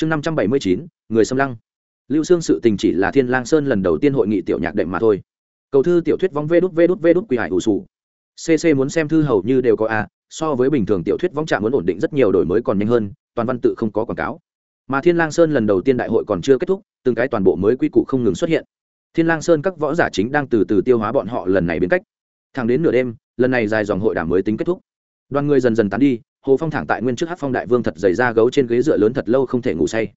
chương năm trăm bảy mươi chín, người xâm lăng. Lưu xương sự tình chỉ là thiên lang sơn lần đầu tiên hội nghị tiểu nhạc đệm mà thôi. Cầu thư tiểu thuyết vong vê đút vê đút vê đút quỳ hải ủ sù cc muốn xem thư hầu như đều có a, so với bình thường tiểu thuyết vong trạm muốn ổn định rất nhiều đổi mới còn nhanh hơn, toàn văn tự không có quảng cáo. Mà thiên lang sơn lần đầu tiên đại hội còn chưa kết thúc, từng cái toàn bộ mới quy củ không ngừng xuất hiện. Thiên lang sơn các võ giả chính đang từ từ tiêu hóa bọn họ lần này biến cách. Thẳng đến nửa đêm, lần này dài dòng hội đàm mới tính kết thúc. Đoàn người dần dần tán đi hồ phong thẳng tại nguyên trước hát phong đại vương thật dày ra gấu trên ghế dựa lớn thật lâu không thể ngủ say.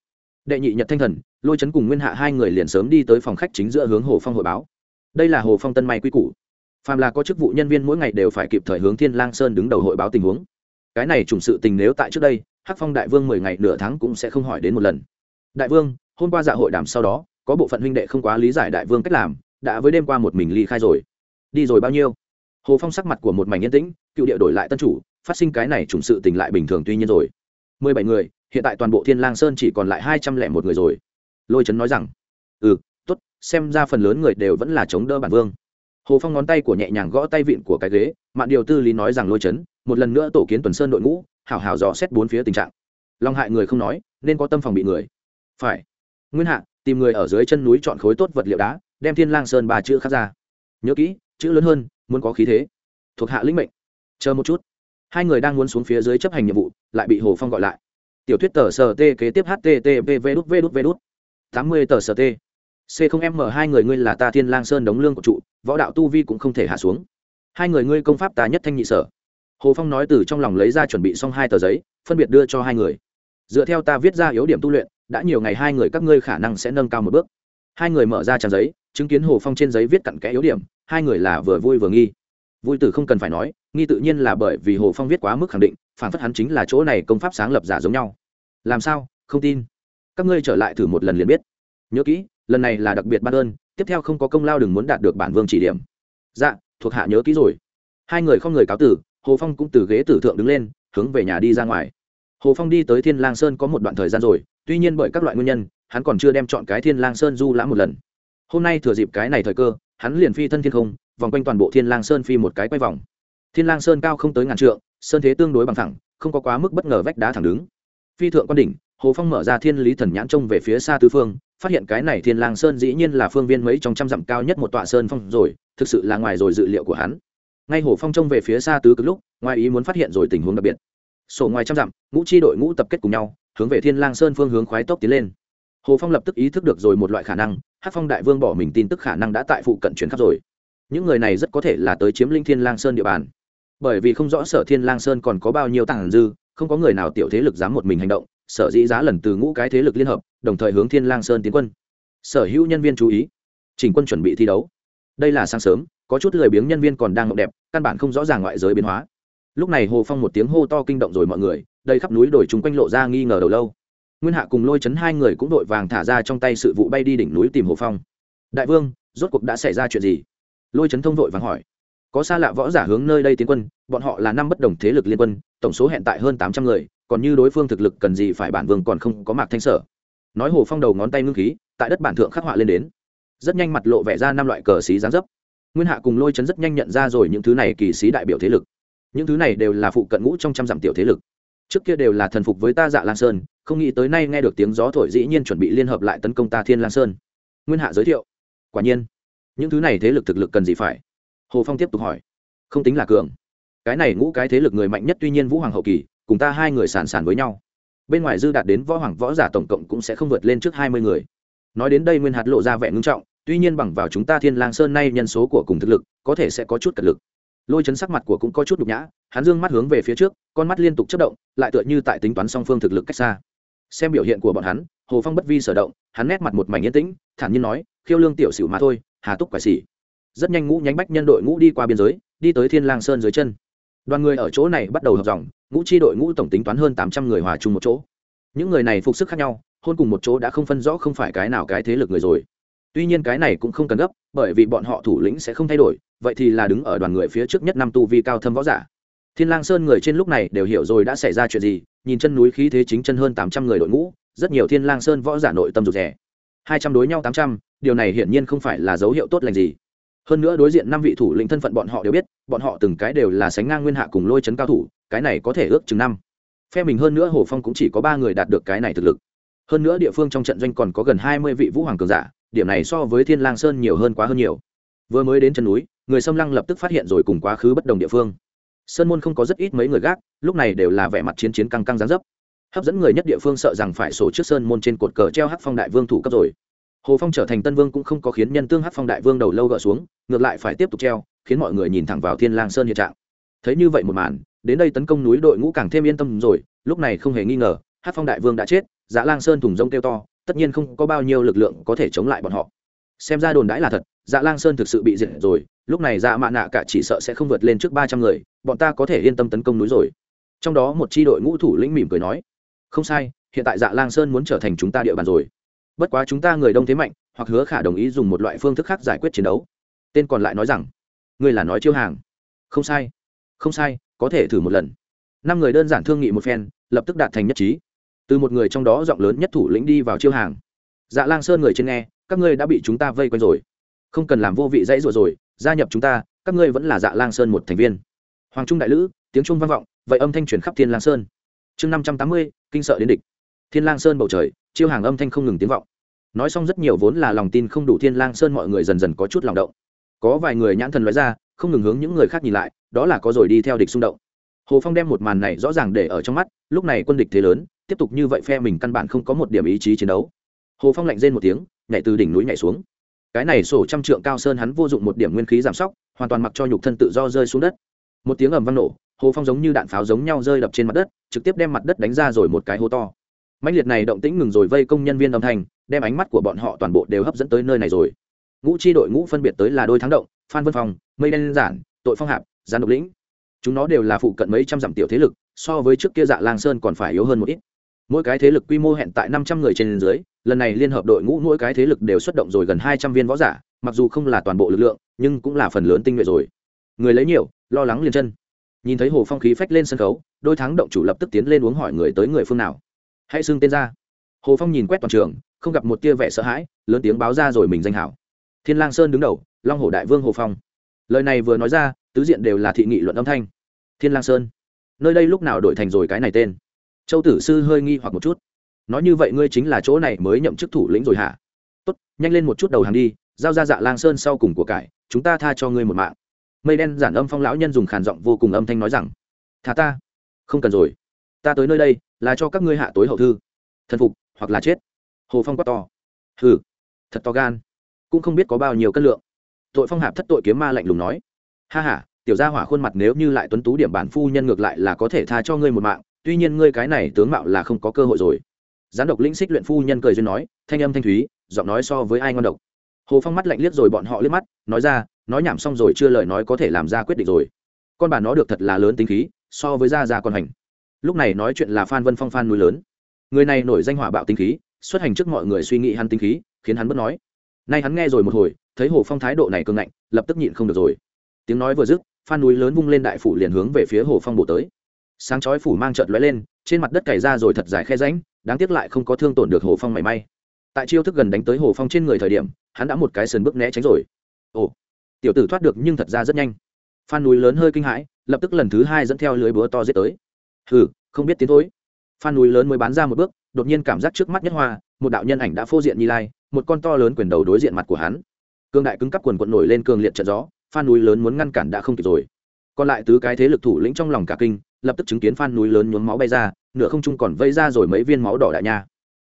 Đệ nhị nhật thanh thần, lôi chấn cùng nguyên hạ hai người liền sớm đi tới phòng khách chính giữa hướng hồ phong hội báo. Đây là hồ phong tân may quy củ. Phàm là có chức vụ nhân viên mỗi ngày đều phải kịp thời hướng thiên lang sơn đứng đầu hội báo tình huống. Cái này trùng sự tình nếu tại trước đây, hắc phong đại vương mười ngày nửa tháng cũng sẽ không hỏi đến một lần. Đại vương, hôm qua dạ hội đàm sau đó, có bộ phận huynh đệ không quá lý giải đại vương cách làm, đã với đêm qua một mình ly khai rồi. Đi rồi bao nhiêu? Hồ phong sắc mặt của một mảnh yên tĩnh, cựu địa đổi lại tân chủ phát sinh cái này trùng sự tình lại bình thường tuy nhiên rồi. Mười bảy người, hiện tại toàn bộ thiên lang sơn chỉ còn lại hai trăm lẻ một người rồi. Lôi trấn nói rằng ừ tốt, xem ra phần lớn người đều vẫn là chống đỡ bản vương. Hồ phong ngón tay của nhẹ nhàng gõ tay vịn của cái ghế, mạn điều tư lý nói rằng, lôi chấn, một lần nữa tổ kiến tuần sơn đội ngũ, hảo hảo dò xét bốn phía tình trạng. Long hại người không nói, nên có tâm phòng bị người. Phải. Nguyên hạ, tìm người ở dưới chân núi chọn khối tốt vật liệu đá, đem thiên lang sơn ba chữ khắc ra. Nhớ kỹ, chữ lớn hơn, muốn có khí thế. Thuộc hạ lĩnh mệnh. Chờ một chút hai người đang muốn xuống phía dưới chấp hành nhiệm vụ, lại bị hồ phong gọi lại. Tiểu thuyết tờ sờ t kế tiếp http v đút v đút v đút. Tám mươi tờ sờ t c không m hai người ngươi là ta thiên lang sơn đống lương của trụ, võ đạo tu vi cũng không thể hạ xuống. Hai người ngươi công pháp ta nhất thanh nhị sở. Hồ phong nói từ trong lòng lấy ra chuẩn bị xong hai tờ giấy, phân biệt đưa cho hai người. Dựa theo ta viết ra yếu điểm tu luyện, đã nhiều ngày hai người các ngươi khả năng sẽ nâng cao một bước. Hai người mở ra trang giấy, chứng kiến hồ phong trên giấy viết cặn kẽ yếu điểm, hai người là vừa vui vừa nghi vui từ không cần phải nói, nghi tự nhiên là bởi vì hồ phong viết quá mức khẳng định, phản phất hắn chính là chỗ này công pháp sáng lập giả giống nhau. Làm sao? Không tin. Các ngươi trở lại thử một lần liền biết. Nhớ kỹ, lần này là đặc biệt ban ơn, tiếp theo không có công lao đừng muốn đạt được bản vương chỉ điểm. Dạ thuộc hạ nhớ kỹ rồi. Hai người không người cáo tử, hồ phong cũng từ ghế tử thượng đứng lên, hướng về nhà đi ra ngoài. Hồ phong đi tới thiên lang sơn có một đoạn thời gian rồi, tuy nhiên bởi các loại nguyên nhân, hắn còn chưa đem chọn cái thiên lang sơn du lãm một lần. Hôm nay thừa dịp cái này thời cơ, hắn liền phi thân thiên không vòng quanh toàn bộ thiên lang sơn phi một cái quay vòng. Thiên lang sơn cao không tới ngàn trượng, sơn thế tương đối bằng thẳng, không có quá mức bất ngờ vách đá thẳng đứng. Phi thượng quan đỉnh, hồ phong mở ra thiên lý thần nhãn trông về phía xa tứ phương, phát hiện cái này thiên lang sơn dĩ nhiên là phương viên mấy trong trăm dặm cao nhất một tọa sơn phong rồi, thực sự là ngoài rồi dự liệu của hắn. Ngay hồ phong trông về phía xa tứ cực lúc, ngoài ý muốn phát hiện rồi tình huống đặc biệt. Sổ ngoài trăm dặm, ngũ chi đội ngũ tập kết cùng nhau, hướng về thiên lang sơn phương hướng khoái tốc tiến lên. Hồ phong lập tức ý thức được rồi một loại khả năng hát phong đại vương bỏ mình tin tức khả năng đã tại phụ cận chuyển khắp rồi những người này rất có thể là tới chiếm linh thiên lang sơn địa bàn. Bởi vì không rõ sở thiên lang sơn còn có bao nhiêu tàng dư, không có người nào tiểu thế lực dám một mình hành động, sở dĩ giá lần từ ngũ cái thế lực liên hợp, đồng thời hướng thiên lang sơn tiến quân. Sở hữu nhân viên chú ý. Chỉnh quân chuẩn bị thi đấu. Đây là sáng sớm, có chút lười biếng nhân viên còn đang ngọc đẹp, căn bản không rõ ràng ngoại giới biến hóa. Lúc này hồ phong một tiếng hô to kinh động rồi mọi người đây khắp núi đồi chúng quanh lộ ra nghi ngờ đầu lâu. Nguyên hạ cùng lôi chấn hai người cũng đội vàng thả ra trong tay sự vụ bay đi đỉnh núi tìm hồ phong. Đại vương, rốt cuộc đã xảy ra chuyện gì? Lôi Trấn thông vội vàng hỏi, có xa lạ võ giả hướng nơi đây tiến quân, bọn họ là năm bất đồng thế lực liên quân, tổng số hẹn tại hơn tám trăm người, còn như đối phương thực lực cần gì phải bản vương còn không có mạc thanh sở. Nói hồ phong đầu ngón tay ngưng khí, tại đất bản thượng khắc họa lên đến. Rất nhanh mặt lộ vẻ ra năm loại cờ xí gián dấp. Nguyên hạ cùng lôi chấn rất nhanh nhận ra rồi những thứ này kỳ xí đại biểu thế lực. Những thứ này đều là phụ cận ngũ trong trăm dặm tiểu thế lực. Trước kia đều là thần phục với ta dạ lan sơn, không nghĩ tới nay nghe được tiếng gió thổi dĩ nhiên chuẩn bị liên hợp lại tấn công ta thiên lan sơn. Nguyên hạ giới thiệu, quả nhiên những thứ này thế lực thực lực cần gì phải? Hồ phong tiếp tục hỏi. Không tính là cường. Cái này ngũ cái thế lực người mạnh nhất tuy nhiên vũ hoàng hậu kỳ, cùng ta hai người sàn sàn với nhau. Bên ngoài dư đạt đến võ hoàng võ giả tổng cộng cũng sẽ không vượt lên trước hai mươi người. Nói đến đây nguyên hạt lộ ra vẻ ngưng trọng, tuy nhiên bằng vào chúng ta thiên lang sơn nay nhân số của cùng thực lực, có thể sẽ có chút cật lực. Lôi chấn sắc mặt của cũng có chút nhục nhã, hắn dương mắt hướng về phía trước, con mắt liên tục chất động, lại tựa như tại tính toán song phương thực lực cách xa. Xem biểu hiện của bọn hắn, hồ phong bất vi sở động, hắn nét mặt một mảnh yên tĩnh, thản nhiên nói, khiêu lương tiểu xỉu mà thôi hà túc quải xỉ. Rất nhanh ngũ nhánh bách nhân đội ngũ đi qua biên giới, đi tới thiên lang sơn dưới chân. Đoàn người ở chỗ này bắt đầu hợp dòng, ngũ chi đội ngũ tổng tính toán hơn tám trăm người hòa chung một chỗ. Những người này phục sức khác nhau, hôn cùng một chỗ đã không phân rõ không phải cái nào cái thế lực người rồi. Tuy nhiên cái này cũng không cần gấp, bởi vì bọn họ thủ lĩnh sẽ không thay đổi, vậy thì là đứng ở đoàn người phía trước nhất năm tu vi cao thâm võ giả. Thiên lang sơn người trên lúc này đều hiểu rồi đã xảy ra chuyện gì, nhìn chân núi khí thế chính chân hơn tám trăm người đội ngũ, rất nhiều thiên lang sơn võ giả nội tâm rụt rè hai trăm đối nhau tám trăm, điều này hiển nhiên không phải là dấu hiệu tốt lành gì. Hơn nữa đối diện năm vị thủ lĩnh thân phận bọn họ đều biết, bọn họ từng cái đều là sánh ngang nguyên hạ cùng lôi chấn cao thủ, cái này có thể ước chừng năm. Phe mình hơn nữa hồ phong cũng chỉ có ba người đạt được cái này thực lực. Hơn nữa địa phương trong trận doanh còn có gần hai mươi vị vũ hoàng cường giả, điểm này so với thiên lang sơn nhiều hơn quá hơn nhiều. Vừa mới đến chân núi, người xâm lăng lập tức phát hiện rồi cùng quá khứ bất đồng địa phương. Sơn môn không có rất ít mấy người gác, lúc này đều là vẻ mặt chiến chiến căng căng gián dấp hấp dẫn người nhất địa phương sợ rằng phải sổ trước sơn môn trên cột cờ treo hắc phong đại vương thủ cấp rồi. Hồ phong trở thành tân vương cũng không có khiến nhân tương hắc phong đại vương đầu lâu gỡ xuống, ngược lại phải tiếp tục treo, khiến mọi người nhìn thẳng vào thiên lang sơn hiện trạng. Thấy như vậy một màn, đến đây tấn công núi đội ngũ càng thêm yên tâm rồi, lúc này không hề nghi ngờ, hắc phong đại vương đã chết dạ lang sơn thùng rông kêu to, tất nhiên không có bao nhiêu lực lượng có thể chống lại bọn họ. Xem ra đồn đãi là thật dạ lang sơn thực sự bị diệt rồi, lúc này dạ mạ nạ cả chỉ sợ sẽ không vượt lên trước ba trăm người, bọn ta có thể yên tâm tấn công núi rồi. Trong đó một tri đội ngũ thủ lĩnh mỉm cười nói không sai, hiện tại dạ lang sơn muốn trở thành chúng ta địa bàn rồi. Bất quá chúng ta người đông thế mạnh, hoặc hứa khả đồng ý dùng một loại phương thức khác giải quyết chiến đấu. Tên còn lại nói rằng, ngươi là nói chiêu hàng. Không sai không sai, có thể thử một lần. Năm người đơn giản thương nghị một phen, lập tức đạt thành nhất trí. Từ một người trong đó giọng lớn nhất thủ lĩnh đi vào chiêu hàng. Dạ lang sơn người trên nghe, các ngươi đã bị chúng ta vây quanh rồi. Không cần làm vô vị dãy rồi rồi, gia nhập chúng ta, các ngươi vẫn là dạ lang sơn một thành viên. Hoàng trung đại lữ, tiếng trung vang vọng, vậy âm thanh truyền khắp thiên lang sơn chương năm trăm tám mươi, kinh sợ đến địch. Thiên lang sơn bầu trời, chiêu hàng âm thanh không ngừng tiếng vọng. Nói xong rất nhiều vốn là lòng tin không đủ thiên lang sơn mọi người dần dần có chút lòng động. Có vài người nhãn thần nói ra, không ngừng hướng những người khác nhìn lại, đó là có rồi đi theo địch xung động. Hồ phong đem một màn này rõ ràng để ở trong mắt, lúc này quân địch thế lớn, tiếp tục như vậy phe mình căn bản không có một điểm ý chí chiến đấu. Hồ phong lạnh rên một tiếng, nhảy từ đỉnh núi nhảy xuống. Cái này sổ trăm trượng cao sơn hắn vô dụng một điểm nguyên khí giảm sóc, hoàn toàn mặc cho nhục thân tự do rơi xuống đất. Một tiếng ầm vang nổ hồ phong giống như đạn pháo giống nhau rơi đập trên mặt đất, trực tiếp đem mặt đất đánh ra rồi một cái hố to. Mạnh liệt này động tĩnh ngừng rồi vây công nhân viên âm thanh, đem ánh mắt của bọn họ toàn bộ đều hấp dẫn tới nơi này rồi. Ngũ chi đội ngũ phân biệt tới là đôi thắng động, phan vân phong, mây đen giản, tội phong hạp, gián độc lĩnh. Chúng nó đều là phụ cận mấy trăm dặm tiểu thế lực, so với trước kia dạ lang sơn còn phải yếu hơn một ít. Mỗi cái thế lực quy mô hẹn tại năm trăm người trên dưới, lần này liên hợp đội ngũ mỗi cái thế lực đều xuất động rồi gần hai trăm viên võ giả, mặc dù không là toàn bộ lực lượng, nhưng cũng là phần lớn tinh nhuệ rồi. Người lấy nhiều, lo lắng liền chân nhìn thấy hồ phong khí phách lên sân khấu, đôi thắng động chủ lập tức tiến lên uống hỏi người tới người phương nào. Hãy xưng tên ra. Hồ phong nhìn quét toàn trường, không gặp một tia vẻ sợ hãi, lớn tiếng báo ra rồi mình danh hảo. Thiên lang sơn đứng đầu, long hồ đại vương hồ phong. Lời này vừa nói ra, tứ diện đều là thị nghị luận âm thanh. Thiên lang sơn, nơi đây lúc nào đổi thành rồi cái này tên? Châu tử sư hơi nghi hoặc một chút. Nói như vậy ngươi chính là chỗ này mới nhậm chức thủ lĩnh rồi hả? Tốt, nhanh lên một chút đầu hàng đi, giao ra dạ lang sơn sau cùng của cải, chúng ta tha cho ngươi một mạng mây đen giản âm phong lão nhân dùng khàn giọng vô cùng âm thanh nói rằng, thả ta, không cần rồi. Ta tới nơi đây là cho các ngươi hạ tối hậu thư. Thần phục hoặc là chết. Hồ phong quát to, hừ, thật to gan. Cũng không biết có bao nhiêu cân lượng. Tội phong hạp thất tội kiếm ma lạnh lùng nói, ha h a tiểu gia hỏa khuôn mặt nếu như lại tuấn tú điểm bản phu nhân ngược lại là có thể tha cho ngươi một mạng, tuy nhiên ngươi cái này tướng mạo là không có cơ hội rồi. Gián độc lĩnh xích luyện phu nhân cười duyên nói, thanh âm thanh thúy, giọng nói so với ai ngon độc. Hồ phong mắt lạnh liếc rồi bọn họ liếc mắt, nói ra nói nhảm xong rồi chưa lời nói có thể làm ra quyết định rồi. Con bà nó được thật là lớn tính khí, so với gia gia con hành. Lúc này nói chuyện là phan vân phong phan núi lớn. Người này nổi danh hỏa bạo tính khí, xuất hành trước mọi người suy nghĩ hắn tính khí, khiến hắn bất nói. Nay hắn nghe rồi một hồi, thấy hồ phong thái độ này cương ngạnh, lập tức nhịn không được rồi. Tiếng nói vừa dứt, phan núi lớn vung lên đại phủ liền hướng về phía hồ phong bổ tới. Sáng chói phủ mang trợt lóe lên, trên mặt đất cày ra rồi thật dài khe ránh đáng tiếc lại không có thương tổn được hồ phong mảy may. Tại chiêu thức gần đánh tới hồ phong trên người thời điểm, hắn đã một cái sườn bước né tránh rồi. Ồ! Tiểu tử thoát được nhưng thật ra rất nhanh. Phan núi lớn hơi kinh hãi, lập tức lần thứ hai dẫn theo lưới búa to giết tới. Hừ, không biết tiến thối. Phan núi lớn mới bán ra một bước, đột nhiên cảm giác trước mắt nhất hoa, một đạo nhân ảnh đã phô diện như lai, một con to lớn quyền đầu đối diện mặt của hắn. Cương đại cứng cắp quần quận nổi lên cường liệt trận gió, phan núi lớn muốn ngăn cản đã không kịp rồi. Còn lại tứ cái thế lực thủ lĩnh trong lòng cả kinh, lập tức chứng kiến phan núi lớn nhuốm máu bay ra, nửa không trung còn vây ra rồi mấy viên máu đỏ đại nha.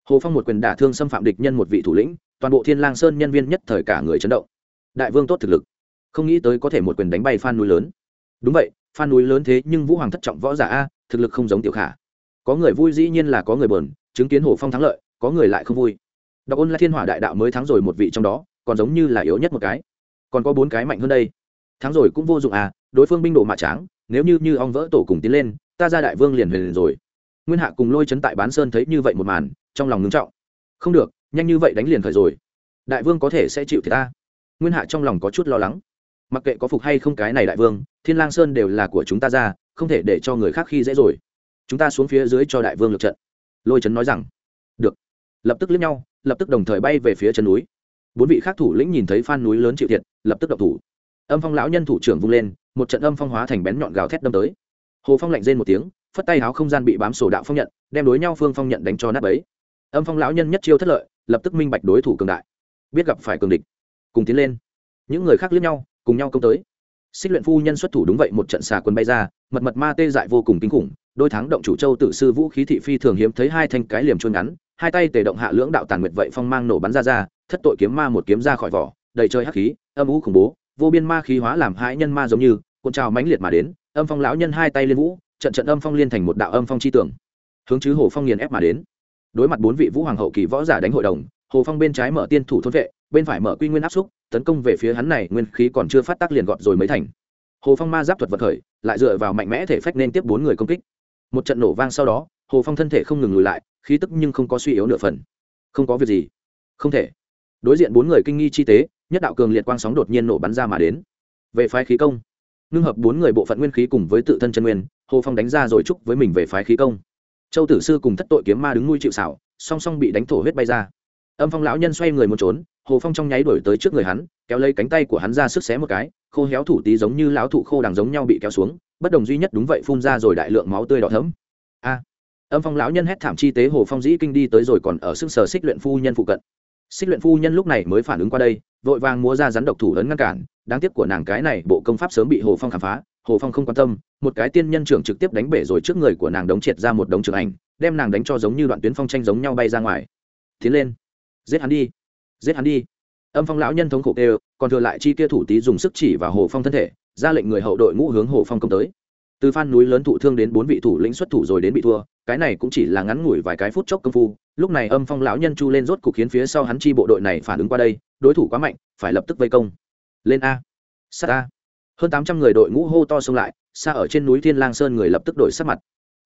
Hồ phong một quyền đả thương xâm phạm địch nhân một vị thủ lĩnh, toàn bộ thiên lang sơn nhân viên nhất thời cả người chấn động. Đại vương tốt thực lực không nghĩ tới có thể một quyền đánh bay phan núi lớn. Đúng vậy, phan núi lớn thế nhưng vũ hoàng thất trọng võ giả a, thực lực không giống tiểu khả. Có người vui dĩ nhiên là có người bờn chứng kiến hồ phong thắng lợi, có người lại không vui. Đọc ôn là thiên hỏa đại đạo mới thắng rồi một vị trong đó, còn giống như là yếu nhất một cái. Còn có bốn cái mạnh hơn đây. Thắng rồi cũng vô dụng à đối phương binh độ mạ tráng, nếu như như ong vỡ tổ cùng tiến lên, ta ra đại vương liền huyền rồi. Nguyên hạ cùng lôi chấn tại bán sơn thấy như vậy một màn, trong lòng ngưng trọng. Không được, nhanh như vậy đánh liền khởi rồi. Đại vương có thể sẽ chịu thì ta. Nguyên hạ trong lòng có chút lo lắng mặc kệ có phục hay không cái này đại vương, thiên lang sơn đều là của chúng ta ra, không thể để cho người khác khi dễ rồi. Chúng ta xuống phía dưới cho đại vương lượt trận. Lôi trấn nói rằng. Được. Lập tức liếc nhau, lập tức đồng thời bay về phía chân núi. Bốn vị khác thủ lĩnh nhìn thấy phan núi lớn chịu thiệt, lập tức độc thủ. Âm phong lão nhân thủ trưởng vung lên, một trận âm phong hóa thành bén nhọn gào thét đâm tới. Hồ phong lạnh rên một tiếng, phất tay háo không gian bị bám sổ đạo phong nhận, đem đối nhau phương phong nhận đánh cho nát bấy. Âm phong lão nhân nhất chiêu thất lợi, lập tức minh bạch đối thủ cường đại. Biết gặp phải cường địch, cùng tiến lên. Những người khác liếc nhau cùng nhau công tới. Xích luyện phu nhân xuất thủ đúng vậy, một trận xà quân bay ra, mật mật ma tê dại vô cùng kinh khủng, đôi thắng động chủ châu tự sư vũ khí thị phi thường hiếm thấy hai thanh cái liềm trôn ngắn, hai tay tề động hạ lưỡng đạo tàn nguyệt vậy phong mang nổ bắn ra ra, thất tội kiếm ma một kiếm ra khỏi vỏ, đầy trời hắc khí, âm u khủng bố, vô biên ma khí hóa làm hãi nhân ma giống như, cuộn trào mãnh liệt mà đến, âm phong lão nhân hai tay liên vũ, trận trận âm phong liên thành một đạo âm phong chi tưởng hướng chứ hồ phong nghiền ép mà đến. Đối mặt bốn vị vũ hoàng hậu kỳ võ giả đánh hội đồng, hồ phong bên trái mở tiên thủ thôn vệ bên phải mở quy nguyên áp xúc, tấn công về phía hắn này, nguyên khí còn chưa phát tác liền gọn rồi mới thành. Hồ phong ma giáp thuật vật khởi, lại dựa vào mạnh mẽ thể phách nên tiếp bốn người công kích. Một trận nổ vang sau đó, hồ phong thân thể không ngừng lùi lại, khí tức nhưng không có suy yếu nửa phần. Không có việc gì. Không thể. Đối diện bốn người kinh nghi chi tế, nhất đạo cường liệt quang sóng đột nhiên nổ bắn ra mà đến. Về phái khí công. Ngưng hợp bốn người bộ phận nguyên khí cùng với tự thân chân nguyên, hồ phong đánh ra rồi chúc với mình về phái khí công. Châu tử sư cùng thất tội kiếm ma đứng nuôi chịu xảo, song song bị đánh thổ huyết bay ra. Âm phong lão nhân xoay người muốn trốn hồ phong trong nháy đổi tới trước người hắn, kéo lấy cánh tay của hắn ra sức xé một cái, khô héo thủ tí giống như lão thụ khô đằng giống nhau bị kéo xuống, bất đồng duy nhất đúng vậy phun ra rồi đại lượng máu tươi đỏ thấm a! Âm phong lão nhân hét thảm chi tế hồ phong dĩ kinh đi tới rồi còn ở sức sở xích luyện phu nhân phụ cận. Xích luyện phu nhân lúc này mới phản ứng qua đây, vội vàng múa ra rắn độc thủ lớn ngăn cản, đáng tiếc của nàng cái này bộ công pháp sớm bị hồ phong khám phá, hồ phong không quan tâm, một cái tiên nhân trưởng trực tiếp đánh bể rồi trước người của nàng đống triệt ra một đống trưởng ảnh, đem nàng đánh cho giống như đoạn tuyến phong tranh giống nhau bay ra ngoài. Tiến lên, giết hắn đi giết hắn đi. Âm phong lão nhân thống khổ kêu, còn thừa lại chi kia thủ tý dùng sức chỉ và hồ phong thân thể, ra lệnh người hậu đội ngũ hướng hồ phong công tới. Từ phan núi lớn thụ thương đến bốn vị thủ lĩnh xuất thủ rồi đến bị thua, cái này cũng chỉ là ngắn ngủi vài cái phút chốc công phu. Lúc này âm phong lão nhân chu lên rốt cục khiến phía sau hắn chi bộ đội này phản ứng qua đây, đối thủ quá mạnh, phải lập tức vây công. Lên a. Sát a. Hơn tám trăm người đội ngũ hô to xông lại, xa ở trên núi thiên lang sơn người lập tức đổi sắc mặt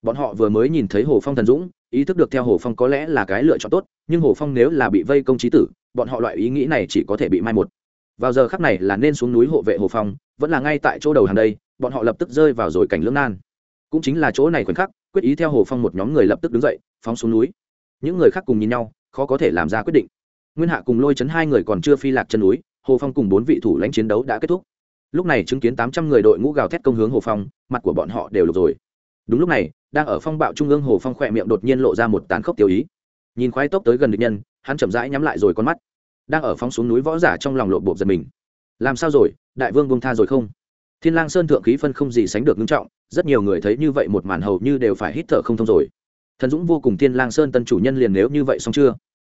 bọn họ vừa mới nhìn thấy hồ phong thần dũng, ý thức được theo hồ phong có lẽ là cái lựa chọn tốt, nhưng hồ phong nếu là bị vây công trí tử, bọn họ loại ý nghĩ này chỉ có thể bị mai một. Vào giờ khắc này là nên xuống núi hộ vệ hồ phong, vẫn là ngay tại chỗ đầu hàng đây, bọn họ lập tức rơi vào rồi cảnh lưỡng nan. Cũng chính là chỗ này khoảnh khắc, quyết ý theo hồ phong một nhóm người lập tức đứng dậy, phóng xuống núi. Những người khác cùng nhìn nhau, khó có thể làm ra quyết định. Nguyên hạ cùng lôi chấn hai người còn chưa phi lạc chân núi, hồ phong cùng bốn vị thủ lãnh chiến đấu đã kết thúc. Lúc này chứng kiến tám trăm người đội ngũ gào thét công hướng hồ phong, mặt của bọn họ đều lục rồi đúng lúc này, đang ở phong bạo trung ương hồ phong khỏe miệng đột nhiên lộ ra một tán khốc tiêu ý. Nhìn khoái tốc tới gần địch nhân, hắn chậm rãi nhắm lại rồi con mắt. Đang ở phóng xuống núi võ giả trong lòng lộ bộ giật mình. Làm sao rồi, đại vương bông tha rồi không? Thiên lang sơn thượng khí phân không gì sánh được nghiêm trọng, rất nhiều người thấy như vậy một màn hầu như đều phải hít thở không thông rồi. Thần dũng vô cùng thiên lang sơn tân chủ nhân liền nếu như vậy xong chưa?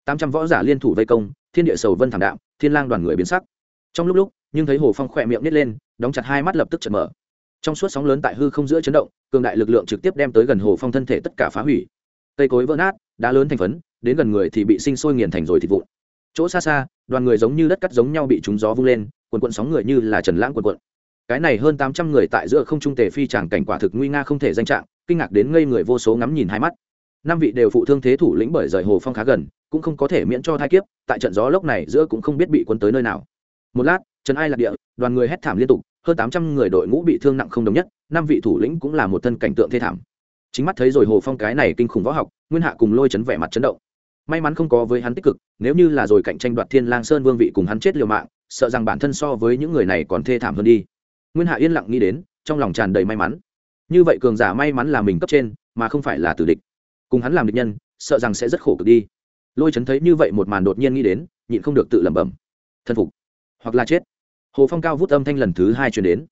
Tám trăm võ giả liên thủ vây công, thiên địa sầu vân thảm đạm, thiên lang đoàn người biến sắc. Trong lúc lúc, nhưng thấy hồ phong khỏe miệng nít lên, đóng chặt hai mắt lập tức chợt mở trong suốt sóng lớn tại hư không giữa chấn động, cường đại lực lượng trực tiếp đem tới gần hồ phong thân thể tất cả phá hủy. Cây cối vỡ nát, đá lớn thành phấn, đến gần người thì bị sinh sôi nghiền thành rồi thịt vụn. Chỗ xa xa, đoàn người giống như đất cắt giống nhau bị trúng gió vung lên, quần quận sóng người như là trần lãng quần quận cái này hơn tám trăm người tại giữa không trung tề phi tràng cảnh quả thực nguy nga không thể danh trạng, kinh ngạc đến ngây người vô số ngắm nhìn hai mắt. Năm vị đều phụ thương thế thủ lĩnh bởi rời hồ phong khá gần, cũng không có thể miễn cho thai kiếp, tại trận gió lốc này giữa cũng không biết bị quân tới nơi nào. Một lát trần ai lạc địa, đoàn người hét thảm liên tục hơn tám trăm người đội ngũ bị thương nặng không đồng nhất, năm vị thủ lĩnh cũng là một thân cảnh tượng thê thảm. Chính mắt thấy rồi hồ phong cái này kinh khủng võ học, nguyên hạ cùng lôi chấn vẻ mặt chấn động. May mắn không có với hắn tích cực, nếu như là rồi cạnh tranh đoạt thiên lang sơn vương vị cùng hắn chết liều mạng, sợ rằng bản thân so với những người này còn thê thảm hơn đi. Nguyên hạ yên lặng nghĩ đến, trong lòng tràn đầy may mắn. Như vậy cường giả may mắn là mình cấp trên, mà không phải là tử địch. Cùng hắn làm địch nhân, sợ rằng sẽ rất khổ cực đi. Lôi chấn thấy như vậy một màn đột nhiên nghĩ đến, nhịn không được tự lẩm bẩm. Thân phục hoặc là chết hồ phong cao vút âm thanh lần thứ hai chuyển đến.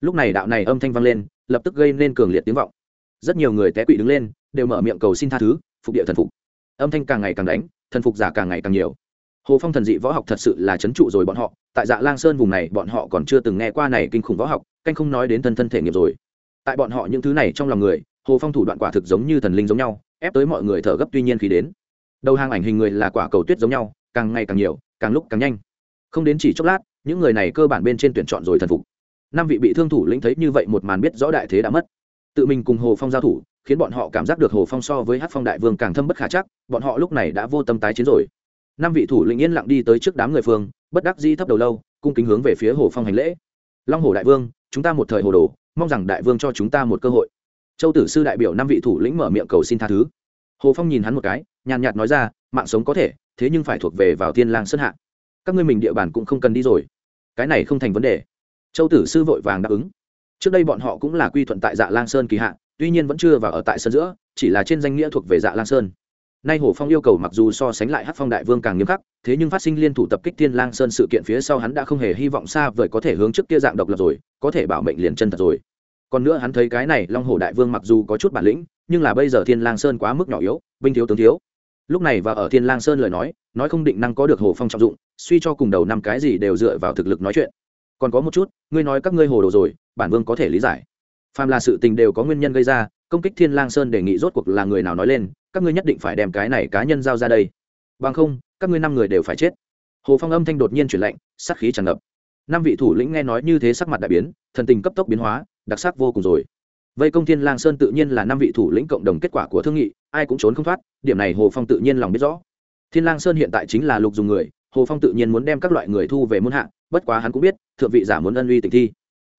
Lúc này đạo này âm thanh vang lên, lập tức gây nên cường liệt tiếng vọng. Rất nhiều người té quỵ đứng lên, đều mở miệng cầu xin tha thứ, phục địa thần phục. Âm thanh càng ngày càng đánh, thần phục giả càng ngày càng nhiều. Hồ phong thần dị võ học thật sự là c h ấ n trụ rồi bọn họ, tại dạ lang sơn vùng này bọn họ còn chưa từng nghe qua này kinh khủng võ học, canh không nói đến thân thân thể nghiệp rồi. Tại bọn họ những thứ này trong lòng người, hồ phong thủ đoạn quả thực giống như thần linh giống nhau, ép tới mọi người thở gấp tuy nhiên khi đến. Đầu hàng ảnh hình người là quả cầu tuyết giống nhau, càng ngày càng nhiều, càng lúc càng nhanh. Không đến chỉ chốc lát những người này cơ bản bên trên tuyển chọn rồi thần phục. Năm vị bị thương thủ lĩnh thấy như vậy một màn biết rõ đại thế đã mất. Tự mình cùng hồ phong giao thủ, khiến bọn họ cảm giác được hồ phong so với hát phong đại vương càng thâm bất khả chắc, bọn họ lúc này đã vô tâm tái chiến rồi. Năm vị thủ lĩnh yên lặng đi tới trước đám người phương, bất đắc di thấp đầu lâu, cung kính hướng về phía hồ phong hành lễ. Long hồ đại vương, chúng ta một thời hồ đồ, mong rằng đại vương cho chúng ta một cơ hội. Châu tử sư đại biểu năm vị thủ lĩnh mở miệng cầu xin tha thứ. Hồ phong nhìn hắn một cái, nhàn nhạt nói ra, mạng sống có thể, thế nhưng phải thuộc về vào thiên lang sơn hạ các ngươi mình địa bàn cũng không cần đi rồi. Cái này không thành vấn đề. Châu tử sư vội vàng đáp ứng. Trước đây bọn họ cũng là quy thuận tại dạ lang sơn kỳ hạ, tuy nhiên vẫn chưa vào ở tại sân giữa, chỉ là trên danh nghĩa thuộc về dạ lang sơn. Nay hồ phong yêu cầu mặc dù so sánh lại hát phong đại vương càng nghiêm khắc, thế nhưng phát sinh liên thủ tập kích thiên lang sơn sự kiện phía sau hắn đã không hề hy vọng xa vời có thể hướng trước kia dạng độc lập rồi, có thể bảo mệnh liền chân thật rồi. Còn nữa hắn thấy cái này long hồ đại vương mặc dù có chút bản lĩnh, nhưng là bây giờ thiên lang sơn quá mức nhỏ yếu, binh thiếu tướng thiếu. Lúc này và ở thiên lang sơn lời nói nói không định năng có được hồ phong trọng dụng, suy cho cùng đầu năm cái gì đều dựa vào thực lực nói chuyện. Còn có một chút, ngươi nói các ngươi hồ đồ rồi, bản vương có thể lý giải. Phàm là sự tình đều có nguyên nhân gây ra, công kích thiên lang sơn đề nghị rốt cuộc là người nào nói lên, các ngươi nhất định phải đem cái này cá nhân giao ra đây. Bằng không, các ngươi năm người đều phải chết. Hồ phong âm thanh đột nhiên chuyển lạnh sát khí tràn ngập. Năm vị thủ lĩnh nghe nói như thế sắc mặt đại biến, thần tình cấp tốc biến hóa, đặc sắc vô cùng rồi. Vây công thiên lang sơn tự nhiên là năm vị thủ lĩnh cộng đồng kết quả của thương nghị, ai cũng trốn không thoát, điểm này hồ phong tự nhiên lòng biết rõ thiên lang sơn hiện tại chính là lục dùng người, hồ phong tự nhiên muốn đem các loại người thu về muôn hạ, bất quá hắn cũng biết, thượng vị giả muốn ân uy tình thi.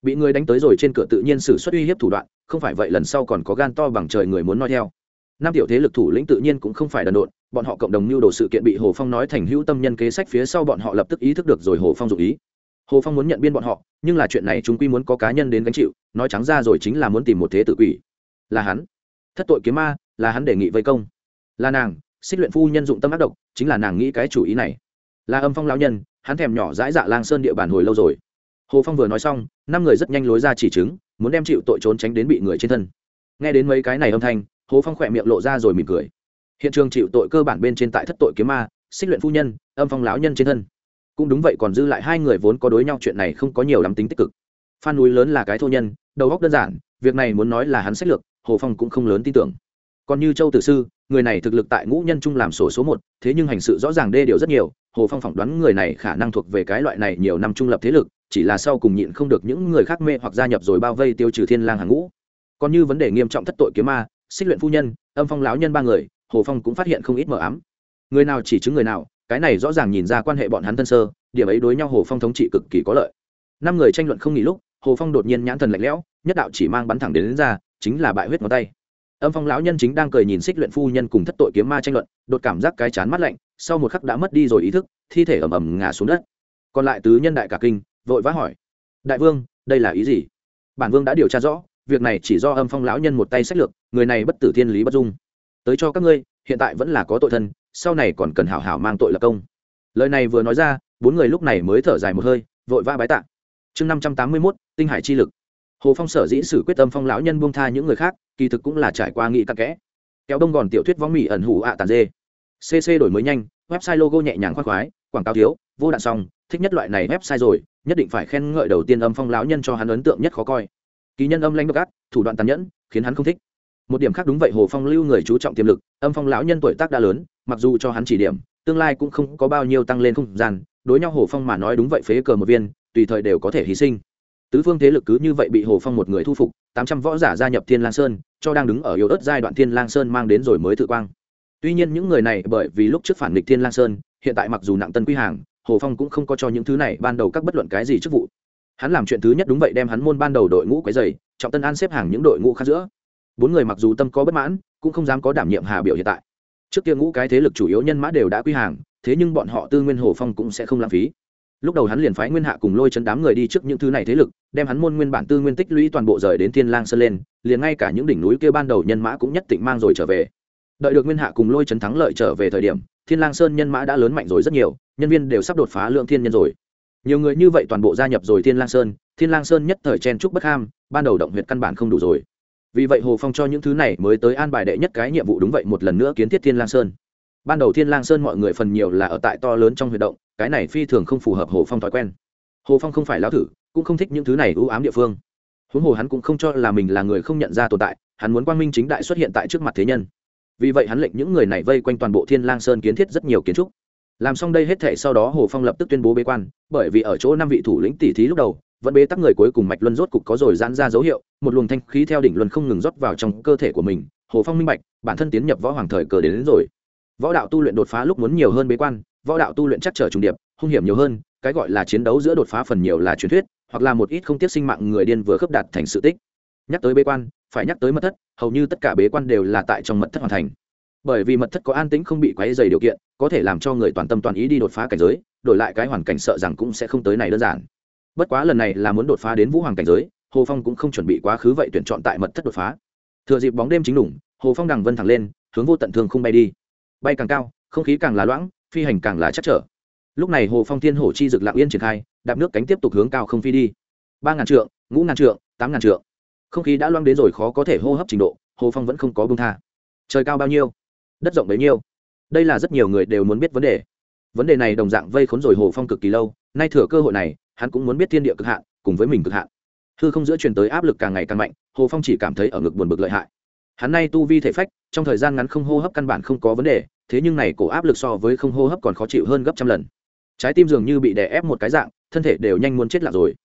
Bị người đánh tới rồi trên cửa tự nhiên xử xuất uy hiếp thủ đoạn, không phải vậy lần sau còn có gan to bằng trời người muốn nói theo. Năm tiểu thế lực thủ lĩnh tự nhiên cũng không phải đần độn, bọn họ cộng đồng mưu đồ sự kiện bị hồ phong nói thành hữu tâm nhân kế sách phía sau bọn họ lập tức ý thức được rồi hồ phong dụ ý. Hồ phong muốn nhận biên bọn họ, nhưng là chuyện này chúng quy muốn có cá nhân đến gánh chịu, nói trắng ra rồi chính là muốn tìm một thế tự quỷ. Là hắn. Thất tội kiếm ma, là hắn đề nghị vây công. Là nàng xích luyện phu nhân dụng tâm ác độc, chính là nàng nghĩ cái chủ ý này. Là âm phong lão nhân, hắn thèm nhỏ dãi dạ lang sơn địa bàn hồi lâu rồi. Hồ phong vừa nói xong, năm người rất nhanh lối ra chỉ chứng muốn đem chịu tội trốn tránh đến bị người trên thân. Nghe đến mấy cái này âm thanh, hồ phong khỏe miệng lộ ra rồi mỉm cười. Hiện trường chịu tội cơ bản bên trên tại thất tội kiếm ma, xích luyện phu nhân, âm phong lão nhân trên thân. Cũng đúng vậy còn dư lại hai người vốn có đối nhau chuyện này không có nhiều lắm tính tích cực. Phan núi lớn là cái thô nhân, đầu góc đơn giản, việc này muốn nói là hắn sách lược, hồ phong cũng không lớn tin tưởng còn như châu tử sư người này thực lực tại ngũ nhân trung làm sổ số một thế nhưng hành sự rõ ràng đê điều rất nhiều hồ phong phỏng đoán người này khả năng thuộc về cái loại này nhiều năm trung lập thế lực chỉ là sau cùng nhịn không được những người khác mê hoặc gia nhập rồi bao vây tiêu trừ thiên lang hàng ngũ. Còn như vấn đề nghiêm trọng thất tội kiếm ma xích luyện phu nhân âm phong lão nhân ba người hồ phong cũng phát hiện không ít mờ ám. Người nào chỉ chứng người nào cái này rõ ràng nhìn ra quan hệ bọn hắn thân sơ điểm ấy đối nhau hồ phong thống trị cực kỳ có lợi. Năm người tranh luận không nghỉ lúc hồ phong đột nhiên nhãn thần lạnh lẽo nhất đạo chỉ mang bắn thẳng đến, đến ra chính là bại huyết ngón tay âm phong lão nhân chính đang cười nhìn xích luyện phu nhân cùng thất tội kiếm ma tranh luận, đột cảm giác cái chán mắt lạnh, sau một khắc đã mất đi rồi ý thức, thi thể ầm ầm ngã xuống đất. Còn lại tứ nhân đại cả kinh, vội vã hỏi, đại vương, đây là ý gì? Bản vương đã điều tra rõ, việc này chỉ do âm phong lão nhân một tay sách lược, người này bất tử thiên lý bất dung. Tới cho các ngươi, hiện tại vẫn là có tội thân, sau này còn cần hảo hảo mang tội lập công. Lời này vừa nói ra, bốn người lúc này mới thở dài một hơi, vội vã bái tạ. Chương năm trăm tám mươi mốt, tinh hải chi lực hồ phong sở dĩ sử quyết tâm phong lão nhân buông tha những người khác, kỳ thực cũng là trải qua nghị cặn kẽ. Kéo đông gòn tiểu thuyết võng mỹ ẩn hủ ạ tàn dê. Cc đổi mới nhanh, website logo nhẹ nhàng khoác khoái, quảng cáo thiếu, vô đạn xong, thích nhất loại này website rồi, nhất định phải khen ngợi đầu tiên âm phong lão nhân cho hắn ấn tượng nhất khó coi. Ký nhân âm lãnh độc ác, thủ đoạn tàn nhẫn, khiến hắn không thích. Một điểm khác đúng vậy, hồ phong lưu người chú trọng tiềm lực, âm phong lão nhân tuổi tác đã lớn, mặc dù cho hắn chỉ điểm, tương lai cũng không có bao nhiêu tăng lên không gian, đối nhau hồ phong mà nói đúng vậy phế cờ một viên, tùy thời đều có thể hy sinh tứ phương thế lực cứ như vậy bị hồ phong một người thu phục, tám trăm võ giả gia nhập thiên lang sơn, cho đang đứng ở yếu ớt giai đoạn thiên lang sơn mang đến rồi mới tự quang. Tuy nhiên những người này bởi vì lúc trước phản nghịch thiên lang sơn, hiện tại mặc dù nặng tân quy hàng, hồ phong cũng không có cho những thứ này ban đầu các bất luận cái gì chức vụ. Hắn làm chuyện thứ nhất đúng vậy đem hắn môn ban đầu đội ngũ quấy dày trọng tân an xếp hàng những đội ngũ khác giữa. Bốn người mặc dù tâm có bất mãn, cũng không dám có đảm nhiệm hà biểu hiện tại. Trước kia ngũ cái thế lực chủ yếu nhân mã đều đã quy hàng, thế nhưng bọn họ tư nguyên hồ phong cũng sẽ không lãng phí lúc đầu hắn liền phái nguyên hạ cùng lôi chấn đám người đi trước những thứ này thế lực, đem hắn môn nguyên bản tư nguyên tích lũy toàn bộ rời đến thiên lang sơn lên, liền ngay cả những đỉnh núi kia ban đầu nhân mã cũng nhất định mang rồi trở về. Đợi được nguyên hạ cùng lôi chấn thắng lợi trở về thời điểm, thiên lang sơn nhân mã đã lớn mạnh rồi rất nhiều, nhân viên đều sắp đột phá lượng thiên nhân rồi. Nhiều người như vậy toàn bộ gia nhập rồi thiên lang sơn, thiên lang sơn nhất thời chen trúc bất ham, ban đầu động huyệt căn bản không đủ rồi. Vì vậy hồ phong cho những thứ này mới tới an bài đệ nhất cái nhiệm vụ đúng vậy một lần nữa kiến thiết thiên lang sơn ban đầu thiên lang sơn mọi người phần nhiều là ở tại to lớn trong huy động cái này phi thường không phù hợp hồ phong thói quen. Hồ phong không phải lão thử cũng không thích những thứ này ưu ám địa phương. Huống hồ hắn cũng không cho là mình là người không nhận ra tồn tại hắn muốn quang minh chính đại xuất hiện tại trước mặt thế nhân. Vì vậy hắn lệnh những người này vây quanh toàn bộ thiên lang sơn kiến thiết rất nhiều kiến trúc. Làm xong đây hết thể sau đó hồ phong lập tức tuyên bố bế quan bởi vì ở chỗ năm vị thủ lĩnh tỷ thí lúc đầu vẫn bế tắc người cuối cùng mạch luân rốt cục có rồi giãn ra dấu hiệu một luồng thanh khí theo đỉnh luân không ngừng rót vào trong cơ thể của mình. Hồ phong minh bạch bản thân tiến nhập võ hoàng thời cờ đến, đến rồi võ đạo tu luyện đột phá lúc muốn nhiều hơn bế quan, võ đạo tu luyện chắc trở trùng điệp, hung hiểm nhiều hơn, cái gọi là chiến đấu giữa đột phá phần nhiều là truyền thuyết, hoặc là một ít không tiếc sinh mạng người điên vừa khớp đạt thành sự tích. Nhắc tới bế quan, phải nhắc tới mật thất, hầu như tất cả bế quan đều là tại trong mật thất hoàn thành. Bởi vì mật thất có an tĩnh không bị quấy dày điều kiện, có thể làm cho người toàn tâm toàn ý đi đột phá cảnh giới, đổi lại cái hoàn cảnh sợ rằng cũng sẽ không tới này đơn giản. Bất quá lần này là muốn đột phá đến vũ hoàng cảnh giới, hồ phong cũng không chuẩn bị quá khứ vậy tuyển chọn tại mật thất đột phá. Thừa dịp bóng đêm chính đủng, hồ phong đằng vân thẳng lên, hướng vô tận thương không bay đi bay càng cao, không khí càng là loãng, phi hành càng là chắc trở. Lúc này hồ phong thiên hổ chi dực lặng yên triển khai, đạp nước cánh tiếp tục hướng cao không phi đi. Ba ngàn trượng, ngũ ngàn trượng, tám ngàn trượng. Không khí đã loang đến rồi khó có thể hô hấp trình độ, hồ phong vẫn không có bông tha. Trời cao bao nhiêu? Đất rộng bấy nhiêu? Đây là rất nhiều người đều muốn biết vấn đề. Vấn đề này đồng dạng vây khốn rồi hồ phong cực kỳ lâu, nay thừa cơ hội này, hắn cũng muốn biết thiên địa cực hạn, cùng với mình cực hạn. Hư không giữa truyền tới áp lực càng ngày càng mạnh, hồ phong chỉ cảm thấy ở ngực buồn bực lợi hại hắn nay tu vi thể phách, trong thời gian ngắn không hô hấp căn bản không có vấn đề, thế nhưng này cổ áp lực so với không hô hấp còn khó chịu hơn gấp trăm lần. Trái tim dường như bị đè ép một cái dạng, thân thể đều nhanh muốn chết lạc rồi.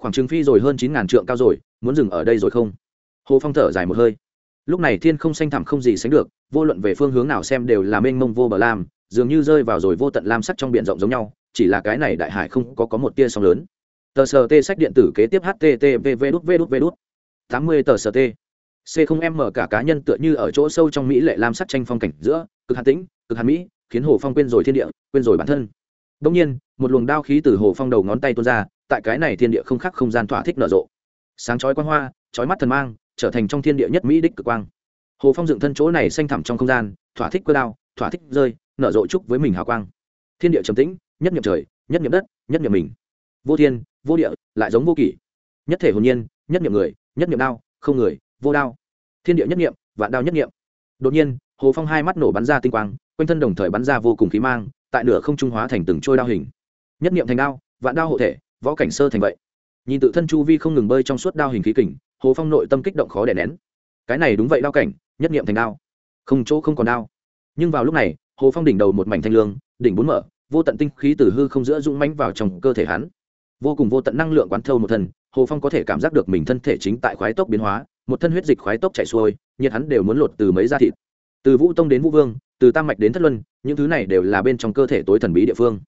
Khoảng trừng phi rồi hơn chín ngàn trượng cao rồi, muốn dừng ở đây rồi không? Hồ phong thở dài một hơi. Lúc này thiên không xanh thẳm không gì sánh được, vô luận về phương hướng nào xem đều là mênh mông vô bờ lam, dường như rơi vào rồi vô tận lam sắc trong b i ể n rộng giống nhau, chỉ là cái này đại hải không có có một tia sóng lớn. Tờ sờ t sách điện tử kế tiếp http v đút v đút tám mươi tờ sờ t c không m cả cá nhân tựa như ở chỗ sâu trong mỹ lệ lam sắc tranh phong cảnh giữa, cực hàn tĩnh, cực hàn mỹ, khiến hồ phong quên rồi thiên địa, quên rồi bản thân. Đông nhiên, một luồng đao khí từ hồ phong đầu ngón tay tuôn ra, tại cái này thiên địa không khác không gian thỏa thích nở rộ. Sáng chói quang hoa, chói mắt thần mang, trở thành trong thiên địa nhất mỹ đích cực quang. Hồ phong dựng thân chỗ này xanh thẳm trong không gian, thỏa thích cơ đao, thỏa thích rơi, nở rộ chúc với mình hào quang. Thiên địa trầm tĩnh, nhất niệm trời, nhất niệm đất, nhất niệm mình. Vô thiên, vô địa, lại giống vô kỷ. Nhất thể hồn nhiên, nhất niệm người, nhất niệm đao, không người vô đao. Thiên địa nhất niệm, vạn đao nhất niệm. Đột nhiên, hồ phong hai mắt nổ bắn ra tinh quang, quanh thân đồng thời bắn ra vô cùng khí mang, tại nửa không trung hóa thành từng trôi đao hình. Nhất niệm thành đao, vạn đao hộ thể, võ cảnh sơ thành vậy. Nhìn tự thân chu vi không ngừng bơi trong suốt đao hình khí kình, hồ phong nội tâm kích động khó đè nén. Cái này đúng vậy đao cảnh, nhất niệm thành đao. Không chỗ không còn đao. Nhưng vào lúc này, hồ phong đỉnh đầu một mảnh thanh lương, đỉnh bốn mở, vô tận tinh khí từ hư không giữa rung mánh vào trong cơ thể hắn. Vô cùng vô tận năng lượng quán thâu một thân hồ phong có thể cảm giác được mình thân thể chính tại khoái tốc biến hóa một thân huyết dịch khoái tốc chảy xuôi, nhiệt hắn đều muốn lột từ mấy da thịt. Từ vũ tông đến vũ vương, từ tam mạch đến thất luân, những thứ này đều là bên trong cơ thể tối thần bí địa phương.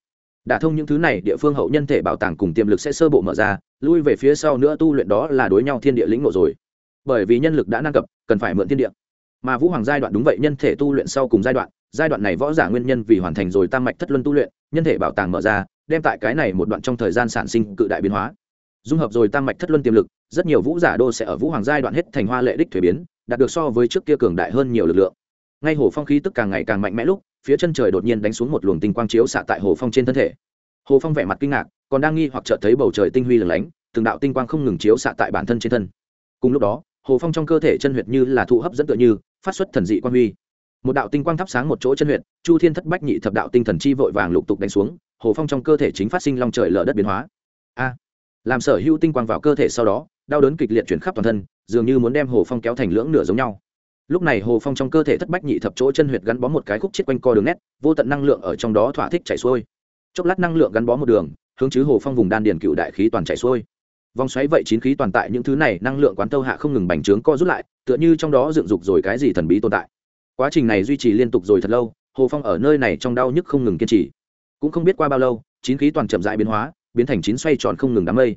Đả thông những thứ này, địa phương hậu nhân thể bảo tàng cùng tiềm lực sẽ sơ bộ mở ra, lui về phía sau nữa tu luyện đó là đối nhau thiên địa lĩnh ngộ rồi. Bởi vì nhân lực đã năng cập, cần phải mượn thiên địa. Mà vũ hoàng giai đoạn đúng vậy, nhân thể tu luyện sau cùng giai đoạn giai đoạn này võ giả nguyên nhân vì hoàn thành rồi tam mạch thất luân tu luyện, nhân thể bảo tàng mở ra, đem tại cái này một đoạn trong thời gian sản sinh cự đại biến hóa dung hợp rồi tam mạch thất luân tiềm lực, rất nhiều vũ giả đô sẽ ở vũ hoàng giai đoạn hết thành hoa lệ đích thuế biến, đạt được so với trước kia cường đại hơn nhiều lực lượng. Ngay hồ phong khí tức càng ngày càng mạnh mẽ lúc, phía chân trời đột nhiên đánh xuống một luồng tinh quang chiếu xạ tại hồ phong trên thân thể. Hồ phong vẻ mặt kinh ngạc, còn đang nghi hoặc chợt thấy bầu trời tinh huy lửng lánh, từng đạo tinh quang không ngừng chiếu xạ tại bản thân trên thân. Cùng lúc đó, hồ phong trong cơ thể chân huyệt như là thụ hấp dẫn tựa như, phát xuất thần dị quang huy. Một đạo tinh quang thắp sáng một chỗ chân huyệt, chu thiên thất bách nhị thập đạo tinh thần chi vội vàng lục tục đánh xuống, hồ phong trong cơ thể chính phát sinh long trời lở đất biến hóa. A! Làm sở hữu tinh quang vào cơ thể sau đó, đau đớn kịch liệt chuyển khắp toàn thân, dường như muốn đem hồ phong kéo thành lưỡng nửa giống nhau. Lúc này hồ phong trong cơ thể thất bách nhị thập chỗ chân huyệt gắn bó một cái khúc chết quanh co đường nét, vô tận năng lượng ở trong đó thỏa thích chảy xuôi. Chốc lát năng lượng gắn bó một đường, hướng chứ hồ phong vùng đan điền cựu đại khí toàn chảy xuôi. Vòng xoáy vậy chín khí toàn tại, những thứ này năng lượng quán tâu hạ không ngừng bành trướng co rút lại, tựa như trong đó dựng dục rồi cái gì thần bí tồn tại. Quá trình này duy trì liên tục rồi thật lâu, hồ phong ở nơi này trong đau nhức không ngừng kiên trì. Cũng không biết qua bao lâu, chín khí toàn chậm dại biến hóa biến thành chín xoay tròn không ngừng đám mây.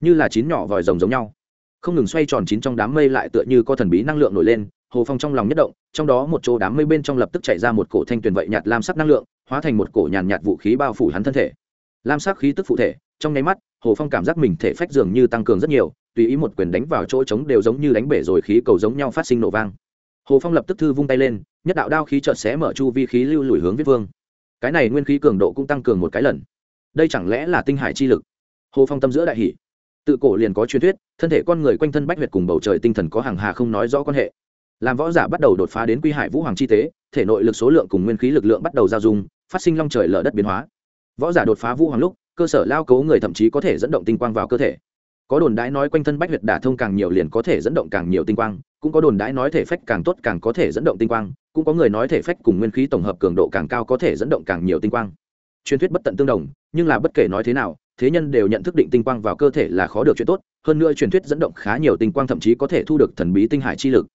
Như là chín nhỏ vòi rồng giống nhau. Không ngừng xoay tròn chín trong đám mây lại tựa như có thần bí năng lượng nổi lên, hồ phong trong lòng nhất động, trong đó một chỗ đám mây bên trong lập tức chạy ra một cổ thanh tuyền vậy nhạt lam sắc năng lượng, hóa thành một cổ nhàn nhạt vũ khí bao phủ hắn thân thể. Lam sắc khí tức phụ thể, trong nháy mắt, hồ phong cảm giác mình thể phách dường như tăng cường rất nhiều, tùy ý một quyền đánh vào chỗ trống đều giống như đánh bể rồi khí cầu giống nhau phát sinh nổ vang. Hồ phong lập tức thư vung tay lên, nhất đạo đao khí chợt xé mở chu vi khí lưu lùi hướng viết vương. Cái này nguyên khí cường độ cũng tăng cường một cái lần đây chẳng lẽ là tinh hải chi lực? Hồ phong tâm giữa đại hỷ tự cổ liền có truyền thuyết, thân thể con người quanh thân bách huyệt cùng bầu trời tinh thần có hàng hà không nói rõ quan hệ. Làm võ giả bắt đầu đột phá đến quy hải vũ hoàng chi tế, thể nội lực số lượng cùng nguyên khí lực lượng bắt đầu giao dung, phát sinh long trời lở đất biến hóa. Võ giả đột phá vũ hoàng lúc, cơ sở lao cấu người thậm chí có thể dẫn động tinh quang vào cơ thể. Có đồn đãi nói quanh thân bách huyệt đả thông càng nhiều liền có thể dẫn động càng nhiều tinh quang, cũng có đồn đãi nói thể phách càng tốt càng có thể dẫn động tinh quang, cũng có người nói thể phách cùng nguyên khí tổng hợp cường độ càng cao có thể dẫn động càng nhiều tinh quang. Truyền thuyết bất tận tương đồng nhưng là bất kể nói thế nào, thế nhân đều nhận thức định tinh quang vào cơ thể là khó được chuyện tốt, hơn nữa truyền thuyết dẫn động khá nhiều tinh quang thậm chí có thể thu được thần bí tinh hải chi lực.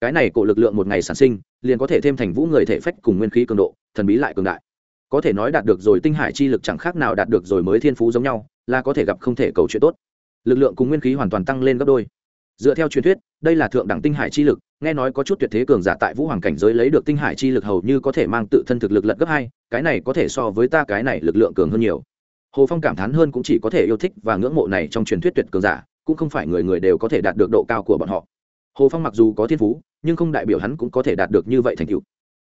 Cái này cổ lực lượng một ngày sản sinh, liền có thể thêm thành vũ người thể phách cùng nguyên khí cường độ, thần bí lại cường đại. Có thể nói đạt được rồi tinh hải chi lực chẳng khác nào đạt được rồi mới thiên phú giống nhau, là có thể gặp không thể cầu chuyện tốt. Lực lượng cùng nguyên khí hoàn toàn tăng lên gấp đôi. Dựa theo truyền thuyết, đây là thượng đẳng tinh hải chi lực nghe nói có chút tuyệt thế cường giả tại vũ hoàng cảnh giới lấy được tinh hải chi lực hầu như có thể mang tự thân thực lực lật gấp hai, cái này có thể so với ta cái này lực lượng cường hơn nhiều. Hồ phong cảm thán hơn cũng chỉ có thể yêu thích và ngưỡng mộ này trong truyền thuyết tuyệt cường giả, cũng không phải người người đều có thể đạt được độ cao của bọn họ. Hồ phong mặc dù có thiên phú, nhưng không đại biểu hắn cũng có thể đạt được như vậy thành tựu.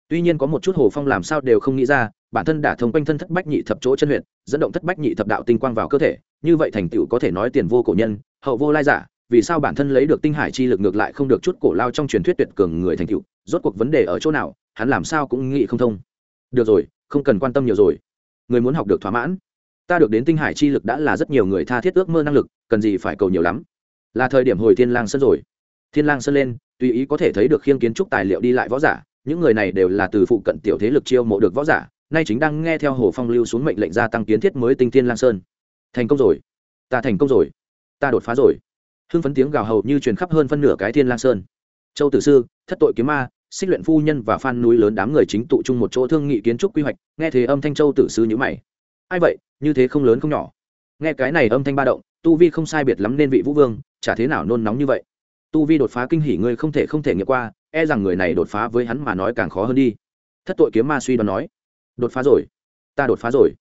Tuy nhiên có một chút hồ phong làm sao đều không nghĩ ra, bản thân đả thông quanh thân thất bách nhị thập chỗ chân huyện dẫn động thất bách nhị thập đạo tinh quang vào cơ thể, như vậy thành tựu có thể nói tiền vô cổ nhân, hậu vô lai giả vì sao bản thân lấy được tinh hải chi lực ngược lại không được chút cổ lao trong truyền thuyết tuyệt cường người thành tựu? Rốt cuộc vấn đề ở chỗ nào? Hắn làm sao cũng nghĩ không thông. Được rồi, không cần quan tâm nhiều rồi. Người muốn học được thỏa mãn. Ta được đến tinh hải chi lực đã là rất nhiều người tha thiết ước mơ năng lực, cần gì phải cầu nhiều lắm? Là thời điểm hồi thiên lang sân rồi. Thiên lang sân lên, tùy ý có thể thấy được khiêng kiến trúc tài liệu đi lại võ giả. Những người này đều là từ phụ cận tiểu thế lực chiêu mộ được võ giả, nay chính đang nghe theo hồ phong lưu xuống mệnh lệnh gia tăng kiến thiết mới tinh thiên lang sơn. Thành công rồi. Ta thành công rồi. Ta đột phá rồi hưng phấn tiếng gào hầu như truyền khắp hơn phân nửa cái thiên lang sơn. Châu tử sư, thất tội kiếm ma, xích luyện phu nhân và phan núi lớn đám người chính tụ chung một chỗ thương nghị kiến trúc quy hoạch, nghe thế âm thanh châu tử sư nhữ mày. Ai vậy? Như thế không lớn không nhỏ. Nghe cái này âm thanh ba động, tu vi không sai biệt lắm nên vị vũ vương, chả thế nào nôn nóng như vậy. Tu vi đột phá kinh hỉ ngươi không thể không thể nghiệm qua e rằng người này đột phá với hắn mà nói càng khó hơn đi. Thất tội kiếm ma suy đoán nói, đột phá rồi, ta đột phá rồi.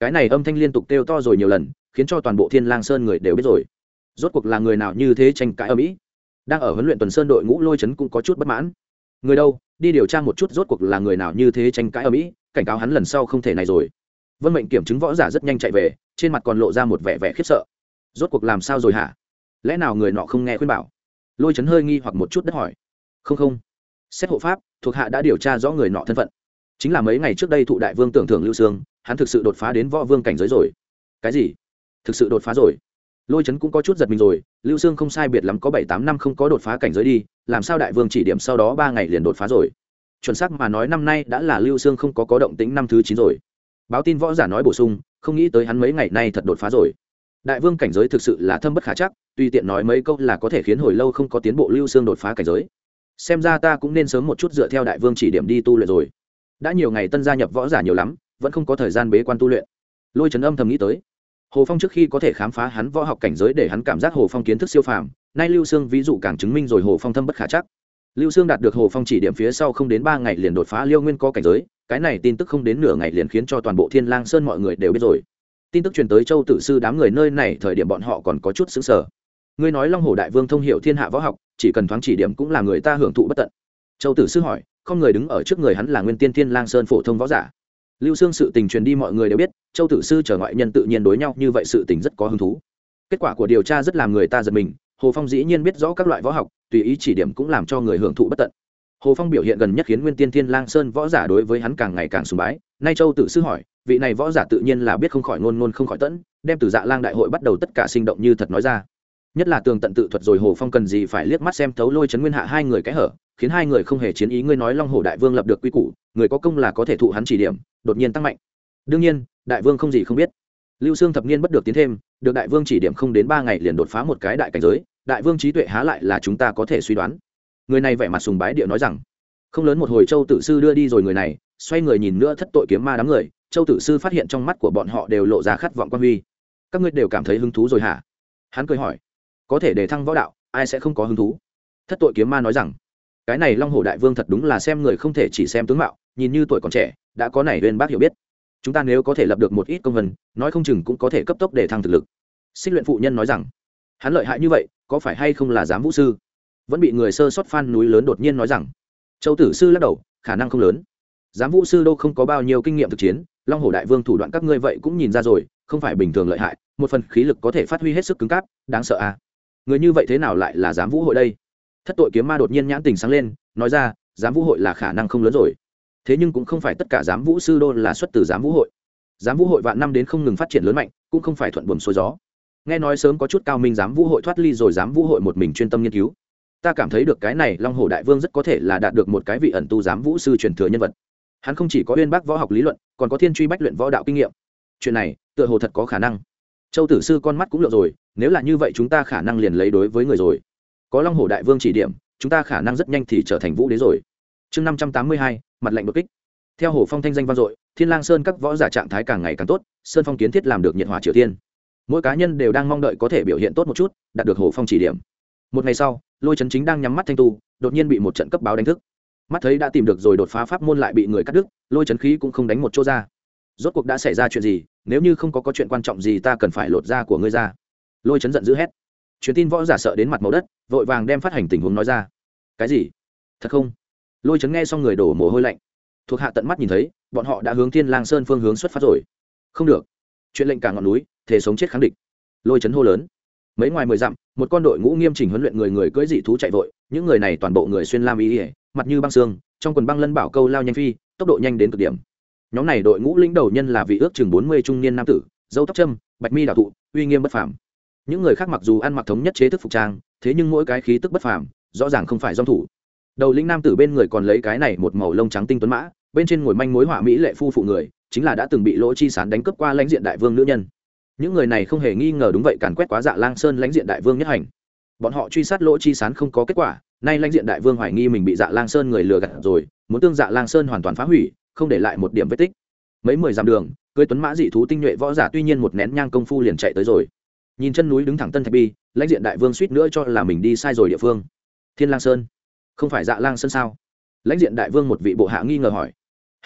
Cái này âm thanh liên tục kêu to rồi nhiều lần, khiến cho toàn bộ thiên lang sơn người đều biết rồi rốt cuộc là người nào như thế tranh cãi ở mỹ? Đang ở huấn luyện tuần sơn đội ngũ lôi chấn cũng có chút bất mãn. Người đâu? Đi điều tra một chút rốt cuộc là người nào như thế tranh cãi ở mỹ, cảnh cáo hắn lần sau không thể này rồi. Vân mệnh kiểm chứng võ giả rất nhanh chạy về, trên mặt còn lộ ra một vẻ vẻ khiếp sợ. Rốt cuộc làm sao rồi hả? Lẽ nào người nọ không nghe khuyên bảo? Lôi chấn hơi nghi hoặc một chút đất hỏi. Không không. Xét hộ pháp, thuộc hạ đã điều tra rõ người nọ thân phận. Chính là mấy ngày trước đây thụ đại vương tưởng thưởng lưu sương, hắn thực sự đột phá đến võ vương cảnh giới rồi. Cái gì? Thực sự đột phá rồi? Lôi chấn cũng có chút giật mình rồi, lưu sương không sai biệt lắm có bảy tám năm không có đột phá cảnh giới đi, làm sao đại vương chỉ điểm sau đó ba ngày liền đột phá rồi? Chuẩn xác mà nói năm nay đã là lưu sương không có có động tĩnh năm thứ chín rồi. Báo tin võ giả nói bổ sung, không nghĩ tới hắn mấy ngày nay thật đột phá rồi. Đại vương cảnh giới thực sự là thâm bất khả chắc, tuy tiện nói mấy câu là có thể khiến hồi lâu không có tiến bộ lưu xương đột phá cảnh giới. Xem ra ta cũng nên sớm một chút dựa theo đại vương chỉ điểm đi tu luyện rồi. Đã nhiều ngày tân gia nhập võ giả nhiều lắm, vẫn không có thời gian bế quan tu luyện. Lôi trấn âm thầm nghĩ tới hồ phong trước khi có thể khám phá hắn võ học cảnh giới để hắn cảm giác hồ phong kiến thức siêu phàm, nay lưu sương ví dụ càng chứng minh rồi hồ phong thâm bất khả chắc. Lưu sương đạt được hồ phong chỉ điểm phía sau không đến ba ngày liền đột phá liêu nguyên có cảnh giới, cái này tin tức không đến nửa ngày liền khiến cho toàn bộ thiên lang sơn mọi người đều biết rồi. Tin tức truyền tới châu tử sư đám người nơi này thời điểm bọn họ còn có chút xứng sở ngươi nói long hồ đại vương thông hiểu thiên hạ võ học, chỉ cần thoáng chỉ điểm cũng là người ta hưởng thụ bất tận. Châu tử sư hỏi, không người đứng ở trước người hắn là nguyên tiên thiên lang sơn phổ thông võ giả lưu xương sự tình truyền đi mọi người đều biết, châu tử sư trở ngoại nhân tự nhiên đối nhau như vậy sự tình rất có hứng thú. Kết quả của điều tra rất làm người ta giật mình, hồ phong dĩ nhiên biết rõ các loại võ học, tùy ý chỉ điểm cũng làm cho người hưởng thụ bất tận. Hồ phong biểu hiện gần nhất khiến nguyên tiên thiên lang sơn võ giả đối với hắn càng ngày càng sùng bái. Nay châu tử sư hỏi, vị này võ giả tự nhiên là biết không khỏi ngôn ngôn không khỏi tẫn, đem từ dạ lang đại hội bắt đầu tất cả sinh động như thật nói ra nhất là tường tận tự thuật rồi hồ phong cần gì phải liếc mắt xem thấu lôi chấn nguyên hạ hai người cái hở, khiến hai người không hề chiến ý ngươi nói long hồ đại vương lập được quy củ, người có công là có thể thụ hắn chỉ điểm, đột nhiên tăng mạnh. Đương nhiên, đại vương không gì không biết. Lưu xương thập niên bất được tiến thêm, được đại vương chỉ điểm không đến ba ngày liền đột phá một cái đại cảnh giới, đại vương trí tuệ há lại là chúng ta có thể suy đoán. Người này vẻ mặt sùng bái địa nói rằng, không lớn một hồi châu tử sư đưa đi rồi người này, xoay người nhìn nữa thất tội kiếm ma đám người, châu tử sư phát hiện trong mắt của bọn họ đều lộ ra khát vọng quan huy. Các ngươi đều cảm thấy hứng thú rồi hả? Hắn cười hỏi có thể để thăng võ đạo, ai sẽ không có hứng thú? Thất tội kiếm ma nói rằng, cái này long hồ đại vương thật đúng là xem người không thể chỉ xem tướng mạo, nhìn như tuổi còn trẻ, đã có này lên bác hiểu biết. Chúng ta nếu có thể lập được một ít công vân, nói không chừng cũng có thể cấp tốc để thăng thực lực. Xích luyện phụ nhân nói rằng, hắn lợi hại như vậy, có phải hay không là giám vũ sư? Vẫn bị người sơ sót phan núi lớn đột nhiên nói rằng, châu tử sư lắc đầu, khả năng không lớn. Giám vũ sư đâu không có bao nhiêu kinh nghiệm thực chiến, long hồ đại vương thủ đoạn các ngươi vậy cũng nhìn ra rồi, không phải bình thường lợi hại, một phần khí lực có thể phát huy hết sức cứng cáp, đáng sợ à? Người như vậy thế nào lại là giám vũ hội đây? Thất tội kiếm ma đột nhiên nhãn tình sáng lên, nói ra, giám vũ hội là khả năng không lớn rồi. Thế nhưng cũng không phải tất cả giám vũ sư đô là xuất từ giám vũ hội. Giám vũ hội vạn năm đến không ngừng phát triển lớn mạnh, cũng không phải thuận buồm xuôi gió. Nghe nói sớm có chút cao minh giám vũ hội thoát ly rồi giám vũ hội một mình chuyên tâm nghiên cứu. Ta cảm thấy được cái này long hồ đại vương rất có thể là đạt được một cái vị ẩn tu giám vũ sư truyền thừa nhân vật. Hắn không chỉ có uyên bác võ học lý luận, còn có thiên truy bách luyện võ đạo kinh nghiệm. Chuyện này, tựa hồ thật có khả năng. Châu tử sư con mắt cũng lựa rồi nếu là như vậy chúng ta khả năng liền lấy đối với người rồi. Có long hồ đại vương chỉ điểm, chúng ta khả năng rất nhanh thì trở thành vũ đế rồi. Chương năm trăm tám mươi hai, mặt lạnh đột kích. Theo hồ phong thanh danh vang dội, thiên lang sơn các võ giả trạng thái càng ngày càng tốt, sơn phong kiến thiết làm được nhiệt hòa triều tiên. Mỗi cá nhân đều đang mong đợi có thể biểu hiện tốt một chút, đạt được hồ phong chỉ điểm. Một ngày sau, lôi trấn chính đang nhắm mắt thanh tu, đột nhiên bị một trận cấp báo đánh thức. Mắt thấy đã tìm được rồi đột phá pháp môn lại bị người cắt đứt, lôi Trấn khí cũng không đánh một chỗ ra. Rốt cuộc đã xảy ra chuyện gì, nếu như không có có chuyện quan trọng gì ta cần phải lột da của ngươi ra lôi chấn giận dữ hét. Truyền tin võ giả sợ đến mặt màu đất, vội vàng đem phát hành tình huống nói ra. Cái gì? Thật không? Lôi chấn nghe xong người đổ mồ hôi lạnh. Thuộc hạ tận mắt nhìn thấy, bọn họ đã hướng thiên lang sơn phương hướng xuất phát rồi. Không được. Chuyện lệnh cả ngọn núi thể sống chết kháng địch. Lôi chấn hô lớn. Mấy ngoài mười dặm, một con đội ngũ nghiêm chỉnh huấn luyện người người cưỡi dị thú chạy vội, những người này toàn bộ người xuyên lam ý ỉa mặt như băng xương, trong quần băng lân bảo câu lao nhanh phi, tốc độ nhanh đến cực điểm. Nhóm này đội ngũ lĩnh đầu nhân là vị ước chừng bốn mươi trung niên nam tử, dâu tóc trâm bạch mi đạo thụ, uy nghiêm bất phàm những người khác mặc dù ăn mặc thống nhất chế thức phục trang, thế nhưng mỗi cái khí tức bất phàm, rõ ràng không phải dòng thủ. Đầu linh nam tử bên người còn lấy cái này một màu lông trắng tinh tuấn mã, bên trên ngồi manh mối họa mỹ lệ phu phụ người, chính là đã từng bị lỗ chi sán đánh cướp qua lãnh diện đại vương nữ nhân. Những người này không hề nghi ngờ đúng vậy càn quét quá dạ lang sơn lãnh diện đại vương nhất hành. Bọn họ truy sát lỗ chi sán không có kết quả, nay lãnh diện đại vương hoài nghi mình bị dạ lang sơn người lừa gạt rồi, muốn tương dạ lang sơn hoàn toàn phá hủy, không để lại một điểm vết tích. Mấy mười dặm đường, cưới tuấn mã dị thú tinh nhuệ võ giả tuy nhiên một nén nhang công phu liền chạy tới rồi nhìn chân núi đứng thẳng tân thạch bi, lãnh diện đại vương suýt nữa cho là mình đi sai rồi địa phương. Thiên lang sơn? Không phải dạ lang sơn sao? Lãnh diện đại vương một vị bộ hạ nghi ngờ hỏi.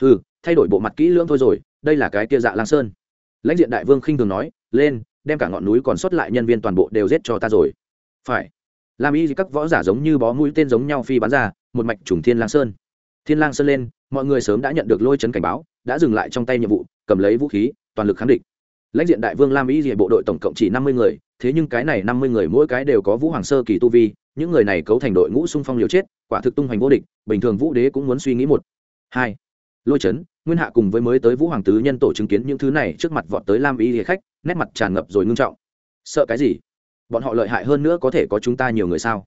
Ừ thay đổi bộ mặt kỹ lưỡng thôi rồi, đây là cái kia dạ lang sơn. Lãnh diện đại vương khinh thường nói, lên, đem cả ngọn núi còn sót lại nhân viên toàn bộ đều giết cho ta rồi. Phải. Làm y các võ giả giống như bó mũi tên giống nhau phi bắn ra, một mạch trùng thiên lang sơn. Thiên lang sơn lên, mọi người sớm đã nhận được lôi chấn cảnh báo, đã dừng lại trong tay nhiệm vụ, cầm lấy vũ khí, toàn lực kháng địch lãnh diện đại vương lam ý gì bộ đội tổng cộng chỉ năm mươi người, thế nhưng cái này năm mươi người mỗi cái đều có vũ hoàng sơ kỳ tu vi, những người này cấu thành đội ngũ xung phong liều chết, quả thực tung hoành vô địch, bình thường vũ đế cũng muốn suy nghĩ một. Hai, lôi chấn, nguyên hạ cùng với mới tới vũ hoàng tứ nhân tổ chứng kiến những thứ này trước mặt vọt tới lam y khách, nét mặt tràn ngập rồi ngưng trọng. Sợ cái gì? Bọn họ lợi hại hơn nữa có thể có chúng ta nhiều người sao?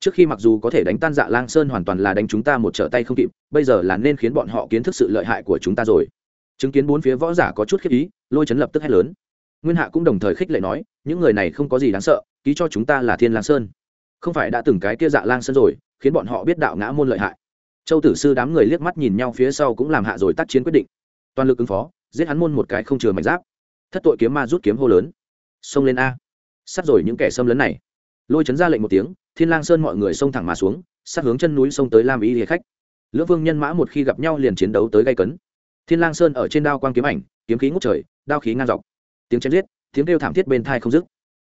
Trước khi mặc dù có thể đánh tan dạ lang sơn hoàn toàn là đánh chúng ta một trở tay không kịp, bây giờ là nên khiến bọn họ kiến thức sự lợi hại của chúng ta rồi chứng kiến bốn phía võ giả có chút khiếp ý, lôi chấn lập tức hét lớn. Nguyên hạ cũng đồng thời khích lệ nói, những người này không có gì đáng sợ, ký cho chúng ta là thiên lang sơn. Không phải đã từng cái kia dạ lang sơn rồi, khiến bọn họ biết đạo ngã môn lợi hại. Châu tử sư đám người liếc mắt nhìn nhau phía sau cũng làm hạ rồi tác chiến quyết định. Toàn lực ứng phó, giết hắn môn một cái không chừa mảnh giáp. Thất tội kiếm ma rút kiếm hô lớn. Xông lên a. Sát rồi những kẻ xâm lấn này. Lôi chấn ra lệnh một tiếng, thiên lang sơn mọi người xông thẳng mà xuống, sát hướng chân núi xông tới lam ý hiệp khách. Lưỡng vương nhân mã một khi gặp nhau liền chiến đấu tới gây cấn thiên lang sơn ở trên đao quang kiếm ảnh, kiếm khí ngút trời, đao khí ngang dọc. Tiếng chém giết, tiếng kêu thảm thiết bên thai không dứt.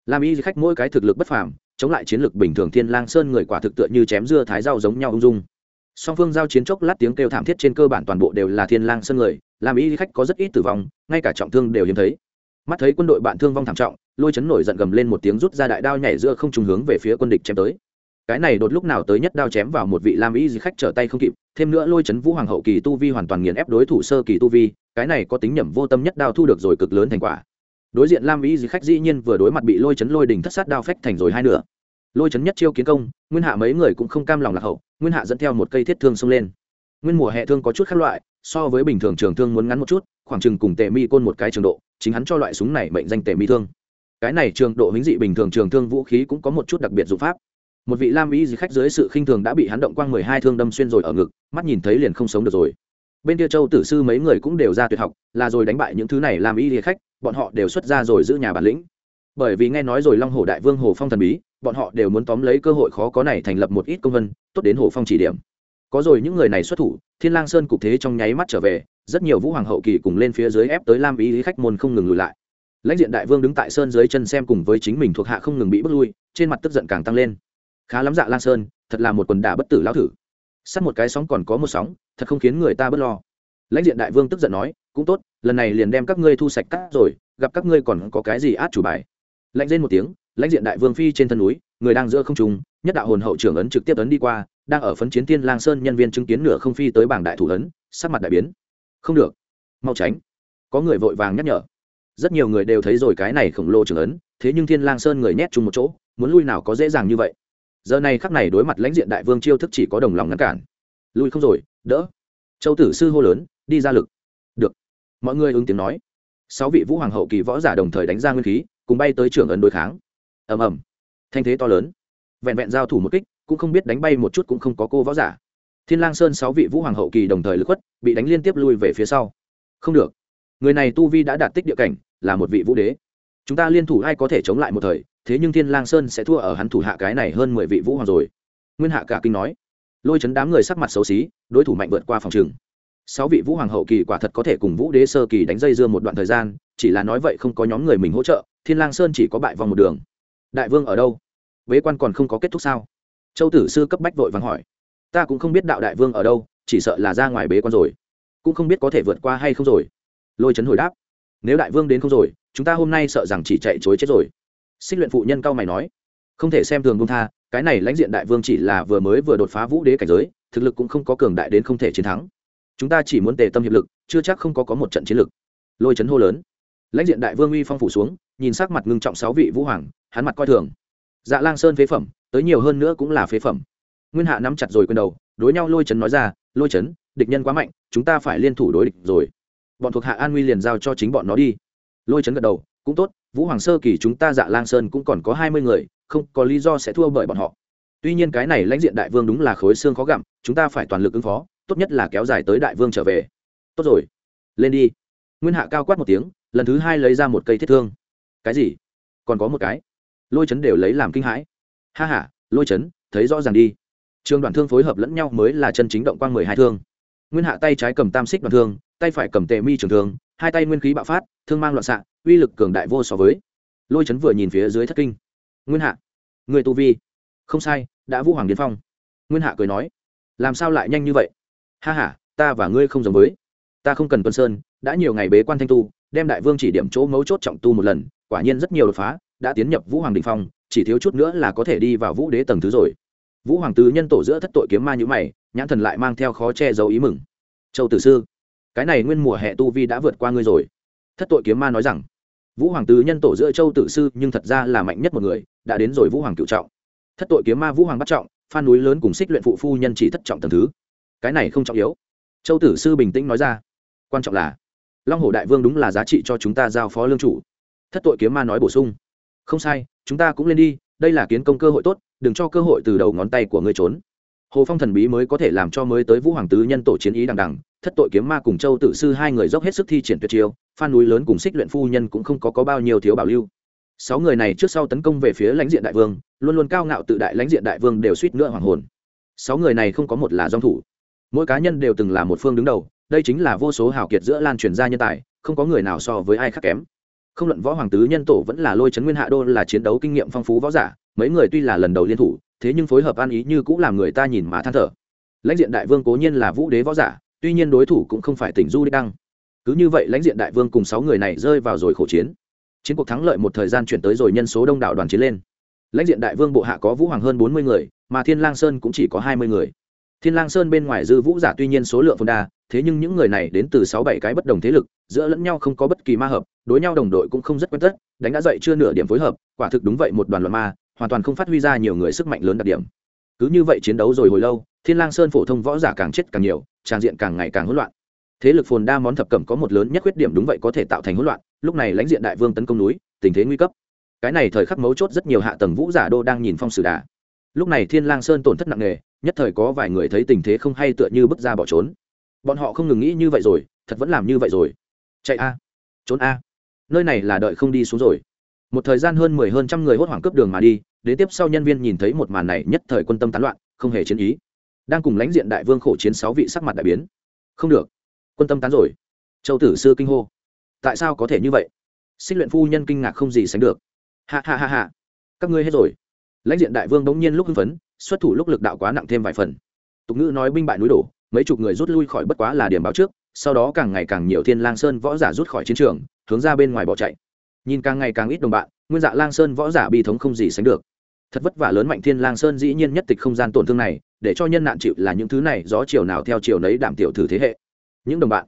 Lam y khách mỗi cái thực lực bất phàm, chống lại chiến lược bình thường thiên lang sơn người quả thực tựa như chém dưa thái rau giống nhau ung dung. Song phương giao chiến chốc lát tiếng kêu thảm thiết trên cơ bản toàn bộ đều là thiên lang sơn người, làm y khách có rất ít tử vong, ngay cả trọng thương đều hiếm thấy. Mắt thấy quân đội bạn thương vong thảm trọng, lôi chấn nổi giận gầm lên một tiếng rút ra đại đao nhảy giữa không trùng hướng về phía quân địch chém tới cái này đột lúc nào tới nhất đao chém vào một vị lam y khách trở tay không kịp, thêm nữa lôi chấn vũ hoàng hậu kỳ tu vi hoàn toàn nghiền ép đối thủ sơ kỳ tu vi, cái này có tính nhẩm vô tâm nhất đao thu được rồi cực lớn thành quả. Đối diện lam y khách dĩ nhiên vừa đối mặt bị lôi chấn lôi đỉnh thất sát đao phách thành rồi hai nửa. Lôi chấn nhất chiêu kiến công, nguyên hạ mấy người cũng không cam lòng lạc hậu, nguyên hạ dẫn theo một cây thiết thương xông lên. Nguyên mùa hè thương có chút khác loại, so với bình thường trường thương muốn ngắn một chút, khoảng chừng cùng tệ mi côn một cái trường độ, chính hắn cho loại súng này mệnh danh tệ mi thương. Cái này trường độ hính dị bình thường trường thương vũ khí cũng có một chút đặc biệt dụng pháp một vị lam y gì khách dưới sự khinh thường đã bị hắn động quang mười hai thương đâm xuyên rồi ở ngực, mắt nhìn thấy liền không sống được rồi. Bên kia châu tử sư mấy người cũng đều ra tuyệt học, là rồi đánh bại những thứ này làm y gì khách, bọn họ đều xuất ra rồi giữ nhà bản lĩnh. Bởi vì nghe nói rồi long hồ đại vương hồ phong thần bí, bọn họ đều muốn tóm lấy cơ hội khó có này thành lập một ít công vân, tốt đến hồ phong chỉ điểm. Có rồi những người này xuất thủ, thiên lang sơn cục thế trong nháy mắt trở về, rất nhiều vũ hoàng hậu kỳ cùng lên phía dưới ép tới lam ý lý khách môn không ngừng lùi lại. Lãnh diện đại vương đứng tại sơn dưới chân xem cùng với chính mình thuộc hạ không ngừng bị bước lui, trên mặt tức giận càng tăng lên khá lắm dạ lang sơn, thật là một quần đả bất tử lão thử. Sắt một cái sóng còn có một sóng, thật không khiến người ta bớt lo. Lãnh diện đại vương tức giận nói, cũng tốt, lần này liền đem các ngươi thu sạch cắt rồi, gặp các ngươi còn có cái gì át chủ bài. Lãnh lên một tiếng, lãnh diện đại vương phi trên thân núi, người đang giữa không trung, nhất đạo hồn hậu trưởng ấn trực tiếp ấn đi qua, đang ở phấn chiến tiên lang sơn nhân viên chứng kiến nửa không phi tới bảng đại thủ ấn, sắc mặt đại biến. Không được, mau tránh. Có người vội vàng nhắc nhở. Rất nhiều người đều thấy rồi cái này khổng lồ trưởng ấn, thế nhưng thiên lang sơn người nhét chung một chỗ, muốn lui nào có dễ dàng như vậy giờ này khắc này đối mặt lãnh diện đại vương chiêu thức chỉ có đồng lòng ngăn cản. Lui không rồi, đỡ. Châu tử sư hô lớn, đi ra lực. Được. Mọi người ứng tiếng nói. Sáu vị vũ hoàng hậu kỳ võ giả đồng thời đánh ra nguyên khí, cùng bay tới trưởng ấn đối kháng. Ầm ầm. Thanh thế to lớn. Vẹn vẹn giao thủ một kích, cũng không biết đánh bay một chút cũng không có cô võ giả. Thiên lang sơn sáu vị vũ hoàng hậu kỳ đồng thời lực khuất, bị đánh liên tiếp lui về phía sau. Không được. Người này tu vi đã đạt tích địa cảnh, là một vị vũ đế. Chúng ta liên thủ ai có thể chống lại một thời? Thế nhưng thiên lang sơn sẽ thua ở hắn thủ hạ cái này hơn mười vị vũ hoàng rồi. Nguyên hạ cả kinh nói. Lôi chấn đám người sắc mặt xấu xí, đối thủ mạnh vượt qua phòng trường. Sáu vị vũ hoàng hậu kỳ quả thật có thể cùng vũ đế sơ kỳ đánh dây dưa một đoạn thời gian, chỉ là nói vậy không có nhóm người mình hỗ trợ, thiên lang sơn chỉ có bại vòng một đường. Đại vương ở đâu? Bế quan còn không có kết thúc sao? Châu tử sư cấp bách vội vàng hỏi. Ta cũng không biết đạo đại vương ở đâu, chỉ sợ là ra ngoài bế quan rồi. Cũng không biết có thể vượt qua hay không rồi. Lôi chấn hồi đáp. Nếu đại vương đến không rồi, chúng ta hôm nay sợ rằng chỉ chạy chối chết rồi xích luyện phụ nhân cao mày nói, không thể xem thường công tha, cái này lãnh diện đại vương chỉ là vừa mới vừa đột phá vũ đế cảnh giới, thực lực cũng không có cường đại đến không thể chiến thắng. Chúng ta chỉ muốn tề tâm hiệp lực, chưa chắc không có có một trận chiến lực. Lôi chấn hô lớn. Lãnh diện đại vương uy phong phủ xuống, nhìn sắc mặt ngưng trọng sáu vị vũ hoàng, hắn mặt coi thường. Dạ lang sơn phế phẩm, tới nhiều hơn nữa cũng là phế phẩm. Nguyên hạ nắm chặt rồi quên đầu, đối nhau lôi chấn nói ra, lôi chấn, địch nhân quá mạnh, chúng ta phải liên thủ đối địch rồi. Bọn thuộc hạ an nguy liền giao cho chính bọn nó đi. Lôi chấn gật đầu, cũng tốt vũ hoàng sơ kỳ chúng ta dạ lang sơn cũng còn có hai mươi người, không có lý do sẽ thua bởi bọn họ. Tuy nhiên cái này lãnh diện đại vương đúng là khối xương khó gặm, chúng ta phải toàn lực ứng phó, tốt nhất là kéo dài tới đại vương trở về. Tốt rồi. Lên đi. Nguyên hạ cao quát một tiếng, lần thứ hai lấy ra một cây thiết thương. Cái gì? Còn có một cái. Lôi chấn đều lấy làm kinh hãi. Ha h a lôi chấn, thấy rõ ràng đi. Trường đoạn thương phối hợp lẫn nhau mới là chân chính động quang mười hai thương. Nguyên hạ tay trái cầm tam xích đoạn thương tay phải cầm tệ mi trường thương, hai tay nguyên khí bạo phát, thương mang loạn xạ, uy lực cường đại vô so với. Lôi chấn vừa nhìn phía dưới thất kinh. Nguyên hạ, người tu vi. Không sai, đã vũ hoàng điên phong. Nguyên hạ cười nói, làm sao lại nhanh như vậy? Ha h a ta và ngươi không giống với. Ta không cần tuân sơn, đã nhiều ngày bế quan thanh tu, đem đại vương chỉ điểm chỗ mấu chốt trọng tu một lần, quả nhiên rất nhiều đột phá, đã tiến nhập vũ hoàng đình phong, chỉ thiếu chút nữa là có thể đi vào vũ đế tầng thứ rồi. Vũ hoàng tứ nhân tổ giữa thất tội kiếm ma nhữ mày, nhãn thần lại mang theo khó che giấu ý mừng. Châu tử sư cái này nguyên mùa hè tu vi đã vượt qua ngươi rồi. Thất tội kiếm ma nói rằng, vũ hoàng tứ nhân tổ giữa châu tử sư nhưng thật ra là mạnh nhất một người, đã đến rồi vũ hoàng cựu trọng. Thất tội kiếm ma vũ hoàng bắt trọng phan núi lớn cùng xích luyện phụ phu nhân chỉ thất trọng tầng thứ. Cái này không trọng yếu. Châu tử sư bình tĩnh nói ra, quan trọng là, long hồ đại vương đúng là giá trị cho chúng ta giao phó lương chủ. Thất tội kiếm ma nói bổ sung, không sai, chúng ta cũng lên đi, đây là kiến công cơ hội tốt, đừng cho cơ hội từ đầu ngón tay của ngươi trốn hồ phong thần bí mới có thể làm cho mới tới vũ hoàng tứ nhân tổ chiến ý đằng đằng thất tội kiếm ma cùng châu tự sư hai người dốc hết sức thi triển tuyệt chiêu phan núi lớn cùng xích luyện phu nhân cũng không có, có bao nhiêu thiếu bảo lưu. Sáu người này trước sau tấn công về phía lãnh diện đại vương luôn luôn cao ngạo tự đại lãnh diện đại vương đều suýt nữa hoàng hồn. Sáu người này không có một là dòng thủ. Mỗi cá nhân đều từng là một phương đứng đầu đây chính là vô số hào kiệt giữa lan truyền gia nhân tài không có người nào so với ai khác kém. Không luận võ hoàng tứ nhân tổ vẫn là lôi chấn nguyên hạ đô là chiến đấu kinh nghiệm phong phú võ giả mấy người tuy là lần đầu liên thủ thế nhưng phối hợp an ý như cũng làm người ta nhìn mà than thở. Lãnh diện đại vương cố nhiên là vũ đế võ giả, tuy nhiên đối thủ cũng không phải tỉnh du đích đăng. Cứ như vậy lãnh diện đại vương cùng sáu người này rơi vào rồi khổ chiến. Chiến cuộc thắng lợi một thời gian chuyển tới rồi nhân số đông đảo đoàn chiến lên. Lãnh diện đại vương bộ hạ có vũ hoàng hơn bốn mươi người, mà thiên lang sơn cũng chỉ có hai mươi người. Thiên lang sơn bên ngoài dư vũ giả tuy nhiên số lượng phồn đa, thế nhưng những người này đến từ sáu bảy cái bất đồng thế lực, giữa lẫn nhau không có bất kỳ ma hợp, đối nhau đồng đội cũng không rất quen tất, đánh đã dậy chưa nửa điểm phối hợp, quả thực đúng vậy một đoàn loạn ma hoàn toàn không phát huy ra nhiều người sức mạnh lớn đặc điểm. Cứ như vậy chiến đấu rồi hồi lâu, thiên lang sơn phổ thông võ giả càng chết càng nhiều, trang diện càng ngày càng hỗn loạn. Thế lực phồn đa món thập cẩm có một lớn nhất khuyết điểm đúng vậy có thể tạo thành hỗn loạn, lúc này lãnh diện đại vương tấn công núi, tình thế nguy cấp. Cái này thời khắc mấu chốt rất nhiều hạ tầng vũ giả đô đang nhìn phong sử đà. Lúc này thiên lang sơn tổn thất nặng nề, nhất thời có vài người thấy tình thế không hay tựa như bước ra bỏ trốn. Bọn họ không ngừng nghĩ như vậy rồi, thật vẫn làm như vậy rồi. Chạy a, trốn a. Nơi này là đợi không đi xuống rồi một thời gian hơn mười hơn trăm người hốt hoảng cướp đường mà đi, đến tiếp sau nhân viên nhìn thấy một màn này nhất thời quân tâm tán loạn, không hề chiến ý. Đang cùng lãnh diện đại vương khổ chiến sáu vị sắc mặt đại biến. Không được. Quân tâm tán rồi. Châu tử sư kinh hô. Tại sao có thể như vậy? Xích luyện phu nhân kinh ngạc không gì sánh được. Hạ hạ hạ hạ các ngươi hết rồi. Lãnh diện đại vương bỗng nhiên lúc hưng phấn, xuất thủ lúc lực đạo quá nặng thêm vài phần. Tục ngữ nói binh bại núi đổ, mấy chục người rút lui khỏi bất quá là điểm báo trước, sau đó càng ngày càng nhiều thiên lang sơn võ giả rút khỏi chiến trường, hướng ra bên ngoài bỏ chạy nhìn càng ngày càng ít đồng bạn, nguyên dạ lang sơn võ giả bi thống không gì sánh được. Thật vất vả lớn mạnh thiên lang sơn dĩ nhiên nhất tịch không gian tổn thương này, để cho nhân nạn chịu là những thứ này, gió chiều nào theo chiều nấy đảm tiểu thử thế hệ. Những đồng bạn,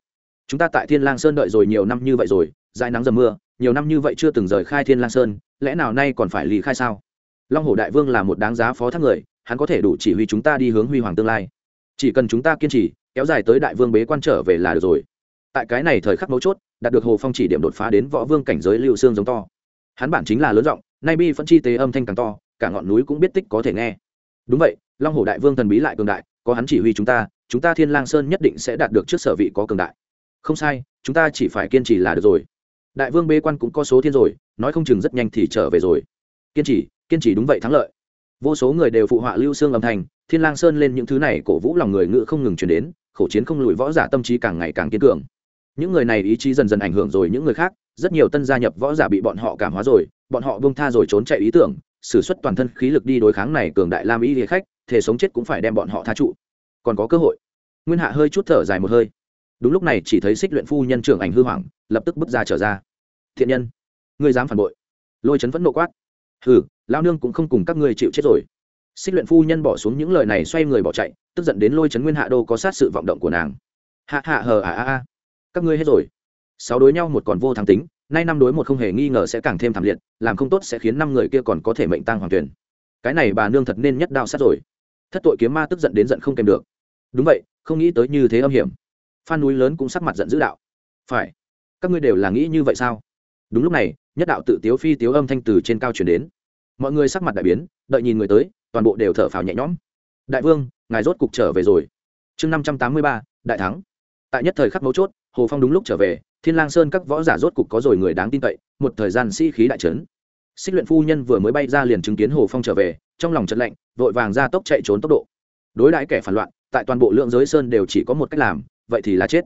chúng ta tại thiên lang sơn đợi rồi nhiều năm như vậy rồi dài nắng dầm mưa, nhiều năm như vậy chưa từng rời khai thiên lang sơn, lẽ nào nay còn phải lì khai sao? Long hồ đại vương là một đáng giá phó thác người, hắn có thể đủ chỉ huy chúng ta đi hướng huy hoàng tương lai. Chỉ cần chúng ta kiên trì, kéo dài tới đại vương bế quan trở về là được rồi. Tại cái này thời khắc mấu chốt đạt được hồ phong chỉ điểm đột phá đến võ vương cảnh giới lưu xương giống to. Hắn bản chính là lớn giọng, nay bi phân chi tế âm thanh càng to, cả ngọn núi cũng biết tích có thể nghe. Đúng vậy, long hồ đại vương thần bí lại cường đại, có hắn chỉ huy chúng ta chúng ta thiên lang sơn nhất định sẽ đạt được trước sở vị có cường đại. Không sai, chúng ta chỉ phải kiên trì là được rồi. Đại vương bê quan cũng có số thiên rồi, nói không chừng rất nhanh thì trở về rồi. Kiên trì kiên trì đúng vậy thắng lợi. Vô số người đều phụ họa lưu xương âm thanh, thiên lang sơn lên những thứ này cổ vũ lòng người ngự không ngừng chuyển đến, khổ chiến không lùi võ giả tâm trí càng ngày càng kiên cường những người này ý chí dần dần ảnh hưởng rồi những người khác, rất nhiều tân gia nhập võ giả bị bọn họ cảm hóa rồi, bọn họ bông tha rồi trốn chạy ý tưởng, sử xuất toàn thân khí lực đi đối kháng này cường đại lam ý khách, thể sống chết cũng phải đem bọn họ tha trụ. Còn có cơ hội. Nguyên hạ hơi chút thở dài một hơi. Đúng lúc này chỉ thấy xích luyện phu nhân trưởng ảnh hư hoảng, lập tức bước ra trở ra. Thiện nhân, ngươi dám phản bội? Lôi chấn vẫn nộ quát. Hừ lao nương cũng không cùng các ngươi chịu chết rồi. Xích luyện phu nhân bỏ xuống những lời này xoay người bỏ chạy, tức giận đến lôi chấn nguyên hạ đô có sát sự vọng động của nàng. Hạ hạ hờ à à à các ngươi hết rồi. Sáu đối nhau một còn vô thắng tính, nay năm đối một không hề nghi ngờ sẽ càng thêm thảm liệt, làm không tốt sẽ khiến năm người kia còn có thể mệnh tăng hoàng tuyển. Cái này bà nương thật nên nhất đao sát rồi. Thất tội kiếm ma tức giận đến giận không kèm được. Đúng vậy, không nghĩ tới như thế âm hiểm. Phan núi lớn cũng sắc mặt giận dữ đạo. Phải, các ngươi đều là nghĩ như vậy sao? Đúng lúc này, nhất đạo tự tiếu phi tiếu âm thanh từ trên cao chuyển đến. Mọi người sắc mặt đại biến, đợi nhìn người tới, toàn bộ đều thở phào nhẹ nhõm. Đại vương, ngài rốt cục trở về rồi. Chương năm trăm tám mươi ba, đại thắng. Tại nhất thời khắc mấu chốt hồ phong đúng lúc trở về, thiên lang sơn các võ giả rốt cục có rồi người đáng tin cậy, một thời gian sĩ khí đại trấn. Xích luyện phu nhân vừa mới bay ra liền chứng kiến hồ phong trở về, trong lòng trận lạnh, vội vàng ra tốc chạy trốn tốc độ. Đối đãi kẻ phản loạn, tại toàn bộ lượng giới sơn đều chỉ có một cách làm, vậy thì là chết.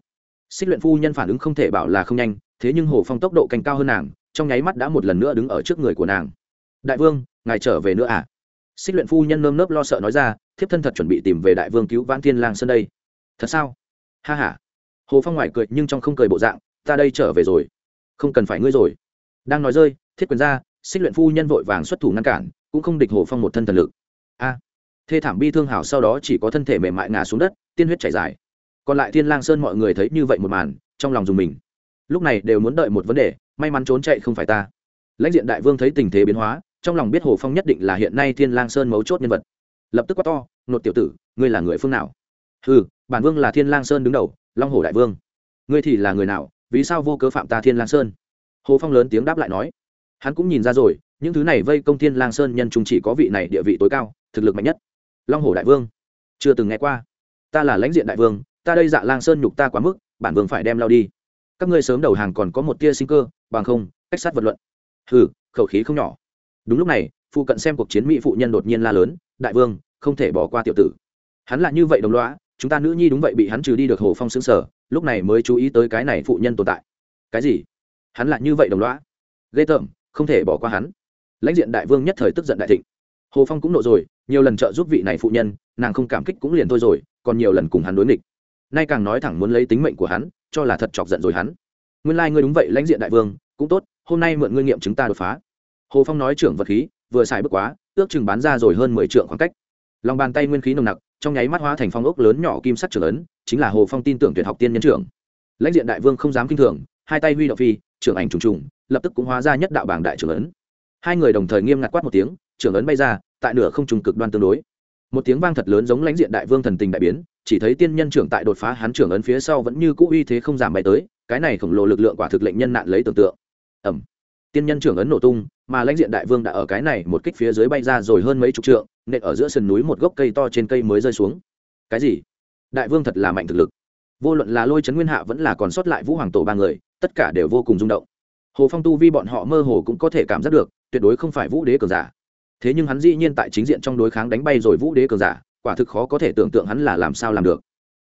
Xích luyện phu nhân phản ứng không thể bảo là không nhanh, thế nhưng hồ phong tốc độ canh cao hơn nàng, trong nháy mắt đã một lần nữa đứng ở trước người của nàng. Đại vương, ngài trở về nữa à? Xích luyện phu nhân nơm nớp lo sợ nói ra, thiếp thân thật chuẩn bị tìm về đại vương cứu vãn thiên lang sơn đây. Thật sao? Ha ha hồ phong ngoài cười nhưng trong không cười bộ dạng, ta đây trở về rồi. Không cần phải ngươi rồi. Đang nói rơi, thiết quyền ra xích luyện phu nhân vội vàng xuất thủ ngăn cản, cũng không địch hồ phong một thân thần lực. A! Thê thảm bi thương hảo sau đó chỉ có thân thể mềm mại ngã xuống đất, tiên huyết chảy dài. Còn lại thiên lang sơn mọi người thấy như vậy một màn, trong lòng dùng mình. Lúc này đều muốn đợi một vấn đề, may mắn trốn chạy không phải ta. Lãnh diện đại vương thấy tình thế biến hóa, trong lòng biết hồ phong nhất định là hiện nay thiên lang sơn mấu chốt nhân vật. Lập tức quát to, nột tiểu tử, ngươi là người phương nào? Ừ bản vương là thiên lang sơn đứng đầu long hồ đại vương, ngươi thì là người nào, vì sao vô cớ phạm ta thiên lang sơn? Hồ phong lớn tiếng đáp lại nói, hắn cũng nhìn ra rồi, những thứ này vây công thiên lang sơn nhân trung chỉ có vị này địa vị tối cao, thực lực mạnh nhất. Long hồ đại vương, chưa từng nghe qua. Ta là lãnh diện đại vương, ta đây dạ lang sơn nhục ta quá mức, bản vương phải đem lao đi. Các ngươi sớm đầu hàng còn có một tia sinh cơ, bằng không, cách sát vật luận. Hừ, khẩu khí không nhỏ. Đúng lúc này phụ cận xem cuộc chiến mỹ phụ nhân đột nhiên la lớn, đại vương, không thể bỏ qua tiểu tử. Hắn là như vậy đồng loã chúng ta nữ nhi đúng vậy bị hắn trừ đi được hồ phong xứng sở, lúc này mới chú ý tới cái này phụ nhân tồn tại. Cái gì? Hắn lại như vậy đồng loã ghê tởm, không thể bỏ qua hắn. Lãnh diện đại vương nhất thời tức giận đại thịnh. Hồ phong cũng nộ rồi, nhiều lần trợ giúp vị này phụ nhân, nàng không cảm kích cũng liền thôi rồi, còn nhiều lần cùng hắn đối nghịch. Nay càng nói thẳng muốn lấy tính mệnh của hắn, cho là thật chọc giận rồi hắn. Nguyên lai、like、ngươi đúng vậy, lãnh diện đại vương, cũng tốt, hôm nay mượn ngươi nghiệm chúng ta đột phá. Hồ phong nói trưởng vật khí, vừa xài bước quá, ước chừng bán ra rồi hơn mười t khoảng cách. Lòng bàn tay nguyên khí nồng nặc trong nháy mắt hóa thành phong ốc lớn nhỏ kim sắc trưởng ấn, chính là hồ phong tin tưởng tuyệt học tiên nhân trưởng. Lãnh diện đại vương không dám kinh thường, hai tay huy động phi trưởng ảnh trùng trùng, lập tức cũng hóa ra nhất đạo bảng đại trưởng ấn. Hai người đồng thời nghiêm ngặt quát một tiếng trưởng ấn bay ra, tại nửa không trùng cực đoan tương đối. Một tiếng vang thật lớn giống lãnh diện đại vương thần tình đại biến, chỉ thấy tiên nhân trưởng tại đột phá hắn trưởng ấn phía sau vẫn như cũ uy thế không giảm bay tới, cái này khổng lồ lực lượng quả thực lệnh nhân nạn lấy tưởng tượng. Ẩm tiên nhân trưởng ấn nổ tung, mà lãnh diện đại vương đã ở cái này một kích phía dưới bay ra rồi hơn mấy chục trượng, nện ở giữa sườn núi một gốc cây to trên cây mới rơi xuống. Cái gì? Đại vương thật là mạnh thực lực. Vô luận là lôi trấn nguyên hạ vẫn là còn sót lại vũ hoàng tổ ba người, tất cả đều vô cùng rung động. Hồ phong tu vi bọn họ mơ hồ cũng có thể cảm giác được, tuyệt đối không phải vũ đế cường giả. Thế nhưng hắn dĩ nhiên tại chính diện trong đối kháng đánh bay rồi vũ đế cường giả, quả thực khó có thể tưởng tượng hắn là làm sao làm được.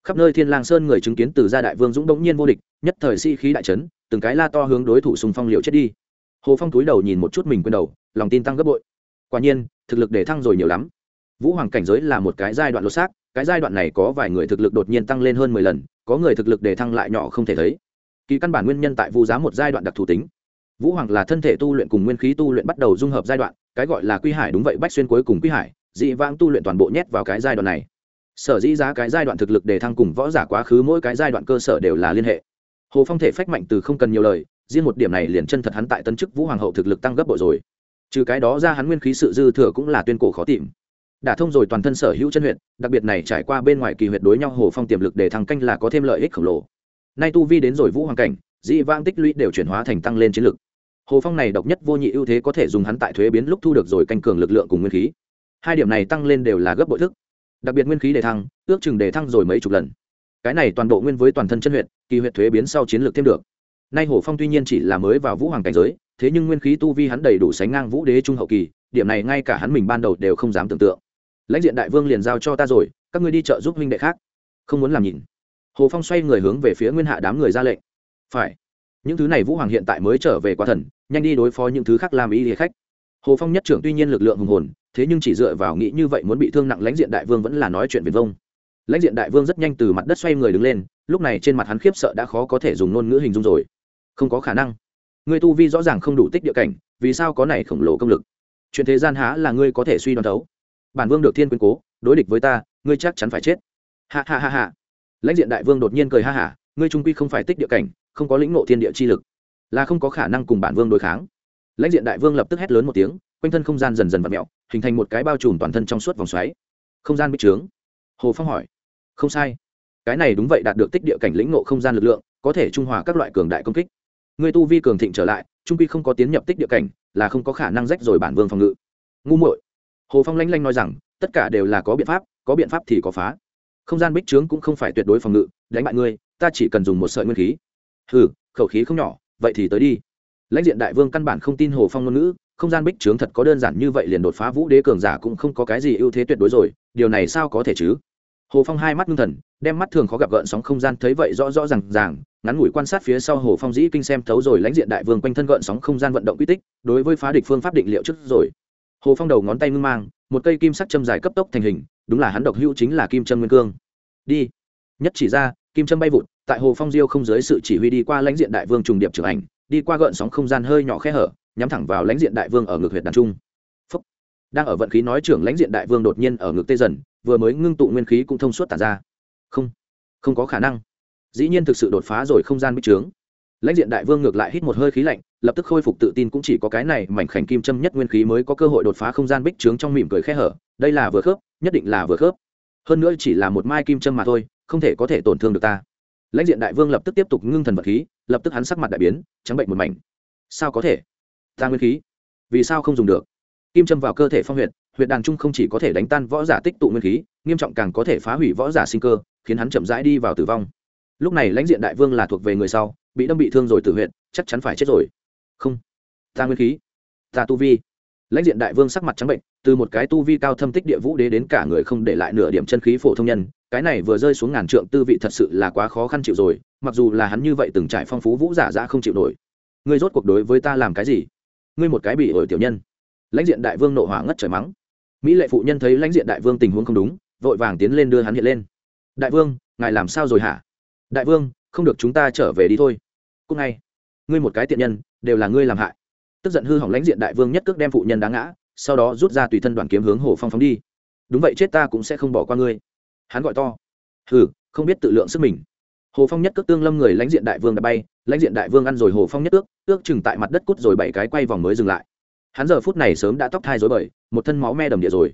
Khắp nơi thiên lang sơn người chứng kiến từ gia đại vương dũng đống nhiên vô địch, nhất thời si khí đại trấn từng cái la to hướng đối thủ xung phong liệu chết đi hồ phong túi đầu nhìn một chút mình quên đầu, lòng tin tăng gấp bội. Quả nhiên, thực lực để thăng rồi nhiều lắm. Vũ hoàng cảnh giới là một cái giai đoạn lột xác, cái giai đoạn này có vài người thực lực đột nhiên tăng lên hơn mười lần, có người thực lực để thăng lại nhỏ không thể thấy. Kỳ căn bản nguyên nhân tại vu giá một giai đoạn đặc thù tính. Vũ hoàng là thân thể tu luyện cùng nguyên khí tu luyện bắt đầu dung hợp giai đoạn, cái gọi là quy hải đúng vậy, bách xuyên cuối cùng quy hải, dị vãng tu luyện toàn bộ nhét vào cái giai đoạn này. Sở dĩ giá cái giai đoạn thực lực để thăng cùng võ giả quá khứ mỗi cái giai đoạn cơ sở đều là liên hệ. Hồ phong thể phách mạnh từ không cần nhiều lời riêng một điểm này liền chân thật hắn tại tân chức vũ hoàng hậu thực lực tăng gấp bội rồi. Trừ cái đó ra hắn nguyên khí sự dư thừa cũng là tuyên cổ khó tìm. Đả thông rồi toàn thân sở hữu chân huyện đặc biệt này trải qua bên ngoài kỳ huyệt đối nhau hồ phong tiềm lực để thăng canh là có thêm lợi ích khổng lồ. Nay tu vi đến rồi vũ hoàng cảnh, dị vang tích lũy đều chuyển hóa thành tăng lên chiến lực. Hồ phong này độc nhất vô nhị ưu thế có thể dùng hắn tại thuế biến lúc thu được rồi canh cường lực lượng cùng nguyên khí. Hai điểm này tăng lên đều là gấp bội thức. Đặc biệt nguyên khí đề thăng, ước chừng đề thăng rồi mấy chục lần. Cái này toàn bộ nguyên với toàn thân chân huyện kỳ huyện thuế biến sau chiến lược thêm được nay hồ phong tuy nhiên chỉ là mới vào vũ hoàng cảnh giới, thế nhưng nguyên khí tu vi hắn đầy đủ sánh ngang vũ đế trung hậu kỳ, điểm này ngay cả hắn mình ban đầu đều không dám tưởng tượng. Lãnh diện đại vương liền giao cho ta rồi, các ngươi đi chợ giúp huynh đệ khác. Không muốn làm nhìn. Hồ phong xoay người hướng về phía nguyên hạ đám người ra lệnh. Phải. Những thứ này vũ hoàng hiện tại mới trở về qua thần, nhanh đi đối phó những thứ khác làm ý địa khách. Hồ phong nhất trưởng tuy nhiên lực lượng hùng hồn, thế nhưng chỉ dựa vào nghĩ như vậy muốn bị thương nặng lãnh diện đại vương vẫn là nói chuyện viền vông. Lãnh diện đại vương rất nhanh từ mặt đất xoay người đứng lên, lúc này trên mặt hắn khiếp sợ đã khó có thể dùng ngôn ngữ hình dung rồi không có khả năng. Ngươi tu vi rõ ràng không đủ tích địa cảnh, vì sao có này khổng lồ công lực? Chuyện thế gian há là ngươi có thể suy đoán thấu. Bản vương được thiên quyến cố, đối địch với ta, ngươi chắc chắn phải chết. Ha ha ha ha. Lãnh diện đại vương đột nhiên cười ha hả, ngươi trung quy không phải tích địa cảnh, không có lĩnh ngộ thiên địa chi lực, là không có khả năng cùng bản vương đối kháng. Lãnh diện đại vương lập tức hét lớn một tiếng, quanh thân không gian dần dần v ặ mẹo hình thành một cái bao trùm toàn thân trong suốt vòng xoáy. Không gian bích trướng. Hồ phong hỏi. Không sai. Cái này đúng vậy đạt được tích địa cảnh lĩnh ngộ không gian lực lượng, có thể trung hòa các loại cường đại công kích người tu vi cường thịnh trở lại, trung quy không có tiến nhập tích địa cảnh, là không có khả năng rách rồi bản vương phòng ngự. Ngu muội. Hồ phong lanh lanh nói rằng, tất cả đều là có biện pháp, có biện pháp thì có phá. Không gian bích trướng cũng không phải tuyệt đối phòng ngự, đánh bại ngươi, ta chỉ cần dùng một sợi nguyên khí. Ừ khẩu khí không nhỏ, vậy thì tới đi. Lãnh diện đại vương căn bản không tin hồ phong ngôn ngữ, không gian bích trướng thật có đơn giản như vậy liền đột phá vũ đế cường giả cũng không có cái gì ưu thế tuyệt đối rồi, điều này sao có thể chứ? Hồ phong hai mắt ngưng thần, đem mắt thường khó gặp gợn sóng không gian thấy vậy rõ rõ r à n g ràng ngắn ngủi quan sát phía sau hồ phong dĩ kinh xem thấu rồi lãnh diện đại vương quanh thân gợn sóng không gian vận động quy tích, đối với phá địch phương pháp định liệu trước rồi. Hồ phong đầu ngón tay ngưng mang, một cây kim sắc châm dài cấp tốc thành hình, đúng là hắn độc hữu chính là kim trâm nguyên cương. Đi. Nhất chỉ ra, kim trâm bay vụt, tại hồ phong diêu không dưới sự chỉ huy đi qua lãnh diện đại vương trùng điệp trưởng ảnh, đi qua gợn sóng không gian hơi nhỏ khe hở, nhắm thẳng vào lãnh diện đại vương ở ngực huyện đàn trung. Phúc. đang ở vận khí nói trưởng lãnh diện đại vương đột nhiên ở ngực tê dần, vừa mới ngưng tụ nguyên khí cũng thông suốt tản ra. Không. Không có khả năng dĩ nhiên thực sự đột phá rồi không gian bích trướng. Lãnh diện đại vương ngược lại hít một hơi khí lạnh, lập tức khôi phục tự tin cũng chỉ có cái này mảnh khảnh kim châm nhất nguyên khí mới có cơ hội đột phá không gian bích trướng trong mỉm cười khe hở, đây là vừa khớp, nhất định là vừa khớp. Hơn nữa chỉ là một mai kim châm mà thôi, không thể có thể tổn thương được ta. Lãnh diện đại vương lập tức tiếp tục ngưng thần vật khí, lập tức hắn sắc mặt đại biến, trắng bệnh một mảnh. Sao có thể? Ta nguyên khí, vì sao không dùng được? Kim châm vào cơ thể phong huyệt huyệt đàn trung không chỉ có thể đánh tan võ giả tích tụ nguyên khí, nghiêm trọng càng có thể phá hủy võ giả sinh cơ, khiến hắn chậm rãi đi vào tử vong lúc này lãnh diện đại vương là thuộc về người sau, bị đâm bị thương rồi tử huyện chắc chắn phải chết rồi. Không, ta nguyên khí, ta tu vi. Lãnh diện đại vương sắc mặt trắng bệnh, từ một cái tu vi cao thâm tích địa vũ đế đến cả người không để lại nửa điểm chân khí phổ thông nhân, cái này vừa rơi xuống ngàn trượng tư vị thật sự là quá khó khăn chịu rồi, mặc dù là hắn như vậy từng trải phong phú vũ giả ra không chịu nổi. Ngươi rốt cuộc đối với ta làm cái gì? Ngươi một cái bị ổi tiểu nhân. Lãnh diện đại vương nộ hỏa ngất trời mắng. Mỹ lệ phụ nhân thấy lãnh diện đại vương tình huống không đúng, vội vàng tiến lên đưa hắn hiện lên. Đại vương, ngài làm sao rồi hả? Đại vương, không được chúng ta trở về đi thôi. Cúc ngay. Ngươi một cái tiện nhân, đều là ngươi làm hại. Tức giận hư hỏng lãnh diện đại vương nhất cước đem phụ nhân đá ngã, sau đó rút ra tùy thân đoàn kiếm hướng hồ phong phóng đi. Đúng vậy chết ta cũng sẽ không bỏ qua ngươi. Hắn gọi to. Hừ, không biết tự lượng sức mình. Hồ phong nhất cước tương lâm người lãnh diện đại vương đã bay, lãnh diện đại vương ăn rồi hồ phong nhất ước ước chừng tại mặt đất cút rồi bảy cái quay vòng mới dừng lại. Hắn giờ phút này sớm đã tóc thai dối bời, một thân máu me đầm địa rồi.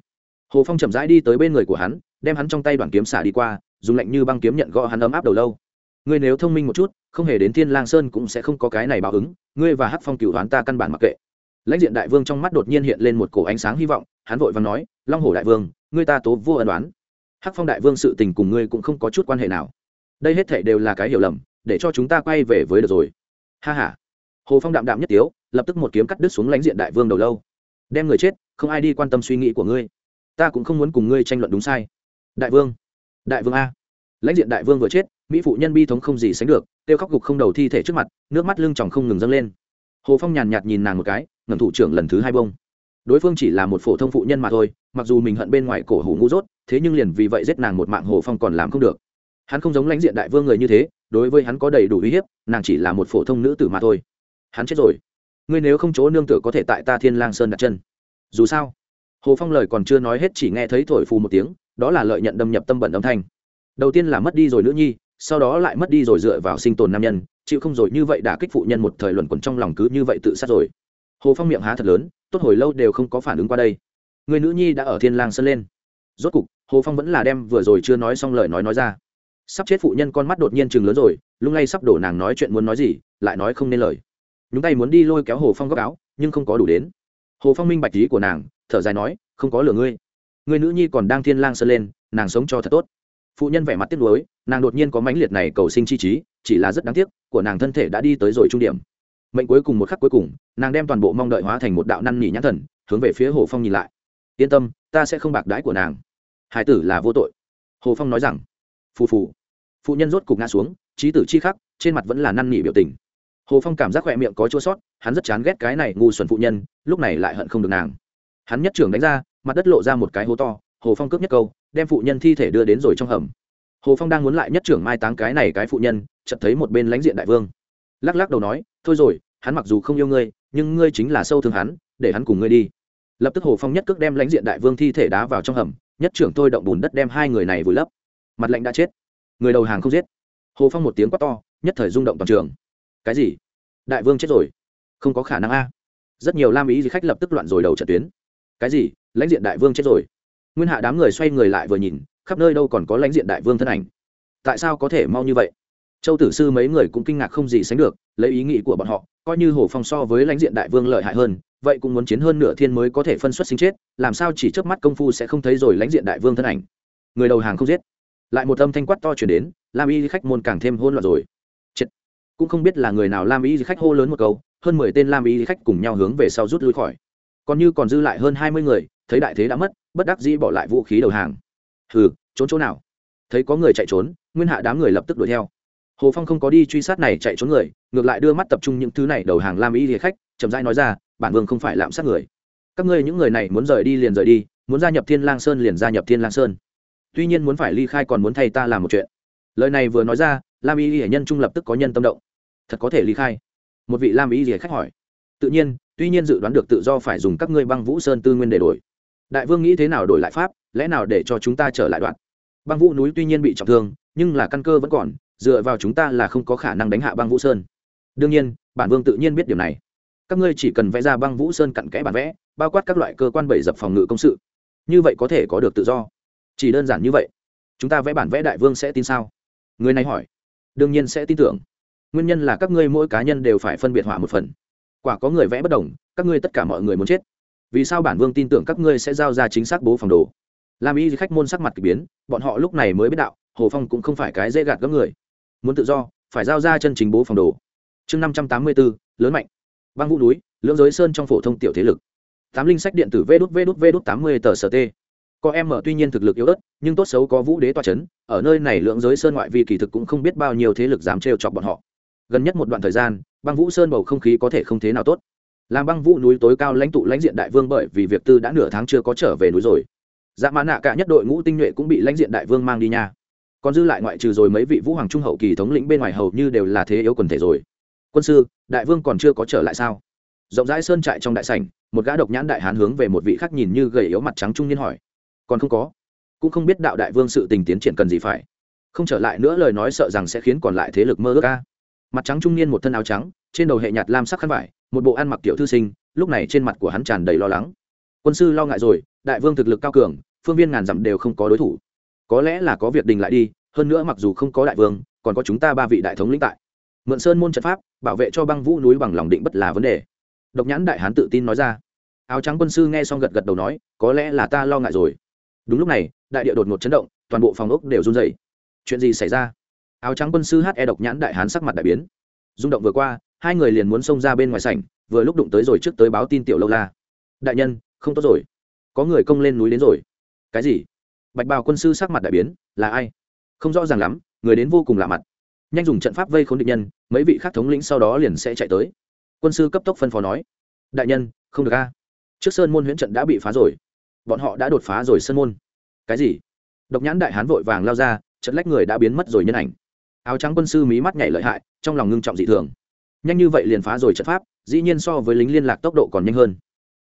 Hồ phong chậm rãi đi tới bên người của hắn, đem hắn trong tay đoàn kiếm xả đi qua, dùng lạnh như băng kiếm nhận gõ hắn ấm áp đầu lâu ngươi nếu thông minh một chút, không hề đến thiên lang sơn cũng sẽ không có cái này báo ứng, ngươi và hắc phong cựu đoán ta căn bản mặc kệ. Lãnh diện đại vương trong mắt đột nhiên hiện lên một cổ ánh sáng hy vọng, hắn vội vàng nói, long hổ đại vương, ngươi ta tố vô ân đoán. Hắc phong đại vương sự tình cùng ngươi cũng không có chút quan hệ nào. Đây hết thể đều là cái hiểu lầm, để cho chúng ta quay về với được rồi. Ha ha. Hồ phong đạm đạm nhất tiếu, lập tức một kiếm cắt đứt xuống lãnh diện đại vương đầu lâu. Đem người chết, không ai đi quan tâm suy nghĩ của ngươi. Ta cũng không muốn cùng ngươi tranh luận đúng sai. Đại vương đại vương a. Lãnh diện đại vương vừa chết mỹ phụ nhân bi thống không gì sánh được, kêu khóc gục không đầu thi thể trước mặt, nước mắt lưng tròng không ngừng dâng lên. Hồ phong nhàn nhạt nhìn nàng một cái ngầm thủ trưởng lần thứ hai bông. Đối phương chỉ là một phổ thông phụ nhân mà thôi, mặc dù mình hận bên ngoài cổ hủ ngu dốt, thế nhưng liền vì vậy giết nàng một mạng hồ phong còn làm không được. Hắn không giống lãnh diện đại vương người như thế, đối với hắn có đầy đủ uy hiếp, nàng chỉ là một phổ thông nữ tử mà thôi. Hắn chết rồi. Ngươi nếu không chỗ nương tựa có thể tại ta thiên lang sơn đặt chân. Dù sao, hồ phong lời còn chưa nói hết chỉ nghe thấy thổi phù một tiếng, đó là lợi nhận đâm nhập tâm bẩn âm thanh. Đầu tiên là mất đi rồi nữ nhi sau đó lại mất đi rồi dựa vào sinh tồn nam nhân, chịu không rồi như vậy đã kích phụ nhân một thời luẩn quẩn trong lòng cứ như vậy tự sát rồi. Hồ phong miệng há thật lớn, tốt hồi lâu đều không có phản ứng qua đây. Người nữ nhi đã ở thiên lang sơn lên. Rốt cục, hồ phong vẫn là đem vừa rồi chưa nói xong lời nói nói ra. Sắp chết phụ nhân con mắt đột nhiên chừng lớn rồi, lung lay sắp đổ nàng nói chuyện muốn nói gì, lại nói không nên lời. Nhúng tay muốn đi lôi kéo hồ phong góc áo, nhưng không có đủ đến. Hồ phong minh bạch lý của nàng, thở dài nói, không có lửa ngươi. Người nữ nhi còn đang thiên lang sơn lên, nàng sống cho thật tốt phụ nhân vẻ mặt tiếc nuối, nàng đột nhiên có mãnh liệt này cầu sinh chi trí, chỉ là rất đáng tiếc, của nàng thân thể đã đi tới rồi trung điểm. Mệnh cuối cùng một khắc cuối cùng, nàng đem toàn bộ mong đợi hóa thành một đạo năn nỉ nhãn thần, hướng về phía hồ phong nhìn lại. Yên tâm, ta sẽ không bạc đái của nàng. Hải tử là vô tội. Hồ phong nói rằng. Phù phù. Phụ nhân rốt cục ngã xuống, trí tử chi khắc, trên mặt vẫn là năn nỉ biểu tình. Hồ phong cảm giác khỏe miệng có chua sót, hắn rất chán ghét cái này ngu xuẩn phụ nhân, lúc này lại hận không được nàng. Hắn nhất trưởng đánh ra, mặt đất lộ ra một cái hố to, hồ phong cướp nhất câu đem phụ nhân thi thể đưa đến rồi trong hầm. Hồ phong đang muốn lại nhất trưởng mai táng cái này cái phụ nhân, chợt thấy một bên lãnh diện đại vương. Lắc lắc đầu nói, thôi rồi, hắn mặc dù không yêu ngươi, nhưng ngươi chính là sâu thương hắn, để hắn cùng ngươi đi. Lập tức hồ phong nhất cước đem lãnh diện đại vương thi thể đá vào trong hầm, nhất trưởng tôi động bùn đất đem hai người này vùi lấp. Mặt lạnh đã chết. Người đầu hàng không giết. Hồ phong một tiếng quát to, nhất thời rung động toàn trường. Cái gì? Đại vương chết rồi? Không có khả năng a. Rất nhiều lam ý gì khách lập tức loạn rồi đầu trận tuyến. Cái gì? Lãnh diện đại vương chết rồi? Nguyên hạ đám người xoay người lại vừa nhìn, khắp nơi đâu còn có lãnh diện đại vương thân ảnh. Tại sao có thể mau như vậy? Châu tử sư mấy người cũng kinh ngạc không gì sánh được, lấy ý nghĩ của bọn họ, coi như hồ phong so với lãnh diện đại vương lợi hại hơn, vậy cũng muốn chiến hơn nửa thiên mới có thể phân xuất sinh chết, làm sao chỉ trước mắt công phu sẽ không thấy rồi lãnh diện đại vương thân ảnh? Người đầu hàng không giết. Lại một âm thanh quát to chuyển đến, lam y khách môn càng thêm hôn loạn rồi. Chết. cũng không biết là người nào lam y khách hô lớn một câu, hơn mười tên lam y khách cùng nhau hướng về sau rút lui khỏi còn như còn dư lại hơn hai mươi người, thấy đại thế đã mất, bất đắc dĩ bỏ lại vũ khí đầu hàng. Hừ, trốn chỗ nào? Thấy có người chạy trốn, nguyên hạ đám người lập tức đuổi theo. Hồ phong không có đi truy sát này chạy trốn người, ngược lại đưa mắt tập trung những thứ này đầu hàng lam Ý Liệt khách, chậm rãi nói ra, bản vương không phải lạm sát người. Các ngươi những người này muốn rời đi liền rời đi, muốn gia nhập thiên lang sơn liền gia nhập thiên lang sơn. Tuy nhiên muốn phải ly khai còn muốn thay ta làm một chuyện. Lời này vừa nói ra, lam Ý Liệt nhân trung lập tức có nhân tâm động. Thật có thể ly khai? Một vị lam Ý Liệt khách hỏi. Tự nhiên tuy nhiên dự đoán được tự do phải dùng các ngươi băng vũ sơn tư nguyên để đổi. Đại vương nghĩ thế nào đổi lại pháp, lẽ nào để cho chúng ta trở lại đoạn? Băng vũ núi tuy nhiên bị trọng thương, nhưng là căn cơ vẫn còn, dựa vào chúng ta là không có khả năng đánh hạ băng vũ sơn. Đương nhiên, bản vương tự nhiên biết điều này. Các ngươi chỉ cần vẽ ra băng vũ sơn cặn kẽ bản vẽ, bao quát các loại cơ quan bảy dập phòng ngự công sự. Như vậy có thể có được tự do. Chỉ đơn giản như vậy. Chúng ta vẽ bản vẽ đại vương sẽ tin sao? Người này hỏi. Đương nhiên sẽ tin tưởng. Nguyên nhân là các ngươi mỗi cá nhân đều phải phân biệt họa một phần quả có người vẽ bất đồng, các ngươi tất cả mọi người muốn chết. Vì sao bản vương tin tưởng các ngươi sẽ giao ra chính xác bố phòng đồ? Làm y khách môn sắc mặt k ỳ biến, bọn họ lúc này mới biết đạo, hồ phong cũng không phải cái dễ gạt gấp người. Muốn tự do, phải giao ra chân chính bố phòng đồ. Chương năm trăm tám mươi bốn lớn mạnh. Băng vũ núi, lưỡng giới sơn trong phổ thông tiểu thế lực. Tám linh sách điện tử vê đút vê đút vê đút tám mươi tờ sở t. có em mở tuy nhiên thực lực yếu ớt, nhưng tốt xấu có vũ đế toa c h ấ n ở nơi này lưỡng giới sơn ngoại vi kỳ thực cũng không biết bao nhiêu thế lực dám trêu chọc bọn họ gần nhất một đoạn thời gian, băng vũ sơn bầu không khí có thể không thế nào tốt. Làm băng vũ núi tối cao lãnh tụ lãnh diện đại vương bởi vì việc tư đã nửa tháng chưa có trở về núi rồi. Dạ mã nạ cả nhất đội ngũ tinh nhuệ cũng bị lãnh diện đại vương mang đi nha. Còn dư lại ngoại trừ rồi mấy vị vũ hoàng trung hậu kỳ thống lĩnh bên ngoài hầu như đều là thế yếu quần thể rồi. Quân sư, đại vương còn chưa có trở lại sao? Rộng rãi sơn trại trong đại sảnh, một gã độc nhãn đại hán hướng về một vị khác nhìn như gầy yếu mặt trắng trung niên hỏi. Còn không có. Cũng không biết đạo đại vương sự tình tiến triển cần gì phải. Không trở lại nữa lời nói sợ rằng sẽ khiến còn lại thế lực mơ ước ca mặt trắng trung niên một thân áo trắng, trên đầu hệ nhạt lam sắc khăn vải, một bộ ăn mặc kiểu thư sinh, lúc này trên mặt của hắn tràn đầy lo lắng. Quân sư lo ngại rồi, đại vương thực lực cao cường, phương viên ngàn dặm đều không có đối thủ. Có lẽ là có việc đình lại đi, hơn nữa mặc dù không có đại vương, còn có chúng ta ba vị đại thống lĩnh tại. Mượn sơn môn trận pháp, bảo vệ cho băng vũ núi bằng lòng định bất là vấn đề. Độc nhãn đại hán tự tin nói ra. Áo trắng quân sư nghe xong gật gật đầu nói, có lẽ là ta lo ngại rồi. Đúng lúc này, đại địa đột ngột chấn động, toàn bộ phòng ốc đều run dày chuyện gì xảy ra? Áo trắng quân sư he độc nhãn đại hán sắc mặt đại biến. Rung động vừa qua, hai người liền muốn xông ra bên ngoài sảnh, vừa lúc đụng tới rồi trước tới báo tin tiểu lâu la. Đại nhân, không tốt rồi. Có người công lên núi đến rồi. Cái gì? Bạch bào quân sư sắc mặt đại biến, là ai? Không rõ ràng lắm, người đến vô cùng lạ mặt. Nhanh dùng trận pháp vây khốn địch nhân, mấy vị khác thống lĩnh sau đó liền sẽ chạy tới. Quân sư cấp tốc phân phó nói. Đại nhân, không được a. Trước sơn môn huyễn trận đã bị phá rồi. Bọn họ đã đột phá rồi sơn môn. Cái gì? Độc nhãn đại hán vội vàng lao ra, trận lách người đã biến mất rồi nhân ảnh áo trắng quân sư mí mắt nhảy lợi hại, trong lòng ngưng trọng dị thường. Nhanh như vậy liền phá rồi trận pháp, dĩ nhiên so với lính liên lạc tốc độ còn nhanh hơn.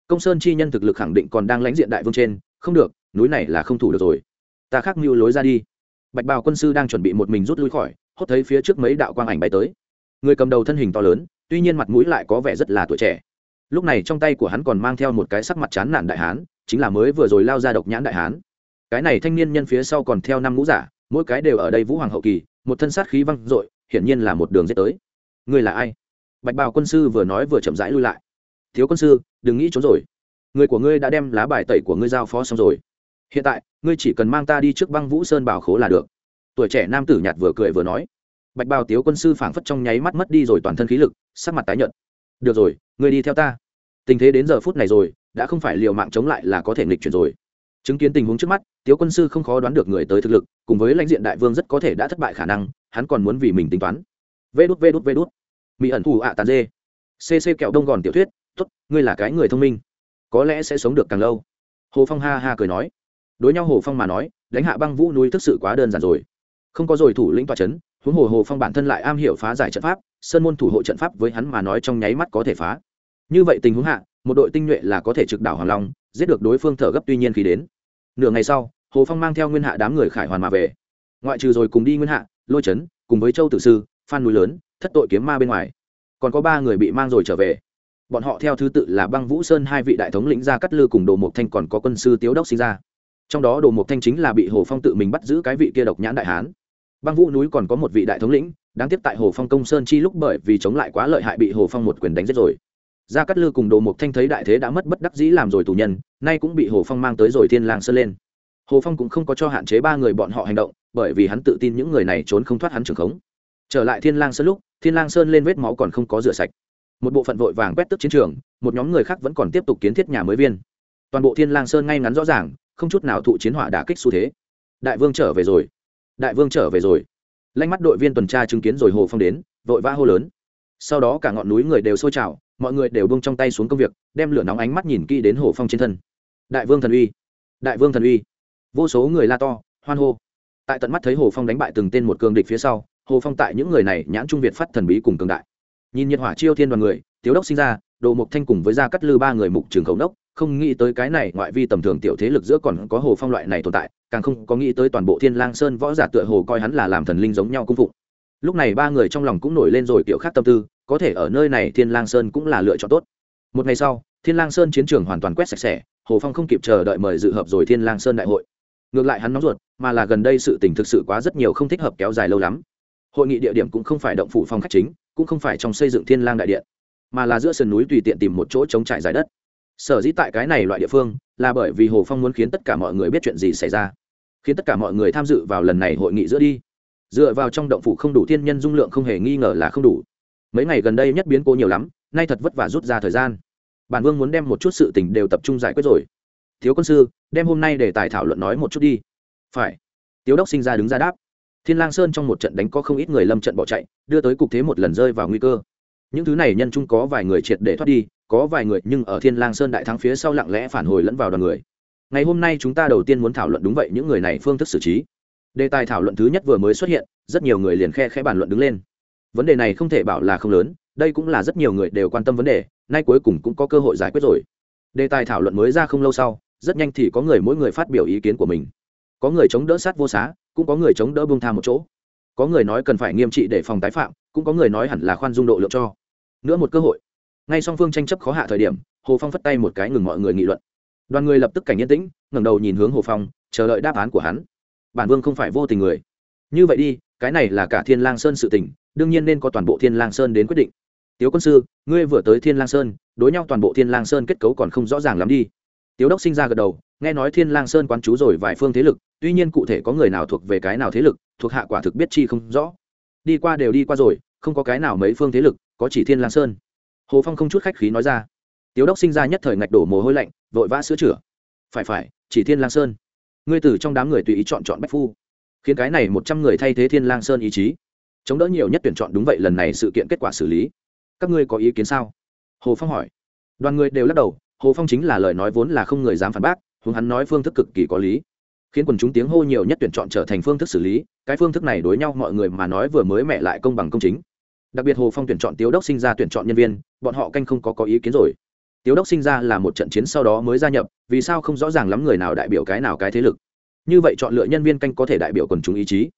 Công sơn chi nhân thực lực khẳng định còn đang lãnh diện đại vương trên, không được, núi này là không thủ được rồi. Ta khắc mưu lối ra đi. Bạch bào quân sư đang chuẩn bị một mình rút lui khỏi, hốt thấy phía trước mấy đạo quang ảnh bay tới. Người cầm đầu thân hình to lớn, tuy nhiên mặt mũi lại có vẻ rất là tuổi trẻ. Lúc này trong tay của hắn còn mang theo một cái sắc mặt chán nản đại hán, chính là mới vừa rồi lao ra độc nhãn đại hán. Cái này thanh niên nhân phía sau còn theo năm ngũ giả, mỗi cái đều ở đây vũ hoàng hậu kỳ một thân sát khí văng dội hiển nhiên là một đường dết tới. Người là ai? Bạch bào quân sư vừa nói vừa chậm rãi lui lại. Thiếu quân sư, đừng nghĩ trốn rồi. Người của ngươi đã đem lá bài tẩy của ngươi giao phó xong rồi. Hiện tại, ngươi chỉ cần mang ta đi trước băng vũ sơn bảo khố là được. Tuổi trẻ nam tử nhạt vừa cười vừa nói. Bạch bào tiếu quân sư phảng phất trong nháy mắt mất đi rồi toàn thân khí lực, sắc mặt tái nhợt. Được rồi, ngươi đi theo ta. Tình thế đến giờ phút này rồi, đã không phải liều mạng chống lại là có thể nghịch chuyển rồi. Chứng kiến tình huống trước mắt tiếu quân sư không khó đoán được người tới thực lực, cùng với lãnh diện đại vương rất có thể đã thất bại khả năng, hắn còn muốn vì mình tính toán. Vê đút vê đút vê đút. Mỹ ẩn thù ạ tàn dê. Cc kẹo đông gòn tiểu thuyết t ố t ngươi là cái người thông minh. Có lẽ sẽ sống được càng lâu. Hồ phong ha ha cười nói. Đối nhau hồ phong mà nói, đánh hạ băng vũ núi thực sự quá đơn giản rồi. Không có rồi thủ lĩnh tòa c h ấ n huống hồ hồ phong bản thân lại am hiểu phá giải trận pháp, sơn môn thủ hộ trận pháp với hắn mà nói trong nháy mắt có thể phá. Như vậy tình huống hạ, một đội tinh nhuệ là có thể trực đảo hoàng long, giết được đối phương thở gấp tuy nhiên khi đến nửa ngày sau, hồ phong mang theo nguyên hạ đám người khải hoàn mà về. Ngoại trừ rồi cùng đi nguyên hạ, lôi trấn cùng với châu tử sư, phan núi lớn, thất tội kiếm ma bên ngoài, còn có ba người bị mang rồi trở về. Bọn họ theo thứ tự là băng vũ sơn hai vị đại thống lĩnh gia cắt lư cùng đồ mộc thanh còn có quân sư tiếu đốc sinh ra. Trong đó đồ mộc thanh chính là bị hồ phong tự mình bắt giữ cái vị kia độc nhãn đại hán. Băng vũ núi còn có một vị đại thống lĩnh, đáng tiếc tại hồ phong công sơn chi lúc bởi vì chống lại quá lợi hại bị hồ phong một quyền đánh giết rồi gia cát lư cùng đồ mộc thanh thấy đại thế đã mất bất đắc dĩ làm rồi tù nhân, nay cũng bị hồ phong mang tới rồi thiên lang sơn lên. Hồ phong cũng không có cho hạn chế ba người bọn họ hành động, bởi vì hắn tự tin những người này trốn không thoát hắn trường khống. Trở lại thiên lang sơn lúc, thiên lang sơn lên vết máu còn không có rửa sạch. Một bộ phận vội vàng quét tức chiến trường, một nhóm người khác vẫn còn tiếp tục kiến thiết nhà mới viên. Toàn bộ thiên lang sơn ngay ngắn rõ ràng, không chút nào thụ chiến hỏa đả kích xu thế. Đại vương trở về rồi. Đại vương trở về rồi. Lanh mắt đội viên tuần tra chứng kiến rồi hồ phong đến, vội vã hô lớn. Sau đó cả ngọn núi người đều sôi trào mọi người đều bông trong tay xuống công việc, đem lửa nóng ánh mắt nhìn kỹ đến hồ phong trên thân. Đại vương thần uy, đại vương thần uy. Vô số người la to, hoan hô. Tại tận mắt thấy hồ phong đánh bại từng tên một cường địch phía sau, hồ phong tại những người này nhãn trung việt phát thần bí cùng cường đại. Nhìn nhiệt hỏa chiêu thiên đoàn người, tiếu đốc sinh ra, đồ mục thanh cùng với gia cắt lư ba người mục trường khẩu đốc, không nghĩ tới cái này ngoại vi tầm thường tiểu thế lực giữa còn có hồ phong loại này tồn tại, càng không có nghĩ tới toàn bộ thiên lang sơn võ giả tựa hồ coi hắn là làm thần linh giống nhau cung phụng. Lúc này ba người trong lòng cũng nổi lên rồi kiểu khác tâm tư có thể ở nơi này thiên lang sơn cũng là lựa chọn tốt. Một ngày sau, thiên lang sơn chiến trường hoàn toàn quét sạch sẽ, hồ phong không kịp chờ đợi mời dự hợp rồi thiên lang sơn đại hội. Ngược lại hắn nóng ruột, mà là gần đây sự tình thực sự quá rất nhiều không thích hợp kéo dài lâu lắm. Hội nghị địa điểm cũng không phải động phủ phong khách chính, cũng không phải trong xây dựng thiên lang đại điện, mà là giữa sườn núi tùy tiện tìm một chỗ chống trải dài đất. Sở dĩ tại cái này loại địa phương, là bởi vì hồ phong muốn khiến tất cả mọi người biết chuyện gì xảy ra, khiến tất cả mọi người tham dự vào lần này hội nghị giữa đi. Dựa vào trong động phủ không đủ thiên nhân dung lượng không hề nghi ngờ là không đủ mấy ngày gần đây nhất biến cố nhiều lắm, nay thật vất vả rút ra thời gian. Bản vương muốn đem một chút sự tình đều tập trung giải quyết rồi. Thiếu quân sư, đem hôm nay để tài thảo luận nói một chút đi. Phải. Tiếu đốc sinh ra đứng ra đáp. Thiên lang sơn trong một trận đánh có không ít người lâm trận bỏ chạy, đưa tới cục thế một lần rơi vào nguy cơ. Những thứ này nhân chung có vài người triệt để thoát đi, có vài người nhưng ở thiên lang sơn đại thắng phía sau lặng lẽ phản hồi lẫn vào đoàn người. Ngày hôm nay chúng ta đầu tiên muốn thảo luận đúng vậy những người này phương thức xử trí. Đề tài thảo luận thứ nhất vừa mới xuất hiện, rất nhiều người liền khe khẽ bàn luận đứng lên vấn đề này không thể bảo là không lớn, đây cũng là rất nhiều người đều quan tâm vấn đề, nay cuối cùng cũng có cơ hội giải quyết rồi. Đề tài thảo luận mới ra không lâu sau, rất nhanh thì có người mỗi người phát biểu ý kiến của mình. Có người chống đỡ sát vô xá, cũng có người chống đỡ buông tha một chỗ. Có người nói cần phải nghiêm trị để phòng tái phạm, cũng có người nói hẳn là khoan dung độ lượng cho. Nữa một cơ hội. Ngay song phương tranh chấp khó hạ thời điểm, hồ phong phất tay một cái ngừng mọi người nghị luận. Đoàn người lập tức cảnh yên tĩnh, ngẩng đầu nhìn hướng hồ phong, chờ đợi đáp án của hắn. Bản vương không phải vô tình người. Như vậy đi, cái này là cả thiên lang sơn sự tình đương nhiên nên có toàn bộ thiên lang sơn đến quyết định. Tiếu quân sư, ngươi vừa tới thiên lang sơn, đối nhau toàn bộ thiên lang sơn kết cấu còn không rõ ràng lắm đi. Tiếu đốc sinh ra gật đầu, nghe nói thiên lang sơn quán chú rồi vài phương thế lực, tuy nhiên cụ thể có người nào thuộc về cái nào thế lực, thuộc hạ quả thực biết chi không rõ. Đi qua đều đi qua rồi, không có cái nào mấy phương thế lực, có chỉ thiên lang sơn. Hồ phong không chút khách khí nói ra. Tiếu đốc sinh ra nhất thời ngạch đổ mồ hôi lạnh, vội vã sửa chữa. Phải phải, chỉ thiên lang sơn. Ngươi từ trong đám người tùy ý chọn chọn bách phu. Khiến cái này một trăm người thay thế thiên lang sơn ý chí chống đỡ nhiều nhất tuyển chọn đúng vậy lần này sự kiện kết quả xử lý. Các ngươi có ý kiến sao? Hồ phong hỏi. Đoàn người đều lắc đầu, hồ phong chính là lời nói vốn là không người dám phản bác, hướng hắn nói phương thức cực kỳ có lý. Khiến quần chúng tiếng hô nhiều nhất tuyển chọn trở thành phương thức xử lý, cái phương thức này đối nhau mọi người mà nói vừa mới mẹ lại công bằng công chính. Đặc biệt hồ phong tuyển chọn tiếu đốc sinh ra tuyển chọn nhân viên, bọn họ canh không có có ý kiến rồi. Tiếu đốc sinh ra là một trận chiến sau đó mới gia nhập, vì sao không rõ ràng lắm người nào đại biểu cái nào cái thế lực. Như vậy chọn lựa nhân viên canh có thể đại biểu quần chúng ý chí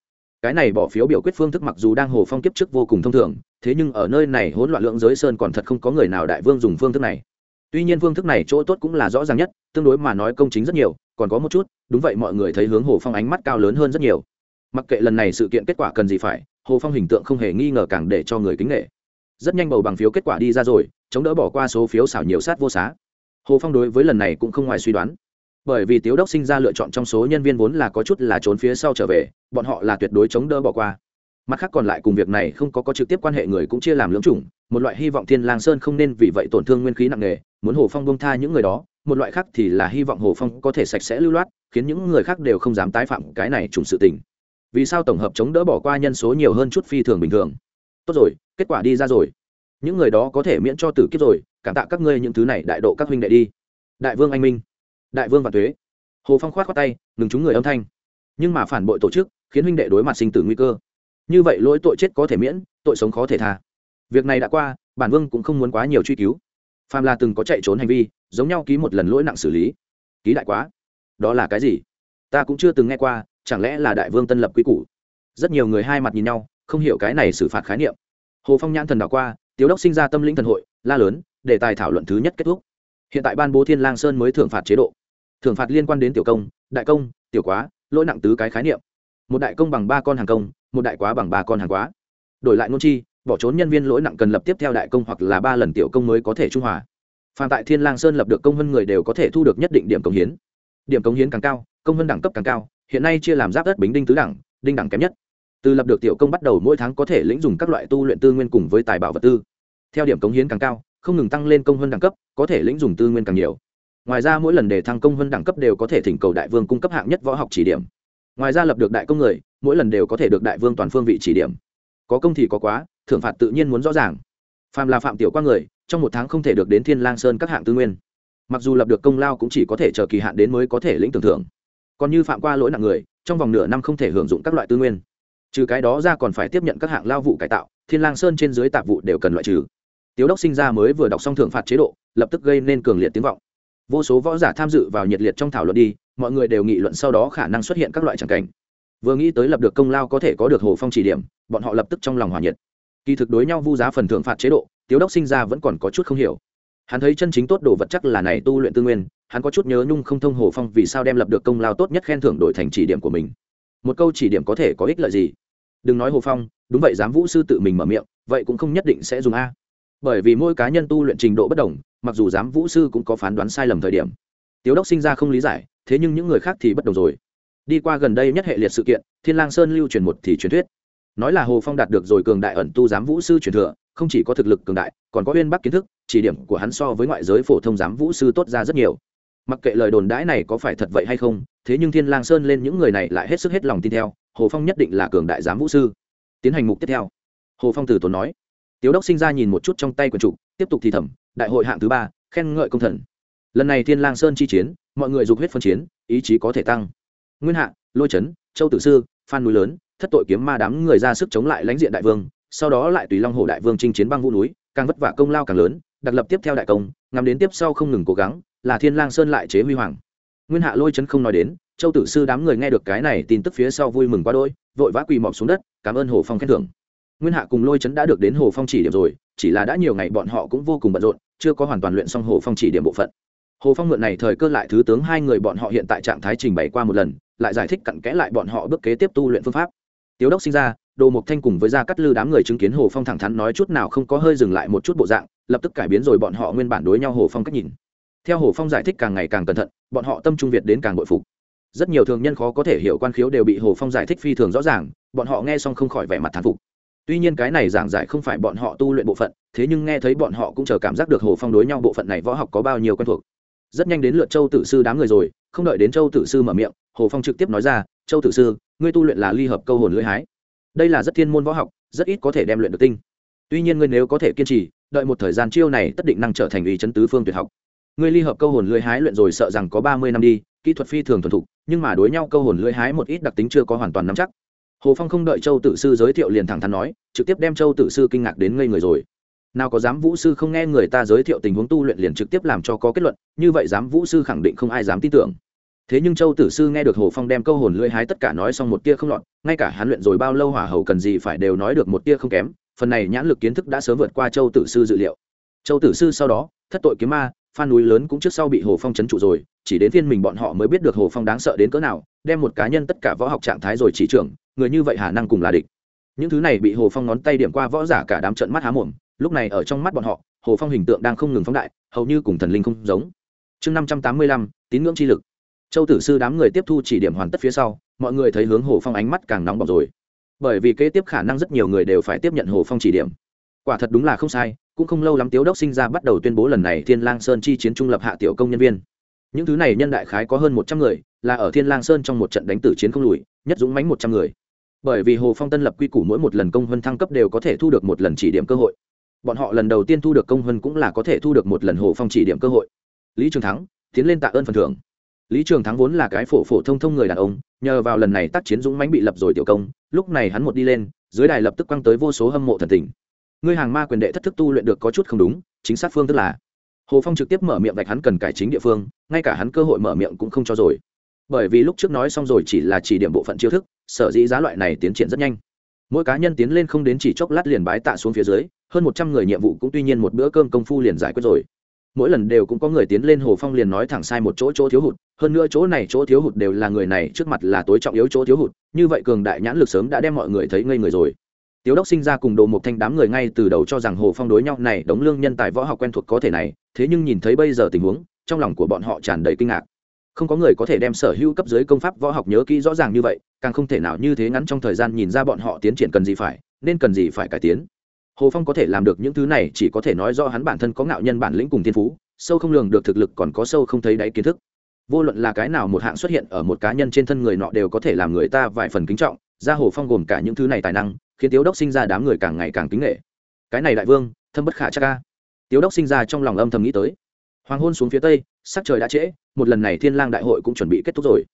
cái này bỏ phiếu biểu quyết phương thức mặc dù đang hồ phong kiếp trước vô cùng thông thường, thế nhưng ở nơi này hỗn loạn lượng giới sơn còn thật không có người nào đại vương dùng phương thức này. Tuy nhiên phương thức này chỗ tốt cũng là rõ ràng nhất, tương đối mà nói công chính rất nhiều, còn có một chút, đúng vậy mọi người thấy hướng hồ phong ánh mắt cao lớn hơn rất nhiều. Mặc kệ lần này sự kiện kết quả cần gì phải, hồ phong hình tượng không hề nghi ngờ càng để cho người kính nghệ rất nhanh bầu bằng phiếu kết quả đi ra rồi, chống đỡ bỏ qua số phiếu xảo nhiều sát vô xá. Hồ phong đối với lần này cũng không ngoài suy đoán bởi vì tiếu đốc sinh ra lựa chọn trong số nhân viên vốn là có chút là trốn phía sau trở về, bọn họ là tuyệt đối chống đỡ bỏ qua. Mặt khác còn lại cùng việc này không có có trực tiếp quan hệ người cũng chia làm lưỡng chủng, một loại hy vọng thiên lang sơn không nên vì vậy tổn thương nguyên khí nặng nề, muốn hồ phong bông tha những người đó, một loại khác thì là hy vọng hồ phong có thể sạch sẽ lưu loát, khiến những người khác đều không dám tái phạm cái này trùng sự tình. Vì sao tổng hợp chống đỡ bỏ qua nhân số nhiều hơn chút phi thường bình thường? Tốt rồi, kết quả đi ra rồi. Những người đó có thể miễn cho tử kiếp rồi, cảm tạ các ngươi những thứ này, đại độ các huynh đệ đi. Đại vương anh minh đại vương và thuế. Hồ phong khoát khoát tay, ngừng chúng người âm thanh. Nhưng mà phản bội tổ chức khiến huynh đệ đối mặt sinh tử nguy cơ. Như vậy lỗi tội chết có thể miễn, tội sống khó thể tha. Việc này đã qua, bản vương cũng không muốn quá nhiều truy cứu. Phàm là từng có chạy trốn hành vi, giống nhau ký một lần lỗi nặng xử lý. Ký đại quá. Đó là cái gì? Ta cũng chưa từng nghe qua, chẳng lẽ là đại vương tân lập quy củ? Rất nhiều người hai mặt nhìn nhau, không hiểu cái này xử phạt khái niệm. Hồ phong nhãn thần đảo qua, tiếu đốc sinh ra tâm linh thần hội, la lớn để tài thảo luận thứ nhất kết thúc. Hiện tại ban bố thiên lang sơn mới thưởng phạt chế độ thưởng phạt liên quan đến tiểu công, đại công, tiểu quá, lỗi nặng tứ cái khái niệm. Một đại công bằng ba con hàng công, một đại quá bằng ba con hàng quá. Đổi lại ngôn chi, bỏ trốn nhân viên lỗi nặng cần lập tiếp theo đại công hoặc là ba lần tiểu công mới có thể trung hòa. Phạm tại thiên lang sơn lập được công hơn người đều có thể thu được nhất định điểm công hiến. Điểm công hiến càng cao, công hơn đẳng cấp càng cao, hiện nay chia làm giáp đất bính đinh tứ đẳng, đinh đẳng kém nhất. Từ lập được tiểu công bắt đầu mỗi tháng có thể lĩnh dùng các loại tu luyện tư nguyên cùng với tài bảo vật tư. Theo điểm công hiến càng cao, không ngừng tăng lên công hơn đẳng cấp, có thể lĩnh dùng tư nguyên càng nhiều ngoài ra mỗi lần đề thăng công vân đẳng cấp đều có thể thỉnh cầu đại vương cung cấp hạng nhất võ học chỉ điểm. Ngoài ra lập được đại công người, mỗi lần đều có thể được đại vương toàn phương vị chỉ điểm. Có công thì có quá, thưởng phạt tự nhiên muốn rõ ràng. Phạm là phạm tiểu quang người, trong một tháng không thể được đến thiên lang sơn các hạng tư nguyên. Mặc dù lập được công lao cũng chỉ có thể chờ kỳ hạn đến mới có thể lĩnh tưởng thưởng. Còn như phạm qua lỗi nặng người, trong vòng nửa năm không thể hưởng dụng các loại tư nguyên. Trừ cái đó ra còn phải tiếp nhận các hạng lao vụ cải tạo, thiên lang sơn trên dưới tạp vụ đều cần loại trừ. Tiếu đốc sinh ra mới vừa đọc xong thưởng phạt chế độ, lập tức gây nên cường liệt tiếng vọng vô số võ giả tham dự vào nhiệt liệt trong thảo luận đi, mọi người đều nghị luận sau đó khả năng xuất hiện các loại tràng cảnh. Vừa nghĩ tới lập được công lao có thể có được hồ phong chỉ điểm, bọn họ lập tức trong lòng hòa nhiệt. Kỳ thực đối nhau vu giá phần thưởng phạt chế độ, tiếu đốc sinh ra vẫn còn có chút không hiểu. Hắn thấy chân chính tốt đồ vật chắc là này tu luyện tư nguyên, hắn có chút nhớ nhung không thông hồ phong vì sao đem lập được công lao tốt nhất khen thưởng đổi thành chỉ điểm của mình. Một câu chỉ điểm có thể có ích lợi gì? Đừng nói hồ phong, đúng vậy dám vũ sư tự mình mở miệng, vậy cũng không nhất định sẽ dùng a. Bởi vì mỗi cá nhân tu luyện trình độ bất đồng mặc dù giám vũ sư cũng có phán đoán sai lầm thời điểm. Tiếu đốc sinh ra không lý giải, thế nhưng những người khác thì bất đồng rồi. Đi qua gần đây nhất hệ liệt sự kiện, thiên lang sơn lưu truyền một thì truyền thuyết. Nói là hồ phong đạt được rồi cường đại ẩn tu giám vũ sư truyền thừa, không chỉ có thực lực cường đại, còn có uyên bắc kiến thức, chỉ điểm của hắn so với ngoại giới phổ thông giám vũ sư tốt ra rất nhiều. Mặc kệ lời đồn đãi này có phải thật vậy hay không, thế nhưng thiên lang sơn lên những người này lại hết sức hết lòng tin theo, hồ phong nhất định là cường đại giám vũ sư. Tiến hành mục tiếp theo. Hồ phong từ tốn nói. Tiếu đốc sinh ra nhìn một chút trong tay quần chủ tiếp tục thì thẩm đại hội hạng thứ ba, khen ngợi công thần. Lần này thiên lang sơn chi chiến, mọi người dục huyết phân chiến, ý chí có thể tăng. Nguyên hạ, lôi trấn châu tử sư, phan núi lớn, thất tội kiếm ma đám người ra sức chống lại lãnh diện đại vương, sau đó lại tùy long hồ đại vương chinh chiến băng vũ núi, càng vất vả công lao càng lớn, đặc lập tiếp theo đại công, ngắm đến tiếp sau không ngừng cố gắng, là thiên lang sơn lại chế huy hoàng. Nguyên hạ, lôi chấn không nói đến, châu tử sư đám người nghe được cái này tin tức phía sau vui mừng quá đôi vội vã quỳ mọp xuống đất, cảm ơn hồ phong khen thưởng nguyên hạ cùng lôi chấn đã được đến hồ phong chỉ điểm rồi, chỉ là đã nhiều ngày bọn họ cũng vô cùng bận rộn, chưa có hoàn toàn luyện xong hồ phong chỉ điểm bộ phận. Hồ phong mượn này thời cơ lại thứ tướng hai người bọn họ hiện tại trạng thái trình bày qua một lần, lại giải thích cặn kẽ lại bọn họ bước kế tiếp tu luyện phương pháp. Tiếu đốc sinh ra, đồ mục thanh cùng với gia cắt lư đám người chứng kiến hồ phong thẳng thắn nói chút nào không có hơi dừng lại một chút bộ dạng, lập tức cải biến rồi bọn họ nguyên bản đối nhau hồ phong cách nhìn. Theo hồ phong giải thích càng ngày càng cẩn thận, bọn họ tâm trung việt đến càng bội phục. Rất nhiều thường nhân khó có thể hiểu quan khiếu đều bị hồ phong giải thích phi thường rõ ràng, bọn họ nghe xong không khỏi vẻ mặt thán phục tuy nhiên cái này giảng giải không phải bọn họ tu luyện bộ phận, thế nhưng nghe thấy bọn họ cũng chờ cảm giác được hồ phong đối nhau bộ phận này võ học có bao nhiêu quen thuộc. Rất nhanh đến lượt châu tử sư đám người rồi, không đợi đến châu tử sư mở miệng, hồ phong trực tiếp nói ra, châu tử sư, ngươi tu luyện là ly hợp câu hồn lưỡi hái. Đây là rất thiên môn võ học, rất ít có thể đem luyện được tinh. Tuy nhiên ngươi nếu có thể kiên trì, đợi một thời gian chiêu này tất định năng trở thành ý chấn tứ phương tuyệt học. Ngươi ly hợp câu hồn lưỡi hái luyện rồi sợ rằng có ba mươi năm đi, kỹ thuật phi thường thuần thục, nhưng mà đối nhau câu hồn lưỡi hái một ít đặc tính chưa có hoàn toàn nắm chắc hồ phong không đợi châu tử sư giới thiệu liền thẳng thắn nói, trực tiếp đem châu tử sư kinh ngạc đến ngây người rồi. Nào có dám vũ sư không nghe người ta giới thiệu tình huống tu luyện liền trực tiếp làm cho có kết luận, như vậy dám vũ sư khẳng định không ai dám tin tưởng. Thế nhưng châu tử sư nghe được hồ phong đem câu hồn lưỡi hái tất cả nói xong một tia không lọt, ngay cả hắn luyện rồi bao lâu hỏa hầu cần gì phải đều nói được một tia không kém, phần này nhãn lực kiến thức đã sớm vượt qua châu tử sư dự liệu. Châu tử sư sau đó, thất tội kiếm ma, phan núi lớn cũng trước sau bị hồ phong chấn trụ rồi, chỉ đến phiên mình bọn họ mới biết được hồ phong đáng sợ đến cỡ nào, đem một cá nhân tất cả võ học trạng thái rồi chỉ trưởng người như vậy hà năng cùng là địch. Những thứ này bị hồ phong ngón tay điểm qua võ giả cả đám trận mắt há mồm, lúc này ở trong mắt bọn họ, hồ phong hình tượng đang không ngừng phóng đại, hầu như cùng thần linh không giống. Chương năm trăm tám mươi lăm, tín ngưỡng chi lực. Châu tử sư đám người tiếp thu chỉ điểm hoàn tất phía sau, mọi người thấy hướng hồ phong ánh mắt càng nóng bỏng rồi. Bởi vì kế tiếp khả năng rất nhiều người đều phải tiếp nhận hồ phong chỉ điểm. Quả thật đúng là không sai, cũng không lâu lắm tiếu đốc sinh ra bắt đầu tuyên bố lần này thiên lang sơn chi chiến trung lập hạ tiểu công nhân viên. Những thứ này nhân đại khái có hơn một trăm người, là ở thiên lang sơn trong một trận đánh tử chiến không lùi, nhất dũng mãnh một trăm người bởi vì hồ phong tân lập quy củ mỗi một lần công huân thăng cấp đều có thể thu được một lần chỉ điểm cơ hội. Bọn họ lần đầu tiên thu được công huân cũng là có thể thu được một lần hồ phong chỉ điểm cơ hội. Lý trường thắng, tiến lên tạ ơn phần thưởng. Lý trường thắng vốn là cái phổ phổ thông thông người đàn ông, nhờ vào lần này tác chiến dũng mãnh bị lập rồi tiểu công, lúc này hắn một đi lên, dưới đài lập tức quăng tới vô số hâm mộ thần tình. Ngươi hàng ma quyền đệ thất thức tu luyện được có chút không đúng, chính xác phương tức là. Hồ phong trực tiếp mở miệng vạch hắn cần cải chính địa phương, ngay cả hắn cơ hội mở miệng cũng không cho rồi bởi vì lúc trước nói xong rồi chỉ là chỉ điểm bộ phận chiêu thức, sở dĩ giá loại này tiến triển rất nhanh. Mỗi cá nhân tiến lên không đến chỉ chốc lát liền bái tạ xuống phía dưới, hơn một trăm người nhiệm vụ cũng tuy nhiên một bữa cơm công phu liền giải quyết rồi. Mỗi lần đều cũng có người tiến lên hồ phong liền nói thẳng sai một chỗ chỗ thiếu hụt, hơn nữa chỗ này chỗ thiếu hụt đều là người này trước mặt là tối trọng yếu chỗ thiếu hụt, như vậy cường đại nhãn lực sớm đã đem mọi người thấy ngây người rồi. Tiếu đốc sinh ra cùng đồ một thanh đám người ngay từ đầu cho rằng hồ phong đối nhau này đóng lương nhân tài võ học quen thuộc có thể này, thế nhưng nhìn thấy bây giờ tình huống, trong lòng của bọn họ tràn đầy kinh ngạc không có người có thể đem sở hữu cấp dưới công pháp võ học nhớ kỹ rõ ràng như vậy, càng không thể nào như thế ngắn trong thời gian nhìn ra bọn họ tiến triển cần gì phải, nên cần gì phải cải tiến. Hồ phong có thể làm được những thứ này, chỉ có thể nói do hắn bản thân có ngạo nhân bản lĩnh cùng thiên phú, sâu không lường được thực lực còn có sâu không thấy đáy kiến thức. Vô luận là cái nào một hạng xuất hiện ở một cá nhân trên thân người nọ đều có thể làm người ta vài phần kính trọng, ra hồ phong gồm cả những thứ này tài năng, khiến tiếu đốc sinh ra đám người càng ngày càng kính nghệ. Cái này đại vương, thâm bất khả chắc ca tiếu đốc sinh ra trong lòng âm thầm nghĩ tới. Hoàng hôn xuống phía tây, sắc trời đã trễ một lần này thiên lang đại hội cũng chuẩn bị kết thúc rồi.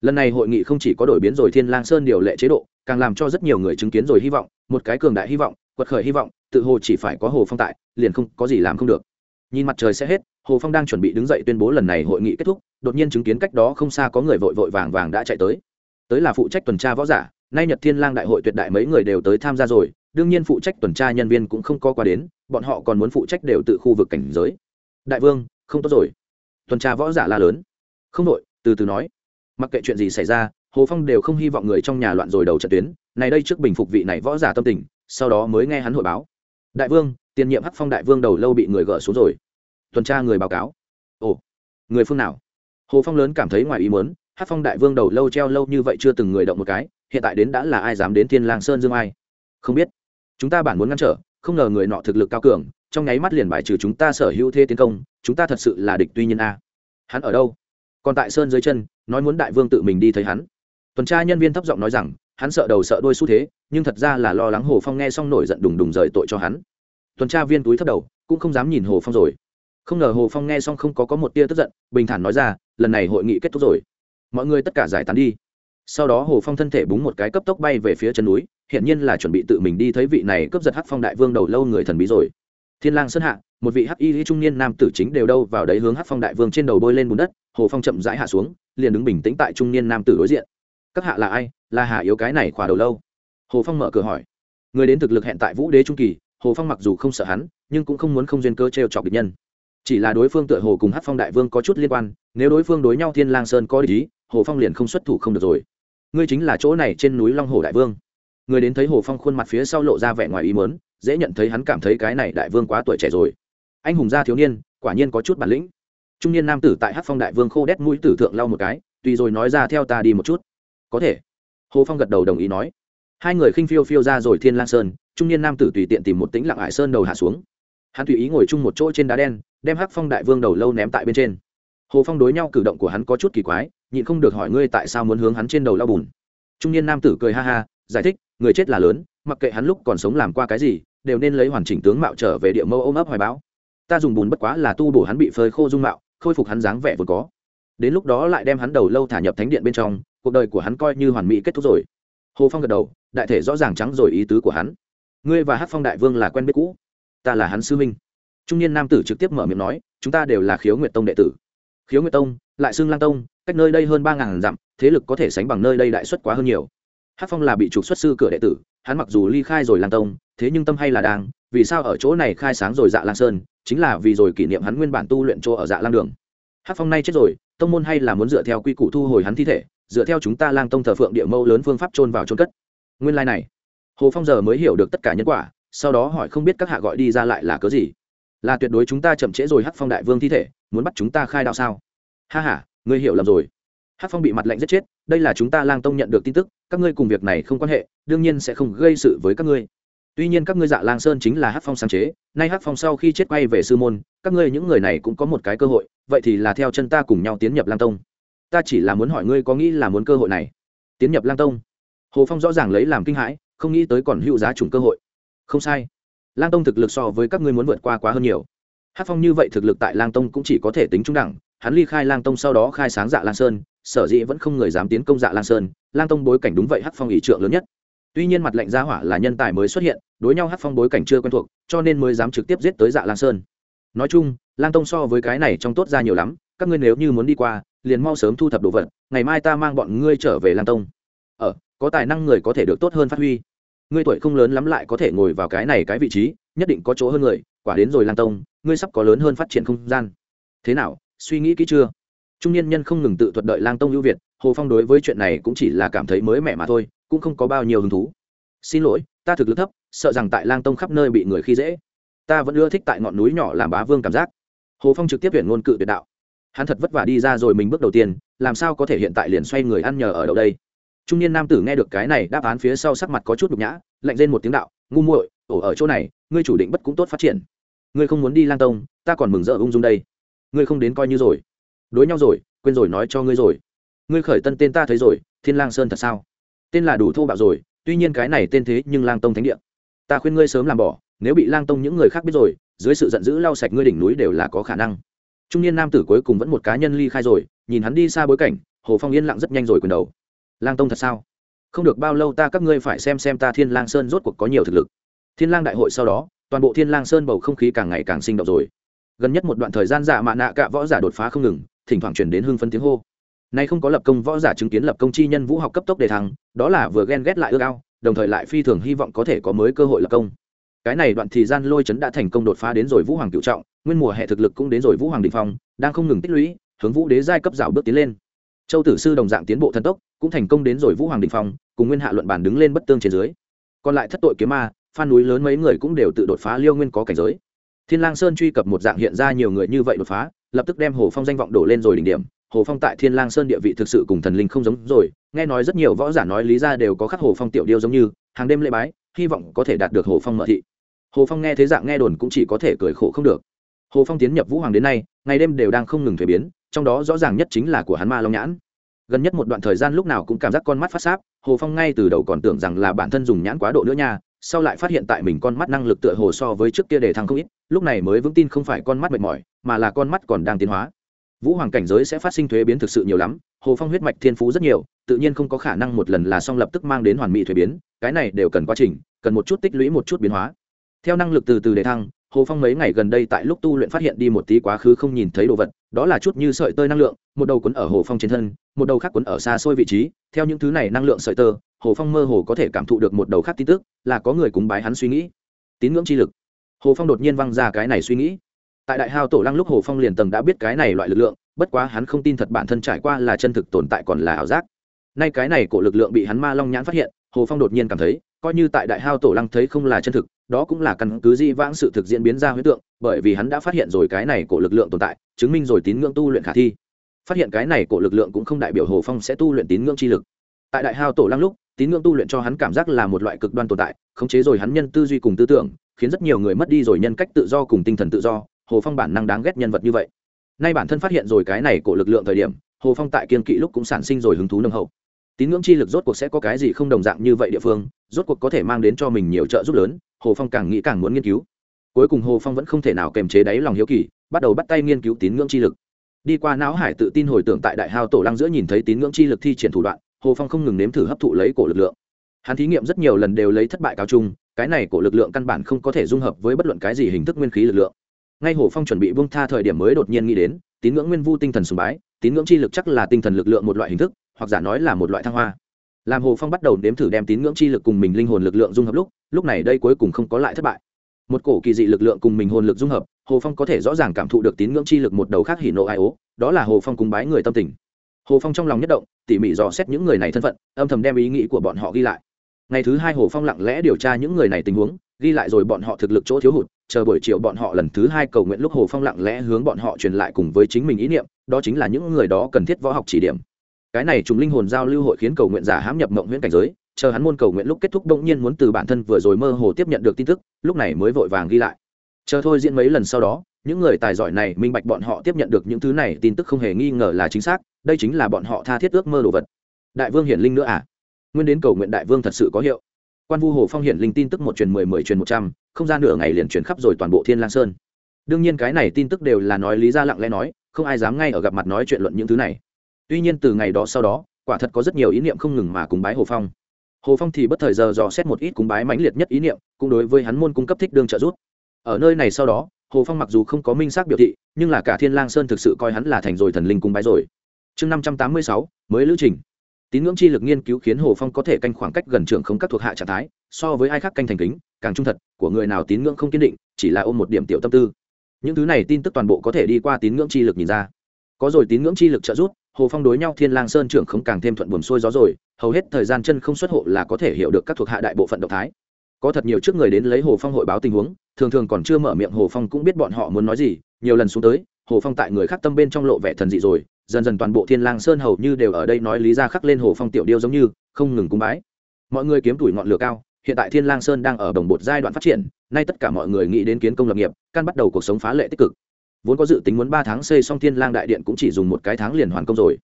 Lần này hội nghị không chỉ có đổi biến rồi thiên lang sơn điều lệ chế độ, càng làm cho rất nhiều người chứng kiến rồi hy vọng, một cái cường đại hy vọng, quật khởi hy vọng, tự hồ chỉ phải có hồ phong tại, liền không có gì làm không được. Nhìn mặt trời sẽ hết, hồ phong đang chuẩn bị đứng dậy tuyên bố lần này hội nghị kết thúc, đột nhiên chứng kiến cách đó không xa có người vội vội vàng vàng đã chạy tới. Tới là phụ trách tuần tra võ giả, nay nhật thiên lang đại hội tuyệt đại mấy người đều tới tham gia rồi, đương nhiên phụ trách tuần tra nhân viên cũng không có qua đến, bọn họ còn muốn phụ trách đều tự khu vực cảnh giới. Đại vương, không tốt rồi tuần tra võ giả la lớn. Không đội, từ từ nói. Mặc kệ chuyện gì xảy ra, hồ phong đều không hy vọng người trong nhà loạn rồi đầu trận tuyến. Này đây trước bình phục vị này võ giả tâm tình, sau đó mới nghe hắn hội báo. Đại vương, tiền nhiệm hắc phong đại vương đầu lâu bị người gỡ xuống rồi. Tuần tra người báo cáo. Ồ, người phương nào? Hồ phong lớn cảm thấy ngoài ý muốn, hắc phong đại vương đầu lâu treo lâu như vậy chưa từng người động một cái, hiện tại đến đã là ai dám đến thiên lang sơn dương ai? Không biết. Chúng ta bản muốn ngăn trở, không ngờ người nọ thực lực cao cường trong nháy mắt liền bài trừ chúng ta sở hữu thế tiến công, chúng ta thật sự là địch tuy nhiên a. Hắn ở đâu? Còn tại sơn dưới chân, nói muốn đại vương tự mình đi thấy hắn. Tuần tra nhân viên thấp giọng nói rằng, hắn sợ đầu sợ đôi xu thế, nhưng thật ra là lo lắng hồ phong nghe xong nổi giận đùng đùng rời tội cho hắn. Tuần tra viên túi thấp đầu, cũng không dám nhìn hồ phong rồi. Không ngờ hồ phong nghe xong không có có một tia tức giận, bình thản nói ra, lần này hội nghị kết thúc rồi. Mọi người tất cả giải tán đi. Sau đó hồ phong thân thể búng một cái cấp tốc bay về phía chân núi hiện nhiên là chuẩn bị tự mình đi thấy vị này cướp giật hắc phong đại vương đầu lâu người thần bí rồi thiên lang sơn hạ, một vị hắc y trung niên nam tử chính đều đâu vào đấy hướng hắc phong đại vương trên đầu bôi lên bùn đất, hồ phong chậm rãi hạ xuống, liền đứng bình tĩnh tại trung niên nam tử đối diện. Các hạ là ai? Là hạ yếu cái này khỏa đầu lâu? Hồ phong mở cửa hỏi. Người đến thực lực hẹn tại vũ đế trung kỳ, hồ phong mặc dù không sợ hắn, nhưng cũng không muốn không duyên cơ t r e o chọc địch nhân. Chỉ là đối phương tựa hồ cùng hát phong đại vương có chút liên quan, nếu đối phương đối nhau thiên lang sơn có lý hồ phong liền không xuất thủ không được rồi. Ngươi chính là chỗ này trên núi long hồ đại vương người đến thấy hồ phong khuôn mặt phía sau lộ ra vẻ ngoài ý mớn dễ nhận thấy hắn cảm thấy cái này đại vương quá tuổi trẻ rồi. Anh hùng gia thiếu niên, quả nhiên có chút bản lĩnh. Trung niên nam tử tại hát phong đại vương khô đét mũi tử thượng lau một cái, tùy rồi nói ra theo ta đi một chút. Có thể. Hồ phong gật đầu đồng ý nói. Hai người khinh phiêu phiêu ra rồi thiên lang sơn, trung niên nam tử tùy tiện tìm một tĩnh lặng hải sơn đầu hạ xuống. Hắn tùy ý ngồi chung một chỗ trên đá đen, đem hắc phong đại vương đầu lâu ném tại bên trên. Hồ phong đối nhau cử động của hắn có chút kỳ quái, nhịn không được hỏi ngươi tại sao muốn hướng hắn trên đầu lao bùn. Trung niên nam tử cười ha ha, giải thích người chết là lớn, mặc kệ hắn lúc còn sống làm qua cái gì, đều nên lấy hoàn chỉnh tướng mạo trở về địa mâu ôm ấp hoài báo ta dùng bùn bất quá là tu bổ hắn bị phơi khô dung mạo, khôi phục hắn dáng vẻ vốn có. Đến lúc đó lại đem hắn đầu lâu thả nhập thánh điện bên trong, cuộc đời của hắn coi như hoàn mỹ kết thúc rồi. Hồ phong gật đầu, đại thể rõ ràng trắng rồi ý tứ của hắn. Ngươi và hát phong đại vương là quen biết cũ. Ta là hắn sư minh trung niên nam tử trực tiếp mở miệng nói, chúng ta đều là khiếu nguyệt tông đệ tử. Khiếu nguyệt tông, lại xưng lang tông, cách nơi đây hơn ba ngàn dặm, thế lực có thể sánh bằng nơi đây đại xuất quá hơn nhiều hát phong là bị trục xuất sư cửa đệ tử, hắn mặc dù ly khai rồi lang tông, thế nhưng tâm hay là đang, vì sao ở chỗ này khai sáng rồi dạ lang sơn, chính là vì rồi kỷ niệm hắn nguyên bản tu luyện chỗ ở dạ lang đường. Hát phong nay chết rồi, tông môn hay là muốn dựa theo quy củ thu hồi hắn thi thể, dựa theo chúng ta lang tông thờ phượng địa mâu lớn phương pháp trôn vào trôn cất. Nguyên lai、like、này, hồ phong giờ mới hiểu được tất cả nhân quả, sau đó hỏi không biết các hạ gọi đi ra lại là cớ gì. Là tuyệt đối chúng ta chậm trễ rồi hắc phong đại vương thi thể, muốn bắt chúng ta khai đạo sao? Ha h a ngươi hiểu lầm rồi. Hát phong bị mặt lạnh giết chết, đây là chúng ta lang tông nhận được tin tức, các ngươi cùng việc này không quan hệ, đương nhiên sẽ không gây sự với các ngươi. Tuy nhiên các ngươi dạ lang sơn chính là Hát phong sáng chế, nay Hát phong sau khi chết quay về sư môn, các ngươi những người này cũng có một cái cơ hội, vậy thì là theo chân ta cùng nhau tiến nhập lang tông. Ta chỉ là muốn hỏi ngươi có nghĩ là muốn cơ hội này? Tiến nhập lang tông? Hồ phong rõ ràng lấy làm kinh hãi, không nghĩ tới còn hữu giá trùng cơ hội. Không sai. Lang tông thực lực so với các ngươi muốn vượt qua quá hơn nhiều. Hát phong như vậy thực lực tại lang tông cũng chỉ có thể tính trung đẳng, hắn ly khai lang tông sau đó khai sáng dạ lang sơn sở dĩ vẫn không người dám tiến công dạ lang sơn lang tông bối cảnh đúng vậy hắc phong ỷ trượng lớn nhất. Tuy nhiên mặt lệnh gia hỏa là nhân tài mới xuất hiện đối nhau hắc phong bối cảnh chưa quen thuộc cho nên mới dám trực tiếp giết tới dạ lang sơn. Nói chung lang tông so với cái này trong tốt ra nhiều lắm các ngươi nếu như muốn đi qua liền mau sớm thu thập đồ vật ngày mai ta mang bọn ngươi trở về lang tông. Ở ờ, có tài năng người có thể được tốt hơn phát huy. Ngươi tuổi không lớn lắm lại có thể ngồi vào cái này cái vị trí nhất định có chỗ hơn người quả đến rồi lang tông ngươi sắp có lớn hơn phát triển không gian. Thế nào suy nghĩ kỹ chưa? Trung niên nhân không ngừng tự thuật đợi lang tông ưu việt, hồ phong đối với chuyện này cũng chỉ là cảm thấy mới mẻ mà thôi, cũng không có bao nhiêu hứng thú. Xin lỗi, ta thực lực thấp, sợ rằng tại lang tông khắp nơi bị người khi dễ. Ta vẫn ưa thích tại ngọn núi nhỏ làm bá vương cảm giác. Hồ phong trực tiếp tuyển ngôn cự tuyệt đạo. Hắn thật vất vả đi ra rồi mình bước đầu tiên, làm sao có thể hiện tại liền xoay người ăn nhờ ở đâu đây? Trung niên nam tử nghe được cái này, đáp án phía sau sắc mặt có chút nhục nhã, lạnh lên một tiếng đạo, ngu muội, ổ ở chỗ này, ngươi chủ định bất cũng tốt phát triển. Ngươi không muốn đi lang tông, ta còn mừng rỡ ung dung đây. Ngươi không đến coi như rồi đối nhau rồi, quên rồi nói cho ngươi rồi. Ngươi khởi tân tên ta thấy rồi, thiên lang sơn thật sao? Tên là đủ thô bạo rồi, tuy nhiên cái này tên thế nhưng lang tông thánh địa. Ta khuyên ngươi sớm làm bỏ, nếu bị lang tông những người khác biết rồi, dưới sự giận dữ lau sạch ngươi đỉnh núi đều là có khả năng. Trung niên nam tử cuối cùng vẫn một cá nhân ly khai rồi, nhìn hắn đi xa bối cảnh, hồ phong yên lặng rất nhanh rồi quyền đầu. Lang tông thật sao? Không được bao lâu ta các ngươi phải xem xem ta thiên lang sơn rốt cuộc có nhiều thực lực. Thiên lang đại hội sau đó, toàn bộ thiên lang sơn bầu không khí càng ngày càng sinh động rồi. Gần nhất một đoạn thời gian giả mạ nạ cả võ giả đột phá không ngừng thỉnh thoảng truyền đến hưng phấn tiếng hô. Nay không có lập công võ giả chứng kiến lập công chi nhân vũ học cấp tốc đề thăng, đó là vừa ghen ghét lại ước ao, đồng thời lại phi thường hy vọng có thể có mới cơ hội lập công. Cái này đoạn thời gian lôi chấn đã thành công đột phá đến rồi vũ hoàng cựu trọng, nguyên mùa hệ thực lực cũng đến rồi vũ hoàng đình phong, đang không ngừng tích lũy, hướng vũ đế giai cấp rào bước tiến lên. Châu tử sư đồng dạng tiến bộ thần tốc, cũng thành công đến rồi vũ hoàng đình phong, cùng nguyên hạ luận bản đứng lên bất tương trên dưới. Còn lại thất tội kiếm ma, phan núi lớn mấy người cũng đều tự đột phá liêu nguyên có cảnh giới. Thiên lang sơn truy cập một dạng hiện ra nhiều người như vậy đột phá lập tức đem hồ phong danh vọng đổ lên rồi đỉnh điểm. Hồ phong tại thiên lang sơn địa vị thực sự cùng thần linh không giống rồi. Nghe nói rất nhiều võ giả nói lý ra đều có khắc hồ phong tiểu điêu giống như, hàng đêm lễ bái, hy vọng có thể đạt được hồ phong mở thị. Hồ phong nghe thế dạng nghe đồn cũng chỉ có thể cười khổ không được. Hồ phong tiến nhập vũ hoàng đến nay, ngày đêm đều đang không ngừng thuế biến, trong đó rõ ràng nhất chính là của hắn ma long nhãn. Gần nhất một đoạn thời gian lúc nào cũng cảm giác con mắt phát sáp, hồ phong ngay từ đầu còn tưởng rằng là bản thân dùng nhãn quá độ nữa nha sau lại phát hiện tại mình con mắt năng lực tựa hồ so với trước kia để thăng không ít, lúc này mới vững tin không phải con mắt mệt mỏi, mà là con mắt còn đang tiến hóa. Vũ hoàng cảnh giới sẽ phát sinh thuế biến thực sự nhiều lắm, hồ phong huyết mạch thiên phú rất nhiều, tự nhiên không có khả năng một lần là xong lập tức mang đến hoàn mỹ thuế biến, cái này đều cần quá trình, cần một chút tích lũy một chút biến hóa. Theo năng lực từ từ để thăng hồ phong mấy ngày gần đây tại lúc tu luyện phát hiện đi một tí quá khứ không nhìn thấy đồ vật, đó là chút như sợi tơ năng lượng, một đầu quấn ở hồ phong trên thân, một đầu khác quấn ở xa xôi vị trí. Theo những thứ này năng lượng sợi tơ, hồ phong mơ hồ có thể cảm thụ được một đầu khác tin tức, là có người cúng bái hắn suy nghĩ. Tín ngưỡng chi lực. Hồ phong đột nhiên văng ra cái này suy nghĩ. Tại đại hao tổ lăng lúc hồ phong liền tầng đã biết cái này loại lực lượng, bất quá hắn không tin thật bản thân trải qua là chân thực tồn tại còn là ảo giác. Nay cái này của lực lượng bị hắn ma long nhãn phát hiện, hồ phong đột nhiên cảm thấy, coi như tại đại hao tổ lăng thấy không là chân thực đó cũng là căn cứ di vãng sự thực diễn biến ra huyết tượng, bởi vì hắn đã phát hiện rồi cái này của lực lượng tồn tại, chứng minh rồi tín ngưỡng tu luyện khả thi. Phát hiện cái này của lực lượng cũng không đại biểu hồ phong sẽ tu luyện tín ngưỡng chi lực. Tại đại hao tổ lăng lúc, tín ngưỡng tu luyện cho hắn cảm giác là một loại cực đoan tồn tại, khống chế rồi hắn nhân tư duy cùng tư tưởng, khiến rất nhiều người mất đi rồi nhân cách tự do cùng tinh thần tự do, hồ phong bản năng đáng ghét nhân vật như vậy. Nay bản thân phát hiện rồi cái này của lực lượng thời điểm, hồ phong tại kiên kỵ lúc cũng sản sinh rồi hứng thú nâng hậu. Tín ngưỡng chi lực rốt cuộc sẽ có cái gì không đồng dạng như vậy địa phương, rốt cuộc có thể mang đến cho mình nhiều trợ giúp lớn hồ phong càng nghĩ càng muốn nghiên cứu. Cuối cùng hồ phong vẫn không thể nào kềm chế đáy lòng hiếu kỳ, bắt đầu bắt tay nghiên cứu tín ngưỡng chi lực. Đi qua não hải tự tin hồi tưởng tại đại hao tổ lăng giữa nhìn thấy tín ngưỡng chi lực thi triển thủ đoạn, hồ phong không ngừng nếm thử hấp thụ lấy cổ lực lượng. Hắn thí nghiệm rất nhiều lần đều lấy thất bại cao chung, cái này cổ lực lượng căn bản không có thể dung hợp với bất luận cái gì hình thức nguyên khí lực lượng. Ngay hồ phong chuẩn bị bung tha thời điểm mới đột nhiên nghĩ đến, tín ngưỡng nguyên vu tinh thần sùng bái, tín ngưỡng chi lực chắc là tinh thần lực lượng một loại hình thức, hoặc giả nói là một loại thăng hoa làm hồ phong bắt đầu nếm thử đem tín ngưỡng chi lực cùng mình linh hồn lực lượng dung hợp lúc lúc này đây cuối cùng không có lại thất bại. Một cổ kỳ dị lực lượng cùng mình hồn lực dung hợp, hồ phong có thể rõ ràng cảm thụ được tín ngưỡng chi lực một đầu khác hỉ nộ ai ố, đó là hồ phong cúng bái người tâm tình. Hồ phong trong lòng nhất động, tỉ mỉ dò xét những người này thân phận, âm thầm đem ý nghĩ của bọn họ ghi lại. Ngày thứ hai hồ phong lặng lẽ điều tra những người này tình huống, ghi lại rồi bọn họ thực lực chỗ thiếu hụt, chờ buổi chiều bọn họ lần thứ hai cầu nguyện lúc hồ phong lặng lẽ hướng bọn họ truyền lại cùng với chính mình ý niệm, đó chính là những người đó cần thiết võ học chỉ điểm cái này trùng linh hồn giao lưu hội khiến cầu nguyện giả hãm nhập mộng huyễn cảnh giới, chờ hắn môn cầu nguyện lúc kết thúc bỗng nhiên muốn từ bản thân vừa rồi mơ hồ tiếp nhận được tin tức, lúc này mới vội vàng ghi lại. Chờ thôi diễn mấy lần sau đó, những người tài giỏi này minh bạch bọn họ tiếp nhận được những thứ này, tin tức không hề nghi ngờ là chính xác, đây chính là bọn họ tha thiết ước mơ đồ vật. Đại vương hiển linh nữa à? Nguyên đến cầu nguyện đại vương thật sự có hiệu. Quan vu hồ phong hiển linh tin tức một truyền mười mười truyền một trăm, không ra nửa ngày liền truyền khắp rồi toàn bộ thiên lang sơn. Đương nhiên cái này tin tức đều là nói lý ra lặng lẽ nói, không ai dám ngay ở gặp mặt nói chuyện luận những thứ này tuy nhiên từ ngày đó sau đó, quả thật có rất nhiều ý niệm không ngừng mà cúng bái hồ phong. Hồ phong thì bất thời giờ dò xét một ít cúng bái mãnh liệt nhất ý niệm, cũng đối với hắn môn cung cấp thích đương trợ giúp. Ở nơi này sau đó, hồ phong mặc dù không có minh xác biểu thị, nhưng là cả thiên lang sơn thực sự coi hắn là thành rồi thần linh cung bái rồi. Chương năm trăm tám mươi sáu, mới lữ trình. Tín ngưỡng chi lực nghiên cứu khiến hồ phong có thể canh khoảng cách gần trường không các thuộc hạ trạng thái, so với ai khác canh thành kính, càng trung thật, của người nào tín ngưỡng không kiên định, chỉ là ôm một điểm tiểu tâm tư. Những thứ này tin tức toàn bộ có thể đi qua tín ngưỡng chi lực nhìn ra. Có rồi tín ngưỡng chi lực trợ giúp hồ phong đối nhau thiên lang sơn trưởng không càng thêm thuận buồm xuôi gió rồi, hầu hết thời gian chân không xuất hộ là có thể hiểu được các thuộc hạ đại bộ phận động thái. Có thật nhiều trước người đến lấy hồ phong hội báo tình huống, thường thường còn chưa mở miệng hồ phong cũng biết bọn họ muốn nói gì, nhiều lần xuống tới, hồ phong tại người khác tâm bên trong lộ vẻ thần dị rồi, dần dần toàn bộ thiên lang sơn hầu như đều ở đây nói lý ra khắc lên hồ phong tiểu điêu giống như, không ngừng cung bái. Mọi người kiếm tuổi ngọn lửa cao, hiện tại thiên lang sơn đang ở đồng bột giai đoạn phát triển, nay tất cả mọi người nghĩ đến kiến công lập nghiệp, căn bắt đầu cuộc sống phá lệ tích cực vốn có dự tính muốn ba tháng xây xong thiên lang đại điện cũng chỉ dùng một cái tháng liền hoàn công rồi.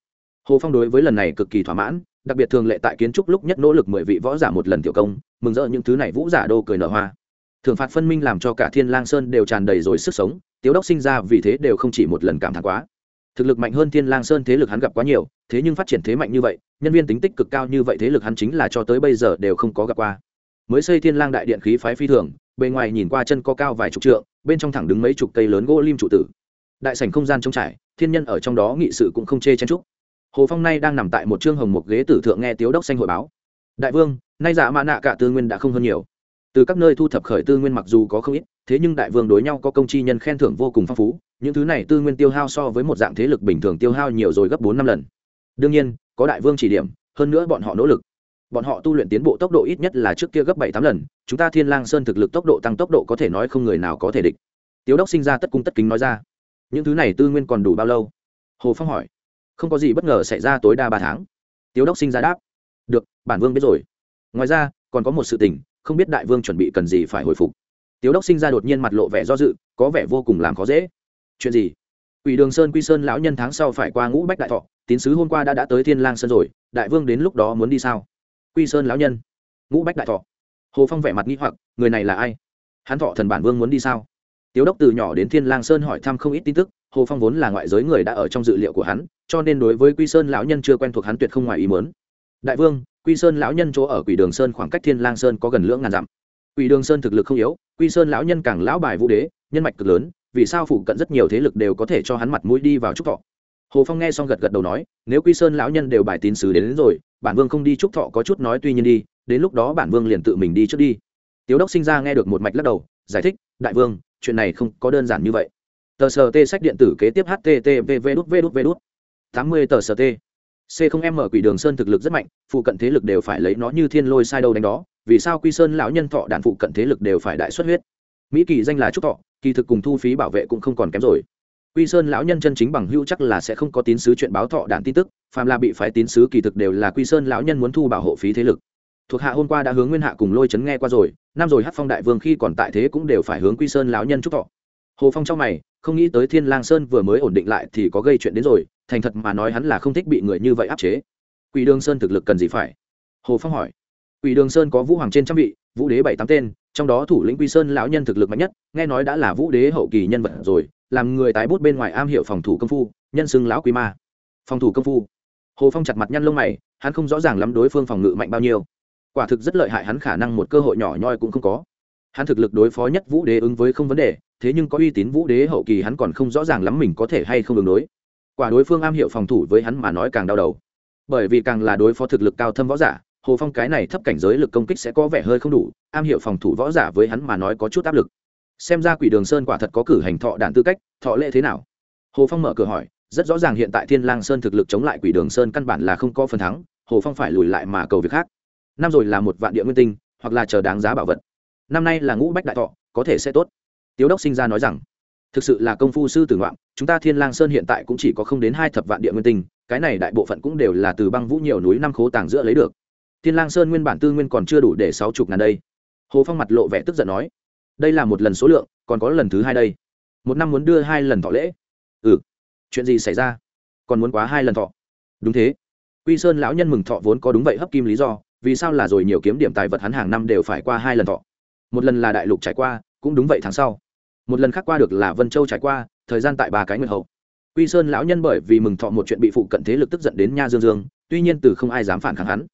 Hồ phong đối với lần này cực kỳ thỏa mãn, đặc biệt thường lệ tại kiến trúc lúc nhất nỗ lực mười vị võ giả một lần tiểu công, mừng rỡ những thứ này vũ giả đô cười nở hoa. Thường phạt phân minh làm cho cả thiên lang sơn đều tràn đầy rồi sức sống, tiếu đốc sinh ra vì thế đều không chỉ một lần cảm thán quá. Thực lực mạnh hơn thiên lang sơn thế lực hắn gặp quá nhiều, thế nhưng phát triển thế mạnh như vậy, nhân viên tính tích cực cao như vậy thế lực hắn chính là cho tới bây giờ đều không có gặp qua. Mới xây thiên lang đại điện khí phái phi thường, bề ngoài nhìn qua chân có cao vài chục trượng bên trong thẳng đứng mấy chục cây lớn gỗ lim trụ tử. Đại sảnh không gian trống trải, thiên nhân ở trong đó nghị sự cũng không chê chen trúc hồ phong nay đang nằm tại một trương hồng một ghế tử thượng nghe tiếu đốc xanh hội báo. Đại vương, nay giả dạ mã nạ cả tư nguyên đã không hơn nhiều. Từ các nơi thu thập khởi tư nguyên mặc dù có không ít, thế nhưng đại vương đối nhau có công chi nhân khen thưởng vô cùng phong phú, những thứ này tư nguyên tiêu hao so với một dạng thế lực bình thường tiêu hao nhiều rồi gấp bốn năm lần. Đương nhiên, có đại vương chỉ điểm, hơn nữa bọn họ nỗ lực bọn họ tu luyện tiến bộ tốc độ ít nhất là trước kia gấp bảy tám lần, chúng ta thiên lang sơn thực lực tốc độ tăng tốc độ có thể nói không người nào có thể địch. Tiếu đốc sinh ra tất cung tất kính nói ra. Những thứ này tư nguyên còn đủ bao lâu? Hồ phong hỏi. Không có gì bất ngờ xảy ra tối đa ba tháng. Tiếu đốc sinh ra đáp. Được, bản vương biết rồi. Ngoài ra, còn có một sự tình, không biết đại vương chuẩn bị cần gì phải hồi phục. Tiếu đốc sinh ra đột nhiên mặt lộ vẻ do dự, có vẻ vô cùng làm khó dễ. Chuyện gì? Ủy đường sơn quy sơn lão nhân tháng sau phải qua ngũ bách đại thọ, tín sứ hôm qua đã đã tới thiên lang sơn rồi, đại vương đến lúc đó muốn đi sao? Quy sơn lão nhân. Ngũ bách đại thọ. Hồ phong vẻ mặt nghĩ hoặc, người này là ai? Hắn thọ thần bản vương muốn đi sao? Tiếu đốc từ nhỏ đến thiên lang sơn hỏi thăm không ít tin tức, hồ phong vốn là ngoại giới người đã ở trong dự liệu của hắn, cho nên đối với quy sơn lão nhân chưa quen thuộc hắn tuyệt không ngoài ý muốn. Đại vương, quy sơn lão nhân chỗ ở quỷ đường sơn khoảng cách thiên lang sơn có gần lưỡng ngàn dặm. Quỷ đường sơn thực lực không yếu, quy sơn lão nhân càng lão bài vũ đế, nhân mạch cực lớn, vì sao phụ cận rất nhiều thế lực đều có thể cho hắn mặt mũi đi vào trúc thọ? Hồ phong nghe xong gật gật đầu nói nếu quy sơn lão nhân đều bài tín sứ đến, đến rồi bản vương không đi chúc thọ có chút nói tuy nhiên đi đến lúc đó bản vương liền tự mình đi trước đi. Tiếu đốc sinh ra nghe được một mạch lắc đầu giải thích đại vương chuyện này không có đơn giản như vậy. Tờ sờ t sách điện tử kế tiếp http v đút v đút v đút. Tám mươi tờ sờ t c không em mở quỷ đường sơn thực lực rất mạnh phụ cận thế lực đều phải lấy nó như thiên lôi sai đâu đánh đó vì sao quy sơn lão nhân thọ đạn phụ cận thế lực đều phải đại xuất huyết? Mỹ kỳ danh là trúc thọ kỳ thực cùng thu phí bảo vệ cũng không còn kém rồi quy sơn lão nhân chân chính bằng hữu chắc là sẽ không có tín sứ chuyện báo thọ đạn tin tức, phàm là bị phái tín sứ kỳ thực đều là quy sơn lão nhân muốn thu bảo hộ phí thế lực. Thuộc hạ hôm qua đã hướng nguyên hạ cùng lôi chấn nghe qua rồi, năm rồi hát phong đại vương khi còn tại thế cũng đều phải hướng quy sơn lão nhân chúc thọ. Hồ phong trong mày, không nghĩ tới thiên lang sơn vừa mới ổn định lại thì có gây chuyện đến rồi, thành thật mà nói hắn là không thích bị người như vậy áp chế. Quỷ đường sơn thực lực cần gì phải? Hồ phong hỏi. Quỷ đường sơn có vũ hoàng trên trăm vị, vũ đế bảy tám tên, trong đó thủ lĩnh quy sơn lão nhân thực lực mạnh nhất, nghe nói đã là vũ đế hậu kỳ nhân vật rồi làm người tái bút bên ngoài am hiểu phòng thủ công phu, nhân xưng lão quý ma. Phòng thủ công phu. Hồ phong chặt mặt nhăn lông mày, hắn không rõ ràng lắm đối phương phòng ngự mạnh bao nhiêu. Quả thực rất lợi hại hắn khả năng một cơ hội nhỏ nhoi cũng không có. Hắn thực lực đối phó nhất vũ đế ứng với không vấn đề, thế nhưng có uy tín vũ đế hậu kỳ hắn còn không rõ ràng lắm mình có thể hay không đường đối. Quả đối phương am hiểu phòng thủ với hắn mà nói càng đau đầu. Bởi vì càng là đối phó thực lực cao thâm võ giả, hồ phong cái này thấp cảnh giới lực công kích sẽ có vẻ hơi không đủ, am hiểu phòng thủ võ giả với hắn mà nói có chút áp lực xem ra quỷ đường sơn quả thật có cử hành thọ đạn tư cách, thọ lệ thế nào? Hồ phong mở cửa hỏi, rất rõ ràng hiện tại thiên lang sơn thực lực chống lại quỷ đường sơn căn bản là không có phần thắng, hồ phong phải lùi lại mà cầu việc khác. Năm rồi là một vạn địa nguyên tinh, hoặc là chờ đáng giá bảo vật. Năm nay là ngũ bách đại thọ, có thể sẽ tốt. Tiếu đốc sinh ra nói rằng, thực sự là công phu sư tử ngoạn, chúng ta thiên lang sơn hiện tại cũng chỉ có không đến hai thập vạn địa nguyên tinh, cái này đại bộ phận cũng đều là từ băng vũ nhiều núi năm khố tàng giữa lấy được. Thiên lang sơn nguyên bản tư nguyên còn chưa đủ để sáu chục ngàn đây. Hồ phong mặt lộ vẻ tức giận nói đây là một lần số lượng, còn có lần thứ hai đây. Một năm muốn đưa hai lần thọ lễ. Ừ. Chuyện gì xảy ra? Còn muốn quá hai lần thọ. Đúng thế. Quy sơn lão nhân mừng thọ vốn có đúng vậy hấp kim lý do, vì sao là rồi nhiều kiếm điểm tài vật hắn hàng năm đều phải qua hai lần thọ. Một lần là đại lục trải qua, cũng đúng vậy tháng sau. Một lần khác qua được là vân châu trải qua, thời gian tại ba cái nguyệt hậu. Quy sơn lão nhân bởi vì mừng thọ một chuyện bị phụ cận thế lực tức giận đến nha dương dương, tuy nhiên từ không ai dám phản kháng hắn.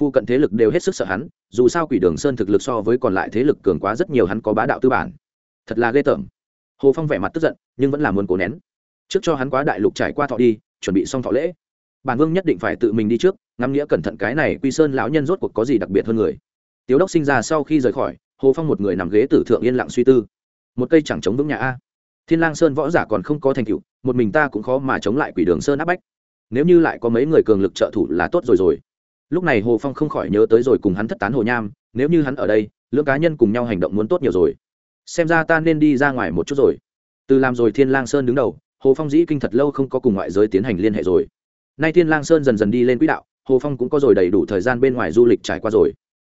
Phụ cận thế lực đều hết sức sợ hắn dù sao quỷ đường sơn thực lực so với còn lại thế lực cường quá rất nhiều hắn có bá đạo tư bản. Thật là ghê tởm. Hồ phong vẻ mặt tức giận, nhưng vẫn là muốn cố nén. Trước cho hắn quá đại lục trải qua thọ đi, chuẩn bị xong thọ lễ. Bản vương nhất định phải tự mình đi trước, ngắm nghĩa cẩn thận cái này quy sơn lão nhân rốt cuộc có gì đặc biệt hơn người. Tiếu đốc sinh ra sau khi rời khỏi, hồ phong một người nằm ghế tử thượng yên lặng suy tư. Một cây chẳng chống vững nhà a. Thiên lang sơn võ giả còn không có thành tựu, một mình ta cũng khó mà chống lại quỷ đường sơn áp bách. Nếu như lại có mấy người cường lực trợ thủ là tốt rồi rồi lúc này hồ phong không khỏi nhớ tới rồi cùng hắn thất tán hồ nham, nếu như hắn ở đây, lưỡng cá nhân cùng nhau hành động muốn tốt nhiều rồi. Xem ra ta nên đi ra ngoài một chút rồi. Từ làm rồi thiên lang sơn đứng đầu, hồ phong dĩ kinh thật lâu không có cùng ngoại giới tiến hành liên hệ rồi. Nay thiên lang sơn dần dần đi lên quỹ đạo, hồ phong cũng có rồi đầy đủ thời gian bên ngoài du lịch trải qua rồi.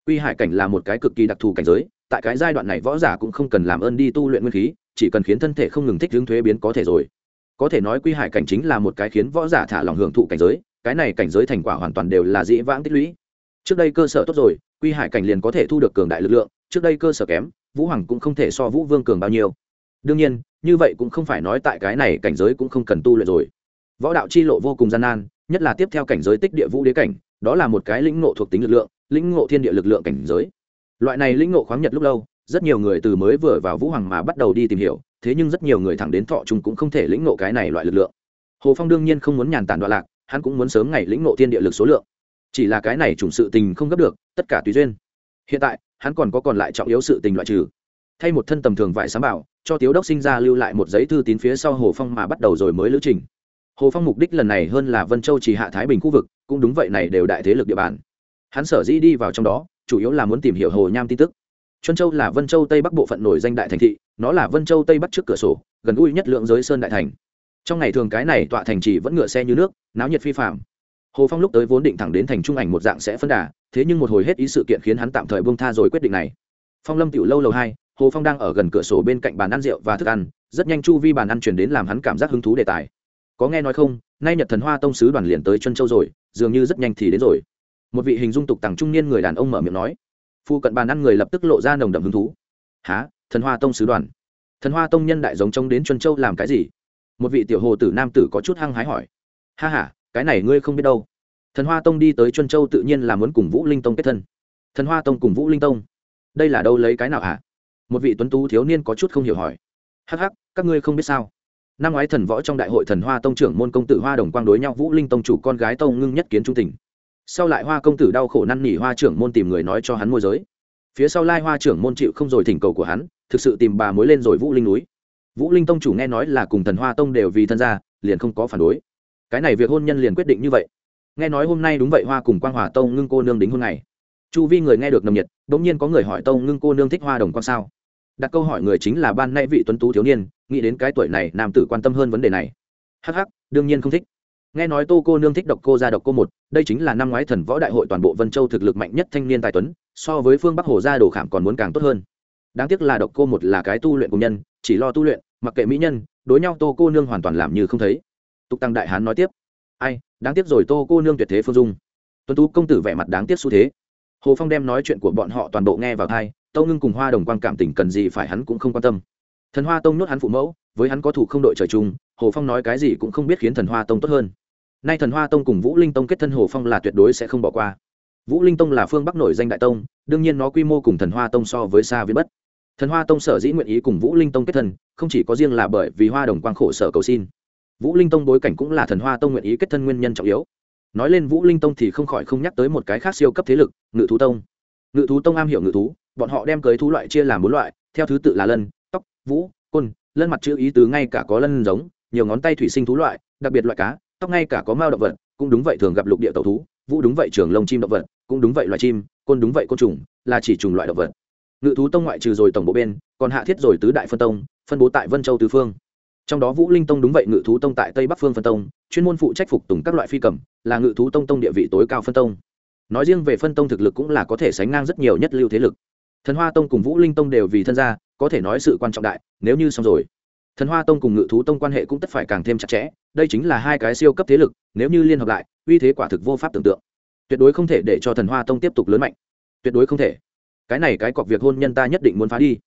Quy hải cảnh là một cái cực kỳ đặc thù cảnh giới, tại cái giai đoạn này võ giả cũng không cần làm ơn đi tu luyện nguyên khí, chỉ cần khiến thân thể không ngừng thích hướng thuế biến có thể rồi. Có thể nói quy hải cảnh chính là một cái khiến võ giả thả lòng hưởng thụ cảnh giới cái này cảnh giới thành quả hoàn toàn đều là dĩ vãng tích lũy. Trước đây cơ sở tốt rồi, quy hải cảnh liền có thể thu được cường đại lực lượng, trước đây cơ sở kém, vũ hoàng cũng không thể so vũ vương cường bao nhiêu. Đương nhiên, như vậy cũng không phải nói tại cái này cảnh giới cũng không cần tu luyện rồi. Võ đạo chi lộ vô cùng gian nan, nhất là tiếp theo cảnh giới tích địa vũ đế cảnh, đó là một cái lĩnh ngộ thuộc tính lực lượng, lĩnh ngộ thiên địa lực lượng cảnh giới. Loại này lĩnh ngộ khoáng nhật lúc lâu, rất nhiều người từ mới vừa vào vũ hoàng mà bắt đầu đi tìm hiểu, thế nhưng rất nhiều người thẳng đến thọ trung cũng không thể lĩnh ngộ cái này loại lực lượng. Hồ phong đương nhiên không muốn nhàn tản đoạn lạc hắn cũng muốn sớm ngày lĩnh ngộ thiên địa lực số lượng. Chỉ là cái này chủng sự tình không gấp được tất cả tùy duyên. Hiện tại hắn còn có còn lại trọng yếu sự tình loại trừ. Thay một thân tầm thường vải sáng bảo cho tiếu đốc sinh ra lưu lại một giấy thư tín phía sau hồ phong mà bắt đầu rồi mới lữ trình. Hồ phong mục đích lần này hơn là vân châu chỉ hạ thái bình khu vực cũng đúng vậy này đều đại thế lực địa bàn. Hắn sở dĩ đi vào trong đó chủ yếu là muốn tìm hiểu hồ nham tin tức. Chuân Châu là Vân Châu Tây Bắc bộ phận nổi danh đại thành thị, nó là Vân Châu Tây Bắc trước cửa sổ, gần gũi nhất lượng giới sơn đại thành. Trong ngày thường cái này tọa thành chỉ vẫn ngựa xe như nước, náo nhiệt phi phàm. Hồ Phong lúc tới vốn định thẳng đến thành trung ảnh một dạng sẽ phân đà, thế nhưng một hồi hết ý sự kiện khiến hắn tạm thời buông tha rồi quyết định này. Phong Lâm tiểu lâu lâu hai, Hồ Phong đang ở gần cửa sổ bên cạnh bàn ăn rượu và thức ăn, rất nhanh chu vi bàn ăn truyền đến làm hắn cảm giác hứng thú đề tài. Có nghe nói không, nay Nhật Thần Hoa tông sứ đoàn liền tới chân Châu rồi, dường như rất nhanh thì đến rồi. Một vị hình dung tục tằng trung niên người đàn ông mở miệng nói. Phu cận bàn ăn người lập tức lộ ra nồng đậm hứng thú há thần hoa tông sứ đoàn thần hoa tông nhân đại giống trông đến chân châu làm cái gì một vị tiểu hồ tử nam tử có chút hăng hái hỏi, ha h a cái này ngươi không biết đâu. Thần hoa tông đi tới chuân châu tự nhiên là muốn cùng vũ linh tông kết thân. Thần hoa tông cùng vũ linh tông? Đây là đâu lấy cái nào hả? Một vị tuấn tú thiếu niên có chút không hiểu hỏi, hắc hắc, các ngươi không biết sao? Năm ngoái thần võ trong đại hội thần hoa tông trưởng môn công tử hoa đồng quang đối nhau vũ linh tông chủ con gái tông ngưng nhất kiến trung tình. Sau lại hoa công tử đau khổ năn nỉ hoa trưởng môn tìm người nói cho hắn môi giới. Phía sau lai hoa trưởng môn chịu không rồi thỉnh cầu của hắn, thực sự tìm bà mối lên rồi vũ linh núi vũ linh tông chủ nghe nói là cùng thần hoa tông đều vì thân gia, liền không có phản đối. Cái này việc hôn nhân liền quyết định như vậy. Nghe nói hôm nay đúng vậy, hoa cùng quang hòa tông ngưng cô nương đính hôn này chu vi người nghe được nồng nhiệt đ ỗ n g nhiên có người hỏi tông ngưng cô nương thích hoa đồng quan sao? Đặt câu hỏi người chính là ban nay vị tuấn tú thiếu niên, nghĩ đến cái tuổi này, nam tử quan tâm hơn vấn đề này. Hh đương nhiên không thích. Nghe nói tô cô nương thích độc cô ra độc cô một, đây chính là năm ngoái thần võ đại hội toàn bộ vân châu thực lực mạnh nhất thanh niên tài tuấn, so với phương bắc hồ gia đồ khảm còn muốn càng tốt hơn đáng tiếc là độc cô một là cái tu luyện của nhân, chỉ lo tu luyện, mặc kệ mỹ nhân, đối nhau tô cô nương hoàn toàn làm như không thấy. Tục tăng đại hán nói tiếp, ai, đáng tiếc rồi tô cô nương tuyệt thế phương dung. Tuấn tú công tử vẻ mặt đáng tiếc xu thế. Hồ phong đem nói chuyện của bọn họ toàn bộ nghe vào thai tâu ngưng cùng hoa đồng quan cảm tình cần gì phải hắn cũng không quan tâm. Thần hoa tông nhốt hắn phụ mẫu, với hắn có thủ không đội trời chung, hồ phong nói cái gì cũng không biết khiến thần hoa tông tốt hơn. Nay thần hoa tông cùng vũ linh tông kết thân hồ phong là tuyệt đối sẽ không bỏ qua. Vũ linh tông là phương bắc nổi danh đại tông, đương nhiên nó quy mô cùng thần hoa tông so với xa viễn bất thần hoa tông sở dĩ nguyện ý cùng vũ linh tông kết thân, không chỉ có riêng là bởi vì hoa đồng quang khổ sở cầu xin. Vũ linh tông bối cảnh cũng là thần hoa tông nguyện ý kết thân nguyên nhân trọng yếu. Nói lên vũ linh tông thì không khỏi không nhắc tới một cái khác siêu cấp thế lực, ngự thú tông. Ngự thú tông am hiểu ngự thú, bọn họ đem cưới thú loại chia làm bốn loại, theo thứ tự là lân, tóc, vũ, côn, lân mặt chữ ý tứ ngay cả có lân giống, nhiều ngón tay thủy sinh thú loại, đặc biệt loại cá, tóc ngay cả có mao động vật, cũng đúng vậy thường gặp lục địa tàu thú, vũ đúng vậy trường lông chim động vật, cũng đúng vậy loài chim, côn đúng vậy côn trùng, là chỉ trùng loại động vật ngự thú tông ngoại trừ rồi tổng bộ bên, còn hạ thiết rồi tứ đại phân tông, phân bố tại vân châu tứ phương. Trong đó vũ linh tông đúng vậy, ngự thú tông tại tây bắc phương phân tông, chuyên môn phụ trách phục tùng các loại phi cầm, là ngự thú tông tông địa vị tối cao phân tông. Nói riêng về phân tông thực lực cũng là có thể sánh ngang rất nhiều nhất lưu thế lực. Thần hoa tông cùng vũ linh tông đều vì thân gia, có thể nói sự quan trọng đại, nếu như xong rồi. Thần hoa tông cùng ngự thú tông quan hệ cũng tất phải càng thêm chặt chẽ, đây chính là hai cái siêu cấp thế lực, nếu như liên hợp lại, uy thế quả thực vô pháp tưởng tượng. Tuyệt đối không thể để cho thần hoa tông tiếp tục lớn mạnh. Tuyệt đối không thể cái này cái cọc việc hôn nhân ta nhất định muốn phá đi.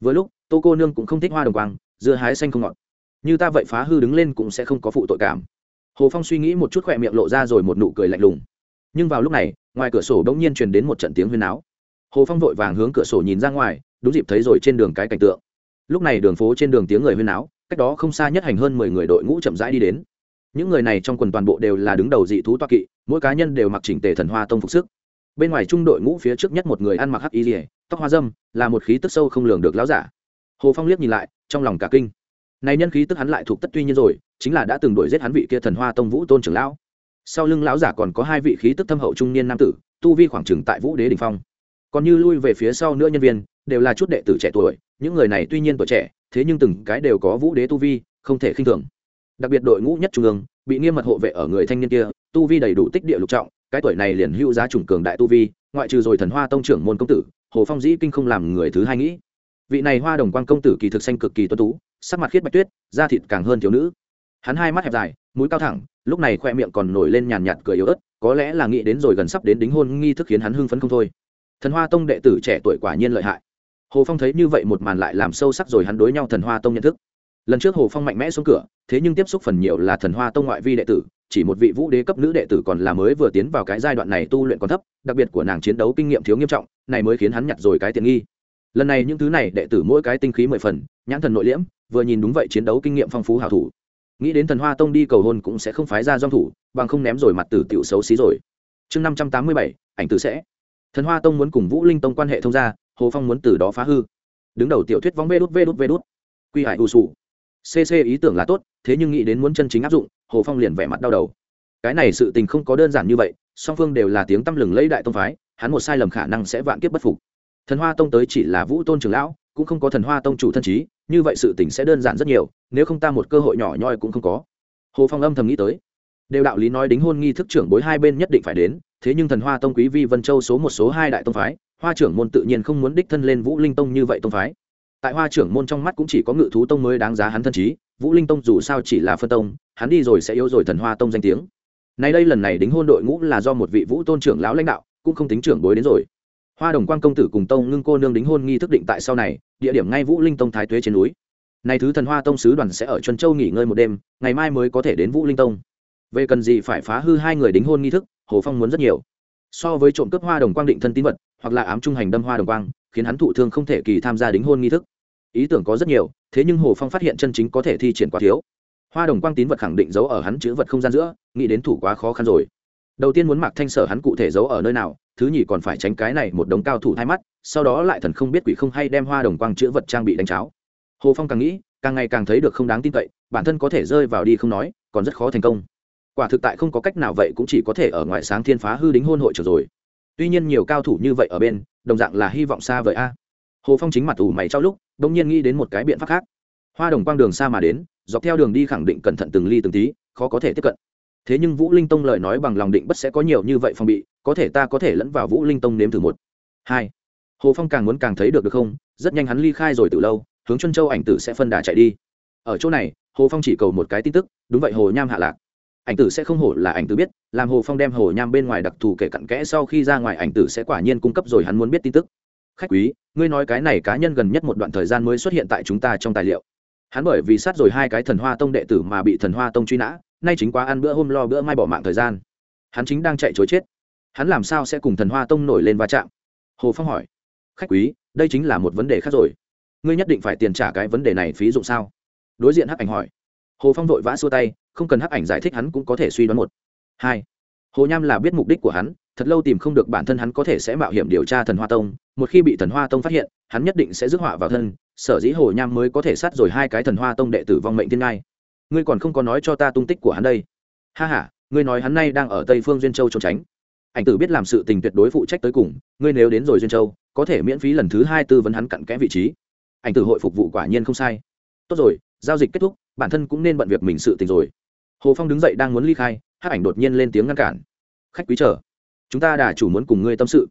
Vừa lúc, tô cô nương cũng không thích hoa đồng quang, dưa hái xanh không ngọt. Như ta vậy phá hư đứng lên cũng sẽ không có phụ tội cảm. Hồ phong suy nghĩ một chút khỏe miệng lộ ra rồi một nụ cười lạnh lùng. Nhưng vào lúc này, ngoài cửa sổ đ ỗ n g nhiên truyền đến một trận tiếng huyên áo hồ phong vội vàng hướng cửa sổ nhìn ra ngoài, đúng dịp thấy rồi trên đường cái cảnh tượng. Lúc này đường phố trên đường tiếng người huyên áo cách đó không xa nhất hành hơn mười người đội ngũ chậm rãi đi đến. Những người này trong quần toàn bộ đều là đứng đầu dị thú toa kỵ, mỗi cá nhân đều mặc chỉnh tề thần hoa tông phục sức bên ngoài trung đội ngũ phía trước nhất một người ăn mặc hắc y rỉa tóc hoa dâm, là một khí tức sâu không lường được láo giả. Hồ phong liếc nhìn lại, trong lòng cả kinh. Này nhân khí tức hắn lại thuộc tất tuy nhiên rồi, chính là đã từng đuổi giết hắn vị kia thần hoa tông vũ tôn trưởng lão. Sau lưng lão giả còn có hai vị khí tức thâm hậu trung niên nam tử, tu vi khoảng trừng tại vũ đế đình phong. Còn như lui về phía sau nữa nhân viên, đều là chút đệ tử trẻ tuổi, những người này tuy nhiên tuổi trẻ, thế nhưng từng cái đều có vũ đế tu vi, không thể khinh thường. Đặc biệt đội ngũ nhất trung ương, bị nghiêm mật hộ vệ ở người thanh niên kia, tu vi đầy đủ tích địa lục trọng cái tuổi này liền hữu giá chủng cường đại tu vi, ngoại trừ rồi thần hoa tông trưởng môn công tử, hồ phong dĩ kinh không làm người thứ hai nghĩ. Vị này hoa đồng quan công tử kỳ thực xanh cực kỳ tuân tú, sắc mặt khiết bạch tuyết, da thịt càng hơn thiếu nữ. Hắn hai mắt hẹp dài, mũi cao thẳng, lúc này khoe miệng còn nổi lên nhàn nhạt cười yếu ớt, có lẽ là nghĩ đến rồi gần sắp đến đính hôn nghi thức khiến hắn hưng phấn không thôi. Thần hoa tông đệ tử trẻ tuổi quả nhiên lợi hại. Hồ phong thấy như vậy một màn lại làm sâu sắc rồi hắn đối nhau thần hoa tông nhận thức lần trước hồ phong mạnh mẽ xuống cửa, thế nhưng tiếp xúc phần nhiều là thần hoa tông ngoại vi đệ tử, chỉ một vị vũ đế cấp nữ đệ tử còn là mới vừa tiến vào cái giai đoạn này tu luyện còn thấp, đặc biệt của nàng chiến đấu kinh nghiệm thiếu nghiêm trọng, này mới khiến hắn nhặt rồi cái tiện nghi. Lần này những thứ này đệ tử mỗi cái tinh khí mười phần, nhãn thần nội liễm, vừa nhìn đúng vậy chiến đấu kinh nghiệm phong phú hảo thủ. Nghĩ đến thần hoa tông đi cầu hôn cũng sẽ không phái ra dong thủ, bằng không ném rồi mặt tử tiểu xấu xí rồi. Chương năm trăm tám mươi bảy, ảnh tử sẽ. Thần hoa tông muốn cùng vũ linh tông quan hệ thông gia, hồ phong muốn từ đó phá hư. Đứng đầu tiểu thuyết vong vê đút vê đút vê đút. Quy hải ưu sụ cc ý tưởng là tốt, thế nhưng nghĩ đến muốn chân chính áp dụng, hồ phong liền vẻ mặt đau đầu. Cái này sự tình không có đơn giản như vậy, song phương đều là tiếng tăm lừng lấy đại tông phái, hắn một sai lầm khả năng sẽ vạn kiếp bất phục. Thần hoa tông tới chỉ là vũ tôn trường lão, cũng không có thần hoa tông chủ thân trí, như vậy sự tình sẽ đơn giản rất nhiều, nếu không ta một cơ hội nhỏ nhoi cũng không có. Hồ phong âm thầm nghĩ tới. Đều đạo lý nói đính hôn nghi thức trưởng bối hai bên nhất định phải đến, thế nhưng thần hoa tông quý vi vân châu số một số hai đại tông phái, hoa trưởng môn tự nhiên không muốn đích thân lên vũ linh tông như vậy tông phái tại hoa trưởng môn trong mắt cũng chỉ có ngự thú tông mới đáng giá hắn thân trí vũ linh tông dù sao chỉ là phân tông, hắn đi rồi sẽ yếu rồi thần hoa tông danh tiếng. Nay đây lần này đính hôn đội ngũ là do một vị vũ tôn trưởng lão lãnh đạo, cũng không tính trưởng bối đến rồi. Hoa đồng quan công tử cùng tông ngưng cô nương đính hôn nghi thức định tại sau này, địa điểm ngay vũ linh tông thái tuế trên núi. Này thứ thần hoa tông sứ đoàn sẽ ở Trân châu nghỉ ngơi một đêm, ngày mai mới có thể đến vũ linh tông. Về cần gì phải phá hư hai người đính hôn nghi thức, hồ phong muốn rất nhiều. So với trộm cướp hoa đồng quang định thân tín vật, hoặc là ám trung hành đâm hoa đồng quang, khiến hắn thụ thương không thể kỳ tham gia đính hôn nghi thức ý tưởng có rất nhiều, thế nhưng hồ phong phát hiện chân chính có thể thi triển quá thiếu. Hoa đồng quang tín vật khẳng định giấu ở hắn chữ vật không gian giữa, nghĩ đến thủ quá khó khăn rồi. Đầu tiên muốn mặc thanh sở hắn cụ thể giấu ở nơi nào, thứ nhì còn phải tránh cái này một đống cao thủ hai mắt, sau đó lại thần không biết quỷ không hay đem hoa đồng quang chữ vật trang bị đánh cháo. Hồ phong càng nghĩ, càng ngày càng thấy được không đáng tin cậy, bản thân có thể rơi vào đi không nói, còn rất khó thành công. Quả thực tại không có cách nào vậy cũng chỉ có thể ở ngoài sáng thiên phá hư đính hôn hội trường rồi. Tuy nhiên nhiều cao thủ như vậy ở bên, đồng dạng là hy vọng xa vời a hồ phong chính mặt ủ mày trong lúc đ ỗ n g nhiên nghĩ đến một cái biện pháp khác. Hoa đồng quang đường xa mà đến, dọc theo đường đi khẳng định cẩn thận từng ly từng tí, khó có thể tiếp cận. Thế nhưng vũ linh tông lời nói bằng lòng định bất sẽ có nhiều như vậy phong bị, có thể ta có thể lẫn vào vũ linh tông nếm thử một. Hai. Hồ phong càng muốn càng thấy được được không? Rất nhanh hắn ly khai rồi từ lâu, hướng chân châu ảnh tử sẽ phân đà chạy đi. Ở chỗ này, hồ phong chỉ cầu một cái tin tức, đúng vậy hồ nham hạ lạc. Ảnh tử sẽ không hổ là ảnh tử biết, làm hồ phong đem hồ nham bên ngoài đặc thù kể cặn kẽ sau khi ra ngoài ảnh tử sẽ quả nhiên cung cấp rồi hắn muốn biết tin tức khách quý, ngươi nói cái này cá nhân gần nhất một đoạn thời gian mới xuất hiện tại chúng ta trong tài liệu. Hắn bởi vì sát rồi hai cái thần hoa tông đệ tử mà bị thần hoa tông truy nã, nay chính quá ăn bữa hôm lo bữa mai bỏ mạng thời gian. Hắn chính đang chạy chối chết. Hắn làm sao sẽ cùng thần hoa tông nổi lên va chạm? Hồ phong hỏi. Khách quý, đây chính là một vấn đề khác rồi. Ngươi nhất định phải tiền trả cái vấn đề này phí dụng sao? Đối diện hắc ảnh hỏi. Hồ phong vội vã xua tay, không cần hắc ảnh giải thích hắn cũng có thể suy đoán một. Hai. Hồ nham là biết mục đích của hắn thật lâu tìm không được bản thân hắn có thể sẽ mạo hiểm điều tra thần hoa tông, một khi bị thần hoa tông phát hiện, hắn nhất định sẽ rước họa vào thân, sở dĩ hồ nham mới có thể sát rồi hai cái thần hoa tông đệ tử vong mệnh thiên ngai. Ngươi còn không có nói cho ta tung tích của hắn đây. Ha h a ngươi nói hắn nay đang ở tây phương duyên châu trốn tránh. Ảnh tử biết làm sự tình tuyệt đối phụ trách tới cùng, ngươi nếu đến rồi duyên châu, có thể miễn phí lần thứ hai tư vấn hắn cặn kẽ vị trí. Ảnh tử hội phục vụ quả nhiên không sai. Tốt rồi, giao dịch kết thúc, bản thân cũng nên bận việc mình sự tình rồi. Hồ phong đứng dậy đang muốn ly khai hát ảnh đột nhiên lên tiếng ngăn cản. Khách quý chờ chúng ta đà chủ muốn cùng ngươi tâm sự.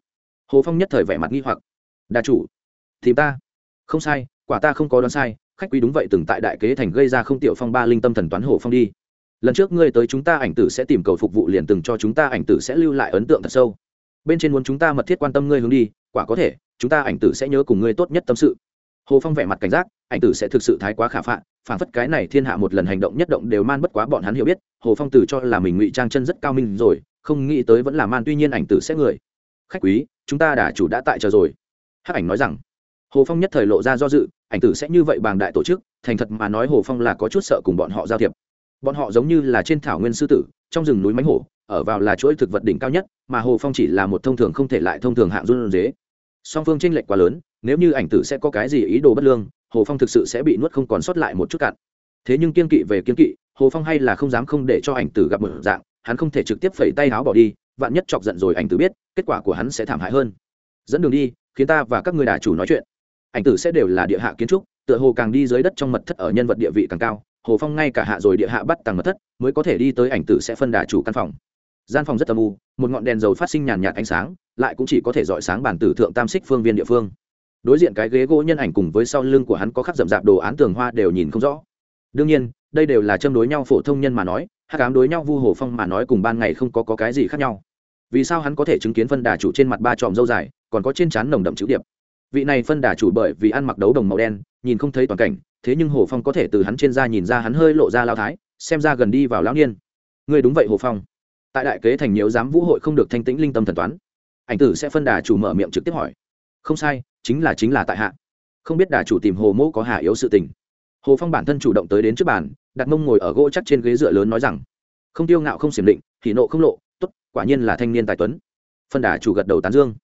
Hồ phong nhất thời vẻ mặt nghi hoặc. Đà chủ thì ta. Không sai, quả ta không có đoán sai, khách quý đúng vậy từng tại đại kế thành gây ra không tiểu phong ba linh tâm thần toán hồ phong đi. Lần trước ngươi tới chúng ta ảnh tử sẽ tìm cầu phục vụ liền từng cho chúng ta ảnh tử sẽ lưu lại ấn tượng thật sâu. Bên trên muốn chúng ta mật thiết quan tâm ngươi hướng đi, quả có thể, chúng ta ảnh tử sẽ nhớ cùng ngươi tốt nhất tâm sự. Hồ phong vẻ mặt cảnh giác, ảnh tử sẽ thực sự thái quá khả phạ, phản phất cái này thiên hạ một lần hành động nhất động đều man bất quá bọn hắn hiểu biết, hồ phong từ cho là mình ngụy trang chân rất cao minh rồi không nghĩ tới vẫn là man tuy nhiên ảnh tử sẽ người. Khách quý, chúng ta đã chủ đã tại chờ rồi. Hắc ảnh nói rằng, hồ phong nhất thời lộ ra do dự, ảnh tử sẽ như vậy bàng đại tổ chức, thành thật mà nói hồ phong là có chút sợ cùng bọn họ giao thiệp. Bọn họ giống như là trên thảo nguyên sư tử, trong rừng núi mánh hổ, ở vào là chuỗi thực vật đỉnh cao nhất, mà hồ phong chỉ là một thông thường không thể lại thông thường hạng run dế. Song phương tranh lệch quá lớn, nếu như ảnh tử sẽ có cái gì ý đồ bất lương, hồ phong thực sự sẽ bị nuốt không còn sót lại một chút cạn. Thế nhưng kiên kỵ về kiên kỵ, hồ phong hay là không dám không để cho ảnh tử gặp một dạng hắn không thể trực tiếp phẩy tay áo bỏ đi, vạn nhất chọc giận rồi ảnh tử biết, kết quả của hắn sẽ thảm hại hơn. Dẫn đường đi, khiến ta và các người đà chủ nói chuyện. Ảnh tử sẽ đều là địa hạ kiến trúc, tựa hồ càng đi dưới đất trong mật thất ở nhân vật địa vị càng cao, hồ phong ngay cả hạ rồi địa hạ bắt tàng mật thất, mới có thể đi tới ảnh tử sẽ phân đà chủ căn phòng. Gian phòng rất âm u, một ngọn đèn dầu phát sinh nhàn nhạt ánh sáng, lại cũng chỉ có thể dọi sáng bản tử thượng tam xích phương viên địa phương. Đối diện cái ghế gỗ nhân ảnh cùng với sau lưng của hắn có khắc rậm rạp đồ án tường hoa đều nhìn không rõ. Đương nhiên, đây đều là châm đối nhau phổ thông nhân mà nói hắc cám đối nhau vu hồ phong mà nói cùng ban ngày không có, có cái gì khác nhau. Vì sao hắn có thể chứng kiến phân đà chủ trên mặt ba tròm dâu dài còn có trên trán nồng đậm chữ điệp? Vị này phân đà chủ bởi vì ăn mặc đấu đồng màu đen nhìn không thấy toàn cảnh thế nhưng hồ phong có thể từ hắn trên da nhìn ra hắn hơi lộ ra lao thái xem ra gần đi vào lão niên. Người đúng vậy hồ phong. Tại đại kế thành nhiều giám vũ hội không được thanh tĩnh linh tâm thần toán. Ảnh tử sẽ phân đà chủ mở miệng trực tiếp hỏi. Không sai chính là chính là tại hạ. Không biết đà chủ tìm hồ mẫu có hà yếu sự tình. Hồ phong bản thân chủ động tới đến trước bàn đặt mông ngồi ở gỗ chắc trên ghế dựa lớn nói rằng, không tiêu ngạo không xiểm định thì nộ không lộ t ố t quả nhiên là thanh niên tài tuấn. Phân đà chủ gật đầu tán dương.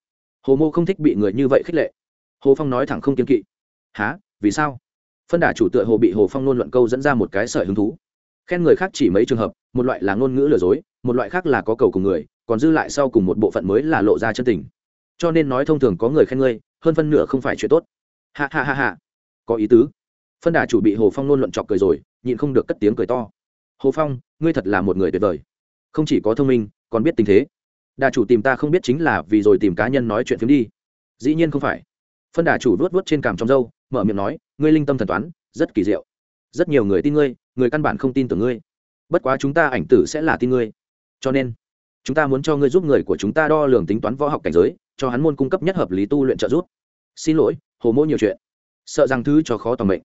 Hồ mô không thích bị người như vậy khích lệ. Hồ phong nói thẳng không kiên kỵ. Há vì sao? Phân đà chủ tựa hồ bị hồ phong nôn luận câu dẫn ra một cái sợi hứng thú. Khen người khác chỉ mấy trường hợp, một loại là ngôn ngữ lừa dối, một loại khác là có cầu cùng người, còn dư lại sau cùng một bộ phận mới là lộ ra chân tình. Cho nên nói thông thường có người khen ngươi, hơn phân nửa không phải chuyện tốt. Ha ha ha ha. Có ý tứ phân đà chủ bị hồ phong nôn luận chọc cười rồi, nhịn không được cất tiếng cười to. Hồ phong, ngươi thật là một người tuyệt vời. Không chỉ có thông minh, còn biết tình thế. Đà chủ tìm ta không biết chính là vì rồi tìm cá nhân nói chuyện phiếm đi. Dĩ nhiên không phải. Phân đà chủ vuốt vuốt trên cằm trong râu, mở miệng nói, ngươi linh tâm thần toán, rất kỳ diệu. Rất nhiều người tin ngươi, người căn bản không tin tưởng ngươi. Bất quá chúng ta ảnh tử sẽ là tin ngươi. Cho nên, chúng ta muốn cho ngươi giúp người của chúng ta đo lường tính toán võ học cảnh giới, cho hắn môn cung cấp nhất hợp lý tu luyện trợ giúp. Xin lỗi, hồ mô nhiều chuyện. Sợ rằng thứ cho khó toàn mệnh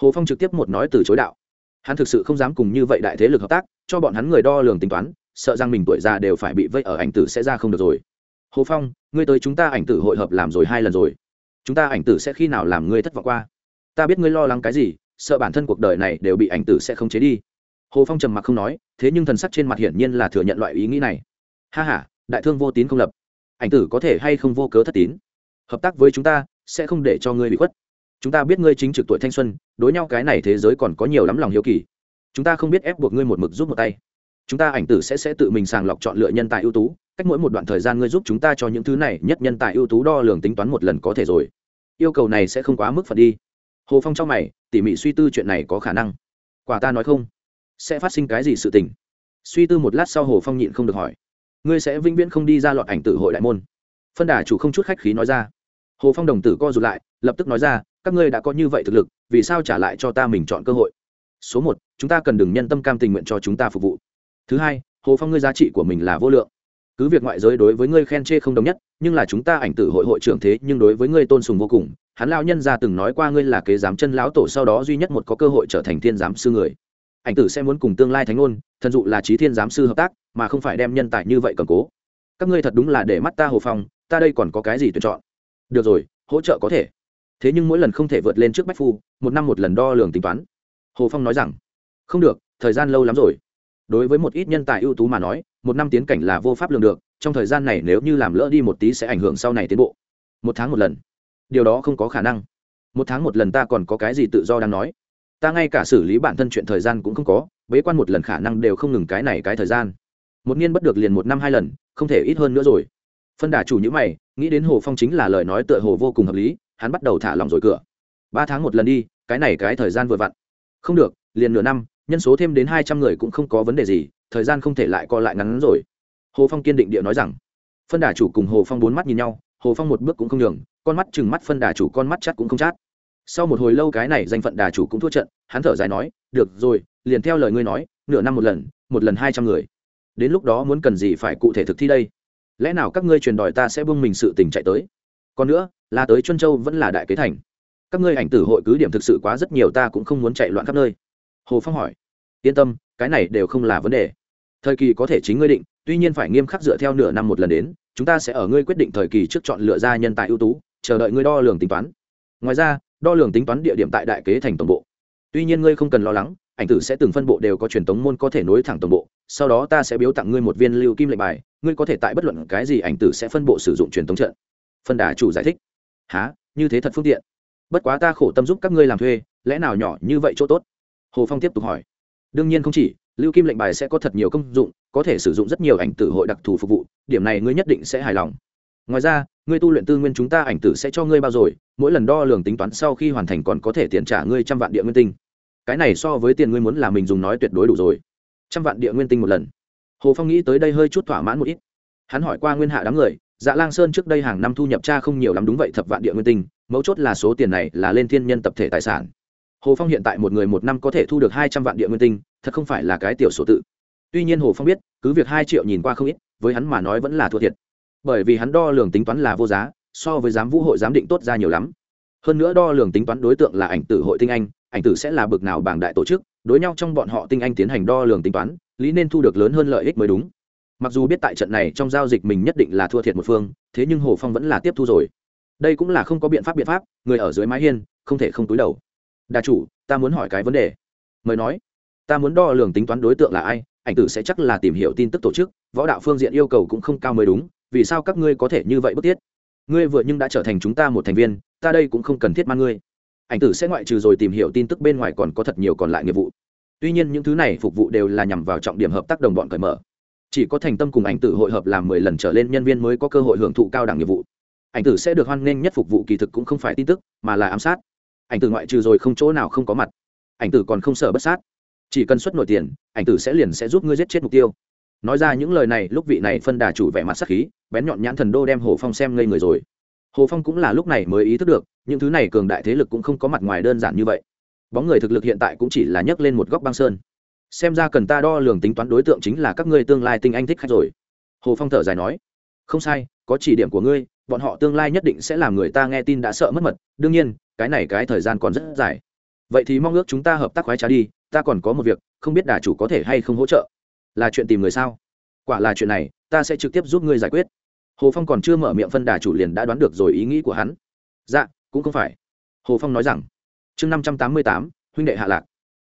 hồ phong trực tiếp một nói từ chối đạo. Hắn thực sự không dám cùng như vậy đại thế lực hợp tác, cho bọn hắn người đo lường tính toán, sợ rằng mình tuổi già đều phải bị vây ở ảnh tử sẽ ra không được rồi. Hồ phong, ngươi tới chúng ta ảnh tử hội hợp làm rồi hai lần rồi. Chúng ta ảnh tử sẽ khi nào làm ngươi thất vọng qua? Ta biết ngươi lo lắng cái gì, sợ bản thân cuộc đời này đều bị ảnh tử sẽ không chế đi. Hồ phong trầm mặc không nói, thế nhưng thần sắc trên mặt hiển nhiên là thừa nhận loại ý nghĩ này. Ha h a đại thương vô tín không lập. Ảnh tử có thể hay không vô cớ thất tín? Hợp tác với chúng ta, sẽ không để cho ngươi bị khuất chúng ta biết ngươi chính trực tuổi thanh xuân, đối nhau cái này thế giới còn có nhiều lắm lòng hiếu kỳ. Chúng ta không biết ép buộc ngươi một mực giúp một tay. Chúng ta ảnh tử sẽ sẽ tự mình sàng lọc chọn lựa nhân tài ưu tú, cách mỗi một đoạn thời gian ngươi giúp chúng ta cho những thứ này, nhất nhân tài ưu tú đo lường tính toán một lần có thể rồi. Yêu cầu này sẽ không quá mức phật đi. Hồ phong trong mày, tỉ mỉ suy tư chuyện này có khả năng. Quả ta nói không? Sẽ phát sinh cái gì sự tình? Suy tư một lát sau hồ phong nhịn không được hỏi. Ngươi sẽ vĩnh viễn không đi ra lọt ảnh tử hội đại môn. Phân đà chủ không chút khách khí nói ra. Hồ phong đồng tử co rụt lại, lập tức nói ra các ngươi đã có như vậy thực lực, vì sao trả lại cho ta mình chọn cơ hội? Số một, chúng ta cần đừng nhân tâm cam tình nguyện cho chúng ta phục vụ. Thứ hai, hồ phong ngươi giá trị của mình là vô lượng. Cứ việc ngoại giới đối với ngươi khen chê không đồng nhất, nhưng là chúng ta ảnh tử hội hội trưởng thế, nhưng đối với ngươi tôn sùng vô cùng. Hắn lao nhân ra từng nói qua ngươi là kế giám chân lão tổ, sau đó duy nhất một có cơ hội trở thành thiên giám sư người. Ảnh tử sẽ muốn cùng tương lai thánh ngôn thần dụ là trí thiên giám sư hợp tác, mà không phải đem nhân tài như vậy cầm cố. Các ngươi thật đúng là để mắt ta, hồ phong, ta đây còn có cái gì tuyển chọn? Được rồi, hỗ trợ có thể thế nhưng mỗi lần không thể vượt lên trước bách phu, một năm một lần đo lường tính toán. Hồ phong nói rằng, không được, thời gian lâu lắm rồi. Đối với một ít nhân tài ưu tú mà nói, một năm tiến cảnh là vô pháp lường được, trong thời gian này nếu như làm lỡ đi một tí sẽ ảnh hưởng sau này tiến bộ. Một tháng một lần. Điều đó không có khả năng. Một tháng một lần ta còn có cái gì tự do đang nói? Ta ngay cả xử lý bản thân chuyện thời gian cũng không có, bế quan một lần khả năng đều không ngừng cái này cái thời gian. Một niên bất được liền một năm hai lần, không thể ít hơn nữa rồi. Phân đà chủ nhữ mày, nghĩ đến hồ phong chính là lời nói tựa hồ vô cùng hợp lý hắn bắt đầu thả lòng rồi cửa. Ba tháng một lần đi, cái này cái thời gian vừa vặn. Không được, liền nửa năm, nhân số thêm đến hai trăm người cũng không có vấn đề gì, thời gian không thể lại co lại ngắn rồi. Hồ phong kiên định địa nói rằng. Phân đà chủ cùng hồ phong bốn mắt nhìn nhau, hồ phong một bước cũng không nhường, con mắt chừng mắt phân đà chủ, con mắt chắt cũng không chát. Sau một hồi lâu cái này danh phận đà chủ cũng thua trận, hắn thở dài nói, được rồi, liền theo lời ngươi nói, nửa năm một lần một lần hai trăm người. Đến lúc đó muốn cần gì phải cụ thể thực thi đây? Lẽ nào các ngươi truyền đòi ta sẽ buông mình sự tình chạy tới? Còn nữa, là tới chuân châu vẫn là đại kế thành. Các ngươi ảnh tử hội cứ điểm thực sự quá rất nhiều ta cũng không muốn chạy loạn khắp nơi. Hồ phong hỏi. Yên tâm, cái này đều không là vấn đề. Thời kỳ có thể chính ngươi định, tuy nhiên phải nghiêm khắc dựa theo nửa năm một lần đến, chúng ta sẽ ở ngươi quyết định thời kỳ trước chọn lựa ra nhân tài ưu tú, chờ đợi ngươi đo lường tính toán. Ngoài ra, đo lường tính toán địa điểm tại đại kế thành tổng bộ. Tuy nhiên ngươi không cần lo lắng, ảnh tử sẽ từng phân bộ đều có truyền tống môn có thể nối thẳng tổng bộ, sau đó ta sẽ biếu tặng ngươi một viên lưu kim lệnh bài, ngươi có thể tại bất luận cái gì ảnh tử sẽ phân bộ sử dụng truyền tống trận phân đà chủ giải thích. Há như thế thật phương tiện. Bất quá ta khổ tâm giúp các ngươi làm thuê, lẽ nào nhỏ như vậy chỗ tốt? Hồ phong tiếp tục hỏi. Đương nhiên không chỉ, lưu kim lệnh bài sẽ có thật nhiều công dụng, có thể sử dụng rất nhiều ảnh tử hội đặc thù phục vụ, điểm này ngươi nhất định sẽ hài lòng. Ngoài ra, ngươi tu luyện tư nguyên chúng ta ảnh tử sẽ cho ngươi bao rồi, mỗi lần đo lường tính toán sau khi hoàn thành còn có thể tiền trả ngươi trăm vạn địa nguyên tinh. Cái này so với tiền ngươi muốn là mình dùng nói tuyệt đối đủ rồi. Trăm vạn địa nguyên tinh một lần. Hồ phong nghĩ tới đây hơi chút thỏa mãn một ít. Hắn hỏi qua nguyên hạ đám người dạ lang sơn trước đây hàng năm thu nhập cha không nhiều lắm đúng vậy, thập vạn địa nguyên tinh, mấu chốt là số tiền này là lên thiên nhân tập thể tài sản. Hồ phong hiện tại một người một năm có thể thu được hai trăm vạn địa nguyên tinh, thật không phải là cái tiểu số tự. Tuy nhiên hồ phong biết, cứ việc hai triệu nhìn qua không ít, với hắn mà nói vẫn là thua thiệt. Bởi vì hắn đo lường tính toán là vô giá, so với giám vũ hội giám định tốt ra nhiều lắm. Hơn nữa đo lường tính toán đối tượng là ảnh tử hội tinh anh, ảnh tử sẽ là bực nào bảng đại tổ chức, đối nhau trong bọn họ tinh anh tiến hành đo lường tính toán, lý nên thu được lớn hơn lợi ích mới đúng mặc dù biết tại trận này trong giao dịch mình nhất định là thua thiệt một phương, thế nhưng hồ phong vẫn là tiếp thu rồi. Đây cũng là không có biện pháp biện pháp, người ở dưới mái hiên, không thể không túi đầu. Đà chủ, ta muốn hỏi cái vấn đề. Mời nói. Ta muốn đo lường tính toán đối tượng là ai, ảnh tử sẽ chắc là tìm hiểu tin tức tổ chức, võ đạo phương diện yêu cầu cũng không cao mới đúng, vì sao các ngươi có thể như vậy bất tiết? Ngươi vừa nhưng đã trở thành chúng ta một thành viên, ta đây cũng không cần thiết mang ngươi. Ảnh tử sẽ ngoại trừ rồi tìm hiểu tin tức bên ngoài còn có thật nhiều còn lại nghiệp vụ. Tuy nhiên những thứ này phục vụ đều là nhằm vào trọng điểm hợp tác đồng bọn cởi mở chỉ có thành tâm cùng ảnh tử hội hợp làm mười lần trở lên nhân viên mới có cơ hội hưởng thụ cao đẳng nghiệp vụ. Ảnh tử sẽ được hoan nghênh nhất phục vụ kỳ thực cũng không phải tin tức, mà là ám sát. Ảnh tử ngoại trừ rồi không chỗ nào không có mặt. Ảnh tử còn không sợ bất sát. Chỉ cần xuất nổi tiền, ảnh tử sẽ liền sẽ giúp ngươi giết chết mục tiêu. Nói ra những lời này, lúc vị này phân đà chủ vẻ mặt sắc khí, bén nhọn nhãn thần đô đem hồ phong xem ngây người rồi. Hồ phong cũng là lúc này mới ý thức được, những thứ này cường đại thế lực cũng không có mặt ngoài đơn giản như vậy. Bóng người thực lực hiện tại cũng chỉ là nhấc lên một góc băng sơn xem ra cần ta đo lường tính toán đối tượng chính là các ngươi tương lai tinh anh thích khách rồi. Hồ phong thở dài nói, không sai, có chỉ điểm của ngươi, bọn họ tương lai nhất định sẽ làm người ta nghe tin đã sợ mất mật, đương nhiên, cái này cái thời gian còn rất dài. Vậy thì mong ước chúng ta hợp tác khoái trá đi, ta còn có một việc, không biết đà chủ có thể hay không hỗ trợ. Là chuyện tìm người sao? Quả là chuyện này, ta sẽ trực tiếp giúp ngươi giải quyết. Hồ phong còn chưa mở miệng phân đà chủ liền đã đoán được rồi ý nghĩ của hắn. Dạ cũng không phải. Hồ phong nói rằng, chương năm trăm tám mươi tám, huynh đệ hạ lạc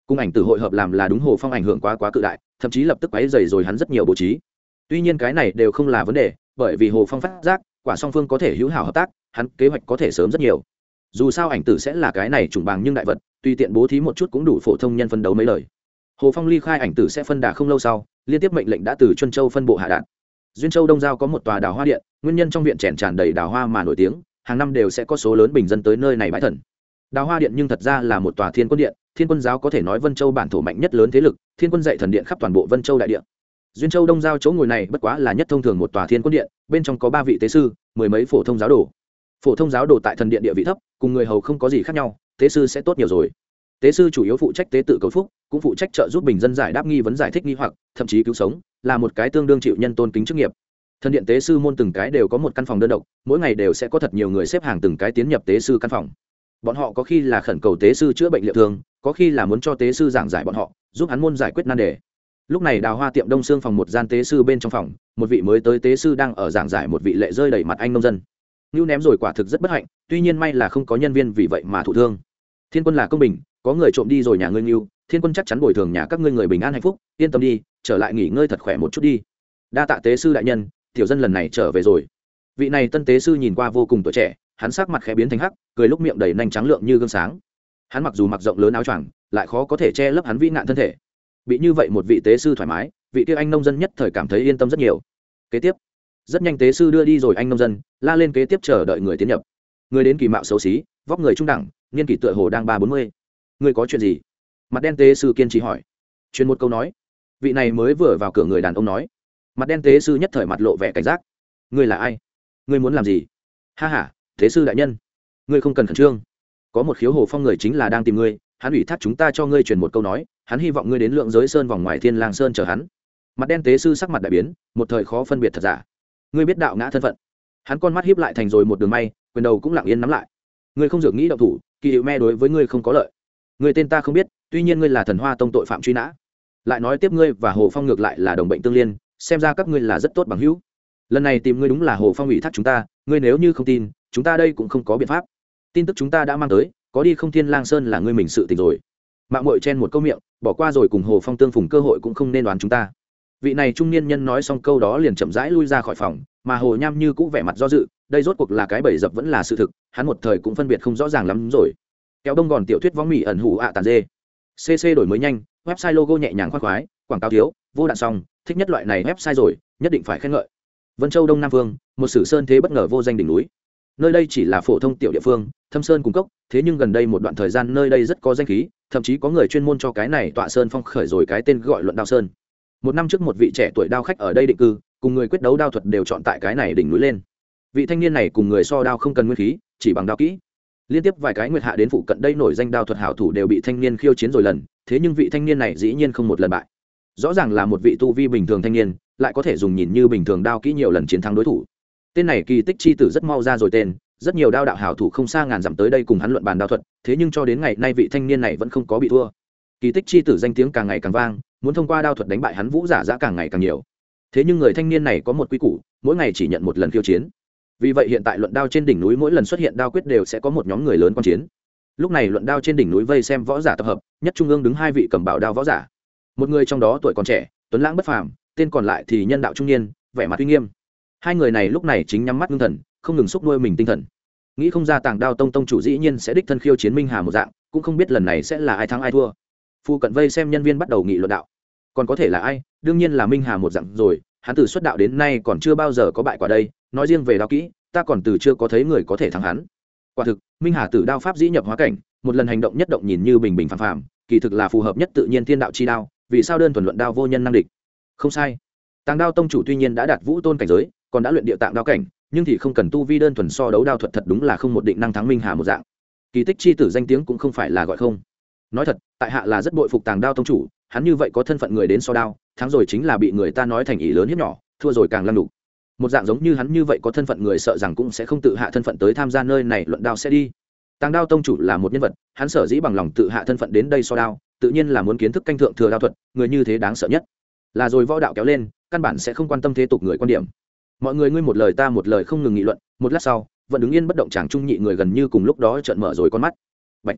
cung ảnh tử hội hợp làm là đúng hồ phong ảnh hưởng quá quá cự đại, thậm chí lập tức quáy dày rồi hắn rất nhiều bố trí. Tuy nhiên cái này đều không là vấn đề, bởi vì hồ phong phát giác, quả song phương có thể hữu hảo hợp tác, hắn kế hoạch có thể sớm rất nhiều. Dù sao ảnh tử sẽ là cái này trùng bằng nhưng đại vật, tùy tiện bố thí một chút cũng đủ phổ thông nhân phân đấu mấy lời. Hồ phong ly khai ảnh tử sẽ phân đà không lâu sau, liên tiếp mệnh lệnh đã từ chuân châu phân bộ hạ đạn duyên châu đông giao có một tòa đào hoa điện, nguyên nhân trong viện trẻn tràn đầy đào hoa mà nổi tiếng, hàng năm đều sẽ có số lớn bình dân tới nơi này bãi thần. Đào hoa điện nhưng thật ra là một tòa thiên quân điện thiên quân giáo có thể nói vân châu bản thổ mạnh nhất lớn thế lực, thiên quân dạy thần điện khắp toàn bộ vân châu đại điện duyên châu đông giao chỗ ngồi này bất quá là nhất thông thường một tòa thiên quân điện, bên trong có ba vị tế sư, mười mấy phổ thông giáo đồ. Phổ thông giáo đồ tại thần điện địa vị thấp, cùng người hầu không có gì khác nhau, tế sư sẽ tốt nhiều rồi. Tế sư chủ yếu phụ trách tế tự cầu phúc, cũng phụ trách trợ giúp bình dân giải đáp nghi vấn giải thích nghi hoặc, thậm chí cứu sống, là một cái tương đương chịu nhân tôn kính chức nghiệp. Thần điện tế sư môn từng cái đều có một căn phòng đơn độc, mỗi ngày đều sẽ có thật nhiều người xếp hàng từng cái tiến nhập tế sư căn phòng. Bọn họ có khi là khẩn cầu tế sư chữa bệnh liệu thương có khi là muốn cho tế sư giảng giải bọn họ, giúp hắn môn giải quyết nan đề. Lúc này đào hoa tiệm đông xương phòng một gian tế sư bên trong phòng, một vị mới tới tế sư đang ở giảng giải một vị lệ rơi đầy mặt anh nông dân. Ngưu ném rồi quả thực rất bất hạnh, tuy nhiên may là không có nhân viên vì vậy mà thụ thương. Thiên quân là công bình, có người trộm đi rồi nhà ngươi ngưu thiên quân chắc chắn bồi thường nhà các ngươi người bình an hạnh phúc, yên tâm đi, trở lại nghỉ ngơi thật khỏe một chút đi. Đa tạ tế sư đại nhân, tiểu dân lần này trở về rồi. Vị này tân tế sư nhìn qua vô cùng tuổi trẻ, hắn sắc mặt khẽ biến thành hắc, cười lúc miệng đầy nanh trắng lượng như gương sáng hắn mặc dù mặc rộng lớn áo choàng, lại khó có thể che lấp hắn vĩ nạn thân thể. Bị như vậy một vị tế sư thoải mái, vị kia anh nông dân nhất thời cảm thấy yên tâm rất nhiều. Kế tiếp, rất nhanh tế sư đưa đi rồi anh nông dân, la lên kế tiếp chờ đợi người tiến nhập. Người đến kỳ mạo xấu xí, vóc người trung đẳng, niên kỷ tựa hồ đang ba bốn mươi. Người có chuyện gì? Mặt đen tế sư kiên trì hỏi. Truyền một câu nói. Vị này mới vừa vào cửa người đàn ông nói. Mặt đen tế sư nhất thời mặt lộ vẻ cảnh giác. Ngươi là ai? Ngươi muốn làm gì? Ha h a tế sư đại nhân. Ngươi không cần khẩn trương có một khiếu hồ phong người chính là đang tìm ngươi, hắn ủy thác chúng ta cho ngươi truyền một câu nói, hắn hy vọng ngươi đến lượng giới sơn vòng ngoài thiên lang sơn chờ hắn. Mặt đen tế sư sắc mặt đại biến, một thời khó phân biệt thật giả. Ngươi biết đạo ngã thân phận. Hắn con mắt hiếp lại thành rồi một đường may, quyền đầu cũng lặng yên nắm lại. Ngươi không dược nghĩ động thủ, kỳ hiệu me đối với ngươi không có lợi. Người tên ta không biết, tuy nhiên ngươi là thần hoa tông tội phạm truy nã. Lại nói tiếp ngươi và hồ phong ngược lại là đồng bệnh tương liên, xem ra các ngươi là rất tốt bằng hữu. Lần này tìm ngươi đúng là hồ phong ủy thác chúng ta, ngươi nếu như không tin, chúng ta đây cũng không có biện pháp tin tức chúng ta đã mang tới, có đi không thiên lang sơn là ngươi mình sự tình rồi. Mạng mội chen một câu miệng, bỏ qua rồi cùng hồ phong tương phùng cơ hội cũng không nên đoán chúng ta. Vị này trung niên nhân nói xong câu đó liền chậm rãi lui ra khỏi phòng, mà hồ nham như cũ vẻ mặt do dự, đây rốt cuộc là cái bẫy dập vẫn là sự thực, hắn một thời cũng phân biệt không rõ ràng lắm rồi. Kéo đông gòn tiểu thuyết võng mỹ ẩn hủ ạ tàn dê. Cc đổi mới nhanh, website logo nhẹ nhàng khoác khoái, quảng cáo thiếu, vô đạn xong, thích nhất loại này website rồi, nhất định phải khen ngợi. Vân châu đông nam vương một sử sơn thế bất ngờ vô danh đỉnh núi nơi đây chỉ là phổ thông tiểu địa phương, thâm sơn cung cấp thế nhưng gần đây một đoạn thời gian nơi đây rất có danh khí, thậm chí có người chuyên môn cho cái này tọa sơn phong khởi rồi cái tên gọi luận đao sơn. Một năm trước một vị trẻ tuổi đao khách ở đây định cư, cùng người quyết đấu đao thuật đều chọn tại cái này đỉnh núi lên. Vị thanh niên này cùng người so đao không cần nguyên khí, chỉ bằng đao kỹ. Liên tiếp vài cái nguyệt hạ đến phụ cận đây nổi danh đao thuật hảo thủ đều bị thanh niên khiêu chiến rồi lần, thế nhưng vị thanh niên này dĩ nhiên không một lần bại. Rõ ràng là một vị tu vi bình thường thanh niên, lại có thể dùng nhìn như bình thường đao kỹ nhiều lần chiến thắng đối thủ tên này kỳ tích chi tử rất mau ra rồi tên, rất nhiều đao đạo hảo thủ không xa ngàn dặm tới đây cùng hắn luận bàn đao thuật, thế nhưng cho đến ngày nay vị thanh niên này vẫn không có bị thua. Kỳ tích chi tử danh tiếng càng ngày càng vang, muốn thông qua đao thuật đánh bại hắn vũ giả giã càng ngày càng nhiều. Thế nhưng người thanh niên này có một quy củ, mỗi ngày chỉ nhận một lần khiêu chiến. Vì vậy hiện tại luận đao trên đỉnh núi mỗi lần xuất hiện đao quyết đều sẽ có một nhóm người lớn quan chiến. Lúc này luận đao trên đỉnh núi vây xem võ giả tập hợp, nhất trung ương đứng hai vị cầm bảo đao võ giả. Một người trong đó tuổi còn trẻ, tuấn lãng bất phàm, tên còn lại thì nhân đạo trung niên, vẻ mặt uy nghiêm hai người này lúc này chính nhắm mắt ngưng thần, không ngừng xúc nuôi mình tinh thần. Nghĩ không ra tàng đao tông tông chủ dĩ nhiên sẽ đích thân khiêu chiến minh hà một dạng, cũng không biết lần này sẽ là ai thắng ai thua. Phu cận vây xem nhân viên bắt đầu nghị luận đạo. Còn có thể là ai? Đương nhiên là minh hà một dạng rồi, hắn từ xuất đạo đến nay còn chưa bao giờ có bại quả đây, nói riêng về đao kỹ, ta còn từ chưa có thấy người có thể thắng hắn. Quả thực, minh hà tử đao pháp dĩ nhập hóa cảnh, một lần hành động nhất động nhìn như bình bình phàm phàm, kỳ thực là phù hợp nhất tự nhiên thiên đạo chi đao, vì sao đơn thuần luận đao vô nhân năng địch? Không sai. Tàng đao tông chủ tuy nhiên đã đạt vũ tôn cảnh giới còn đã luyện địa tạng đao cảnh, nhưng thì không cần tu vi đơn thuần so đấu đao thuật thật đúng là không một định năng thắng minh hà một dạng. Kỳ tích chi tử danh tiếng cũng không phải là gọi không. Nói thật, tại hạ là rất bội phục tàng đao tông chủ, hắn như vậy có thân phận người đến so đao, thắng rồi chính là bị người ta nói thành ý lớn hiếp nhỏ, thua rồi càng lăn đục một dạng giống như hắn như vậy có thân phận người sợ rằng cũng sẽ không tự hạ thân phận tới tham gia nơi này, luận đao sẽ đi. Tàng đao tông chủ là một nhân vật, hắn sở dĩ bằng lòng tự hạ thân phận đến đây so đao, tự nhiên là muốn kiến thức canh thượng thừa đao thuật, người như thế đáng sợ nhất. Là rồi võ đạo kéo lên, căn bản sẽ không quan tâm thế tục người quan điểm mọi người ngươi một lời ta một lời không ngừng nghị luận, một lát sau, vẫn đứng yên bất động chàng trung nhị người gần như cùng lúc đó trợn mở rồi con mắt. Bạch.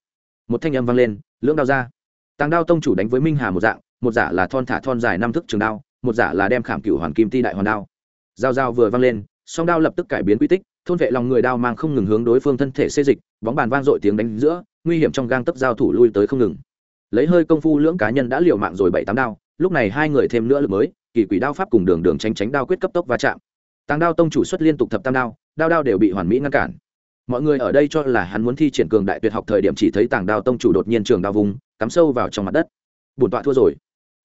một thanh âm vang lên, lưỡng đao ra. Tàng đao tông chủ đánh với minh hà một dạng, một giả là thon thả thon dài năm thức trường đao, một giả là đem khảm cửu hoàn kim ti đại hoàn đao. Dao dao vừa vang lên, song đao lập tức cải biến quy tích, thôn vệ lòng người đao mang không ngừng hướng đối phương thân thể xê dịch, bóng bàn vang dội tiếng đánh giữa, nguy hiểm trong gang tấc giao thủ lui tới không ngừng. Lấy hơi công phu lưỡng cá nhân đã liều mạng rồi bảy tám đao, lúc này hai người thêm nữa lực mới, kỳ quỷ đao pháp cùng đường đường tránh tránh đao quyết cấp tốc va chạm tàng đao tông chủ xuất liên tục thập tam đao đao đao đều bị hoàn mỹ ngăn cản. Mọi người ở đây cho là hắn muốn thi triển cường đại tuyệt học thời điểm chỉ thấy tàng đao tông chủ đột nhiên trường đao vùng, cắm sâu vào trong mặt đất. Bổn tọa thua rồi.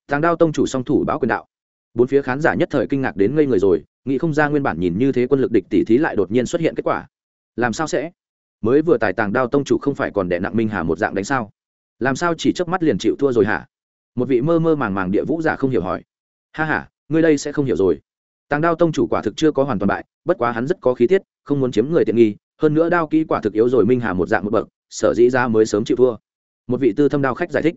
Tàng đao tông chủ song thủ báo quyền đạo. Bốn phía khán giả nhất thời kinh ngạc đến ngây người rồi, nghĩ không ra nguyên bản nhìn như thế quân lực địch tỷ thí lại đột nhiên xuất hiện kết quả. Làm sao sẽ? Mới vừa tài tàng đao tông chủ không phải còn đẻ nặng minh hà một dạng đánh sao? Làm sao chỉ chớp mắt liền chịu thua rồi hả? Một vị mơ mơ màng màng địa vũ giả không hiểu hỏi. Ha h a ngươi đây sẽ không hiểu rồi tàng đao tông chủ quả thực chưa có hoàn toàn bại, bất quá hắn rất có khí tiết, không muốn chiếm người tiện nghi, hơn nữa đao kỹ quả thực yếu rồi minh hà một dạng một bậc, sở dĩ ra mới sớm chịu thua. Một vị tư thâm đao khách giải thích,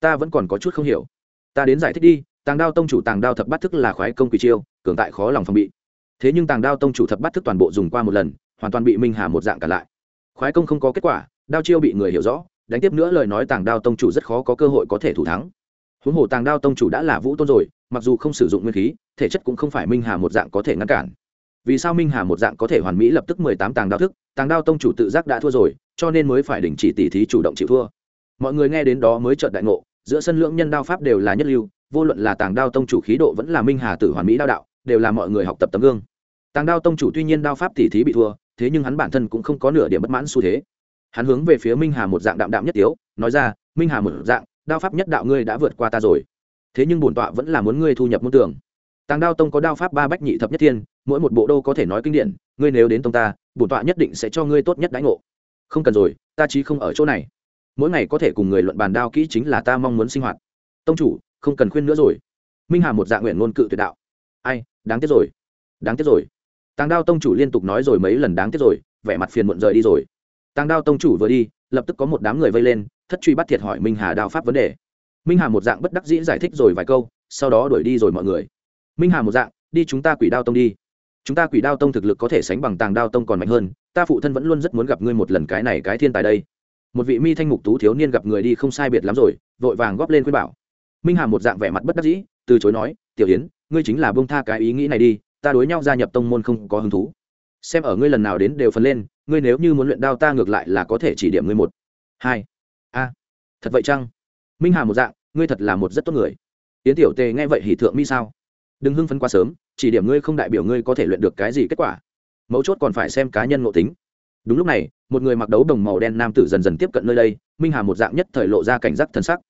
ta vẫn còn có chút không hiểu. Ta đến giải thích đi, tàng đao tông chủ tàng đao thập bát thức là khoái công quỷ chiêu, cường tại khó lòng phòng bị. Thế nhưng tàng đao tông chủ thập bát thức toàn bộ dùng qua một lần, hoàn toàn bị minh hà một dạng cả lại. Khoái công không có kết quả, đao chiêu bị người hiểu rõ, đánh tiếp nữa lời nói tàng đao tông chủ rất khó có cơ hội có thể thủ thắng. Huống hồ tàng đao tông chủ đã là vũ tôn rồi mặc dù không sử dụng nguyên khí, thể chất cũng không phải minh hà một dạng có thể ngăn cản. Vì sao minh hà một dạng có thể hoàn mỹ lập tức mười tám tàng đao thức? Tàng đao tông chủ tự giác đã thua rồi, cho nên mới phải đình chỉ tỉ thí chủ động chịu thua. Mọi người nghe đến đó mới trợn đại ngộ, giữa sân lưỡng nhân đao pháp đều là nhất lưu, vô luận là tàng đao tông chủ khí độ vẫn là minh hà tử hoàn mỹ đao đạo, đều là mọi người học tập tấm gương. Tàng đao tông chủ tuy nhiên đao pháp tỉ thí bị thua, thế nhưng hắn bản thân cũng không có nửa điểm bất mãn xu thế. Hắn hướng về phía minh hà một dạng đạm đạm nhất tiếu, nói ra, minh hà một dạng, đao pháp nhất đạo ngươi đã vượt qua ta rồi thế nhưng bổn tọa vẫn là muốn ngươi thu nhập môn tưởng tàng đao tông có đao pháp ba bách nhị thập nhất thiên, mỗi một bộ đô có thể nói kinh điển, ngươi nếu đến tông ta, bổn tọa nhất định sẽ cho ngươi tốt nhất đãi ngộ. Không cần rồi, ta chí không ở chỗ này. Mỗi ngày có thể cùng người luận bàn đao kỹ chính là ta mong muốn sinh hoạt. Tông chủ, không cần khuyên nữa rồi. Minh hà một dạ nguyện ngôn cự tuyệt đạo. Ai, đáng tiếc rồi. Đáng tiếc rồi. Tàng đao tông chủ liên tục nói rồi mấy lần đáng tiếc rồi, vẻ mặt phiền muộn rời đi rồi. Tăng đao tông chủ vừa đi, lập tức có một đám người vây lên, thất truy bắt thiệt hỏi minh hà đao pháp vấn đề minh hà một dạng bất đắc dĩ giải thích rồi vài câu, sau đó đuổi đi rồi mọi người. Minh hà một dạng, đi chúng ta quỷ đao tông đi. Chúng ta quỷ đao tông thực lực có thể sánh bằng tàng đao tông còn mạnh hơn, ta phụ thân vẫn luôn rất muốn gặp ngươi một lần cái này cái thiên tài đây. Một vị mi thanh mục tú thiếu niên gặp người đi không sai biệt lắm rồi, vội vàng góp lên khuyên bảo. Minh hà một dạng vẻ mặt bất đắc dĩ, từ chối nói, tiểu yến, ngươi chính là bông tha cái ý nghĩ này đi, ta đối nhau gia nhập tông môn không có hứng thú. Xem ở ngươi lần nào đến đều phần lên, ngươi nếu như muốn luyện đao ta ngược lại là có thể chỉ điểm ngươi một, hai. A. Thật vậy chăng? Minh hà một dạng, ngươi thật là một rất tốt người. Yến tiểu tề nghe vậy hỉ thượng mi sao? Đừng hưng phấn quá sớm, chỉ điểm ngươi không đại biểu ngươi có thể luyện được cái gì kết quả. Mấu chốt còn phải xem cá nhân ngộ tính. Đúng lúc này, một người mặc đấu đồng màu đen nam tử dần dần tiếp cận nơi đây, minh hà một dạng nhất thời lộ ra cảnh giác thân sắc.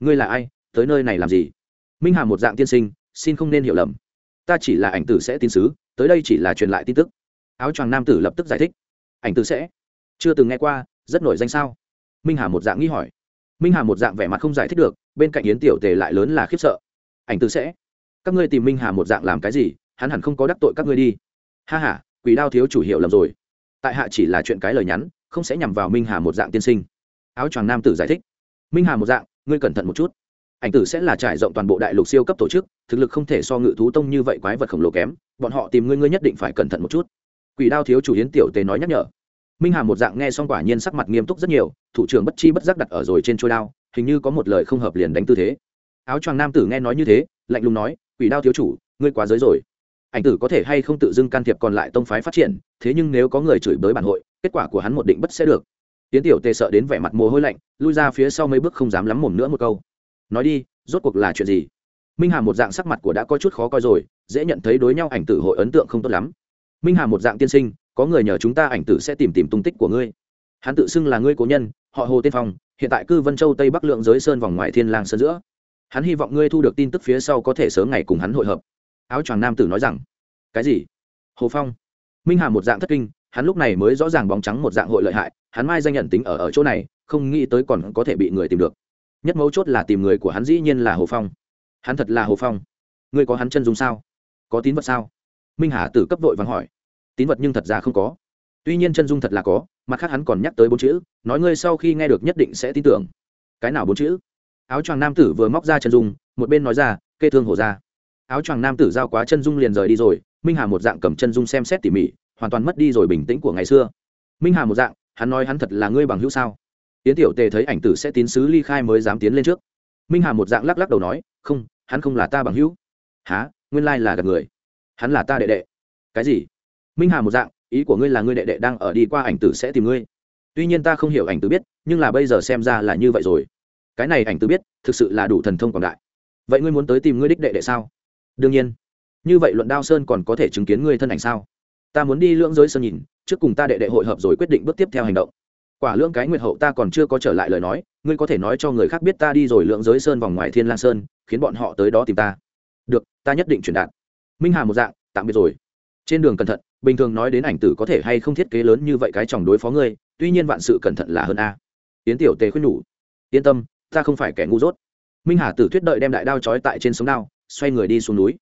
Ngươi là ai? Tới nơi này làm gì? Minh hà một dạng tiên sinh, xin không nên hiểu lầm. Ta chỉ là ảnh tử sẽ tin sứ, tới đây chỉ là truyền lại tin tức. Áo choàng nam tử lập tức giải thích. Ảnh tử sẽ? Chưa từng nghe qua, rất nổi danh sao? Minh hà một dạng nghĩ hỏi minh hà một dạng vẻ mặt không giải thích được, bên cạnh yến tiểu tề lại lớn là khiếp sợ. Ảnh tử sẽ. Các ngươi tìm minh hà một dạng làm cái gì, hắn hẳn không có đắc tội các ngươi đi. Ha h a quỷ đao thiếu chủ hiệu lầm rồi. Tại hạ chỉ là chuyện cái lời nhắn, không sẽ nhằm vào minh hà một dạng tiên sinh. Áo choàng nam tử giải thích. Minh hà một dạng, ngươi cẩn thận một chút. Ảnh tử sẽ là trải rộng toàn bộ đại lục siêu cấp tổ chức, thực lực không thể so ngự thú tông như vậy quái vật khổng lồ kém, bọn họ tìm ngươi ngươi nhất định phải cẩn thận một chút. Quỷ đao thiếu chủ hiến tiểu tề nói nhắc nhở minh hà một dạng nghe xong quả nhiên sắc mặt nghiêm túc rất nhiều, thủ trưởng bất chi bất giác đặt ở rồi trên trôi đao, hình như có một lời không hợp liền đánh tư thế. Áo choàng nam tử nghe nói như thế, lạnh lùng nói, quỷ đao thiếu chủ, ngươi quá giới rồi. Ảnh tử có thể hay không tự dưng can thiệp còn lại tông phái phát triển, thế nhưng nếu có người chửi bới bản hội, kết quả của hắn một định bất sẽ được. Tiến tiểu tề sợ đến vẻ mặt mồ hôi lạnh, lui ra phía sau mấy bước không dám lắm mồm nữa một câu. Nói đi, rốt cuộc là chuyện gì? Minh hà một dạng sắc mặt của đã có chút khó coi rồi, dễ nhận thấy đối nhau ảnh tử hội ấn tượng không tốt lắm. Minh hà một dạng tiên sinh có người nhờ chúng ta ảnh tử sẽ tìm tìm tung tích của ngươi. Hắn tự xưng là ngươi cố nhân, họ hồ tiên phong, hiện tại cư vân châu tây bắc lượng giới sơn vòng ngoài thiên lang sơn giữa. Hắn hy vọng ngươi thu được tin tức phía sau có thể sớm ngày cùng hắn hội hợp. Áo choàng nam tử nói rằng, cái gì? Hồ phong. Minh hà một dạng thất kinh, hắn lúc này mới rõ ràng bóng trắng một dạng hội lợi hại, hắn mai danh nhận tính ở ở chỗ này, không nghĩ tới còn có thể bị người tìm được. Nhất mấu chốt là tìm người của hắn dĩ nhiên là hồ phong. Hắn thật là hồ phong. Ngươi có hắn chân dung sao? Có tín vật sao? Minh hà tử cấp vội vàng hỏi tín vật nhưng thật ra không có. Tuy nhiên chân dung thật là có, mặt khác hắn còn nhắc tới bốn chữ, nói ngươi sau khi nghe được nhất định sẽ tin tưởng. Cái nào bốn chữ? Áo choàng nam tử vừa móc ra chân dung, một bên nói ra, kê thương hổ ra. Áo choàng nam tử giao quá chân dung liền rời đi rồi, minh hà một dạng cầm chân dung xem xét tỉ mỉ, hoàn toàn mất đi rồi bình tĩnh của ngày xưa. Minh hà một dạng, hắn nói hắn thật là ngươi bằng hữu sao? Tiến tiểu tề thấy ảnh tử sẽ tín sứ ly khai mới dám tiến lên trước. Minh hà một dạng lắc lắc đầu nói, không, hắn không là ta bằng hữu. Há nguyên lai là gặp người. Hắn là ta đệ đệ. Cái gì? Minh hà một dạng, ý của ngươi là ngươi đệ đệ đang ở đi qua ảnh tử sẽ tìm ngươi. Tuy nhiên ta không hiểu ảnh tử biết, nhưng là bây giờ xem ra là như vậy rồi. Cái này ảnh tử biết, thực sự là đủ thần thông quảng đại. Vậy ngươi muốn tới tìm ngươi đích đệ đệ sao? Đương nhiên. Như vậy luận đao sơn còn có thể chứng kiến ngươi thân ảnh sao? Ta muốn đi lưỡng giới sơn nhìn, trước cùng ta đệ đệ hội hợp rồi quyết định bước tiếp theo hành động. Quả lưỡng cái nguyệt hậu ta còn chưa có trở lại lời nói, ngươi có thể nói cho người khác biết ta đi rồi lưỡng giới sơn vòng ngoài thiên lang sơn, khiến bọn họ tới đó tìm ta. Được, ta nhất định truyền đạt. Minh hà một dạng, tạm biệt rồi trên đường cẩn thận, bình thường nói đến ảnh tử có thể hay không thiết kế lớn như vậy cái chồng đối phó ngươi, tuy nhiên vạn sự cẩn thận là hơn a. Tiến tiểu tề khuyên nhủ, yên tâm, ta không phải kẻ ngu dốt. Minh hà tử thuyết đợi đem đại đao trói tại trên sống đao, xoay người đi xuống núi.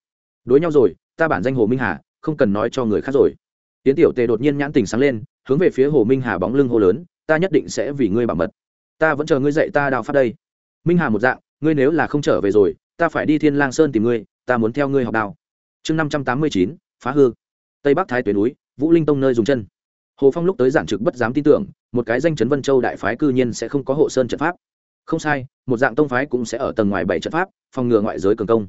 Đối nhau rồi, ta bản danh hồ minh hà, không cần nói cho người khác rồi. Tiến tiểu tề đột nhiên nhãn tình sáng lên, hướng về phía hồ minh hà bóng lưng hô lớn, ta nhất định sẽ vì ngươi bảo mật. Ta vẫn chờ ngươi dạy ta đào phát đây. Minh hà một dạng, ngươi nếu là không trở về rồi, ta phải đi thiên lang sơn tìm ngươi, ta muốn theo ngươi học đào chương năm trăm tám mươi chín, phá hư tây bắc thái tuyến núi, vũ linh tông nơi dùng chân. Hồ phong lúc tới giản trực bất dám tin tưởng, một cái danh chấn vân châu đại phái cư nhiên sẽ không có hộ sơn trận pháp. Không sai, một dạng tông phái cũng sẽ ở tầng ngoài bảy trận pháp, phòng ngừa ngoại giới cường công.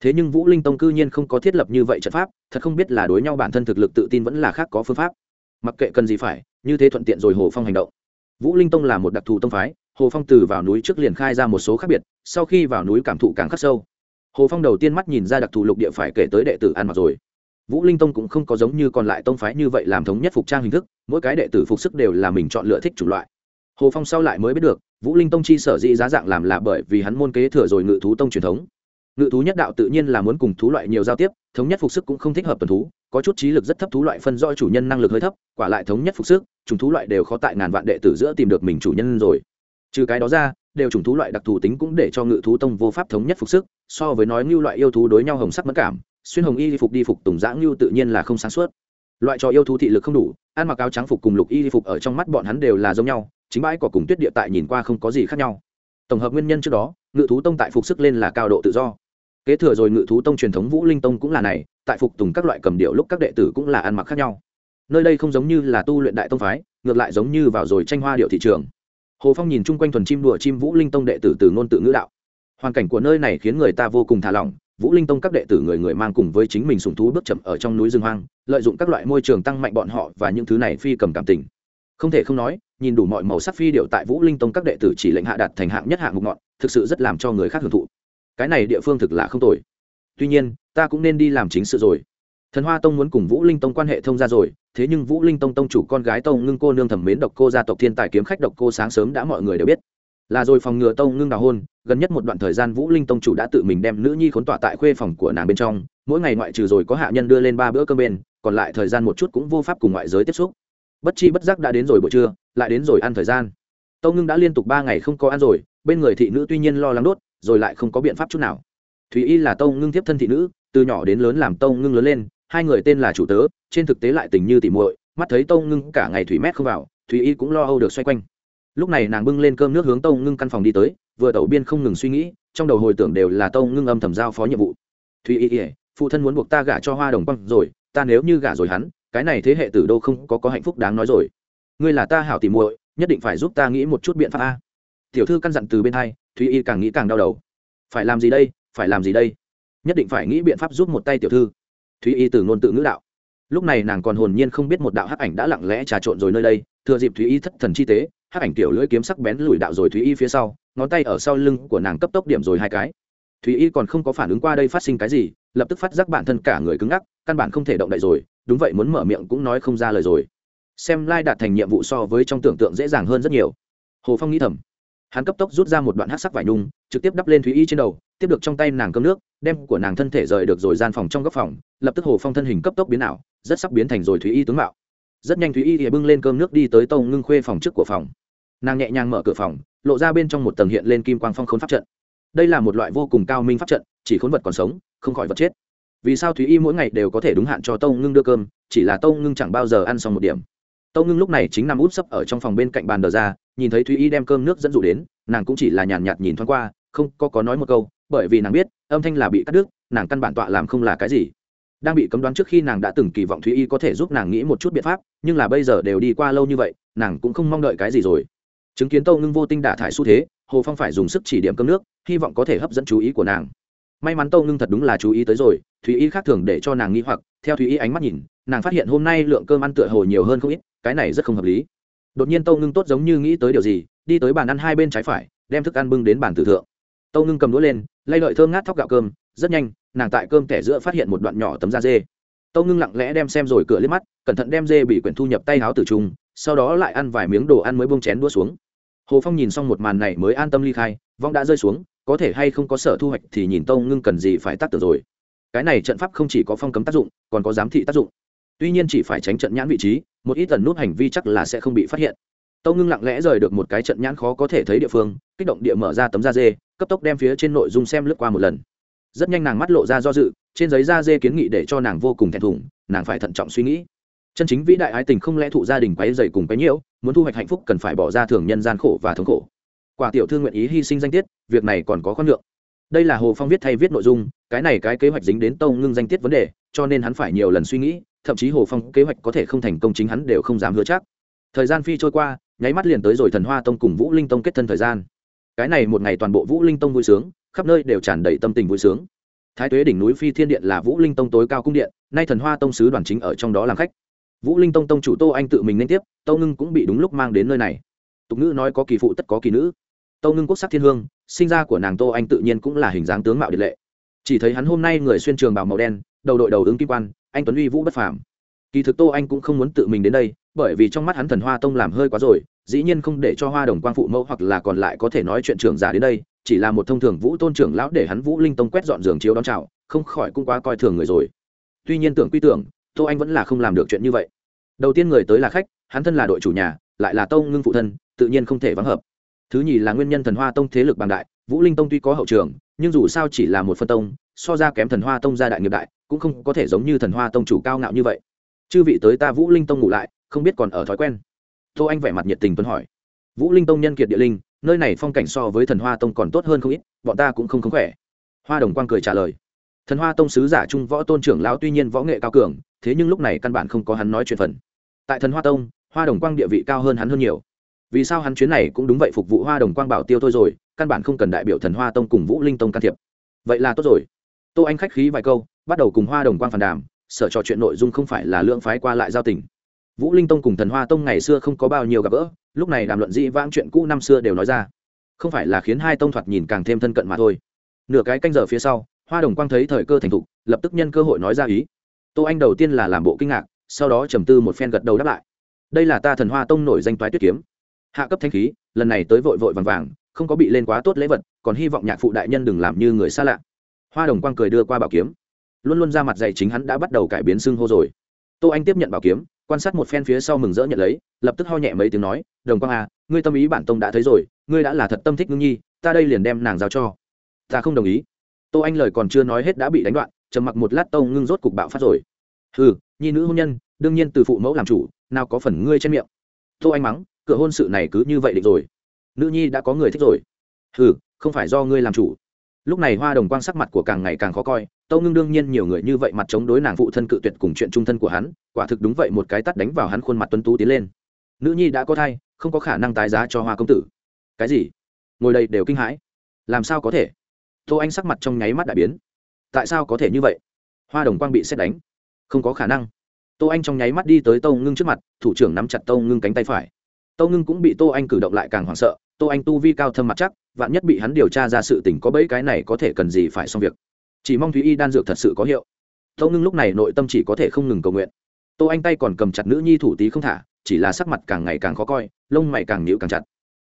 Thế nhưng vũ linh tông cư nhiên không có thiết lập như vậy trận pháp, thật không biết là đối nhau bản thân thực lực tự tin vẫn là khác có phương pháp. Mặc kệ cần gì phải, như thế thuận tiện rồi hồ phong hành động. Vũ linh tông là một đặc thù tông phái, hồ phong từ vào núi trước liền khai ra một số khác biệt, sau khi vào núi cảm thụ càng khắc sâu. Hồ phong đầu tiên mắt nhìn ra đặc thù lục địa phải kể tới đệ tử ăn mặc rồi vũ linh tông cũng không có giống như còn lại tông phái như vậy làm thống nhất phục trang hình thức, mỗi cái đệ tử phục sức đều là mình chọn lựa thích c loại. Hồ phong sau lại mới biết được, vũ linh tông chi sở dĩ giá dạng làm là bởi vì hắn môn kế thừa rồi ngự thú tông truyền thống. Ngự thú nhất đạo tự nhiên là muốn cùng thú loại nhiều giao tiếp, thống nhất phục sức cũng không thích hợp tuần thú, có chút trí lực rất thấp thú loại phân do chủ nhân năng lực hơi thấp, quả lại thống nhất phục sức chúng thú loại đều khó tại ngàn vạn đệ tử giữa tìm được mình chủ nhân rồi. Trừ cái đó ra, đều chủng thú loại đặc thù tính cũng để cho ngự thú tông vô pháp thống nhất phục sức, so với nói ngưu loại yêu thú đối nhau hồng sắc mất cảm xuyên hồng y phục đi phục tùng giã ngưu tự nhiên là không sáng suốt. Loại trò yêu thú thị lực không đủ, ăn mặc áo trắng phục cùng lục y phục ở trong mắt bọn hắn đều là giống nhau, chính bãi cỏ cùng tuyết địa tại nhìn qua không có gì khác nhau. Tổng hợp nguyên nhân trước đó, ngự thú tông tại phục sức lên là cao độ tự do. Kế thừa rồi ngự thú tông truyền thống vũ linh tông cũng là này, tại phục tùng các loại cầm điệu lúc các đệ tử cũng là ăn mặc khác nhau. Nơi đây không giống như là tu luyện đại tông phái, ngược lại giống như vào rồi tranh hoa điệu thị trường. Hồ phong nhìn chung quanh thuần chim đùa chim vũ linh tông đệ tử từ ngôn tự ngữ đạo. Hoàn cảnh của nơi này khiến người ta vô cùng thả lỏng vũ linh tông các đệ tử người người mang cùng với chính mình sùng thú bước chậm ở trong núi rừng hoang, lợi dụng các loại môi trường tăng mạnh bọn họ và những thứ này phi cầm cảm tình. Không thể không nói, nhìn đủ mọi màu sắc phi điệu tại vũ linh tông các đệ tử chỉ lệnh hạ đạt thành hạng nhất hạng mục ngọn, thực sự rất làm cho người khác hưởng thụ. Cái này địa phương thực là không tồi. Tuy nhiên, ta cũng nên đi làm chính sự rồi. Thần hoa tông muốn cùng vũ linh tông quan hệ thông ra rồi, thế nhưng vũ linh tông tông chủ con gái tông ngưng cô nương thẩm mến độc cô gia tộc thiên tài kiếm khách độc cô sáng sớm đã mọi người đều biết là rồi phòng ngừa tông ngưng đào hôn, gần nhất một đoạn thời gian vũ linh tông chủ đã tự mình đem nữ nhi khốn tỏa tại khuê phòng của nàng bên trong, mỗi ngày ngoại trừ rồi có hạ nhân đưa lên ba bữa cơm bên, còn lại thời gian một chút cũng vô pháp cùng ngoại giới tiếp xúc. Bất chi bất giác đã đến rồi buổi trưa, lại đến rồi ăn thời gian. Tông ngưng đã liên tục ba ngày không có ăn rồi, bên người thị nữ tuy nhiên lo lắng đốt, rồi lại không có biện pháp chút nào. Thùy y là tông ngưng tiếp thân thị nữ, từ nhỏ đến lớn làm tông ngưng lớn lên, hai người tên là chủ tớ, trên thực tế lại tình như tỉ muội, mắt thấy tông ngưng cả ngày thủy mét không vào thùy y cũng lo âu được xoay quanh lúc này nàng bưng lên cơm nước hướng tông ngưng căn phòng đi tới, vừa tẩu biên không ngừng suy nghĩ, trong đầu hồi tưởng đều là tông ngưng âm thầm giao phó nhiệm vụ. Thùy y ỉa phụ thân muốn buộc ta gả cho hoa đồng quang rồi, ta nếu như gả rồi hắn, cái này thế hệ tử đô không có có hạnh phúc đáng nói rồi. Ngươi là ta hảo tìm muội, nhất định phải giúp ta nghĩ một chút biện pháp a. Tiểu thư căn dặn từ bên hai thùy y càng nghĩ càng đau đầu. Phải làm gì đây, phải làm gì đây? Nhất định phải nghĩ biện pháp giúp một tay tiểu thư. Thúy y từ ngôn tự ngữ đạo. Lúc này nàng còn hồn nhiên không biết một đạo hắc ảnh đã lặng lẽ trà trộn rồi nơi đây thừa dịp thúy y thất thần chi tế, hắc ảnh tiểu lưỡi kiếm sắc bén lùi đạo rồi thúy y phía sau, ngón tay ở sau lưng của nàng cấp tốc điểm rồi hai cái. Thúy y còn không có phản ứng qua đây phát sinh cái gì, lập tức phát giác bản thân cả người cứng ngắc, căn bản không thể động đậy rồi, đúng vậy muốn mở miệng cũng nói không ra lời rồi. Xem lai đạt thành nhiệm vụ so với trong tưởng tượng dễ dàng hơn rất nhiều. Hồ phong nghĩ thầm. Hắn cấp tốc rút ra một đoạn hát sắc vải nhung, trực tiếp đắp lên thúy y trên đầu, tiếp được trong tay nàng cơm nước, đem của nàng thân thể rời được rồi gian phòng trong góc phòng, lập tức hồ phong thân hình cấp tốc biến ảo, rất sắp biến thành rồi thúy y tướng mạo rất nhanh thúy y thì bưng lên cơm nước đi tới tông ngưng khuê phòng trước của phòng. Nàng nhẹ nhàng mở cửa phòng, lộ ra bên trong một tầng hiện lên kim quang phong khốn pháp trận. Đây là một loại vô cùng cao minh pháp trận, chỉ khốn vật còn sống, không khỏi vật chết. Vì sao thúy y mỗi ngày đều có thể đúng hạn cho tông ngưng đưa cơm, chỉ là tông ngưng chẳng bao giờ ăn xong một điểm. Tông ngưng lúc này chính nằm út sấp ở trong phòng bên cạnh bàn đờ ra, nhìn thấy thúy y đem cơm nước dẫn dụ đến, nàng cũng chỉ là nhàn nhạt nhìn thoáng qua, không có có nói một câu, bởi vì nàng biết, âm thanh là bị cắt đứt, nàng căn bản tọa làm không là cái gì đang bị cấm đoán trước khi nàng đã từng kỳ vọng thúy y có thể giúp nàng nghĩ một chút biện pháp, nhưng là bây giờ đều đi qua lâu như vậy, nàng cũng không mong đợi cái gì rồi. Chứng kiến tâu ngưng vô tinh đả thải xu thế, hồ phong phải dùng sức chỉ điểm cơm nước, hy vọng có thể hấp dẫn chú ý của nàng. May mắn tâu ngưng thật đúng là chú ý tới rồi, thúy y khác thường để cho nàng nghĩ hoặc, theo thúy y ánh mắt nhìn, nàng phát hiện hôm nay lượng cơm ăn tựa hồ nhiều hơn không ít, cái này rất không hợp lý. Đột nhiên tâu ngưng tốt giống như nghĩ tới điều gì, đi tới bàn ăn hai bên trái phải, đem thức ăn bưng đến bàn tử thượng. Tâu ngưng cầm đũa lên, lay lợi thơm ngát thóc gạo cơm rất nhanh, nàng tại cơm thẻ giữa phát hiện một đoạn nhỏ tấm da dê. Tâu ngưng lặng lẽ đem xem rồi cửa liếc mắt, cẩn thận đem dê bị quyển thu nhập tay háo tử trung, sau đó lại ăn vài miếng đồ ăn mới bông chén đua xuống. Hồ phong nhìn xong một màn này mới an tâm ly khai, vong đã rơi xuống, có thể hay không có sở thu hoạch thì nhìn tâu ngưng cần gì phải tác tử rồi. Cái này trận pháp không chỉ có phong cấm tác dụng, còn có giám thị tác dụng. Tuy nhiên chỉ phải tránh trận nhãn vị trí, một ít tần nút hành vi chắc là sẽ không bị phát hiện. Tâu ngưng lặng lẽ rời được một cái trận nhãn khó có thể thấy địa phương, kích động địa mở ra tấm da dê, cấp tốc đem phía trên nội dung xem lướt qua một lần rất nhanh nàng mắt lộ ra do dự, trên giấy da dê kiến nghị để cho nàng vô cùng thẹn thùng, nàng phải thận trọng suy nghĩ. Chân chính vĩ đại ái tình không lẽ thụ gia đình quấy dày cùng quấy nhiễu, muốn thu hoạch hạnh phúc cần phải bỏ ra thường nhân gian khổ và thống khổ. Quả tiểu thư nguyện ý hy sinh danh tiết, việc này còn có khoan lượng đây là hồ phong viết thay viết nội dung, cái này cái kế hoạch dính đến tâu ngưng danh tiết vấn đề, cho nên hắn phải nhiều lần suy nghĩ, thậm chí hồ phong kế hoạch có thể không thành công chính hắn đều không dám hứa chắc. Thời gian phi trôi qua, nháy mắt liền tới rồi thần hoa tông cùng vũ linh tông kết thân thời gian. Cái này một ngày toàn bộ vũ linh tông vui sướng khắp nơi đều tràn đầy tâm tình vui sướng. Thái tuế đỉnh núi phi thiên điện là vũ linh tông tối cao cung điện, nay thần hoa tông sứ đoàn chính ở trong đó làm khách. Vũ linh tông tông chủ tô anh tự mình nên tiếp tâu ngưng cũng bị đúng lúc mang đến nơi này. Tục ngữ nói có kỳ phụ tất có kỳ nữ. Tâu ngưng quốc sắc thiên hương, sinh ra của nàng tô anh tự nhiên cũng là hình dáng tướng mạo điện lệ. Chỉ thấy hắn hôm nay người xuyên trường bào màu đen, đầu đội đầu ứng kim quan, anh tuấn uy vũ bất phàm. Kỳ thực tô anh cũng không muốn tự mình đến đây bởi vì trong mắt hắn thần hoa tông làm hơi quá rồi, dĩ nhiên không để cho hoa đồng quang phụ mẫu hoặc là còn lại có thể nói chuyện trưởng giả đến đây, chỉ là một thông thường vũ tôn trưởng lão để hắn vũ linh tông quét dọn giường chiếu đón chào, không khỏi cũng quá coi thường người rồi. Tuy nhiên tưởng quy tưởng, tô anh vẫn là không làm được chuyện như vậy. Đầu tiên người tới là khách, hắn thân là đội chủ nhà, lại là tông ngưng phụ thân, tự nhiên không thể vắng hợp. Thứ nhì là nguyên nhân thần hoa tông thế lực bằng đại, vũ linh tông tuy có hậu trường, nhưng dù sao chỉ là một phân tông, so ra kém thần hoa tông gia đại nghiệp đại, cũng không có thể giống như thần hoa tông chủ cao ngạo như vậy. Chư vị tới ta vũ linh tông ngủ lại không biết còn ở thói quen. Tô anh vẻ mặt nhiệt tình tuấn hỏi. Vũ linh tông nhân kiệt địa linh, nơi này phong cảnh so với thần hoa tông còn tốt hơn không ít, bọn ta cũng không không khỏe. Hoa đồng quang cười trả lời. Thần hoa tông sứ giả trung võ tôn trưởng lão tuy nhiên võ nghệ cao cường, thế nhưng lúc này căn bản không có hắn nói chuyện phần. Tại thần hoa tông, hoa đồng quang địa vị cao hơn hắn hơn nhiều. Vì sao hắn chuyến này cũng đúng vậy phục vụ hoa đồng quang bảo tiêu thôi rồi, căn bản không cần đại biểu thần hoa tông cùng vũ linh tông can thiệp. Vậy là tốt rồi. Tô anh khách khí vài câu, bắt đầu cùng hoa đồng quang phản đàm sợ trò chuyện nội dung không phải là lượng phái qua lại giao tình vũ linh tông cùng thần hoa tông ngày xưa không có bao nhiêu gặp gỡ, lúc này đàm luận dĩ vãng chuyện cũ năm xưa đều nói ra. Không phải là khiến hai tông thoạt nhìn càng thêm thân cận mà thôi. Nửa cái canh giờ phía sau, hoa đồng quang thấy thời cơ thành thục, lập tức nhân cơ hội nói ra ý. Tô anh đầu tiên là làm bộ kinh ngạc, sau đó trầm tư một phen gật đầu đáp lại. Đây là ta thần hoa tông nổi danh toái tuyết kiếm. Hạ cấp thanh khí, lần này tới vội vội vàng vàng, không có bị lên quá tốt lễ vật, còn hy vọng nhạc phụ đại nhân đừng làm như người xa lạ. Hoa đồng quang cười đưa qua bảo kiếm. Luôn luôn ra mặt dạy chính hắn đã bắt đầu cải biến xưng hô rồi tô anh tiếp nhận bảo kiếm, quan sát một phen phía sau mừng rỡ nhận lấy, lập tức ho nhẹ mấy tiếng nói, đồng quang à ngươi tâm ý bản tông đã thấy rồi, ngươi đã là thật tâm thích ngưng nhi, ta đây liền đem nàng giao cho. Ta không đồng ý. Tô anh lời còn chưa nói hết đã bị đánh đoạn, trầm mặc một lát tông ngưng rốt cục bạo phát rồi. Ừ nhi nữ hôn nhân, đương nhiên từ phụ mẫu làm chủ, nào có phần ngươi trên miệng. Tô anh mắng, cửa hôn sự này cứ như vậy định rồi. Nữ nhi đã có người thích rồi. Ừ không phải do ngươi làm chủ lúc này hoa đồng quang sắc mặt của càng ngày càng khó coi, tâu ngưng đương nhiên nhiều người như vậy mặt chống đối nàng phụ thân cự tuyệt cùng chuyện trung thân của hắn, quả thực đúng vậy một cái tắt đánh vào hắn khuôn mặt tuấn tú tiến lên. Nữ nhi đã có thai, không có khả năng tái giá cho hoa công tử. Cái gì? Ngồi đây đều kinh hãi. Làm sao có thể? Tô anh sắc mặt trong nháy mắt đại biến. Tại sao có thể như vậy? Hoa đồng quang bị xét đánh. Không có khả năng. Tô anh trong nháy mắt đi tới tâu ngưng trước mặt, thủ trưởng nắm chặt tâu ngưng cánh tay phải. Tâu ngưng cũng bị tô anh cử động lại càng hoảng sợ. Tô anh tu vi cao thâm mặt chắc vạn nhất bị hắn điều tra ra sự tình có bẫy cái này có thể cần gì phải xong việc. Chỉ mong thúy y đan dược thật sự có hiệu. Tâu ngưng lúc này nội tâm chỉ có thể không ngừng cầu nguyện. Tô anh tay còn cầm chặt nữ nhi thủ tí không thả, chỉ là sắc mặt càng ngày càng khó coi, lông mày càng nhịu càng chặt.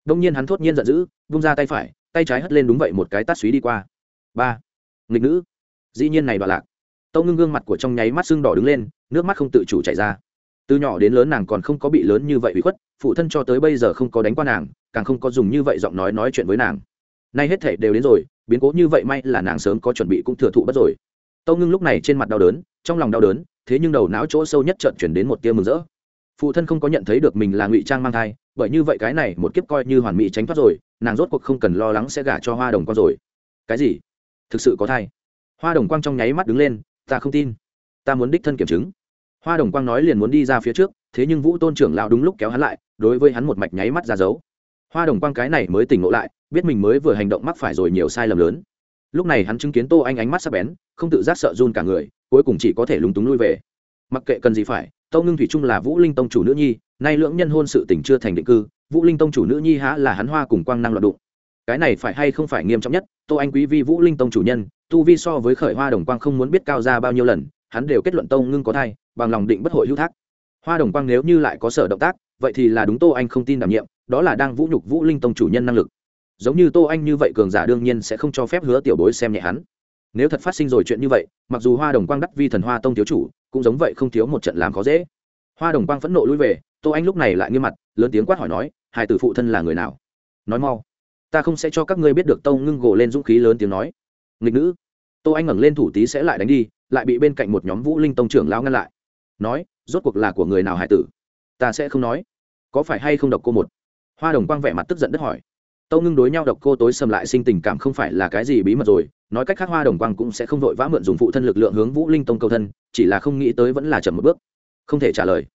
Đông nhiên hắn thốt nhiên giận dữ, vung ra tay phải, tay trái hất lên đúng vậy một cái tát xúy đi qua. Ba. Nghịch nữ. Dĩ nhiên này đoạn lạc. Tâu ngưng gương mặt của trong nháy mắt sưng đỏ đứng lên, nước mắt không tự chủ chảy ra. Từ nhỏ đến lớn nàng còn không có bị lớn như vậy bị khuất phụ thân cho tới bây giờ không có đánh qua nàng, càng không có dùng như vậy giọng nói nói chuyện với nàng. Nay hết thể đều đến rồi, biến cố như vậy may là nàng sớm có chuẩn bị cũng thừa thụ bất rồi. Tâu ngưng lúc này trên mặt đau đớn, trong lòng đau đớn, thế nhưng đầu não chỗ sâu nhất trận chuyển đến một tia mừng rỡ. Phụ thân không có nhận thấy được mình là ngụy trang mang thai, bởi như vậy cái này một kiếp coi như hoàn mỹ tránh thoát rồi, nàng rốt cuộc không cần lo lắng sẽ gả cho hoa đồng con rồi. Cái gì? Thực sự có thai? Hoa đồng quang trong nháy mắt đứng lên, ta không tin. Ta muốn đích thân kiểm chứng. Hoa đồng quang nói liền muốn đi ra phía trước thế nhưng vũ tôn trưởng lão đúng lúc kéo hắn lại, đối với hắn một mạch nháy mắt ra dấu. Hoa đồng quang cái này mới tỉnh ngộ lại, biết mình mới vừa hành động mắc phải rồi nhiều sai lầm lớn. Lúc này hắn chứng kiến tô anh ánh mắt sắc bén, không tự giác sợ run cả người, cuối cùng chỉ có thể lúng túng lui về. Mặc kệ cần gì phải tâu ngưng thủy trung là vũ linh tông chủ nữ nhi, nay lưỡng nhân hôn sự tỉnh chưa thành định cư, vũ linh tông chủ nữ nhi há là hắn hoa cùng quang năng loạt đụng. Cái này phải hay không phải nghiêm trọng nhất, tô anh quý vi vũ linh tông chủ nhân, tu vi so với khởi hoa đồng quang không muốn biết cao ra bao nhiêu lần, hắn đều kết luận tông ngưng có thai, bằng lòng định bất hội hữu thác hoa đồng quang nếu như lại có sở động tác, vậy thì là đúng tô anh không tin đảm nhiệm, đó là đang vũ nhục vũ linh tông chủ nhân năng lực. Giống như tô anh như vậy cường giả đương nhiên sẽ không cho phép hứa tiểu bối xem nhẹ hắn. Nếu thật phát sinh rồi chuyện như vậy, mặc dù hoa đồng quang đắc vi thần hoa tông thiếu chủ, cũng giống vậy không thiếu một trận làm khó dễ. Hoa đồng quang phẫn nộ lui về, tô anh lúc này lại nghiêm mặt, lớn tiếng quát hỏi nói hai tử phụ thân là người nào? Nói mau. Ta không sẽ cho các ngươi biết được. Tông ngưng gỗ lên dũng khí lớn tiếng nói. Nghịch nữ. Tô anh ngẩng lên thủ tí sẽ lại đánh đi, lại bị bên cạnh một nhóm vũ linh tông trưởng lao ngăn lại nói, rốt cuộc là của người nào hải tử? Ta sẽ không nói. Có phải hay không độc cô một? Hoa đồng quang vẻ mặt tức giận đất hỏi. Tâu ngưng đối nhau độc cô tối xâm lại sinh tình cảm không phải là cái gì bí mật rồi, nói cách khác hoa đồng quang cũng sẽ không vội vã mượn dùng phụ thân lực lượng hướng vũ linh tông cầu thân, chỉ là không nghĩ tới vẫn là chậm một bước. Không thể trả lời.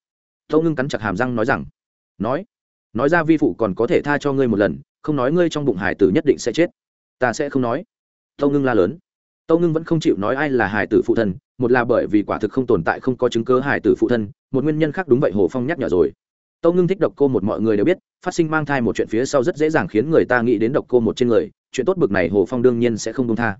Tâu ngưng cắn chặt hàm răng nói rằng, nói nói ra vi phụ còn có thể tha cho ngươi một lần, không nói ngươi trong bụng hải tử nhất định sẽ chết. Ta sẽ không nói. Tâu ngưng la lớn tâu ngưng vẫn không chịu nói ai là hải tử phụ thân, một là bởi vì quả thực không tồn tại không có chứng cớ hải tử phụ thân, một nguyên nhân khác đúng vậy hồ phong nhắc nhở rồi. Tâu ngưng thích độc cô một mọi người đều biết, phát sinh mang thai một chuyện phía sau rất dễ dàng khiến người ta nghĩ đến độc cô một trên người, chuyện tốt bực này hồ phong đương nhiên sẽ không đông tha.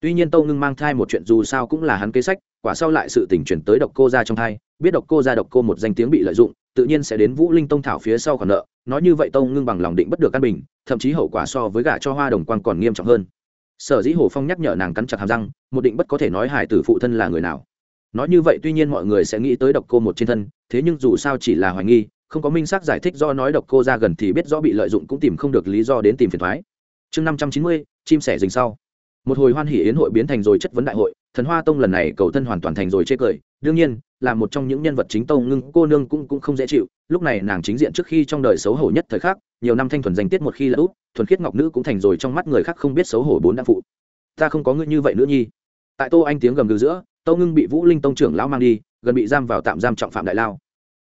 Tuy nhiên tâu ngưng mang thai một chuyện dù sao cũng là hắn kế sách, quả sau lại sự tỉnh chuyển tới độc cô ra trong thai, biết độc cô ra độc cô một danh tiếng bị lợi dụng, tự nhiên sẽ đến vũ linh tông thảo phía sau khoản nợ, nói như vậy tâu ngưng bằng lòng định bất được căn bình, thậm chí hậu quả so với gả cho hoa đồng quan còn nghiêm trọng hơn sở dĩ hồ phong nhắc nhở nàng cắn chặt hàm răng, một định bất có thể nói hải tử phụ thân là người nào. Nói như vậy tuy nhiên mọi người sẽ nghĩ tới độc cô một trên thân, thế nhưng dù sao chỉ là hoài nghi, không có minh xác giải thích do nói độc cô ra gần thì biết rõ bị lợi dụng cũng tìm không được lý do đến tìm phiền thoái. Chương năm trăm chín mươi, chim sẻ dình sau. Một hồi hoan hỉ yến hội biến thành rồi chất vấn đại hội, thần hoa tông lần này cầu thân hoàn toàn thành rồi chê cười, đương nhiên là một trong những nhân vật chính tâu ngưng, cô nương cũng cũng không dễ chịu. Lúc này nàng chính diện trước khi trong đời xấu hổ nhất thời khắc, nhiều năm thanh thuần danh tiết một khi là út, thuần khiết ngọc nữ cũng thành rồi trong mắt người khác không biết xấu hổ bốn đa phụ. Ta không có ngươi như vậy nữa nhi. Tại tô anh tiếng gầm gừ giữa tâu ngưng bị vũ linh tông trưởng lão mang đi, gần bị giam vào tạm giam trọng phạm đại lao.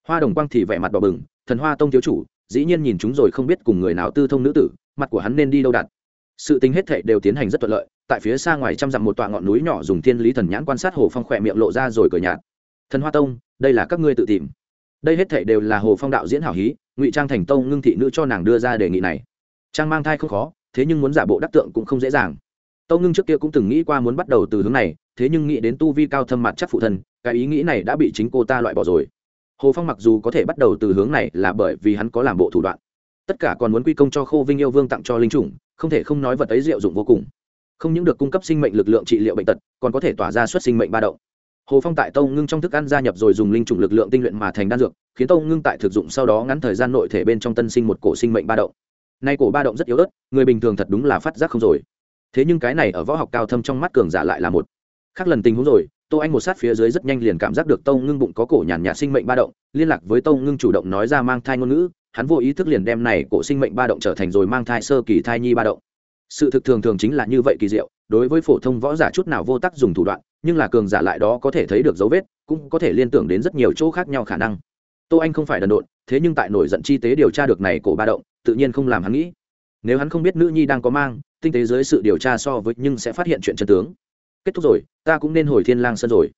Hoa đồng quang thì vẻ mặt đỏ bừng, thần hoa tông thiếu chủ, dĩ nhiên nhìn chúng rồi không biết cùng người nào tư thông nữ tử, mặt của hắn nên đi đâu đặt? Sự tính hết thệ đều tiến hành rất thuận lợi, tại phía xa ngoài trăm dặm một tọa ngọn núi nhỏ dùng thiên lý thần nhãn quan sát hồ phong khỏe miệng lộ ra rồi cười nhạt thần hoa tông, đây là các ngươi tự tìm. Đây hết thể đều là hồ phong đạo diễn hảo hí, ngụy trang thành tông ngưng thị nữ cho nàng đưa ra đề nghị này. Trang mang thai không khó, thế nhưng muốn giả bộ đắc tượng cũng không dễ dàng. Tâu ngưng trước kia cũng từng nghĩ qua muốn bắt đầu từ hướng này, thế nhưng nghĩ đến tu vi cao thâm mặt chắc phụ thân, cái ý nghĩ này đã bị chính cô ta loại bỏ rồi. Hồ phong mặc dù có thể bắt đầu từ hướng này là bởi vì hắn có làm bộ thủ đoạn. Tất cả còn muốn quy công cho khô vinh yêu vương tặng cho linh chủng, không thể không nói vật ấy diệu dụng vô cùng. Không những được cung cấp sinh mệnh lực lượng trị liệu bệnh tật, còn có thể tỏa ra xuất sinh mệnh ba động hồ phong tại tâu ngưng trong thức ăn gia nhập rồi dùng linh chủng lực lượng tinh luyện mà thành đan dược, khiến tâu ngưng tại thực dụng sau đó ngắn thời gian nội thể bên trong tân sinh một cổ sinh mệnh ba động. Nay cổ ba động rất yếu ớt, người bình thường thật đúng là phát giác không rồi. Thế nhưng cái này ở võ học cao thâm trong mắt cường giả lại là một. Khác lần tình huống rồi, tô anh một sát phía dưới rất nhanh liền cảm giác được tâu ngưng bụng có cổ nhàn nhạt sinh mệnh ba động, liên lạc với tâu ngưng chủ động nói ra mang thai ngôn ngữ, hắn vô ý thức liền đem này cổ sinh mệnh ba động trở thành rồi mang thai sơ kỳ thai nhi ba động sự thực thường thường chính là như vậy kỳ diệu, đối với phổ thông võ giả chút nào vô tác dùng thủ đoạn, nhưng là cường giả lại đó có thể thấy được dấu vết, cũng có thể liên tưởng đến rất nhiều chỗ khác nhau khả năng. Tô anh không phải đần độn, thế nhưng tại nổi giận chi tế điều tra được này cổ ba động, tự nhiên không làm hắn nghĩ. Nếu hắn không biết nữ nhi đang có mang, tinh tế dưới sự điều tra so với nhưng sẽ phát hiện chuyện chân tướng. Kết thúc rồi, ta cũng nên hồi thiên lang sân rồi.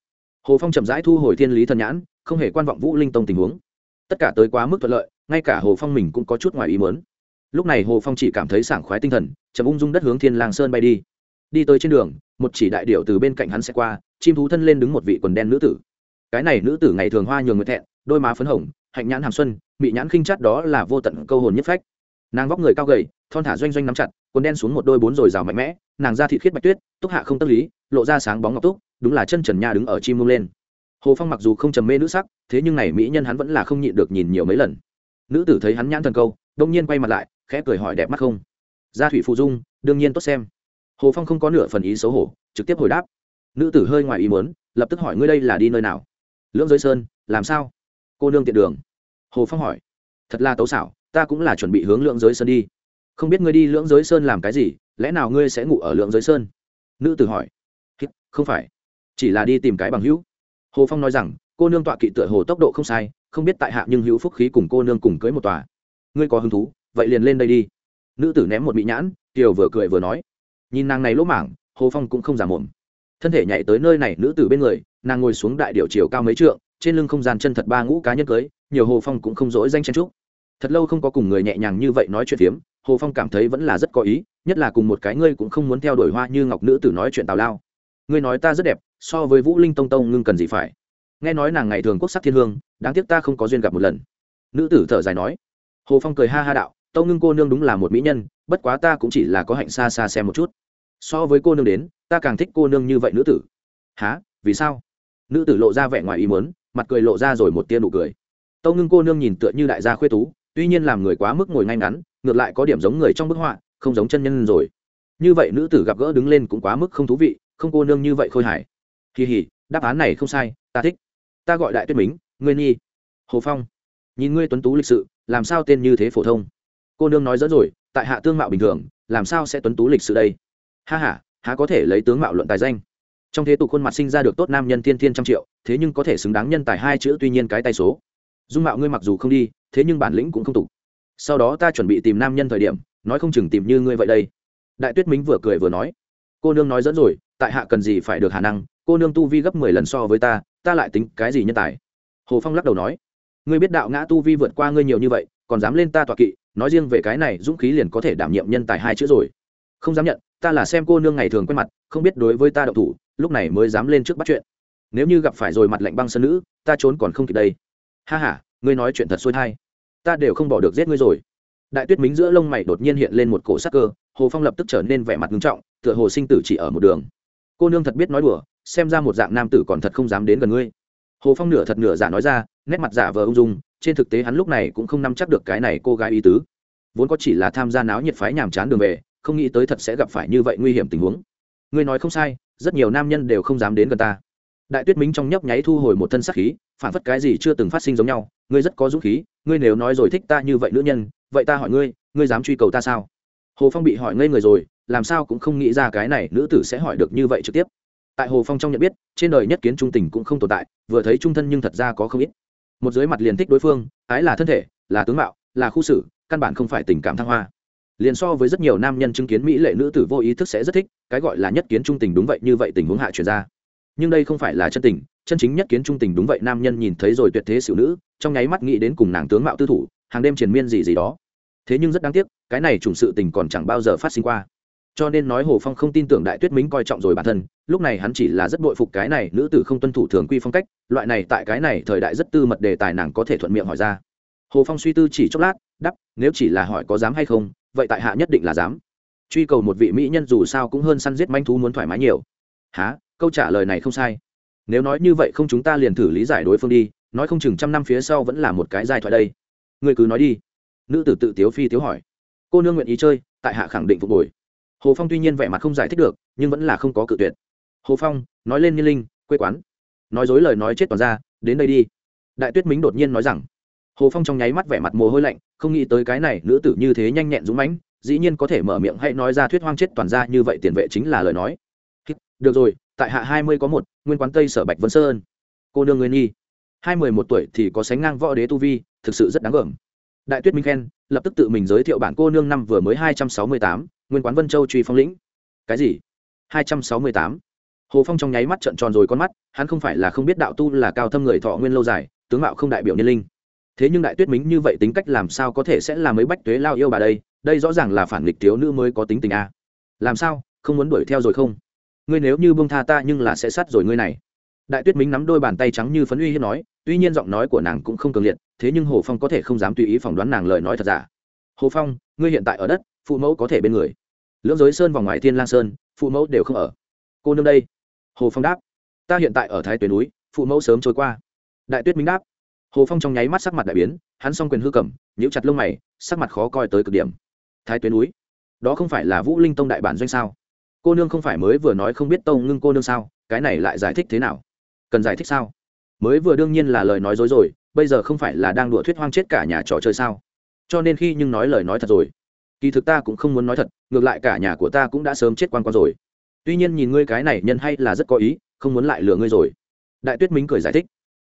Hồ phong chậm rãi thu hồi thiên lý thần nhãn, không hề quan vọng vũ linh tông tình huống. Tất cả tới quá mức thuận lợi, ngay cả hồ phong mình cũng có chút ngoài ý muốn lúc này hồ phong chỉ cảm thấy sảng khoái tinh thần, chậm ung dung đất hướng thiên lang sơn bay đi. Đi tới trên đường, một chỉ đại điệu từ bên cạnh hắn sẽ qua, chim thú thân lên đứng một vị quần đen nữ tử. Cái này nữ tử ngày thường hoa nhường người thẹn, đôi má phấn hồng, hạnh nhãn hàm xuân bị nhãn khinh chát đó là vô tận câu hồn nhất phách. Nàng vóc người cao gầy, thon thả doanh doanh nắm chặt, quần đen xuống một đôi bốn rồi rào mạnh mẽ, nàng ra thịt khiết bạch tuyết, túc hạ không tâm lý, lộ ra sáng bóng ngọc túc, đúng là chân trần nha đứng ở chim mông lên. Hồ phong mặc dù không trầm mê nữ sắc, thế nhưng này mỹ nhân hắn vẫn là không nhịn được nhìn nhiều mấy lần. Nữ tử thấy hắn nhãn thần câu, đông nhiên quay mặt lại khẽ cười hỏi đẹp mắt không? Gia thủy phụ dung, đương nhiên tốt xem. Hồ phong không có nửa phần ý xấu hổ, trực tiếp hồi đáp. Nữ tử hơi ngoài ý muốn, lập tức hỏi ngươi đây là đi nơi nào? Lưỡng giới sơn, làm sao? Cô nương tiện đường. Hồ phong hỏi. Thật là tấu xảo, ta cũng là chuẩn bị hướng lưỡng giới sơn đi. Không biết ngươi đi lưỡng giới sơn làm cái gì, lẽ nào ngươi sẽ ngủ ở lưỡng giới sơn? Nữ tử hỏi. Không phải. Chỉ là đi tìm cái bằng hữu. Hồ phong nói rằng, cô nương tọa kỵ tựa hồ tốc độ không sai, không biết tại hạ nhưng hữu phúc khí cùng cô nương cùng cưới một tòa. Ngươi có hứng thú? Vậy liền lên đây đi. Nữ tử ném một bị nhãn, kiều vừa cười vừa nói. Nhìn nàng này lỗ mảng, hồ phong cũng không giả mồm. Thân thể nhảy tới nơi này, nữ tử bên người, nàng ngồi xuống đại điệu chiều cao mấy trượng, trên lưng không gian chân thật ba ngũ cá nhân cưới, nhiều hồ phong cũng không dỗi danh chen trúc thật lâu không có cùng người nhẹ nhàng như vậy nói chuyện phiếm, hồ phong cảm thấy vẫn là rất có ý, nhất là cùng một cái ngươi cũng không muốn theo đuổi hoa như ngọc nữ tử nói chuyện tào lao. Ngươi nói ta rất đẹp, so với vũ linh tông tông ngưng cần gì phải? Nghe nói nàng ngày thường quốc sắc thiên hương, đáng tiếc ta không có duyên gặp một lần. Nữ tử thở dài nói. Hồ phong cười ha ha đạo Tâu ngưng cô nương đúng là một mỹ nhân, bất quá ta cũng chỉ là có hạnh xa xa xem một chút. So với cô nương đến, ta càng thích cô nương như vậy nữ tử. Há vì sao? Nữ tử lộ ra vẻ ngoài ý muốn, mặt cười lộ ra rồi một tia nụ cười. Tâu ngưng cô nương nhìn tựa như đại gia khuê tú, tuy nhiên làm người quá mức ngồi ngay ngắn, ngược lại có điểm giống người trong bức họa, không giống chân nhân rồi. Như vậy nữ tử gặp gỡ đứng lên cũng quá mức không thú vị, không cô nương như vậy khôi hài. Kỳ hỉ, đáp án này không sai, ta thích. Ta gọi đại tuyết mính ngươi nhi, hồ phong. Nhìn ngươi tuấn tú lịch sự, làm sao tên như thế phổ thông? Cô nương nói dẫn rồi, tại hạ tương mạo bình thường, làm sao sẽ tuấn tú lịch sự đây? Ha h a há có thể lấy tướng mạo luận tài danh? Trong thế tục khuôn mặt sinh ra được tốt nam nhân thiên thiên trăm triệu, thế nhưng có thể xứng đáng nhân tài hai chữ tuy nhiên cái tay số. Dung mạo ngươi mặc dù không đi, thế nhưng bản lĩnh cũng không tục sau đó ta chuẩn bị tìm nam nhân thời điểm, nói không chừng tìm như ngươi vậy đây. Đại tuyết Minh vừa cười vừa nói, cô nương nói dẫn rồi, tại hạ cần gì phải được hà năng, cô nương tu vi gấp mười lần so với ta ta lại tính cái gì nhân tài? Hồ phong lắc đầu nói, ngươi biết đạo ngã tu vi vượt qua ngươi nhiều như vậy còn dám lên ta tọa kỵ, nói riêng về cái này dũng khí liền có thể đảm nhiệm nhân tài hai chữ rồi. Không dám nhận, ta là xem cô nương ngày thường quen mặt, không biết đối với ta đậu thủ, lúc này mới dám lên trước bắt chuyện. Nếu như gặp phải rồi mặt lạnh băng sân nữ, ta trốn còn không kịp đây. Ha h a ngươi nói chuyện thật xuôi thai. Ta đều không bỏ được giết ngươi rồi. Đại tuyết mính giữa lông mày đột nhiên hiện lên một cổ sắc cơ, hồ phong lập tức trở nên vẻ mặt nghiêm trọng, tựa hồ sinh tử chỉ ở một đường. Cô nương thật biết nói đùa, xem ra một dạng nam tử còn thật không dám đến gần ngươi hồ phong nửa thật nửa giả nói ra, nét mặt giả vờ ung dung, trên thực tế hắn lúc này cũng không nắm chắc được cái này cô gái ý tứ. Vốn có chỉ là tham gia náo nhiệt phái nhàm chán đường về, không nghĩ tới thật sẽ gặp phải như vậy nguy hiểm tình huống. Ngươi nói không sai, rất nhiều nam nhân đều không dám đến gần ta. Đại tuyết minh trong nhấp nháy thu hồi một thân sắc khí, phản phất cái gì chưa từng phát sinh giống nhau, ngươi rất có dũng khí, ngươi nếu nói rồi thích ta như vậy nữ nhân, vậy ta hỏi ngươi ngươi dám truy cầu ta sao? Hồ phong bị hỏi ngây người rồi, làm sao cũng không nghĩ ra cái này nữ tử sẽ hỏi được như vậy trực tiếp tại hồ phong trong nhận biết, trên đời nhất kiến trung tình cũng không tồn tại, vừa thấy trung thân nhưng thật ra có không ít. Một dưới mặt liền thích đối phương, ái là thân thể, là tướng mạo, là khu xử, căn bản không phải tình cảm thăng hoa. Liền so với rất nhiều nam nhân chứng kiến mỹ lệ nữ tử vô ý thức sẽ rất thích, cái gọi là nhất kiến trung tình đúng vậy như vậy tình huống hạ chuyển ra. Nhưng đây không phải là chân tình, chân chính nhất kiến trung tình đúng vậy nam nhân nhìn thấy rồi tuyệt thế xỉu nữ, trong nháy mắt nghĩ đến cùng nàng tướng mạo tư thủ, hàng đêm triền miên gì gì đó. Thế nhưng rất đáng tiếc, cái này trùng sự tình còn chẳng bao giờ phát sinh qua cho nên nói hồ phong không tin tưởng đại tuyết mính coi trọng rồi bản thân, lúc này hắn chỉ là rất bội phục cái này nữ tử không tuân thủ thường quy phong cách, loại này tại cái này thời đại rất tư mật đề tài nàng có thể thuận miệng hỏi ra. Hồ phong suy tư chỉ chốc lát đắp nếu chỉ là hỏi có dám hay không, vậy tại hạ nhất định là dám. Truy cầu một vị mỹ nhân dù sao cũng hơn săn giết manh thú muốn thoải mái nhiều. Há câu trả lời này không sai. Nếu nói như vậy không chúng ta liền thử lý giải đối phương đi, nói không chừng trăm năm phía sau vẫn là một cái giai thoại đây. Người cứ nói đi. Nữ tử tự tiếu phi tiếu hỏi. Cô nương nguyện ý chơi, tại hạ khẳng định phục hồi hồ phong tuy nhiên vẻ mặt không giải thích được, nhưng vẫn là không có cự tuyệt. Hồ phong, nói lên nhiên linh, quê quán. Nói dối lời nói chết toàn ra, đến đây đi. Đại tuyết mính đột nhiên nói rằng. Hồ phong trong nháy mắt vẻ mặt mồ hôi lạnh, không nghĩ tới cái này nữ tử như thế nhanh nhẹn dũng mãnh, dĩ nhiên có thể mở miệng hay nói ra thuyết hoang chết toàn ra như vậy tiền vệ chính là lời nói. Được rồi, tại hạ hai mươi có một, nguyên quán tây sở bạch vân sơn. Cô nương người nhi hai mười một tuổi thì có sánh ngang võ đế tu vi, thực sự rất đáng gờm. Đại tuyết minh khen, lập tức tự mình giới thiệu bản cô nương năm vừa mới hai trăm sáu mươi tám nguyên quán vân châu truy phong lĩnh. Cái gì? Hai trăm sáu mươi tám. Hồ phong trong nháy mắt trợn tròn rồi con mắt, hắn không phải là không biết đạo tu là cao thâm người thọ nguyên lâu dài, tướng mạo không đại biểu niên linh. Thế nhưng đại tuyết mính như vậy tính cách làm sao có thể sẽ là mấy bách tuế lao yêu bà đây? Đây rõ ràng là phản nghịch thiếu nữ mới có tính tình a. Làm sao? Không muốn đuổi theo rồi không? Ngươi nếu như bông tha ta nhưng là sẽ sát rồi ngươi này. Đại tuyết mính nắm đôi bàn tay trắng như phấn uy hiếp nói, tuy nhiên giọng nói của nàng cũng không cường liệt, thế nhưng hồ phong có thể không dám tùy ý phỏng đoán nàng lời nói thật giả. Hồ phong, ngươi hiện tại ở đất, phụ mẫu có thể bên người lưỡng giới sơn vòng ngoài thiên lang sơn, phụ mẫu đều không ở. Cô nương đây. Hồ phong đáp. Ta hiện tại ở thái tuyến núi, phụ mẫu sớm trôi qua. Đại tuyết minh đáp. Hồ phong trong nháy mắt sắc mặt đại biến, hắn s o n g quyền hư cầm, nhíu chặt lông mày, sắc mặt khó coi tới cực điểm. Thái tuyến núi? Đó không phải là vũ linh tông đại bản doanh sao? Cô nương không phải mới vừa nói không biết tông ngưng cô nương sao, cái này lại giải thích thế nào? Cần giải thích sao? Mới vừa đương nhiên là lời nói dối rồi, bây giờ không phải là đang đùa thuyết hoang chết cả nhà trò chơi sao? Cho nên khi nhưng nói lời nói thật rồi kỳ thực ta cũng không muốn nói thật, ngược lại cả nhà của ta cũng đã sớm chết quan quan rồi. Tuy nhiên nhìn ngươi cái này nhân hay là rất có ý, không muốn lại lừa ngươi rồi. Đại tuyết minh cười giải thích.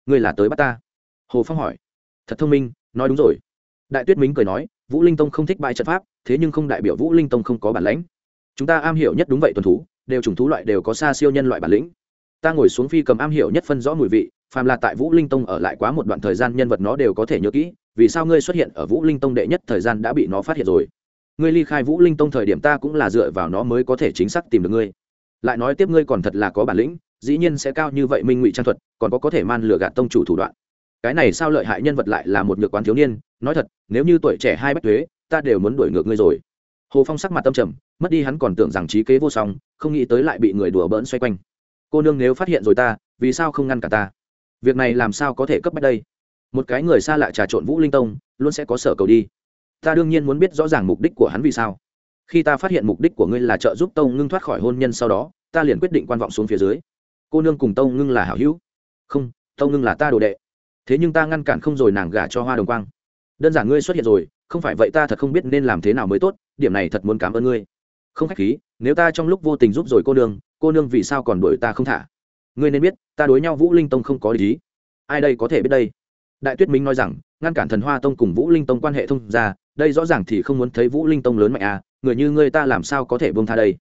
Ngươi là tới bắt ta? Hồ phong hỏi. Thật thông minh, nói đúng rồi. Đại tuyết minh cười nói, vũ linh tông không thích bại trận pháp, thế nhưng không đại biểu vũ linh tông không có bản lãnh chúng ta am hiểu nhất đúng vậy tuần thú, đều chủng thú loại đều có xa siêu nhân loại bản lĩnh. Ta ngồi xuống phi cầm am hiểu nhất phân rõ mùi vị, phàm là tại vũ linh tông ở lại quá một đoạn thời gian nhân vật nó đều có thể nhớ kỹ, vì sao ngươi xuất hiện ở vũ linh tông đệ nhất thời gian đã bị nó phát hiện rồi? Ngươi ly khai vũ linh tông thời điểm ta cũng là dựa vào nó mới có thể chính xác tìm được ngươi. Lại nói tiếp ngươi còn thật là có bản lĩnh, dĩ nhiên sẽ cao như vậy minh ngụy trang thuật, còn có có thể man lừa gạt tông chủ thủ đoạn. Cái này sao lợi hại nhân vật lại là một nhược quán thiếu niên, nói thật, nếu như tuổi trẻ hai bách thuế ta đều muốn đuổi ngược ngươi rồi. Hồ phong sắc mặt tâm trầm, mất đi hắn còn tưởng rằng trí kế vô song, không nghĩ tới lại bị người đùa bỡn xoay quanh. Cô nương nếu phát hiện rồi ta, vì sao không ngăn cả ta? Việc này làm sao có thể cấp bách đây? Một cái người xa lạ trà trộn vũ linh tông, luôn sẽ có sở cầu đi ta đương nhiên muốn biết rõ ràng mục đích của hắn vì sao. Khi ta phát hiện mục đích của ngươi là trợ giúp tông ngưng thoát khỏi hôn nhân sau đó, ta liền quyết định quan vọng xuống phía dưới. Cô nương cùng tông ngưng là hảo hữu. Không, tông ngưng là ta đồ đệ. Thế nhưng ta ngăn cản không rồi nàng gả cho hoa đồng quang. Đơn giản ngươi xuất hiện rồi, không phải vậy ta thật không biết nên làm thế nào mới tốt, điểm này thật muốn cảm ơn ngươi. Không khách khí, nếu ta trong lúc vô tình giúp rồi cô nương cô nương vì sao còn đuổi ta không thả? Ngươi nên biết, ta đối nhau vũ linh tông không có lý ai đây có thể biết đây? Đại tuyết minh nói rằng ngăn cản thần hoa tông cùng vũ linh tông quan hệ thông ra, đây rõ ràng thì không muốn thấy vũ linh tông lớn mạnh à người như ngươi ta làm sao có thể buông tha đây?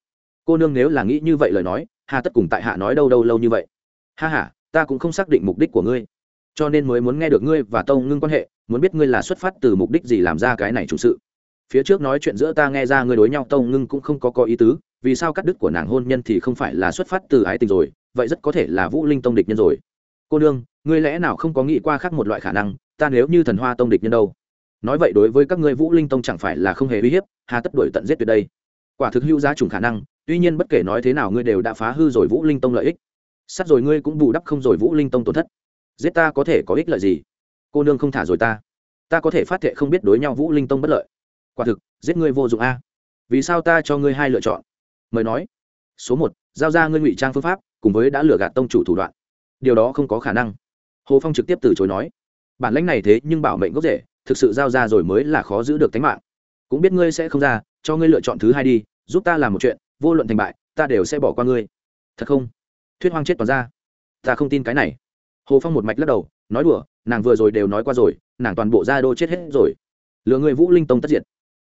Cô nương nếu là nghĩ như vậy lời nói, hà tất cùng tại hạ nói đâu đâu lâu như vậy. Ha h a ta cũng không xác định mục đích của ngươi. Cho nên mới muốn nghe được ngươi và tông ngưng quan hệ, muốn biết ngươi là xuất phát từ mục đích gì làm ra cái này chủ sự. Phía trước nói chuyện giữa ta nghe ra ngươi đối nhau, tông ngưng cũng không có có ý tứ, vì sao cắt đứt của nàng hôn nhân thì không phải là xuất phát từ ái tình rồi, vậy rất có thể là vũ linh tông địch nhân rồi. Cô nương, ngươi lẽ nào không có nghĩ qua khác một loại khả năng ta nếu như thần hoa tông địch nhân đâu? Nói vậy đối với các ngươi vũ linh tông chẳng phải là không hề uy hiếp, hà tất đổi tận giết tuyệt đây. Quả thực hữu giá trùng khả năng, tuy nhiên bất kể nói thế nào ngươi đều đã phá hư rồi vũ linh tông lợi ích. Sắt rồi ngươi cũng bù đắp không rồi vũ linh tông tổn thất. Giết ta có thể có ích lợi gì? Cô nương không thả rồi ta. Ta có thể phát thệ không biết đối nhau vũ linh tông bất lợi. Quả thực, giết ngươi vô dụng a. Vì sao ta cho ngươi hai lựa chọn? Mời nói. Số một, giao ra ngươi ngụy trang phương pháp, cùng với đã lừa gạt tông chủ thủ đoạn. Điều đó không có khả năng. Hồ phong trực tiếp từ chối nói bản lãnh này thế nhưng bảo mệnh gốc rễ, thực sự giao ra rồi mới là khó giữ được tính mạng. Cũng biết ngươi sẽ không ra, cho ngươi lựa chọn thứ hai đi, giúp ta làm một chuyện, vô luận thành bại, ta đều sẽ bỏ qua ngươi. Thật không? Thuyết hoang chết toàn ra. Ta không tin cái này. Hồ phong một mạch lắc đầu, nói đùa, nàng vừa rồi đều nói qua rồi, nàng toàn bộ gia đô chết hết rồi. Lừa người vũ linh tông tất diệt.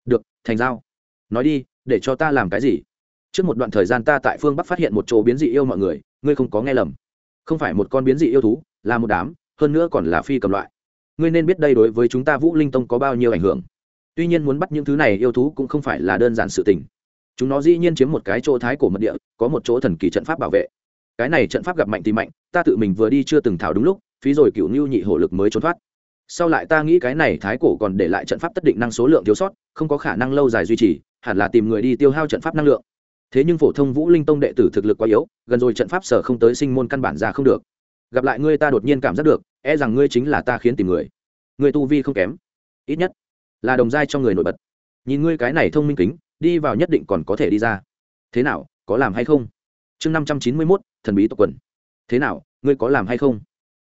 Được, thành giao. Nói đi, để cho ta làm cái gì? Trước một đoạn thời gian ta tại phương bắc phát hiện một chỗ biến dị yêu mọi người, ngươi không có nghe lầm. Không phải một con biến dị yêu thú, là một đám, hơn nữa còn là phi cầm loại ngươi nên biết đây đối với chúng ta vũ linh tông có bao nhiêu ảnh hưởng. Tuy nhiên muốn bắt những thứ này yêu thú cũng không phải là đơn giản sự tình. Chúng nó dĩ nhiên chiếm một cái chỗ thái cổ mật địa, có một chỗ thần kỳ trận pháp bảo vệ. Cái này trận pháp gặp mạnh thì mạnh, ta tự mình vừa đi chưa từng thảo đúng lúc, phí rồi cựu ngưu nhị hổ lực mới trốn thoát. Sau lại ta nghĩ cái này thái cổ còn để lại trận pháp tất định năng số lượng thiếu sót, không có khả năng lâu dài duy trì, hẳn là tìm người đi tiêu hao trận pháp năng lượng. Thế nhưng phổ thông vũ linh tông đệ tử thực lực quá yếu, gần rồi trận pháp sở không tới sinh môn căn bản ra không được. Gặp lại ngươi ta đột nhiên cảm giác được e rằng ngươi chính là ta khiến tìm người. Người tu vi không kém, ít nhất là đồng giai cho người nổi bật. Nhìn ngươi cái này thông minh kính, đi vào nhất định còn có thể đi ra. Thế nào, có làm hay không? Chương năm trăm chín mươi mốt, thần bí tộc quần. Thế nào, ngươi có làm hay không?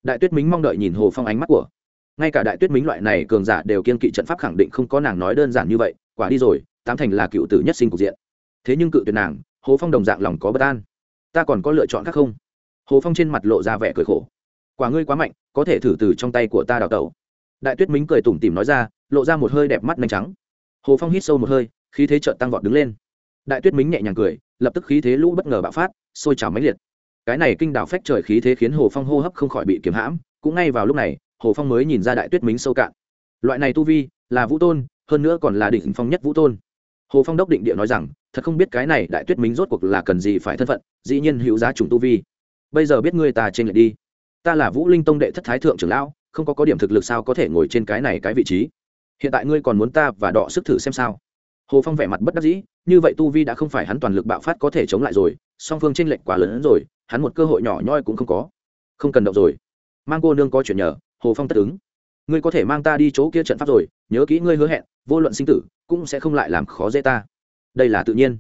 Đại tuyết mính mong đợi nhìn hồ phong ánh mắt của. Ngay cả đại tuyết mính loại này cường giả đều kiên kỵ trận pháp khẳng định không có nàng nói đơn giản như vậy, quả đi rồi, tám thành là cựu tử nhất sinh cục diện. Thế nhưng cự tuyệt nàng, hồ phong đồng dạng lòng có bất an. Ta còn có lựa chọn khác không? Hồ phong trên mặt lộ ra vẻ cười khổ quả ngươi quá mạnh, có thể thử từ trong tay của ta đào tẩu. Đại tuyết mính cười tủm tỉm nói ra, lộ ra một hơi đẹp mắt nhanh trắng. Hồ phong hít sâu một hơi, khí thế trợn tăng vọt đứng lên. Đại tuyết mính nhẹ nhàng cười, lập tức khí thế lũ bất ngờ bạo phát, sôi trào máy liệt. Cái này kinh đảo phách trời khí thế khiến hồ phong hô hấp không khỏi bị kiếm hãm, cũng ngay vào lúc này, hồ phong mới nhìn ra đại tuyết mính sâu cạn. Loại này tu vi, là vũ tôn, hơn nữa còn là đỉnh phong nhất vũ tôn. Hồ phong đốc định địa nói rằng, thật không biết cái này đại tuyết mính rốt cuộc là cần gì phải thân phận, dĩ nhiên hữu giá trùng tu vi. Bây giờ biết ngươi ta trên lệch đi ta là vũ linh tông đệ thất thái thượng trưởng lão, không có có điểm thực lực sao có thể ngồi trên cái này cái vị trí? Hiện tại ngươi còn muốn ta và đọ sức thử xem sao? Hồ phong vẻ mặt bất đắc dĩ, như vậy tu vi đã không phải hắn toàn lực bạo phát có thể chống lại rồi, song phương tranh lệch quá lớn hơn rồi, hắn một cơ hội nhỏ nhoi cũng không có. Không cần động rồi. Mang cô nương có chuyện nhờ, hồ phong tất ứng. Ngươi có thể mang ta đi chỗ kia trận pháp rồi, nhớ kỹ ngươi hứa hẹn, vô luận sinh tử, cũng sẽ không lại làm khó dễ ta. Đây là tự nhiên.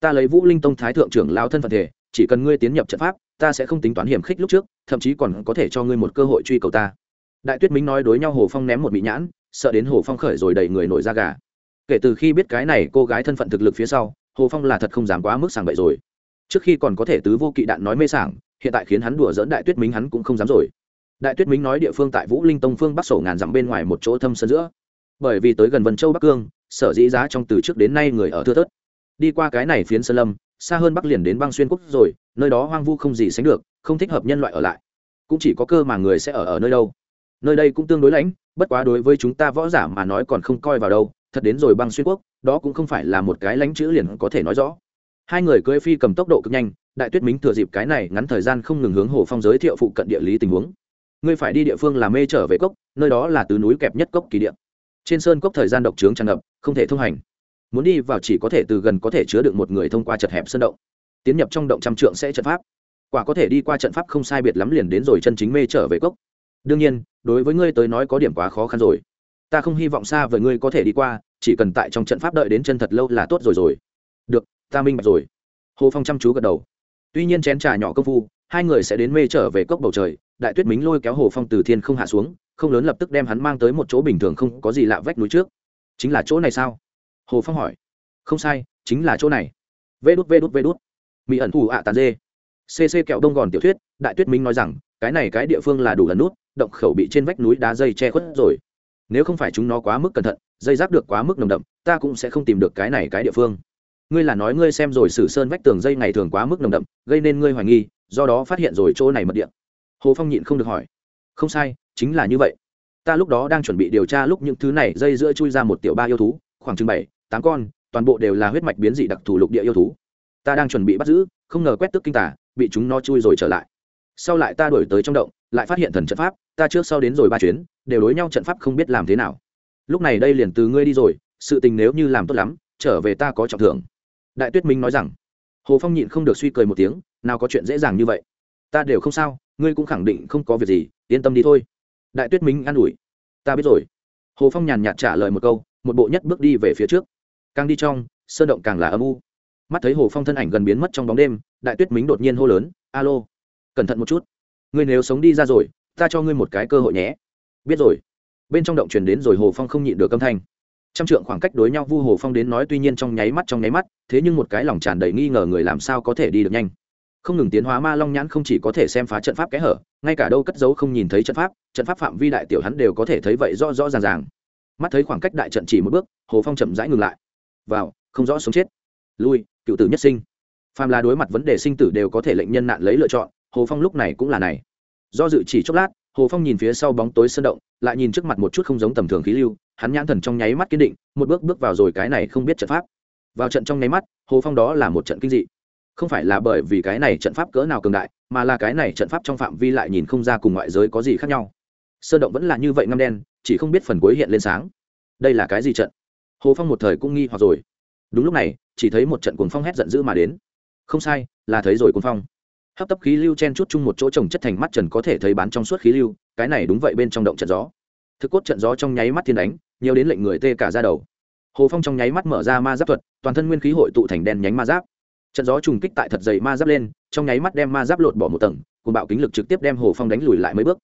Ta lấy vũ linh tông thái thượng trưởng lao thân phận thể, chỉ cần ngươi tiến nhập trận pháp ta sẽ không tính toán hiểm khích lúc trước, thậm chí còn có thể cho ngươi một cơ hội truy cầu ta. Đại tuyết minh nói đối nhau hồ phong ném một bị nhãn, sợ đến hồ phong khởi rồi đầy người nổi da gà. Kể từ khi biết cái này cô gái thân phận thực lực phía sau, hồ phong là thật không dám quá mức sàng bậy rồi. Trước khi còn có thể tứ vô kỵ đạn nói mê sảng, hiện tại khiến hắn đùa dỡn đại tuyết minh hắn cũng không dám rồi. Đại tuyết minh nói địa phương tại vũ linh tông phương bắc sổ ngàn dặm bên ngoài một chỗ thâm sân giữa. Bởi vì tới gần vân châu bắc cương, sở dĩ giá trong từ trước đến nay người ở thưa thớt. Đi qua cái này phiến sơn lâm xa hơn bắc liền đến băng xuyên quốc rồi, nơi đó hoang vu không gì sánh được, không thích hợp nhân loại ở lại. Cũng chỉ có cơ mà người sẽ ở ở nơi đâu. Nơi đây cũng tương đối lãnh, bất quá đối với chúng ta võ giả mà nói còn không coi vào đâu, thật đến rồi băng xuyên quốc, đó cũng không phải là một cái lãnh chữ liền có thể nói rõ. Hai người cưỡi phi cầm tốc độ cực nhanh, đại tuyết mính thừa dịp cái này ngắn thời gian không ngừng hướng hồ phong giới thiệu phụ cận địa lý tình huống. Ngươi phải đi địa phương làm mê trở về cốc, nơi đó là tứ núi kẹp nhất cốc kỳ địa. Trên sơn cốc thời gian độc trướng tràn ngập, không thể thông hành muốn đi vào chỉ có thể từ gần có thể chứa được một người thông qua chật hẹp sân động. Tiến nhập trong động trăm trượng sẽ trận pháp. Quả có thể đi qua trận pháp không sai biệt lắm liền đến rồi chân chính mê trở về cốc. Đương nhiên, đối với ngươi tới nói có điểm quá khó khăn rồi. Ta không hy vọng xa với ngươi có thể đi qua, chỉ cần tại trong trận pháp đợi đến chân thật lâu là tốt rồi rồi. Được, ta minh bạch rồi. Hồ phong chăm chú gật đầu. Tuy nhiên chén trà nhỏ công phu, hai người sẽ đến mê trở về cốc bầu trời, đại tuyết mính lôi kéo hồ phong từ thiên không hạ xuống, không lớn lập tức đem hắn mang tới một chỗ bình thường không có gì lạ vách núi trước. Chính là chỗ này sao? Hồ phong hỏi. Không sai, chính là chỗ này. Vê đút vê đút vê đút. Mỹ ẩn thủ ạ tàn dê. Cc kẹo đông gòn tiểu thuyết, đại tuyết minh nói rằng, cái này cái địa phương là đủ lần nút, động khẩu bị trên vách núi đá dây che khuất rồi. Nếu không phải chúng nó quá mức cẩn thận, dây giáp được quá mức nồng đậm, ta cũng sẽ không tìm được cái này cái địa phương. Ngươi là nói ngươi xem rồi sử sơn vách tường dây ngày thường quá mức nồng đậm, gây nên ngươi hoài nghi, do đó phát hiện rồi chỗ này mật điện. Hồ phong nhịn không được hỏi. Không sai, chính là như vậy. Ta lúc đó đang chuẩn bị điều tra lúc những thứ này dây giữa chui ra một tiểu ba yêu thú, khoảng chừng bảy tám con, toàn bộ đều là huyết mạch biến dị đặc thù lục địa yêu thú. Ta đang chuẩn bị bắt giữ, không ngờ quét tức kinh tả bị chúng nó chui rồi trở lại. Sau lại ta đổi tới trong động, lại phát hiện thần trận pháp, ta trước sau đến rồi ba chuyến, đều đối nhau trận pháp không biết làm thế nào. Lúc này đây liền từ ngươi đi rồi, sự tình nếu như làm tốt lắm, trở về ta có trọng thưởng. Đại tuyết minh nói rằng. Hồ phong nhịn không được suy cười một tiếng, nào có chuyện dễ dàng như vậy? Ta đều không sao, ngươi cũng khẳng định không có việc gì, yên tâm đi thôi. Đại tuyết minh an ủi. Ta biết rồi. Hồ phong nhàn nhạt trả lời một câu, một bộ nhất bước đi về phía trước càng đi trong, sơn động càng là âm u. Mắt thấy hồ phong thân ảnh gần biến mất trong bóng đêm, đại tuyết mính đột nhiên hô lớn, alo, cẩn thận một chút. Ngươi nếu sống đi ra rồi, ta cho ngươi một cái cơ hội nhé. Biết rồi. Bên trong động truyền đến rồi hồ phong không nhịn được âm thanh. Trăm trượng khoảng cách đối nhau vu hồ phong đến nói tuy nhiên trong nháy mắt trong nháy mắt, thế nhưng một cái lòng tràn đầy nghi ngờ người làm sao có thể đi được nhanh. Không ngừng tiến hóa ma long nhãn không chỉ có thể xem phá trận pháp kẽ hở, ngay cả đâu cất giấu không nhìn thấy trận pháp trận pháp phạm vi đại tiểu hắn đều có thể thấy vậy rõ rõ ràng ràng. Mắt thấy khoảng cách đại trận chỉ một bước, hồ phong chậm rãi ngừng lại vào, không rõ sống chết. Lui, cựu tử nhất sinh. Phàm là đối mặt vấn đề sinh tử đều có thể lệnh nhân nạn lấy lựa chọn, hồ phong lúc này cũng là này. Do dự chỉ chốc lát, hồ phong nhìn phía sau bóng tối sơn động, lại nhìn trước mặt một chút không giống tầm thường khí lưu, hắn nhãn thần trong nháy mắt kiên định, một bước bước vào rồi cái này không biết trận pháp. Vào trận trong nháy mắt, hồ phong đó là một trận kinh dị. Không phải là bởi vì cái này trận pháp cỡ nào cường đại, mà là cái này trận pháp trong phạm vi lại nhìn không ra cùng ngoại giới có gì khác nhau. Sơn động vẫn là như vậy ngăm đen, chỉ không biết phần cuối hiện lên sáng. Đây là cái gì trận? Hồ phong một thời cũng nghi hoặc rồi. Đúng lúc này, chỉ thấy một trận cuồng phong hét giận dữ mà đến. Không sai, là thấy rồi cuồng phong. Hấp tấp khí lưu chen chút chung một chỗ trồng chất thành mắt trần có thể thấy bán trong suốt khí lưu, cái này đúng vậy bên trong động trận gió. Thực cốt trận gió trong nháy mắt thiên đánh, nhiều đến lệnh người tê cả ra đầu. Hồ phong trong nháy mắt mở ra ma giáp thuật, toàn thân nguyên khí hội tụ thành đen nhánh ma giáp. Trận gió trùng kích tại thật dày ma giáp lên, trong nháy mắt đem ma giáp lột bỏ một tầng cùng bạo kính lực trực tiếp đem hồ phong đánh lùi lại mấy bước.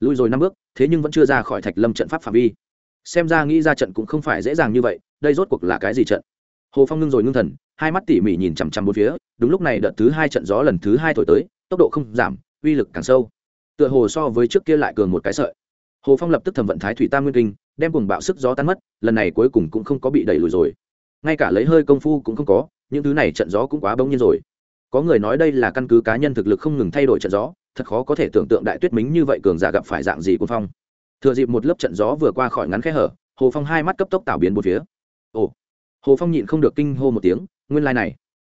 Lùi rồi năm bước, thế nhưng vẫn chưa ra khỏi thạch lâm trận pháp phạm vi xem ra nghĩ ra trận cũng không phải dễ dàng như vậy, đây rốt cuộc là cái gì trận? Hồ phong ngưng rồi ngưng thần, hai mắt tỉ mỉ nhìn chằm chằm bốn phía, đúng lúc này đợt thứ hai trận gió lần thứ hai thổi tới, tốc độ không giảm, uy lực càng sâu. Tựa hồ so với trước kia lại cường một cái sợi. Hồ phong lập tức thẩm vận thái thủy tam nguyên kinh, đem cùng bạo sức gió tan mất, lần này cuối cùng cũng không có bị đẩy lùi rồi. Ngay cả lấy hơi công phu cũng không có, những thứ này trận gió cũng quá bỗng nhiên rồi. Có người nói đây là căn cứ cá nhân thực lực không ngừng thay đổi trận gió, thật khó có thể tưởng tượng đại tuyết mính như vậy cường giả gặp phải dạng gì quân phong thừa dịp một lớp trận gió vừa qua khỏi ngắn khe hở, hồ phong hai mắt cấp tốc tạo biến một phía. Ồ, hồ phong nhịn không được kinh hô một tiếng, nguyên lai này.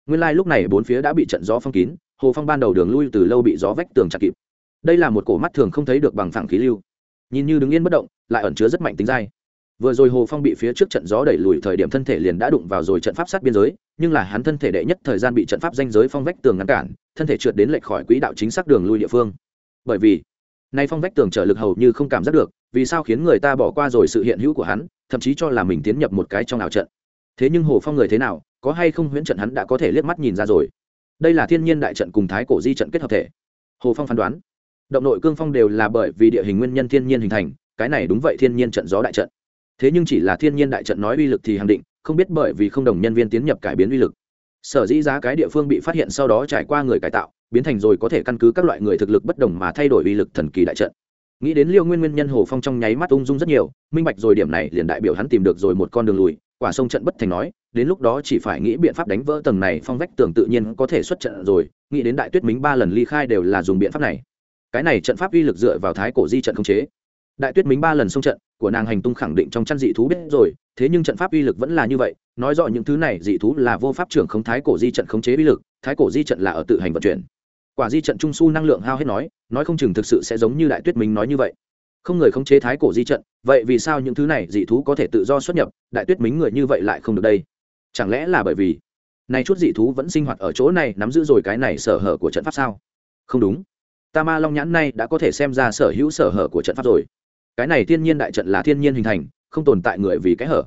Nguyên lai lúc này bốn phía đã bị trận gió phong kín, hồ phong ban đầu đường lui từ lâu bị gió vách tường chặt kịp. Đây là một cổ mắt thường không thấy được bằng phẳng khí lưu. Nhìn như đứng yên bất động, lại ẩn chứa rất mạnh tính dai. Vừa rồi hồ phong bị phía trước trận gió đẩy lùi thời điểm thân thể liền đã đụng vào rồi trận pháp sát biên giới, nhưng là hắn thân thể đệ nhất thời gian bị trận pháp danh giới phong vách tường ngăn cản, thân thể trượt đến lệch khỏi quỹ đạo chính xác đường lui địa phương. Bởi vì nay phong vách tường trở lực hầu như không cảm giác được, vì sao khiến người ta bỏ qua rồi sự hiện hữu của hắn, thậm chí cho là mình tiến nhập một cái trong ảo trận. Thế nhưng hồ phong người thế nào, có hay không huyễn trận hắn đã có thể liếc mắt nhìn ra rồi. Đây là thiên nhiên đại trận cùng thái cổ di trận kết hợp thể. Hồ phong phán đoán, động nội cương phong đều là bởi vì địa hình nguyên nhân thiên nhiên hình thành, cái này đúng vậy thiên nhiên trận gió đại trận. Thế nhưng chỉ là thiên nhiên đại trận nói uy lực thì hàng định, không biết bởi vì không đồng nhân viên tiến nhập cải biến uy lực. Sở dĩ giá cái địa phương bị phát hiện sau đó trải qua người cải tạo biến thành rồi có thể căn cứ các loại người thực lực bất đồng mà thay đổi uy lực thần kỳ đại trận. Nghĩ đến liêu nguyên nguyên nhân hồ phong trong nháy mắt ung dung rất nhiều, minh bạch rồi điểm này liền đại biểu hắn tìm được rồi một con đường lùi, quả sông trận bất thành nói, đến lúc đó chỉ phải nghĩ biện pháp đánh vỡ tầng này phong vách tường tự nhiên có thể xuất trận rồi, nghĩ đến đại tuyết mính ba lần ly khai đều là dùng biện pháp này. Cái này trận pháp uy lực dựa vào thái cổ di trận không chế. Đại tuyết mính ba lần xông trận, của nàng hành tung khẳng định trong chăn dị thú biết rồi, thế nhưng trận pháp uy lực vẫn là như vậy, nói rõ những thứ này dị thú là vô pháp trưởng không thái cổ di trận khống chế uy lực, thái cổ di trận là ở tự hành vận chuyển quả di trận trung su năng lượng hao hết nói nói không chừng thực sự sẽ giống như đại tuyết Minh nói như vậy. Không người khống chế thái cổ di trận, vậy vì sao những thứ này dị thú có thể tự do xuất nhập, đại tuyết Minh người như vậy lại không được đây? Chẳng lẽ là bởi vì nay chút dị thú vẫn sinh hoạt ở chỗ này nắm giữ rồi cái này sở hở của trận pháp sao? Không đúng. Ta ma long nhãn này đã có thể xem ra sở hữu sở hở của trận pháp rồi. Cái này thiên nhiên đại trận là thiên nhiên hình thành, không tồn tại người vì cái hở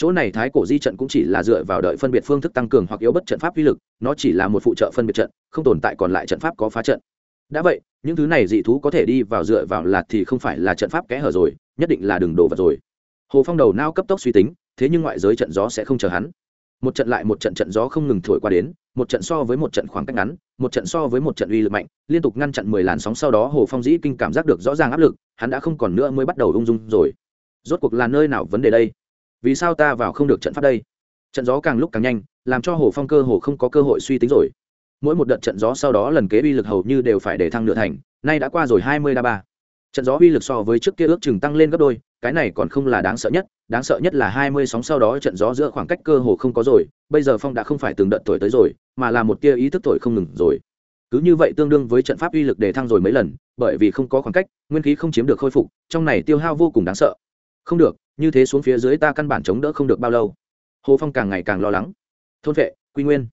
chỗ này thái cổ di trận cũng chỉ là dựa vào đợi phân biệt phương thức tăng cường hoặc yếu bất trận pháp uy lực, nó chỉ là một phụ trợ phân biệt trận, không tồn tại còn lại trận pháp có phá trận. Đã vậy, những thứ này dị thú có thể đi vào dựa vào lạt thì không phải là trận pháp kẽ hở rồi, nhất định là đường đồ vật rồi. Hồ phong đầu nao cấp tốc suy tính, thế nhưng ngoại giới trận gió sẽ không chờ hắn. Một trận lại một trận trận gió không ngừng thổi qua đến, một trận so với một trận khoảng cách ngắn, một trận so với một trận uy lực mạnh, liên tục ngăn chặn mười làn sóng sau đó hồ phong dĩ kinh cảm giác được rõ ràng áp lực, hắn đã không còn nữa mới bắt đầu ung dung rồi. Rốt cuộc là nơi nào vấn đề đây? Vì sao ta vào không được trận pháp đây? Trận gió càng lúc càng nhanh, làm cho hồ phong cơ hồ không có cơ hội suy tính rồi. Mỗi một đợt trận gió sau đó lần kế uy lực hầu như đều phải để thăng nửa thành, nay đã qua rồi hai mươi đa ba. Trận gió uy lực so với trước kia ước chừng tăng lên gấp đôi, cái này còn không là đáng sợ nhất, đáng sợ nhất là hai mươi sóng sau đó trận gió giữa khoảng cách cơ hồ không có rồi, bây giờ phong đã không phải từng đợt tuổi tới rồi, mà là một tia ý thức tuổi không ngừng rồi. Cứ như vậy tương đương với trận pháp uy lực đề thăng rồi mấy lần, bởi vì không có khoảng cách, nguyên khí không chiếm được khôi phục, trong này tiêu hao vô cùng đáng sợ. Không được như thế xuống phía dưới ta căn bản chống đỡ không được bao lâu. Hồ phong càng ngày càng lo lắng. Thôn vệ quy nguyên.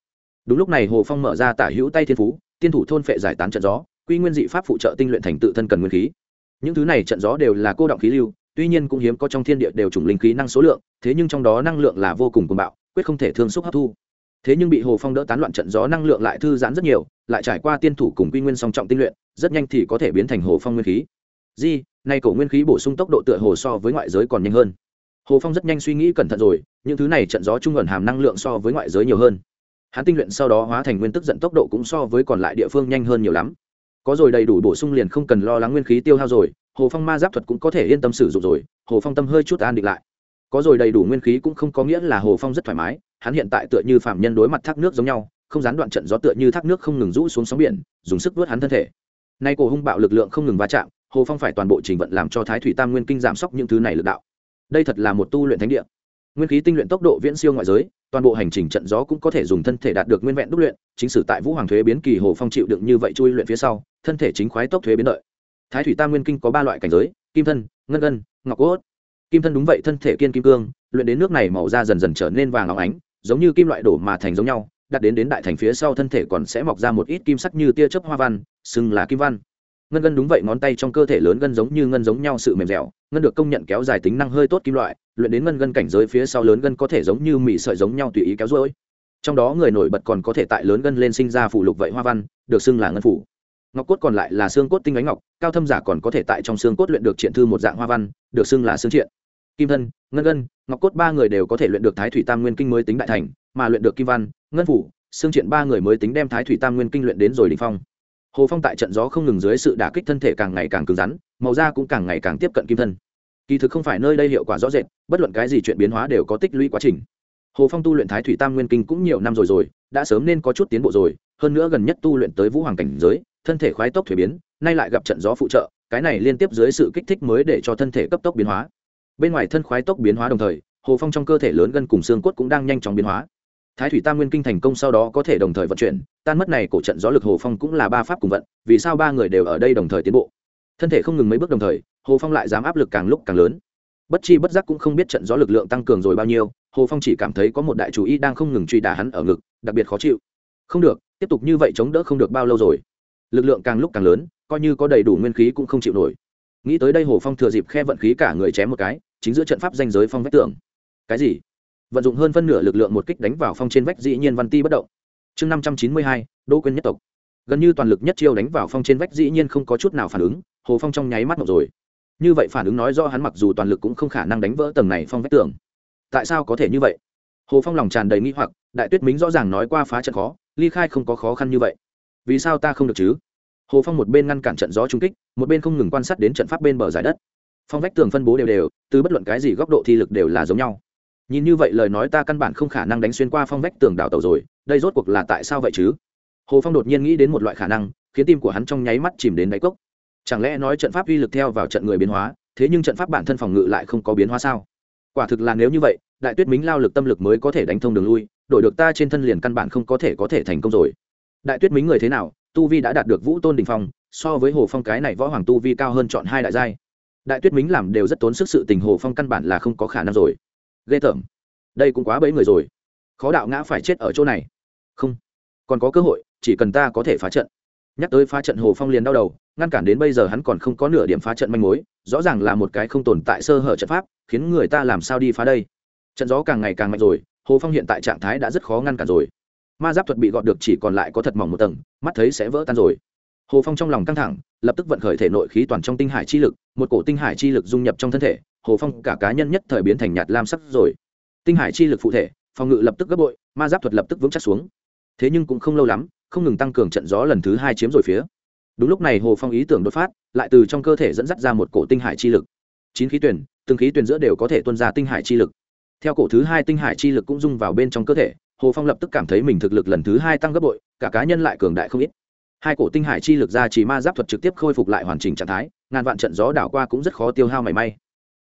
Đúng lúc này hồ phong mở ra tả hữu tay thiên phú, tiên thủ thôn vệ giải tán trận gió, quy nguyên dị pháp phụ trợ tinh luyện thành tự thân cần nguyên khí. Những thứ này trận gió đều là cô động khí lưu, tuy nhiên cũng hiếm có trong thiên địa đều chủng linh khí năng số lượng, thế nhưng trong đó năng lượng là vô cùng cuồng bạo, quyết không thể thương xúc hấp thu. Thế nhưng bị hồ phong đỡ tán loạn trận gió năng lượng lại thư giãn rất nhiều, lại trải qua tiên thủ cùng quy nguyên song trọng tinh luyện, rất nhanh thì có thể biến thành hồ phong nguyên khí. Di nay cổ nguyên khí bổ sung tốc độ tựa hồ so với ngoại giới còn nhanh hơn. Hồ phong rất nhanh suy nghĩ cẩn thận rồi, những thứ này trận gió trung ẩn hàm năng lượng so với ngoại giới nhiều hơn. Hắn tinh luyện sau đó hóa thành nguyên tức giận tốc độ cũng so với còn lại địa phương nhanh hơn nhiều lắm. Có rồi đầy đủ bổ sung liền không cần lo lắng nguyên khí tiêu hao rồi, hồ phong ma giáp thuật cũng có thể yên tâm sử dụng rồi, hồ phong tâm hơi chút an định lại. Có rồi đầy đủ nguyên khí cũng không có nghĩa là hồ phong rất thoải mái, hắn hiện tại tựa như phạm nhân đối mặt thác nước giống nhau, không gián đoạn trận gió tựa như thác nước không ngừng rũ xuống sóng biển, dùng sức vớt hắn thân thể. Nay cổ hung bạo lực lượng không ngừng va chạm hồ phong phải toàn bộ trình vận làm cho thái thủy tam nguyên kinh giảm sốc những thứ này lực đạo. Đây thật là một tu luyện thánh địa. Nguyên khí tinh luyện tốc độ viễn siêu ngoại giới, toàn bộ hành trình trận gió cũng có thể dùng thân thể đạt được nguyên vẹn đúc luyện, chính sử tại vũ hoàng thuế biến kỳ hồ phong chịu đựng như vậy chui luyện phía sau, thân thể chính khoái tốc thuế biến đợi. Thái thủy tam nguyên kinh có ba loại cảnh giới, kim thân, ngân ngân, ngọc cốt. Kim thân đúng vậy, thân thể kiên kim cương, luyện đến nước này màu da dần dần trở nên vàng óng ánh, giống như kim loại đổ mà thành giống nhau đặt đến đến đại thành phía sau thân thể còn sẽ mọc ra một ít kim sắc như tia chớp hoa văn, xưng là kim văn ngân gân đúng vậy, ngón tay trong cơ thể lớn gân giống như ngân giống nhau sự mềm dẻo, ngân được công nhận kéo dài tính năng hơi tốt kim loại, luyện đến ngân gân cảnh giới phía sau lớn gân có thể giống như mị sợi giống nhau tùy ý kéo rối. Trong đó người nổi bật còn có thể tại lớn gân lên sinh ra phủ lục vậy hoa văn, được xưng là ngân phủ ngọc cốt còn lại là xương cốt tinh ánh ngọc, cao thâm giả còn có thể tại trong xương cốt luyện được triện thư một dạng hoa văn, được xưng là xương triện. Kim thân, ngân gân ngọc cốt ba người đều có thể luyện được thái thủy tam nguyên kinh mới tính đại thành, mà luyện được kim văn, ngân phủ xương triện ba người mới tính đem thái thủy tam nguyên kinh luyện đến rồi đình phong hồ phong tại trận gió không ngừng dưới sự đả kích thân thể càng ngày càng cứng rắn, màu da cũng càng ngày càng tiếp cận kim thân. Kỳ thực không phải nơi đây hiệu quả rõ rệt, bất luận cái gì chuyện biến hóa đều có tích lũy quá trình. Hồ phong tu luyện thái thủy tam nguyên kinh cũng nhiều năm rồi rồi, đã sớm nên có chút tiến bộ rồi, hơn nữa gần nhất tu luyện tới vũ hoàng cảnh giới, thân thể khoái tốc thuế biến, nay lại gặp trận gió phụ trợ, cái này liên tiếp dưới sự kích thích mới để cho thân thể cấp tốc biến hóa. Bên ngoài thân khoái tốc biến hóa đồng thời, hồ phong trong cơ thể lớn gân cùng xương cốt cũng đang nhanh chóng biến hóa thái thủy tam nguyên kinh thành công sau đó có thể đồng thời vận chuyển, tan mất này cổ trận gió lực hồ phong cũng là ba pháp cùng vận, vì sao ba người đều ở đây đồng thời tiến bộ? Thân thể không ngừng mấy bước đồng thời, hồ phong lại dám áp lực càng lúc càng lớn. Bất chi bất giác cũng không biết trận gió lực lượng tăng cường rồi bao nhiêu, hồ phong chỉ cảm thấy có một đại chủ ý đang không ngừng truy đả hắn ở ngực, đặc biệt khó chịu. Không được, tiếp tục như vậy chống đỡ không được bao lâu rồi. Lực lượng càng lúc càng lớn, coi như có đầy đủ nguyên khí cũng không chịu nổi. Nghĩ tới đây hồ phong thừa dịp khe vận khí cả người chém một cái, chính giữa trận pháp danh giới phong vách tường. Cái gì? Vận dụng hơn phân nửa lực lượng một kích đánh vào phong trên vách dĩ nhiên văn ti bất động. Chương năm trăm chín mươi hai, đô quyên nhất tộc. Gần như toàn lực nhất chiêu đánh vào phong trên vách dĩ nhiên không có chút nào phản ứng, hồ phong trong nháy mắt một rồi. Như vậy phản ứng nói do hắn mặc dù toàn lực cũng không khả năng đánh vỡ tầng này phong vách tường. Tại sao có thể như vậy? Hồ phong lòng tràn đầy nghi hoặc, đại tuyết mính rõ ràng nói qua phá trận khó, ly khai không có khó khăn như vậy. Vì sao ta không được chứ? Hồ phong một bên ngăn cản trận gió trung kích, một bên không ngừng quan sát đến trận pháp bên bờ giải đất. Phong vách tường phân bố đều đều, từ bất luận cái gì góc độ thi lực đều là giống nhau nhìn như vậy lời nói ta căn bản không khả năng đánh xuyên qua phong vách tường đảo tàu rồi, đây rốt cuộc là tại sao vậy chứ? Hồ phong đột nhiên nghĩ đến một loại khả năng, khiến tim của hắn trong nháy mắt chìm đến đáy cốc. Chẳng lẽ nói trận pháp uy lực theo vào trận người biến hóa, thế nhưng trận pháp bản thân phòng ngự lại không có biến hóa sao? Quả thực là nếu như vậy, đại tuyết mính lao lực tâm lực mới có thể đánh thông đường lui, đổi được ta trên thân liền căn bản không có thể có thể thành công rồi. Đại tuyết mính người thế nào? Tu vi đã đạt được vũ tôn đình phong, so với hồ phong cái này võ hoàng tu vi cao hơn chọn hai đại giai. Đại tuyết mính làm đều rất tốn sức sự tình, hồ phong căn bản là không có khả năng rồi ghê tởm. Đây cũng quá bẫy người rồi. Khó đạo ngã phải chết ở chỗ này. Không. Còn có cơ hội, chỉ cần ta có thể phá trận. Nhắc tới phá trận hồ phong liền đau đầu, ngăn cản đến bây giờ hắn còn không có nửa điểm phá trận manh mối, rõ ràng là một cái không tồn tại sơ hở trận pháp, khiến người ta làm sao đi phá đây? Trận gió càng ngày càng mạnh rồi, hồ phong hiện tại trạng thái đã rất khó ngăn cản rồi. Ma giáp thuật bị gọt được chỉ còn lại có thật mỏng một tầng, mắt thấy sẽ vỡ tan rồi. Hồ phong trong lòng căng thẳng, lập tức vận khởi thể nội khí toàn trong tinh hải chi lực, một cổ tinh hải chi lực dung nhập trong thân thể hồ phong cả cá nhân nhất thời biến thành nhạt lam sắc rồi. Tinh hải chi lực phụ thể, phòng ngự lập tức gấp bội, ma giáp thuật lập tức vững chắc xuống. Thế nhưng cũng không lâu lắm, không ngừng tăng cường trận gió lần thứ hai chiếm rồi phía. Đúng lúc này hồ phong ý tưởng đột phát, lại từ trong cơ thể dẫn dắt ra một cổ tinh hải chi lực. Chín khí tuyển, từng khí tuyển giữa đều có thể tuân ra tinh hải chi lực. Theo cổ thứ hai tinh hải chi lực cũng dung vào bên trong cơ thể, hồ phong lập tức cảm thấy mình thực lực lần thứ hai tăng gấp bội, cả cá nhân lại cường đại không ít. Hai cổ tinh hải chi lực ra chỉ ma giáp thuật trực tiếp khôi phục lại hoàn chỉnh trạng thái, ngàn vạn trận gió đảo qua cũng rất khó tiêu hao mảy may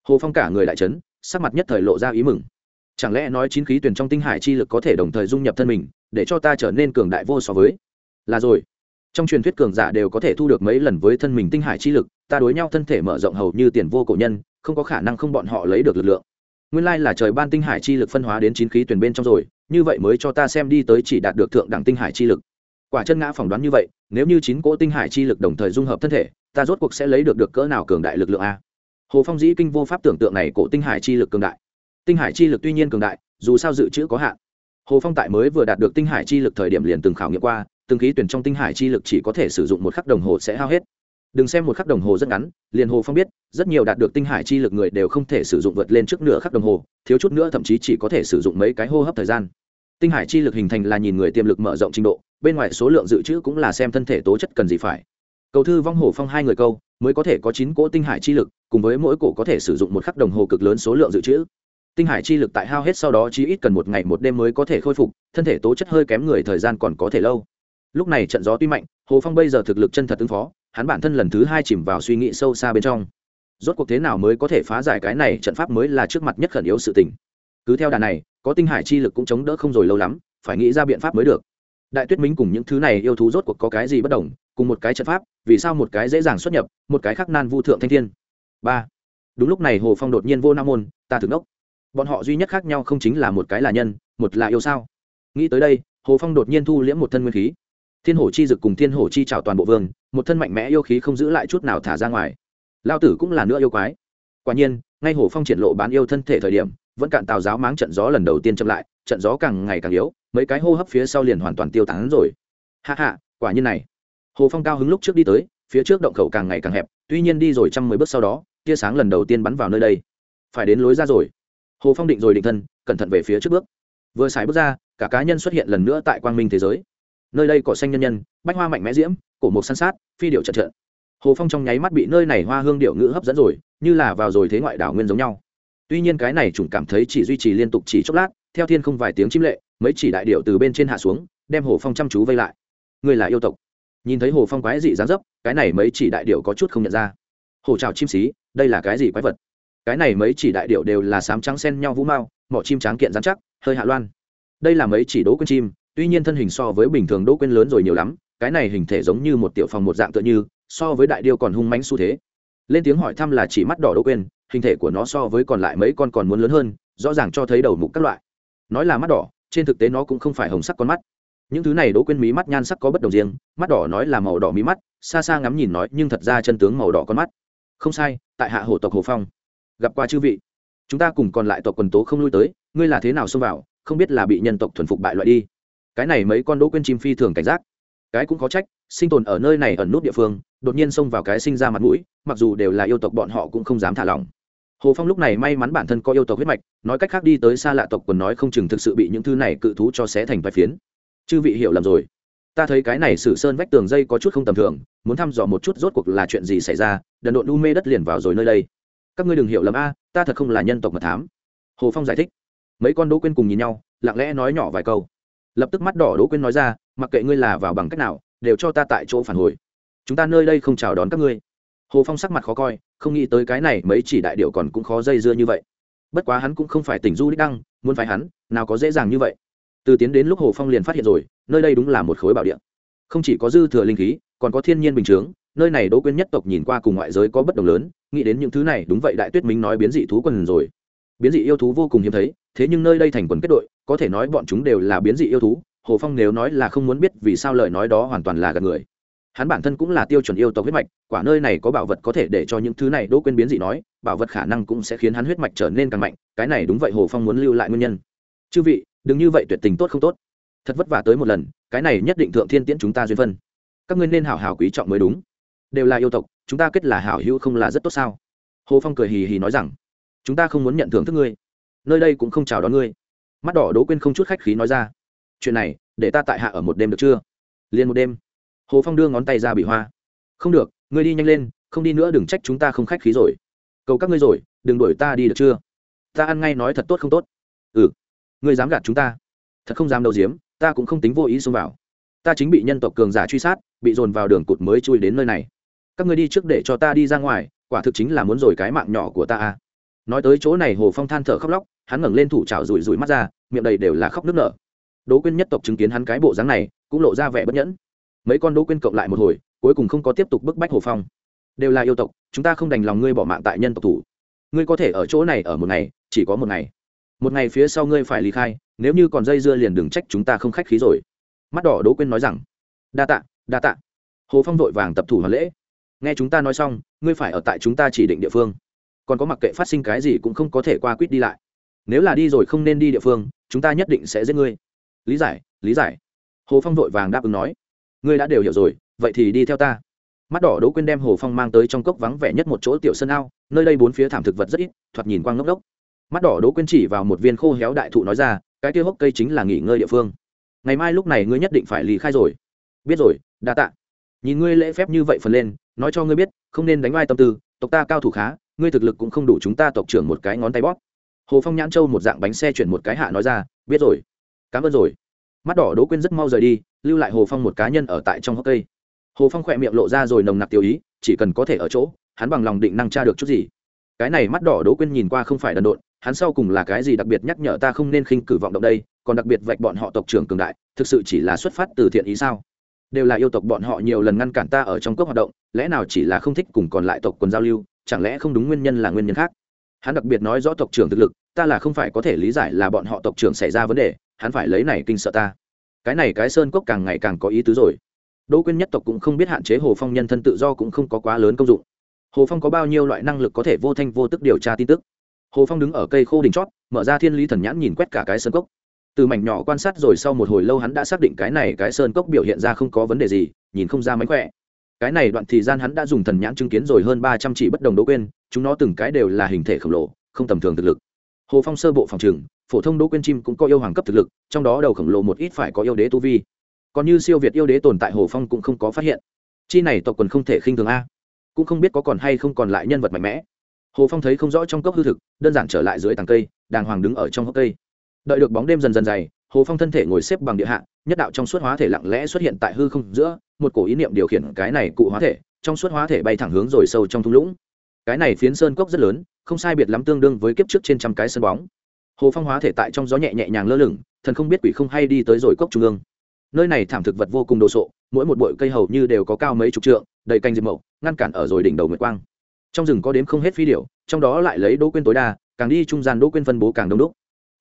hồ phong cả người đại trấn sắc mặt nhất thời lộ ra ý mừng. Chẳng lẽ nói chín khí tuyển trong tinh hải chi lực có thể đồng thời dung nhập thân mình, để cho ta trở nên cường đại vô so với? Là rồi. Trong truyền thuyết cường giả đều có thể thu được mấy lần với thân mình tinh hải chi lực, ta đối nhau thân thể mở rộng hầu như tiền vô cổ nhân, không có khả năng không bọn họ lấy được lực lượng. Nguyên lai là trời ban tinh hải chi lực phân hóa đến chín khí tuyển bên trong rồi, như vậy mới cho ta xem đi tới chỉ đạt được thượng đẳng tinh hải chi lực. Quả chân ngã phỏng đoán như vậy, nếu như chín cỗ tinh hải chi lực đồng thời dung hợp thân thể, ta rốt cuộc sẽ lấy được được cỡ nào cường đại lực lượng a? Hồ phong dĩ kinh vô pháp tưởng tượng này cổ tinh hải chi lực cường đại. Tinh hải chi lực tuy nhiên cường đại, dù sao dự trữ có hạn. Hồ phong tại mới vừa đạt được tinh hải chi lực thời điểm liền từng khảo nghiệm qua, từng khí tuyển trong tinh hải chi lực chỉ có thể sử dụng một khắc đồng hồ sẽ hao hết. Đừng xem một khắc đồng hồ rất ngắn, liền hồ phong biết, rất nhiều đạt được tinh hải chi lực người đều không thể sử dụng vượt lên trước nửa khắc đồng hồ, thiếu chút nữa thậm chí chỉ có thể sử dụng mấy cái hô hấp thời gian. Tinh hải chi lực hình thành là nhìn người tiềm lực mở rộng trình độ, bên ngoài số lượng dự trữ cũng là xem thân thể tố chất cần gì phải cầu thư vong hồ phong hai người câu, mới có thể có chín cỗ tinh hải chi lực, cùng với mỗi cổ có thể sử dụng một khắc đồng hồ cực lớn số lượng dự trữ. Tinh hải chi lực tại hao hết sau đó chỉ ít cần một ngày một đêm mới có thể khôi phục, thân thể tố chất hơi kém người thời gian còn có thể lâu. Lúc này trận gió tuy mạnh, hồ phong bây giờ thực lực chân thật ứng phó, hắn bản thân lần thứ hai chìm vào suy nghĩ sâu xa bên trong. Rốt cuộc thế nào mới có thể phá giải cái này trận pháp mới là trước mặt nhất khẩn yếu sự tình. Cứ theo đà này, có tinh hải chi lực cũng chống đỡ không rồi lâu lắm, phải nghĩ ra biện pháp mới được. Đại tuyết minh cùng những thứ này yêu thú rốt cuộc có cái gì bất đồng cùng một cái trận pháp, vì sao một cái dễ dàng xuất nhập, một cái khác nan vu thượng thanh thiên? Ba. Đúng lúc này hồ phong đột nhiên vô nam môn, ta thử ốc bọn họ duy nhất khác nhau không chính là một cái là nhân, một là yêu sao? Nghĩ tới đây, hồ phong đột nhiên thu liễm một thân nguyên khí. Thiên hổ chi dực cùng thiên hổ chi trào toàn bộ vương, một thân mạnh mẽ yêu khí không giữ lại chút nào thả ra ngoài. Lao tử cũng là nữa yêu quái. Quả nhiên, ngay hồ phong triển lộ bán yêu thân thể thời điểm, vẫn cạn tào giáo máng trận gió lần đầu tiên chậm lại, trận gió càng ngày càng yếu, mấy cái hô hấp phía sau liền hoàn toàn tiêu tán rồi. Hạ hạ quả nhiên này hồ phong cao hứng lúc trước đi tới, phía trước động khẩu càng ngày càng hẹp, tuy nhiên đi rồi trăm mười bước sau đó, tia sáng lần đầu tiên bắn vào nơi đây. Phải đến lối ra rồi. Hồ phong định rồi định thân, cẩn thận về phía trước bước. Vừa xài bước ra, cả cá nhân xuất hiện lần nữa tại quang minh thế giới. Nơi đây cỏ xanh nhân nhân, bách hoa mạnh mẽ diễm, cổ mục săn sát, phi điệu trật trợn hồ phong trong nháy mắt bị nơi này hoa hương điệu ngữ hấp dẫn rồi, như là vào rồi thế ngoại đảo nguyên giống nhau. Tuy nhiên cái này chủng cảm thấy chỉ duy trì liên tục chỉ chốc lát, theo thiên không vài tiếng chim lệ, mấy chỉ đại điệu từ bên trên hạ xuống, đem hồ phong chăm chú vây lại. Người là yêu tộc nhìn thấy hồ phong quái dị dán dấp, cái này mấy chỉ đại điệu có chút không nhận ra. Hồ trào chim xí, đây là cái gì quái vật? Cái này mấy chỉ đại điệu đều là sám trắng sen nhau vũ mao, mỏ chim tráng kiện dán chắc, hơi hạ loan. Đây là mấy chỉ đỗ quên chim, tuy nhiên thân hình so với bình thường đỗ quên lớn rồi nhiều lắm, cái này hình thể giống như một tiểu phòng một dạng tựa như, so với đại điêu còn hung mánh xu thế. Lên tiếng hỏi thăm là chỉ mắt đỏ đỗ quên, hình thể của nó so với còn lại mấy con còn muốn lớn hơn, rõ ràng cho thấy đầu mục các loại. Nói là mắt đỏ, trên thực tế nó cũng không phải hồng sắc con mắt những thứ này đỗ quên mí mắt nhan sắc có bất đồng riêng, mắt đỏ nói là màu đỏ mí mắt, xa xa ngắm nhìn nói, nhưng thật ra chân tướng màu đỏ con mắt. Không sai, tại hạ Hổ tộc hồ phong. Gặp qua chư vị. Chúng ta cùng còn lại tộc quần tố không lui tới, ngươi là thế nào xông vào, không biết là bị nhân tộc thuần phục bại loại đi. Cái này mấy con đỗ quên chim phi thường cảnh giác. Cái cũng có trách, sinh tồn ở nơi này ẩn nút địa phương, đột nhiên xông vào cái sinh ra mặt mũi, mặc dù đều là yêu tộc bọn họ cũng không dám thả lỏng. Hồ phong lúc này may mắn bản thân có yêu tộc huyết mạch, nói cách khác đi tới xa lạ tộc quần nói không chừng thực sự bị những thứ này cự thú cho xé thành vài phiến chư vị hiểu lầm rồi. Ta thấy cái này sử sơn vách tường dây có chút không tầm thường, muốn thăm dò một chút rốt cuộc là chuyện gì xảy ra, đần độn u mê đất liền vào rồi nơi đây. Các ngươi đừng hiểu lầm a, ta thật không là nhân tộc mật thám. Hồ phong giải thích. Mấy con đỗ quên cùng nhìn nhau, lặng lẽ nói nhỏ vài câu. Lập tức mắt đỏ đỗ quên nói ra, mặc kệ ngươi là vào bằng cách nào, đều cho ta tại chỗ phản hồi. Chúng ta nơi đây không chào đón các ngươi. Hồ phong sắc mặt khó coi, không nghĩ tới cái này mấy chỉ đại điệu còn cũng khó dây dưa như vậy. Bất quá hắn cũng không phải tỉnh du đích đăng, muốn phải hắn, nào có dễ dàng như vậy từ tiến đến lúc hồ phong liền phát hiện rồi, nơi đây đúng là một khối bảo địa. Không chỉ có dư thừa linh khí, còn có thiên nhiên bình chướng, nơi này đỗ quyên nhất tộc nhìn qua cùng ngoại giới có bất đồng lớn, nghĩ đến những thứ này, đúng vậy đại tuyết minh nói biến dị thú quần rồi. Biến dị yêu thú vô cùng hiếm thấy, thế nhưng nơi đây thành quần kết đội, có thể nói bọn chúng đều là biến dị yêu thú, hồ phong nếu nói là không muốn biết vì sao lời nói đó hoàn toàn là gạt người. Hắn bản thân cũng là tiêu chuẩn yêu tộc huyết mạch, quả nơi này có bảo vật có thể để cho những thứ này đỗ quên biến dị nói, bảo vật khả năng cũng sẽ khiến hắn huyết mạch trở nên càng mạnh, cái này đúng vậy hồ phong muốn lưu lại nguyên nhân. Chư vị đừng như vậy tuyệt tình tốt không tốt. Thật vất vả tới một lần, cái này nhất định thượng thiên tiễn chúng ta duyên phân. Các ngươi nên hảo hảo quý trọng mới đúng. Đều là yêu tộc, chúng ta kết là hảo hữu không là rất tốt sao? Hồ phong cười hì hì nói rằng, chúng ta không muốn nhận thưởng thức ngươi. Nơi đây cũng không chào đón ngươi. Mắt đỏ đố quên không chút khách khí nói ra, chuyện này, để ta tại hạ ở một đêm được chưa? Liền một đêm, hồ phong đưa ngón tay ra bị hoa. Không được, ngươi đi nhanh lên, không đi nữa đừng trách chúng ta không khách khí rồi. Cầu các ngươi rồi, đừng đuổi ta đi được chưa? Ta ăn ngay nói thật tốt không tốt. Ừ ngươi dám gạt chúng ta. Thật không dám đầu diếm, ta cũng không tính vô ý xông vào. Ta chính bị nhân tộc cường giả truy sát, bị dồn vào đường cụt mới chui đến nơi này. Các ngươi đi trước để cho ta đi ra ngoài, quả thực chính là muốn rồi cái mạng nhỏ của ta à. Nói tới chỗ này hồ phong than thở khóc lóc, hắn ngẩng lên thủ trào rủi rủi mắt ra, miệng đầy đều là khóc nước nở. Đỗ quyên nhất tộc chứng kiến hắn cái bộ dáng này, cũng lộ ra vẻ bất nhẫn. Mấy con đỗ quyên cộng lại một hồi, cuối cùng không có tiếp tục bức bách hồ phong. Đều là yêu tộc, chúng ta không đành lòng ngươi bỏ mạng tại nhân tộc thủ. Ngươi có thể ở chỗ này ở một ngày, chỉ có một ngày một ngày phía sau ngươi phải lý khai, nếu như còn dây dưa liền đừng trách chúng ta không khách khí rồi. Mắt đỏ đỗ quyên nói rằng. Đa tạ đa tạ. Hồ phong vội vàng tập thủ hoàn lễ. Nghe chúng ta nói xong, ngươi phải ở tại chúng ta chỉ định địa phương. Còn có mặc kệ phát sinh cái gì cũng không có thể qua quýt đi lại. Nếu là đi rồi không nên đi địa phương, chúng ta nhất định sẽ giết ngươi. Lý giải lý giải. Hồ phong vội vàng đáp ứng nói. Ngươi đã đều hiểu rồi, vậy thì đi theo ta. Mắt đỏ đỗ quyên đem hồ phong mang tới trong cốc vắng vẻ nhất một chỗ tiểu sân ao, nơi đây bốn phía thảm thực vật rất ít, thoạt nhìn quang ngốc đốc mắt đỏ đỗ quyên chỉ vào một viên khô héo đại thụ nói ra, cái kia hốc cây chính là nghỉ ngơi địa phương. Ngày mai lúc này ngươi nhất định phải lì khai rồi. Biết rồi, đa tạ. Nhìn ngươi lễ phép như vậy phần lên, nói cho ngươi biết, không nên đánh oai tâm tư, tộc ta cao thủ khá, ngươi thực lực cũng không đủ chúng ta tộc trưởng một cái ngón tay bóp. Hồ phong nhãn châu một dạng bánh xe chuyển một cái hạ nói ra, biết rồi. Cảm ơn rồi. Mắt đỏ đỗ quyên rất mau rời đi, lưu lại hồ phong một cá nhân ở tại trong hốc cây. Hồ phong khỏe miệng lộ ra rồi nồng nặc tiêu ý, chỉ cần có thể ở chỗ, hắn bằng lòng định năng tra được chút gì. Cái này mắt đỏ đỗ quyên nhìn qua không phải đần độn hắn sau cùng là cái gì đặc biệt nhắc nhở ta không nên khinh cử vọng động đây, còn đặc biệt vạch bọn họ tộc trưởng cường đại, thực sự chỉ là xuất phát từ thiện ý sao? Đều là yêu tộc bọn họ nhiều lần ngăn cản ta ở trong cốc hoạt động, lẽ nào chỉ là không thích cùng còn lại tộc quần giao lưu, chẳng lẽ không đúng nguyên nhân là nguyên nhân khác? Hắn đặc biệt nói rõ tộc trưởng thực lực, ta là không phải có thể lý giải là bọn họ tộc trưởng xảy ra vấn đề, hắn phải lấy này kinh sợ ta. Cái này cái sơn cốc càng ngày càng có ý tứ rồi. Đỗ quyên nhất tộc cũng không biết hạn chế hồ phong nhân thân tự do cũng không có quá lớn công dụng. Hồ phong có bao nhiêu loại năng lực có thể vô thanh vô tức điều tra tin tức? Hồ phong đứng ở cây khô đỉnh chót, mở ra thiên lý thần nhãn nhìn quét cả cái sơn cốc. Từ mảnh nhỏ quan sát rồi sau một hồi lâu hắn đã xác định cái này cái sơn cốc biểu hiện ra không có vấn đề gì, nhìn không ra mánh khỏe. Cái này đoạn thời gian hắn đã dùng thần nhãn chứng kiến rồi hơn ba trăm chỉ bất đồng đỗ quên, chúng nó từng cái đều là hình thể khổng lồ, không tầm thường thực lực. Hồ phong sơ bộ phòng trừng phổ thông đỗ quên chim cũng có yêu hoàng cấp thực lực, trong đó đầu khổng lồ một ít phải có yêu đế tu vi. Còn như siêu việt yêu đế tồn tại hồ phong cũng không có phát hiện. Chi này tộc quần không thể khinh thường a. Cũng không biết có còn hay không còn lại nhân vật mạnh mẽ hồ phong thấy không rõ trong cốc hư thực, đơn giản trở lại dưới tàng cây, đàng hoàng đứng ở trong hốc cây. Đợi được bóng đêm dần dần dày, hồ phong thân thể ngồi xếp bằng địa hạ, nhất đạo trong suốt hóa thể lặng lẽ xuất hiện tại hư không giữa, một cổ ý niệm điều khiển cái này cụ hóa thể, trong suốt hóa thể bay thẳng hướng rồi sâu trong thung lũng. Cái này phiến sơn cốc rất lớn, không sai biệt lắm tương đương với kiếp trước trên trăm cái sân bóng. Hồ phong hóa thể tại trong gió nhẹ nhẹ nhàng lơ lửng, thần không biết quỷ không hay đi tới rồi cốc trung ương. Nơi này thảm thực vật vô cùng đồ sộ, mỗi một bụi cây hầu như đều có cao mấy chục trượng, đầy canh diệp mậu ngăn cản ở rồi đỉnh đầu nguyệt quang trong rừng có đếm không hết phi điệu trong đó lại lấy đỗ quên tối đa, càng đi trung gian đỗ quên phân bố càng đông đúc.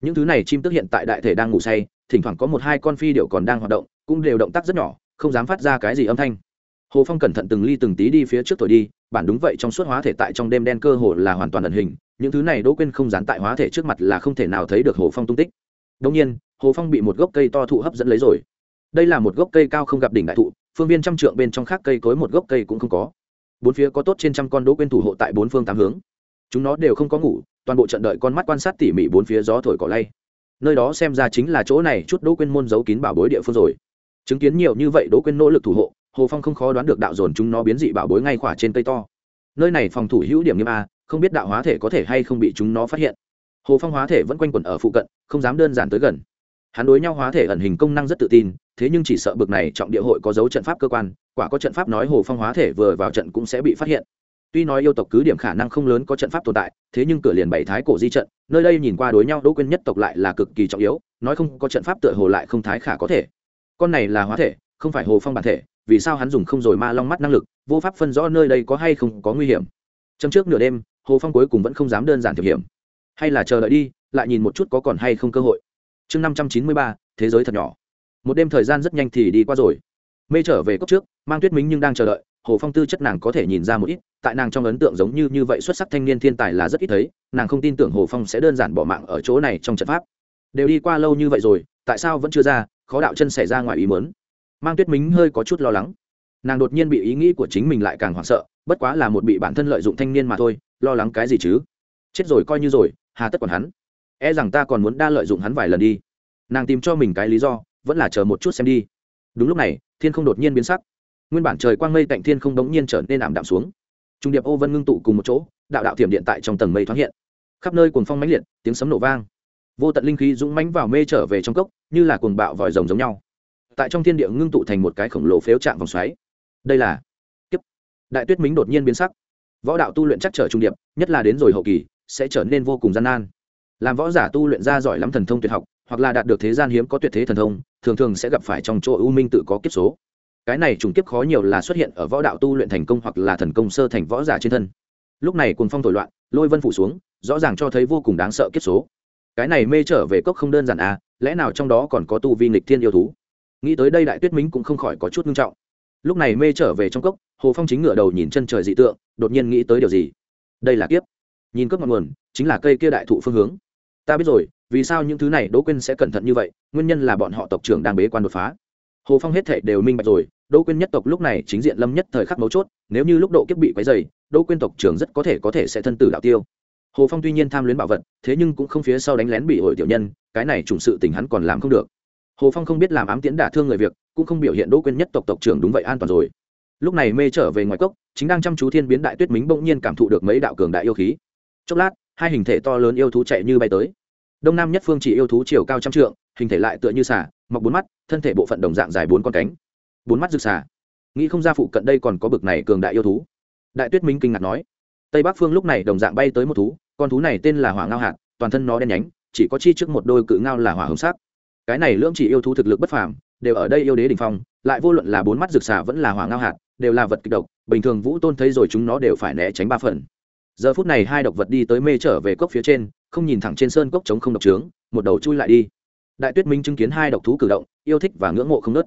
Những thứ này chim tức hiện tại đại thể đang ngủ say, thỉnh thoảng có một hai con phi điệu còn đang hoạt động, cũng đều động tác rất nhỏ, không dám phát ra cái gì âm thanh. Hồ phong cẩn thận từng ly từng tí đi phía trước thổi đi, bản đúng vậy trong suốt hóa thể tại trong đêm đen cơ hồ là hoàn toàn ẩn hình, những thứ này đỗ quên không dán tại hóa thể trước mặt là không thể nào thấy được hồ phong tung tích. Đông nhiên, hồ phong bị một gốc cây to thụ hấp dẫn lấy rồi. Đây là một gốc cây cao không gặp đỉnh đại thụ, phương viên trăm trượng bên trong khác cây cối một gốc cây cũng không có bốn phía có tốt trên trăm con đỗ quên thủ hộ tại bốn phương tám hướng. Chúng nó đều không có ngủ, toàn bộ trận đợi con mắt quan sát tỉ mỉ bốn phía gió thổi cỏ lay. Nơi đó xem ra chính là chỗ này chút đỗ quên môn giấu kín bảo bối địa phương rồi. Chứng kiến nhiều như vậy đỗ quên nỗ lực thủ hộ, hồ phong không khó đoán được đạo dồn chúng nó biến dị bảo bối ngay khỏa trên cây to. Nơi này phòng thủ hữu điểm nghiêm a, không biết đạo hóa thể có thể hay không bị chúng nó phát hiện. Hồ phong hóa thể vẫn quanh quẩn ở phụ cận, không dám đơn giản tới gần. Hắn đối nhau hóa thể ẩn hình công năng rất tự tin, thế nhưng chỉ sợ bực này trọng địa hội có dấu trận pháp cơ quan quả có trận pháp nói hồ phong hóa thể vừa vào trận cũng sẽ bị phát hiện. Tuy nói yêu tộc cứ điểm khả năng không lớn có trận pháp tồn tại, thế nhưng cửa liền bảy thái cổ di trận, nơi đây nhìn qua đối nhau đỗ quên nhất tộc lại là cực kỳ trọng yếu, nói không có trận pháp tựa hồ lại không thái khả có thể. Con này là hóa thể, không phải hồ phong bản thể, vì sao hắn dùng không rồi ma long mắt năng lực, vô pháp phân rõ nơi đây có hay không có nguy hiểm. Trong trước nửa đêm, hồ phong cuối cùng vẫn không dám đơn giản thực hiểm. Hay là chờ đợi đi, lại nhìn một chút có còn hay không cơ hội. Chương năm trăm chín mươi ba, thế giới thật nhỏ. Một đêm thời gian rất nhanh thì đi qua rồi mê trở về cốc trước, mang tuyết Minh nhưng đang chờ đợi, hồ phong tư chất nàng có thể nhìn ra một ít, tại nàng trong ấn tượng giống như như vậy xuất sắc thanh niên thiên tài là rất ít thấy, nàng không tin tưởng hồ phong sẽ đơn giản bỏ mạng ở chỗ này trong trận pháp. Đều đi qua lâu như vậy rồi, tại sao vẫn chưa ra, khó đạo chân xảy ra ngoài ý mớn mang tuyết Minh hơi có chút lo lắng. Nàng đột nhiên bị ý nghĩ của chính mình lại càng hoảng sợ, bất quá là một bị bản thân lợi dụng thanh niên mà thôi, lo lắng cái gì chứ? Chết rồi coi như rồi, hà tất còn hắn. E rằng ta còn muốn đa lợi dụng hắn vài lần đi. Nàng tìm cho mình cái lý do, vẫn là chờ một chút xem đi đúng lúc này, thiên không đột nhiên biến sắc. Nguyên bản trời quang mây cạnh thiên không đống nhiên trở nên ảm đạm xuống. Trung điệp ô vân ngưng tụ cùng một chỗ, đạo đạo thiểm điện tại trong tầng mây thoáng hiện. Khắp nơi cuồng phong mãnh liệt, tiếng sấm nổ vang. Vô tận linh khí dũng mãnh vào mê trở về trong cốc, như là cuồng bạo vòi rồng giống nhau. Tại trong thiên địa ngưng tụ thành một cái khổng lồ phếu chạm vòng xoáy. Đây là kiếp. Đại tuyết mính đột nhiên biến sắc. Võ đạo tu luyện chắc trở trung điệp, nhất là đến rồi hậu kỳ, sẽ trở nên vô cùng gian nan làm võ giả tu luyện ra giỏi lắm thần thông tuyệt học, hoặc là đạt được thế gian hiếm có tuyệt thế thần thông, thường thường sẽ gặp phải trong chỗ ưu minh tự có kiếp số. Cái này trùng kiếp khó nhiều là xuất hiện ở võ đạo tu luyện thành công hoặc là thần công sơ thành võ giả trên thân. Lúc này cùng phong thổi loạn, lôi vân phủ xuống, rõ ràng cho thấy vô cùng đáng sợ kiếp số. Cái này mê trở về cốc không đơn giản à lẽ nào trong đó còn có tu vi nghịch thiên yêu thú? Nghĩ tới đây đại tuyết minh cũng không khỏi có chút nghiêm trọng. Lúc này mê trở về trong cốc, hồ phong chính ngửa đầu nhìn chân trời dị tượng, đột nhiên nghĩ tới điều gì? Đây là kiếp nhìn cốc ngọn nguồn, chính là cây kia đại thụ phương hướng. Ta biết rồi, vì sao những thứ này đỗ quyên sẽ cẩn thận như vậy, nguyên nhân là bọn họ tộc trưởng đang bế quan đột phá. Hồ phong hết thể đều minh bạch rồi, đỗ quyên nhất tộc lúc này chính diện lâm nhất thời khắc mấu chốt, nếu như lúc độ kiếp bị quấy dày đỗ quyên tộc trưởng rất có thể có thể sẽ thân tử đạo tiêu. Hồ phong tuy nhiên tham luyến bảo vật, thế nhưng cũng không phía sau đánh lén bị hội tiểu nhân, cái này trùng sự tình hắn còn làm không được. Hồ phong không biết làm ám tiễn đả thương người việc, cũng không biểu hiện đỗ quyên nhất tộc tộc trưởng đúng vậy an toàn rồi. Lúc này mê trở về ngoài cốc, chính đang chăm chú thiên biến đại tuyết mính bỗng nhiên cảm thụ được mấy đạo cường đại yêu khí chốc lát, hai hình thể to lớn yêu thú chạy như bay tới. Đông nam nhất phương chỉ yêu thú chiều cao trăm trượng, hình thể lại tựa như xà, mọc bốn mắt, thân thể bộ phận đồng dạng dài bốn con cánh. Bốn mắt rực xà. Nghĩ không ra phụ cận đây còn có bực này cường đại yêu thú. Đại tuyết minh kinh ngạc nói. Tây bắc phương lúc này đồng dạng bay tới một thú, con thú này tên là hỏa ngao hạt, toàn thân nó đen nhánh, chỉ có chi trước một đôi cự ngao là hỏa hồng sắc. Cái này lưỡng chỉ yêu thú thực lực bất phàm, đều ở đây yêu đế đ ỉ n h phong, lại vô luận là bốn mắt rực xà vẫn là hỏa ngao hạt, đều là vật kịch độc, bình thường vũ tôn thấy rồi chúng nó đều phải né tránh ba phần giờ phút này hai độc vật đi tới mê trở về cốc phía trên, không nhìn thẳng trên sơn cốc chống không độc trướng, một đầu chui lại đi. Đại tuyết minh chứng kiến hai độc thú cử động, yêu thích và ngưỡng mộ không nớt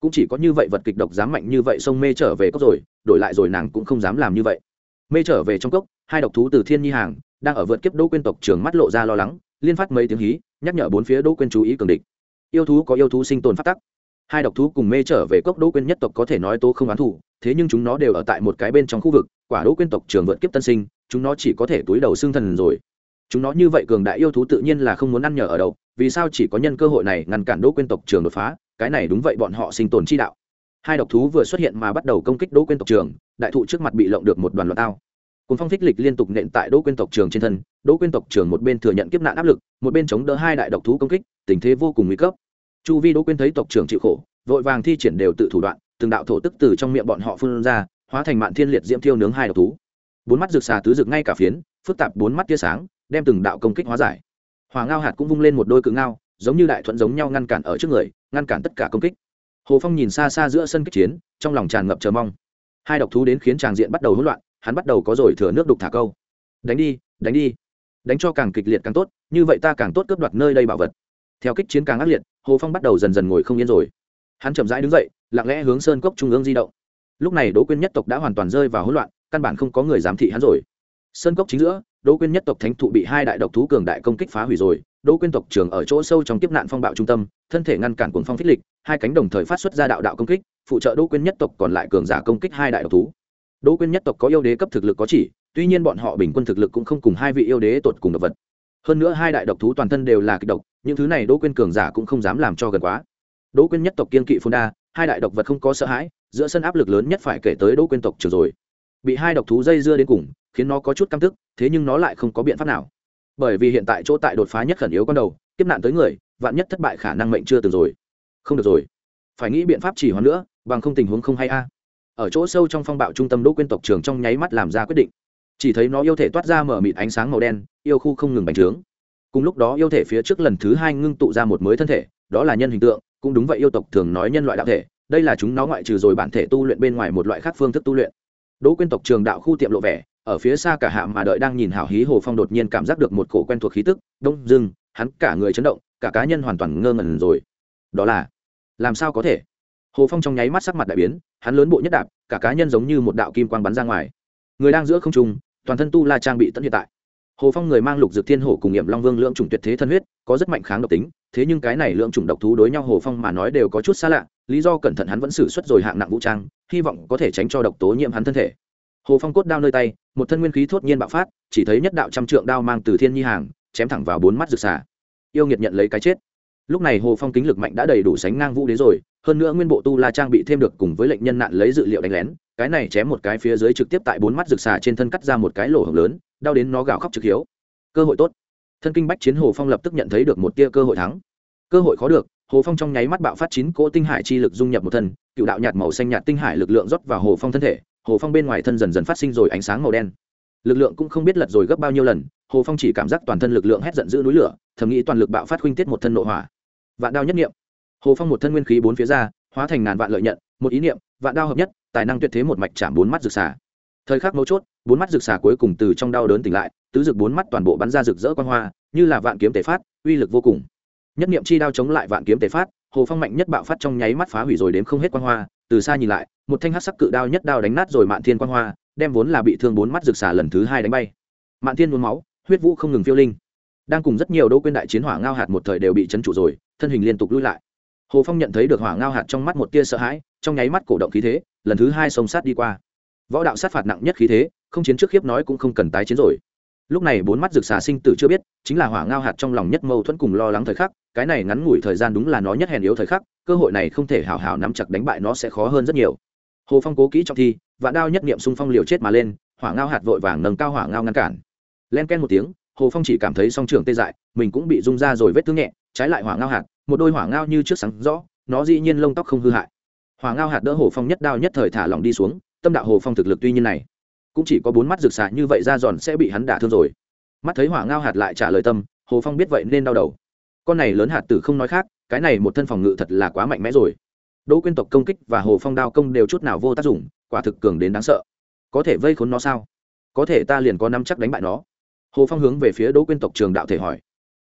cũng chỉ có như vậy vật kịch độc dám mạnh như vậy sông mê trở về cốc rồi, đổi lại rồi nàng cũng không dám làm như vậy. Mê trở về trong cốc, hai độc thú từ thiên nhi hàng, đang ở vượt kiếp đỗ quên tộc trường mắt lộ ra lo lắng, liên phát mấy tiếng hí, nhắc nhở bốn phía đỗ quên chú ý cường địch. Yêu thú có yêu thú sinh tồn phát tắc. Hai độc thú cùng mê trở về cốc đỗ quên nhất tộc có thể nói tố không oán thủ thế nhưng chúng nó đều ở tại một cái bên trong khu vực, quả đỗ quên tộc trường vượt kiếp tân sinh chúng nó chỉ có thể túi đầu xương thần rồi. Chúng nó như vậy cường đại yêu thú tự nhiên là không muốn ăn nhờ ở đâu, vì sao chỉ có nhân cơ hội này ngăn cản đỗ Quyên tộc trường đột phá, cái này đúng vậy, bọn họ sinh tồn chi đạo. Hai độc thú vừa xuất hiện mà bắt đầu công kích đỗ Quyên tộc trường đại thụ trước mặt bị lộng được một đoàn loạn tao. Cuốn phong thích lịch liên tục nện tại đỗ Quyên tộc trường trên thân, đỗ Quyên tộc trường một bên thừa nhận kiếp nạn áp lực, một bên chống đỡ hai đại độc thú công kích, tình thế vô cùng nguy cấp. Chu vi đỗ Quyên thấy tộc Trường chịu khổ, vội vàng thi triển đều tự thủ đoạn, từng đạo thổ tức từ trong miệng bọn họ phun ra, hóa thành mạn thiên liệt diễm thiêu nướng hai độc thú bốn mắt rực xà tứ rực ngay cả phiến, phức tạp bốn mắt tia sáng, đem từng đạo công kích hóa giải. Hòa ngao hạt cũng vung lên một đôi cự ngao, giống như đại thuận giống nhau ngăn cản ở trước người, ngăn cản tất cả công kích. Hồ phong nhìn xa xa giữa sân kích chiến, trong lòng tràn ngập chờ mong. Hai độc thú đến khiến tràng diện bắt đầu hỗn loạn, hắn bắt đầu có rồi thừa nước đục thả câu. Đánh đi đánh đi. Đánh cho càng kịch liệt càng tốt, như vậy ta càng tốt cướp đoạt nơi đây bảo vật. Theo kích chiến càng ác liệt, hồ phong bắt đầu dần dần ngồi không yên rồi. Hắn chậm rãi đứng dậy, lặng lẽ hướng sơn cốc trung ương di động. Lúc này đỗ quyên nhất tộc đã hoàn toàn rơi vào hỗn loạn căn bản không có người giám thị hắn rồi. Sơn cốc chính giữa, đỗ quyên nhất tộc thánh thụ bị hai đại độc thú cường đại công kích phá hủy rồi. Đỗ quyên tộc trưởng ở chỗ sâu trong kiếp nạn phong bạo trung tâm, thân thể ngăn cản cuồng phong phích lịch, hai cánh đồng thời phát xuất ra đạo đạo công kích, phụ trợ đỗ quyên nhất tộc còn lại cường giả công kích hai đại độc thú. Đỗ quyên nhất tộc có yêu đế cấp thực lực có chỉ, tuy nhiên bọn họ bình quân thực lực cũng không cùng hai vị yêu đế tột cùng độc vật. Hơn nữa hai đại độc thú toàn thân đều là kịch độc, những thứ này đỗ quyên cường giả cũng không dám làm cho gần quá. Đỗ quyên nhất tộc kiên kỵ phun đa, hai đại độc vật không có sợ hãi, giữa sân áp lực lớn nhất phải kể tới đỗ quyên tộc trường rồi bị hai độc thú dây dưa đến cùng, khiến nó có chút căm tức, thế nhưng nó lại không có biện pháp nào. Bởi vì hiện tại chỗ tại đột phá nhất khẩn yếu con đầu tiếp nạn tới người, vạn nhất thất bại khả năng mệnh chưa từng rồi. Không được rồi. Phải nghĩ biện pháp chỉ hoãn nữa, bằng không tình huống không hay a. Ở chỗ sâu trong phong bạo trung tâm đỗ quyên tộc trường trong nháy mắt làm ra quyết định. Chỉ thấy nó yêu thể toát ra mở mịt ánh sáng màu đen, yêu khu không ngừng bành trướng. Cùng lúc đó yêu thể phía trước lần thứ hai ngưng tụ ra một mới thân thể, đó là nhân hình tượng, cũng đúng vậy yêu tộc thường nói nhân loại đạo thể, đây là chúng nó ngoại trừ rồi bản thể tu luyện bên ngoài một loại khác phương thức tu luyện đỗ quyên tộc trường đạo khu tiệm lộ vẻ, ở phía xa cả hạ mà đợi đang nhìn hảo hí hồ phong đột nhiên cảm giác được một cổ quen thuộc khí tức, đông, dưng, hắn cả người chấn động, cả cá nhân hoàn toàn ngơ ngẩn rồi. Đó là, làm sao có thể? Hồ phong trong nháy mắt sắc mặt đại biến, hắn lớn bộ nhất đạp, cả cá nhân giống như một đạo kim quang bắn ra ngoài. Người đang giữa không trung, toàn thân tu la trang bị tận hiện tại. Hồ phong người mang lục dược thiên hổ cùng nghiệm long vương lượng chủng tuyệt thế thân huyết, có rất mạnh kháng độc tính, thế nhưng cái này lượng chủng độc thú đối nhau hồ phong mà nói đều có chút xa lạ, lý do cẩn thận hắn vẫn xử suất rồi hạng nặng vũ trang hy vọng có thể tránh cho độc tố nhiễm hắn thân thể. Hồ phong cốt đao nơi tay, một thân nguyên khí thốt nhiên bạo phát, chỉ thấy nhất đạo trăm trượng đao mang từ thiên nhi hàng, chém thẳng vào bốn mắt rực xả yêu nghiệt nhận lấy cái chết. Lúc này hồ phong kính lực mạnh đã đầy đủ sánh ngang vũ đế rồi, hơn nữa nguyên bộ tu la trang bị thêm được cùng với lệnh nhân nạn lấy dự liệu đánh lén, cái này chém một cái phía dưới trực tiếp tại bốn mắt rực xà trên thân cắt ra một cái lỗ hổng lớn, đau đến nó gào khóc trực hiếu. Cơ hội tốt. Thân kinh bách chiến hồ phong lập tức nhận thấy được một tia cơ hội thắng. Cơ hội khó được hồ phong trong nháy mắt bạo phát chín cỗ tinh hải chi lực dung nhập một thân, cựu đạo nhạt màu xanh nhạt tinh hải lực lượng rót vào hồ phong thân thể, hồ phong bên ngoài thân dần dần phát sinh rồi ánh sáng màu đen. Lực lượng cũng không biết lật rồi gấp bao nhiêu lần, hồ phong chỉ cảm giác toàn thân lực lượng hét giận giữ núi lửa, thầm nghĩ toàn lực bạo phát huynh tiết một thân nội hỏa. Vạn đao nhất niệm. Hồ phong một thân nguyên khí bốn phía ra, hóa thành ngàn vạn lợi nhận, một ý niệm, vạn đao hợp nhất, tài năng tuyệt thế một mạch chạm bốn mắt rực xà. Thời khắc mấu chốt, bốn mắt rực xà cuối cùng từ trong đau đớn tỉnh lại, tứ rực bốn mắt toàn bộ bắn ra rực rỡ quan hoa, như là vạn kiếm tể phát, uy lực vô cùng nhất niệm chi đao chống lại vạn kiếm tề phát, hồ phong mạnh nhất bạo phát trong nháy mắt phá hủy rồi đến không hết quan hoa, từ xa nhìn lại, một thanh hát sắc cự đao nhất đao đánh nát rồi mạn thiên quan hoa, đem vốn là bị thương bốn mắt rực xả lần thứ hai đánh bay. Mạn thiên nôn máu, huyết vũ không ngừng phiêu linh. Đang cùng rất nhiều đô quên đại chiến hỏa ngao hạt một thời đều bị chấn trụ rồi, thân hình liên tục lui lại. Hồ phong nhận thấy được hỏa ngao hạt trong mắt một tia sợ hãi, trong nháy mắt cổ động khí thế, lần thứ hai sông sát đi qua. Võ đạo sát phạt nặng nhất khí thế, không chiến trước khiếp nói cũng không cần tái chiến rồi lúc này bốn mắt rực xà sinh tử chưa biết, chính là hỏa ngao hạt trong lòng nhất mâu thuẫn cùng lo lắng thời khắc, cái này ngắn ngủi thời gian đúng là nó nhất hèn yếu thời khắc, cơ hội này không thể hào hào nắm chặt đánh bại nó sẽ khó hơn rất nhiều. Hồ phong cố kỹ trong thi, vạn đao nhất niệm xung phong liều chết mà lên, hỏa ngao hạt vội vàng nâng cao hỏa ngao ngăn cản. Len ken một tiếng, hồ phong chỉ cảm thấy song trường tê dại, mình cũng bị rung ra rồi vết thương nhẹ, trái lại hỏa ngao hạt, một đôi hỏa ngao như trước sáng rõ, nó dĩ nhiên lông tóc không hư hại. Hỏa ngao hạt đỡ hồ phong nhất đao nhất thời thả lỏng đi xuống, tâm đạo hồ phong thực lực tuy nhiên này cũng chỉ có bốn mắt rực xạ như vậy ra giòn sẽ bị hắn đả thương rồi. Mắt thấy hỏa ngao hạt lại trả lời tâm, hồ phong biết vậy nên đau đầu. Con này lớn hạt tử không nói khác, cái này một thân phòng ngự thật là quá mạnh mẽ rồi. Đỗ quyên tộc công kích và hồ phong đao công đều chút nào vô tác dụng, quả thực cường đến đáng sợ. Có thể vây khốn nó sao? Có thể ta liền có năm chắc đánh bại nó. Hồ phong hướng về phía đỗ quyên tộc trường đạo thể hỏi.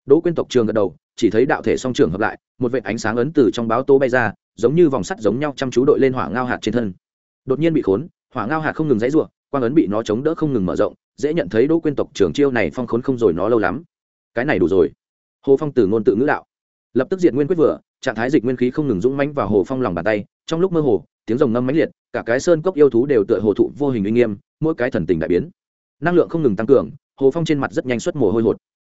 Đỗ quyên tộc trường gật đầu, chỉ thấy đạo thể song trường hợp lại, một vệ ánh sáng ấn từ trong báo tố bay ra, giống như vòng sắt giống nhau chăm chú đội lên hỏa ngao hạt trên thân. Đột nhiên bị khốn, hỏa ngao hạt không ngừng dãy ruộng quang ấn bị nó chống đỡ không ngừng mở rộng, dễ nhận thấy đỗ quyên tộc trưởng chiêu này phong khốn không rồi nó lâu lắm. Cái này đủ rồi. Hồ phong từ ngôn tự ngữ đạo. Lập tức diện nguyên quyết vừa, trạng thái dịch nguyên khí không ngừng dũng mãnh vào hồ phong lòng bàn tay, trong lúc mơ hồ, tiếng rồng ngâm mãnh liệt, cả cái sơn cốc yêu thú đều tựa hồ thụ vô hình uy nghiêm, mỗi cái thần tình đại biến. Năng lượng không ngừng tăng cường, hồ phong trên mặt rất nhanh xuất mồ hôi hột.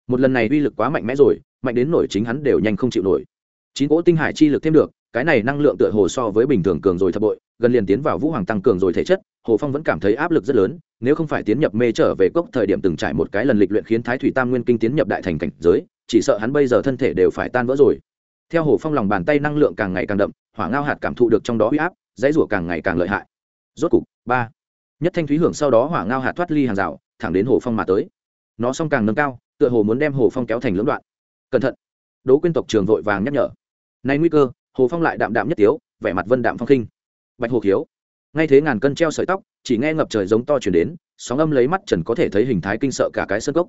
Một lần này uy lực quá mạnh mẽ rồi, mạnh đến nổi chính hắn đều nhanh không chịu nổi. Chín cỗ tinh hải chi lực thêm được, cái này năng lượng tựa hồ so với bình thường cường rồi thập bội, gần liền tiến vào vũ hoàng tăng cường rồi thể chất hồ phong vẫn cảm thấy áp lực rất lớn, nếu không phải tiến nhập mê trở về cốc thời điểm từng trải một cái lần lịch luyện khiến thái thủy tam nguyên kinh tiến nhập đại thành cảnh giới, chỉ sợ hắn bây giờ thân thể đều phải tan vỡ rồi. Theo hồ phong lòng bàn tay năng lượng càng ngày càng đậm, hỏa ngao hạt cảm thụ được trong đó huy áp, dãy rủa càng ngày càng lợi hại. Rốt cục, ba. Nhất thanh thúy hưởng sau đó hỏa ngao hạt thoát ly hàng rào, thẳng đến hồ phong mà tới. Nó song càng nâng cao, tựa hồ muốn đem hồ phong kéo thành lưỡng đoạn. Cẩn thận. Đố quyên tộc trường vội vàng nhắc nhở. Nay nguy cơ, hồ phong lại đạm đạm nhất tiếu, vẻ mặt vân đạm phong khinh. Bạch hồ khiếu ngay thế ngàn cân treo sợi tóc, chỉ nghe ngập trời giống to chuyển đến, sóng âm lấy mắt trần có thể thấy hình thái kinh sợ cả cái sân cốc.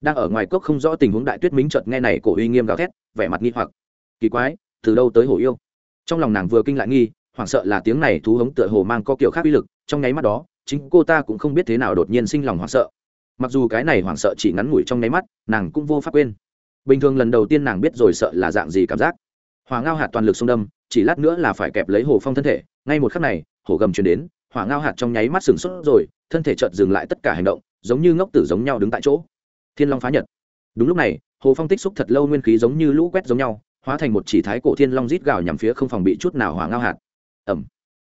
Đang ở ngoài cốc không rõ tình huống đại tuyết minh chợt nghe này cổ uy nghiêm gào thét, vẻ mặt nghi hoặc. Kỳ quái, từ đâu tới hồ yêu? Trong lòng nàng vừa kinh lại nghi, hoảng sợ là tiếng này thú hống tựa hồ mang có kiểu khác uy lực, trong nháy mắt đó, chính cô ta cũng không biết thế nào đột nhiên sinh lòng hoảng sợ. Mặc dù cái này hoảng sợ chỉ ngắn ngủi trong nháy mắt, nàng cũng vô pháp quên. Bình thường lần đầu tiên nàng biết rồi sợ là dạng gì cảm giác. Hoàng ngao hạt toàn lực xung đâm, chỉ lát nữa là phải kẹp lấy hồ phong thân thể, ngay một khắc này hồ gầm truyền đến, hỏa ngao hạt trong nháy mắt sừng sốt rồi, thân thể chợt dừng lại tất cả hành động, giống như ngốc tử giống nhau đứng tại chỗ. Thiên long phá nhật. Đúng lúc này, hồ phong tích xúc thật lâu nguyên khí giống như lũ quét giống nhau, hóa thành một chỉ thái cổ thiên long rít gào nhằm phía không phòng bị chút nào hỏa ngao hạt. Ẩm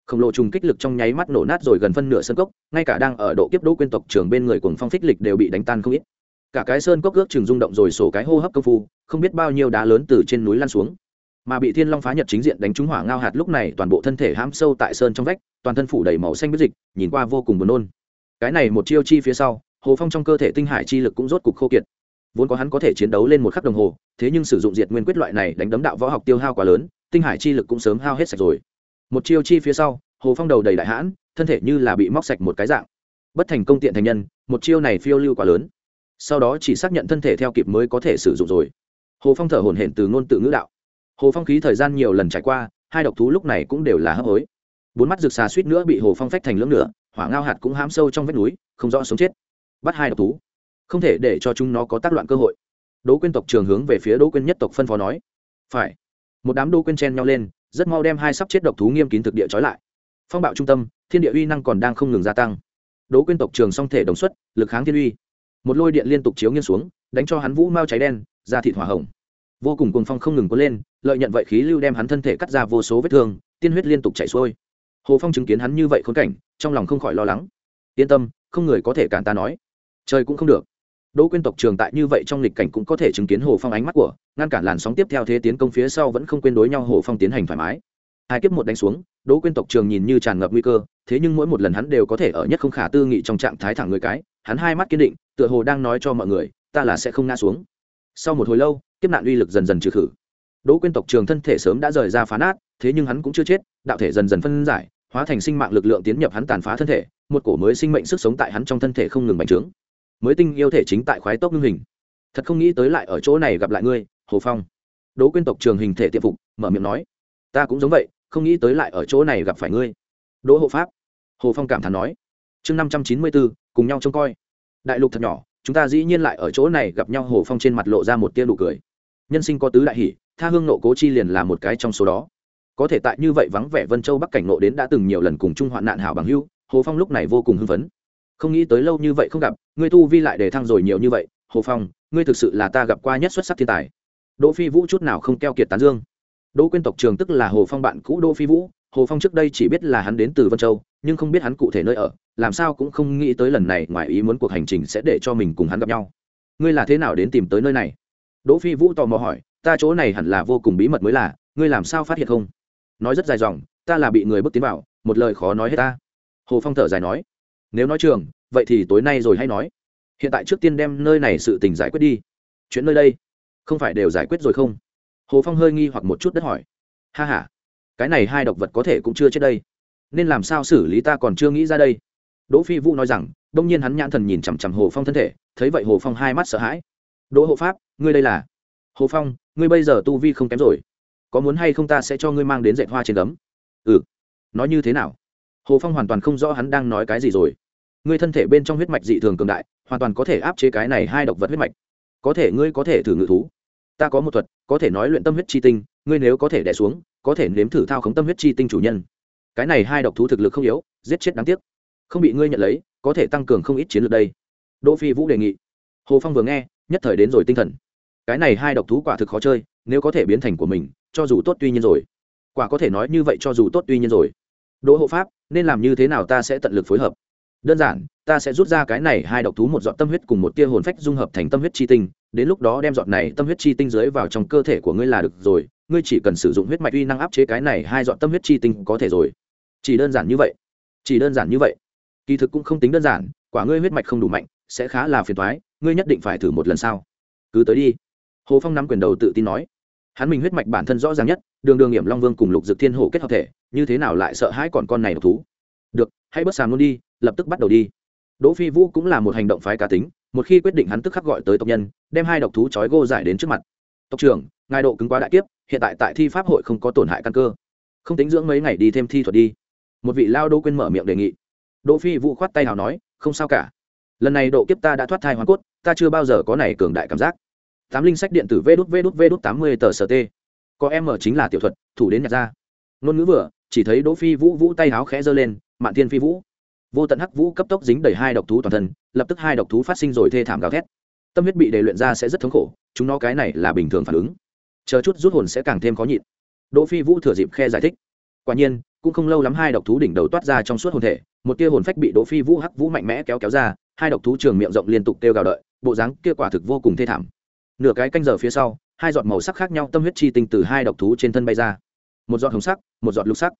khổng lồ trùng kích lực trong nháy mắt nổ nát rồi gần phân nửa sân cốc, ngay cả đang ở độ kiếp đỗ quyên tộc trường bên người cùng phong phích lịch đều bị đánh tan không ít. Cả cái sơn cốc ước chừng rung động rồi sổ cái hô hấp công phu, không biết bao nhiêu đá lớn từ trên núi lăn xuống mà bị thiên long phá nhật chính diện đánh trúng hỏa ngao hạt lúc này toàn bộ thân thể hãm sâu tại sơn trong vách, toàn thân phủ đầy màu xanh biết dịch, nhìn qua vô cùng buồn nôn. Cái này một chiêu chi phía sau, hồ phong trong cơ thể tinh hải chi lực cũng rốt cục khô kiệt. Vốn có hắn có thể chiến đấu lên một khắc đồng hồ, thế nhưng sử dụng diệt nguyên quyết loại này đánh đấm đạo võ học tiêu hao quá lớn, tinh hải chi lực cũng sớm hao hết sạch rồi. Một chiêu chi phía sau, hồ phong đầu đầy đại hãn, thân thể như là bị móc sạch một cái dạng. Bất thành công tiện thành nhân, một chiêu này phiêu lưu quá lớn. Sau đó chỉ xác nhận thân thể theo kịp mới có thể sử dụng rồi. Hồ phong thở hổn hển từ ngôn tự ngữ đạo hồ phong khí thời gian nhiều lần trải qua, hai độc thú lúc này cũng đều là hấp hối. Bốn mắt rực xà suýt nữa bị hồ phong phách thành lưỡng nửa, hỏa ngao hạt cũng hám sâu trong vách núi, không rõ sống chết. Bắt hai độc thú. Không thể để cho chúng nó có tác loạn cơ hội. Đỗ quyên tộc trường hướng về phía đỗ quyên nhất tộc phân phó nói. Phải. Một đám đỗ quyên chen nhau lên, rất mau đem hai sắp chết độc thú nghiêm kín thực địa trói lại. Phong bạo trung tâm, thiên địa uy năng còn đang không ngừng gia tăng. Đỗ quyên tộc trường song thể đồng xuất, lực kháng thiên uy. Một lôi điện liên tục chiếu nghiêng xuống, đánh cho hắn vũ mau cháy đen ra thịt hỏa hồng vô cùng cuồng phong không ngừng cuốn lên, lợi nhận vậy khí lưu đem hắn thân thể cắt ra vô số vết thương, tiên huyết liên tục chảy xuôi. Hồ phong chứng kiến hắn như vậy khốn cảnh, trong lòng không khỏi lo lắng. Yên tâm, không người có thể cản ta nói. Trời cũng không được. Đỗ quyên tộc trường tại như vậy trong lịch cảnh cũng có thể chứng kiến hồ phong ánh mắt của, ngăn cản làn sóng tiếp theo thế tiến công phía sau vẫn không quên đối nhau hồ phong tiến hành thoải mái. Hai kiếp một đánh xuống, đỗ quyên tộc trường nhìn như tràn ngập nguy cơ, thế nhưng mỗi một lần hắn đều có thể ở nhất không khả tư nghị trong trạng thái thẳng người cái, hắn hai mắt kiên định, tựa hồ đang nói cho mọi người, ta là sẽ không ngã xuống. Sau một hồi lâu kiếp nạn uy lực dần dần trừ khử. Đỗ quyên tộc trường thân thể sớm đã rời ra phá nát, thế nhưng hắn cũng chưa chết, đạo thể dần dần phân giải, hóa thành sinh mạng lực lượng tiến nhập hắn tàn phá thân thể, một cổ mới sinh mệnh sức sống tại hắn trong thân thể không ngừng bành trướng. Mới tinh yêu thể chính tại khoái tốc ngưng hình. Thật không nghĩ tới lại ở chỗ này gặp lại ngươi, hồ phong. Đỗ quyên tộc trường hình thể tiệm phục, mở miệng nói, ta cũng giống vậy, không nghĩ tới lại ở chỗ này gặp phải ngươi. Đỗ hộ pháp. Hồ phong cảm thán nói, chương năm trăm chín mươi bốn cùng nhau trông coi. Đại lục thật nhỏ, chúng ta dĩ nhiên lại ở chỗ này gặp nhau. Hồ phong trên mặt lộ ra một tia nụ cười nhân sinh có tứ đại hỷ, tha hương nộ cố chi liền là một cái trong số đó. Có thể tại như vậy vắng vẻ vân châu bắc cảnh nộ đến đã từng nhiều lần cùng chung hoạn nạn hảo bằng hưu hồ phong lúc này vô cùng hưng phấn. Không nghĩ tới lâu như vậy không gặp, ngươi tu vi lại để thăng rồi nhiều như vậy, hồ phong, ngươi thực sự là ta gặp qua nhất xuất sắc thiên tài. Đỗ phi vũ chút nào không keo kiệt tán dương. Đỗ quyên tộc trường tức là hồ phong bạn cũ đỗ phi vũ, hồ phong trước đây chỉ biết là hắn đến từ vân châu, nhưng không biết hắn cụ thể nơi ở, làm sao cũng không nghĩ tới lần này ngoài ý muốn cuộc hành trình sẽ để cho mình cùng hắn gặp nhau. Ngươi là thế nào đến tìm tới nơi này? Đỗ phi vũ tò mò hỏi, ta chỗ này hẳn là vô cùng bí mật mới là, ngươi làm sao phát hiện không? Nói rất dài dòng, ta là bị người bước tiến vào, một lời khó nói hết ta. Hồ phong thở dài nói, nếu nói trường, vậy thì tối nay rồi hay nói. Hiện tại trước tiên đem nơi này sự tình giải quyết đi. Chuyện nơi đây, không phải đều giải quyết rồi không? Hồ phong hơi nghi hoặc một chút đất hỏi, ha h a cái này hai độc vật có thể cũng chưa chết đây. Nên làm sao xử lý ta còn chưa nghĩ ra đây? Đỗ phi vũ nói rằng, đông nhiên hắn nhãn thần nhìn chằm chằm hồ phong thân thể, thấy vậy hồ phong hai mắt sợ hãi. Đỗ hộ pháp ngươi đây là? Hồ phong, ngươi bây giờ tu vi không kém rồi. Có muốn hay không ta sẽ cho ngươi mang đến dạy hoa trên gấm? Ừ. Nói như thế nào? Hồ phong hoàn toàn không rõ hắn đang nói cái gì rồi. Ngươi thân thể bên trong huyết mạch dị thường cường đại, hoàn toàn có thể áp chế cái này hai độc vật huyết mạch. Có thể ngươi có thể thử ngự thú. Ta có một thuật, có thể nói luyện tâm huyết chi tinh, ngươi nếu có thể đẻ xuống, có thể nếm thử thao khống tâm huyết chi tinh chủ nhân. Cái này hai độc thú thực lực không yếu, giết chết đáng tiếc. Không bị ngươi nhận lấy, có thể tăng cường không ít chiến lược đây. Đỗ phi vũ đề nghị. Hồ phong vừa nghe, nhất thời đến rồi tinh thần cái này hai độc thú quả thực khó chơi, nếu có thể biến thành của mình, cho dù tốt tuy nhiên rồi. Quả có thể nói như vậy cho dù tốt tuy nhiên rồi. Đỗ hộ pháp, nên làm như thế nào ta sẽ tận lực phối hợp? Đơn giản, ta sẽ rút ra cái này hai độc thú một dọn tâm huyết cùng một tia hồn phách dung hợp thành tâm huyết chi tinh, đến lúc đó đem dọn này tâm huyết chi tinh dưới vào trong cơ thể của ngươi là được rồi, ngươi chỉ cần sử dụng huyết mạch uy năng áp chế cái này hai dọn tâm huyết chi tinh có thể rồi. Chỉ đơn giản như vậy. Chỉ đơn giản như vậy. Kỳ thực cũng không tính đơn giản, quả ngươi huyết mạch không đủ mạnh, sẽ khá là phiền toái, ngươi nhất định phải thử một lần sau. Cứ tới đi hồ phong nắm quyền đầu tự tin nói, hắn mình huyết mạch bản thân rõ ràng nhất, đường đường hiểm long vương cùng lục dực thiên hồ kết hợp thể, như thế nào lại sợ hãi còn con này độc thú? Được, hãy bớt sàm luôn đi, lập tức bắt đầu đi. Đỗ phi vũ cũng là một hành động phái cá tính, một khi quyết định hắn tức khắc gọi tới tộc nhân, đem hai độc thú chói gô giải đến trước mặt. Tộc trưởng, ngài độ cứng quá đại kiếp, hiện tại tại thi pháp hội không có tổn hại căn cơ. Không tính dưỡng mấy ngày đi thêm thi thuật đi. Một vị lao đô quên mở miệng đề nghị. Đỗ phi vũ khoát tay nào nói, không sao cả. Lần này độ kiếp ta đã thoát thai hoàn cốt, ta chưa bao giờ có này cường đại cảm giác tám linh sách điện tử vê đút vê đút vê đút tám mươi tờ sở t có em mở chính là tiểu thuật, thủ đến nhạc ra. Ngôn ngữ vừa, chỉ thấy đỗ phi vũ vũ tay háo khẽ giơ lên, mạn thiên phi vũ. Vô tận hắc vũ cấp tốc dính đầy hai độc thú toàn thân, lập tức hai độc thú phát sinh rồi thê thảm gào thét. Tâm huyết bị đề luyện ra sẽ rất thống khổ, chúng nó cái này là bình thường phản ứng. Chờ chút rút hồn sẽ càng thêm khó nhịn. Đỗ phi vũ thừa dịp khe giải thích. Quả nhiên, cũng không lâu lắm hai độc thú đỉnh đầu toát ra trong suốt hồn thể, một tia hồn phách bị đỗ phi vũ hắc vũ mạnh mẽ kéo kéo ra, hai độc thú trường miệng rộng liên tục kêu gào đợi, bộ dáng kia quả thực vô cùng thê thảm nửa cái canh giờ phía sau, hai giọt màu sắc khác nhau tâm huyết chi tinh từ hai độc thú trên thân bay ra. Một giọt hồng sắc, một giọt lục sắc.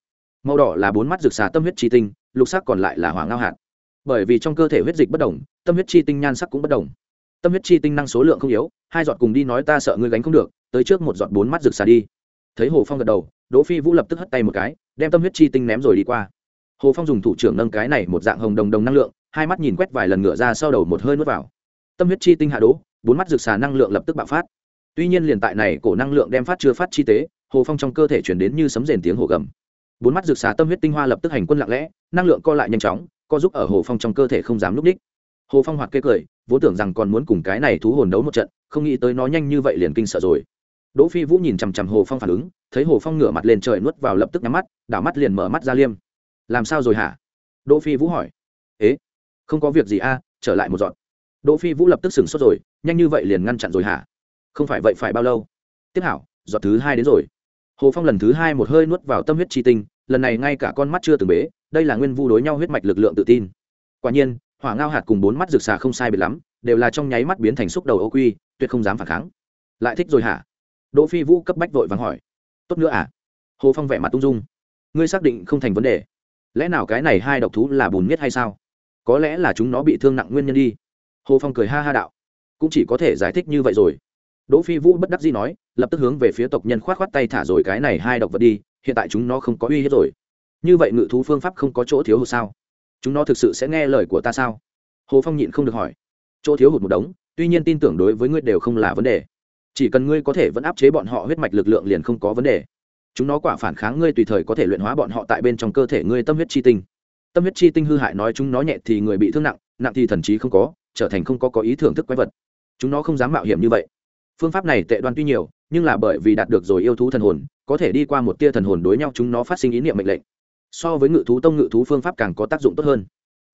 Màu đỏ là bốn mắt rực xà tâm huyết chi tinh, lục sắc còn lại là hỏa ngao hạt. Bởi vì trong cơ thể huyết dịch bất đồng, tâm huyết chi tinh nhan sắc cũng bất đồng. Tâm huyết chi tinh năng số lượng không yếu, hai giọt cùng đi nói ta sợ ngươi gánh không được, tới trước một giọt bốn mắt rực xà đi. Thấy hồ phong gật đầu, đỗ phi vũ lập tức hất tay một cái, đem tâm huyết chi tinh ném rồi đi qua. Hồ phong dùng thủ trưởng nâng cái này một dạng hồng đồng đồng năng lượng, hai mắt nhìn quét vài lần ngựa ra sau đầu một hơi nuốt vào. Tâm huyết chi tinh hạ đỗ bốn mắt rực xà năng lượng lập tức bạo phát. Tuy nhiên liền tại này, cổ năng lượng đem phát chưa phát chi tế, hồ phong trong cơ thể chuyển đến như sấm rền tiếng hồ gầm. Bốn mắt rực xà tâm huyết tinh hoa lập tức hành quân lặng lẽ, năng lượng co lại nhanh chóng, co giúp ở hồ phong trong cơ thể không dám núp đích. Hồ phong hoạt kê cười, vốn tưởng rằng còn muốn cùng cái này thú hồn đấu một trận, không nghĩ tới nó nhanh như vậy liền kinh sợ rồi. Đỗ phi vũ nhìn chằm chằm hồ phong phản ứng, thấy hồ phong ngửa mặt lên trời nuốt vào lập tức nhắm mắt, đảo mắt liền mở mắt ra liêm. Làm sao rồi hả? Đỗ phi vũ hỏi. Ế, không có việc gì a, trở lại một dọn đỗ phi vũ lập tức sửng sốt rồi, nhanh như vậy liền ngăn chặn rồi hả? Không phải vậy phải bao lâu? Tiếp hảo, giọt thứ hai đến rồi. Hồ phong lần thứ hai một hơi nuốt vào tâm huyết chi tinh, lần này ngay cả con mắt chưa từng bế, đây là nguyên vu đối nhau huyết mạch lực lượng tự tin. Quả nhiên, hỏa ngao hạt cùng bốn mắt rực xà không sai biệt lắm, đều là trong nháy mắt biến thành xúc đầu ô quy, tuyệt không dám phản kháng. Lại thích rồi hả? Đỗ phi vũ cấp bách vội vàng hỏi. Tốt nữa à? Hồ phong vẻ mặt tung dung. Ngươi xác định không thành vấn đề. Lẽ nào cái này hai độc thú là bùn miết hay sao? Có lẽ là chúng nó bị thương nặng nguyên nhân đi hồ phong cười ha ha đạo. Cũng chỉ có thể giải thích như vậy rồi. Đỗ phi vũ bất đắc dĩ nói, lập tức hướng về phía tộc nhân khoát khoát tay thả rồi cái này hai độc vật đi, hiện tại chúng nó không có uy hiếp rồi. Như vậy ngự thú phương pháp không có chỗ thiếu hụt sao? Chúng nó thực sự sẽ nghe lời của ta sao? Hồ phong nhịn không được hỏi. Chỗ thiếu hụt một đống, tuy nhiên tin tưởng đối với ngươi đều không là vấn đề. Chỉ cần ngươi có thể vẫn áp chế bọn họ huyết mạch lực lượng liền không có vấn đề. Chúng nó quả phản kháng ngươi tùy thời có thể luyện hóa bọn họ tại bên trong cơ thể ngươi tâm huyết chi tinh. Tâm huyết chi tinh hư hại nói chúng nó nhẹ thì người bị thương nặng nặng thì thần trí không có trở thành không có có ý thưởng thức quái vật. Chúng nó không dám mạo hiểm như vậy. Phương pháp này tệ đoan tuy nhiều, nhưng là bởi vì đạt được rồi yêu thú thần hồn, có thể đi qua một tia thần hồn đối nhau chúng nó phát sinh ý niệm mệnh lệnh. So với ngự thú tông ngự thú phương pháp càng có tác dụng tốt hơn.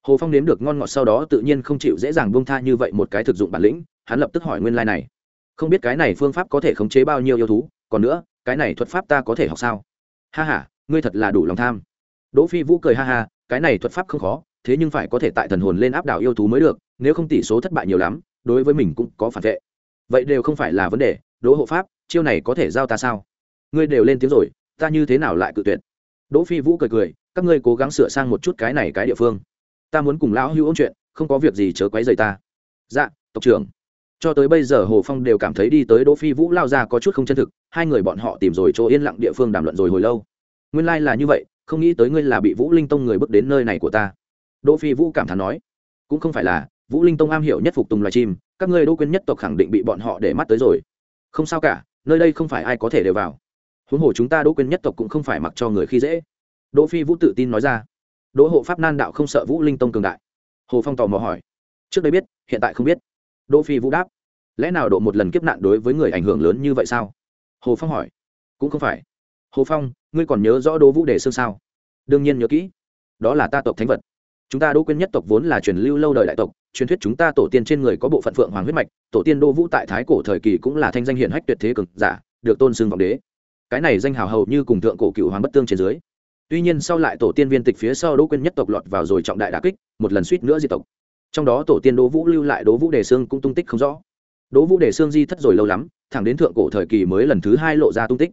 Hồ phong nếm được ngon ngọt sau đó tự nhiên không chịu dễ dàng buông tha như vậy một cái thực dụng bản lĩnh, hắn lập tức hỏi nguyên lai、like、này. Không biết cái này phương pháp có thể khống chế bao nhiêu yêu thú, còn nữa, cái này thuật pháp ta có thể học sao? Ha h a ngươi thật là đủ lòng tham. Đỗ phi vũ cười ha ha, cái này thuật pháp không khó, thế nhưng phải có thể tại thần hồn lên áp đảo yêu thú mới được nếu không tỷ số thất bại nhiều lắm, đối với mình cũng có phản vệ. Vậy đều không phải là vấn đề, đỗ hộ pháp, chiêu này có thể giao ta sao? Ngươi đều lên tiếng rồi, ta như thế nào lại cự tuyệt? Đỗ phi vũ cười cười, các ngươi cố gắng sửa sang một chút cái này cái địa phương. Ta muốn cùng lão hữu ôn chuyện, không có việc gì chớ quấy rầy ta. Dạ tộc trưởng. Cho tới bây giờ hồ phong đều cảm thấy đi tới đỗ phi vũ lao ra có chút không chân thực, hai người bọn họ tìm rồi chỗ yên lặng địa phương đàm luận rồi hồi lâu. Nguyên lai là như vậy, không nghĩ tới ngươi là bị vũ linh tông người bước đến nơi này của ta. Đỗ phi vũ cảm thán nói, cũng không phải là vũ linh tông am hiểu nhất phục tùng loài chim, các ngươi đỗ quyên nhất tộc khẳng định bị bọn họ để mắt tới rồi. Không sao cả, nơi đây không phải ai có thể đều vào. Huống hồ chúng ta đỗ quyên nhất tộc cũng không phải mặc cho người khi dễ. Đỗ phi vũ tự tin nói ra. Đỗ hộ pháp nan đạo không sợ vũ linh tông cường đại. Hồ phong tò mò hỏi. Trước đây biết, hiện tại không biết. Đỗ phi vũ đáp. Lẽ nào độ một lần kiếp nạn đối với người ảnh hưởng lớn như vậy sao? Hồ phong hỏi. Cũng không phải. Hồ phong, ngươi còn nhớ rõ đỗ vũ đề xương sao? Đương nhiên nhớ kỹ. Đó là ta tộc thánh vật. Chúng ta đỗ quyên nhất tộc vốn là truyền lưu lâu đời đại tộc truyền thuyết chúng ta tổ tiên trên người có bộ phận phượng hoàng huyết mạch, tổ tiên đỗ vũ tại thái cổ thời kỳ cũng là thanh danh hiển hách tuyệt thế cực giả, được tôn xưng vọng đế. Cái này danh hào hầu như cùng thượng cổ cựu hoàng bất tương trên dưới. Tuy nhiên sau lại tổ tiên viên tịch phía sau đỗ quyên nhất tộc lọt vào rồi trọng đại đà kích, một lần suýt nữa di tộc. Trong đó tổ tiên đỗ vũ lưu lại đỗ vũ đề sương cũng tung tích không rõ. Đỗ vũ đề sương di thất rồi lâu lắm, thẳng đến thượng cổ thời kỳ mới lần thứ hai lộ ra tung tích.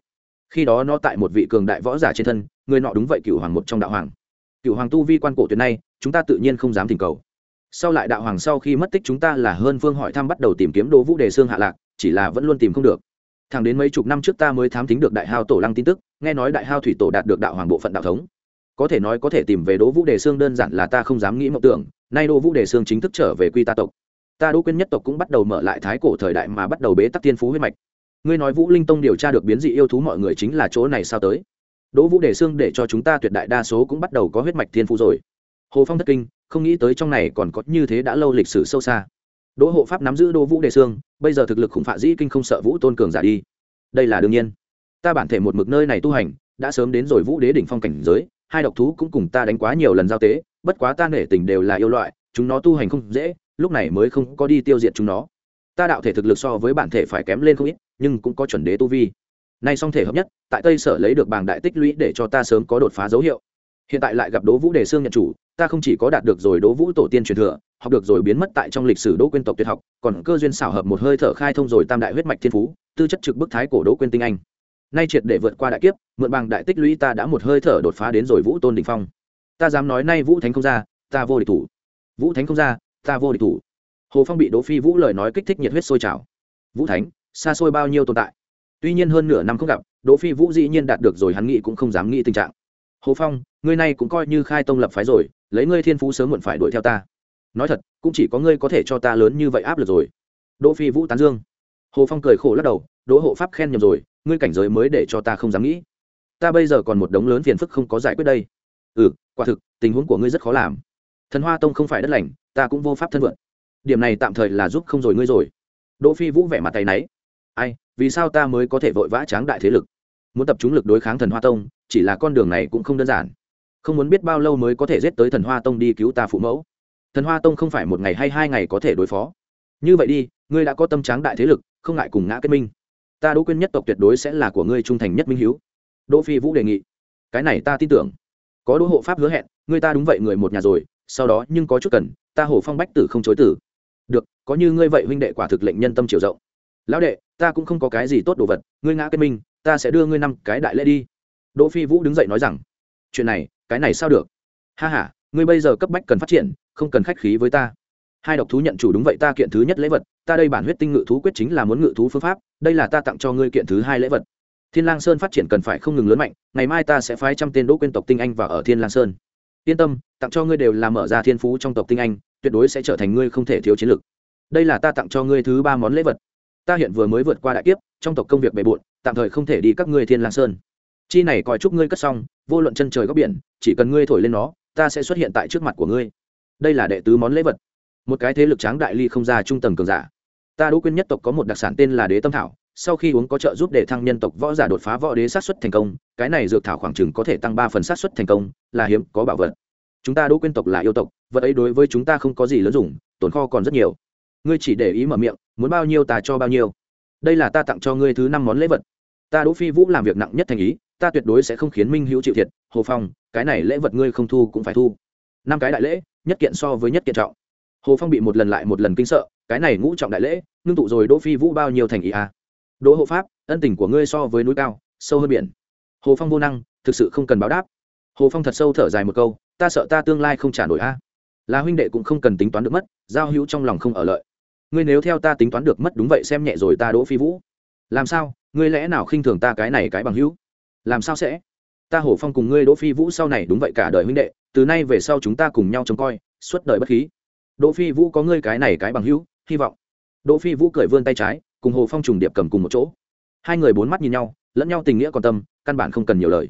Khi đó nó tại một vị cường đại võ giả trên thân, người nọ đúng vậy cựu hoàng một trong đạo hoàng. Cựu hoàng tu vi quan cổ tuyệt nay, chúng ta tự nhiên không dám thỉnh cầu sau lại đạo hoàng sau khi mất tích chúng ta là hơn phương hỏi thăm bắt đầu tìm kiếm đỗ vũ đề sương hạ lạc, chỉ là vẫn luôn tìm không được. Thẳng đến mấy chục năm trước ta mới thám tính được đại hao tổ lăng tin tức, nghe nói đại hao thủy tổ đạt được đạo hoàng bộ phận đạo thống. Có thể nói có thể tìm về đỗ vũ đề sương đơn giản là ta không dám nghĩ mộng tưởng, nay đỗ vũ đề sương chính thức trở về quy ta tộc. Ta đỗ quyên nhất tộc cũng bắt đầu mở lại thái cổ thời đại mà bắt đầu bế tắc tiên phú huyết mạch. Ngươi nói vũ linh tông điều tra được biến dị yêu thú mọi người chính là chỗ này sao tới? Đỗ vũ đề xương để cho chúng ta tuyệt đại đa số cũng bắt đầu có huyết mạch thiên phú rồi hồ phong thất kinh, không nghĩ tới trong này còn có như thế đã lâu lịch sử sâu xa. Đỗ hộ pháp nắm giữ đỗ vũ đề xương bây giờ thực lực khủng phạ dĩ kinh không sợ vũ tôn cường giả đi. Đây là đương nhiên. Ta bản thể một mực nơi này tu hành, đã sớm đến rồi vũ đế đỉnh phong cảnh giới, hai độc thú cũng cùng ta đánh quá nhiều lần giao tế, bất quá ta nể tình đều là yêu loại, chúng nó tu hành không dễ, lúc này mới không có đi tiêu diệt chúng nó. Ta đạo thể thực lực so với bản thể phải kém lên không ít, nhưng cũng có chuẩn đế tu vi. Nay song thể hợp nhất, tại tây sở lấy được bảng đại tích lũy để cho ta sớm có đột phá dấu hiệu hiện tại lại gặp đỗ vũ đề xương nhận chủ, ta không chỉ có đạt được rồi đỗ vũ tổ tiên truyền thừa, học được rồi biến mất tại trong lịch sử đỗ quyên tộc tuyệt học, còn cơ duyên xảo hợp một hơi thở khai thông rồi tam đại huyết mạch thiên phú, tư chất trực bức thái cổ đỗ quyên tinh anh. Nay triệt để vượt qua đại kiếp, mượn bằng đại tích lũy ta đã một hơi thở đột phá đến rồi vũ tôn đình phong. Ta dám nói nay vũ thánh không ra, ta vô địch thủ. Vũ thánh không ra, ta vô địch thủ. Hồ phong bị đỗ phi vũ lời nói kích thích nhiệt huyết sôi trào. Vũ thánh, xa xôi bao nhiêu tồn tại? Tuy nhiên hơn nửa năm không gặp, đỗ phi vũ dĩ nhiên đạt được rồi hắn nghĩ cũng không dám nghĩ tình trạng hồ phong, ngươi này cũng coi như khai tông lập phái rồi, lấy ngươi thiên phú sớm muộn phải đuổi theo ta. Nói thật, cũng chỉ có ngươi có thể cho ta lớn như vậy áp lực rồi. Đỗ phi vũ tán dương. Hồ phong cười khổ lắc đầu, đỗ hộ pháp khen nhầm rồi, ngươi cảnh giới mới để cho ta không dám nghĩ. Ta bây giờ còn một đống lớn phiền phức không có giải quyết đây. Ừ quả thực, tình huống của ngươi rất khó làm. Thần hoa tông không phải đất lành, ta cũng vô pháp thân vượn điểm này tạm thời là giúp không rồi ngươi rồi. Đỗ phi vũ vẻ mặt tay náy. Ai, vì sao ta mới có thể vội vã tráng đại thế lực? Muốn tập trung lực đối kháng thần hoa tông, chỉ là con đường này cũng không đơn giản. Không muốn biết bao lâu mới có thể giết tới thần hoa tông đi cứu ta phụ mẫu. Thần hoa tông không phải một ngày hay hai ngày có thể đối phó. Như vậy đi, ngươi đã có tâm tráng đại thế lực, không ngại cùng ngã kết minh. Ta đỗ quyên nhất tộc tuyệt đối sẽ là của ngươi trung thành nhất minh hiếu. Đỗ phi vũ đề nghị. Cái này ta tin tưởng. Có đỗ hộ pháp hứa hẹn, ngươi ta đúng vậy người một nhà rồi, sau đó nhưng có chút cần, ta hổ phong bách tử không chối tử. Được, có như ngươi vậy huynh đệ quả thực lệnh nhân tâm chiều rộng. Lão đệ, ta cũng không có cái gì tốt đồ vật, ngươi ngã kết minh ta sẽ đưa ngươi năm cái đại lễ đi. Đỗ phi vũ đứng dậy nói rằng, chuyện này, cái này sao được? Ha ha, ngươi bây giờ cấp bách cần phát triển, không cần khách khí với ta. Hai độc thú nhận chủ đúng vậy ta kiện thứ nhất lễ vật, ta đây bản huyết tinh ngự thú quyết chính là muốn ngự thú phương pháp, đây là ta tặng cho ngươi kiện thứ hai lễ vật. Thiên lang sơn phát triển cần phải không ngừng lớn mạnh, ngày mai ta sẽ phái trăm tên đỗ quyên tộc tinh anh vào ở thiên lang sơn. Yên tâm, tặng cho ngươi đều là mở ra thiên phú trong tộc tinh anh, tuyệt đối sẽ trở thành ngươi không thể thiếu chiến lực đây là ta tặng cho ngươi thứ ba món lễ vật ta hiện vừa mới vượt qua đại kiếp, trong tộc công việc bề bộn, tạm thời không thể đi các ngươi thiên lang sơn. Chi này coi chúc ngươi cất xong, vô luận chân trời góc biển, chỉ cần ngươi thổi lên nó, ta sẽ xuất hiện tại trước mặt của ngươi. Đây là đệ tứ món lễ vật. Một cái thế lực tráng đại ly không ra trung tầng cường giả. Ta đỗ quyên nhất tộc có một đặc sản tên là đế tâm thảo, sau khi uống có trợ giúp để thăng nhân tộc võ giả đột phá võ đế sát xuất thành công, cái này dược thảo khoảng chừng có thể tăng ba phần sát xuất thành công, là hiếm, có bảo vật. Chúng ta đỗ quyên tộc là yêu tộc, vật ấy đối với chúng ta không có gì lớn dùng, tồn kho còn rất nhiều ngươi chỉ để ý mở miệng, muốn bao nhiêu ta cho bao nhiêu. Đây là ta tặng cho ngươi thứ năm món lễ vật. Ta đỗ phi vũ làm việc nặng nhất thành ý, ta tuyệt đối sẽ không khiến minh hữu chịu thiệt. Hồ phong, cái này lễ vật ngươi không thu cũng phải thu. Năm cái đại lễ, nhất kiện so với nhất kiện trọng. Hồ phong bị một lần lại một lần kinh sợ, cái này ngũ trọng đại lễ, ngưng tụ rồi đỗ phi vũ bao nhiêu thành ý à? Đỗ hộ pháp, ân tình của ngươi so với núi cao, sâu hơn biển. Hồ phong vô năng, thực sự không cần báo đáp. Hồ phong thật sâu thở dài một câu, ta sợ ta tương lai không trả nổi a. Là huynh đệ cũng không cần tính toán được mất, giao hữu trong lòng không ở lợi ngươi nếu theo ta tính toán được mất đúng vậy xem nhẹ rồi ta đỗ phi vũ. Làm sao? Ngươi lẽ nào khinh thường ta cái này cái bằng hữu? Làm sao sẽ? Ta hổ phong cùng ngươi đỗ phi vũ sau này đúng vậy cả đời huynh đệ, từ nay về sau chúng ta cùng nhau trông coi, suốt đời bất khí. Đỗ phi vũ có ngươi cái này cái bằng hữu, hy vọng. Đỗ phi vũ cười vươn tay trái, cùng hồ phong trùng điệp cầm cùng một chỗ. Hai người bốn mắt nhìn nhau, lẫn nhau tình nghĩa còn tâm, căn bản không cần nhiều lời.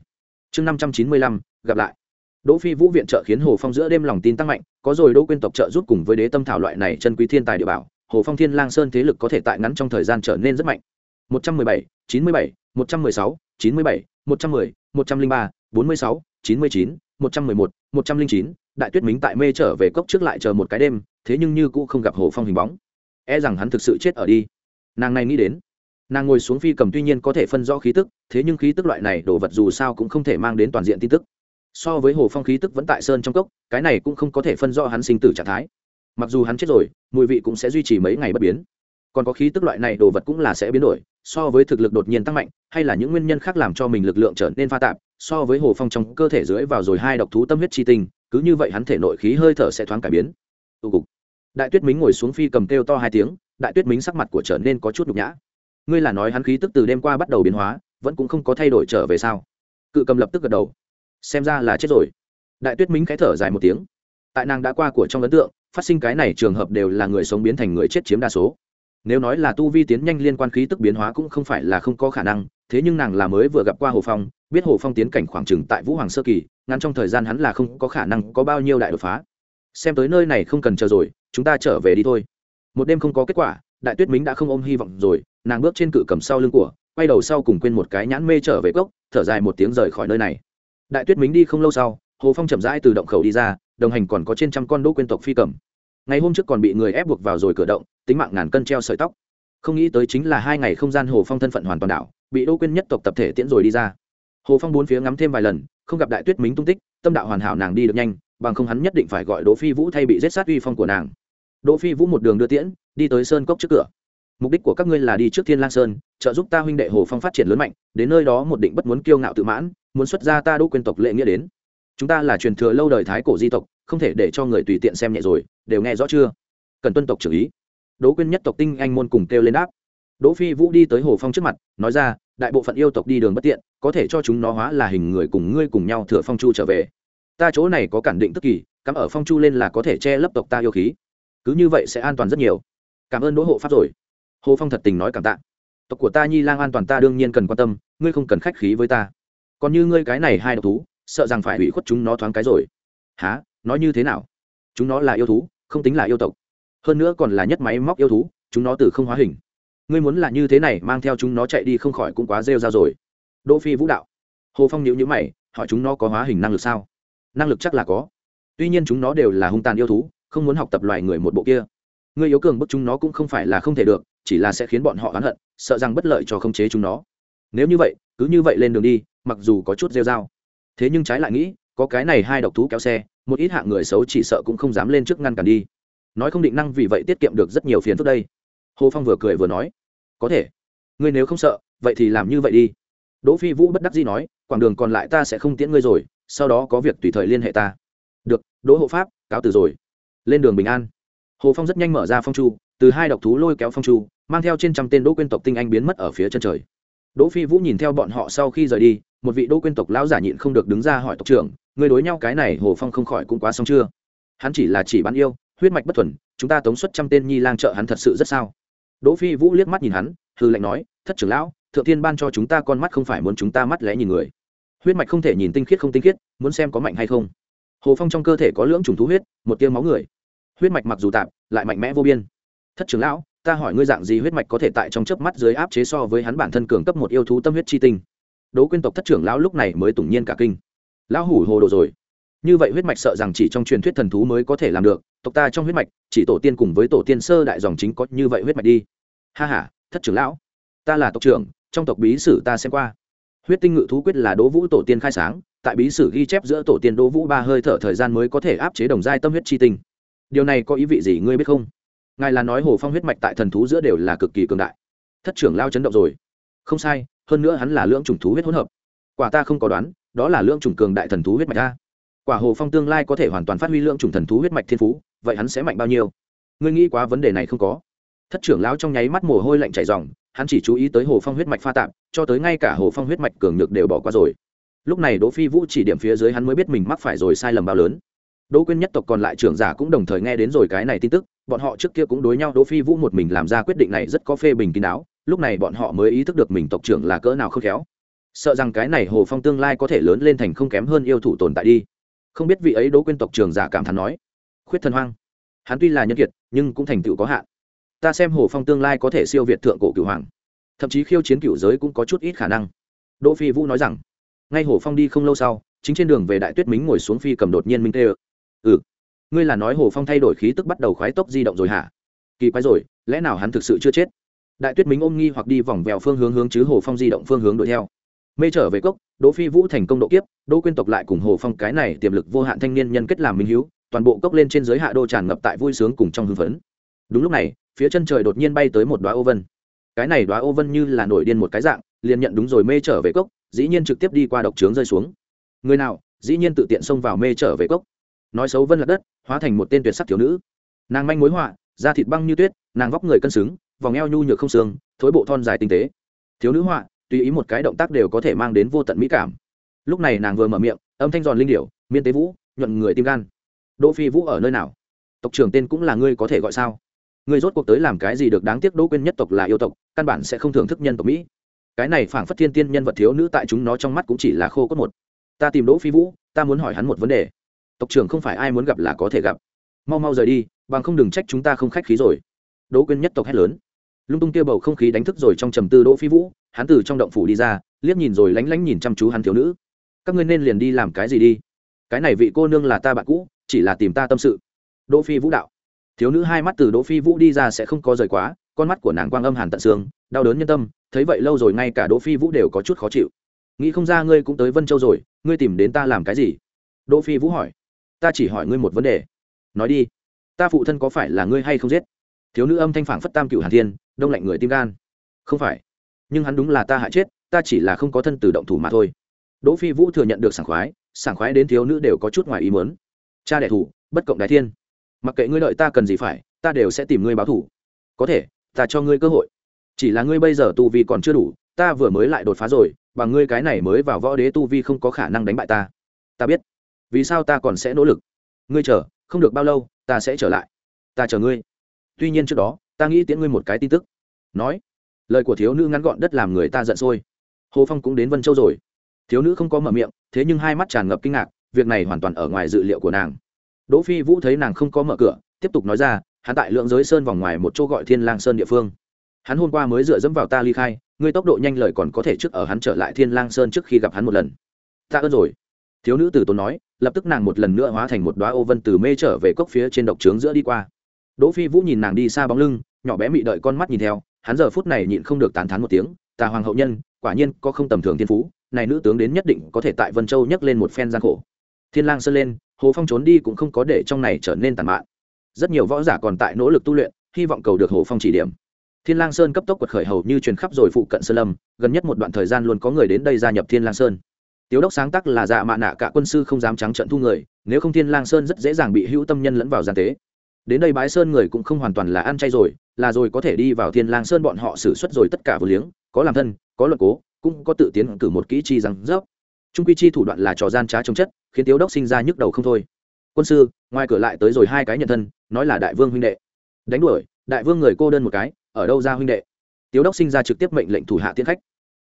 Chương năm trăm chín mươi lăm, gặp lại. Đỗ phi vũ viện trợ khiến hồ phong giữa đêm lòng tin tăng mạnh, có rồi đỗ quyên tộc trợ giúp cùng với đế tâm thảo loại này chân quý thiên tài địa bảo hồ phong thiên lang sơn thế lực có thể tại ngắn trong thời gian trở nên rất mạnh. Một trăm mười bảy, chín mươi bảy, một trăm mười sáu, chín mươi bảy, một trăm mười, một trăm linh ba, bốn mươi sáu, chín mươi chín, một trăm mười một một trăm linh chín. Đại tuyết mính tại mê trở về cốc trước lại chờ một cái đêm, thế nhưng như cũ không gặp hồ phong hình bóng. E rằng hắn thực sự chết ở đi. Nàng này nghĩ đến. Nàng ngồi xuống phi cầm tuy nhiên có thể phân rõ khí tức, thế nhưng khí tức loại này đồ vật dù sao cũng không thể mang đến toàn diện tin tức. So với hồ phong khí tức vẫn tại sơn trong cốc, cái này cũng không có thể phân rõ hắn sinh tử trạng thái mặc dù hắn chết rồi, mùi vị cũng sẽ duy trì mấy ngày bất biến. Còn có khí tức loại này đồ vật cũng là sẽ biến đổi, so với thực lực đột nhiên tăng mạnh, hay là những nguyên nhân khác làm cho mình lực lượng trở nên pha tạp, so với hồ phong trong cơ thể dưới vào rồi hai độc thú tâm huyết chi tinh, cứ như vậy hắn thể nội khí hơi thở sẽ thoáng cải biến. Tụ cục. Đại tuyết mính ngồi xuống phi cầm kêu to hai tiếng, đại tuyết mính sắc mặt của trở nên có chút nhục nhã. Ngươi là nói hắn khí tức từ đêm qua bắt đầu biến hóa, vẫn cũng không có thay đổi trở về sao? Cự cầm lập tức gật đầu. Xem ra là chết rồi. Đại tuyết mính khẽ thở dài một tiếng. Tại nàng đã qua của trong ấn tượng phát sinh cái này trường hợp đều là người sống biến thành người chết chiếm đa số. Nếu nói là tu vi tiến nhanh liên quan khí tức biến hóa cũng không phải là không có khả năng, thế nhưng nàng là mới vừa gặp qua hồ phong, biết hồ phong tiến cảnh khoảng trừng tại vũ hoàng sơ kỳ, ngắn trong thời gian hắn là không có khả năng có bao nhiêu đại đột phá. Xem tới nơi này không cần chờ rồi, chúng ta trở về đi thôi. Một đêm không có kết quả, đại tuyết mính đã không ôm hy vọng rồi, nàng bước trên cự cầm sau lưng của, quay đầu sau cùng quên một cái nhãn mê trở về cốc, thở dài một tiếng rời khỏi nơi này. Đại tuyết mính đi không lâu sau hồ phong chậm rãi từ động khẩu đi ra, đồng hành còn có trên trăm con đỗ quyên tộc phi cầm. Ngày hôm trước còn bị người ép buộc vào rồi cửa động, tính mạng ngàn cân treo sợi tóc. Không nghĩ tới chính là hai ngày không gian hồ phong thân phận hoàn toàn đảo, bị đỗ quyên nhất tộc tập thể tiễn rồi đi ra. Hồ phong bốn phía ngắm thêm vài lần, không gặp đại tuyết mính tung tích, tâm đạo hoàn hảo nàng đi được nhanh, bằng không hắn nhất định phải gọi đỗ phi vũ thay bị giết sát uy phong của nàng. Đỗ phi vũ một đường đưa tiễn, đi tới sơn cốc trước cửa. Mục đích của các ngươi là đi trước thiên lang sơn, trợ giúp ta huynh đệ hồ phong phát triển lớn mạnh, đến nơi đó một định bất muốn kiêu ngạo tự mãn, muốn xuất ra ta đỗ quyên tộc lệ nghĩa đến chúng ta là truyền thừa lâu đời thái cổ di tộc, không thể để cho người tùy tiện xem nhẹ rồi, đều nghe rõ chưa? Cần tuân tộc trưởng ý. Đỗ quyên nhất tộc tinh anh môn cùng kêu lên đáp. Đỗ phi vũ đi tới hồ phong trước mặt, nói ra, đại bộ phận yêu tộc đi đường bất tiện, có thể cho chúng nó hóa là hình người cùng ngươi cùng nhau thừa phong chu trở về. Ta chỗ này có cản định tức kỳ, cắm ở phong chu lên là có thể che lấp tộc ta yêu khí. Cứ như vậy sẽ an toàn rất nhiều. Cảm ơn đỗ hộ pháp rồi. Hồ phong thật tình nói cảm tạ. Tộc của ta nhi lang an toàn ta đương nhiên cần quan tâm, ngươi không cần khách khí với ta. Còn như ngươi cái này hai độc thú sợ rằng phải hủy khuất chúng nó thoáng cái rồi. Há nói như thế nào? Chúng nó là yêu thú, không tính là yêu tộc. Hơn nữa còn là nhất máy móc yêu thú, chúng nó từ không hóa hình. Ngươi muốn là như thế này, mang theo chúng nó chạy đi không khỏi cũng quá rêu ra rồi. Đỗ phi vũ đạo. Hồ phong nhíu nhíu mày, hỏi chúng nó có hóa hình năng lực sao? Năng lực chắc là có. Tuy nhiên chúng nó đều là hung tàn yêu thú, không muốn học tập loài người một bộ kia. Ngươi yếu cường bức chúng nó cũng không phải là không thể được, chỉ là sẽ khiến bọn họ oán hận, sợ rằng bất lợi cho khống chế chúng nó. Nếu như vậy, cứ như vậy lên đường đi, mặc dù có chút rêu dao thế nhưng trái lại nghĩ, có cái này hai độc thú kéo xe, một ít hạng người xấu chỉ sợ cũng không dám lên trước ngăn cản đi. Nói không định năng vì vậy tiết kiệm được rất nhiều phiền phức đây. Hồ phong vừa cười vừa nói, có thể. Ngươi nếu không sợ, vậy thì làm như vậy đi. Đỗ phi vũ bất đắc dĩ nói quãng đường còn lại ta sẽ không tiễn ngươi rồi, sau đó có việc tùy thời liên hệ ta. Được, đỗ hộ pháp, cáo từ rồi. Lên đường bình an. Hồ phong rất nhanh mở ra phong chu, từ hai độc thú lôi kéo phong chu, mang theo trên trăm tên đỗ quyên tộc tinh anh biến mất ở phía chân trời. Đỗ phi vũ nhìn theo bọn họ sau khi rời đi một vị đỗ quyên tộc lão giả nhịn không được đứng ra hỏi tộc trưởng người đối nhau cái này hồ phong không khỏi cũng quá xong chưa? Hắn chỉ là chỉ bán yêu, huyết mạch bất thuần, chúng ta tống xuất trăm tên nhi lang trợ hắn thật sự rất sao? Đỗ phi vũ liếc mắt nhìn hắn hư lệnh nói, thất trưởng lão, thượng thiên ban cho chúng ta con mắt không phải muốn chúng ta mắt lẽ nhìn người. Huyết mạch không thể nhìn tinh khiết không tinh khiết, muốn xem có mạnh hay không. Hồ phong trong cơ thể có lưỡng trùng thú huyết, một tiêu máu người. Huyết mạch mặc dù tạm lại mạnh mẽ vô biên. Thất trưởng lão, ta hỏi ngươi dạng gì huyết mạch có thể tại trong chớp mắt dưới áp chế so với hắn bản thân cường cấp một yêu thú tâm huyết chi tinh? Đỗ quyên tộc thất trưởng lão lúc này mới tủng nhiên cả kinh. Lão hủ hồ đồ rồi. Như vậy huyết mạch sợ rằng chỉ trong truyền thuyết thần thú mới có thể làm được, tộc ta trong huyết mạch, chỉ tổ tiên cùng với tổ tiên sơ đại dòng chính có như vậy huyết mạch đi. Ha h a thất trưởng lão. Ta là tộc trưởng, trong tộc bí sử ta xem qua. Huyết tinh ngự thú quyết là đỗ vũ tổ tiên khai sáng, tại bí sử ghi chép giữa tổ tiên đỗ vũ ba hơi thở thời gian mới có thể áp chế đồng giai tâm huyết chi tinh. Điều này có ý vị gì ngươi biết không? Ngài là nói hồ phong huyết mạch tại thần thú giữa đều là cực kỳ cường đại. Thất trưởng lao chấn động rồi. Không sai hơn nữa hắn là lưỡng chủng thú huyết hỗn hợp. Quả ta không có đoán, đó là lưỡng chủng cường đại thần thú huyết mạch a. Quả hồ phong tương lai có thể hoàn toàn phát huy lưỡng chủng thần thú huyết mạch thiên phú, vậy hắn sẽ mạnh bao nhiêu? Ngươi nghĩ quá vấn đề này không có. Thất trưởng lão trong nháy mắt mồ hôi lạnh chảy dòng hắn chỉ chú ý tới hồ phong huyết mạch pha tạm cho tới ngay cả hồ phong huyết mạch cường nhược đều bỏ qua rồi. Lúc này đỗ phi vũ chỉ điểm phía dưới hắn mới biết mình mắc phải rồi sai lầm bao lớn. Đỗ quyên nhất tộc còn lại trưởng giả cũng đồng thời nghe đến rồi cái này tin tức, bọn họ trước kia cũng đối nhau, đỗ phi vũ một mình làm ra quyết định này rất có phê bình kín đáo lúc này bọn họ mới ý thức được mình tộc trưởng là cỡ nào khôn khéo. Sợ rằng cái này hồ phong tương lai có thể lớn lên thành không kém hơn yêu thủ tồn tại đi. Không biết vị ấy đỗ quên tộc trưởng giả cảm thán nói. Khuyết thần hoang. Hắn tuy là nhân kiệt, nhưng cũng thành tựu có hạn. Ta xem hồ phong tương lai có thể siêu việt thượng cổ cửu hoàng. Thậm chí khiêu chiến cửu giới cũng có chút ít khả năng. Đỗ phi vũ nói rằng, ngay hồ phong đi không lâu sau, chính trên đường về đại tuyết mính ngồi xuống phi cầm đột nhiên minh tê ừ ngươi là nói hồ phong thay đổi khí tức bắt đầu khoái tốc di động rồi hả? Kỳ quái rồi, lẽ nào hắn thực sự chưa chết? Đại tuyết Minh ôm nghi hoặc đi vòng vèo phương hướng hướng chứ hồ phong di động phương hướng đuổi theo. Mê trở về cốc, đỗ phi vũ thành công độ kiếp, đỗ quyên tộc lại cùng hồ phong cái này tiềm lực vô hạn thanh niên nhân kết làm minh hiếu, toàn bộ cốc lên trên dưới hạ đô tràn ngập tại vui sướng cùng trong hưng phấn. Đúng lúc này, phía chân trời đột nhiên bay tới một đoá ô vân. Cái này đoá ô vân như là nổi điên một cái dạng, liền nhận đúng rồi mê trở về cốc, dĩ nhiên trực tiếp đi qua độc trướng rơi xuống. Người nào, dĩ nhiên tự tiện xông vào mê trở về cốc. Nói xấu vân lật đất, hóa thành một tên tuyệt sắc thiếu nữ. Nàng manh mối họa, da thịt băng như tuyết, nàng vóc người cân xứng vòng eo nhu nhược không xương, thối bộ thon dài tinh tế. Thiếu nữ họa, tùy ý một cái động tác đều có thể mang đến vô tận mỹ cảm. Lúc này nàng vừa mở miệng, âm thanh giòn linh điệu miên tế vũ, nhuận người tim gan. Đỗ phi vũ ở nơi nào? Tộc trưởng tên cũng là ngươi có thể gọi sao? Ngươi rốt cuộc tới làm cái gì được đáng tiếc đỗ quên nhất tộc là yêu tộc, căn bản sẽ không thưởng thức nhân tộc mỹ. Cái này phảng phất thiên tiên nhân vật thiếu nữ tại chúng nó trong mắt cũng chỉ là khô cốt một. Ta tìm đỗ phi vũ, ta muốn hỏi hắn một vấn đề. Tộc trưởng không phải ai muốn gặp là có thể gặp. Mau mau rời đi, bằng không đừng trách chúng ta không khách khí rồi. Đỗ quên nhất tộc hét lớn lung tung kia bầu không khí đánh thức rồi trong trầm tư đỗ phi vũ, hắn từ trong động phủ đi ra, liếc nhìn rồi lánh lánh nhìn chăm chú hắn thiếu nữ. Các ngươi nên liền đi làm cái gì đi? Cái này vị cô nương là ta bạn cũ, chỉ là tìm ta tâm sự. Đỗ phi vũ đạo. Thiếu nữ hai mắt từ đỗ phi vũ đi ra sẽ không có rời quá, con mắt của nàng quang âm hàn tận xương đau đớn nhân tâm, thấy vậy lâu rồi ngay cả đỗ phi vũ đều có chút khó chịu. Nghĩ không ra ngươi cũng tới vân châu rồi, ngươi tìm đến ta làm cái gì? Đỗ phi vũ hỏi. Ta chỉ hỏi ngươi một vấn đề. Nói đi, ta phụ thân có phải là ngươi hay không giết? Thiếu nữ âm thanh phảng phất tam cựu hàn thiên, đông lạnh người tim gan. Không phải. Nhưng hắn đúng là ta hại chết, ta chỉ là không có thân từ động thủ mà thôi. Đỗ phi vũ thừa nhận được sảng khoái sảng khoái đến thiếu nữ đều có chút ngoài ý muốn. Cha đẻ thủ, bất cộng đại thiên. Mặc kệ ngươi đợi ta cần gì phải, ta đều sẽ tìm ngươi báo thủ. Có thể, ta cho ngươi cơ hội. Chỉ là ngươi bây giờ tu vi còn chưa đủ, ta vừa mới lại đột phá rồi bằng ngươi cái này mới vào võ đế tu vi không có khả năng đánh bại ta. Ta biết. Vì sao ta còn sẽ nỗ lực? Ngươi chờ, không được bao lâu, ta sẽ trở lại. Ta chờ ngươi tuy nhiên trước đó, ta nghĩ tiễn ngươi một cái tin tức. Nói, lời của thiếu nữ ngắn gọn đất làm người ta giận sôi. Hồ phong cũng đến vân châu rồi. Thiếu nữ không có mở miệng, thế nhưng hai mắt tràn ngập kinh ngạc, việc này hoàn toàn ở ngoài dự liệu của nàng. Đỗ phi vũ thấy nàng không có mở cửa, tiếp tục nói ra, hắn tại lượng giới sơn vòng ngoài một chỗ gọi thiên lang sơn địa phương. Hắn hôm qua mới dựa dẫm vào ta ly khai, ngươi tốc độ nhanh lời còn có thể trước ở hắn trở lại thiên lang sơn trước khi gặp hắn một lần. Ta ơn rồi. Thiếu nữ từ tốn nói, lập tức nàng một lần nữa hóa thành một đoá ô vân từ mê trở về cốc phía trên độc trướng giữa đi qua đỗ phi vũ nhìn nàng đi xa bóng lưng, nhỏ bé mị đợi con mắt nhìn theo, hắn giờ phút này nhịn không được tán thán một tiếng, tà hoàng hậu nhân, quả nhiên có không tầm thường thiên phú, này nữ tướng đến nhất định có thể tại vân châu nhấc lên một phen gian khổ. Thiên lang sơn lên, hồ phong trốn đi cũng không có để trong này trở nên tàn mạn. Rất nhiều võ giả còn tại nỗ lực tu luyện, hy vọng cầu được hồ phong chỉ điểm. Thiên lang sơn cấp tốc quật khởi hầu như truyền khắp rồi phụ cận sơn lâm, gần nhất một đoạn thời gian luôn có người đến đây gia nhập thiên lang sơn. Tiếu đốc sáng tác là dạ mạ nạ cả quân sư không dám trắng trận thu người, nếu không thiên lang sơn rất dễ dàng bị hữu tâm nhân lẫn vào gian tế đến đây bái sơn người cũng không hoàn toàn là ăn chay rồi, là rồi có thể đi vào thiên lang sơn bọn họ xử suất rồi tất cả vừa liếng, có làm thân, có luật cố, cũng có tự tiến cử một kỹ chi rằng dốc. Trung quy chi thủ đoạn là trò gian trá chống chất, khiến tiếu đốc sinh ra nhức đầu không thôi. Quân sư, ngoài cửa lại tới rồi hai cái nhận thân, nói là đại vương huynh đệ. Đánh đuổi, đại vương người cô đơn một cái, ở đâu ra huynh đệ? Tiếu đốc sinh ra trực tiếp mệnh lệnh thủ hạ tiến khách.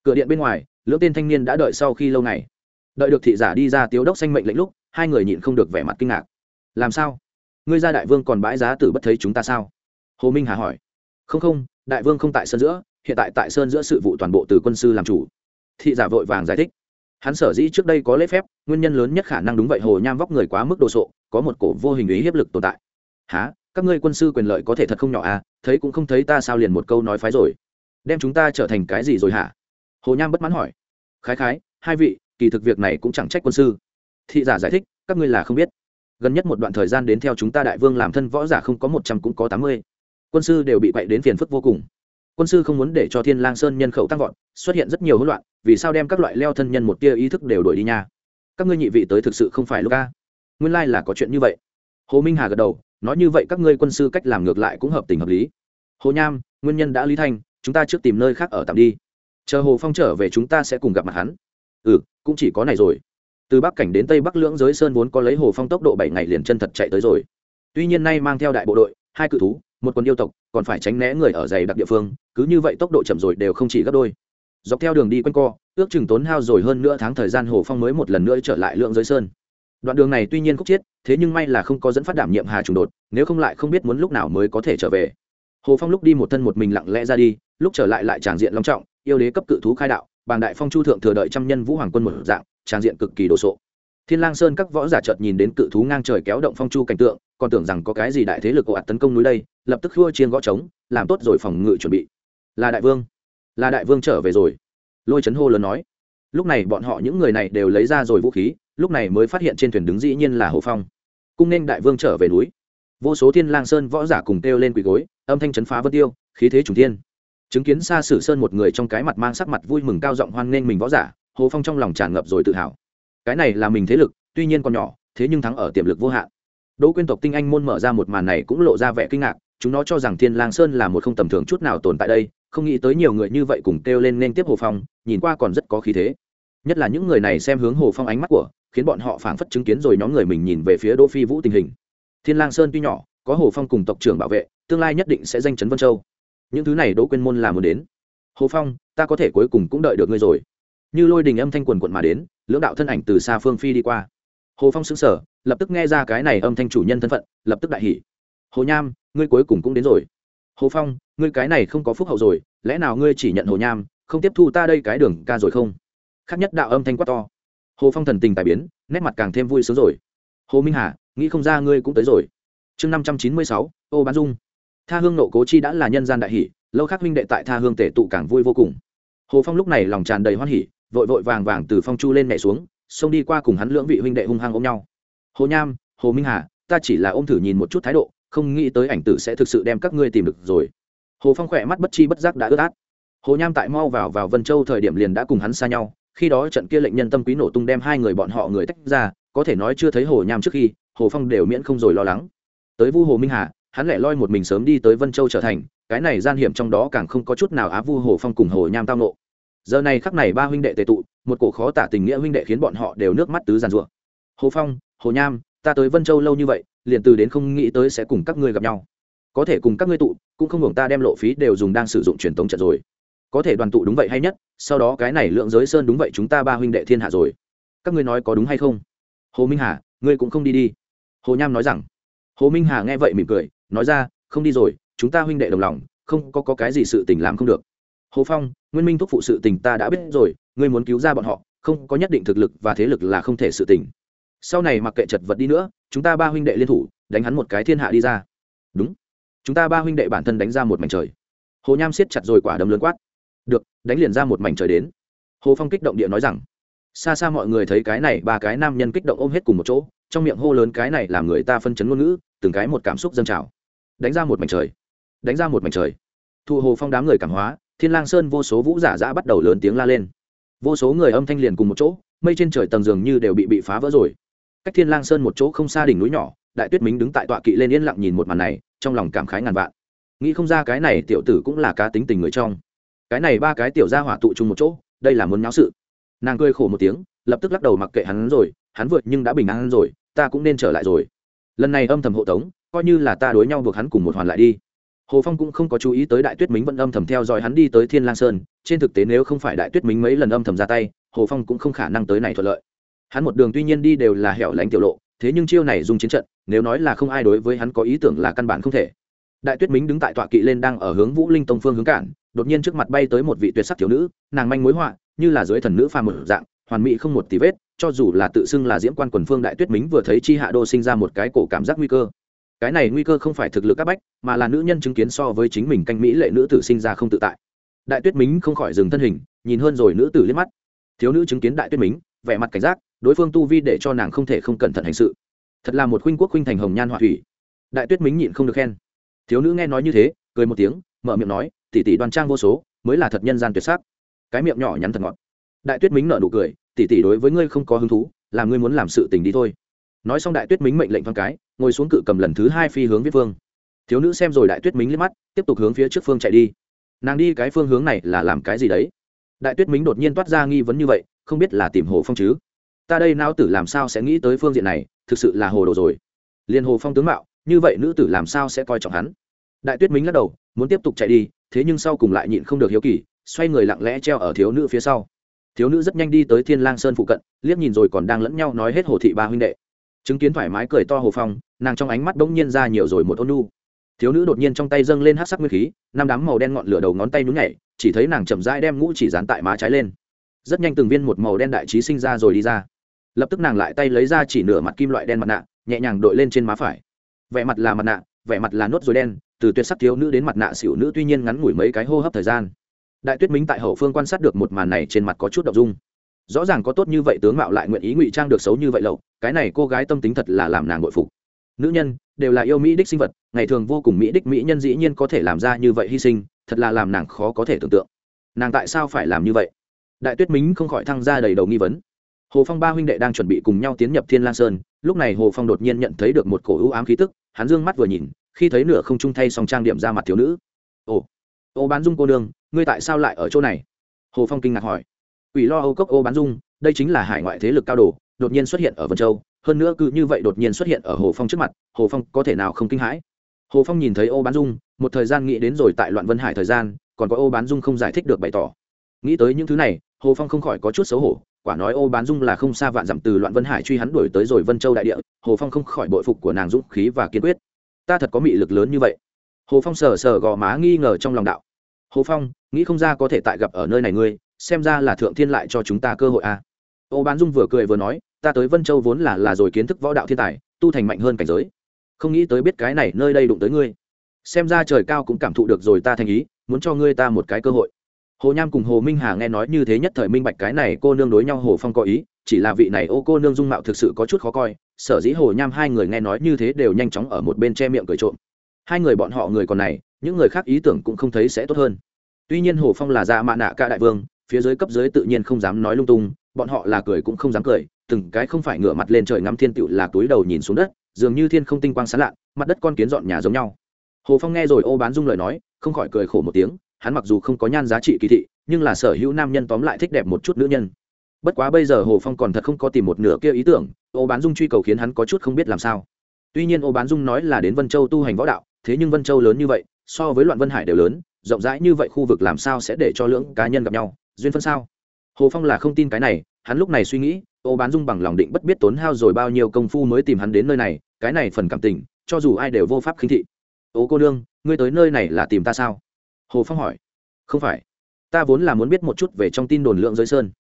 Cửa điện bên ngoài, lưỡng tên thanh niên đã đợi sau khi lâu ngày. Đợi được thị giả đi ra tiếu đốc xanh mệnh lệnh lúc, hai người nhịn không được vẻ mặt kinh ngạc. Làm sao? Ngươi ra đại vương còn bãi giá tử bất thấy chúng ta sao? Hồ minh hà hỏi. Không không, đại vương không tại sơn giữa, hiện tại tại sơn giữa sự vụ toàn bộ từ quân sư làm chủ. Thị giả vội vàng giải thích. Hắn sở dĩ trước đây có lễ phép, nguyên nhân lớn nhất khả năng đúng vậy, hồ nham vóc người quá mức đồ sộ, có một cổ vô hình ý hiếp lực tồn tại. Há các ngươi quân sư quyền lợi có thể thật không nhỏ à? Thấy cũng không thấy ta sao liền một câu nói phái rồi. Đem chúng ta trở thành cái gì rồi hả? Hồ nham bất mãn hỏi. Khái khái, hai vị, kỳ thực việc này cũng chẳng trách quân sư. Thị giả giải thích, các ngươi là không biết gần nhất một đoạn thời gian đến theo chúng ta đại vương làm thân võ giả không có một trăm cũng có tám mươi. Quân sư đều bị quậy đến phiền phức vô cùng. Quân sư không muốn để cho thiên lang sơn nhân khẩu tăng vọt, xuất hiện rất nhiều hỗn loạn, vì sao đem các loại leo thân nhân một tia ý thức đều đổi đi nha? Các ngươi nhị vị tới thực sự không phải lúc ca nguyên lai là có chuyện như vậy. Hồ minh hà gật đầu, nói như vậy các ngươi quân sư cách làm ngược lại cũng hợp tình hợp lý. Hồ nham, nguyên nhân đã lý thanh chúng ta trước tìm nơi khác ở tạm đi. Chờ hồ phong trở về chúng ta sẽ cùng gặp mặt hắn. Ừ cũng chỉ có này rồi từ bắc cảnh đến tây bắc lưỡng giới sơn vốn có lấy hồ phong tốc độ bảy ngày liền chân thật chạy tới rồi. Tuy nhiên nay mang theo đại bộ đội, hai cự thú, một quân yêu tộc, còn phải tránh né người ở dày đặc địa phương, cứ như vậy tốc độ chậm rồi đều không chỉ gấp đôi. Dọc theo đường đi quanh co, ước chừng tốn hao rồi hơn nửa tháng thời gian hồ phong mới một lần nữa trở lại lượng giới sơn. Đoạn đường này tuy nhiên khúc chiết, thế nhưng may là không có dẫn phát đảm nhiệm hà trùng đột, nếu không lại không biết muốn lúc nào mới có thể trở về. Hồ phong lúc đi một thân một mình lặng lẽ ra đi, lúc trở lại lại tràng diện long trọng, yêu đế cấp cự thú khai đạo bàng đại phong chu thượng thừa đợi trăm nhân vũ hoàng quân một dạng, trang diện cực kỳ đồ sộ. Thiên lang sơn các võ giả chợt nhìn đến cự thú ngang trời kéo động phong chu cảnh tượng, còn tưởng rằng có cái gì đại thế lực ồ ạt tấn công núi đây, lập tức khua chiên gõ trống, làm tốt rồi phòng ngự chuẩn bị. Là đại vương, là đại vương trở về rồi. Lôi chấn hô lớn nói. Lúc này bọn họ những người này đều lấy ra rồi vũ khí, lúc này mới phát hiện trên thuyền đứng dĩ nhiên là hồ phong. Cung nên đại vương trở về núi. Vô số thiên lang sơn võ giả cùng kêu lên quỳ gối, âm thanh chấn phá vân tiêu, khí thế trùng thiên chứng kiến xa sử sơn một người trong cái mặt mang sắc mặt vui mừng cao giọng hoan nghênh mình võ giả, hồ phong trong lòng tràn ngập rồi tự hào. Cái này là mình thế lực, tuy nhiên còn nhỏ, thế nhưng thắng ở tiềm lực vô hạn. Đỗ quyên tộc tinh anh môn mở ra một màn này cũng lộ ra vẻ kinh ngạc, chúng nó cho rằng thiên lang sơn là một không tầm thường chút nào tồn tại đây, không nghĩ tới nhiều người như vậy cùng kêu lên nên tiếp hồ phong, nhìn qua còn rất có khí thế. Nhất là những người này xem hướng hồ phong ánh mắt của, khiến bọn họ phảng phất chứng kiến rồi nhóm người mình nhìn về phía đỗ phi vũ tình hình. Thiên lang sơn tuy nhỏ, có hồ phong cùng tộc trưởng bảo vệ, tương lai nhất định sẽ danh chấn vân châu những thứ này đỗ quên môn là muốn đến. Hồ phong, ta có thể cuối cùng cũng đợi được ngươi rồi. Như lôi đình âm thanh quần quận mà đến, lưỡng đạo thân ảnh từ xa phương phi đi qua. Hồ phong xứng sở lập tức nghe ra cái này âm thanh chủ nhân thân phận, lập tức đại hỉ. Hồ nham, ngươi cuối cùng cũng đến rồi. Hồ phong, ngươi cái này không có phúc hậu rồi, lẽ nào ngươi chỉ nhận hồ nham, không tiếp thu ta đây cái đường ca rồi không? Khác nhất đạo âm thanh quát to. Hồ phong thần tình tài biến, nét mặt càng thêm vui sướng rồi. Hồ minh hà, nghĩ không ra ngươi cũng tới rồi. Chương năm trăm chín mươi sáu, ô bán dung tha hương nộ cố chi đã là nhân gian đại hỷ, lâu khắc huynh đệ tại tha hương tể tụ càng vui vô cùng. Hồ phong lúc này lòng tràn đầy hoan hỉ, vội vội vàng vàng từ phong chu lên mẹ xuống, xông đi qua cùng hắn lưỡng vị huynh đệ hung hăng ôm nhau. Hồ nham, hồ minh hà, ta chỉ là ôm thử nhìn một chút thái độ, không nghĩ tới ảnh tử sẽ thực sự đem các ngươi tìm được rồi. Hồ phong khỏe mắt bất chi bất giác đã ướt át. Hồ nham tại mau vào vào vân châu thời điểm liền đã cùng hắn xa nhau, khi đó trận kia lệnh nhân tâm quý nổ tung đem hai người bọn họ người tách ra, có thể nói chưa thấy hồ nham trước khi, hồ phong đều miễn không rồi lo lắng. Tới vu hồ minh hà hắn lẻ loi một mình sớm đi tới vân châu trở thành, cái này gian hiểm trong đó càng không có chút nào á vu hồ phong cùng hồ nham tao nộ. Giờ này khắc này ba huynh đệ tề tụ, một cổ khó tả tình nghĩa huynh đệ khiến bọn họ đều nước mắt tứ giàn rủa hồ phong, hồ nham, ta tới vân châu lâu như vậy, liền từ đến không nghĩ tới sẽ cùng các ngươi gặp nhau. Có thể cùng các ngươi tụ, cũng không hưởng ta đem lộ phí đều dùng đang sử dụng truyền tống trận rồi. Có thể đoàn tụ đúng vậy hay nhất, sau đó cái này lượng giới sơn đúng vậy chúng ta ba huynh đệ thiên hạ rồi. Các ngươi nói có đúng hay không? Hồ minh hà, ngươi cũng không đi đi. Hồ nham nói rằng. Hồ minh hà nghe vậy mỉm cười nói ra không đi rồi chúng ta huynh đệ đồng lòng không có, có cái gì sự tình làm không được. Hồ phong nguyên minh thúc phụ sự tình ta đã biết rồi ngươi muốn cứu ra bọn họ không có nhất định thực lực và thế lực là không thể sự tình. Sau này mặc kệ chật vật đi nữa chúng ta ba huynh đệ liên thủ đánh hắn một cái thiên hạ đi ra. Đúng. Chúng ta ba huynh đệ bản thân đánh ra một mảnh trời. Hồ nham siết chặt rồi quả đấm lớn quát. Được đánh liền ra một mảnh trời đến. Hồ phong kích động địa nói rằng. Xa xa mọi người thấy cái này ba cái nam nhân kích động ôm hết cùng một chỗ trong miệng hô lớn cái này làm người ta phân chấn ngôn ngữ, từng cái một cảm xúc dâng trào. Đánh ra một mảnh trời. Đánh ra một mảnh trời. Thu hồ phong đám người cảm hóa, thiên lang sơn vô số vũ giả giã bắt đầu lớn tiếng la lên. Vô số người âm thanh liền cùng một chỗ, mây trên trời tầng dường như đều bị bị phá vỡ rồi. Cách thiên lang sơn một chỗ không xa đỉnh núi nhỏ, đại tuyết mính đứng tại tọa kỵ lên yên lặng nhìn một màn này, trong lòng cảm khái ngàn vạn. Nghĩ không ra cái này tiểu tử cũng là cá tính tình người trong. Cái này ba cái tiểu gia hỏa tụ chung một chỗ, đây là muốn nháo sự. Nàng cười khổ một tiếng, lập tức lắc đầu mặc kệ hắn rồi hắn vượt nhưng đã bình an rồi, ta cũng nên trở lại rồi. Lần này âm thầm hộ tống, coi như là ta đối nhau buộc hắn cùng một hoàn lại đi. Hồ phong cũng không có chú ý tới đại tuyết Minh vẫn âm thầm theo dõi hắn đi tới thiên lang sơn. Trên thực tế nếu không phải đại tuyết Minh mấy lần âm thầm ra tay, hồ phong cũng không khả năng tới này thuận lợi. Hắn một đường tuy nhiên đi đều là hẻo lánh tiểu lộ, thế nhưng chiêu này dùng chiến trận, nếu nói là không ai đối với hắn có ý tưởng là căn bản không thể. Đại tuyết Minh đứng tại tọa kỵ lên đang ở hướng vũ linh tông phương hướng cản, đột nhiên trước mặt bay tới một vị tuyệt sắc thiếu nữ, nàng manh mối họa, như là dưới thần nữ pha một dạng, hoàn mỹ không một tí vết cho dù là tự xưng là diễm quan quần phương đại tuyết mính vừa thấy chi hạ đô sinh ra một cái cổ cảm giác nguy cơ. Cái này nguy cơ không phải thực lực các bách, mà là nữ nhân chứng kiến so với chính mình canh mỹ lệ nữ tử sinh ra không tự tại. Đại tuyết mính không khỏi dừng thân hình, nhìn hơn rồi nữ tử liếc mắt. Thiếu nữ chứng kiến đại tuyết mính, vẻ mặt cảnh giác, đối phương tu vi để cho nàng không thể không cẩn thận hành sự. Thật là một khuynh quốc khuynh thành hồng nhan họa thủy. Đại tuyết mính nhịn không được khen. Thiếu nữ nghe nói như thế, cười một tiếng, mở miệng nói, tỷ tỷ đoan trang vô số, mới là thật nhân gian tuyệt sắc. Cái miệng nhỏ nhắn thật ngọt. Đại tuyết mính nở nụ cười tỷ tỷ đối với ngươi không có hứng thú là ngươi muốn làm sự tình đi thôi. Nói xong đại tuyết minh mệnh lệnh thoáng cái, ngồi xuống cự cầm lần thứ hai phi hướng viết phương thiếu nữ xem rồi đại tuyết minh liếc mắt, tiếp tục hướng phía trước phương chạy đi. Nàng đi cái phương hướng này là làm cái gì đấy? Đại tuyết minh đột nhiên toát ra nghi vấn như vậy, không biết là tìm hồ phong chứ? Ta đây nao tử làm sao sẽ nghĩ tới phương diện này, thực sự là hồ đồ rồi. Liền hồ phong tướng mạo, như vậy nữ tử làm sao sẽ coi trọng hắn? Đại tuyết minh lắc đầu, muốn tiếp tục chạy đi, thế nhưng sau cùng lại nhịn không được hiếu kỳ, xoay người lặng lẽ treo ở thiếu nữ phía sau thiếu nữ rất nhanh đi tới thiên lang sơn phụ cận, liếc nhìn rồi còn đang lẫn nhau nói hết hồ thị ba huynh đệ. Chứng kiến thoải mái cười to hồ phong, nàng trong ánh mắt bỗng nhiên ra nhiều rồi một ôn nu thiếu nữ đột nhiên trong tay dâng lên hát sắc nguyên khí, năm đám màu đen ngọn lửa đầu ngón tay nhún nhảy, chỉ thấy nàng chậm rãi đem ngũ chỉ dán tại má trái lên. Rất nhanh từng viên một màu đen đại trí sinh ra rồi đi ra. Lập tức nàng lại tay lấy ra chỉ nửa mặt kim loại đen mặt nạ, nhẹ nhàng đội lên trên má phải. Vẻ mặt là mặt nạ, vẻ mặt là nốt rồi đen, từ tuyệt sắc thiếu nữ đến mặt nạ xỉu nữ tuy nhiên ngắn ngủi mấy cái hô hấp thời gian đại tuyết minh tại hậu phương quan sát được một màn này trên mặt có chút đ ộ n g dung. Rõ ràng có tốt như vậy tướng mạo lại nguyện ý ngụy trang được xấu như vậy lậu, cái này cô gái tâm tính thật là làm nàng nội phục. Nữ nhân, đều là yêu mỹ đích sinh vật, ngày thường vô cùng mỹ đích mỹ nhân dĩ nhiên có thể làm ra như vậy hy sinh, thật là làm nàng khó có thể tưởng tượng. Nàng tại sao phải làm như vậy? Đại tuyết minh không khỏi thăng ra đầy đầu nghi vấn. Hồ phong ba huynh đệ đang chuẩn bị cùng nhau tiến nhập thiên lang sơn, lúc này hồ phong đột nhiên nhận thấy được một cổ ưu ám khí tức, hắn dương mắt vừa nhìn, khi thấy nửa không trung thay song trang điểm ra mặt thiếu nữ. Ồ ô bán dung cô nương, ngươi tại sao lại ở chỗ này? Hồ phong kinh ngạc hỏi. Ủy lo âu cốc ô bán dung, đây chính là hải ngoại thế lực cao đồ, đột nhiên xuất hiện ở vân châu, hơn nữa cứ như vậy đột nhiên xuất hiện ở hồ phong trước mặt, hồ phong có thể nào không kinh hãi? Hồ phong nhìn thấy ô bán dung, một thời gian nghĩ đến rồi tại loạn vân hải thời gian, còn có ô bán dung không giải thích được bày tỏ. Nghĩ tới những thứ này, hồ phong không khỏi có chút xấu hổ, quả nói ô bán dung là không xa vạn dặm từ loạn vân hải truy hắn đuổi tới rồi vân châu đại địa, hồ phong không khỏi bội phục của nàng dũng khí và kiên quyết. Ta thật có mị lực lớn như vậy. Hồ phong sờ sờ gò má nghi ngờ trong lòng đạo hồ phong, nghĩ không ra có thể tại gặp ở nơi này ngươi, xem ra là thượng thiên lại cho chúng ta cơ hội à. ô bán dung vừa cười vừa nói, ta tới vân châu vốn là là rồi kiến thức võ đạo thiên tài, tu thành mạnh hơn cảnh giới. Không nghĩ tới biết cái này nơi đây đụng tới ngươi. Xem ra trời cao cũng cảm thụ được rồi ta thành ý, muốn cho ngươi ta một cái cơ hội. Hồ nham cùng hồ minh hà nghe nói như thế nhất thời minh bạch cái này cô nương đối nhau hồ phong có ý, chỉ là vị này ô cô nương dung mạo thực sự có chút khó coi, sở dĩ hồ nham hai người nghe nói như thế đều nhanh chóng ở một bên che miệng cười trộm. Hai người bọn họ người còn này những người khác ý tưởng cũng không thấy sẽ tốt hơn. Tuy nhiên hồ phong là dạ mạ nạ ca đại vương, phía dưới cấp dưới tự nhiên không dám nói lung tung, bọn họ là cười cũng không dám cười, từng cái không phải ngửa mặt lên trời ngắm thiên tựu là túi đầu nhìn xuống đất, dường như thiên không tinh quang sán lạ, mặt đất con kiến dọn nhà giống nhau. Hồ phong nghe rồi ô bán dung lời nói, không khỏi cười khổ một tiếng, hắn mặc dù không có nhan giá trị kỳ thị, nhưng là sở hữu nam nhân tóm lại thích đẹp một chút nữ nhân. Bất quá bây giờ hồ phong còn thật không có tìm một nửa kia ý tưởng, ô bán dung truy cầu khiến hắn có chút không biết làm sao. Tuy nhiên ô bán dung nói là đến vân châu tu hành võ đạo, thế nhưng vân châu lớn như vậy so với loạn vân hải đều lớn, rộng rãi như vậy khu vực làm sao sẽ để cho lưỡng cá nhân gặp nhau? Duyên phân sao? Hồ phong là không tin cái này, hắn lúc này suy nghĩ, ô bán dung bằng lòng định bất biết tốn hao rồi bao nhiêu công phu mới tìm hắn đến nơi này, cái này phần cảm tình, cho dù ai đều vô pháp khinh thị. Ô cô nương, ngươi tới nơi này là tìm ta sao? Hồ phong hỏi. Không phải. Ta vốn là muốn biết một chút về trong tin đồn lượng giới sơn.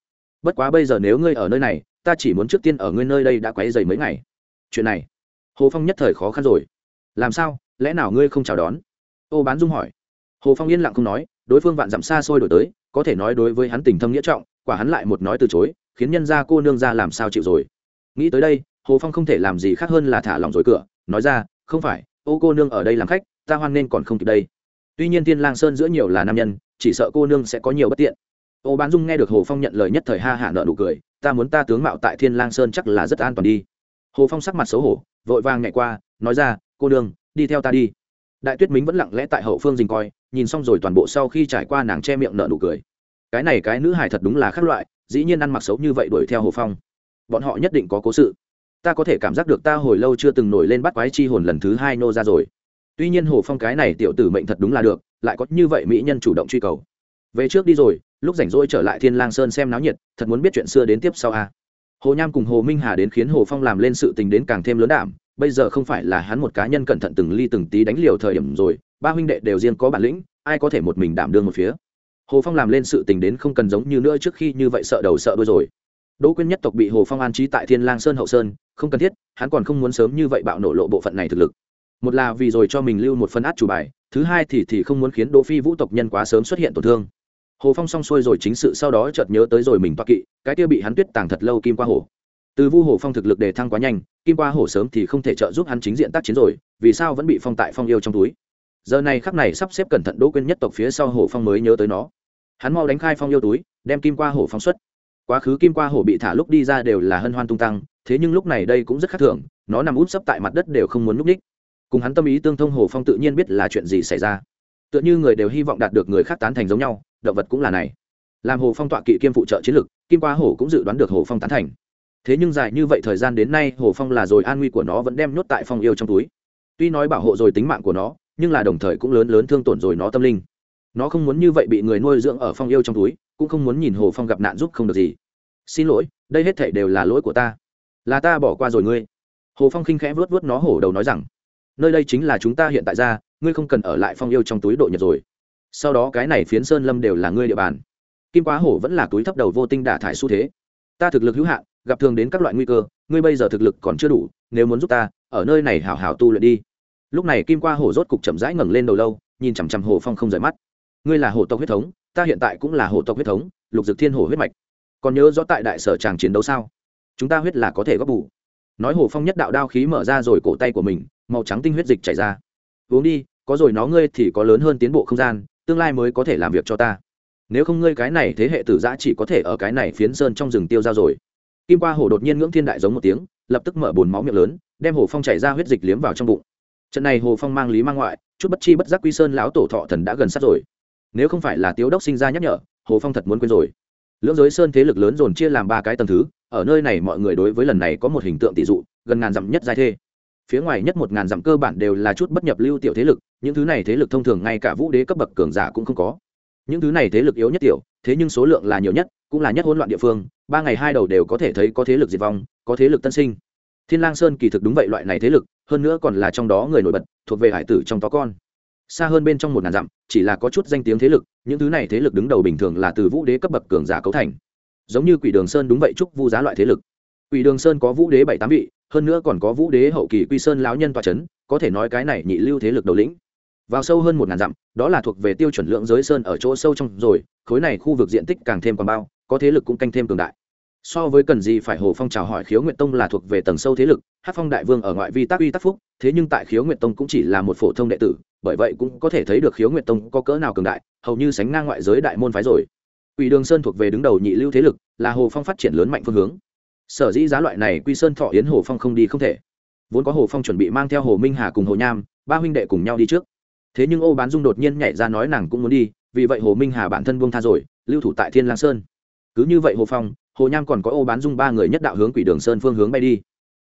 Bất quá bây giờ nếu ngươi ở nơi này, ta chỉ muốn trước tiên ở ngươi nơi đây đã quấy dày mấy ngày. Chuyện này. Hồ phong nhất thời khó khăn rồi. Làm sao? Lẽ nào ngươi không chào đón? Ô bán dung hỏi. Hồ phong yên lặng không nói, đối phương vạn dặm xa xôi đổi tới, có thể nói đối với hắn tình thâm nghĩa trọng, quả hắn lại một nói từ chối, khiến nhân gia cô nương ra làm sao chịu rồi. Nghĩ tới đây, hồ phong không thể làm gì khác hơn là thả lòng rồi cửa, nói ra, không phải, ô cô nương ở đây làm khách, ta hoan nên còn không kịp đây. Tuy nhiên thiên lang sơn giữa nhiều là nam nhân, chỉ sợ cô nương sẽ có nhiều bất tiện. Ô bán dung nghe được hồ phong nhận lời nhất thời ha hạ nợ nụ cười, ta muốn ta tướng mạo tại thiên lang sơn chắc là rất an toàn đi. Hồ phong sắc mặt xấu hổ, vội vàng nhảy qua, nói ra, cô nương, đi theo ta đi đại tuyết mính vẫn lặng lẽ tại hậu phương dình coi, nhìn xong rồi toàn bộ sau khi trải qua nàng che miệng nợ nụ cười. Cái này cái nữ hải thật đúng là khác loại, dĩ nhiên ăn mặc xấu như vậy đuổi theo hồ phong. Bọn họ nhất định có cố sự. Ta có thể cảm giác được ta hồi lâu chưa từng nổi lên bắt quái chi hồn lần thứ hai nô ra rồi. Tuy nhiên hồ phong cái này tiểu tử mệnh thật đúng là được, lại có như vậy mỹ nhân chủ động truy cầu. Về trước đi rồi, lúc rảnh rỗi trở lại thiên lang sơn xem náo nhiệt, thật muốn biết chuyện xưa đến tiếp sau a hồ nham cùng hồ minh hà đến khiến hồ phong làm lên sự tình đến càng thêm lớn đảm bây giờ không phải là hắn một cá nhân cẩn thận từng ly từng tí đánh liều thời điểm rồi, ba huynh đệ đều riêng có bản lĩnh, ai có thể một mình đảm đương một phía? Hồ phong làm lên sự tình đến không cần giống như nữa trước khi như vậy sợ đầu sợ đuôi rồi. Đỗ quyên nhất tộc bị hồ phong an trí tại thiên lang sơn hậu sơn, không cần thiết, hắn còn không muốn sớm như vậy bạo nổ lộ bộ phận này thực lực. Một là vì rồi cho mình lưu một phân át chủ bài, thứ hai thì thì không muốn khiến đỗ phi vũ tộc nhân quá sớm xuất hiện tổn thương. Hồ phong xong xuôi rồi chính sự sau đó chợt nhớ tới rồi mình toa kỵ, cái kia bị hắn tuyết tàng thật lâu kim qua hồ từ vu hồ phong thực lực đề thăng quá nhanh kim qua hổ sớm thì không thể trợ giúp hắn chính diện tác chiến rồi vì sao vẫn bị phong tại phong yêu trong túi? Giờ này khắc này sắp xếp cẩn thận đỗ quên nhất tộc phía sau Hổ phong mới nhớ tới nó. Hắn mau đánh khai phong yêu túi đem kim qua hổ phóng xuất. Quá khứ kim qua hổ bị thả lúc đi ra đều là hân hoan tung tăng thế nhưng lúc này đây cũng rất khác thường nó nằm út sấp tại mặt đất đều không muốn núp ních. Cùng hắn tâm ý tương thông Hổ phong tự nhiên biết là chuyện gì xảy ra. Tựa như người đều hy vọng đạt được người khác tán thành giống nhau động vật cũng là này. Làm hồ phong tọa kỵ kiêm phụ trợ chiến lực, kim qua hổ cũng dự đoán được hồ phong tán thành thế nhưng dài như vậy thời gian đến nay, hồ phong là rồi, an nguy của nó vẫn đem nhốt tại phong yêu trong túi. Tuy nói bảo hộ rồi tính mạng của nó, nhưng là đồng thời cũng lớn lớn thương tổn rồi nó tâm linh. Nó không muốn như vậy bị người nuôi dưỡng ở phong yêu trong túi, cũng không muốn nhìn hồ phong gặp nạn giúp không được gì. Xin lỗi, đây hết thể đều là lỗi của ta. Là ta bỏ qua rồi ngươi. Hồ phong khinh khẽ vớt vớt nó hổ đầu nói rằng, nơi đây chính là chúng ta hiện tại ra, ngươi không cần ở lại phong yêu trong túi độ nhật rồi. Sau đó cái này phiến sơn lâm đều là ngươi địa bàn. Kim quá hổ vẫn là túi thấp đầu vô tinh đả thải xu thế ta thực lực hữu hạn, gặp thường đến các loại nguy cơ, ngươi bây giờ thực lực còn chưa đủ, nếu muốn giúp ta, ở nơi này hảo hảo tu luyện đi. Lúc này kim qua hổ rốt cục chậm rãi ngẩng lên đầu lâu, nhìn chằm chằm hồ phong không rời mắt. Ngươi là hổ tộc huyết thống, ta hiện tại cũng là hổ tộc huyết thống, lục dực thiên hổ huyết mạch. Còn nhớ rõ tại đại sở tràng chiến đấu sao? Chúng ta huyết là có thể góp bù. Nói hồ phong nhất đạo đao khí mở ra rồi cổ tay của mình, màu trắng tinh huyết dịch chảy ra. Uống đi, có rồi nó ngươi thì có lớn hơn tiến bộ không gian, tương lai mới có thể làm việc cho ta nếu không ngươi cái này thế hệ tử giã chỉ có thể ở cái này phiến sơn trong rừng tiêu ra rồi. Kim qua hồ đột nhiên ngưỡng thiên đại giống một tiếng, lập tức mở bồn máu miệng lớn, đem hồ phong chảy ra huyết dịch liếm vào trong bụng. Trận này hồ phong mang lý mang ngoại, chút bất chi bất giác quy sơn lão tổ thọ thần đã gần sát rồi. Nếu không phải là tiếu đốc sinh ra nhắc nhở, hồ phong thật muốn quên rồi. Lưỡng giới sơn thế lực lớn dồn chia làm ba cái tầng thứ, ở nơi này mọi người đối với lần này có một hình tượng tỷ dụ, gần ngàn dặm nhất giai thê. Phía ngoài nhất một ngàn dặm cơ bản đều là chút bất nhập lưu tiểu thế lực, những thứ này thế lực thông thường ngay cả vũ đế cấp bậc cường giả cũng không có những thứ này thế lực yếu nhất tiểu, thế nhưng số lượng là nhiều nhất, cũng là nhất hỗn loạn địa phương, ba ngày hai đầu đều có thể thấy có thế lực diệt vong, có thế lực tân sinh. Thiên lang sơn kỳ thực đúng vậy loại này thế lực, hơn nữa còn là trong đó người nổi bật, thuộc về hải tử trong tó con. Xa hơn bên trong một ngàn dặm, chỉ là có chút danh tiếng thế lực, những thứ này thế lực đứng đầu bình thường là từ vũ đế cấp bậc cường giả cấu thành. Giống như quỷ đường sơn đúng vậy trúc vu giá loại thế lực. Quỷ đường sơn có vũ đế bảy tám vị, hơn nữa còn có vũ đế hậu kỳ quy sơn lão nhân tòa c h ấ n có thể nói cái này nhị lưu thế lực đầu lĩnh vào sâu hơn một ngàn dặm đó là thuộc về tiêu chuẩn lượng giới sơn ở chỗ sâu trong rồi khối này khu vực diện tích càng thêm còn bao có thế lực cũng canh thêm cường đại so với cần gì phải hồ phong chào hỏi khiếu nguyện tông là thuộc về tầng sâu thế lực hát phong đại vương ở ngoại vi tác uy tác phúc thế nhưng tại khiếu nguyện tông cũng chỉ là một phổ thông đệ tử bởi vậy cũng có thể thấy được khiếu nguyện tông có cỡ nào cường đại hầu như sánh ngang ngoại giới đại môn phái rồi Quỷ Đường Sơn thuộc về đứng đầu nhị lưu thế lực, là Hồ Phong phát triển lớn mạnh phương hướng. Sở dĩ giá loại này Quy Sơn Thọ Yến Hồ Phong không đi không thể. Vốn có Hồ Phong chuẩn bị mang theo Hồ Minh Hà cùng Hồ Nham, ba huynh đệ cùng nhau đi trước. Thế nhưng Ô Bán Dung đột nhiên nhảy ra nói nàng cũng muốn đi, vì vậy Hồ Minh Hà bản thân buông tha rồi, lưu thủ tại Thiên Lang Sơn. Cứ như vậy Hồ Phong, Hồ Nham còn có Ô Bán Dung ba người nhất đạo hướng Quỷ Đường Sơn phương hướng bay đi.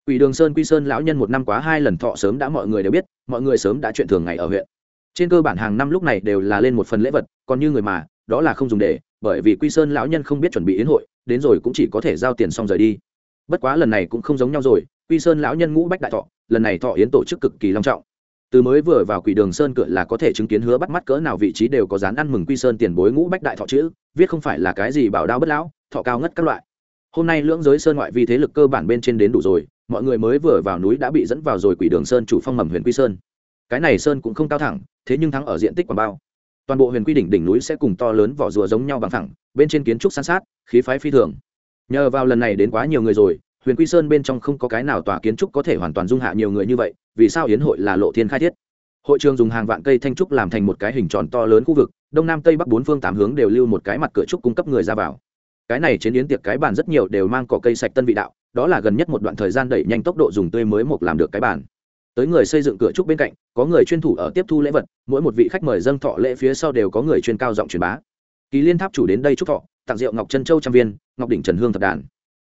Quỷ Đường Sơn Quy Sơn lão nhân một năm quá hai lần thọ sớm đã mọi người đều biết, mọi người sớm đã chuyện thường ngày ở huyện trên cơ bản hàng năm lúc này đều là lên một phần lễ vật còn như người mà đó là không dùng để bởi vì quy sơn lão nhân không biết chuẩn bị yến hội đến rồi cũng chỉ có thể giao tiền xong rời đi bất quá lần này cũng không giống nhau rồi quy sơn lão nhân ngũ bách đại thọ lần này thọ yến tổ chức cực kỳ long trọng từ mới vừa vào quỷ đường sơn cửa là có thể chứng kiến hứa bắt mắt cỡ nào vị trí đều có dán ăn mừng quy sơn tiền bối ngũ bách đại thọ chữ, viết không phải là cái gì bảo đao bất lão, thọ cao ngất các loại. Hôm nay lưỡng giới sơn ngoại vi thế lực cơ bản bên trên đến đủ rồi, mọi người mới vừa vào núi đã bị dẫn vào rồi quỷ đường sơn chủ phong mầm huyền quy sơn. Cái này sơn cũng không cao thẳng, thế nhưng thắng ở diện tích quả bao. Toàn bộ huyền quy đỉnh đỉnh núi sẽ cùng to lớn vỏ rùa giống nhau bằng thẳng bên trên kiến trúc san sát, khí phái phi thường. Nhờ vào lần này đến quá nhiều người rồi huyền quy sơn bên trong không có cái nào tòa kiến trúc có thể hoàn toàn dung hạ nhiều người như vậy, vì sao yến hội là lộ thiên khai thiết? Hội trường dùng hàng vạn cây thanh trúc làm thành một cái hình tròn to lớn khu vực, đông nam tây bắc bốn phương tám hướng đều lưu một cái mặt cửa trúc cung cấp người ra vào. Cái này trên yến tiệc cái bàn rất nhiều đều mang cỏ cây sạch tân vị đạo, đó là gần nhất một đoạn thời gian đẩy nhanh tốc độ dùng tươi mới một làm được cái bàn. Tới người xây dựng cửa trúc bên cạnh, có người chuyên thủ ở tiếp thu lễ vật, mỗi một vị khách mời dâng thọ lễ phía sau đều có người chuyên cao giọng truyền bá. Kỳ liên tháp chủ đến đây chúc thọ, tặng rượu ngọc chân châu trăm viên, ngọc đỉnh trần hương thập đàn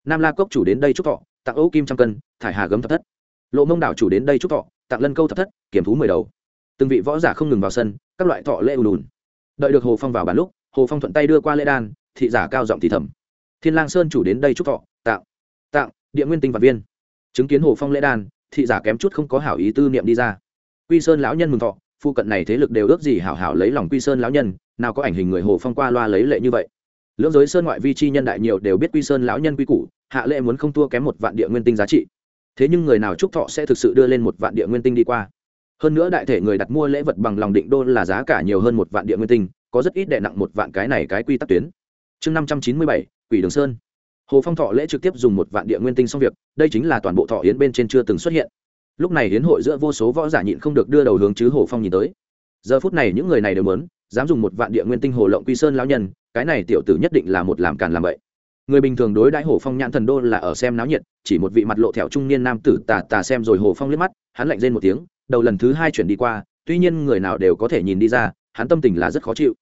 nam la cốc chủ đến đây chúc thọ, tặng ấu kim trăm cân, thải hà gấm thập thất. Lộ mông đảo chủ đến đây chúc thọ, tặng lân câu thập thất, kiểm thú mười đầu. Từng vị võ giả không ngừng vào sân, các loại thọ lễ ùn ùn. Đợi được hồ phong vào bàn lúc, hồ phong thuận tay đưa qua lễ đan, thị giả cao giọng thì thầm. Thiên lang sơn chủ đến đây chúc thọ, tặng tặng, địa nguyên tinh và viên. Chứng kiến hồ phong lễ đan, thị giả kém chút không có hảo ý tư niệm đi ra. Quy sơn lão nhân mừng thọ phụ cận này thế lực đều ước gì hảo hảo lấy lòng quy sơn lão nhân, nào có ảnh hình người hồ phong qua loa lấy lệ như vậy. Lưỡng giới sơn ngoại vi chi nhân đại nhiều đều biết quy sơn lão nhân quy củ hạ lệ muốn không thua kém một vạn địa nguyên tinh giá trị. Thế nhưng người nào trúc thọ sẽ thực sự đưa lên một vạn địa nguyên tinh đi qua. Hơn nữa đại thể người đặt mua lễ vật bằng lòng định đô là giá cả nhiều hơn một vạn địa nguyên tinh, có rất ít đệ nặng một vạn cái này cái quy tắc tuyến. Chương năm trăm chín mươi bảy, quỷ đường sơn. Hồ phong thọ lễ trực tiếp dùng một vạn địa nguyên tinh xong việc, đây chính là toàn bộ thọ yến bên trên chưa từng xuất hiện. Lúc này hiến hội giữa vô số võ giả nhịn không được đưa đầu hướng chứ hồ phong nhìn tới. Giờ phút này những người này đều muốn, dám dùng một vạn địa nguyên tinh hồ lộng quy sơn lão nhân, cái này tiểu tử nhất định là một làm càn làm vậy người bình thường đối đãi hồ phong nhãn thần đô là ở xem náo nhiệt, chỉ một vị mặt lộ thẹo trung niên nam tử tà tà xem rồi hồ phong liếc mắt, hắn lạnh rên một tiếng, đầu lần thứ hai chuyển đi qua, tuy nhiên người nào đều có thể nhìn đi ra, hắn tâm tình là rất khó chịu.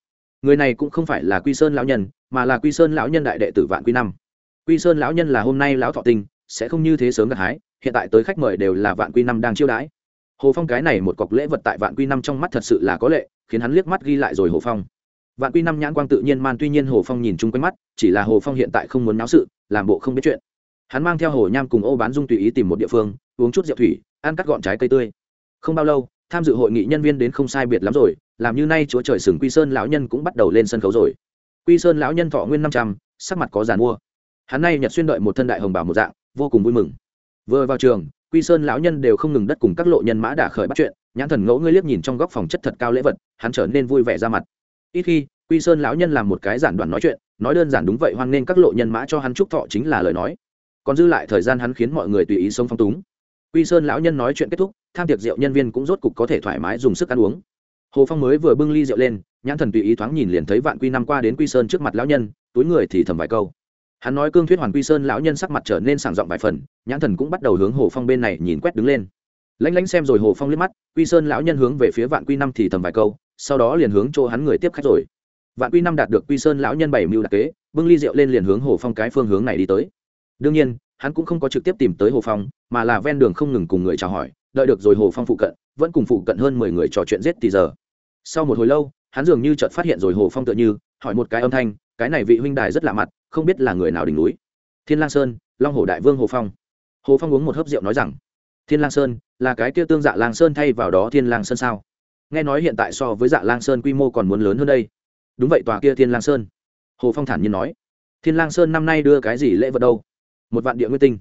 Người này cũng không phải là quy sơn lão nhân, mà là quy sơn lão nhân đại đệ tử vạn quy năm. Quy sơn lão nhân là hôm nay lão thọ tinh, sẽ không như thế sớm gặt hái, hiện tại tới khách mời đều là vạn quy năm đang chiêu đãi. Hồ phong cái này một cọc lễ vật tại vạn quy năm trong mắt thật sự là có lệ, khiến hắn liếc mắt ghi lại rồi hồ phong vạn quy năm nhãn quang tự nhiên man, tuy nhiên hồ phong nhìn chung quanh mắt, chỉ là hồ phong hiện tại không muốn náo sự, làm bộ không biết chuyện. Hắn mang theo hồ nham cùng ô bán dung tùy ý tìm một địa phương, uống chút rượu thủy, ăn cắt gọn trái cây tươi. Không bao lâu, tham dự hội nghị nhân viên đến không sai biệt lắm rồi, làm như nay chúa trời sừng quy sơn lão nhân cũng bắt đầu lên sân khấu rồi. Quy sơn lão nhân thọ nguyên năm trăm, sắc mặt có giàn mua. Hắn nay nhật xuyên đợi một thân đại hồng bảo một dạng, vô cùng vui mừng. Vừa vào trường, quy sơn lão nhân đều không ngừng đất cùng các lộ nhân mã đả khởi bắt chuyện, nhãn thần ngẫu ngươi liếc nhìn trong góc phòng chất thật cao lễ vật, hắn trở nên vui vẻ ra mặt ít khi, quy sơn lão nhân làm một cái giản đoạn nói chuyện, nói đơn giản đúng vậy hoan nên các lộ nhân mã cho hắn chúc thọ chính là lời nói. Còn dư lại thời gian hắn khiến mọi người tùy ý sống phong túng. Quy sơn lão nhân nói chuyện kết thúc, tham tiệc rượu nhân viên cũng rốt cục có thể thoải mái dùng sức ăn uống. Hồ phong mới vừa bưng ly rượu lên, nhãn thần tùy ý thoáng nhìn liền thấy vạn quy năm qua đến quy sơn trước mặt lão nhân, túi người thì thầm vài câu. Hắn nói cương thuyết hoàn quy sơn lão nhân sắc mặt trở nên sảng giọng vài phần, nhãn thần cũng bắt đầu hướng hồ phong bên này nhìn quét đứng lên. Lãnh lãnh xem rồi hồ phong liếc mắt, quy sơn lão nhân hướng về phía vạn quy năm thì thầm vài câu sau đó liền hướng chỗ hắn người tiếp khách rồi. Vạn quy năm đạt được quy sơn lão nhân bảy mưu đặc kế bưng ly rượu lên liền hướng hồ phong cái phương hướng này đi tới. Đương nhiên, hắn cũng không có trực tiếp tìm tới hồ phong, mà là ven đường không ngừng cùng người chào hỏi, đợi được rồi hồ phong phụ cận, vẫn cùng phụ cận hơn mười người trò chuyện giết thì giờ. Sau một hồi lâu, hắn dường như chợt phát hiện rồi hồ phong tựa như, hỏi một cái âm thanh, cái này vị huynh đài rất lạ mặt, không biết là người nào đỉnh núi. Thiên lang sơn, long hồ đại vương hồ phong. Hồ phong uống một hớp rượu nói rằng, thiên lang sơn, là cái kia tương dạ lang sơn thay vào đó thiên lang sơn sao? Nghe nói hiện tại so với dạ lang sơn quy mô còn muốn lớn hơn đây. Đúng vậy, tòa kia thiên lang sơn. Hồ phong thản nhiên nói. Thiên lang sơn năm nay đưa cái gì lễ vật đâu? Một vạn địa nguyên tinh.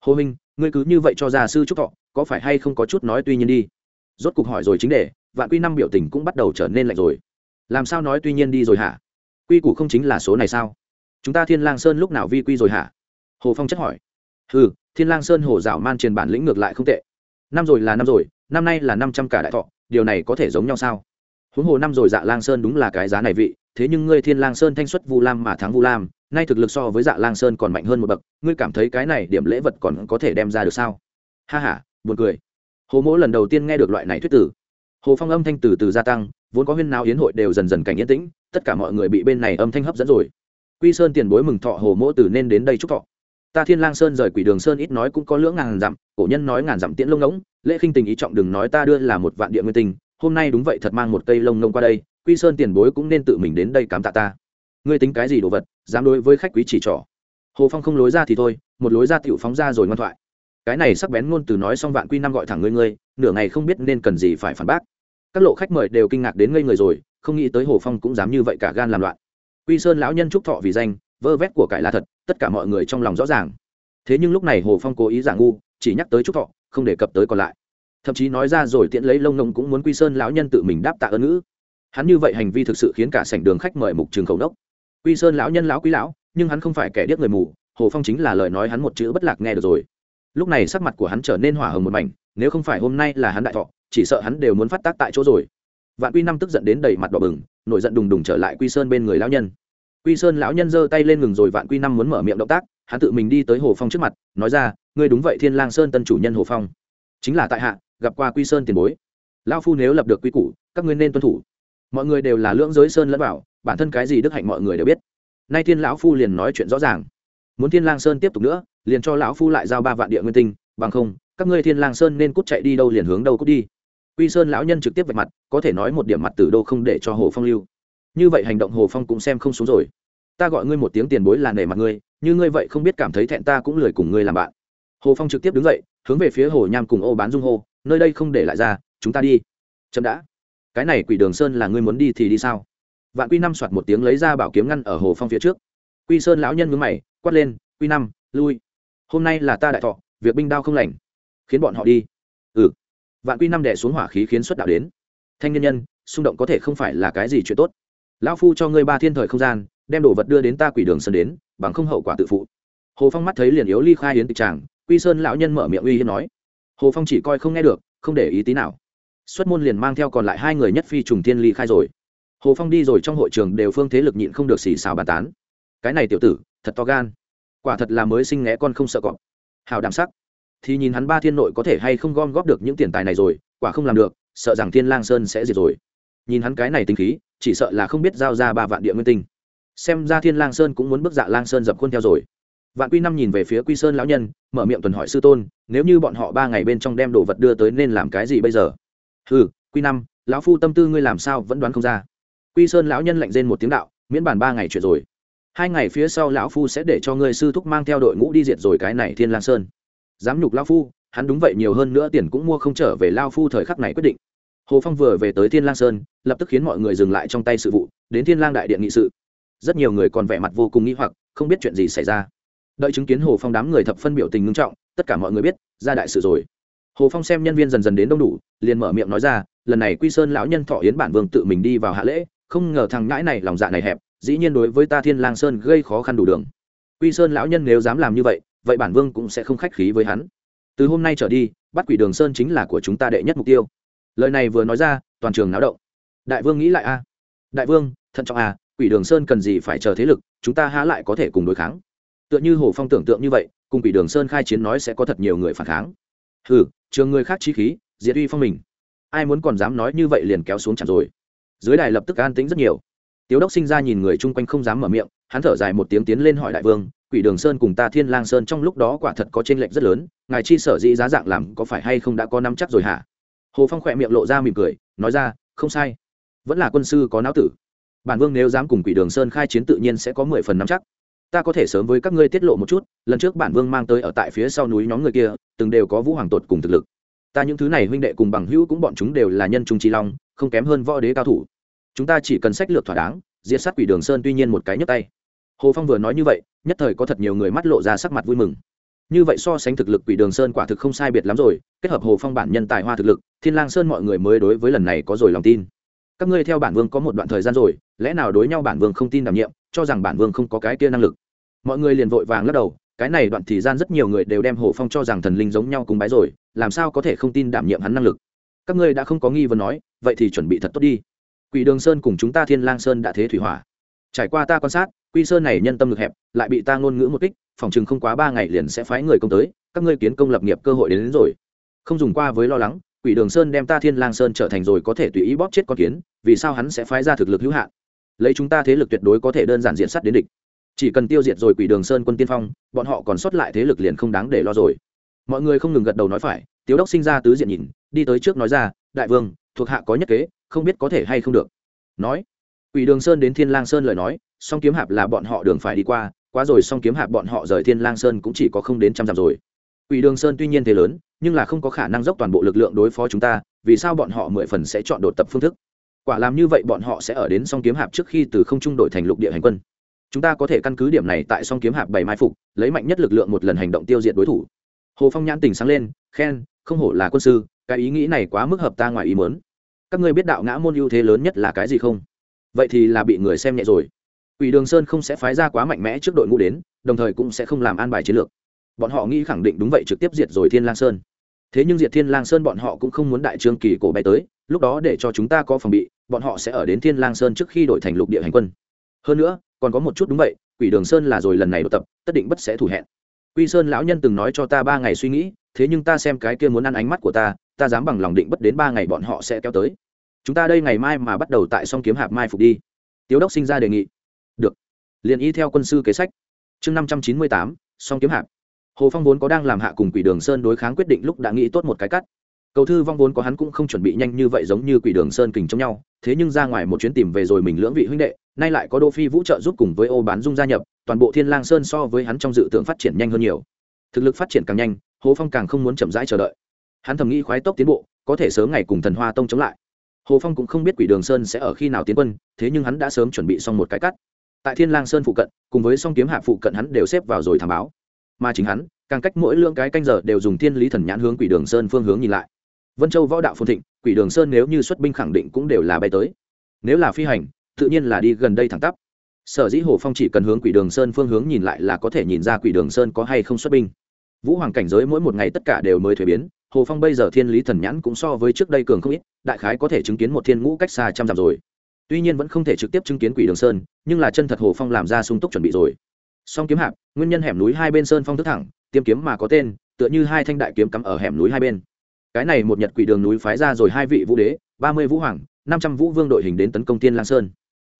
Hồ minh, ngươi cứ như vậy cho già sư trúc thọ, có phải hay không có chút nói tuy nhiên đi? Rốt cục hỏi rồi chính để vạn quy năm biểu tình cũng bắt đầu trở nên lạnh rồi. Làm sao nói tuy nhiên đi rồi hả? Quy củ không chính là số này sao? Chúng ta thiên lang sơn lúc nào vi quy rồi hả? Hồ phong chất hỏi. Ừ thiên lang sơn hồ dạo man truyền bản lĩnh ngược lại không tệ. Năm rồi là năm rồi, năm nay là năm trăm cả đại thọ điều này có thể giống nhau sao? Huống hồ năm rồi dạ lang sơn đúng là cái giá này vị, thế nhưng ngươi thiên lang sơn thanh xuất vu lam mà thắng vu lam, nay thực lực so với dạ lang sơn còn mạnh hơn một bậc, ngươi cảm thấy cái này điểm lễ vật còn có thể đem ra được sao? Ha ha, buồn cười. Hồ mỗ lần đầu tiên nghe được loại này thuyết tử. Hồ phong âm thanh từ từ gia tăng, vốn có huyên nào yến hội đều dần dần cảnh yên tĩnh, tất cả mọi người bị bên này âm thanh hấp dẫn rồi. Quy sơn tiền bối mừng thọ hồ mỗ từ nên đến đây chúc thọ ta thiên lang sơn rời quỷ đường sơn ít nói cũng có lưỡng ngàn dặm, cổ nhân nói ngàn dặm tiễn lông ngỗng, lễ khinh tình ý trọng đừng nói ta đưa là một vạn địa nguyên tình, hôm nay đúng vậy thật mang một cây lông ngông qua đây, quy sơn tiền bối cũng nên tự mình đến đây cám tạ ta. Ngươi tính cái gì đồ vật, dám đối với khách quý chỉ trỏ. Hồ phong không lối ra thì thôi, một lối ra tựu phóng ra rồi ngoan thoại. Cái này sắc bén ngôn từ nói xong vạn quy năm gọi thẳng ngươi ngươi, nửa ngày không biết nên cần gì phải phản bác. Các lộ khách mời đều kinh ngạc đến ngây người rồi, không nghĩ tới hồ phong cũng dám như vậy cả gan làm loạn. Quy sơn lão nhân trúc thọ vì danh vơ vét của cải là thật, tất cả mọi người trong lòng rõ ràng. Thế nhưng lúc này hồ phong cố ý giả ngu, chỉ nhắc tới trúc thọ, không đề cập tới còn lại. Thậm chí nói ra rồi tiện lấy lông nông cũng muốn quy sơn lão nhân tự mình đáp tạ ơn ngữ. Hắn như vậy hành vi thực sự khiến cả sảnh đường khách mời mục trường khẩu đốc quy sơn lão nhân lão quý lão, nhưng hắn không phải kẻ điếc người mù, hồ phong chính là lời nói hắn một chữ bất lạc nghe được rồi. Lúc này sắc mặt của hắn trở nên hỏa hồng một mảnh, nếu không phải hôm nay là hắn đại thọ, chỉ sợ hắn đều muốn phát tác tại chỗ rồi. Vạn quy năm tức giận đến đầy mặt đỏ bừng, nổi giận đùng đùng trở lại quy sơn bên người lão nhân quy sơn lão nhân giơ tay lên ngừng rồi vạn quy năm muốn mở miệng động tác, hắn tự mình đi tới hồ phong trước mặt, nói ra, ngươi đúng vậy thiên lang sơn tân chủ nhân hồ phong. Chính là tại hạ, gặp qua quy sơn tiền bối. Lao phu nếu lập được quy củ, các ngươi nên tuân thủ. Mọi người đều là lưỡng giới sơn lẫn bảo bản thân cái gì đức hạnh mọi người đều biết. Nay thiên lão phu liền nói chuyện rõ ràng. Muốn thiên lang sơn tiếp tục nữa, liền cho lão phu lại giao ba vạn địa nguyên tinh, bằng không, các ngươi thiên lang sơn nên cút chạy đi đâu liền hướng đâu cút đi. Quy sơn lão nhân trực tiếp vạch mặt, có thể nói một điểm mặt từ đâu không để cho hồ phong lưu như vậy hành động hồ phong cũng xem không xuống rồi. Ta gọi ngươi một tiếng tiền bối là nể mặt ngươi, như ngươi vậy không biết cảm thấy thẹn ta cũng lười cùng ngươi làm bạn. Hồ phong trực tiếp đứng dậy, hướng về phía hồ nham cùng ô bán dung hô, nơi đây không để lại ra, chúng ta đi. Chậm đã. Cái này quỷ đường sơn là ngươi muốn đi thì đi sao? Vạn quy năm soạt một tiếng lấy ra bảo kiếm ngăn ở hồ phong phía trước. Quy sơn lão nhân mướn mày, quát lên, quy năm, lui. Hôm nay là ta đại thọ, việc binh đao không lành. Khiến bọn họ đi. Ừ. Vạn quy năm đẻ xuống hỏa khí khiến xuất đạo đến. Thanh nhân nhân, xung động có thể không phải là cái gì chuyện tốt lão phu cho ngươi ba thiên thời không gian, đem đồ vật đưa đến ta quỷ đường sơn đến, bằng không hậu quả tự phụ. Hồ phong mắt thấy liền yếu ly khai hiến tịch tràng quy sơn lão nhân mở miệng uy hiếp nói. Hồ phong chỉ coi không nghe được, không để ý tí nào. Xuất môn liền mang theo còn lại hai người nhất phi trùng thiên ly khai rồi. Hồ phong đi rồi trong hội trường đều phương thế lực nhịn không được xì xào bàn tán. Cái này tiểu tử, thật to gan. Quả thật là mới sinh nghé con không sợ cọp. Hào đảm sắc. Thì nhìn hắn ba thiên nội có thể hay không gom góp được những tiền tài này rồi, quả không làm được, sợ rằng thiên lang sơn sẽ diệt rồi. Nhìn hắn cái này tính khí chỉ sợ là không biết giao ra ba vạn địa nguyên tinh. Xem ra thiên lang sơn cũng muốn bước dạ lang sơn dập khuôn theo rồi. Vạn quy năm nhìn về phía quy sơn lão nhân, mở miệng tuần hỏi sư tôn, nếu như bọn họ ba ngày bên trong đem đồ vật đưa tới nên làm cái gì bây giờ? Ừ quy năm, lão phu tâm tư ngươi làm sao vẫn đoán không ra. Quy sơn lão nhân lạnh rên một tiếng đạo, miễn bàn ba ngày chuyện rồi. Hai ngày phía sau lão phu sẽ để cho ngươi sư thúc mang theo đội ngũ đi diệt rồi cái này thiên lang sơn. Dám nhục lão phu, hắn đúng vậy nhiều hơn nữa tiền cũng mua không trở về lao phu thời khắc này quyết định hồ phong vừa về tới thiên lang sơn, lập tức khiến mọi người dừng lại trong tay sự vụ, đến thiên lang đại điện nghị sự. Rất nhiều người còn vẻ mặt vô cùng nghi hoặc, không biết chuyện gì xảy ra. Đợi chứng kiến hồ phong đám người thập phân biểu tình ngưng trọng, tất cả mọi người biết, ra đại sự rồi. Hồ phong xem nhân viên dần dần đến đông đủ, liền mở miệng nói ra, lần này quy sơn lão nhân thọ yến bản vương tự mình đi vào hạ lễ, không ngờ thằng ngãi này lòng dạ này hẹp, dĩ nhiên đối với ta thiên lang sơn gây khó khăn đủ đường. Quy sơn lão nhân nếu dám làm như vậy vậy bản vương cũng sẽ không khách khí với hắn. Từ hôm nay trở đi, bắt quỷ đường sơn chính là của chúng ta đệ nhất mục tiêu lời này vừa nói ra, toàn trường náo động. Đại vương nghĩ lại a. Đại vương, thận trọng a quỷ đường sơn cần gì phải chờ thế lực, chúng ta há lại có thể cùng đối kháng. Tựa như hồ phong tưởng tượng như vậy, cùng quỷ đường sơn khai chiến nói sẽ có thật nhiều người phản kháng. Hừ, trường người khác chi khí, diệt uy phong mình. Ai muốn còn dám nói như vậy liền kéo xuống chẳng rồi. Dưới đài lập tức an tĩnh rất nhiều. Tiếu đốc sinh ra nhìn người chung quanh không dám mở miệng, hắn thở dài một tiếng tiến lên hỏi đại vương, quỷ đường sơn cùng ta thiên lang sơn trong lúc đó quả thật có tranh lệch rất lớn, ngài chi sở dĩ giá dạng làm có phải hay không đã có nắm chắc rồi hả? Hồ phong khỏe miệng lộ ra mỉm cười, nói ra, không sai. Vẫn là quân sư có não tử. Bản vương nếu dám cùng quỷ đường sơn khai chiến tự nhiên sẽ có mười phần nắm chắc. Ta có thể sớm với các ngươi tiết lộ một chút, lần trước bản vương mang tới ở tại phía sau núi nhóm người kia, từng đều có vũ hoàng tột cùng thực lực. Ta những thứ này huynh đệ cùng bằng hữu cũng bọn chúng đều là nhân trung trí long, không kém hơn võ đế cao thủ. Chúng ta chỉ cần sách lược thỏa đáng, diệt sát quỷ đường sơn tuy nhiên một cái nhấp tay. Hồ phong vừa nói như vậy, nhất thời có thật nhiều người mắt lộ ra sắc mặt vui mừng như vậy so sánh thực lực quỷ đường sơn quả thực không sai biệt lắm rồi, kết hợp hồ phong bản nhân tài hoa thực lực, thiên lang sơn mọi người mới đối với lần này có rồi lòng tin. Các ngươi theo bản vương có một đoạn thời gian rồi, lẽ nào đối nhau bản vương không tin đảm nhiệm, cho rằng bản vương không có cái kia năng lực? Mọi người liền vội vàng lắc đầu, cái này đoạn thời gian rất nhiều người đều đem hồ phong cho rằng thần linh giống nhau cùng bái rồi, làm sao có thể không tin đảm nhiệm hắn năng lực? Các ngươi đã không có nghi vấn nói, vậy thì chuẩn bị thật tốt đi. Quỷ đường sơn cùng chúng ta thiên lang sơn đã thế thủy hỏa. Trải qua ta quan sát, quy sơn này nhân tâm lực hẹp, lại bị ta ngôn ngữ một kích phòng chừng không quá ba ngày liền sẽ phái người công tới các ngươi kiến công lập nghiệp cơ hội đến, đến rồi. Không dùng qua với lo lắng quỷ đường sơn đem ta thiên lang sơn trở thành rồi có thể tùy ý bóp chết con kiến vì sao hắn sẽ phái ra thực lực hữu hạn? Lấy chúng ta thế lực tuyệt đối có thể đơn giản diện sắt đến địch. Chỉ cần tiêu diệt rồi quỷ đường sơn quân tiên phong bọn họ còn sót lại thế lực liền không đáng để lo rồi. Mọi người không ngừng gật đầu nói phải tiếu đốc sinh ra tứ diện nhìn đi tới trước nói ra đại vương thuộc hạ có nhất kế không biết có thể hay không được. Nói quỷ đường sơn đến thiên lang sơn lời nói song kiếm hạp là bọn họ đường phải đi qua quá rồi song kiếm hạp bọn họ rời thiên lang sơn cũng chỉ có không đến trăm dặm rồi. Quỷ đường sơn tuy nhiên thế lớn, nhưng là không có khả năng dốc toàn bộ lực lượng đối phó chúng ta, vì sao bọn họ mười phần sẽ chọn đột tập phương thức? Quả làm như vậy bọn họ sẽ ở đến song kiếm hạp trước khi từ không trung đổi thành lục địa hành quân. Chúng ta có thể căn cứ điểm này tại song kiếm hạp bảy mai phục, lấy mạnh nhất lực lượng một lần hành động tiêu diệt đối thủ. Hồ phong nhãn tình sáng lên, khen, không hổ là quân sư, cái ý nghĩ này quá mức hợp ta ngoài ý mớn các ngươi biết đạo ngã môn ưu thế lớn nhất là cái gì không? Vậy thì là bị người xem nhẹ rồi. Quỷ Đường Sơn không sẽ phái ra quá mạnh mẽ trước đội ngũ đến, đồng thời cũng sẽ không làm an bài chiến lược. Bọn họ nghĩ khẳng định đúng vậy trực tiếp diệt rồi Thiên Lang Sơn. Thế nhưng diệt Thiên Lang Sơn bọn họ cũng không muốn đại trương kỳ cổ bay tới, lúc đó để cho chúng ta có phòng bị, bọn họ sẽ ở đến Thiên Lang Sơn trước khi đổi thành lục địa hành quân. Hơn nữa, còn có một chút đúng vậy, Quỷ Đường Sơn là rồi lần này đột tập, tất định bất sẽ thủ hẹn. Quy Sơn lão nhân từng nói cho ta ba ngày suy nghĩ, thế nhưng ta xem cái kia muốn ăn ánh mắt của ta, ta dám bằng lòng định bất đến ba ngày bọn họ sẽ kéo tới. Chúng ta đây ngày mai mà bắt đầu tại song kiếm hạp mai phục đi. Tiếu đốc sinh ra đề nghị liền y theo quân sư kế sách. Chương năm trăm chín mươi tám, song kiếm hạp. Hồ phong vốn có đang làm hạ cùng quỷ đường sơn đối kháng quyết định lúc đã nghĩ tốt một cái cắt. Cầu thư vong vốn có hắn cũng không chuẩn bị nhanh như vậy giống như quỷ đường sơn kình trong nhau, thế nhưng ra ngoài một chuyến tìm về rồi mình lưỡng vị huynh đệ, nay lại có đô phi vũ trợ giúp cùng với ô bán dung gia nhập, toàn bộ thiên lang sơn so với hắn trong dự tưởng phát triển nhanh hơn nhiều. Thực lực phát triển càng nhanh, hồ phong càng không muốn chậm rãi chờ đợi. Hắn thầm nghĩ khoái tốc tiến bộ, có thể sớm ngày cùng thần hoa tông chống lại. Hồ phong cũng không biết quỷ đường sơn sẽ ở khi nào tiến quân, thế nhưng hắn đã sớm chuẩn bị xong một cái cắt tại thiên lang sơn phụ cận, cùng với song kiếm hạ phụ cận hắn đều xếp vào rồi thám báo. Mà chính hắn, càng cách mỗi lượng cái canh giờ đều dùng thiên lý thần nhãn hướng quỷ đường sơn phương hướng nhìn lại. Vân châu võ đạo phồn thịnh, quỷ đường sơn nếu như xuất binh khẳng định cũng đều là bay tới. Nếu là phi hành, tự nhiên là đi gần đây thẳng tắp. Sở dĩ hồ phong chỉ cần hướng quỷ đường sơn phương hướng nhìn lại là có thể nhìn ra quỷ đường sơn có hay không xuất binh. Vũ hoàng cảnh giới mỗi một ngày tất cả đều mới thuế biến, hồ phong bây giờ thiên lý thần nhãn cũng so với trước đây cường không ít, đại khái có thể chứng kiến một thiên ngũ cách xa trăm dặm rồi tuy nhiên vẫn không thể trực tiếp chứng kiến quỷ đường sơn, nhưng là chân thật hồ phong làm ra sung túc chuẩn bị rồi. Song kiếm hạp, nguyên nhân hẻm núi hai bên sơn phong thức thẳng, tiêm kiếm mà có tên, tựa như hai thanh đại kiếm cắm ở hẻm núi hai bên. Cái này một nhật quỷ đường núi phái ra rồi hai vị vũ đế, ba mươi vũ hoàng, năm trăm vũ vương đội hình đến tấn công tiên lang sơn.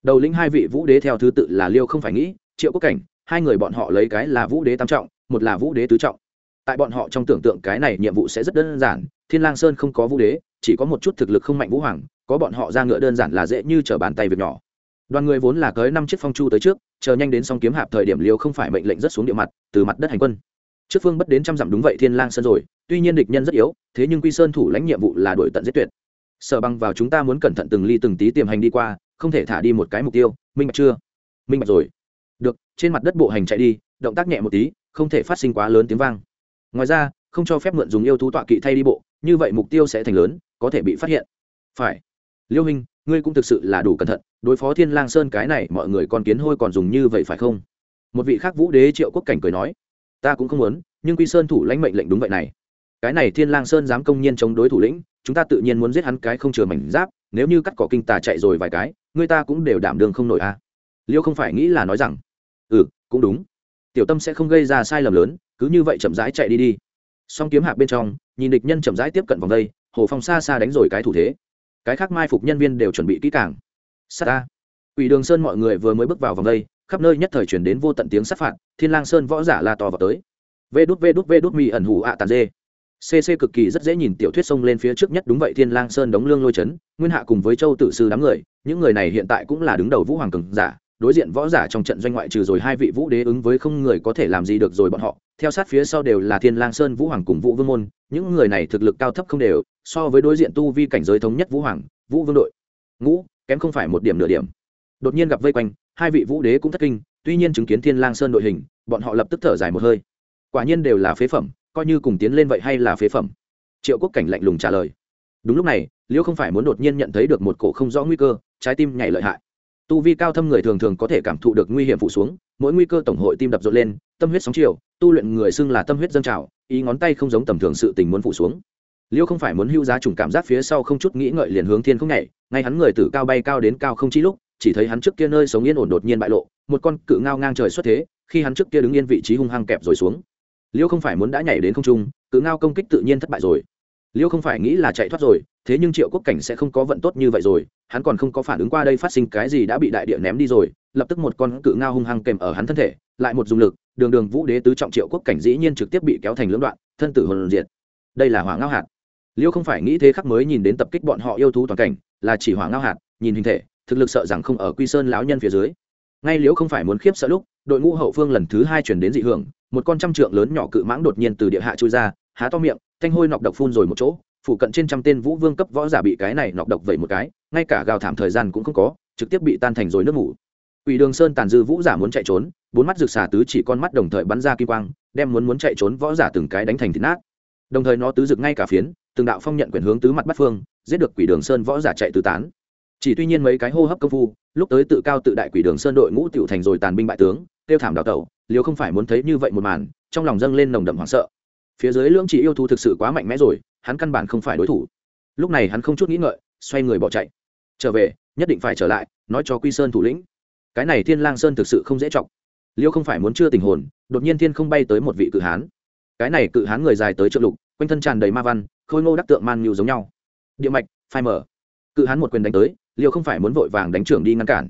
Đầu lĩnh hai vị vũ đế theo thứ tự là liêu không phải nghĩ, triệu quốc cảnh, hai người bọn họ lấy cái là vũ đế tam trọng, một là vũ đế tứ trọng. Tại bọn họ trong tưởng tượng cái này nhiệm vụ sẽ rất đơn giản, thiên lang sơn không có vũ đế, chỉ có một chút thực lực không mạnh vũ hoàng có bọn họ ra ngựa đơn giản là dễ như t bàn tay việc nhỏ. Đoàn người vốn là tới năm chiếc phong chu tới trước, chờ nhanh đến song kiếm hạp thời điểm liều không phải mệnh lệnh rất xuống địa mặt, từ mặt đất hành quân. Trước phương bất đến trăm dặm đúng vậy thiên lang sơn rồi, tuy nhiên địch nhân rất yếu, thế nhưng quy sơn thủ lãnh nhiệm vụ là đuổi tận giết tuyệt. Sở băng vào chúng ta muốn cẩn thận từng ly từng tí tiềm hành đi qua, không thể thả đi một cái mục tiêu, minh bạch chưa? Minh bạch rồi. Được, trên mặt đất bộ hành chạy đi, động tác nhẹ một tí, không thể phát sinh quá lớn tiếng vang. Ngoài ra, không cho phép mượn dùng yêu thú tọa kỵ thay đi bộ, như vậy mục tiêu sẽ thành lớn, có thể bị phát hiện. Phải liêu minh ngươi cũng thực sự là đủ cẩn thận, đối phó thiên lang sơn cái này, mọi người còn kiến hôi còn dùng như vậy phải không? Một vị khác vũ đế triệu quốc cảnh cười nói, ta cũng không muốn, nhưng quy sơn thủ lãnh mệnh lệnh đúng vậy này. Cái này thiên lang sơn dám công nhiên chống đối thủ lĩnh, chúng ta tự nhiên muốn giết hắn cái không chừa mảnh giáp, nếu như cắt cỏ kinh tà chạy rồi vài cái, người ta cũng đều đảm đường không nổi a à. liêu không phải nghĩ là nói rằng ừ cũng đúng. Tiểu tâm sẽ không gây ra sai lầm lớn, cứ như vậy chậm rãi chạy đi đi. Song kiếm hạc bên trong, nhìn địch nhân chậm rãi tiếp cận vòng đây, hồ phong xa xa đánh rồi cái thủ thế cái khác mai phục nhân viên đều chuẩn bị kỹ càng. Sát ta ủy đường sơn mọi người vừa mới bước vào vòng đây, khắp nơi nhất thời chuyển đến vô tận tiếng sát phạt, thiên lang sơn võ giả la to vào tới. Vê đút vê đút vê đút, mi ẩn hủ ạ tàn dê. Cc cực kỳ rất dễ nhìn tiểu thuyết sông lên phía trước nhất đúng vậy, thiên lang sơn đóng lương lôi chấn, nguyên hạ cùng với châu tử sư đám người, những người này hiện tại cũng là đứng đầu vũ hoàng cường giả, đối diện võ giả trong trận doanh ngoại trừ rồi hai vị vũ đế ứng với không người có thể làm gì được rồi bọn họ theo sát phía sau đều là thiên lang sơn, vũ hoàng cùng vũ vương môn. Những người này thực lực cao thấp không đều, so với đối diện tu vi cảnh giới thống nhất vũ hoàng, vũ vương đội. Ngũ, kém không phải một điểm nửa điểm. Đột nhiên gặp vây quanh, hai vị vũ đế cũng thất kinh, tuy nhiên chứng kiến thiên lang sơn đội hình, bọn họ lập tức thở dài một hơi. Quả nhiên đều là phế phẩm, coi như cùng tiến lên vậy hay là phế phẩm. Triệu quốc cảnh lạnh lùng trả lời. Đúng lúc này, liễu không phải muốn đột nhiên nhận thấy được một cổ không rõ nguy cơ, trái tim nhảy lợi hại. Tu vi cao thâm người thường thường có thể cảm thụ được nguy hiểm phụ xuống mỗi nguy cơ tổng hội tim đập rộn lên, tâm huyết sóng chiều, tu luyện người xưng là tâm huyết dâng trào, ý ngón tay không giống tầm thường sự tình muốn phụ xuống. Liêu không phải muốn hưu giá trùng cảm giác phía sau không chút nghĩ ngợi liền hướng thiên không nhảy, ngay hắn người từ cao bay cao đến cao không chi lúc, chỉ thấy hắn trước kia nơi sống yên ổn đột nhiên bại lộ, một con cự ngao ngang trời xuất thế, khi hắn trước kia đứng yên vị trí hung hăng kẹp rồi xuống. Liêu không phải muốn đã nhảy đến không trung, cự ngao công kích tự nhiên thất bại rồi. Liêu không phải nghĩ là chạy thoát rồi, thế nhưng triệu quốc cảnh sẽ không có vận tốt như vậy rồi, hắn còn không có phản ứng qua đây phát sinh cái gì đã bị đại địa ném đi rồi lập tức một con cự ngao hung hăng kèm ở hắn thân thể, lại một dùng lực, đường đường vũ đế tứ trọng triệu quốc cảnh dĩ nhiên trực tiếp bị kéo thành lưỡng đoạn, thân tử hồn diệt. Đây là hỏa ngao hạt. Liêu không phải nghĩ thế khắc mới nhìn đến tập kích bọn họ yêu thú toàn cảnh, là chỉ hỏa ngao hạt, nhìn hình thể, thực lực sợ rằng không ở quy sơn lão nhân phía dưới. Ngay liễu không phải muốn khiếp sợ lúc, đội ngũ hậu phương lần thứ hai chuyển đến dị hưởng, một con trăm trượng lớn nhỏ cự mãng đột nhiên từ địa hạ chui ra, há to miệng, thanh hôi nọc độc phun rồi một chỗ phụ cận trên trăm tên vũ vương cấp võ giả bị cái này nọc độc vẩy một cái, ngay cả gào thảm thời gian cũng không có, trực tiếp bị tan thành rồi nước ngủ Quỷ Đường Sơn tàn dư vũ giả muốn chạy trốn, bốn mắt rực xà tứ chỉ con mắt đồng thời bắn ra kim quang, đem muốn muốn chạy trốn võ giả từng cái đánh thành thịt nát. Đồng thời nó tứ rực ngay cả phiến, từng đạo phong nhận quyền hướng tứ mặt bắt phương, giết được Quỷ Đường Sơn võ giả chạy tứ tán. Chỉ tuy nhiên mấy cái hô hấp công phu, lúc tới tự cao tự đại Quỷ Đường Sơn đội ngũ tiểu thành rồi tàn binh bại tướng, tiêu thảm đào tẩu, liều không phải muốn thấy như vậy một màn, trong lòng dâng lên nồng đậm hoảng sợ. Phía dưới lưỡng chỉ yêu thú thực sự quá mạnh mẽ rồi, hắn căn bản không phải đối thủ. Lúc này hắn không chút nghĩ ngợi, xoay người bỏ chạy. Trở về, nhất định phải trở lại, nói cho Quy Sơn thủ lĩnh cái này thiên lang sơn thực sự không dễ trọng liêu không phải muốn chưa tình hồn, đột nhiên thiên không bay tới một vị cự hán. Cái này cự hán người dài tới trợ lục, quanh thân tràn đầy ma văn, khôi ngô đắc tượng man nhiều giống nhau. Địa mạch, phai mở cự hán một quyền đánh tới, liêu không phải muốn vội vàng đánh trưởng đi ngăn cản.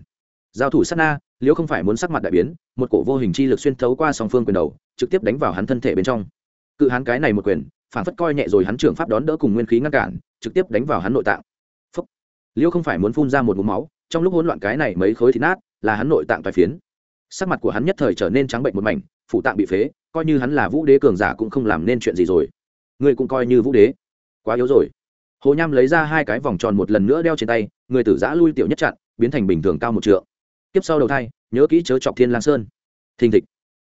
Giao thủ sát na, liêu không phải muốn sắc mặt đại biến, một cổ vô hình chi lực xuyên thấu qua song phương quyền đầu, trực tiếp đánh vào hắn thân thể bên trong. Cự hán cái này một quyền, phản phất coi nhẹ rồi hắn trưởng pháp đón đỡ cùng nguyên khí ngăn cản, trực tiếp đánh vào hắn nội tạng. Liêu không phải muốn phun ra một mũ máu, trong lúc hỗn loạn cái này mấy khối thịt nát là hắn nội tạng toài phiến. Sắc mặt của hắn nhất thời trở nên trắng bệnh một mảnh phụ tạng bị phế, coi như hắn là vũ đế cường giả cũng không làm nên chuyện gì rồi. Ngươi cũng coi như vũ đế. Quá yếu rồi. Hồ nham lấy ra hai cái vòng tròn một lần nữa đeo trên tay, người tử giã lui tiểu nhất chặn, biến thành bình thường cao một trượng. Tiếp sau đầu thai, nhớ kỹ chớ chọc thiên lang sơn. Thình thịch.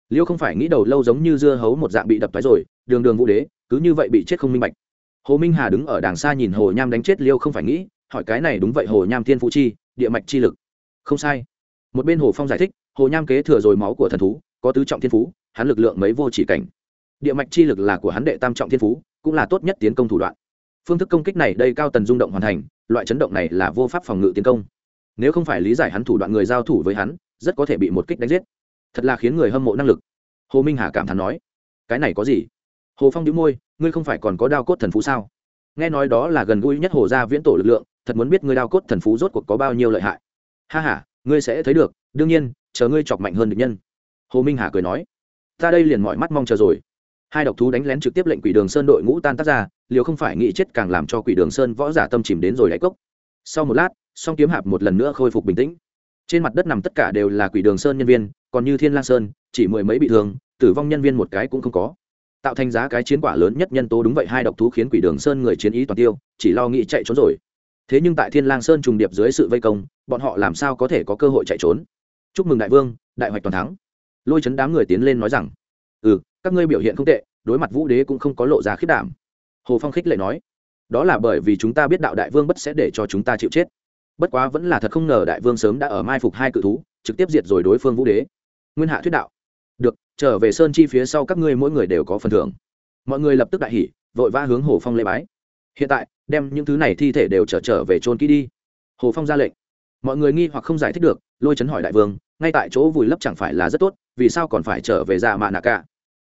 Liêu không phải nghĩ đầu lâu giống như dưa hấu một dạng bị đập thoái rồi, đường đường vũ đế, cứ như vậy bị chết không minh bạch. Hồ minh hà đứng ở đàng xa nhìn hồ nham đánh chết liêu không phải nghĩ, hỏi cái này đúng vậy hồ nham thiên phụ chi, địa mạch chi lực. Không sai một bên hồ phong giải thích, hồ nham kế thừa rồi máu của thần thú, có tứ trọng thiên phú, hắn lực lượng mấy vô chỉ cảnh. Địa mạch chi lực là của hắn đệ tam trọng thiên phú, cũng là tốt nhất tiến công thủ đoạn. Phương thức công kích này đây cao tần rung động hoàn thành, loại chấn động này là vô pháp phòng ngự tiến công. Nếu không phải lý giải hắn thủ đoạn người giao thủ với hắn, rất có thể bị một kích đánh giết. Thật là khiến người hâm mộ năng lực. Hồ minh hà cảm thán nói, cái này có gì? Hồ phong đĩu môi, ngươi không phải còn có đao cốt thần phú sao? Nghe nói đó là gần gũi nhất hồ gia viễn tổ lực lượng, thật muốn biết ngươi đao cốt thần phú rốt cuộc có bao nhiêu lợi hại. Ha h a ngươi sẽ thấy được, đương nhiên, chờ ngươi chọc mạnh hơn được nhân. Hồ minh hà cười nói. Ta đây liền mọi mắt mong chờ rồi. Hai độc thú đánh lén trực tiếp lệnh quỷ đường sơn đội ngũ tan tác ra, liều không phải nghĩ chết càng làm cho quỷ đường sơn võ giả tâm chìm đến rồi đáy cốc. Sau một lát, song kiếm hạp một lần nữa khôi phục bình tĩnh. Trên mặt đất nằm tất cả đều là quỷ đường sơn nhân viên, còn như thiên lang sơn, chỉ mười mấy bị thương, tử vong nhân viên một cái cũng không có. Tạo thành giá cái chiến quả lớn nhất nhân tố đúng vậy, hai độc thú khiến quỷ đường sơn người chiến ý toàn tiêu, chỉ lo nghĩ chạy trốn rồi thế nhưng tại thiên lang sơn trùng điệp dưới sự vây công, bọn họ làm sao có thể có cơ hội chạy trốn? Chúc mừng đại vương, đại hoạch toàn thắng. Lôi chấn đám người tiến lên nói rằng ừ các ngươi biểu hiện không tệ, đối mặt vũ đế cũng không có lộ ra khiết đảm. Hồ phong khích lệ nói, đó là bởi vì chúng ta biết đạo đại vương bất sẽ để cho chúng ta chịu chết. Bất quá vẫn là thật không ngờ đại vương sớm đã ở mai phục hai cự thú, trực tiếp diệt rồi đối phương vũ đế. Nguyên hạ thuyết đạo, được, trở về sơn chi phía sau các ngươi mỗi người đều có phần thưởng. Mọi người lập tức đại hỉ, vội vã hướng hồ phong lễ bái hiện tại, đem những thứ này thi thể đều trở trở về trôn kỹ đi. Hồ phong ra lệnh. Mọi người nghi hoặc không giải thích được, lôi chấn hỏi đại vương, ngay tại chỗ vùi lấp chẳng phải là rất tốt, vì sao còn phải trở về ra mạ nạ cả?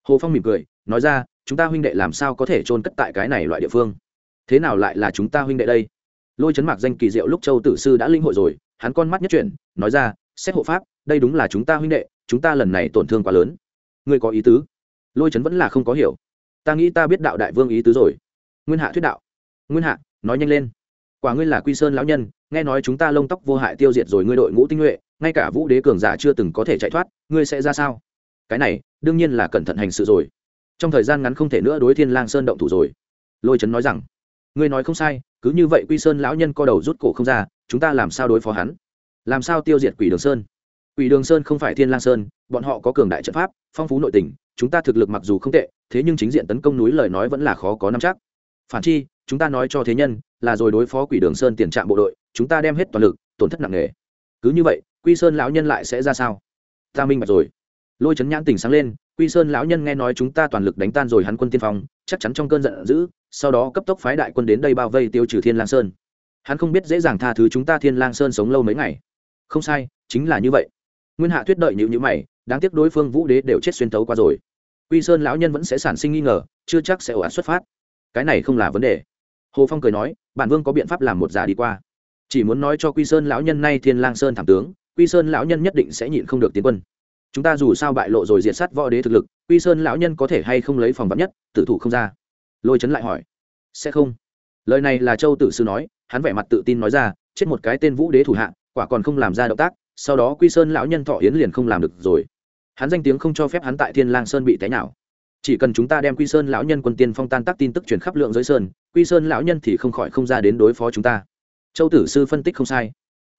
Hồ phong mỉm cười, nói ra, chúng ta huynh đệ làm sao có thể trôn cất tại cái này loại địa phương? Thế nào lại là chúng ta huynh đệ đây? Lôi chấn mạc danh kỳ diệu lúc châu tử sư đã linh hội rồi, hắn con mắt nhất chuyển, nói ra, xét hộ pháp, đây đúng là chúng ta huynh đệ, chúng ta lần này tổn thương quá lớn. Ngươi có ý tứ? Lôi chấn vẫn là không có hiểu. Ta nghĩ ta biết đạo đại vương ý tứ rồi. Nguyên hạ thuyết đạo nguyên hạ, nói nhanh lên. Quả ngươi là quy sơn lão nhân, nghe nói chúng ta lông tóc vô hại tiêu diệt rồi ngươi đội ngũ tinh nhuệ, ngay cả vũ đế cường giả chưa từng có thể chạy thoát, ngươi sẽ ra sao? Cái này, đương nhiên là cẩn thận hành sự rồi. Trong thời gian ngắn không thể nữa đối thiên lang sơn động thủ rồi. Lôi trấn nói rằng, ngươi nói không sai, cứ như vậy quy sơn lão nhân co đầu rút cổ không ra, chúng ta làm sao đối phó hắn? Làm sao tiêu diệt quỷ đường sơn? Quỷ đường sơn không phải thiên lang sơn, bọn họ có cường đại trận pháp, phong phú nội tình, chúng ta thực lực mặc dù không tệ, thế nhưng chính diện tấn công núi lời nói vẫn là khó có nắm chắc phản chi, chúng ta nói cho thế nhân, là rồi đối phó quỷ đường sơn tiền trạm bộ đội, chúng ta đem hết toàn lực, tổn thất nặng nề. Cứ như vậy, quy sơn lão nhân lại sẽ ra sao? Ta minh bạch rồi. Lôi chấn nhãn tỉnh sáng lên, quy sơn lão nhân nghe nói chúng ta toàn lực đánh tan rồi hắn quân tiên phong, chắc chắn trong cơn giận dữ, sau đó cấp tốc phái đại quân đến đây bao vây tiêu trừ thiên lang sơn. Hắn không biết dễ dàng tha thứ chúng ta thiên lang sơn sống lâu mấy ngày. Không sai, chính là như vậy. Nguyên hạ tuyết đợi nhịu nhữ mày, đáng tiếc đối phương vũ đế đều chết xuyên tấu qua rồi. Quy sơn lão nhân vẫn sẽ sản sinh nghi ngờ, chưa chắc sẽ ổ ạt xuất phát cái này không là vấn đề. Hồ phong cười nói, bản vương có biện pháp làm một giả đi qua. Chỉ muốn nói cho quy sơn lão nhân nay thiên lang sơn thảm tướng, quy sơn lão nhân nhất định sẽ nhịn không được tiến quân. Chúng ta dù sao bại lộ rồi diệt sát võ đế thực lực, quy sơn lão nhân có thể hay không lấy phòng vắn nhất, tử thủ không ra. Lôi chấn lại hỏi, sẽ không. Lời này là châu tử sư nói, hắn vẻ mặt tự tin nói ra, chết một cái tên vũ đế thủ hạ, quả còn không làm ra động tác, sau đó quy sơn lão nhân thọ yến liền không làm được rồi. Hắn danh tiếng không cho phép hắn tại thiên lang sơn bị té nào chỉ cần chúng ta đem quy sơn lão nhân quân tiên phong tan tác tin tức truyền khắp lượng giới sơn, quy sơn lão nhân thì không khỏi không ra đến đối phó chúng ta. Châu tử sư phân tích không sai.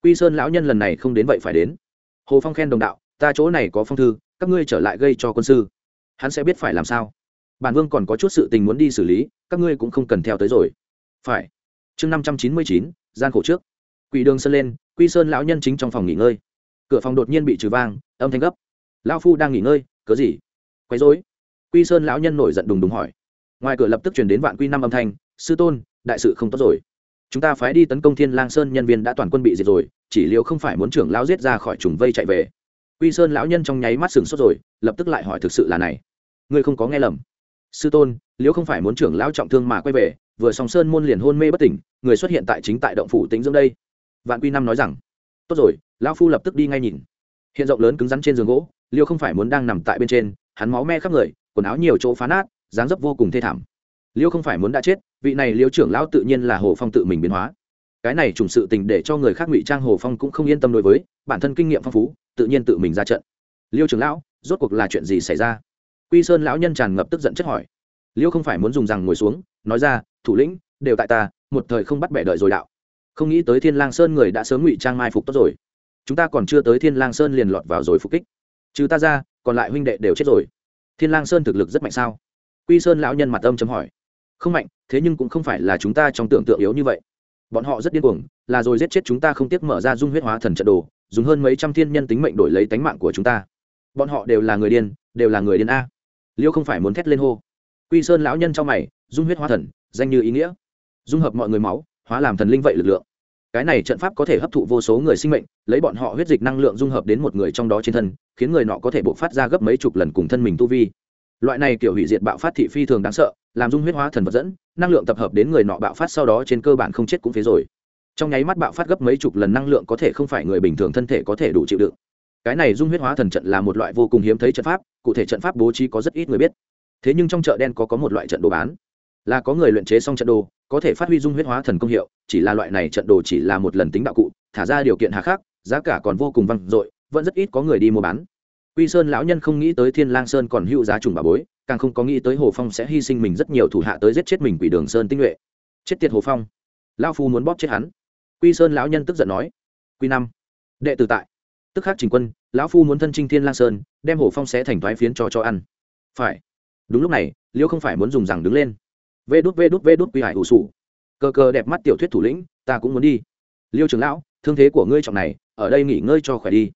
Quy sơn lão nhân lần này không đến vậy phải đến. Hồ phong khen đồng đạo, ta chỗ này có phong thư, các ngươi trở lại gây cho quân sư. Hắn sẽ biết phải làm sao. Bản vương còn có chút sự tình muốn đi xử lý, các ngươi cũng không cần theo tới rồi. Phải. Chương năm trăm chín mươi chín, gian khổ trước. Quỷ đường sơn lên, quy sơn lão nhân chính trong phòng nghỉ ngơi. Cửa phòng đột nhiên bị trừ vang, âm thanh gấp. Lão phu đang nghỉ ngơi, cớ gì? Quấy dối quy sơn lão nhân nổi giận đùng đùng hỏi. Ngoài cửa lập tức chuyển đến vạn quy năm âm thanh, sư tôn, đại sự không tốt rồi. Chúng ta phái đi tấn công thiên lang sơn nhân viên đã toàn quân bị diệt rồi, chỉ liệu không phải muốn trưởng lão giết ra khỏi trùng vây chạy về. Quy sơn lão nhân trong nháy mắt sừng sốt rồi, lập tức lại hỏi thực sự là này. Ngươi không có nghe lầm. Sư tôn liễu không phải muốn trưởng lão trọng thương mà quay về, vừa song sơn môn liền hôn mê bất tỉnh, người xuất hiện tại chính tại động phủ tính dưỡng đây. Vạn quy năm nói rằng. Tốt rồi, lão phu lập tức đi ngay nhìn. Hiện rộng lớn cứng rắn trên giường gỗ liêu không phải muốn đang nằm tại bên trên, hắn máu me khắp người quần áo nhiều chỗ phá nát, dáng dấp vô cùng thê thảm. Liêu không phải muốn đã chết, vị này liêu trưởng lão tự nhiên là hồ phong tự mình biến hóa. Cái này trùng sự tình để cho người khác ngụy trang hồ phong cũng không yên tâm đối với, bản thân kinh nghiệm phong phú, tự nhiên tự mình ra trận. Liêu trưởng lão, rốt cuộc là chuyện gì xảy ra? Quy sơn lão nhân tràn ngập tức giận chất hỏi. Liêu không phải muốn dùng rằng ngồi xuống, nói ra, thủ lĩnh, đều tại ta, một thời không bắt bẻ đợi rồi đạo. Không nghĩ tới thiên lang sơn người đã sớm ngụy trang mai phục tốt rồi. Chúng ta còn chưa tới thiên lang sơn liền lọt vào rồi phục kích. Trừ ta ra, còn lại huynh đệ đều chết rồi thiên lang sơn thực lực rất mạnh sao? Quy sơn lão nhân mặt âm chấm hỏi. Không mạnh, thế nhưng cũng không phải là chúng ta trong tưởng tượng yếu như vậy. Bọn họ rất điên cuồng, là rồi giết chết chúng ta không tiếc mở ra dung huyết hóa thần trận đồ, dùng hơn mấy trăm thiên nhân tính mệnh đổi lấy tánh mạng của chúng ta. Bọn họ đều là người điên, đều là người điên a. Liêu không phải muốn thét lên hô. Quy sơn lão nhân trong mày, dung huyết hóa thần, danh như ý nghĩa. Dung hợp mọi người máu, hóa làm thần linh vậy lực lượng cái này trận pháp có thể hấp thụ vô số người sinh mệnh, lấy bọn họ huyết dịch năng lượng dung hợp đến một người trong đó trên thân, khiến người nọ có thể bộc phát ra gấp mấy chục lần cùng thân mình tu vi. Loại này kiểu hủy diệt bạo phát thị phi thường đáng sợ, làm dung huyết hóa thần vật dẫn, năng lượng tập hợp đến người nọ bạo phát sau đó trên cơ bản không chết cũng phế rồi. Trong nháy mắt bạo phát gấp mấy chục lần năng lượng có thể không phải người bình thường thân thể có thể đủ chịu đựng. Cái này dung huyết hóa thần trận là một loại vô cùng hiếm thấy trận pháp, cụ thể trận pháp bố trí có rất ít người biết. Thế nhưng trong chợ đen có có một loại trận đồ bán là có người luyện chế xong trận đồ, có thể phát huy dung huyết hóa thần công hiệu, chỉ là loại này trận đồ chỉ là một lần tính đạo cụ, thả ra điều kiện hà khắc, giá cả còn vô cùng văng dội, vẫn rất ít có người đi mua bán. Quy sơn lão nhân không nghĩ tới thiên lang sơn còn hữu giá trùng bà bối, càng không có nghĩ tới hồ phong sẽ hy sinh mình rất nhiều thủ hạ tới giết chết mình quỷ đường sơn tinh nhuệ. Chết tiệt hồ phong. Lão phu muốn bóp chết hắn. Quy sơn lão nhân tức giận nói. Quy năm. Đệ tử tại. Tức khắc trình quân, lão phu muốn thân trinh thiên lang sơn, đem hồ phong sẽ thành thoái phiến cho cho ăn. Phải. Đúng lúc này, liêu không phải muốn dùng rằng đứng lên vê đút vê đút vê đút quy hải ủ sủ. Cờ cờ đẹp mắt tiểu thuyết thủ lĩnh, ta cũng muốn đi. Liêu trưởng lão, thương thế của ngươi trọng này, ở đây nghỉ ngơi cho khỏe đi.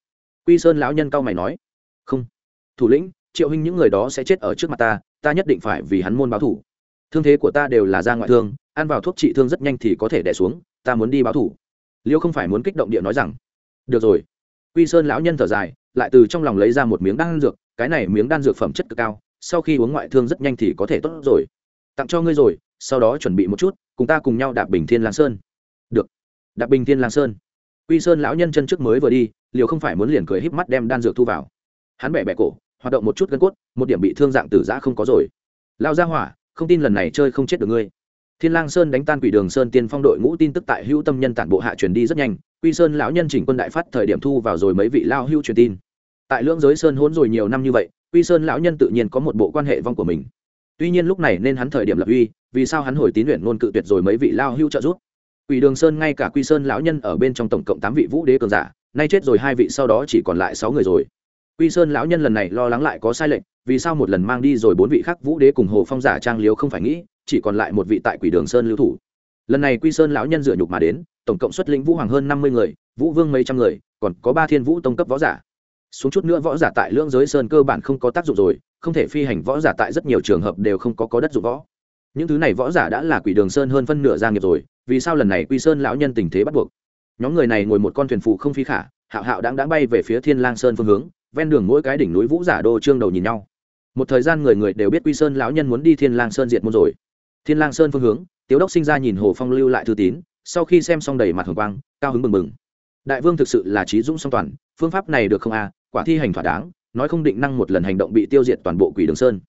Quy sơn lão nhân cao mày nói. Không. Thủ lĩnh, triệu hình những người đó sẽ chết ở trước mặt ta ta nhất định phải vì hắn môn báo thủ. Thương thế của ta đều là ra ngoại thương, ăn vào thuốc trị thương rất nhanh thì có thể đẻ xuống, ta muốn đi báo thủ. Liêu không phải muốn kích động địa nói rằng. Được rồi. Quy sơn lão nhân thở dài, lại từ trong lòng lấy ra một miếng đan dược, cái này miếng đan dược phẩm chất cực cao, sau khi uống ngoại thương rất nhanh thì có thể tốt rồi tặng cho ngươi rồi, sau đó chuẩn bị một chút, cùng ta cùng nhau đạp bình thiên lang sơn. Được. Đạp bình thiên lang sơn. Quy sơn lão nhân chân trước mới vừa đi, liều không phải muốn liền cười híp mắt đem đan dược thu vào. Hắn bẻ bẻ cổ, hoạt động một chút gân cốt, một điểm bị thương dạng tử giã không có rồi. Lao ra hỏa, không tin lần này chơi không chết được ngươi. Thiên lang sơn đánh tan quỷ đường sơn tiên phong đội ngũ tin tức tại hữu tâm nhân tản bộ hạ truyền đi rất nhanh, quy sơn lão nhân chỉnh quân đại phát thời điểm thu vào rồi mấy vị lao hữu truyền tin. Tại lưỡng giới sơn hỗn rồi nhiều năm như vậy, quy sơn lão nhân tự nhiên có một bộ quan hệ vong của mình tuy nhiên lúc này nên hắn thời điểm lập uy, vì sao hắn hồi tín luyện ngôn cự tuyệt rồi mấy vị lao hưu trợ giúp? Quỷ đường sơn ngay cả quy sơn lão nhân ở bên trong tổng cộng tám vị vũ đế cường giả, nay chết rồi hai vị sau đó chỉ còn lại sáu người rồi. Quy sơn lão nhân lần này lo lắng lại có sai lệch, vì sao một lần mang đi rồi bốn vị khác vũ đế cùng hồ phong giả trang liếu không phải nghĩ, chỉ còn lại một vị tại quỷ đường sơn lưu thủ. Lần này quy sơn lão nhân dựa nhục mà đến, tổng cộng xuất lĩnh vũ hoàng hơn năm mươi người, vũ vương mấy trăm người, còn có ba thiên vũ tông cấp võ giả xuống chút nữa võ giả tại lưỡng giới sơn cơ bản không có tác dụng rồi không thể phi hành võ giả tại rất nhiều trường hợp đều không có có đất dụng võ. Những thứ này võ giả đã là quỷ đường sơn hơn phân nửa gia nghiệp rồi vì sao lần này quy sơn lão nhân tình thế bắt buộc? Nhóm người này ngồi một con thuyền phụ không phi khả hạo hạo đáng đã bay về phía thiên lang sơn phương hướng ven đường mỗi cái đỉnh núi vũ giả đô trương đầu nhìn nhau. Một thời gian người người đều biết quy sơn lão nhân muốn đi thiên lang sơn diệt môn rồi. Thiên lang sơn phương hướng tiếu đốc sinh ra nhìn hồ phong lưu lại thư tín sau khi xem xong đầy mặt hồng quang cao hứng bừng bừng đại vương thực sự là trí dũng song toàn phương pháp này được không a à, quả thi hành thỏa đáng, nói không định năng một lần hành động bị tiêu diệt toàn bộ quỷ đường sơn.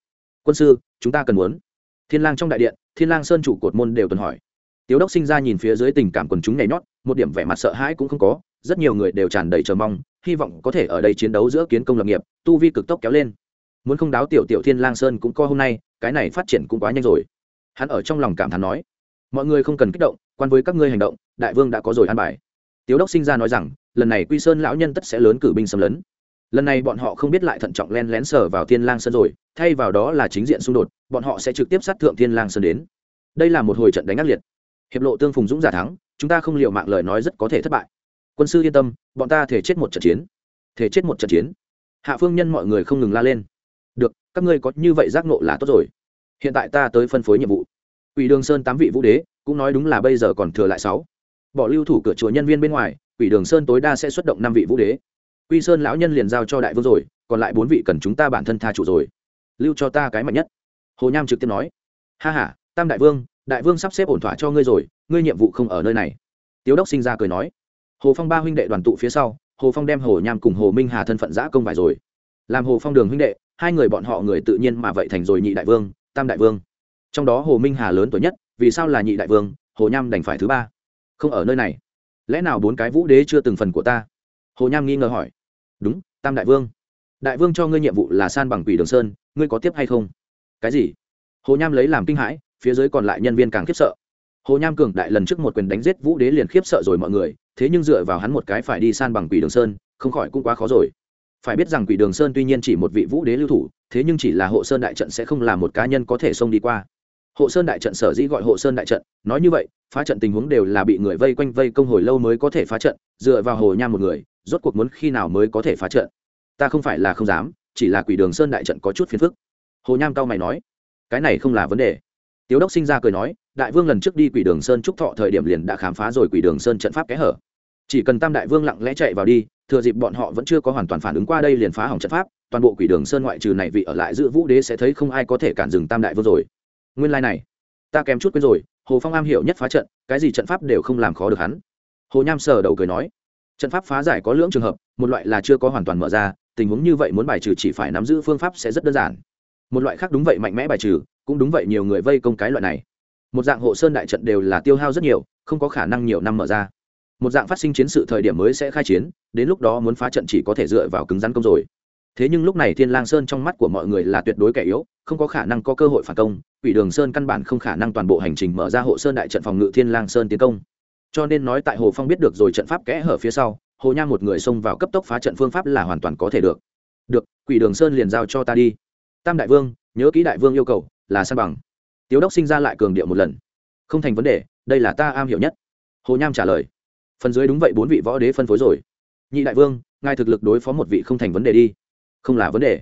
Quân sư, chúng ta cần muốn. Thiên lang trong đại điện, thiên lang sơn chủ cột môn đều tuần hỏi. Tiếu đốc sinh ra nhìn phía dưới tình cảm quần chúng nhảy nhót, một điểm vẻ mặt sợ hãi cũng không có, rất nhiều người đều tràn đầy chờ mong, hy vọng có thể ở đây chiến đấu giữa kiến công lập nghiệp, tu vi cực tốc kéo lên. Muốn không đáo tiểu tiểu thiên lang sơn cũng co hôm nay, cái này phát triển cũng quá nhanh rồi. Hắn ở trong lòng cảm thán nói, mọi người không cần kích động, quan với các ngươi hành động, đại vương đã có rồi an bài. Tiếu đốc sinh ra nói rằng, lần này quy sơn lão nhân tất sẽ lớn cử binh xâm lấn lần này bọn họ không biết lại thận trọng len lén sờ vào thiên lang sơn rồi thay vào đó là chính diện xung đột bọn họ sẽ trực tiếp sát thượng thiên lang sơn đến. Đây là một hồi trận đánh ác liệt. Hiệp lộ tương phùng dũng giả thắng chúng ta không liệu mạng lời nói rất có thể thất bại. Quân sư yên tâm bọn ta thể chết một trận chiến. Thể chết một trận chiến. Hạ phương nhân mọi người không ngừng la lên. Được các ngươi có như vậy giác ngộ là tốt rồi. Hiện tại ta tới phân phối nhiệm vụ. Quỷ Đường Sơn tám vị vũ đế, cũng nói đúng là bây giờ còn thừa lại sáu. Bỏ lưu thủ cửa chùa nhân viên bên ngoài, Quỷ Đường Sơn tối đa sẽ xuất động năm vị vũ đế. Quy Sơn lão nhân liền giao cho đại vương rồi, còn lại bốn vị cần chúng ta bản thân tha chủ rồi. Lưu cho ta cái mạnh nhất. Hồ Nham trực tiếp nói. Ha ha, Tam đại vương, đại vương sắp xếp ổn thỏa cho ngươi rồi, ngươi nhiệm vụ không ở nơi này. Tiếu đốc sinh ra cười nói. Hồ Phong ba huynh đệ đoàn tụ phía sau, Hồ Phong đem Hồ Nham cùng Hồ Minh Hà thân phận giã công vài rồi. Làm Hồ Phong đường huynh đệ, hai người bọn họ người tự nhiên mà vậy thành rồi nhị đại vương, tam đại vương trong đó hồ minh hà lớn tuổi nhất vì sao là nhị đại vương hồ nham đành phải thứ ba không ở nơi này lẽ nào bốn cái vũ đế chưa từng phần của ta hồ nham nghi ngờ hỏi đúng, tam đại vương. Đại vương cho ngươi nhiệm vụ là san bằng quỷ đường sơn, ngươi có tiếp hay không? Cái gì? Hồ nham lấy làm kinh hãi, phía dưới còn lại nhân viên càng khiếp sợ. Hồ nham cường đại lần trước một quyền đánh giết vũ đế liền khiếp sợ rồi mọi người, thế nhưng dựa vào hắn một cái phải đi san bằng quỷ đường sơn, không khỏi cũng quá khó rồi. Phải biết rằng quỷ đường sơn tuy nhiên chỉ một vị vũ đế lưu thủ, thế nhưng chỉ là hộ sơn đại trận sẽ không là một cá nhân có thể xông đi qua hộ sơn đại trận sở dĩ gọi hộ sơn đại trận, nói như vậy, phá trận tình huống đều là bị người vây quanh vây công hồi lâu mới có thể phá trận, dựa vào hồ nham một người, rốt cuộc muốn khi nào mới có thể phá trận? Ta không phải là không dám, chỉ là quỷ đường sơn đại trận có chút phiền phức. Hồ nham cao mày nói, cái này không là vấn đề. Tiếu đốc sinh ra cười nói, đại vương lần trước đi quỷ đường sơn trúc thọ thời điểm liền đã khám phá rồi quỷ đường sơn trận pháp kẽ hở. Chỉ cần tam đại vương lặng lẽ chạy vào đi, thừa dịp bọn họ vẫn chưa có hoàn toàn phản ứng qua đây liền phá hỏng trận pháp, toàn bộ quỷ đường sơn ngoại trừ này vị ở lại giữ vũ đế sẽ thấy không ai có thể cản dừng tam đại vương rồi nguyên lai、like、này. Ta kém chút quên rồi, hồ phong am hiểu nhất phá trận, cái gì trận pháp đều không làm khó được hắn. Hồ nham sờ đầu cười nói, trận pháp phá giải có lưỡng trường hợp, một loại là chưa có hoàn toàn mở ra, tình huống như vậy muốn bài trừ chỉ phải nắm giữ phương pháp sẽ rất đơn giản. Một loại khác đúng vậy mạnh mẽ bài trừ, cũng đúng vậy nhiều người vây công cái loại này. Một dạng hộ sơn đại trận đều là tiêu hao rất nhiều, không có khả năng nhiều năm mở ra. Một dạng phát sinh chiến sự thời điểm mới sẽ khai chiến, đến lúc đó muốn phá trận chỉ có thể dựa vào cứng rắn công rồi thế nhưng lúc này thiên lang sơn trong mắt của mọi người là tuyệt đối kẻ yếu, không có khả năng có cơ hội phản công, quỷ đường sơn căn bản không khả năng toàn bộ hành trình mở ra hộ sơn đại trận phòng ngự thiên lang sơn tiến công. Cho nên nói tại hồ phong biết được rồi trận pháp kẽ hở phía sau, hồ nha một người xông vào cấp tốc phá trận phương pháp là hoàn toàn có thể được. Được, quỷ đường sơn liền giao cho ta đi. Tam đại vương, nhớ kỹ đại vương yêu cầu, là san bằng. Tiếu đốc sinh ra lại cường điệu một lần. Không thành vấn đề, đây là ta am hiểu nhất. Hồ nham trả lời. Phần dưới đúng vậy, bốn vị võ đế phân phối rồi. Nhị đại vương, ngài thực lực đối phó một vị không thành vấn đề đi không là vấn đề.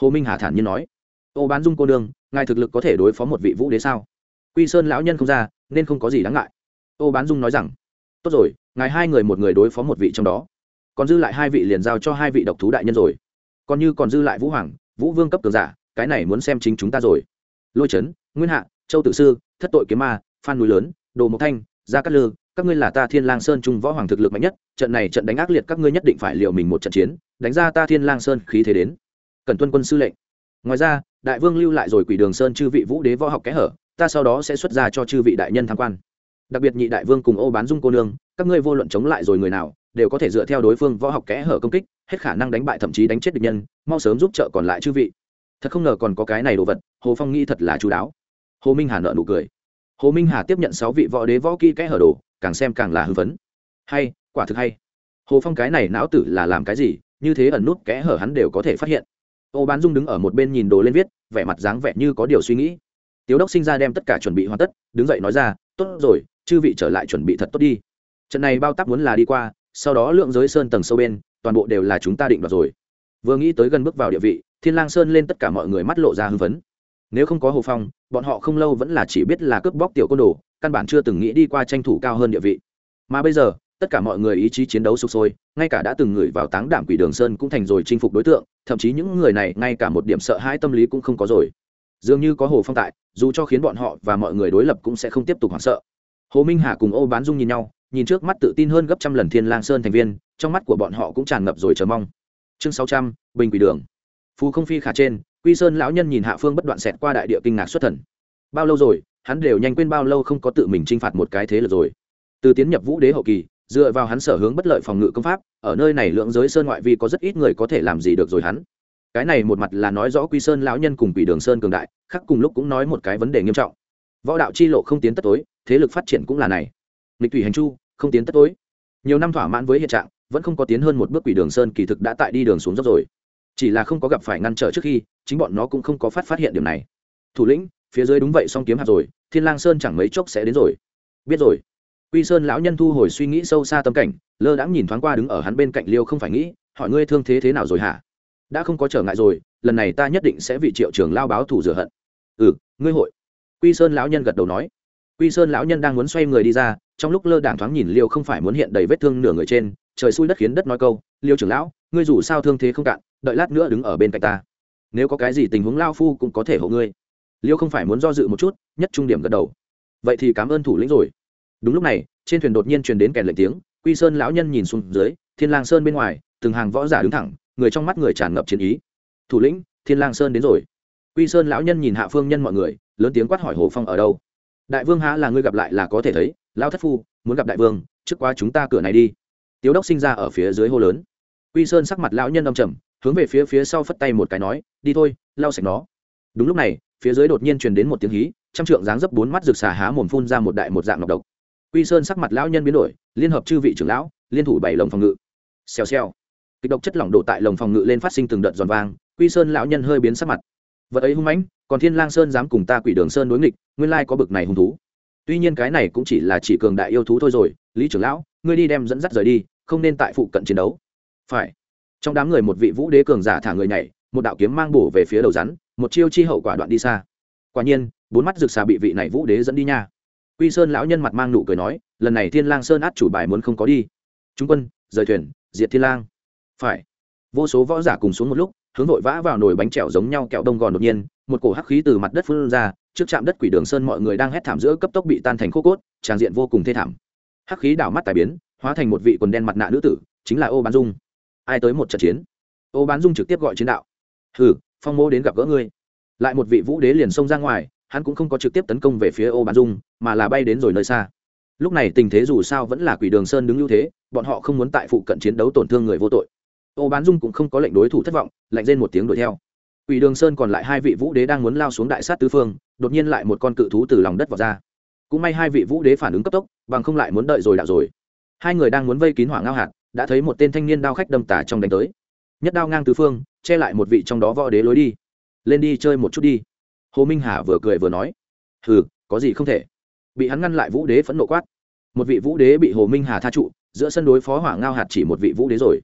Hồ minh hà thản nhiên nói, ô bán dung cô nương, ngài thực lực có thể đối phó một vị vũ đế sao? Quy sơn lão nhân không ra, nên không có gì đáng ngại. Ô bán dung nói rằng, tốt rồi, ngài hai người một người đối phó một vị trong đó. Còn dư lại hai vị liền giao cho hai vị độc thú đại nhân rồi. Còn như còn dư lại vũ hoàng, vũ vương cấp cường giả, cái này muốn xem chính chúng ta rồi. Lôi trấn nguyên hạ, châu tự sư, thất tội kiếm ma, phan núi lớn, đồ mộc thanh, gia cát lư các ngươi là ta thiên lang sơn trung võ hoàng thực lực mạnh nhất, trận này trận đánh ác liệt các ngươi nhất định phải liều mình một trận chiến, đánh ra ta thiên lang sơn khí thế đến. Cần tuân quân sư lệnh. Ngoài ra, đại vương lưu lại rồi quỷ đường sơn chư vị vũ đế võ học kẽ hở, ta sau đó sẽ xuất ra cho chư vị đại nhân tham quan. Đặc biệt nhị đại vương cùng ô bán dung cô nương, các ngươi vô luận chống lại rồi người nào, đều có thể dựa theo đối phương võ học kẽ hở công kích, hết khả năng đánh bại thậm chí đánh chết địch nhân, mau sớm giúp trợ còn lại chư vị. Thật không ngờ còn có cái này đồ vật, hồ phong nghĩ thật là chú đáo. Hồ minh hà nợ nụ cười. Hồ minh hà tiếp nhận sáu vị võ đế võ kỹ kẽ hở đồ càng xem càng là hư vấn, hay quả thực hay. Hồ phong cái này não tử là làm cái gì như thế ẩn nút kẽ hở hắn đều có thể phát hiện. Ô bán dung đứng ở một bên nhìn đồ lên viết vẻ mặt dáng vẻ như có điều suy nghĩ. Tiếu đốc sinh ra đem tất cả chuẩn bị hoàn tất đứng dậy nói ra tốt rồi chư vị trở lại chuẩn bị thật tốt đi. Trận này bao tắc muốn là đi qua sau đó lượng giới sơn tầng sâu bên toàn bộ đều là chúng ta định đoạt rồi. Vừa nghĩ tới gần bước vào địa vị thiên lang sơn lên tất cả mọi người mắt lộ ra hưng phấn. Nếu không có hồ phong bọn họ không lâu vẫn là chỉ biết là cướp bóc tiểu côn đồ căn bản chưa từng nghĩ đi qua tranh thủ cao hơn địa vị. Mà bây giờ, tất cả mọi người ý chí chiến đấu sục sôi, ngay cả đã từng người vào táng đảm quỷ đường sơn cũng thành rồi chinh phục đối tượng, thậm chí những người này ngay cả một điểm sợ hãi tâm lý cũng không có rồi. Dường như có hồ phong tại, dù cho khiến bọn họ và mọi người đối lập cũng sẽ không tiếp tục hoảng sợ. Hồ minh hà cùng ô bán dung nhìn nhau, nhìn trước mắt tự tin hơn gấp trăm lần thiên lang sơn thành viên, trong mắt của bọn họ cũng tràn ngập rồi chờ mong. Chương sáu trăm, bình quỷ đường. Phù không phi khả trên, quy sơn lão nhân nhìn hạ phương bất đoạn xẹt qua đại địa kinh ngạc xuất thần. Bao lâu rồi hắn đều nhanh quên bao lâu không có tự mình chinh phạt một cái thế lực rồi. Từ tiến nhập vũ đế hậu kỳ, dựa vào hắn sở hướng bất lợi phòng ngự công pháp, ở nơi này lượng giới sơn ngoại vi có rất ít người có thể làm gì được rồi hắn. Cái này một mặt là nói rõ quy sơn lão nhân cùng quỷ đường sơn cường đại khác cùng lúc cũng nói một cái vấn đề nghiêm trọng. Võ đạo chi lộ không tiến tất tối, thế lực phát triển cũng là này. Lịch thủy hành chu, không tiến tất tối. Nhiều năm thỏa mãn với hiện trạng, vẫn không có tiến hơn một bước quỷ đường sơn kỳ thực đã tại đi đường xuống dốc rồi. Chỉ là không có gặp phải ngăn trở trước khi, chính bọn nó cũng không có phát phát hiện điểm này. Thủ lĩnh phía dưới đúng vậy xong kiếm hạt rồi, thiên lang sơn chẳng mấy chốc sẽ đến rồi. Biết rồi. Quy sơn lão nhân thu hồi suy nghĩ sâu xa tâm cảnh, lơ đãng nhìn thoáng qua đứng ở hắn bên cạnh liêu không phải nghĩ, hỏi ngươi thương thế thế nào rồi hả? Đã không có trở ngại rồi, lần này ta nhất định sẽ vị triệu trưởng lao báo thủ rửa hận. Ừ ngươi hội. Quy sơn lão nhân gật đầu nói. Quy sơn lão nhân đang muốn xoay người đi ra, trong lúc lơ đảng thoáng nhìn liêu không phải muốn hiện đầy vết thương nửa người trên, trời xui đất khiến đất nói câu, liêu trưởng lão, ngươi dù sao thương thế không cạn, đợi lát nữa đứng ở bên cạnh ta. Nếu có cái gì tình huống lao phu cũng có thể hộ ngươi liêu không phải muốn do dự một chút, nhất trung điểm gật đầu. Vậy thì cảm ơn thủ lĩnh rồi. Đúng lúc này, trên thuyền đột nhiên truyền đến kèn lệnh tiếng, quy sơn lão nhân nhìn xuống dưới, thiên lang sơn bên ngoài, từng hàng võ giả đứng thẳng, người trong mắt người tràn ngập chiến ý. Thủ lĩnh, thiên lang sơn đến rồi. Quy sơn lão nhân nhìn hạ phương nhân mọi người, lớn tiếng quát hỏi hồ phong ở đâu. Đại vương há là ngươi gặp lại là có thể thấy lao thất phu, muốn gặp đại vương, trước qua chúng ta cửa này đi. Tiếu đốc sinh ra ở phía dưới hô lớn. Quy sơn sắc mặt lão nhân âm trầm, hướng về phía phía sau phất tay một cái nói, đi thôi, lau sạch nó đúng lúc này, phía dưới đột nhiên truyền đến một tiếng hí, trăm trượng dáng dấp bốn mắt rực xà há mồm phun ra một đại một dạng ngọc độc. Quy sơn sắc mặt lão nhân biến đổi, liên hợp chư vị trưởng lão, liên thủ bảy lồng phòng ngự. Xèo xèo. Kịch độc chất lỏng đổ tại lồng phòng ngự lên phát sinh từng đợt giòn vang, quy sơn lão nhân hơi biến sắc mặt. Vật ấy hung mãnh, còn thiên lang sơn dám cùng ta quỷ đường sơn đối nghịch, nguyên lai có bực này hung thú. Tuy nhiên cái này cũng chỉ là chỉ cường đại yêu thú thôi rồi, lý trưởng lão, ngươi đi đem dẫn dắt rời đi, không nên tại phụ cận chiến đấu. Phải. Trong đám người một vị vũ đế cường giả thả người nhảy, một đạo kiếm mang bổ về phía đầu rắn một chiêu chi hậu quả đoạn đi xa. Quả nhiên, bốn mắt rực xà bị vị này vũ đế dẫn đi nha. Quy sơn lão nhân mặt mang nụ cười nói, lần này thiên lang sơn át chủ bài muốn không có đi. Chúng quân, rời thuyền, diệt thiên lang. Phải. Vô số võ giả cùng xuống một lúc, hướng vội vã vào nồi bánh trèo giống nhau kẹo đông gòn đột nhiên, một cổ hắc khí từ mặt đất phun ra, trước trạm đất quỷ đường sơn mọi người đang hét thảm giữa cấp tốc bị tan thành khô cốt tràng diện vô cùng thê thảm. Hắc khí đảo mắt tài biến, hóa thành một vị quần đen mặt nạ nữ tử, chính là ô bán dung. Ai tới một trận chiến? Ô bán dung trực tiếp gọi chiến đạo. Hừ phong mô đến gặp gỡ ngươi. Lại một vị vũ đế liền xông ra ngoài, hắn cũng không có trực tiếp tấn công về phía ô bán dung, mà là bay đến rồi nơi xa. Lúc này tình thế dù sao vẫn là quỷ đường sơn đứng ưu thế, bọn họ không muốn tại phụ cận chiến đấu tổn thương người vô tội. Ô bán dung cũng không có lệnh đối thủ thất vọng, lạnh lên một tiếng đuổi theo. Quỷ đường sơn còn lại hai vị vũ đế đang muốn lao xuống đại sát tứ phương, đột nhiên lại một con cự thú từ lòng đất vào ra. Cũng may hai vị vũ đế phản ứng cấp tốc, bằng không lại muốn đợi rồi đạo rồi. Hai người đang muốn vây kín hỏa ngao hạt, đã thấy một tên thanh niên đao khách đâm tả trong đánh tới nhất đao ngang tứ phương, che lại một vị trong đó võ đế lối đi. Lên đi chơi một chút đi. Hồ minh hà vừa cười vừa nói. Hừ, có gì không thể. Bị hắn ngăn lại vũ đế phẫn nộ quát. Một vị vũ đế bị hồ minh hà tha trụ, giữa sân đối phó hỏa ngao hạt chỉ một vị vũ đế rồi.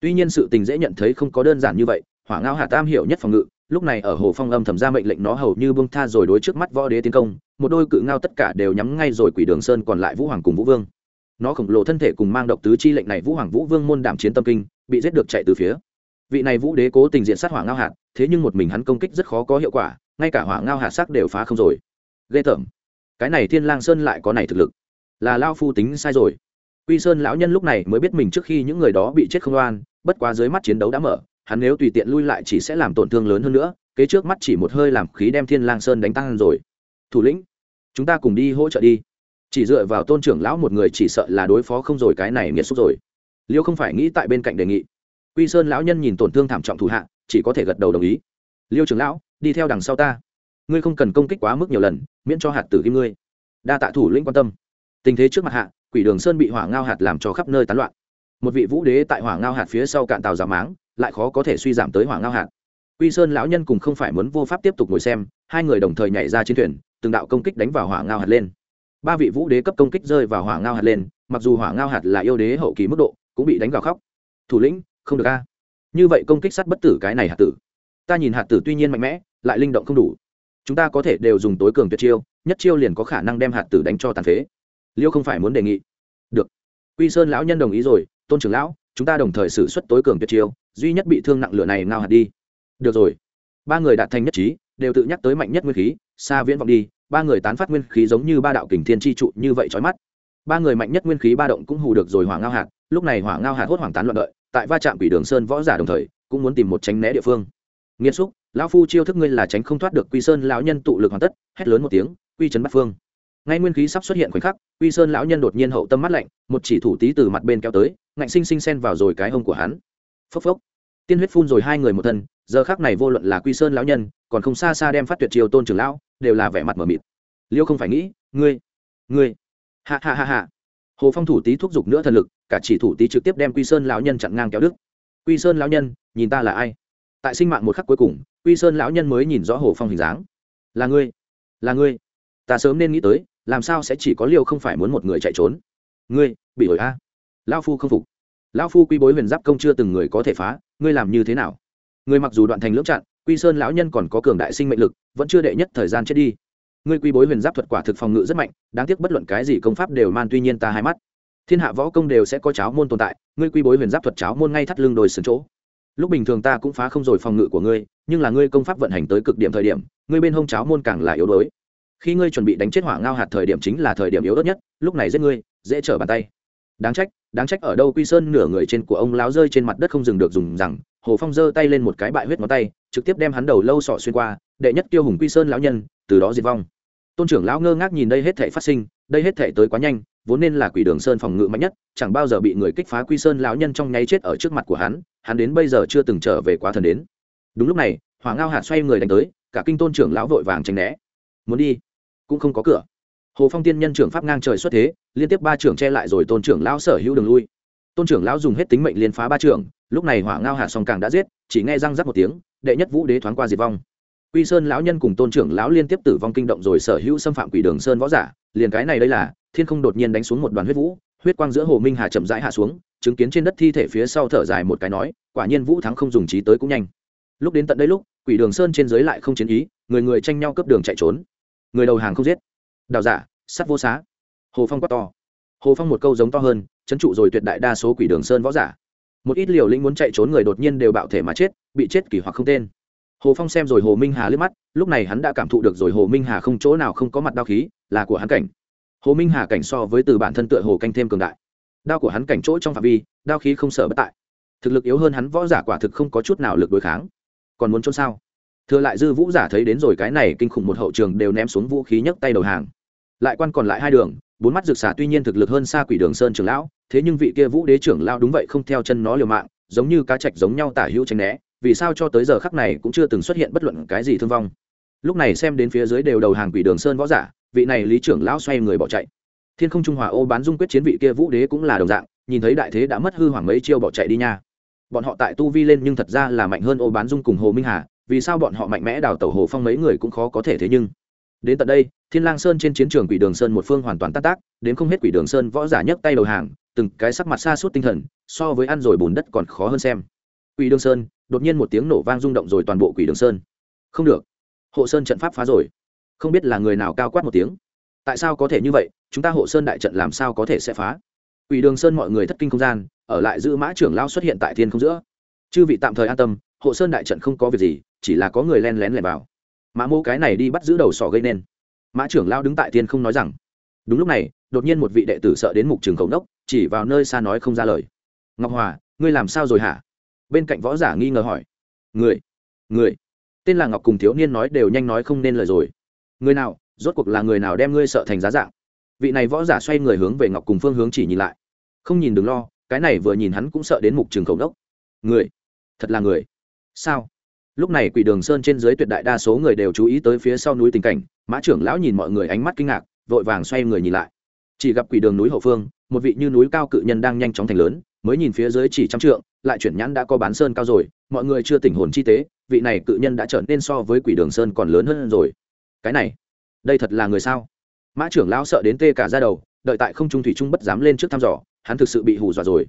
Tuy nhiên sự tình dễ nhận thấy không có đơn giản như vậy, hỏa ngao hạt tam hiểu nhất phòng ngự, lúc này ở hồ phong âm thầm ra mệnh lệnh nó hầu như bông tha rồi đối trước mắt võ đế tiến công, một đôi cự ngao tất cả đều nhắm ngay rồi quỷ đường sơn còn lại vũ hoàng cùng vũ vương. Nó khổng lồ thân thể cùng mang độc tứ chi lệnh này vũ hoàng vũ vương môn đảm chiến tâm kinh, bị giết được chạy từ phía vị này vũ đế cố tình diện sát hỏa ngao hạt, thế nhưng một mình hắn công kích rất khó có hiệu quả, ngay cả hỏa ngao hạt sắc đều phá không rồi. Ghê tởm. Cái này thiên lang sơn lại có này thực lực. Là lao phu tính sai rồi. Quy sơn lão nhân lúc này mới biết mình trước khi những người đó bị chết không oan, bất quá dưới mắt chiến đấu đã mở, hắn nếu tùy tiện lui lại chỉ sẽ làm tổn thương lớn hơn nữa, kế trước mắt chỉ một hơi làm khí đem thiên lang sơn đánh tăng rồi. Thủ lĩnh, chúng ta cùng đi hỗ trợ đi. Chỉ dựa vào tôn trưởng lão một người chỉ sợ là đối phó không rồi cái này nghiệt xúc rồi. Liêu không phải nghĩ tại bên cạnh đề nghị quy sơn lão nhân nhìn tổn thương thảm trọng thủ hạ, chỉ có thể gật đầu đồng ý. Liêu trưởng lão, đi theo đằng sau ta. Ngươi không cần công kích quá mức nhiều lần, miễn cho hạt tử kim ngươi. Đa tạ thủ lĩnh quan tâm. Tình thế trước mặt hạ, quỷ đường sơn bị hỏa ngao hạt làm cho khắp nơi tán loạn. Một vị vũ đế tại hỏa ngao hạt phía sau cạn tàu giả máng, lại khó có thể suy giảm tới hỏa ngao hạt. Quy sơn lão nhân cùng không phải muốn vô pháp tiếp tục ngồi xem, hai người đồng thời nhảy ra chiến thuyền, từng đạo công kích đánh vào hỏa ngao hạt lên. Ba vị vũ đế cấp công kích rơi vào hỏa ngao hạt lên, mặc dù hỏa ngao hạt là yêu đế hậu kỳ mức độ, cũng bị đánh vào khóc. Thủ lĩnh không được a. Như vậy công kích sắt bất tử cái này hạt tử. Ta nhìn hạt tử tuy nhiên mạnh mẽ, lại linh động không đủ. Chúng ta có thể đều dùng tối cường tuyệt chiêu, nhất chiêu liền có khả năng đem hạt tử đánh cho tàn phế. Liêu không phải muốn đề nghị. Được. Quy sơn lão nhân đồng ý rồi, tôn trưởng lão, chúng ta đồng thời xử suất tối cường tuyệt chiêu, duy nhất bị thương nặng lửa này ngao hạt đi. Được rồi. Ba người đạt thành nhất trí, đều tự nhắc tới mạnh nhất nguyên khí xa viễn vọng đi, ba người tán phát nguyên khí giống như ba đạo kình thiên tri trụ như vậy trói mắt. Ba người mạnh nhất nguyên khí ba động cũng hù được rồi hỏa ngao hạt, lúc này hỏa ngao hạt hốt hoảng tán loạn đợi tại va chạm quỷ đường sơn võ giả đồng thời, cũng muốn tìm một tránh né địa phương. Nghiêm xúc, lão phu chiêu thức ngươi là tránh không thoát được quy sơn lão nhân tụ lực hoàn tất, hét lớn một tiếng, quy trấn bắt phương. Ngay nguyên khí sắp xuất hiện khoảnh khắc, quy sơn lão nhân đột nhiên hậu tâm mắt lạnh, một chỉ thủ tí từ mặt bên kéo tới, ngạnh sinh sinh xen vào rồi cái hông của hắn. Phốc phốc. Tiên huyết phun rồi hai người một thân, giờ khác này vô luận là quy sơn lão nhân, còn không xa xa đem phát tuyệt triều tôn trưởng lão, đều là vẻ mặt mờ mịt. Liêu không phải nghĩ, ngươi ngươi. Hạ hạ hạ hạ hồ phong thủ tý thúc giục nữa thần lực, cả chỉ thủ tý trực tiếp đem quy sơn lão nhân chặn ngang kéo đức quy sơn lão nhân, nhìn ta là ai? Tại sinh mạng một khắc cuối cùng, quy sơn lão nhân mới nhìn rõ hồ phong hình dáng. Là ngươi là ngươi. Ta sớm nên nghĩ tới, làm sao sẽ chỉ có liều không phải muốn một người chạy trốn? Ngươi, bị ổi a. À. lao phu không phục. Lao phu quy bối huyền giáp công chưa từng người có thể phá, ngươi làm như thế nào? Ngươi mặc dù đoạn thành lưỡng chặn, quy sơn lão nhân còn có cường đại sinh mệnh lực, vẫn chưa đệ nhất thời gian chết đi ngươi quy bối huyền giáp thuật quả thực phòng ngự rất mạnh, đáng tiếc bất luận cái gì công pháp đều man, tuy nhiên ta hai mắt. Thiên hạ võ công đều sẽ có cháo môn tồn tại, ngươi quy bối huyền giáp thuật cháo môn ngay thắt lưng đồi sườn chỗ. Lúc bình thường ta cũng phá không rồi phòng ngự của ngươi, nhưng là ngươi công pháp vận hành tới cực điểm thời điểm, ngươi bên hông cháo môn càng là yếu đuối. Khi ngươi chuẩn bị đánh chết hỏa ngao hạt thời điểm chính là thời điểm yếu ớt nhất, lúc này giết ngươi, dễ trở bàn tay. Đáng trách đáng trách ở đâu quy sơn nửa người trên của ông láo rơi trên mặt đất không dừng được dùng rằng, hồ phong giơ tay lên một cái bại huyết ngón tay, trực tiếp đem hắn đầu lâu sọ xuyên qua đệ nhất tiêu hùng quy sơn lão nhân, từ đó diệt vong. Tôn trưởng lão ngơ ngác nhìn đây hết thể phát sinh, đây hết thể tới quá nhanh, vốn nên là quỷ đường sơn phòng ngự mạnh nhất, chẳng bao giờ bị người kích phá quy sơn lão nhân trong nháy chết ở trước mặt của hắn hắn đến bây giờ chưa từng trở về quá thần đến. Đúng lúc này, hỏa ngao hạt xoay người đánh tới, cả kinh tôn trưởng lão vội vàng tránh né. Muốn đi, cũng không có cửa. Hồ phong tiên nhân trưởng pháp ngang trời xuất thế, liên tiếp ba trưởng che lại rồi tôn trưởng lão sở hữu đường lui. Tôn trưởng lão dùng hết tính mệnh liên phá ba trưởng, lúc này hỏa ngao hạt song càng đã giết, chỉ nghe răng rắc một tiếng, đệ nhất vũ đế thoáng qua diệt vong quy sơn lão nhân cùng tôn trưởng lão liên tiếp tử vong kinh động rồi sở hữu xâm phạm quỷ đường sơn võ giả, liền cái này đây là, thiên không đột nhiên đánh xuống một đoàn huyết vũ, huyết quang giữa hồ minh hà chậm rãi hạ xuống, chứng kiến trên đất thi thể phía sau thở dài một cái nói, quả nhiên vũ thắng không dùng trí tới cũng nhanh. Lúc đến tận đây lúc, quỷ đường sơn trên dưới lại không chiến ý, người người tranh nhau cấp đường chạy trốn. Người đầu hàng không giết. Đào giả, sắt vô xá. Hồ phong quát to. Hồ phong một câu giống to hơn, chấn trụ rồi tuyệt đại đa số quỷ đường sơn võ giả. Một ít liều lĩnh muốn chạy trốn người đột nhiên đều bạo thể mà chết, bị chết kỳ hoặc không tên hồ phong xem rồi hồ minh hà liếc mắt, lúc này hắn đã cảm thụ được rồi hồ minh hà không chỗ nào không có mặt đao khí, là của hắn cảnh. Hồ minh hà cảnh so với từ bản thân tựa hồ canh thêm cường đại. Đao của hắn cảnh chỗ trong phạm vi, đao khí không sợ bất tại. Thực lực yếu hơn hắn, võ giả quả thực không có chút nào lực đối kháng. Còn muốn trốn sao? Thừa lại dư vũ giả thấy đến rồi cái này kinh khủng một hậu trường đều ném xuống vũ khí nhấc tay đầu hàng. Lại quan còn lại hai đường, bốn mắt rực xả tuy nhiên thực lực hơn xa quỷ đường sơn trưởng lão, thế nhưng vị kia vũ đế trưởng lão đúng vậy không theo chân nó liều mạng, giống như cá trạch giống nhau tả hữu tránh né vì sao cho tới giờ khắc này cũng chưa từng xuất hiện bất luận cái gì thương vong. Lúc này xem đến phía dưới đều đầu hàng quỷ đường sơn võ giả, vị này lý trưởng lão xoay người bỏ chạy. Thiên không trung hòa ô bán dung quyết chiến vị kia vũ đế cũng là đồng dạng, nhìn thấy đại thế đã mất hư hoàng mấy chiêu bỏ chạy đi nha. Bọn họ tại tu vi lên nhưng thật ra là mạnh hơn ô bán dung cùng hồ minh hà, vì sao bọn họ mạnh mẽ đào tẩu hồ phong mấy người cũng khó có thể thế nhưng. Đến tận đây, thiên lang sơn trên chiến trường quỷ đường sơn một phương hoàn toàn tát tác, đến không hết quỷ đường sơn võ giả nhấc tay đầu hàng, từng cái sắc mặt xa suốt tinh thần, so với ăn rồi bùn đất còn khó hơn xem. Quỷ đường sơn đột nhiên một tiếng nổ vang rung động rồi toàn bộ quỷ đường sơn. Không được. Hộ sơn trận pháp phá rồi. Không biết là người nào cao quát một tiếng. Tại sao có thể như vậy? Chúng ta hộ sơn đại trận làm sao có thể sẽ phá? Quỷ đường sơn mọi người thất kinh không gian, ở lại giữ mã trưởng lao xuất hiện tại thiên không giữa. Chư vị tạm thời an tâm, hộ sơn đại trận không có việc gì, chỉ là có người len lén lẻn vào. Mã mô cái này đi bắt giữ đầu sỏ gây nên. Mã trưởng lao đứng tại thiên không nói rằng, đúng lúc này, đột nhiên một vị đệ tử sợ đến mục trường khẩu đốc chỉ vào nơi xa nói không ra lời. Ngọc hòa, ngươi làm sao rồi hả? Bên cạnh võ giả nghi ngờ hỏi. Người người. Tên là ngọc cùng thiếu niên nói đều nhanh nói không nên lời rồi. Người nào, rốt cuộc là người nào đem ngươi sợ thành giá dạng? Vị này võ giả xoay người hướng về ngọc cùng phương hướng chỉ nhìn lại. Không nhìn đừng lo, cái này vừa nhìn hắn cũng sợ đến mục trường khẩu đốc. Người, thật là người. Sao? Lúc này quỷ đường sơn trên dưới tuyệt đại đa số người đều chú ý tới phía sau núi tình cảnh, mã trưởng lão nhìn mọi người ánh mắt kinh ngạc, vội vàng xoay người nhìn lại. Chỉ gặp quỷ đường núi hậu phương, một vị như núi cao cự nhân đang nhanh chóng thành lớn, mới nhìn phía dưới chỉ trăm trượng lại chuyển nhãn đã có bán sơn cao rồi, mọi người chưa tỉnh hồn chi tế, vị này cự nhân đã trở nên so với quỷ đường sơn còn lớn hơn rồi. Cái này, đây thật là người sao? Mã trưởng lão sợ đến tê cả ra đầu, đợi tại không trung thủy trung bất dám lên trước thăm dò, hắn thực sự bị hù dọa rồi.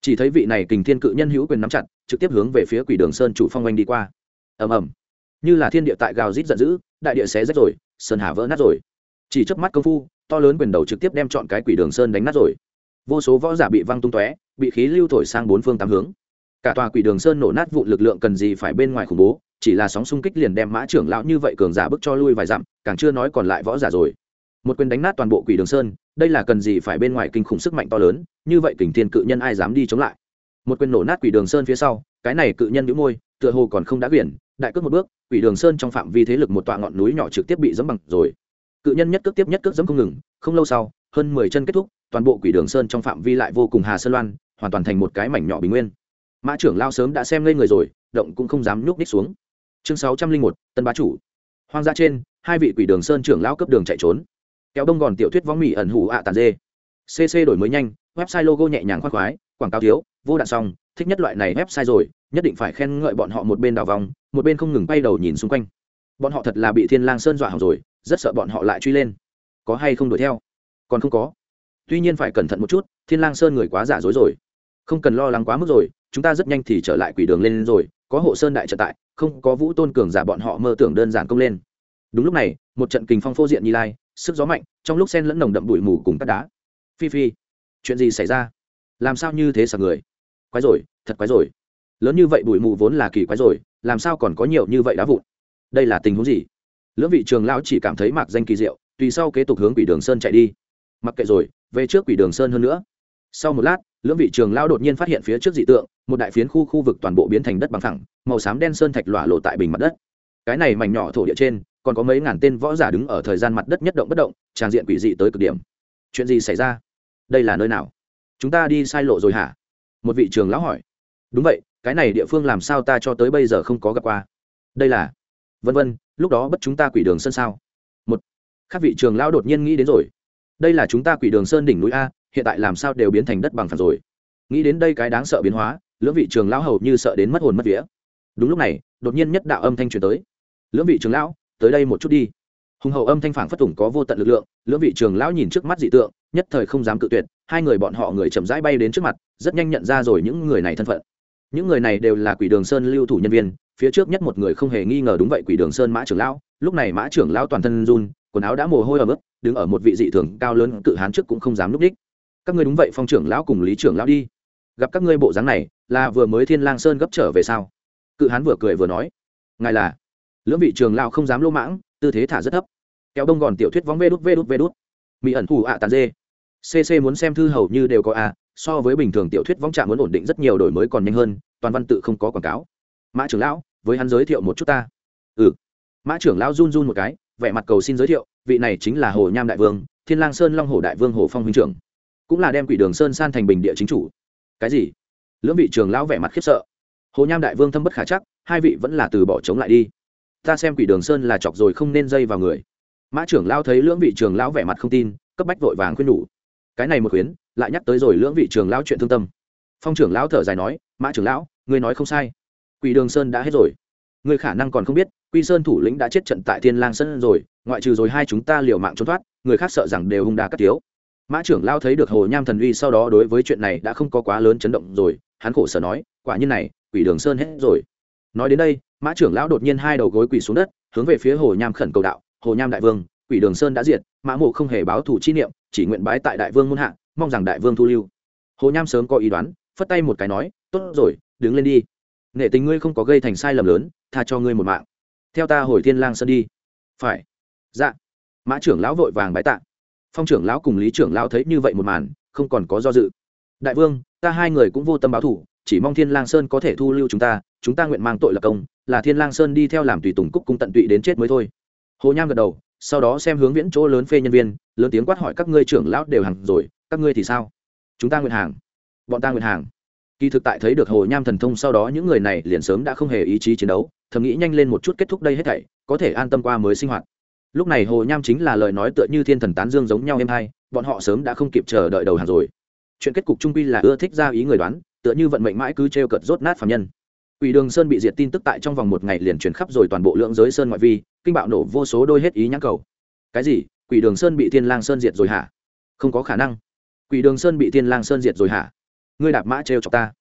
Chỉ thấy vị này kình thiên cự nhân hữu quyền nắm chặt, trực tiếp hướng về phía quỷ đường sơn chủ phong oanh đi qua. Ầm ầm. Như là thiên địa tại gào rít giận dữ, đại địa xé rách rồi, sơn hà vỡ nát rồi. Chỉ chớp mắt công phu, to lớn quyền đầu trực tiếp đem chọn cái quỷ đường sơn đánh nát rồi vô số võ giả bị văng tung tóe, bị khí lưu thổi sang bốn phương tám hướng. Cả tòa quỷ đường sơn nổ nát vụ lực lượng cần gì phải bên ngoài khủng bố, chỉ là sóng xung kích liền đem mã trưởng lão như vậy cường giả bức cho lui vài dặm, càng chưa nói còn lại võ giả rồi. Một quyền đánh nát toàn bộ quỷ đường sơn, đây là cần gì phải bên ngoài kinh khủng sức mạnh to lớn, như vậy kình thiên cự nhân ai dám đi chống lại? Một quyền nổ nát quỷ đường sơn phía sau, cái này cự nhân nhũ môi, tựa hồ còn không đã quyển, đại cước một bước, quỷ đường sơn trong phạm vi thế lực một tọa ngọn núi nhỏ trực tiếp bị dẫm bằng rồi. Cự nhân nhất cước tiếp nhất cước dẫm không ngừng, không lâu sau, hơn mười chân kết thúc toàn bộ quỷ đường sơn trong phạm vi lại vô cùng hà sơn loan, hoàn toàn thành một cái mảnh nhỏ bình nguyên. Mã trưởng lao sớm đã xem ngây người rồi, động cũng không dám nhúc ních xuống. Chương sáu trăm linh một, tân bá chủ. Hoang gia trên, hai vị quỷ đường sơn trưởng lao cấp đường chạy trốn. Kéo đông gòn tiểu thuyết võng mỹ ẩn hủ ạ tàn dê. Cc đổi mới nhanh, website logo nhẹ nhàng khoác khoái, quảng cáo thiếu, vô đạn xong, thích nhất loại này website rồi, nhất định phải khen ngợi bọn họ một bên đào vòng, một bên không ngừng bay đầu nhìn xung quanh. Bọn họ thật là bị thiên lang sơn dọa hỏng rồi, rất sợ bọn họ lại truy lên. Có hay không đuổi theo? Còn không có tuy nhiên phải cẩn thận một chút, thiên lang sơn người quá giả dối rồi. Không cần lo lắng quá mức rồi, chúng ta rất nhanh thì trở lại quỷ đường lên rồi, có hộ sơn đại trận tại, không có vũ tôn cường giả bọn họ mơ tưởng đơn giản công lên. Đúng lúc này, một trận kình phong phô diện như lai, sức gió mạnh, trong lúc sen lẫn nồng đậm bụi mù cùng cát đá. Phi phi, chuyện gì xảy ra? Làm sao như thế sạc người? Quái rồi, thật quái rồi. Lớn như vậy bụi mù vốn là kỳ quái rồi, làm sao còn có nhiều như vậy đá vụn? Đây là tình huống gì? Lưỡng vị trường lão chỉ cảm thấy mạc danh kỳ diệu, tùy sau kế tục hướng quỷ đường sơn chạy đi. Mặc kệ rồi về trước quỷ đường sơn hơn nữa. Sau một lát, lưỡng vị trường lao đột nhiên phát hiện phía trước dị tượng, một đại phiến khu khu vực toàn bộ biến thành đất bằng thẳng màu xám đen sơn thạch lỏa lộ tại bình mặt đất. Cái này mảnh nhỏ thổ địa trên, còn có mấy ngàn tên võ giả đứng ở thời gian mặt đất nhất động bất động, tràng diện quỷ dị tới cực điểm. Chuyện gì xảy ra? Đây là nơi nào? Chúng ta đi sai lộ rồi hả? Một vị trường lão hỏi. Đúng vậy, cái này địa phương làm sao ta cho tới bây giờ không có gặp qua? Đây là vân vân, lúc đó bất chúng ta quỷ đường sơn sao? Một. Các vị trường lão đột nhiên nghĩ đến rồi đây là chúng ta quỷ đường sơn đỉnh núi a, hiện tại làm sao đều biến thành đất bằng phẳng rồi. Nghĩ đến đây cái đáng sợ biến hóa, lưỡng vị trường lão hầu như sợ đến mất hồn mất vía. Đúng lúc này, đột nhiên nhất đạo âm thanh truyền tới. Lưỡng vị trường lão, tới đây một chút đi. Hùng hậu âm thanh phản phất tùng có vô tận lực lượng, lưỡng vị trường lão nhìn trước mắt dị tượng, nhất thời không dám cự tuyệt, hai người bọn họ người chậm rãi bay đến trước mặt, rất nhanh nhận ra rồi những người này thân phận. Những người này đều là quỷ đường sơn lưu thủ nhân viên, phía trước nhất một người không hề nghi ngờ đúng vậy quỷ đường sơn mã trưởng lão, lúc này mã trưởng lão toàn thân run quần áo đã mồ hôi ở mức đứng ở một vị dị thường cao lớn cự hán trước cũng không dám núp đích. Các ngươi đúng vậy, phong trưởng lão cùng lý trưởng lão đi. Gặp các ngươi bộ dáng này, là vừa mới thiên lang sơn gấp trở về sao? Cự hán vừa cười vừa nói. Ngài là? Lưỡng vị trường lão không dám lô mãng, tư thế thả rất thấp. Kéo đông gòn tiểu thuyết vóng vê đút vê đút vê đút. Mỹ ẩn thủ ạ tàn dê. Cc muốn xem thư hầu như đều có a so với bình thường tiểu thuyết vóng trạng muốn ổn định rất nhiều đổi mới còn nhanh hơn, toàn văn tự không có quảng cáo. Mã trưởng lão, với hắn giới thiệu một chút ta. Ừ. Mã trưởng lão run run một cái vẻ mặt cầu xin giới thiệu, vị này chính là hồ nham đại vương, thiên lang sơn long hồ đại vương hồ phong huynh trưởng, cũng là đem quỷ đường sơn san thành bình địa chính chủ. Cái gì? Lưỡng vị trường lão vẻ mặt khiếp sợ. Hồ nham đại vương thâm bất khả chắc, hai vị vẫn là từ bỏ chống lại đi. Ta xem quỷ đường sơn là chọc rồi không nên dây vào người. Mã trưởng lão thấy lưỡng vị trường lão vẻ mặt không tin, cấp bách vội vàng khuyên nhủ. Cái này một khuyến, lại nhắc tới rồi lưỡng vị trường lão chuyện thương tâm. Phong trưởng lão thở dài nói, mã trưởng lão, ngươi nói không sai. Quỷ đường sơn đã hết rồi. Ngươi khả năng còn không biết quy sơn thủ lĩnh đã chết trận tại thiên lang sơn rồi, ngoại trừ rồi hai chúng ta liều mạng trốn thoát, người khác sợ rằng đều hung đà cắt tiếu. Mã trưởng lao thấy được hồ nham thần uy sau đó đối với chuyện này đã không có quá lớn chấn động rồi, hắn khổ sở nói, quả nhiên này, quỷ đường sơn hết rồi. Nói đến đây, mã trưởng lão đột nhiên hai đầu gối quỳ xuống đất, hướng về phía hồ nham khẩn cầu đạo, hồ nham đại vương, quỷ đường sơn đã diệt, mã mộ không hề báo thủ chi niệm, chỉ nguyện bái tại đại vương muôn hạ, mong rằng đại vương thu lưu. Hồ nham sớm có ý đoán, phất tay một cái nói, tốt rồi, đứng lên đi. Nghệ tình ngươi không có gây thành sai lầm lớn, tha cho ngươi một mạng theo ta hồi thiên lang sơn đi. Phải. Dạ. Mã trưởng lão vội vàng bái tạ. Phong trưởng lão cùng lý trưởng lão thấy như vậy một màn, không còn có do dự. Đại vương, ta hai người cũng vô tâm báo thủ, chỉ mong thiên lang sơn có thể thu lưu chúng ta chúng ta nguyện mang tội lập công, là thiên lang sơn đi theo làm tùy tùng cúc cung tận tụy đến chết mới thôi. Hồ nham gật đầu, sau đó xem hướng viễn chỗ lớn phê nhân viên, lớn tiếng quát hỏi các ngươi trưởng lão đều hàng rồi, các ngươi thì sao? Chúng ta nguyện hàng. Bọn ta nguyện hàng kỳ thực tại thấy được hồ nham thần thông sau đó những người này liền sớm đã không hề ý chí chiến đấu thầm nghĩ nhanh lên một chút kết thúc đây hết thảy có thể an tâm qua mới sinh hoạt lúc này hồ nham chính là lời nói tựa như thiên thần tán dương giống nhau em hai bọn họ sớm đã không kịp chờ đợi đầu hàng rồi chuyện kết cục trung quy là ưa thích ra ý người đoán tựa như vận mệnh mãi cứ t r e o cợt rốt nát phạm nhân Quỷ Đường Sơn bị diệt tin tức tại trong vòng một ngày liền truyền khắp rồi toàn bộ lượng giới sơn ngoại vi, kinh bạo nổ vô số đôi hết ý nhãn cầu. Cái gì? Quỷ Đường Sơn bị Thiên Lang Sơn diệt rồi hả? Không có khả năng. Quỷ Đường Sơn bị Thiên Lang Sơn diệt rồi hả? Ngươi đạp mã trêu chọc ta.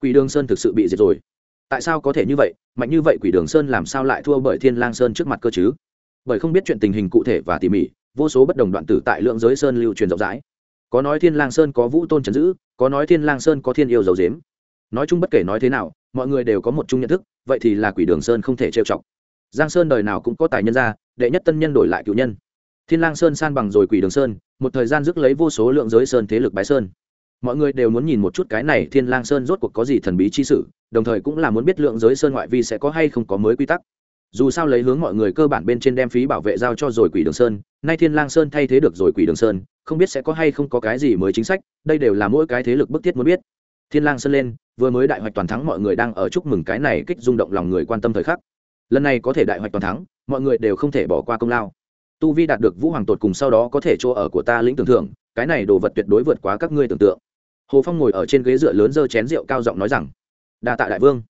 Quỷ Đường Sơn thực sự bị diệt rồi. Tại sao có thể như vậy? Mạnh như vậy Quỷ Đường Sơn làm sao lại thua bởi Thiên Lang Sơn trước mặt cơ chứ? Bởi không biết chuyện tình hình cụ thể và tỉ mỉ, vô số bất đồng đoạn tử tại lượng giới sơn lưu truyền rộng rãi. Có nói Thiên Lang Sơn có Vũ Tôn trấn giữ, có nói Thiên Lang Sơn có Thiên yêu dấu dếm. Nói chung bất kể nói thế nào, mọi người đều có một chung nhận thức vậy thì là quỷ đường sơn không thể trêu chọc giang sơn đời nào cũng có tài nhân ra đệ nhất tân nhân đổi lại cựu nhân thiên lang sơn san bằng rồi quỷ đường sơn một thời gian rước lấy vô số lượng giới sơn thế lực bái sơn mọi người đều muốn nhìn một chút cái này thiên lang sơn rốt cuộc có gì thần bí chi sử đồng thời cũng là muốn biết lượng giới sơn ngoại vi sẽ có hay không có mới quy tắc. Dù sao lấy hướng mọi người cơ bản bên trên đem phí bảo vệ giao cho rồi quỷ đường sơn, nay thiên lang sơn thay thế được rồi quỷ đường sơn, không biết sẽ có hay không có cái gì mới chính sách, đây đều là mỗi cái thế lực bức thiết muốn biết. Thiên lang sơn lên, vừa mới đại hoạch toàn thắng mọi người đang ở chúc mừng cái này kích rung động lòng người quan tâm thời khắc. Lần này có thể đại hoạch toàn thắng, mọi người đều không thể bỏ qua công lao. Tu vi đạt được vũ hoàng tột cùng sau đó có thể chỗ ở của ta lĩnh tưởng thưởng, cái này đồ vật tuyệt đối vượt quá các ngươi tưởng tượng hồ phong ngồi ở trên ghế dựa lớn giơ chén rượu cao giọng nói rằng, đa tạ đại vương.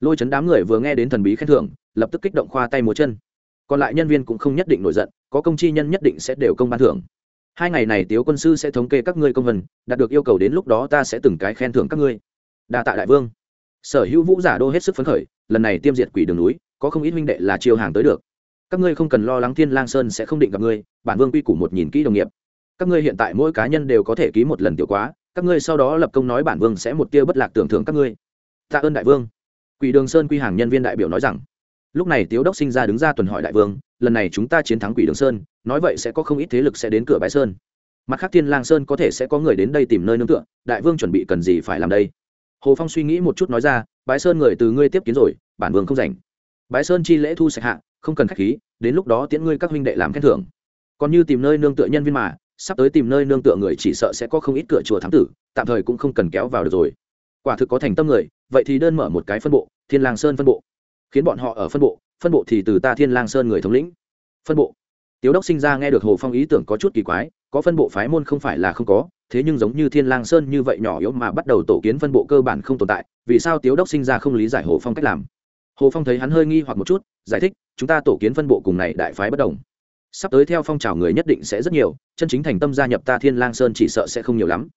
Lôi chấn đám người vừa nghe đến thần bí khen thưởng, lập tức kích động khoa tay múa chân. Còn lại nhân viên cũng không nhất định nổi giận, có công chi nhân nhất định sẽ đều công ban thưởng. Hai ngày này tiếu quân sư sẽ thống kê các ngươi công vân đạt được yêu cầu đến lúc đó ta sẽ từng cái khen thưởng các ngươi. Đa tạ đại vương. Sở hữu vũ giả đô hết sức phấn khởi, lần này tiêm diệt quỷ đường núi, có không ít huynh đệ là chiêu hàng tới được. Các ngươi không cần lo lắng thiên lang sơn sẽ không định gặp ngươi, bản vương quy củ một nhìn kỹ đồng nghiệp. Các ngươi hiện tại mỗi cá nhân đều có thể ký một lần tiểu quá các ngươi sau đó lập công nói bản vương sẽ một tia bất lạc tưởng thưởng các ngươi. Tạ ơn đại vương. Quỷ đường sơn quy hàng nhân viên đại biểu nói rằng. Lúc này tiếu đốc sinh ra đứng ra tuần hỏi đại vương, lần này chúng ta chiến thắng quỷ đường sơn, nói vậy sẽ có không ít thế lực sẽ đến cửa bãi sơn. Mặt khác thiên lang sơn có thể sẽ có người đến đây tìm nơi nương tựa, đại vương chuẩn bị cần gì phải làm đây? Hồ phong suy nghĩ một chút nói ra bãi sơn người từ ngươi tiếp kiến rồi, bản vương không rảnh. Bãi sơn chi lễ thu sạch hạ, không cần khách khí, đến lúc đó tiễn ngươi các huynh đệ làm khen thưởng. Còn như tìm nơi nương tựa nhân viên mà sắp tới tìm nơi nương tựa người chỉ sợ sẽ có không ít cửa chùa thám tử, tạm thời cũng không cần kéo vào được rồi. Quả thực có thành tâm người, vậy thì đơn mở một cái phân bộ, thiên lang sơn phân bộ. Khiến bọn họ ở phân bộ phân bộ thì từ ta thiên lang sơn người thống lĩnh. Phân bộ. Tiếu đốc sinh ra nghe được hồ phong ý tưởng có chút kỳ quái, có phân bộ phái môn không phải là không có, thế nhưng giống như thiên lang sơn như vậy nhỏ yếu mà bắt đầu tổ kiến phân bộ cơ bản không tồn tại, vì sao tiếu đốc sinh ra không lý giải hồ phong cách làm? Hồ phong thấy hắn hơi nghi hoặc một chút, giải thích, chúng ta tổ kiến phân bộ cùng này đại phái bất đồng sắp tới theo phong trào người nhất định sẽ rất nhiều, chân chính thành tâm gia nhập ta thiên lang sơn chỉ sợ sẽ không nhiều lắm.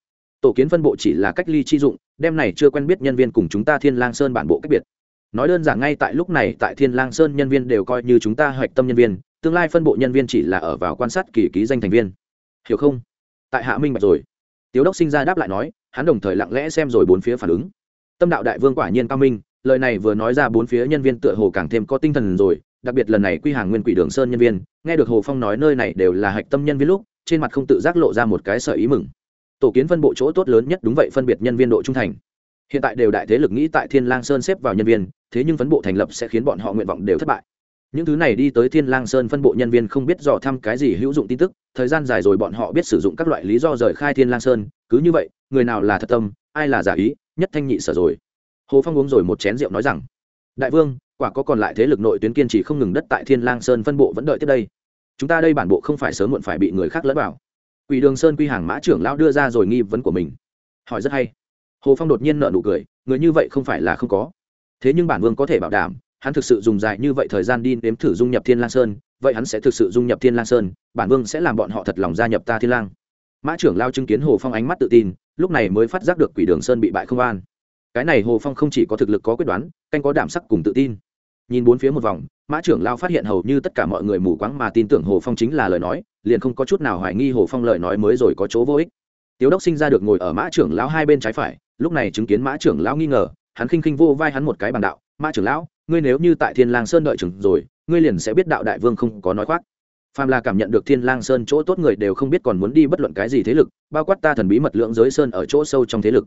Tổ kiến phân bộ chỉ là cách ly chi dụng đem này chưa quen biết nhân viên cùng chúng ta thiên lang sơn bản bộ cách biệt. Nói đơn giản ngay tại lúc này, tại thiên lang sơn nhân viên đều coi như chúng ta hoạch tâm nhân viên, tương lai phân bộ nhân viên chỉ là ở vào quan sát kỳ ký danh thành viên. Hiểu không? Tại hạ minh bạch rồi. Tiếu đốc sinh ra đáp lại nói, hắn đồng thời lặng lẽ xem rồi bốn phía phản ứng. Tâm đạo đại vương quả nhiên cao minh, lời này vừa nói ra bốn phía nhân viên tựa hồ càng thêm có tinh thần rồi đặc biệt lần này quy hàng nguyên quỷ đường sơn nhân viên, nghe được hồ phong nói nơi này đều là hạch tâm nhân viên lúc, trên mặt không tự giác lộ ra một cái sợ ý mừng. Tổ kiến phân bộ chỗ tốt lớn nhất đúng vậy phân biệt nhân viên độ trung thành. Hiện tại đều đại thế lực nghĩ tại thiên lang sơn xếp vào nhân viên, thế nhưng phấn bộ thành lập sẽ khiến bọn họ nguyện vọng đều thất bại. Những thứ này đi tới thiên lang sơn phân bộ nhân viên không biết dò thăm cái gì hữu dụng tin tức, thời gian dài rồi bọn họ biết sử dụng các loại lý do rời khai thiên lang sơn, cứ như vậy, người nào là thật tâm, ai là giả ý, nhất thanh nhị sở rồi. Hồ phong uống rồi một chén rượu nói rằng, đại vương quả có còn lại thế lực nội tuyến kiên trì không ngừng đất tại thiên lang sơn phân bộ vẫn đợi tiếp đây. Chúng ta đây bản bộ không phải sớm muộn phải bị người khác lẫn vào. Quỷ đường sơn quy hàng mã trưởng lão đưa ra rồi nghi vấn của mình. Hỏi rất hay. Hồ phong đột nhiên nợ nụ cười, người như vậy không phải là không có. Thế nhưng bản vương có thể bảo đảm, hắn thực sự dùng dài như vậy thời gian đi nếm thử dung nhập thiên lang sơn, vậy hắn sẽ thực sự dung nhập thiên lang sơn, bản vương sẽ làm bọn họ thật lòng gia nhập ta thiên lang. Mã trưởng lao chứng kiến hồ phong ánh mắt tự tin, lúc này mới phát giác được quỷ đường sơn bị bại không an cái này hồ phong không chỉ có thực lực có quyết đoán, canh có đảm sắc cùng tự tin. Nhìn bốn phía một vòng, mã trưởng lao phát hiện hầu như tất cả mọi người mù quáng mà tin tưởng hồ phong chính là lời nói, liền không có chút nào hoài nghi hồ phong lời nói mới rồi có chỗ vô ích. Tiếu đốc sinh ra được ngồi ở mã trưởng lão hai bên trái phải, lúc này chứng kiến mã trưởng lão nghi ngờ, hắn khinh khinh vô vai hắn một cái bằng đạo, mã trưởng lão, ngươi nếu như tại thiên lang sơn đợi chừng rồi, ngươi liền sẽ biết đạo đại vương không có nói khoác. Phàm là cảm nhận được thiên lang sơn chỗ tốt người đều không biết còn muốn đi bất luận cái gì thế lực, bao quát ta thần bí mật lượng giới sơn ở chỗ sâu trong thế lực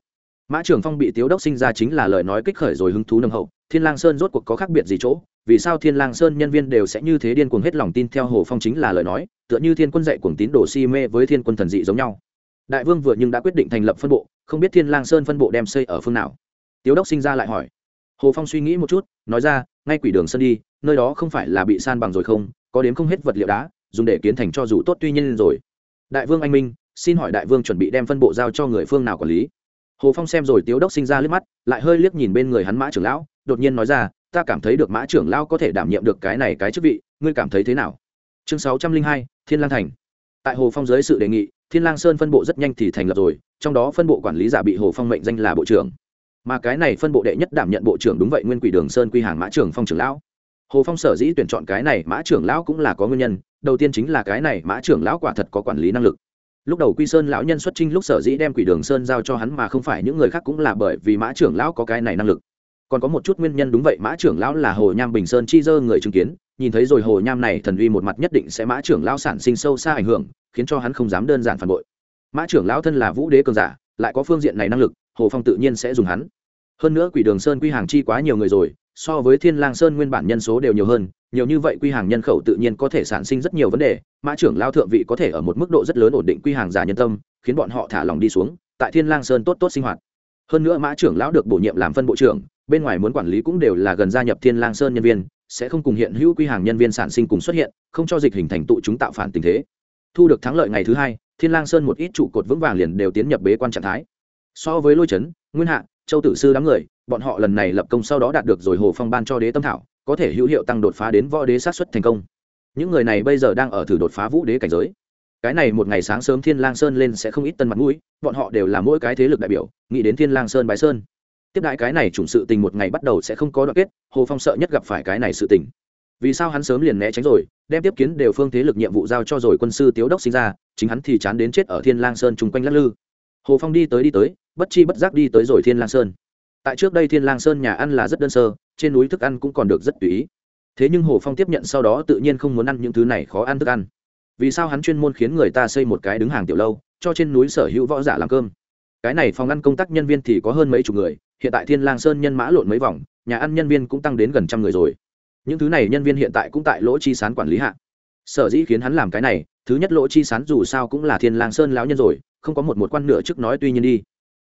mã trưởng phong bị tiếu đốc sinh ra chính là lời nói kích khởi rồi hứng thú nâng hậu, thiên lang sơn rốt cuộc có khác biệt gì chỗ? Vì sao thiên lang sơn nhân viên đều sẽ như thế điên cuồng hết lòng tin theo hồ phong chính là lời nói, tựa như thiên quân dạy cuồng tín đồ si mê với thiên quân thần dị giống nhau? Đại vương vừa nhưng đã quyết định thành lập phân bộ, không biết thiên lang sơn phân bộ đem xây ở phương nào? Tiếu đốc sinh ra lại hỏi. Hồ phong suy nghĩ một chút, nói ra, ngay quỷ đường sân đi, nơi đó không phải là bị san bằng rồi không? Có đến không hết vật liệu đá, dùng để kiến thành cho dù tốt tuy nhiên rồi. Đại vương anh minh, xin hỏi đại vương chuẩn bị đem phân bộ giao cho người phương nào quản lý? Hồ phong xem rồi tiếu đốc sinh ra liếc mắt, lại hơi liếc nhìn bên người hắn mã trưởng lão, đột nhiên nói ra, ta cảm thấy được mã trưởng lão có thể đảm nhiệm được cái này cái chức vị, ngươi cảm thấy thế nào? Chương sáu trăm linh hai, thiên lang thành. Tại hồ phong dưới sự đề nghị, thiên lang sơn phân bộ rất nhanh thì thành lập rồi, trong đó phân bộ quản lý giả bị hồ phong mệnh danh là bộ trưởng. Mà cái này phân bộ đệ nhất đảm nhận bộ trưởng đúng vậy nguyên quỷ đường sơn quy hàng mã trưởng phong trưởng lão. Hồ phong sở dĩ tuyển chọn cái này mã trưởng lão cũng là có nguyên nhân, đầu tiên chính là cái này mã trưởng lão quả thật có quản lý năng lực lúc đầu quy sơn lão nhân xuất trinh lúc sở dĩ đem quỷ đường sơn giao cho hắn mà không phải những người khác cũng là bởi vì mã trưởng lão có cái này năng lực. Còn có một chút nguyên nhân đúng vậy, mã trưởng lão là hồ nham bình sơn chi dơ người chứng kiến, nhìn thấy rồi hồ nham này thần uy một mặt nhất định sẽ mã trưởng lão sản sinh sâu xa ảnh hưởng, khiến cho hắn không dám đơn giản phản bội. Mã trưởng lão thân là vũ đế cường giả, lại có phương diện này năng lực, hồ phong tự nhiên sẽ dùng hắn. Hơn nữa quỷ đường sơn quy hàng chi quá nhiều người rồi so với thiên lang sơn nguyên bản nhân số đều nhiều hơn, nhiều như vậy quy hàng nhân khẩu tự nhiên có thể sản sinh rất nhiều vấn đề, mã trưởng lao thượng vị có thể ở một mức độ rất lớn ổn định quy hàng giả nhân tâm, khiến bọn họ thả lòng đi xuống, tại thiên lang sơn tốt tốt sinh hoạt. Hơn nữa mã trưởng lão được bổ nhiệm làm phân bộ trưởng, bên ngoài muốn quản lý cũng đều là gần gia nhập thiên lang sơn nhân viên, sẽ không cùng hiện hữu quy hàng nhân viên sản sinh cùng xuất hiện, không cho dịch hình thành tụ chúng tạo phản tình thế. Thu được thắng lợi ngày thứ hai, thiên lang sơn một ít trụ cột vững vàng liền đều tiến nhập bế quan trạng thái. So với lôi chấn, nguyên hạ châu tử sư đám người, bọn họ lần này lập công sau đó đạt được rồi hồ phong ban cho đế tâm thảo, có thể hữu hiệu tăng đột phá đến võ đế sát xuất thành công. Những người này bây giờ đang ở thử đột phá vũ đế cảnh giới. Cái này một ngày sáng sớm thiên lang sơn lên sẽ không ít tân mặt mũi, bọn họ đều là mỗi cái thế lực đại biểu, nghĩ đến thiên lang sơn bái sơn. Tiếp đại cái này chủng sự tình một ngày bắt đầu sẽ không có đoạn kết, hồ phong sợ nhất gặp phải cái này sự tình. Vì sao hắn sớm liền né tránh rồi, đem tiếp kiến đều phương thế lực nhiệm vụ giao cho rồi quân sư tiếu đốc sinh ra, chính hắn thì chán đến chết ở thiên lang sơn chung quanh lắc lư hồ phong đi tới đi tới, bất chi bất giác đi tới rồi thiên lang sơn. Tại trước đây thiên lang sơn nhà ăn là rất đơn sơ, trên núi thức ăn cũng còn được rất tùy ý. Thế nhưng hồ phong tiếp nhận sau đó tự nhiên không muốn ăn những thứ này khó ăn thức ăn. Vì sao hắn chuyên môn khiến người ta xây một cái đứng hàng tiểu lâu, cho trên núi sở hữu võ giả làm cơm? Cái này phòng ăn công tác nhân viên thì có hơn mấy chục người, hiện tại thiên lang sơn nhân mã lộn mấy vòng, nhà ăn nhân viên cũng tăng đến gần trăm người rồi. Những thứ này nhân viên hiện tại cũng tại lỗ chi sán quản lý hạ. Sở dĩ khiến hắn làm cái này thứ nhất lỗ chi sán dù sao cũng là thiên lang sơn lão nhân rồi, không có một một quan nửa trước nói tuy nhiên đi.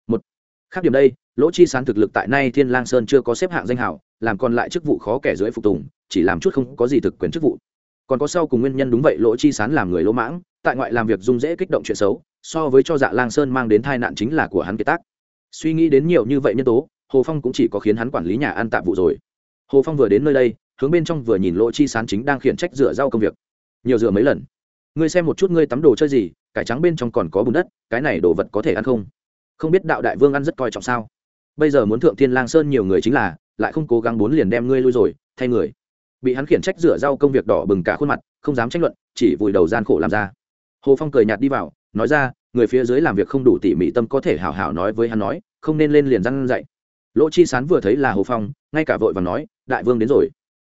Một, khác điểm đây, lỗ chi sán thực lực tại nay thiên lang sơn chưa có xếp hạng danh hảo, làm còn lại chức vụ khó kẻ dưới phục tùng, chỉ làm chút không có gì thực quyền chức vụ. Còn có sau cùng nguyên nhân đúng vậy, lỗ chi sán làm người lỗ mãng, tại ngoại làm việc dung dễ kích động chuyện xấu, so với cho dạ lang sơn mang đến tai nạn chính là của hắn kiệt tác. Suy nghĩ đến nhiều như vậy nhân tố, hồ phong cũng chỉ có khiến hắn quản lý nhà ăn tạm vụ rồi. Hồ phong vừa đến nơi đây, hướng bên trong vừa nhìn lỗ chi sán chính đang khiển trách rửa rau công việc. Nhiều rửa mấy lần ngươi xem một chút ngươi tắm đồ chơi gì, cải trắng bên trong còn có bùn đất, cái này đồ vật có thể ăn không? Không biết đạo đại vương ăn rất coi trọng sao? Bây giờ muốn thượng thiên lang sơn nhiều người chính là, lại không cố gắng bốn liền đem ngươi lui rồi, thay người. Bị hắn khiển trách rửa rau công việc đỏ bừng cả khuôn mặt, không dám tranh luận, chỉ vùi đầu gian khổ làm ra. Hồ phong cười nhạt đi vào, nói ra, người phía dưới làm việc không đủ tỉ mỉ tâm có thể hào hào nói với hắn nói, không nên lên liền răn dậy lỗ chi sán vừa thấy là hồ phong, ngay cả vội và nói, đại vương đến rồi.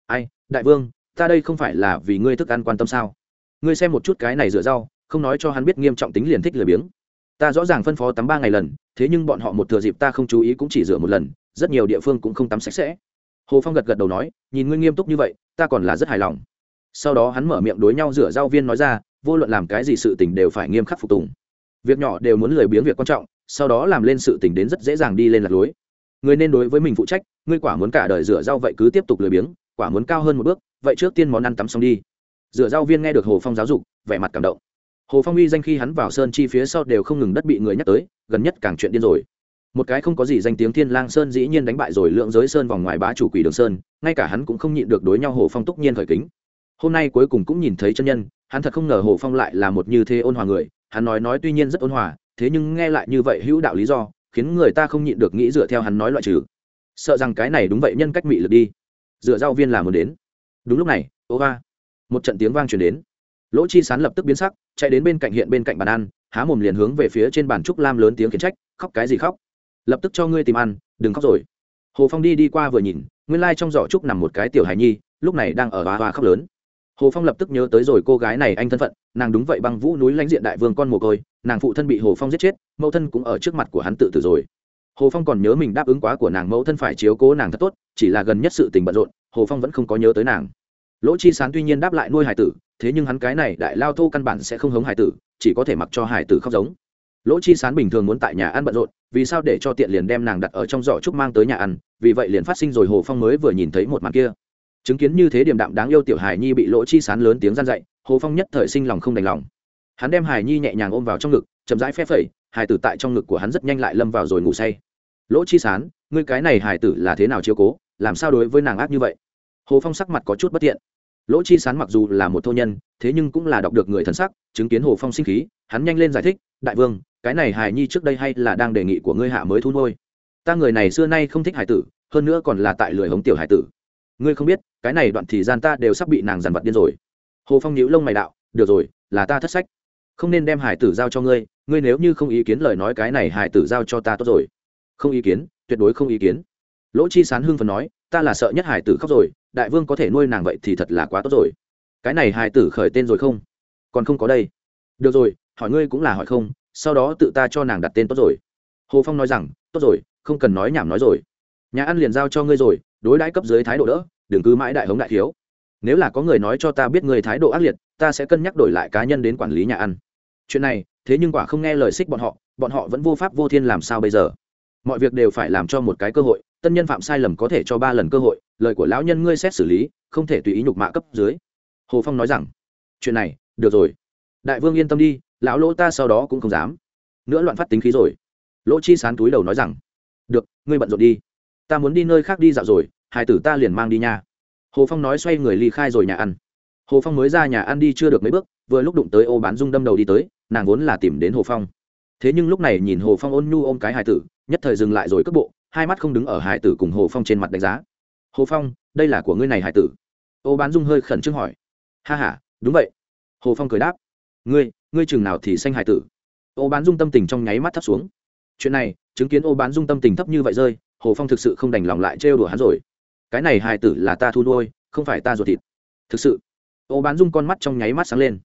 Ai, đại vương, ta đây không phải là vì ngươi thức ăn quan tâm sao? Ngươi xem một chút cái này rửa rau, không nói cho hắn biết nghiêm trọng tính liền thích lười biếng. Ta rõ ràng phân phó tắm ba ngày lần, thế nhưng bọn họ một thừa dịp ta không chú ý cũng chỉ rửa một lần, rất nhiều địa phương cũng không tắm sạch sẽ. Hồ phong gật gật đầu nói, nhìn ngươi nghiêm túc như vậy, ta còn là rất hài lòng. Sau đó hắn mở miệng đối nhau rửa rau viên nói ra, vô luận làm cái gì sự tình đều phải nghiêm khắc phục tùng. Việc nhỏ đều muốn lười biếng việc quan trọng, sau đó làm lên sự tình đến rất dễ dàng đi lên lạc lối. Người nên đối với mình phụ trách, ngươi quả muốn cả đời rửa rau vậy cứ tiếp tục lười biếng, quả muốn cao hơn một bước, vậy trước tiên món ăn tắm xong đi rửa rau viên nghe được hồ phong giáo dục, vẻ mặt cảm động. Hồ phong uy danh khi hắn vào sơn chi phía sau đều không ngừng đất bị người nhắc tới, gần nhất càng chuyện điên rồi. Một cái không có gì danh tiếng thiên lang sơn dĩ nhiên đánh bại rồi lượng giới sơn vòng ngoài bá chủ quỷ đường sơn, ngay cả hắn cũng không nhịn được đối nhau hồ phong túc nhiên khởi kính. Hôm nay cuối cùng cũng nhìn thấy chân nhân, hắn thật không ngờ hồ phong lại là một như thế ôn hòa người, hắn nói nói tuy nhiên rất ôn hòa, thế nhưng nghe lại như vậy hữu đạo lý do, khiến người ta không nhịn được nghĩ dựa theo hắn nói loại trừ. Sợ rằng cái này đúng vậy, nhân cách mị lực đi. Dựa giao viên là muốn đến. Đúng lúc này, ô một trận tiếng vang truyền đến. Lỗ chi sán lập tức biến sắc, chạy đến bên cạnh hiện bên cạnh bàn ăn, há mồm liền hướng về phía trên bàn trúc lam lớn tiếng khiển trách, khóc cái gì khóc? Lập tức cho ngươi tìm ăn, đừng khóc rồi. Hồ phong đi đi qua vừa nhìn, nguyên lai trong giỏ trúc nằm một cái tiểu hài nhi, lúc này đang ở hoa hoa khóc lớn. Hồ phong lập tức nhớ tới rồi cô gái này anh thân phận, nàng đúng vậy băng vũ núi lãnh diện đại vương con mồ côi, nàng phụ thân bị hồ phong giết chết, mẫu thân cũng ở trước mặt của hắn tự tử rồi. Hồ phong còn nhớ mình đáp ứng quá của nàng, mẫu thân phải chiếu cố nàng thật tốt, chỉ là gần nhất sự tình bận rộn, hồ phong vẫn không có nhớ tới nàng lỗ chi sán tuy nhiên đáp lại nuôi hải tử, thế nhưng hắn cái này đại lao thô căn bản sẽ không hống hải tử, chỉ có thể mặc cho hải tử khóc giống. Lỗ chi sán bình thường muốn tại nhà ăn bận rộn, vì sao để cho tiện liền đem nàng đặt ở trong giỏ trúc mang tới nhà ăn, vì vậy liền phát sinh rồi hồ phong mới vừa nhìn thấy một màn kia. Chứng kiến như thế điểm đạm đáng yêu tiểu hải nhi bị lỗ chi sán lớn tiếng gian dậy hồ phong nhất thời sinh lòng không đành lòng. Hắn đem hải nhi nhẹ nhàng ôm vào trong ngực, chậm rãi phe phẩy, hải tử tại trong ngực của hắn rất nhanh lại lâm vào rồi ngủ say. Lỗ chi sán, ngươi cái này hải tử là thế nào chiếu cố? Làm sao đối với nàng ác như vậy? Hồ phong sắc mặt có chút bất tiện lỗ chi sán mặc dù là một thô nhân, thế nhưng cũng là đọc được người thần sắc, chứng kiến hồ phong sinh khí, hắn nhanh lên giải thích, đại vương, cái này hài nhi trước đây hay là đang đề nghị của ngươi hạ mới thu nuôi. Ta người này xưa nay không thích hải tử, hơn nữa còn là tại lười hống tiểu hải tử. Ngươi không biết, cái này đoạn thì gian ta đều sắp bị nàng dằn vặt điên rồi. Hồ phong nhíu lông mày đạo, được rồi, là ta thất sách. Không nên đem hải tử giao cho ngươi ngươi nếu như không ý kiến lời nói cái này hải tử giao cho ta tốt rồi. Không ý kiến, tuyệt đối không ý kiến. Lỗ chi sán hưng phần nói, ta là sợ nhất hải tử khóc rồi đại vương có thể nuôi nàng vậy thì thật là quá tốt rồi. Cái này hài tử khởi tên rồi không? Còn không có đây. Được rồi, hỏi ngươi cũng là hỏi không, sau đó tự ta cho nàng đặt tên tốt rồi. Hồ phong nói rằng, tốt rồi, không cần nói nhảm nói rồi. Nhà ăn liền giao cho ngươi rồi, đối đãi cấp dưới thái độ đỡ, đừng cứ mãi đại hống đại thiếu. Nếu là có người nói cho ta biết người thái độ ác liệt, ta sẽ cân nhắc đổi lại cá nhân đến quản lý nhà ăn. Chuyện này, thế nhưng quả không nghe lời xích bọn họ bọn họ vẫn vô pháp vô thiên làm sao bây giờ? Mọi việc đều phải làm cho một cái cơ hội tân nhân phạm sai lầm có thể cho ba lần cơ hội, lời của lão nhân ngươi xét xử lý, không thể tùy ý nhục mạ cấp dưới. Hồ phong nói rằng, chuyện này, được rồi. Đại vương yên tâm đi, lão lỗ ta sau đó cũng không dám. Nữa loạn phát tính khí rồi. Lỗ chi sán túi đầu nói rằng, được, ngươi bận rộn đi. Ta muốn đi nơi khác đi dạo rồi hải tử ta liền mang đi nha. Hồ phong nói xoay người ly khai rồi nhà ăn. Hồ phong mới ra nhà ăn đi chưa được mấy bước, vừa lúc đụng tới ô bán dung đâm đầu đi tới, nàng vốn là tìm đến hồ phong. Thế nhưng lúc này nhìn hồ phong ôn nhu ôm cái hải tử, nhất thời dừng lại rồi cước bộ hai mắt không đứng ở hải tử cùng hồ phong trên mặt đánh giá. Hồ phong, đây là của ngươi này hải tử. Ô bán dung hơi khẩn trương hỏi. Ha h a đúng vậy. Hồ phong cười đáp. Ngươi ngươi chừng nào thì sanh hải tử? Ô bán dung tâm tình trong nháy mắt thấp xuống. Chuyện này, chứng kiến ô bán dung tâm tình thấp như vậy rơi, hồ phong thực sự không đành lòng lại trêu đùa hắn rồi. Cái này hải tử là ta thu nuôi, không phải ta ruột thịt. Thực sự, ô bán dung con mắt trong nháy mắt sáng lên.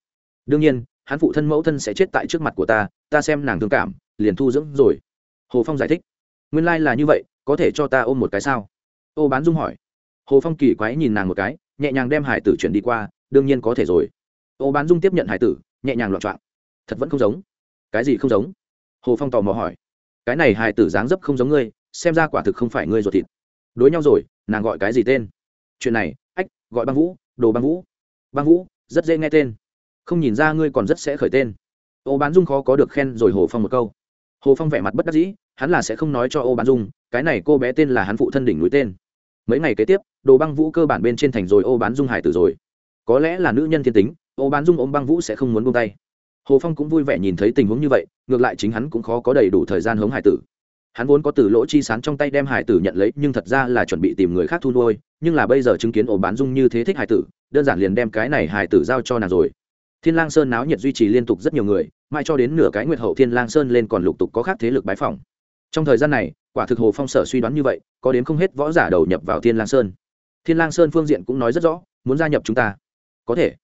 Đương nhiên, hắn phụ thân mẫu thân sẽ chết tại trước mặt của ta ta xem nàng thương cảm, liền thu dưỡng rồi. Hồ phong giải thích nguyên lai、like、là như vậy, có thể cho ta ôm một cái sao? Ô bán dung hỏi. Hồ phong kỳ quái nhìn nàng một cái, nhẹ nhàng đem hải tử chuyển đi qua, đương nhiên có thể rồi. Ô bán dung tiếp nhận hải tử, nhẹ nhàng loạn trọn thật vẫn không giống. Cái gì không giống? Hồ phong tò mò hỏi. Cái này Hải tử dáng dấp không giống ngươi, xem ra quả thực không phải ngươi ruột thịt. Đối nhau rồi, nàng gọi cái gì tên? Chuyện này, ách, gọi băng vũ, đồ băng vũ. Băng vũ, rất dễ nghe tên. Không nhìn ra ngươi còn rất sẽ khởi tên. Ô bán dung khó có được khen rồi hồ phong một câu. Hồ phong vẻ mặt bất đắc dĩ hắn là sẽ không nói cho ô bán dung, cái này cô bé tên là hắn phụ thân đỉnh núi tên. Mấy ngày kế tiếp, đồ băng vũ cơ bản bên trên thành rồi, ô bán dung hải tử rồi. Có lẽ là nữ nhân thiên tính, ô bán dung ôm băng vũ sẽ không muốn buông tay. Hồ phong cũng vui vẻ nhìn thấy tình huống như vậy, ngược lại chính hắn cũng khó có đầy đủ thời gian hống hải tử. Hắn vốn có từ lỗ chi sán trong tay đem hải tử nhận lấy, nhưng thật ra là chuẩn bị tìm người khác thu nuôi, nhưng là bây giờ chứng kiến ổ bán dung như thế thích hải tử, đơn giản liền đem cái này hải tử giao cho nàng rồi. Thiên lang sơn náo nhiệt duy trì liên tục rất nhiều người mai cho đến nửa cái nguyệt hậu thiên lang sơn lên còn lục tục có khác thế lực bái phỏng trong thời gian này, quả thực hồ phong sở suy đoán như vậy, có đến không hết võ giả đầu nhập vào thiên lang sơn. Thiên lang sơn phương diện cũng nói rất rõ, muốn gia nhập chúng ta. Có thể.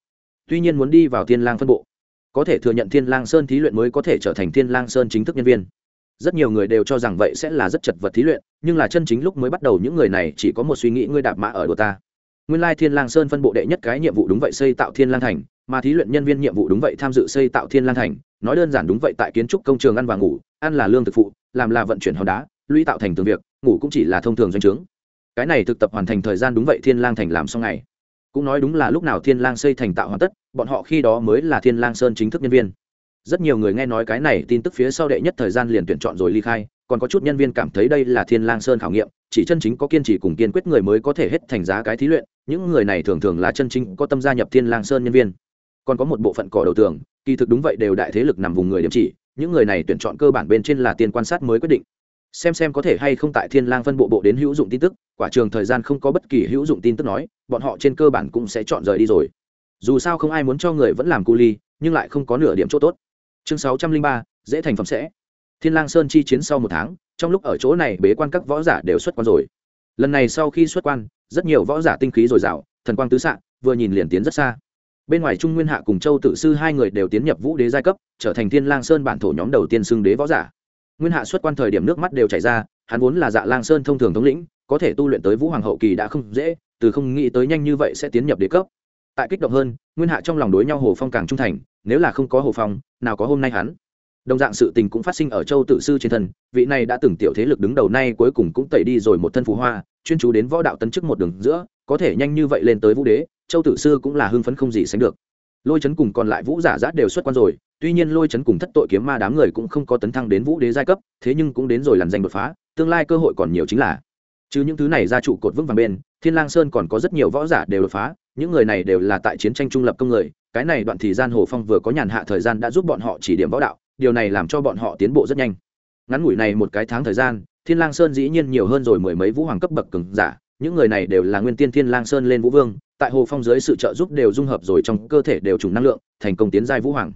Tuy nhiên muốn đi vào thiên lang phân bộ. Có thể thừa nhận thiên lang sơn thí luyện mới có thể trở thành thiên lang sơn chính thức nhân viên. Rất nhiều người đều cho rằng vậy sẽ là rất chật vật thí luyện, nhưng là chân chính lúc mới bắt đầu những người này chỉ có một suy nghĩ ngươi đạp mã ở đùa ta. Nguyên lai thiên lang sơn phân bộ đệ nhất cái nhiệm vụ đúng vậy xây tạo thiên lang thành, mà thí luyện nhân viên nhiệm vụ đúng vậy tham dự xây tạo thiên lang thành, nói đơn giản đúng vậy tại kiến trúc công trường ăn và ngủ, ăn là lương thực phụ làm là vận chuyển hòn đá, lũy tạo thành từng việc, ngủ cũng chỉ là thông thường doanh trướng. Cái này thực tập hoàn thành thời gian đúng vậy thiên lang thành làm xong ngày. Cũng nói đúng là lúc nào thiên lang xây thành tạo hoàn tất, bọn họ khi đó mới là thiên lang sơn chính thức nhân viên. Rất nhiều người nghe nói cái này tin tức phía sau đệ nhất thời gian liền tuyển chọn rồi ly khai, còn có chút nhân viên cảm thấy đây là thiên lang sơn khảo nghiệm, chỉ chân chính có kiên trì cùng kiên quyết người mới có thể hết thành giá cái thí luyện, những người này thường thường là chân chính có tâm gia nhập thiên lang sơn nhân viên. Còn có một bộ phận cỏ đầu tường, kỳ thực đúng vậy đều đại thế lực nằm vùng người điểm chỉ những người này tuyển chọn cơ bản bên trên là tiền quan sát mới quyết định. Xem xem có thể hay không tại thiên lang phân bộ bộ đến hữu dụng tin tức, quả trường thời gian không có bất kỳ hữu dụng tin tức nói, bọn họ trên cơ bản cũng sẽ chọn rời đi rồi. Dù sao không ai muốn cho người vẫn làm cu ly, nhưng lại không có nửa điểm chỗ tốt. Chương sáu trăm linh ba, dễ thành phẩm sẽ. Thiên lang sơn chi chiến sau một tháng, trong lúc ở chỗ này bế quan các võ giả đều xuất quan rồi. Lần này sau khi xuất quan, rất nhiều võ giả tinh khí dồi dào, thần quang tứ xạ, vừa nhìn liền tiến rất xa bên ngoài trung nguyên hạ cùng châu tự sư hai người đều tiến nhập vũ đế giai cấp, trở thành thiên lang sơn bản thổ nhóm đầu tiên xưng đế võ giả. Nguyên hạ xuất quan thời điểm nước mắt đều chảy ra, hắn vốn là dạ lang sơn thông thường thống lĩnh, có thể tu luyện tới vũ hoàng hậu kỳ đã không dễ, từ không nghĩ tới nhanh như vậy sẽ tiến nhập đế cấp. Tại kích động hơn, nguyên hạ trong lòng đối nhau hồ phong càng trung thành, nếu là không có hồ phong, nào có hôm nay hắn. Đồng dạng sự tình cũng phát sinh ở châu tự sư trên thân, vị này đã từng tiểu thế lực đứng đầu nay cuối cùng cũng tẩy đi rồi một thân phù hoa, chuyên chú đến võ đạo tấn chức một đường giữa, có thể nhanh như vậy lên tới vũ đế châu tử sư cũng là hưng phấn không gì sánh được. Lôi chấn cùng còn lại vũ giả giã đều xuất quan rồi, tuy nhiên lôi chấn cùng thất tội kiếm ma đám người cũng không có tấn thăng đến vũ đế giai cấp, thế nhưng cũng đến rồi lằn danh đột phá, tương lai cơ hội còn nhiều chính là. Chứ những thứ này ra trụ cột vững vàng bên, thiên lang sơn còn có rất nhiều võ giả đều đột phá, những người này đều là tại chiến tranh trung lập công người, cái này đoạn thì gian hồ phong vừa có nhàn hạ thời gian đã giúp bọn họ chỉ điểm võ đạo, điều này làm cho bọn họ tiến bộ rất nhanh. Ngắn ngủi này một cái tháng thời gian, thiên lang sơn dĩ nhiên nhiều hơn rồi mười mấy vũ hoàng cấp bậc cường giả, những người này đều là nguyên tiên thiên lang sơn lên vũ vương tại hồ phong dưới sự trợ giúp đều dung hợp rồi trong cơ thể đều trùng năng lượng, thành công tiến giai vũ hoàng.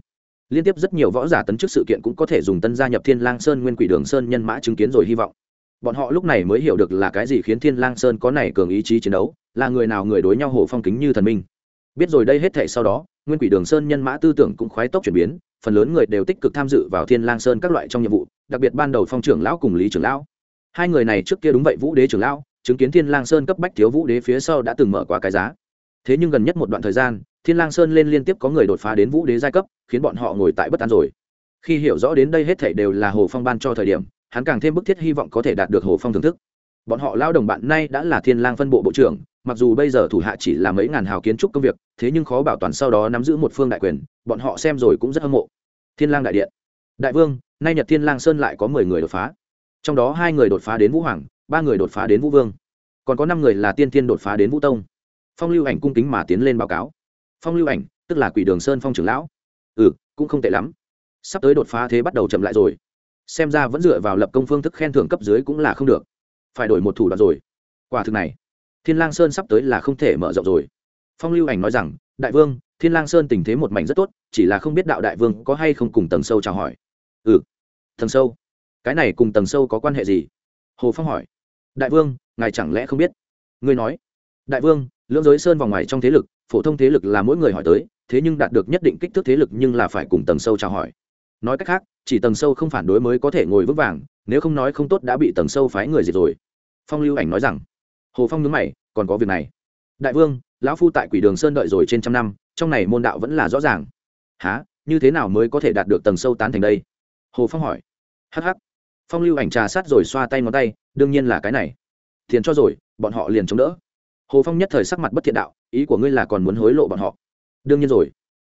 Liên tiếp rất nhiều võ giả tấn chức sự kiện cũng có thể dùng tân gia nhập thiên lang sơn nguyên quỷ đường sơn nhân mã chứng kiến rồi hy vọng. Bọn họ lúc này mới hiểu được là cái gì khiến thiên lang sơn có này cường ý chí chiến đấu, là người nào người đối nhau hồ phong kính như thần minh. Biết rồi đây hết thể sau đó, nguyên quỷ đường sơn nhân mã tư tưởng cũng khoái tốc chuyển biến, phần lớn người đều tích cực tham dự vào thiên lang sơn các loại trong nhiệm vụ, đặc biệt ban đầu phong trưởng lão cùng lý trưởng lão. Hai người này trước kia đúng vậy, vũ đế trưởng lão, chứng kiến thiên lang sơn cấp bách thiếu vũ đế phía sau đã từng mở qua cái giá thế nhưng gần nhất một đoạn thời gian, thiên lang sơn lên liên tiếp có người đột phá đến vũ đế giai cấp, khiến bọn họ ngồi tại bất an rồi. Khi hiểu rõ đến đây hết thảy đều là hồ phong ban cho thời điểm, hắn càng thêm bức thiết hy vọng có thể đạt được hồ phong thưởng thức. Bọn họ lao đồng bạn nay đã là thiên lang phân bộ bộ trưởng, mặc dù bây giờ thủ hạ chỉ là mấy ngàn hào kiến trúc công việc, thế nhưng khó bảo toàn sau đó nắm giữ một phương đại quyền, bọn họ xem rồi cũng rất hâm mộ. Thiên lang đại điện. Đại vương, nay nhật thiên lang sơn lại có mười người đột phá. Trong đó hai người đột phá đến vũ hoàng, ba người đột phá đến vũ vương. Còn có năm người là tiên thiên đột phá đến vũ tông phong lưu ảnh cung kính mà tiến lên báo cáo. Phong lưu ảnh, tức là quỷ đường sơn phong trưởng lão. Ừ cũng không tệ lắm. Sắp tới đột phá thế bắt đầu chậm lại rồi. Xem ra vẫn dựa vào lập công phương thức khen thưởng cấp dưới cũng là không được. Phải đổi một thủ đoạn rồi. Quả thực này, thiên lang sơn sắp tới là không thể mở rộng rồi. Phong lưu ảnh nói rằng, đại vương, thiên lang sơn tình thế một mảnh rất tốt, chỉ là không biết đạo đại vương có hay không cùng tầng sâu chào hỏi. Ừ tầng sâu? Cái này cùng tầng sâu có quan hệ gì? Hồ phong hỏi. Đại vương, ngài chẳng lẽ không biết? Ngươi nói. Đại vương lưỡng giới sơn vòng ngoài trong thế lực, phổ thông thế lực là mỗi người hỏi tới, thế nhưng đạt được nhất định kích thước thế lực nhưng là phải cùng tầng sâu chào hỏi. Nói cách khác, chỉ tầng sâu không phản đối mới có thể ngồi vững vàng, nếu không nói không tốt đã bị tầng sâu phái người diệt rồi. Phong lưu ảnh nói rằng, hồ phong nhớ mày, còn có việc này. Đại vương, lão phu tại quỷ đường sơn đợi rồi trên trăm năm, trong này môn đạo vẫn là rõ ràng. Há như thế nào mới có thể đạt được tầng sâu tán thành đây? Hồ phong hỏi. Hh phong lưu ảnh trà sát rồi xoa tay ngón tay, đương nhiên là cái này. Thiền cho rồi, bọn họ liền chống đỡ hồ phong nhất thời sắc mặt bất thiện đạo, ý của ngươi là còn muốn hối lộ bọn họ. Đương nhiên rồi.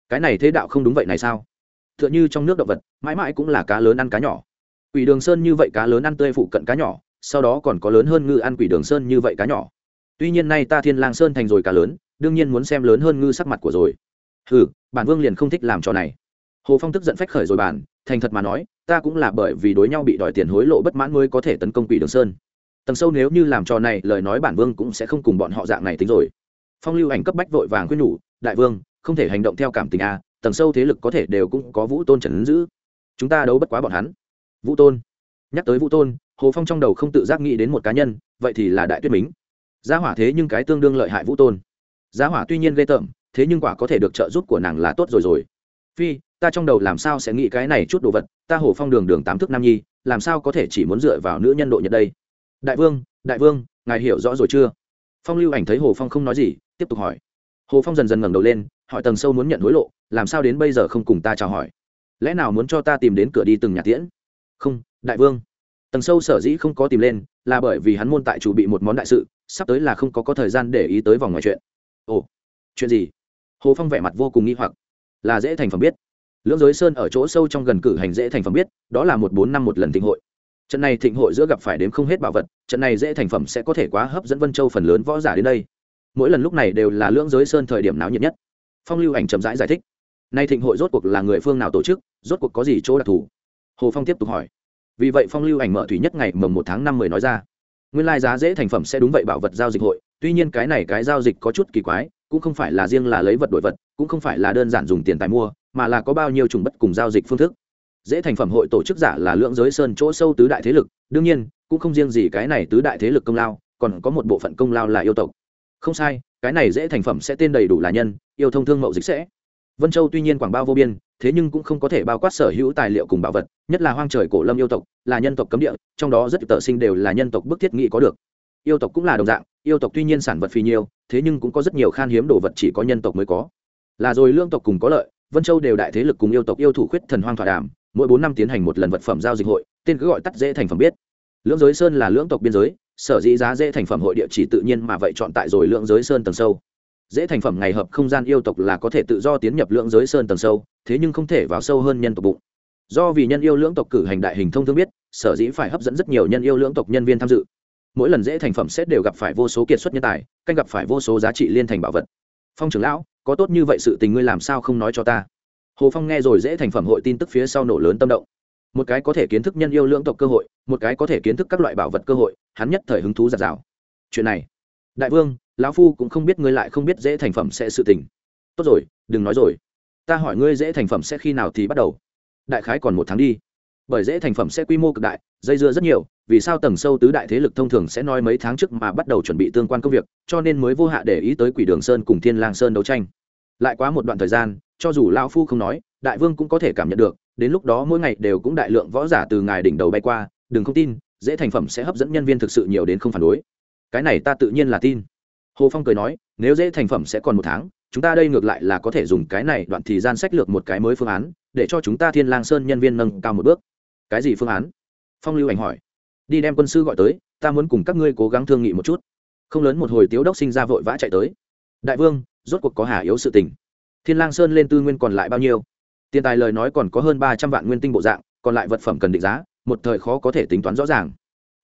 Cái này thế đạo không đúng vậy này sao? T h ư ợ n h ư trong nước động vật, mãi mãi cũng là cá lớn ăn cá nhỏ. Quỷ đường sơn như vậy cá lớn ăn tươi phụ cận cá nhỏ, sau đó còn có lớn hơn ngư ăn quỷ đường sơn như vậy cá nhỏ. Tuy nhiên nay ta thiên lang sơn thành rồi cá lớn, đương nhiên muốn xem lớn hơn ngư sắc mặt của rồi. Ừ bản vương liền không thích làm trò này. Hồ phong tức giận phách khởi rồi bản thành thật mà nói, ta cũng là bởi vì đối nhau bị đòi tiền hối lộ bất mãn mới có thể tấn công quỷ đường sơn tầng sâu nếu như làm trò này, lời nói bản vương cũng sẽ không cùng bọn họ dạng này tính rồi. Phong lưu ảnh cấp bách vội vàng khuyên nhủ, đại vương, không thể hành động theo cảm tình a, tầng sâu thế lực có thể đều cũng có vũ tôn trần ứng giữ. Chúng ta đấu bất quá bọn hắn. Vũ tôn. Nhắc tới vũ tôn, hồ phong trong đầu không tự giác nghĩ đến một cá nhân, vậy thì là đại tuyết mính. Giá hỏa thế nhưng cái tương đương lợi hại vũ tôn. Giá hỏa tuy nhiên ghê tởm, thế nhưng quả có thể được trợ giúp của nàng là tốt rồi rồi. Phi, ta trong đầu làm sao sẽ nghĩ cái này chút đồ vật, ta hồ phong đường đường tám thức nam nhi, làm sao có thể chỉ muốn dựa vào nữ nhân độ nhật đây? Đại vương đại vương, ngài hiểu rõ rồi chưa? Phong lưu ảnh thấy hồ phong không nói gì, tiếp tục hỏi. Hồ phong dần dần ngẩng đầu lên, hỏi tầng sâu muốn nhận hối lộ, làm sao đến bây giờ không cùng ta chào hỏi? Lẽ nào muốn cho ta tìm đến cửa đi từng nhà tiễn? Không, đại vương. Tầng sâu sở dĩ không có tìm lên, là bởi vì hắn môn tại chủ bị một món đại sự, sắp tới là không có có thời gian để ý tới vòng ngoài chuyện. Ồ, chuyện gì? Hồ phong vẻ mặt vô cùng nghi hoặc. Là dễ thành phẩm biết. Lưỡng giới sơn ở chỗ sâu trong gần cử hành dễ thành phẩm biết, đó là một bốn năm một lần thịnh hội trận này thịnh hội giữa gặp phải đến không hết bảo vật trận này dễ thành phẩm sẽ có thể quá hấp dẫn vân châu phần lớn võ giả đến đây. Mỗi lần lúc này đều là lưỡng giới sơn thời điểm náo nhiệt nhất. Phong lưu ảnh chậm rãi giải, giải thích. Nay thịnh hội rốt cuộc là người phương nào tổ chức rốt cuộc có gì chỗ đặc thù? Hồ phong tiếp tục hỏi. Vì vậy phong lưu ảnh mở thủy nhất ngày mồng một tháng năm mười nói ra. Nguyên lai giá dễ thành phẩm sẽ đúng vậy bảo vật giao dịch hội tuy nhiên cái này cái giao dịch có chút kỳ quái cũng không phải là riêng là lấy vật đổi vật cũng không phải là đơn giản dùng tiền tài mua mà là có bao nhiêu trùng bất cùng giao dịch phương thức dễ thành phẩm hội tổ chức giả là lưỡng giới sơn chỗ sâu tứ đại thế lực, đương nhiên, cũng không riêng gì cái này tứ đại thế lực công lao, còn có một bộ phận công lao là yêu tộc. Không sai, cái này dễ thành phẩm sẽ tên đầy đủ là nhân, yêu thông thương mậu dịch sẽ. Vân châu tuy nhiên quảng bao vô biên, thế nhưng cũng không có thể bao quát sở hữu tài liệu cùng bảo vật, nhất là hoang trời cổ lâm yêu tộc, là nhân tộc cấm địa, trong đó rất tợ sinh đều là nhân tộc bức thiết nghị có được. Yêu tộc cũng là đồng dạng, yêu tộc tuy nhiên sản vật phì nhiều thế nhưng cũng có rất nhiều khan hiếm đồ vật chỉ có nhân tộc mới có. Là rồi lương tộc cùng có lợi, vân châu đều đại thế lực cùng yêu tộc yêu thủ khuyết thần hoang thỏa đàm mỗi bốn năm tiến hành một lần vật phẩm giao dịch hội, tên cứ gọi tắt dễ thành phẩm biết. Lưỡng giới sơn là lưỡng tộc biên giới, sở dĩ giá dễ thành phẩm hội địa chỉ tự nhiên mà vậy chọn tại rồi lưỡng giới sơn tầng sâu. Dễ thành phẩm ngày hợp không gian yêu tộc là có thể tự do tiến nhập lưỡng giới sơn tầng sâu, thế nhưng không thể vào sâu hơn nhân tộc bụng. Do vì nhân yêu lưỡng tộc cử hành đại hình thông thương biết, sở dĩ phải hấp dẫn rất nhiều nhân yêu lưỡng tộc nhân viên tham dự. Mỗi lần dễ thành phẩm xét đều gặp phải vô số kiệt xuất nhân tài, canh gặp phải vô số giá trị liên thành bảo vật. Phong trưởng lão, có tốt như vậy sự tình ngươi làm sao không nói cho ta? Hồ phong nghe rồi dễ thành phẩm hội tin tức phía sau nổ lớn tâm động. Một cái có thể kiến thức nhân yêu lưỡng tộc cơ hội, một cái có thể kiến thức các loại bảo vật cơ hội, hắn nhất thời hứng thú giạt rào chuyện này, đại vương, lão phu cũng không biết ngươi lại không biết dễ thành phẩm sẽ sự tình. Tốt rồi, đừng nói rồi. Ta hỏi ngươi dễ thành phẩm sẽ khi nào thì bắt đầu? Đại khái còn một tháng đi. Bởi dễ thành phẩm sẽ quy mô cực đại, dây dưa rất nhiều, vì sao tầng sâu tứ đại thế lực thông thường sẽ nói mấy tháng trước mà bắt đầu chuẩn bị tương quan công việc, cho nên mới vô hạ để ý tới quỷ đường sơn cùng thiên lang sơn đấu tranh. Lại quá một đoạn thời gian cho dù lao phu không nói, đại vương cũng có thể cảm nhận được, đến lúc đó mỗi ngày đều cũng đại lượng võ giả từ ngài đỉnh đầu bay qua, đừng không tin, dễ thành phẩm sẽ hấp dẫn nhân viên thực sự nhiều đến không phản đối. Cái này ta tự nhiên là tin. Hồ phong cười nói, nếu dễ thành phẩm sẽ còn một tháng, chúng ta đây ngược lại là có thể dùng cái này đoạn thời gian sách lược một cái mới phương án, để cho chúng ta thiên lang sơn nhân viên nâng cao một bước. Cái gì phương án? Phong lưu ảnh hỏi. Đi đem quân sư gọi tới, ta muốn cùng các ngươi cố gắng thương nghị một chút. Không lớn một hồi tiếu đốc sinh ra vội vã chạy tới. Đại vương, rốt cuộc có hà yếu sự tình thiên lang sơn lên tư nguyên còn lại bao nhiêu? Tiền tài lời nói còn có hơn ba trăm vạn nguyên tinh bộ dạng, còn lại vật phẩm cần định giá, một thời khó có thể tính toán rõ ràng.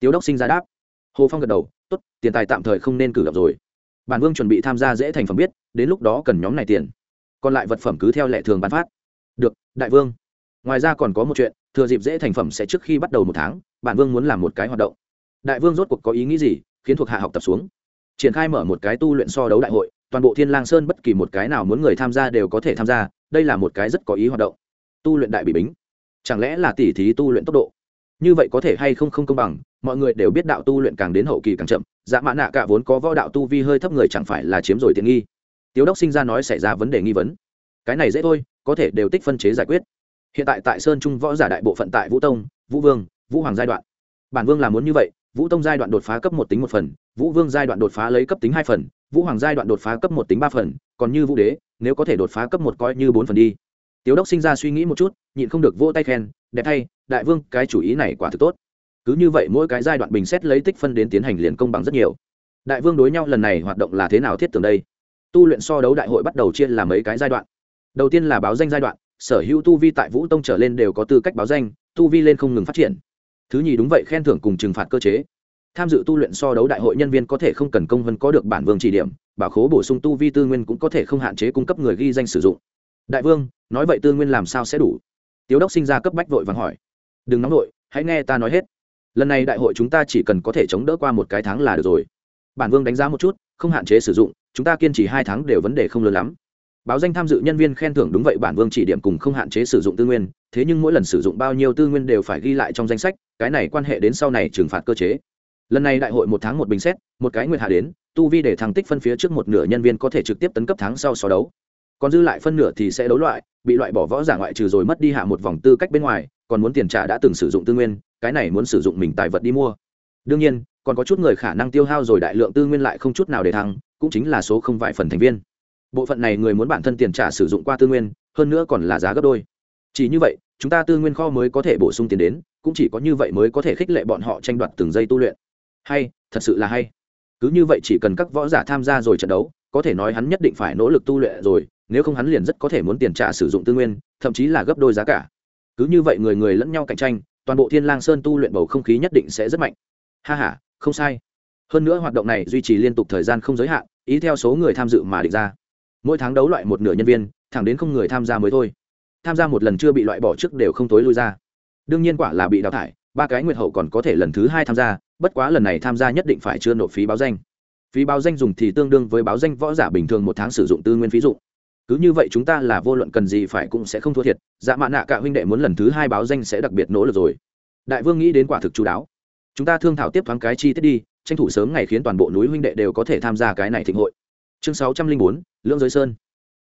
Tiếu đốc sinh ra đáp. Hồ phong gật đầu, tốt, tiền tài tạm thời không nên cử động rồi. Bản vương chuẩn bị tham gia dễ thành phẩm biết, đến lúc đó cần nhóm này tiền. Còn lại vật phẩm cứ theo lệ thường bán phát. Được, đại vương. Ngoài ra còn có một chuyện, thừa dịp dễ thành phẩm sẽ trước khi bắt đầu một tháng, bản vương muốn làm một cái hoạt động. Đại vương rốt cuộc có ý nghĩ gì, khiến thuộc hạ học tập xuống. Triển khai mở một cái tu luyện so đấu đại hội toàn bộ thiên lang sơn bất kỳ một cái nào muốn người tham gia đều có thể tham gia, đây là một cái rất có ý hoạt động. Tu luyện đại bị bính. Chẳng lẽ là tỉ thí tu luyện tốc độ? Như vậy có thể hay không không công bằng, mọi người đều biết đạo tu luyện càng đến hậu kỳ càng chậm dạ mã nạ cả vốn có võ đạo tu vi hơi thấp người chẳng phải là chiếm rồi tiện nghi. Tiếu đốc sinh ra nói xảy ra vấn đề nghi vấn. Cái này dễ thôi, có thể đều tích phân chế giải quyết. Hiện tại tại sơn trung võ giả đại bộ phận tại vũ tông, vũ vương, vũ hoàng giai đoạn. Bản vương là muốn như vậy, vũ tông giai đoạn đột phá cấp một tính một phần, vũ vương giai đoạn đột phá lấy cấp tính hai phần vũ hoàng giai đoạn đột phá cấp một tính ba phần, còn như vũ đế, nếu có thể đột phá cấp một coi như bốn phần đi. Tiếu đốc sinh ra suy nghĩ một chút, nhịn không được vỗ tay khen, đẹp thay, đại vương, cái chủ ý này quả thực tốt. Cứ như vậy mỗi cái giai đoạn bình xét lấy tích phân đến tiến hành liền công bằng rất nhiều. Đại vương đối nhau lần này hoạt động là thế nào thiết tưởng đây? Tu luyện so đấu đại hội bắt đầu chia làm mấy cái giai đoạn? Đầu tiên là báo danh giai đoạn, sở hữu tu vi tại vũ tông trở lên đều có tư cách báo danh, tu vi lên không ngừng phát triển. Thứ nhì đúng vậy khen thưởng cùng trừng phạt cơ chế tham dự tu luyện so đấu đại hội nhân viên có thể không cần công vân có được bản vương chỉ điểm, bảo khố bổ sung tu vi tư nguyên cũng có thể không hạn chế cung cấp người ghi danh sử dụng. Đại vương, nói vậy tư nguyên làm sao sẽ đủ? Tiếu đốc sinh ra cấp bách vội vàng hỏi. Đừng nóng vội, hãy nghe ta nói hết. Lần này đại hội chúng ta chỉ cần có thể chống đỡ qua một cái tháng là được rồi. Bản vương đánh giá một chút, không hạn chế sử dụng, chúng ta kiên trì hai tháng đều vấn đề không lớn lắm. Báo danh tham dự nhân viên khen thưởng đúng vậy, bản vương chỉ điểm cùng không hạn chế sử dụng tư nguyên, thế nhưng mỗi lần sử dụng bao nhiêu tư nguyên đều phải ghi lại trong danh sách, cái này quan hệ đến sau này trừng phạt cơ chế lần này đại hội một tháng một bình xét, một cái nguyệt hạ đến, tu vi để thăng tích phân phía trước một nửa nhân viên có thể trực tiếp tấn cấp tháng sau so đấu. Còn dư lại phân nửa thì sẽ đấu loại, bị loại bỏ võ giả ngoại trừ rồi mất đi hạ một vòng tư cách bên ngoài, còn muốn tiền trả đã từng sử dụng tư nguyên, cái này muốn sử dụng mình tài vật đi mua. Đương nhiên, còn có chút người khả năng tiêu hao rồi đại lượng tư nguyên lại không chút nào để thăng, cũng chính là số không vài phần thành viên. Bộ phận này người muốn bản thân tiền trả sử dụng qua tư nguyên, hơn nữa còn là giá gấp đôi. Chỉ như vậy, chúng ta tư nguyên kho mới có thể bổ sung tiền đến, cũng chỉ có như vậy mới có thể khích lệ bọn họ tranh đoạt từng giây tu luyện hay, thật sự là hay. Cứ như vậy chỉ cần các võ giả tham gia rồi trận đấu, có thể nói hắn nhất định phải nỗ lực tu luyện rồi, nếu không hắn liền rất có thể muốn tiền trả sử dụng tư nguyên, thậm chí là gấp đôi giá cả. Cứ như vậy người người lẫn nhau cạnh tranh, toàn bộ thiên lang sơn tu luyện bầu không khí nhất định sẽ rất mạnh. Ha ha, không sai. Hơn nữa hoạt động này duy trì liên tục thời gian không giới hạn, ý theo số người tham dự mà định ra. Mỗi tháng đấu loại một nửa nhân viên, thẳng đến không người tham gia mới thôi. Tham gia một lần chưa bị loại bỏ trước đều không tối lui ra. Đương nhiên quả là bị đào thải, ba cái nguyệt hậu còn có thể lần thứ hai tham gia bất quá lần này tham gia nhất định phải chưa nộp phí báo danh. Phí báo danh dùng thì tương đương với báo danh võ giả bình thường một tháng sử dụng tư nguyên phí dụng. Cứ như vậy chúng ta là vô luận cần gì phải cũng sẽ không thua thiệt. Dạ mạ nạ cả huynh đệ muốn lần thứ hai báo danh sẽ đặc biệt nỗ lực rồi. Đại vương nghĩ đến quả thực chú đáo. Chúng ta thương thảo tiếp thoáng cái chi tiết đi, tranh thủ sớm ngày khiến toàn bộ núi huynh đệ đều có thể tham gia cái này thịnh hội. Chương sáu trăm linh bốn, lưỡng giới sơn.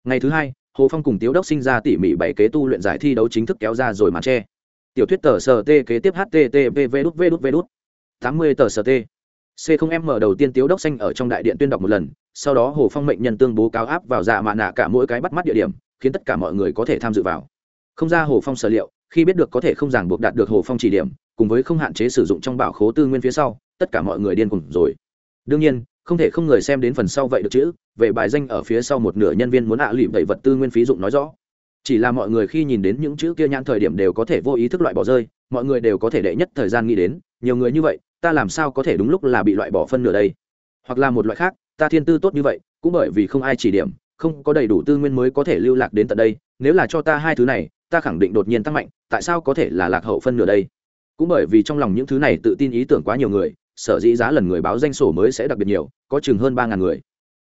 Ngày thứ hai, hồ phong cùng tiếu đốc sinh ra tỉ mỉ bảy kế tu luyện giải thi đấu chính thức kéo ra rồi màn tre tiểu thuyết tờ sờ t kế tiếp http v đút v đút tám mươi tờ ST t c không m đầu tiên tiếu đốc xanh ở trong đại điện tuyên đọc một lần, sau đó hồ phong mệnh nhân tương bố cáo áp vào dạ mạ nạ cả mỗi cái bắt mắt địa điểm, khiến tất cả mọi người có thể tham dự vào. Không ra hồ phong sở liệu, khi biết được có thể không ràng buộc đạt được hồ phong chỉ điểm, cùng với không hạn chế sử dụng trong bảo khố tư nguyên phía sau, tất cả mọi người điên cùng rồi. Đương nhiên, không thể không người xem đến phần sau vậy được chữ, về bài danh ở phía sau một nửa nhân viên muốn hạ à lụy vậy vật tư nguyên phí dụng nói rõ. Chỉ là mọi người khi nhìn đến những chữ kia nhãn thời điểm đều có thể vô ý thức loại bỏ rơi, mọi người đều có thể đệ nhất thời gian nghĩ đến, nhiều người như vậy ta làm sao có thể đúng lúc là bị loại bỏ phân nửa đây? Hoặc là một loại khác, ta thiên tư tốt như vậy, cũng bởi vì không ai chỉ điểm, không có đầy đủ tư nguyên mới có thể lưu lạc đến tận đây, nếu là cho ta hai thứ này, ta khẳng định đột nhiên tăng mạnh, tại sao có thể là lạc hậu phân nửa đây? Cũng bởi vì trong lòng những thứ này tự tin ý tưởng quá nhiều người, sở dĩ giá lần người báo danh sổ mới sẽ đặc biệt nhiều, có chừng hơn ba ngàn người.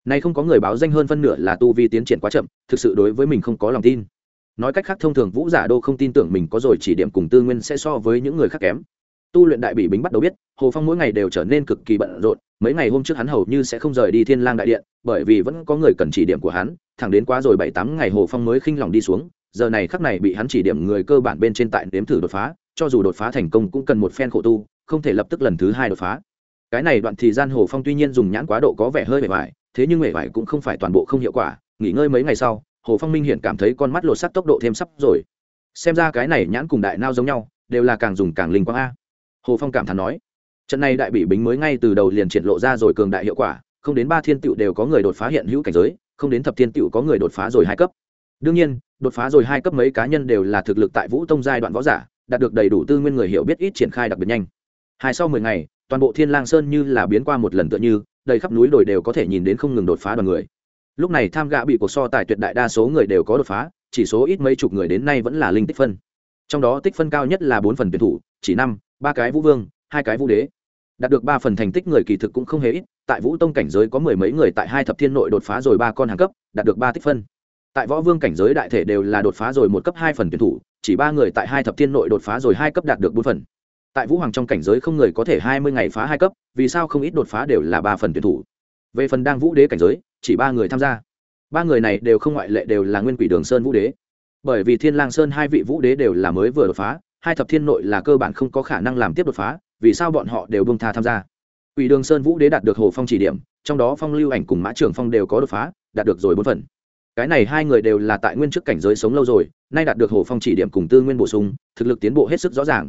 Nay không có người báo danh hơn phân nửa là tu vi tiến triển quá chậm, thực sự đối với mình không có lòng tin. Nói cách khác thông thường vũ giả đô không tin tưởng mình có rồi chỉ điểm cùng tư nguyên sẽ so với những người khác kém tu luyện đại bị bính bắt đầu biết hồ phong mỗi ngày đều trở nên cực kỳ bận rộn mấy ngày hôm trước hắn hầu như sẽ không rời đi thiên lang đại điện bởi vì vẫn có người cần chỉ điểm của hắn thẳng đến quá rồi bảy tám ngày hồ phong mới khinh lòng đi xuống giờ này khắc này bị hắn chỉ điểm người cơ bản bên trên tại nếm thử đột phá cho dù đột phá thành công cũng cần một phen khổ tu không thể lập tức lần thứ hai đột phá. Cái này đoạn thì gian hồ phong tuy nhiên dùng nhãn quá độ có vẻ hơi mệt mỏi, thế nhưng mệt mỏi cũng không phải toàn bộ không hiệu quả nghỉ ngơi mấy ngày sau hồ phong minh hiện cảm thấy con mắt lột sắc tốc độ thêm sắp rồi. Xem ra cái này nhãn cùng đại nao giống nhau đều là càng dùng càng linh quang a hồ phong cảm thán nói, trận này đại bị bính mới ngay từ đầu liền triển lộ ra rồi cường đại hiệu quả, không đến ba thiên tựu đều có người đột phá hiện hữu cảnh giới, không đến thập thiên tựu có người đột phá rồi hai cấp. Đương nhiên, đột phá rồi hai cấp mấy cá nhân đều là thực lực tại vũ tông giai đoạn võ giả, đạt được đầy đủ tư nguyên người hiểu biết ít triển khai đặc biệt nhanh. Hai sau mười ngày, toàn bộ thiên lang sơn như là biến qua một lần tựa như, đầy khắp núi đồi đều có thể nhìn đến không ngừng đột phá đoàn người. Lúc này tham gạ bị cuộc so tài tuyệt đại đa số người đều có đột phá, chỉ số ít mấy chục người đến nay vẫn là linh tích phân. Trong đó tích phân cao nhất là bốn phần tuyển thủ, chỉ năm ba cái vũ vương, hai cái vũ đế. Đạt được ba phần thành tích người kỳ thực cũng không hề ít, tại vũ tông cảnh giới có mười mấy người tại hai thập thiên nội đột phá rồi ba con hàng cấp, đạt được ba tích phân. Tại võ vương cảnh giới đại thể đều là đột phá rồi một cấp hai phần tuyển thủ, chỉ ba người tại hai thập thiên nội đột phá rồi hai cấp đạt được bốn phần. Tại vũ hoàng trong cảnh giới không người có thể hai mươi ngày phá hai cấp, vì sao không ít đột phá đều là ba phần tuyển thủ? Về phần đang vũ đế cảnh giới, chỉ ba người tham gia. Ba người này đều không ngoại lệ đều là nguyên quỷ đường sơn vũ đế. Bởi vì thiên lang sơn hai vị vũ đế đều là mới vừa đột phá hai thập thiên nội là cơ bản không có khả năng làm tiếp đột phá, vì sao bọn họ đều bông tha tham gia? Ủy đường sơn vũ đế đạt được hồ phong chỉ điểm, trong đó phong lưu ảnh cùng mã trưởng phong đều có đột phá, đạt được rồi bốn phần. Cái này hai người đều là tại nguyên chức cảnh giới sống lâu rồi, nay đạt được hồ phong chỉ điểm cùng tư nguyên bổ sung, thực lực tiến bộ hết sức rõ ràng.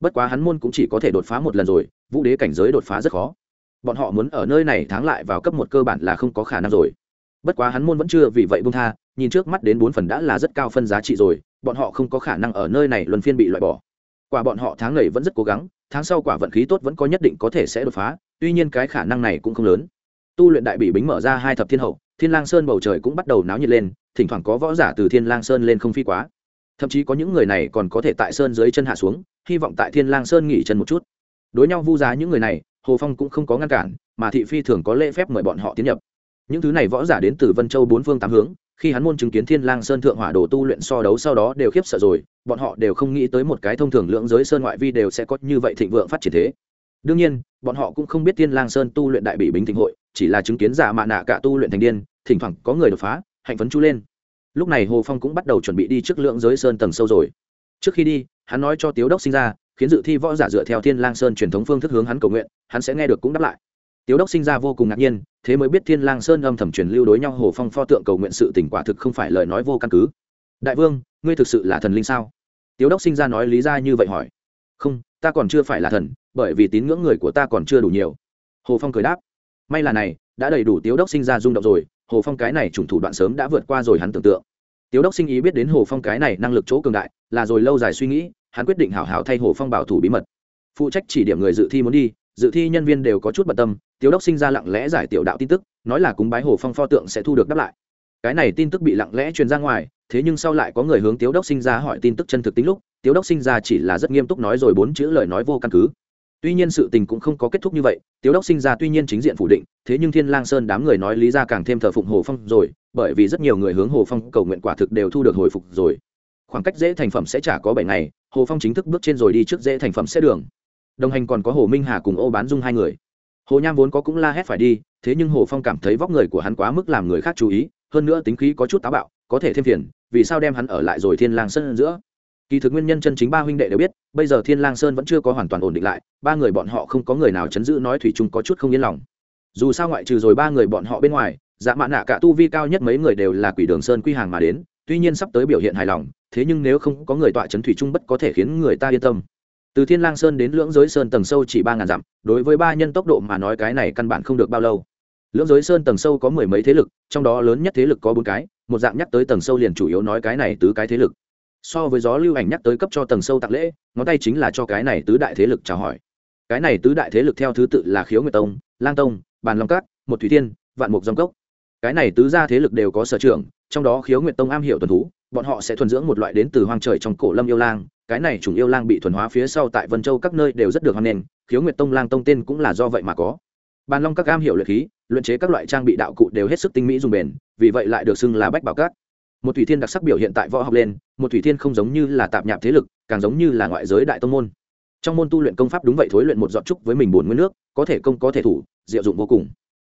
Bất quá hắn môn cũng chỉ có thể đột phá một lần rồi, vũ đế cảnh giới đột phá rất khó. Bọn họ muốn ở nơi này thắng lại vào cấp một cơ bản là không có khả năng rồi. Bất quá hắn môn vẫn chưa vì vậy bung tha, nhìn trước mắt đến bốn phần đã là rất cao phân giá trị rồi bọn họ không có khả năng ở nơi này luân phiên bị loại bỏ. Quả bọn họ tháng này vẫn rất cố gắng, tháng sau quả vận khí tốt vẫn có nhất định có thể sẽ đột phá, tuy nhiên cái khả năng này cũng không lớn. Tu luyện đại bị bính mở ra hai thập thiên hậu, thiên lang sơn bầu trời cũng bắt đầu náo nhiệt lên, thỉnh thoảng có võ giả từ thiên lang sơn lên không phi quá. Thậm chí có những người này còn có thể tại sơn dưới chân hạ xuống, hy vọng tại thiên lang sơn nghỉ chân một chút. Đối nhau vu giá những người này, hồ phong cũng không có ngăn cản, mà thị phi thường có lễ phép mời bọn họ tiến nhập. Những thứ này võ giả đến từ vân châu bốn phương tám hướng khi hắn môn chứng kiến thiên lang sơn thượng hỏa đồ tu luyện so đấu sau đó đều khiếp sợ rồi, bọn họ đều không nghĩ tới một cái thông thường lượng giới sơn ngoại vi đều sẽ có như vậy thịnh vượng phát triển thế. Đương nhiên, bọn họ cũng không biết thiên lang sơn tu luyện đại bỉ bính thịnh hội, chỉ là chứng kiến giả mạ nạ cả tu luyện thành điên, thỉnh thoảng có người đột phá, hạnh phấn chú lên. Lúc này hồ phong cũng bắt đầu chuẩn bị đi trước lượng giới sơn tầng sâu rồi. Trước khi đi, hắn nói cho tiếu đốc sinh ra, khiến dự thi võ giả dựa theo thiên lang sơn truyền thống phương thức hướng hắn cầu nguyện, hắn sẽ nghe được cũng đáp lại tiếu đốc sinh ra vô cùng ngạc nhiên, thế mới biết thiên lang sơn âm thầm truyền lưu đối nhau hồ phong pho tượng cầu nguyện sự tỉnh quả thực không phải lời nói vô căn cứ. Đại vương, ngươi thực sự là thần linh sao? Tiếu đốc sinh ra nói lý ra như vậy hỏi. Không, ta còn chưa phải là thần, bởi vì tín ngưỡng người của ta còn chưa đủ nhiều. Hồ phong cười đáp. May là này, đã đầy đủ tiếu đốc sinh ra rung động rồi, hồ phong cái này trùng thủ đoạn sớm đã vượt qua rồi hắn tưởng tượng. Tiếu đốc sinh ý biết đến hồ phong cái này năng lực chỗ cường đại, là rồi lâu dài suy nghĩ, hắn quyết định hảo hảo thay hồ phong bảo thủ bí mật. Phụ trách chỉ điểm người dự thi muốn đi, dự thi nhân viên đều có chút bận tâm tiếu đốc sinh ra lặng lẽ giải tiểu đạo tin tức, nói là cúng bái hồ phong pho tượng sẽ thu được đáp lại. Cái này tin tức bị lặng lẽ truyền ra ngoài, thế nhưng sau lại có người hướng tiếu đốc sinh ra hỏi tin tức chân thực tính lúc, tiếu đốc sinh ra chỉ là rất nghiêm túc nói rồi bốn chữ lời nói vô căn cứ. Tuy nhiên sự tình cũng không có kết thúc như vậy, tiếu đốc sinh ra tuy nhiên chính diện phủ định, thế nhưng thiên lang sơn đám người nói lý ra càng thêm thờ phụng hồ phong rồi, bởi vì rất nhiều người hướng hồ phong cầu nguyện quả thực đều thu được hồi phục rồi. Khoảng cách dễ thành phẩm sẽ trả có bảy ngày, hồ phong chính thức bước trên rồi đi trước dễ thành phẩm sẽ đường. Đồng hành còn có hồ minh hà cùng ô bán dung hai người hồ nham vốn có cũng la hét phải đi, thế nhưng hồ phong cảm thấy vóc người của hắn quá mức làm người khác chú ý, hơn nữa tính khí có chút táo bạo, có thể thêm phiền, vì sao đem hắn ở lại rồi thiên lang sơn giữa? Kỳ thực nguyên nhân chân chính ba huynh đệ đều biết, bây giờ thiên lang sơn vẫn chưa có hoàn toàn ổn định lại, ba người bọn họ không có người nào chấn giữ nói thủy chung có chút không yên lòng. Dù sao ngoại trừ rồi ba người bọn họ bên ngoài dạ mạ nạ cả tu vi cao nhất mấy người đều là quỷ đường sơn quy hàng mà đến, tuy nhiên sắp tới biểu hiện hài lòng, thế nhưng nếu không có người tọa chấn thủy trung bất có thể khiến người ta yên tâm từ thiên lang sơn đến lưỡng giới sơn tầng sâu chỉ ba ngàn dặm, đối với ba nhân tốc độ mà nói cái này căn bản không được bao lâu. Lưỡng giới sơn tầng sâu có mười mấy thế lực, trong đó lớn nhất thế lực có bốn cái, một dạng nhắc tới tầng sâu liền chủ yếu nói cái này tứ cái thế lực. So với gió lưu ảnh nhắc tới cấp cho tầng sâu tặng lễ, ngón tay chính là cho cái này tứ đại thế lực chào hỏi. Cái này tứ đại thế lực theo thứ tự là khiếu nguyệt tông, lang tông, bàn long cát một thủy thiên, vạn mục dòng cốc. Cái này tứ gia thế lực đều có sở trường, trong đó khiếu nguyệt tông am hiểu tuần thú bọn họ sẽ thuần dưỡng một loại đến từ hoang trời trong cổ lâm yêu lang, cái này chủng yêu lang bị thuần hóa phía sau tại vân châu các nơi đều rất được hoan nghênh, khiếu nguyệt tông lang tông tên cũng là do vậy mà có. Bàn long các gam hiểu luyện khí, luyện chế các loại trang bị đạo cụ đều hết sức tinh mỹ dùng bền, vì vậy lại được xưng là bách bảo các. Một thủy thiên đặc sắc biểu hiện tại võ học lên, một thủy thiên không giống như là tạp nhạp thế lực, càng giống như là ngoại giới đại tông môn. Trong môn tu luyện công pháp đúng vậy thối luyện một giọt trúc với mình buồn nguyên nước, có thể công, có thể thủ, diệu dụng vô cùng.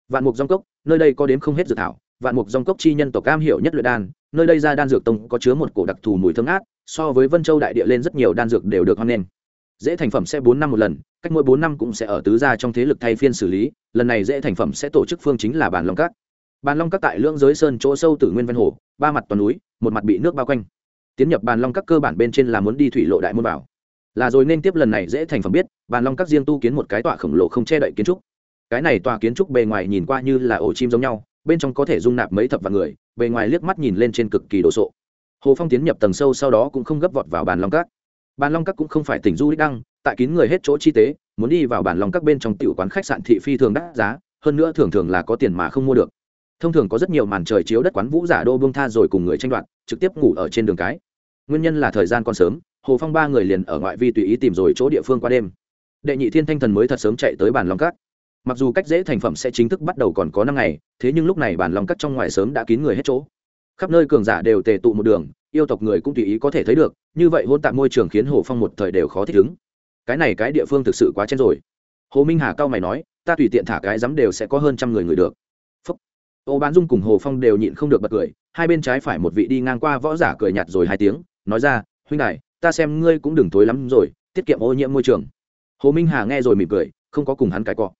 Vạn mục dòng cốc, nơi đây có đến không hết dự thảo, vạn mục dòng cốc chi nhân tộc cam hiểu nhất luyện đan nơi đây ra đan dược tông có chứa một cổ đặc thù mùi thơm ngát, so với vân châu đại địa lên rất nhiều đan dược đều được hoan nghênh. Dễ thành phẩm sẽ bốn năm một lần, cách mỗi bốn năm cũng sẽ ở tứ gia trong thế lực thay phiên xử lý, lần này dễ thành phẩm sẽ tổ chức phương chính là bàn long các. Bàn long các tại lưỡng giới sơn chỗ sâu tử nguyên ven hồ, ba mặt toàn núi, một mặt bị nước bao quanh. Tiến nhập bàn long các cơ bản bên trên là muốn đi thủy lộ đại môn bảo là rồi nên tiếp lần này dễ thành phẩm biết bàn long các riêng tu kiến một cái tọa khổng lồ không che đậy kiến trúc. Cái này tòa kiến trúc bề ngoài nhìn qua như là ổ chim giống nhau bên trong có thể dung nạp mấy thập vạn người, bề ngoài liếc mắt nhìn lên trên cực kỳ đồ sộ. Hồ phong tiến nhập tầng sâu sau đó cũng không gấp vọt vào bàn long các. Bàn long các cũng không phải tỉnh du đích đăng, tại kín người hết chỗ chi tế, muốn đi vào bàn long các bên trong tiểu quán khách sạn thị phi thường đắt giá, hơn nữa thường thường là có tiền mà không mua được. Thông thường có rất nhiều màn trời chiếu đất quán vũ giả đô bông tha rồi cùng người tranh đoạt, trực tiếp ngủ ở trên đường cái. Nguyên nhân là thời gian còn sớm, hồ phong ba người liền ở ngoại vi tùy ý tìm rồi chỗ địa phương qua đêm. Đệ nhị thiên thanh thần mới thật sớm chạy tới bàn long cát mặc dù cách dễ thành phẩm sẽ chính thức bắt đầu còn có năm ngày, thế nhưng lúc này bản lòng cắt trong ngoài sớm đã kín người hết chỗ. Khắp nơi cường giả đều tề tụ một đường, yêu tộc người cũng tùy ý có thể thấy được, như vậy hôn tạm môi trường khiến hồ phong một thời đều khó thích ứng. Cái này cái địa phương thực sự quá chen rồi. Hồ minh hà cao mày nói, ta tùy tiện thả cái dám đều sẽ có hơn trăm người người được. Ô bán dung cùng hồ phong đều nhịn không được bật cười, hai bên trái phải một vị đi ngang qua võ giả cười nhạt rồi hai tiếng, nói ra, huynh đại ta xem ngươi cũng đừng thối lắm rồi, tiết kiệm ô nhiễm môi trường. Hồ minh hà nghe rồi mỉm cười, không có cùng hắn cái cọ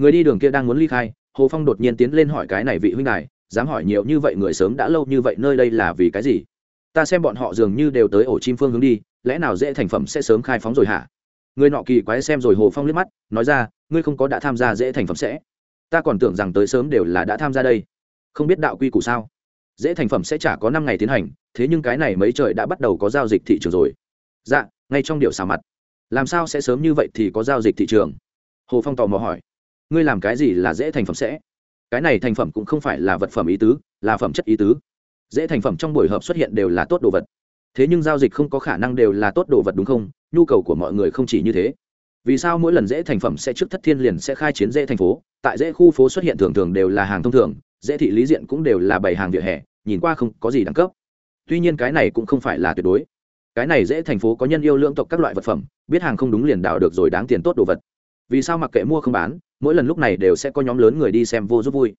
người đi đường kia đang muốn ly khai hồ phong đột nhiên tiến lên hỏi cái này vị huynh này, dám hỏi nhiều như vậy người sớm đã lâu như vậy nơi đây là vì cái gì? Ta xem bọn họ dường như đều tới ổ chim phương hướng đi lẽ nào dễ thành phẩm sẽ sớm khai phóng rồi hả? Người nọ kỳ quái xem rồi hồ phong liếc mắt nói ra ngươi không có đã tham gia dễ thành phẩm sẽ. Ta còn tưởng rằng tới sớm đều là đã tham gia đây. Không biết đạo quy củ sao? Dễ thành phẩm sẽ chả có năm ngày tiến hành thế nhưng cái này mấy trời đã bắt đầu có giao dịch thị trường rồi. Dạ ngay trong điều xào mặt. Làm sao sẽ sớm như vậy thì có giao dịch thị trường? Hồ phong tò mò hỏi ngươi làm cái gì là dễ thành phẩm sẽ. Cái này thành phẩm cũng không phải là vật phẩm ý tứ, là phẩm chất ý tứ. Dễ thành phẩm trong buổi họp xuất hiện đều là tốt đồ vật. Thế nhưng giao dịch không có khả năng đều là tốt đồ vật đúng không? Nhu cầu của mọi người không chỉ như thế. Vì sao mỗi lần dễ thành phẩm sẽ trước thất thiên liền sẽ khai chiến dễ thành phố? Tại dễ khu phố xuất hiện thường thường đều là hàng thông thường, dễ thị lý diện cũng đều là bảy hàng vỉa hè, nhìn qua không có gì đẳng cấp. Tuy nhiên cái này cũng không phải là tuyệt đối. Cái này dễ thành phố có nhân yêu lưỡng tộc các loại vật phẩm, biết hàng không đúng liền đào được rồi đáng tiền tốt đồ vật. Vì sao mặc kệ mua không bán mỗi lần lúc này đều sẽ có nhóm lớn người đi xem vô giúp vui.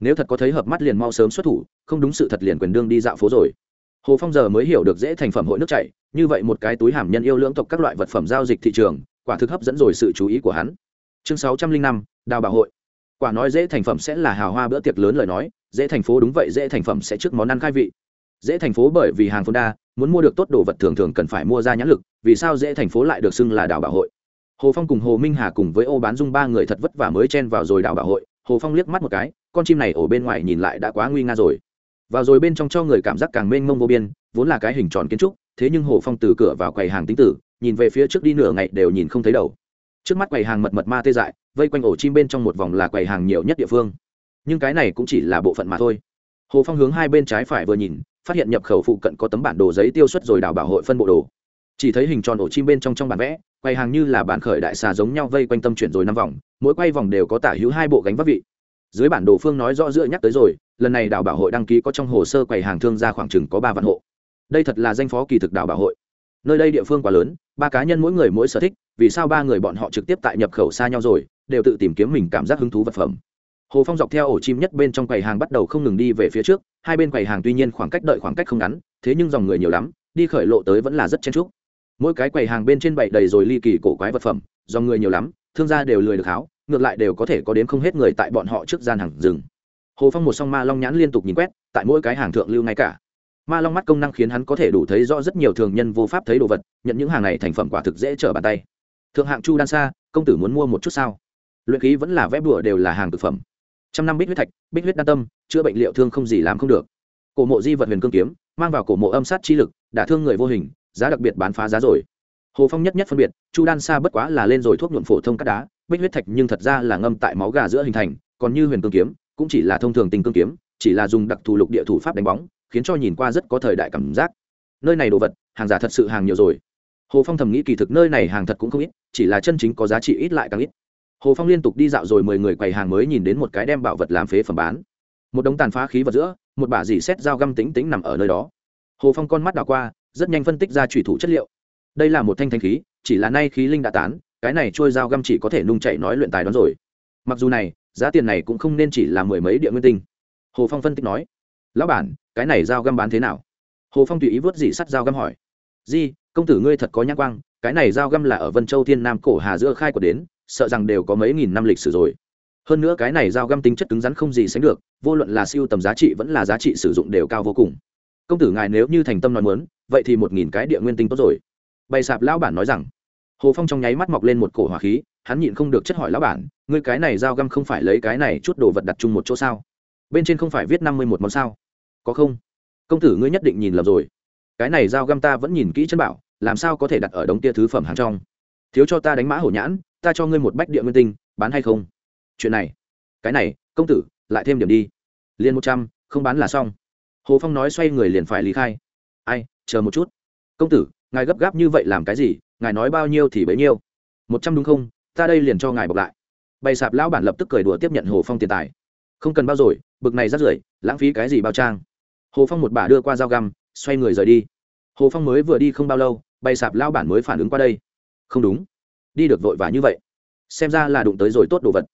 Nếu thật có thấy hợp mắt liền mau sớm xuất thủ, không đúng sự thật liền quyền đương đi dạo phố rồi. Hồ phong giờ mới hiểu được dễ thành phẩm hội nước chảy, như vậy một cái túi hàm nhân yêu lưỡng tộc các loại vật phẩm giao dịch thị trường, quả thực hấp dẫn rồi sự chú ý của hắn. Chương sáu trăm linh năm, đào bảo hội. Quả nói dễ thành phẩm sẽ là hào hoa bữa tiệc lớn lời nói, dễ thành phố đúng vậy, dễ thành phẩm sẽ trước món ăn khai vị. Dễ thành phố bởi vì hàng phong đa, muốn mua được tốt đồ vật thường thường cần phải mua ra nhãn lực, vì sao dễ thành phố lại được xưng là đào bảo hội? Hồ phong cùng hồ minh hà cùng với ô bán dung ba người thật vất vả mới chen vào rồi đào bảo hội. Hồ phong liếc mắt một cái, con chim này ở bên ngoài nhìn lại đã quá nguy nga rồi. Vào rồi bên trong cho người cảm giác càng mênh mông vô biên, vốn là cái hình tròn kiến trúc, thế nhưng hồ phong từ cửa vào quầy hàng tính tử, nhìn về phía trước đi nửa ngày đều nhìn không thấy đầu. Trước mắt quầy hàng mật mật ma tê dại, vây quanh ổ chim bên trong một vòng là quầy hàng nhiều nhất địa phương. Nhưng cái này cũng chỉ là bộ phận mà thôi. Hồ phong hướng hai bên trái phải vừa nhìn, phát hiện nhập khẩu phụ cận có tấm bản đồ giấy tiêu xuất rồi đào bảo hội phân bộ đồ chỉ thấy hình tròn ổ chim bên trong trong bản vẽ, quay hàng như là bản khởi đại xà giống nhau vây quanh tâm chuyển rồi năm vòng, mỗi quay vòng đều có tả hữu hai bộ gánh vác vị. Dưới bản đồ phương nói rõ giữa nhắc tới rồi, lần này đảo bảo hội đăng ký có trong hồ sơ quầy hàng thương gia khoảng chừng có ba vạn hộ. Đây thật là danh phó kỳ thực đảo bảo hội. Nơi đây địa phương quá lớn, ba cá nhân mỗi người mỗi sở thích, vì sao ba người bọn họ trực tiếp tại nhập khẩu xa nhau rồi, đều tự tìm kiếm mình cảm giác hứng thú vật phẩm. Hồ phong dọc theo ổ chim nhất bên trong quầy hàng bắt đầu không ngừng đi về phía trước, hai bên quầy hàng tuy nhiên khoảng cách đợi khoảng cách không ngắn, thế nhưng dòng người nhiều lắm, đi khởi lộ tới vẫn là rất chen trúc mỗi cái quầy hàng bên trên bảy đầy rồi ly kỳ cổ quái vật phẩm, do người nhiều lắm, thương gia đều lười được háo, ngược lại đều có thể có đến không hết người tại bọn họ trước gian hàng rừng. Hồ phong một song ma long nhãn liên tục nhìn quét, tại mỗi cái hàng thượng lưu ngay cả. Ma long mắt công năng khiến hắn có thể đủ thấy rõ rất nhiều thường nhân vô pháp thấy đồ vật, nhận những hàng này thành phẩm quả thực dễ trở bàn tay. Thượng hạng chu đan xa công tử muốn mua một chút sao? Luyện khí vẫn là vẽ bùa đều là hàng thực phẩm. Trăm năm bích huyết thạch, bích huyết đan tâm, chữa bệnh liệu thương không gì làm không được. Cổ mộ di vật huyền cương kiếm, mang vào cổ mộ âm sát chi lực, đả thương người vô hình giá đặc biệt bán phá giá rồi. Hồ phong nhất nhất phân biệt, chu đan Sa bất quá là lên rồi thuốc nhuộm phổ thông cắt đá, bích huyết thạch nhưng thật ra là ngâm tại máu gà giữa hình thành, còn như huyền cương kiếm, cũng chỉ là thông thường tình cương kiếm, chỉ là dùng đặc thù lục địa thủ pháp đánh bóng, khiến cho nhìn qua rất có thời đại cảm giác. Nơi này đồ vật, hàng giả thật sự hàng nhiều rồi. Hồ phong thầm nghĩ kỳ thực nơi này hàng thật cũng không ít, chỉ là chân chính có giá trị ít lại càng ít. Hồ phong liên tục đi dạo rồi mười người quầy hàng mới nhìn đến một cái đem bảo vật làm phế phẩm bán. Một đống tàn phá khí vật giữa, một bả dì xét dao găm tính tính nằm ở nơi đó. Hồ phong con mắt đảo qua rất nhanh phân tích ra thủy thủ chất liệu. Đây là một thanh thanh khí, chỉ là nay khí linh đã tán, cái này trôi dao găm chỉ có thể nung chảy nói luyện tài đó rồi. Mặc dù này, giá tiền này cũng không nên chỉ là mười mấy địa nguyên tinh. Hồ phong phân tích nói, lão bản, cái này dao găm bán thế nào? Hồ phong tùy ý vớt dị sắt dao găm hỏi, di, công tử ngươi thật có nhãn quang, cái này dao găm là ở vân châu thiên nam cổ hà giữa khai của đến, sợ rằng đều có mấy nghìn năm lịch sử rồi. Hơn nữa cái này dao găm tính chất cứng rắn không gì sánh được, vô luận là siêu tầm giá trị vẫn là giá trị sử dụng đều cao vô cùng. Công tử ngài nếu như thành tâm nói muốn vậy thì một nghìn cái địa nguyên tinh tốt rồi. Bày sạp lão bản nói rằng. Hồ phong trong nháy mắt mọc lên một cổ hỏa khí, hắn nhịn không được chất hỏi lão bản, ngươi cái này dao găm không phải lấy cái này chút đồ vật đặt chung một chỗ sao? Bên trên không phải viết năm mươi một món sao? Có không? Công tử ngươi nhất định nhìn lầm rồi. Cái này dao găm ta vẫn nhìn kỹ chân bảo, làm sao có thể đặt ở đống tia thứ phẩm hàng trong? Thiếu cho ta đánh mã hổ nhãn, ta cho ngươi một bách địa nguyên tinh, bán hay không? Chuyện này. Cái này, công tử, lại thêm điểm đi. Liền một trăm, không bán là xong. Hồ phong nói xoay người liền phải lý khai ai, chờ một chút. Công tử, ngài gấp gáp như vậy làm cái gì? Ngài nói bao nhiêu thì bấy nhiêu. Một trăm đúng không? Ta đây liền cho ngài bọc lại. Bày sạp lão bản lập tức cười đùa tiếp nhận hồ phong tiền tài. Không cần bao rồi, bực này rắt rưởi, lãng phí cái gì bao trang? Hồ phong một bà đưa qua dao găm, xoay người rời đi. Hồ phong mới vừa đi không bao lâu, bày sạp lão bản mới phản ứng qua đây. Không đúng, đi được vội vã như vậy. Xem ra là đụng tới rồi tốt đồ vật.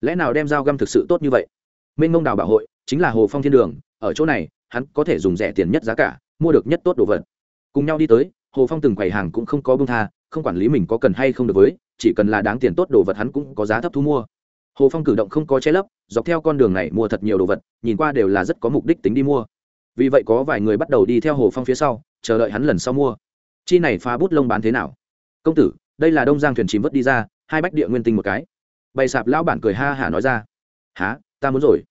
Lẽ nào đem dao găm thực sự tốt như vậy? Minh mông đào bảo hội chính là hồ phong thiên đường, ở chỗ này, hắn có thể dùng rẻ tiền nhất giá cả mua được nhất tốt đồ vật. Cùng nhau đi tới, hồ phong từng quầy hàng cũng không có bông tha, không quản lý mình có cần hay không được với, chỉ cần là đáng tiền tốt đồ vật hắn cũng có giá thấp thu mua. Hồ phong cử động không có che lấp, dọc theo con đường này mua thật nhiều đồ vật, nhìn qua đều là rất có mục đích tính đi mua. Vì vậy có vài người bắt đầu đi theo hồ phong phía sau, chờ đợi hắn lần sau mua. Chi này phá bút lông bán thế nào? Công tử, đây là đông giang thuyền chìm vớt đi ra, hai bách địa nguyên tinh một cái. Bày sạp lão bản cười ha hả nói ra. Há ta muốn rồi.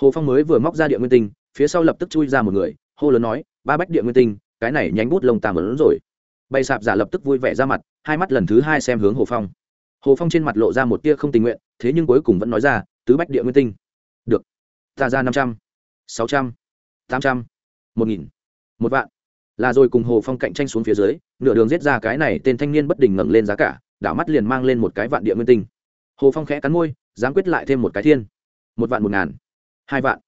Hồ phong mới vừa móc ra địa nguyên tinh, phía sau lập tức chui ra một người, hô lớn nói ba bách địa nguyên tinh, cái này nhánh bút lông ta lớn rồi. Bày sạp giả lập tức vui vẻ ra mặt, hai mắt lần thứ hai xem hướng hồ phong. Hồ phong trên mặt lộ ra một tia không tình nguyện, thế nhưng cuối cùng vẫn nói ra, tứ bách địa nguyên tinh. Được. Ta ra năm trăm, sáu trăm, tám trăm, một nghìn, một vạn. Là rồi cùng hồ phong cạnh tranh xuống phía dưới, nửa đường giết ra cái này tên thanh niên bất đình ngẩng lên giá cả, đảo mắt liền mang lên một cái vạn địa nguyên tinh. Hồ phong khẽ cắn môi, dám quyết lại thêm một cái thiên. Một vạn, một ngàn, hai vạn.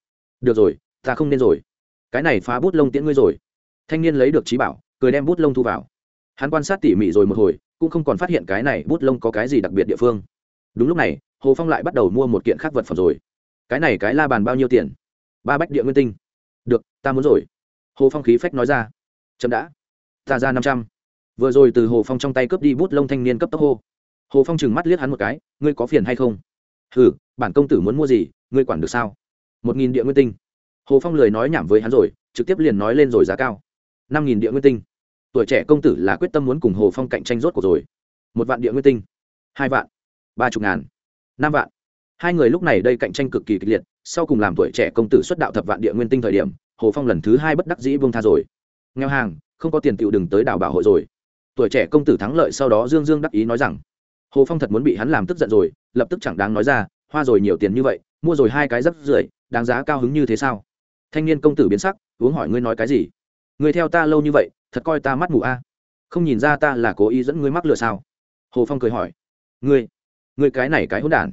Được rồi, ta không nên rồi cái này phá bút lông tiễn ngươi rồi. Thanh niên lấy được trí bảo, cười đem bút lông thu vào. Hắn quan sát tỉ mỉ rồi một hồi, cũng không còn phát hiện cái này bút lông có cái gì đặc biệt địa phương. Đúng lúc này, hồ phong lại bắt đầu mua một kiện khác vật phẩm rồi. Cái này cái la bàn bao nhiêu tiền? Ba bách địa nguyên tinh. Được, ta muốn rồi. Hồ phong khí phách nói ra. Chậm đã. Ta ra năm trăm. Vừa rồi từ hồ phong trong tay cướp đi bút lông thanh niên cấp tốc hô. Hồ phong chừng mắt liếc hắn một cái, ngươi có phiền hay không? Ừ bản công tử muốn mua gì, ngươi quản được sao? Một nghìn địa nguyên tinh hồ phong lười nói nhảm với hắn rồi, trực tiếp liền nói lên rồi giá cao. Năm nghìn địa nguyên tinh. Tuổi trẻ công tử là quyết tâm muốn cùng hồ phong cạnh tranh rốt cuộc rồi. Một vạn địa nguyên tinh. Hai vạn. Ba chục ngàn. Năm vạn. Hai người lúc này đây cạnh tranh cực kỳ kịch liệt, sau cùng làm tuổi trẻ công tử xuất đạo thập vạn địa nguyên tinh thời điểm, hồ phong lần thứ hai bất đắc dĩ vương tha rồi. Nghèo hàng, không có tiền tựu đừng tới đảo bảo hội rồi. Tuổi trẻ công tử thắng lợi sau đó dương dương đắc ý nói rằng, hồ phong thật muốn bị hắn làm tức giận rồi, lập tức chẳng đáng nói ra, hoa rồi nhiều tiền như vậy, mua rồi hai cái rắp rưởi, đáng giá cao hứng như thế sao? Thanh niên công tử biến sắc, uống hỏi ngươi nói cái gì? Người theo ta lâu như vậy, thật coi ta mắt mù a. Không nhìn ra ta là cố ý dẫn ngươi mắc lừa sao? Hồ phong cười hỏi. Ngươi ngươi cái này cái hỗn đản.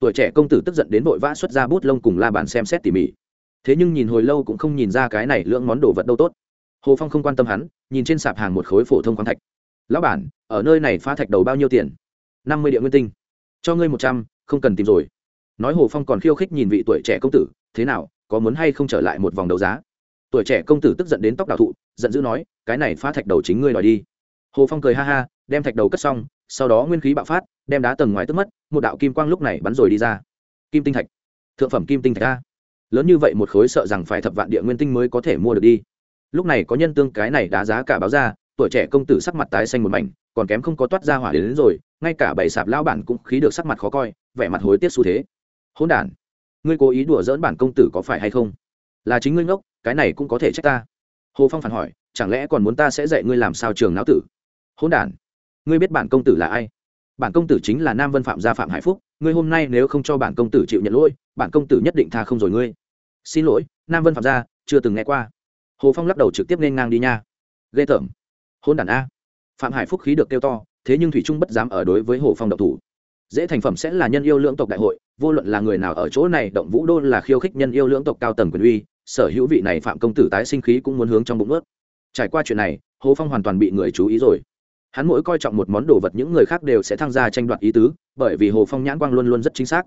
Tuổi trẻ công tử tức giận đến vội vã xuất ra bút lông cùng la bàn xem xét tỉ mỉ. Thế nhưng nhìn hồi lâu cũng không nhìn ra cái này lượng món đồ vật đâu tốt. Hồ phong không quan tâm hắn, nhìn trên sạp hàng một khối phổ thông khoáng thạch. Lão bản, ở nơi này phá thạch đầu bao nhiêu tiền? Năm mươi địa nguyên tinh. Cho ngươi một trăm, không cần tìm rồi. Nói hồ phong còn khiêu khích nhìn vị tuổi trẻ công tử, thế nào có muốn hay không trở lại một vòng đấu giá. Tuổi trẻ công tử tức giận đến tóc đào thụ giận dữ nói cái này phá thạch đầu chính ngươi đòi đi. Hồ phong cười ha ha đem thạch đầu cất xong sau đó nguyên khí bạo phát đem đá tầng ngoài tức mất một đạo kim quang lúc này bắn rồi đi ra. Kim tinh thạch. Thượng phẩm kim tinh thạch a. Lớn như vậy một khối sợ rằng phải thập vạn địa nguyên tinh mới có thể mua được đi. Lúc này có nhân tương cái này đá giá cả báo ra tuổi trẻ công tử sắc mặt tái xanh một mảnh còn kém không có toát ra hỏa đến, đến rồi ngay cả bảy sạp lao bản cũng khí được sắc mặt khó coi vẻ mặt hối tiếc xu thế. Hôn đản ngươi cố ý đùa dỡn bản công tử có phải hay không? Là chính ngươi ngốc, cái này cũng có thể trách ta. Hồ phong phản hỏi, chẳng lẽ còn muốn ta sẽ dạy ngươi làm sao trường não tử? Hôn đản, ngươi biết bản công tử là ai? Bản công tử chính là nam vân phạm gia phạm hải phúc, ngươi hôm nay nếu không cho bản công tử chịu nhận lỗi, bản công tử nhất định tha không rồi ngươi. Xin lỗi, nam vân phạm gia, chưa từng nghe qua. Hồ phong lắc đầu trực tiếp nên ngang đi nha. Ghê tởm. Hôn đản a. Phạm hải phúc khí được kêu to, thế nhưng thủy trung bất dám ở đối với hồ phong độc thủ dễ thành phẩm sẽ là nhân yêu lưỡng tộc đại hội, vô luận là người nào ở chỗ này, động vũ đô là khiêu khích nhân yêu lưỡng tộc cao tầng quyền uy, sở hữu vị này phạm công tử tái sinh khí cũng muốn hướng trong bụng ướt trải qua chuyện này, hồ phong hoàn toàn bị người chú ý rồi. Hắn mỗi coi trọng một món đồ vật, những người khác đều sẽ tham gia tranh đoạt ý tứ, bởi vì hồ phong nhãn quang luôn luôn rất chính xác.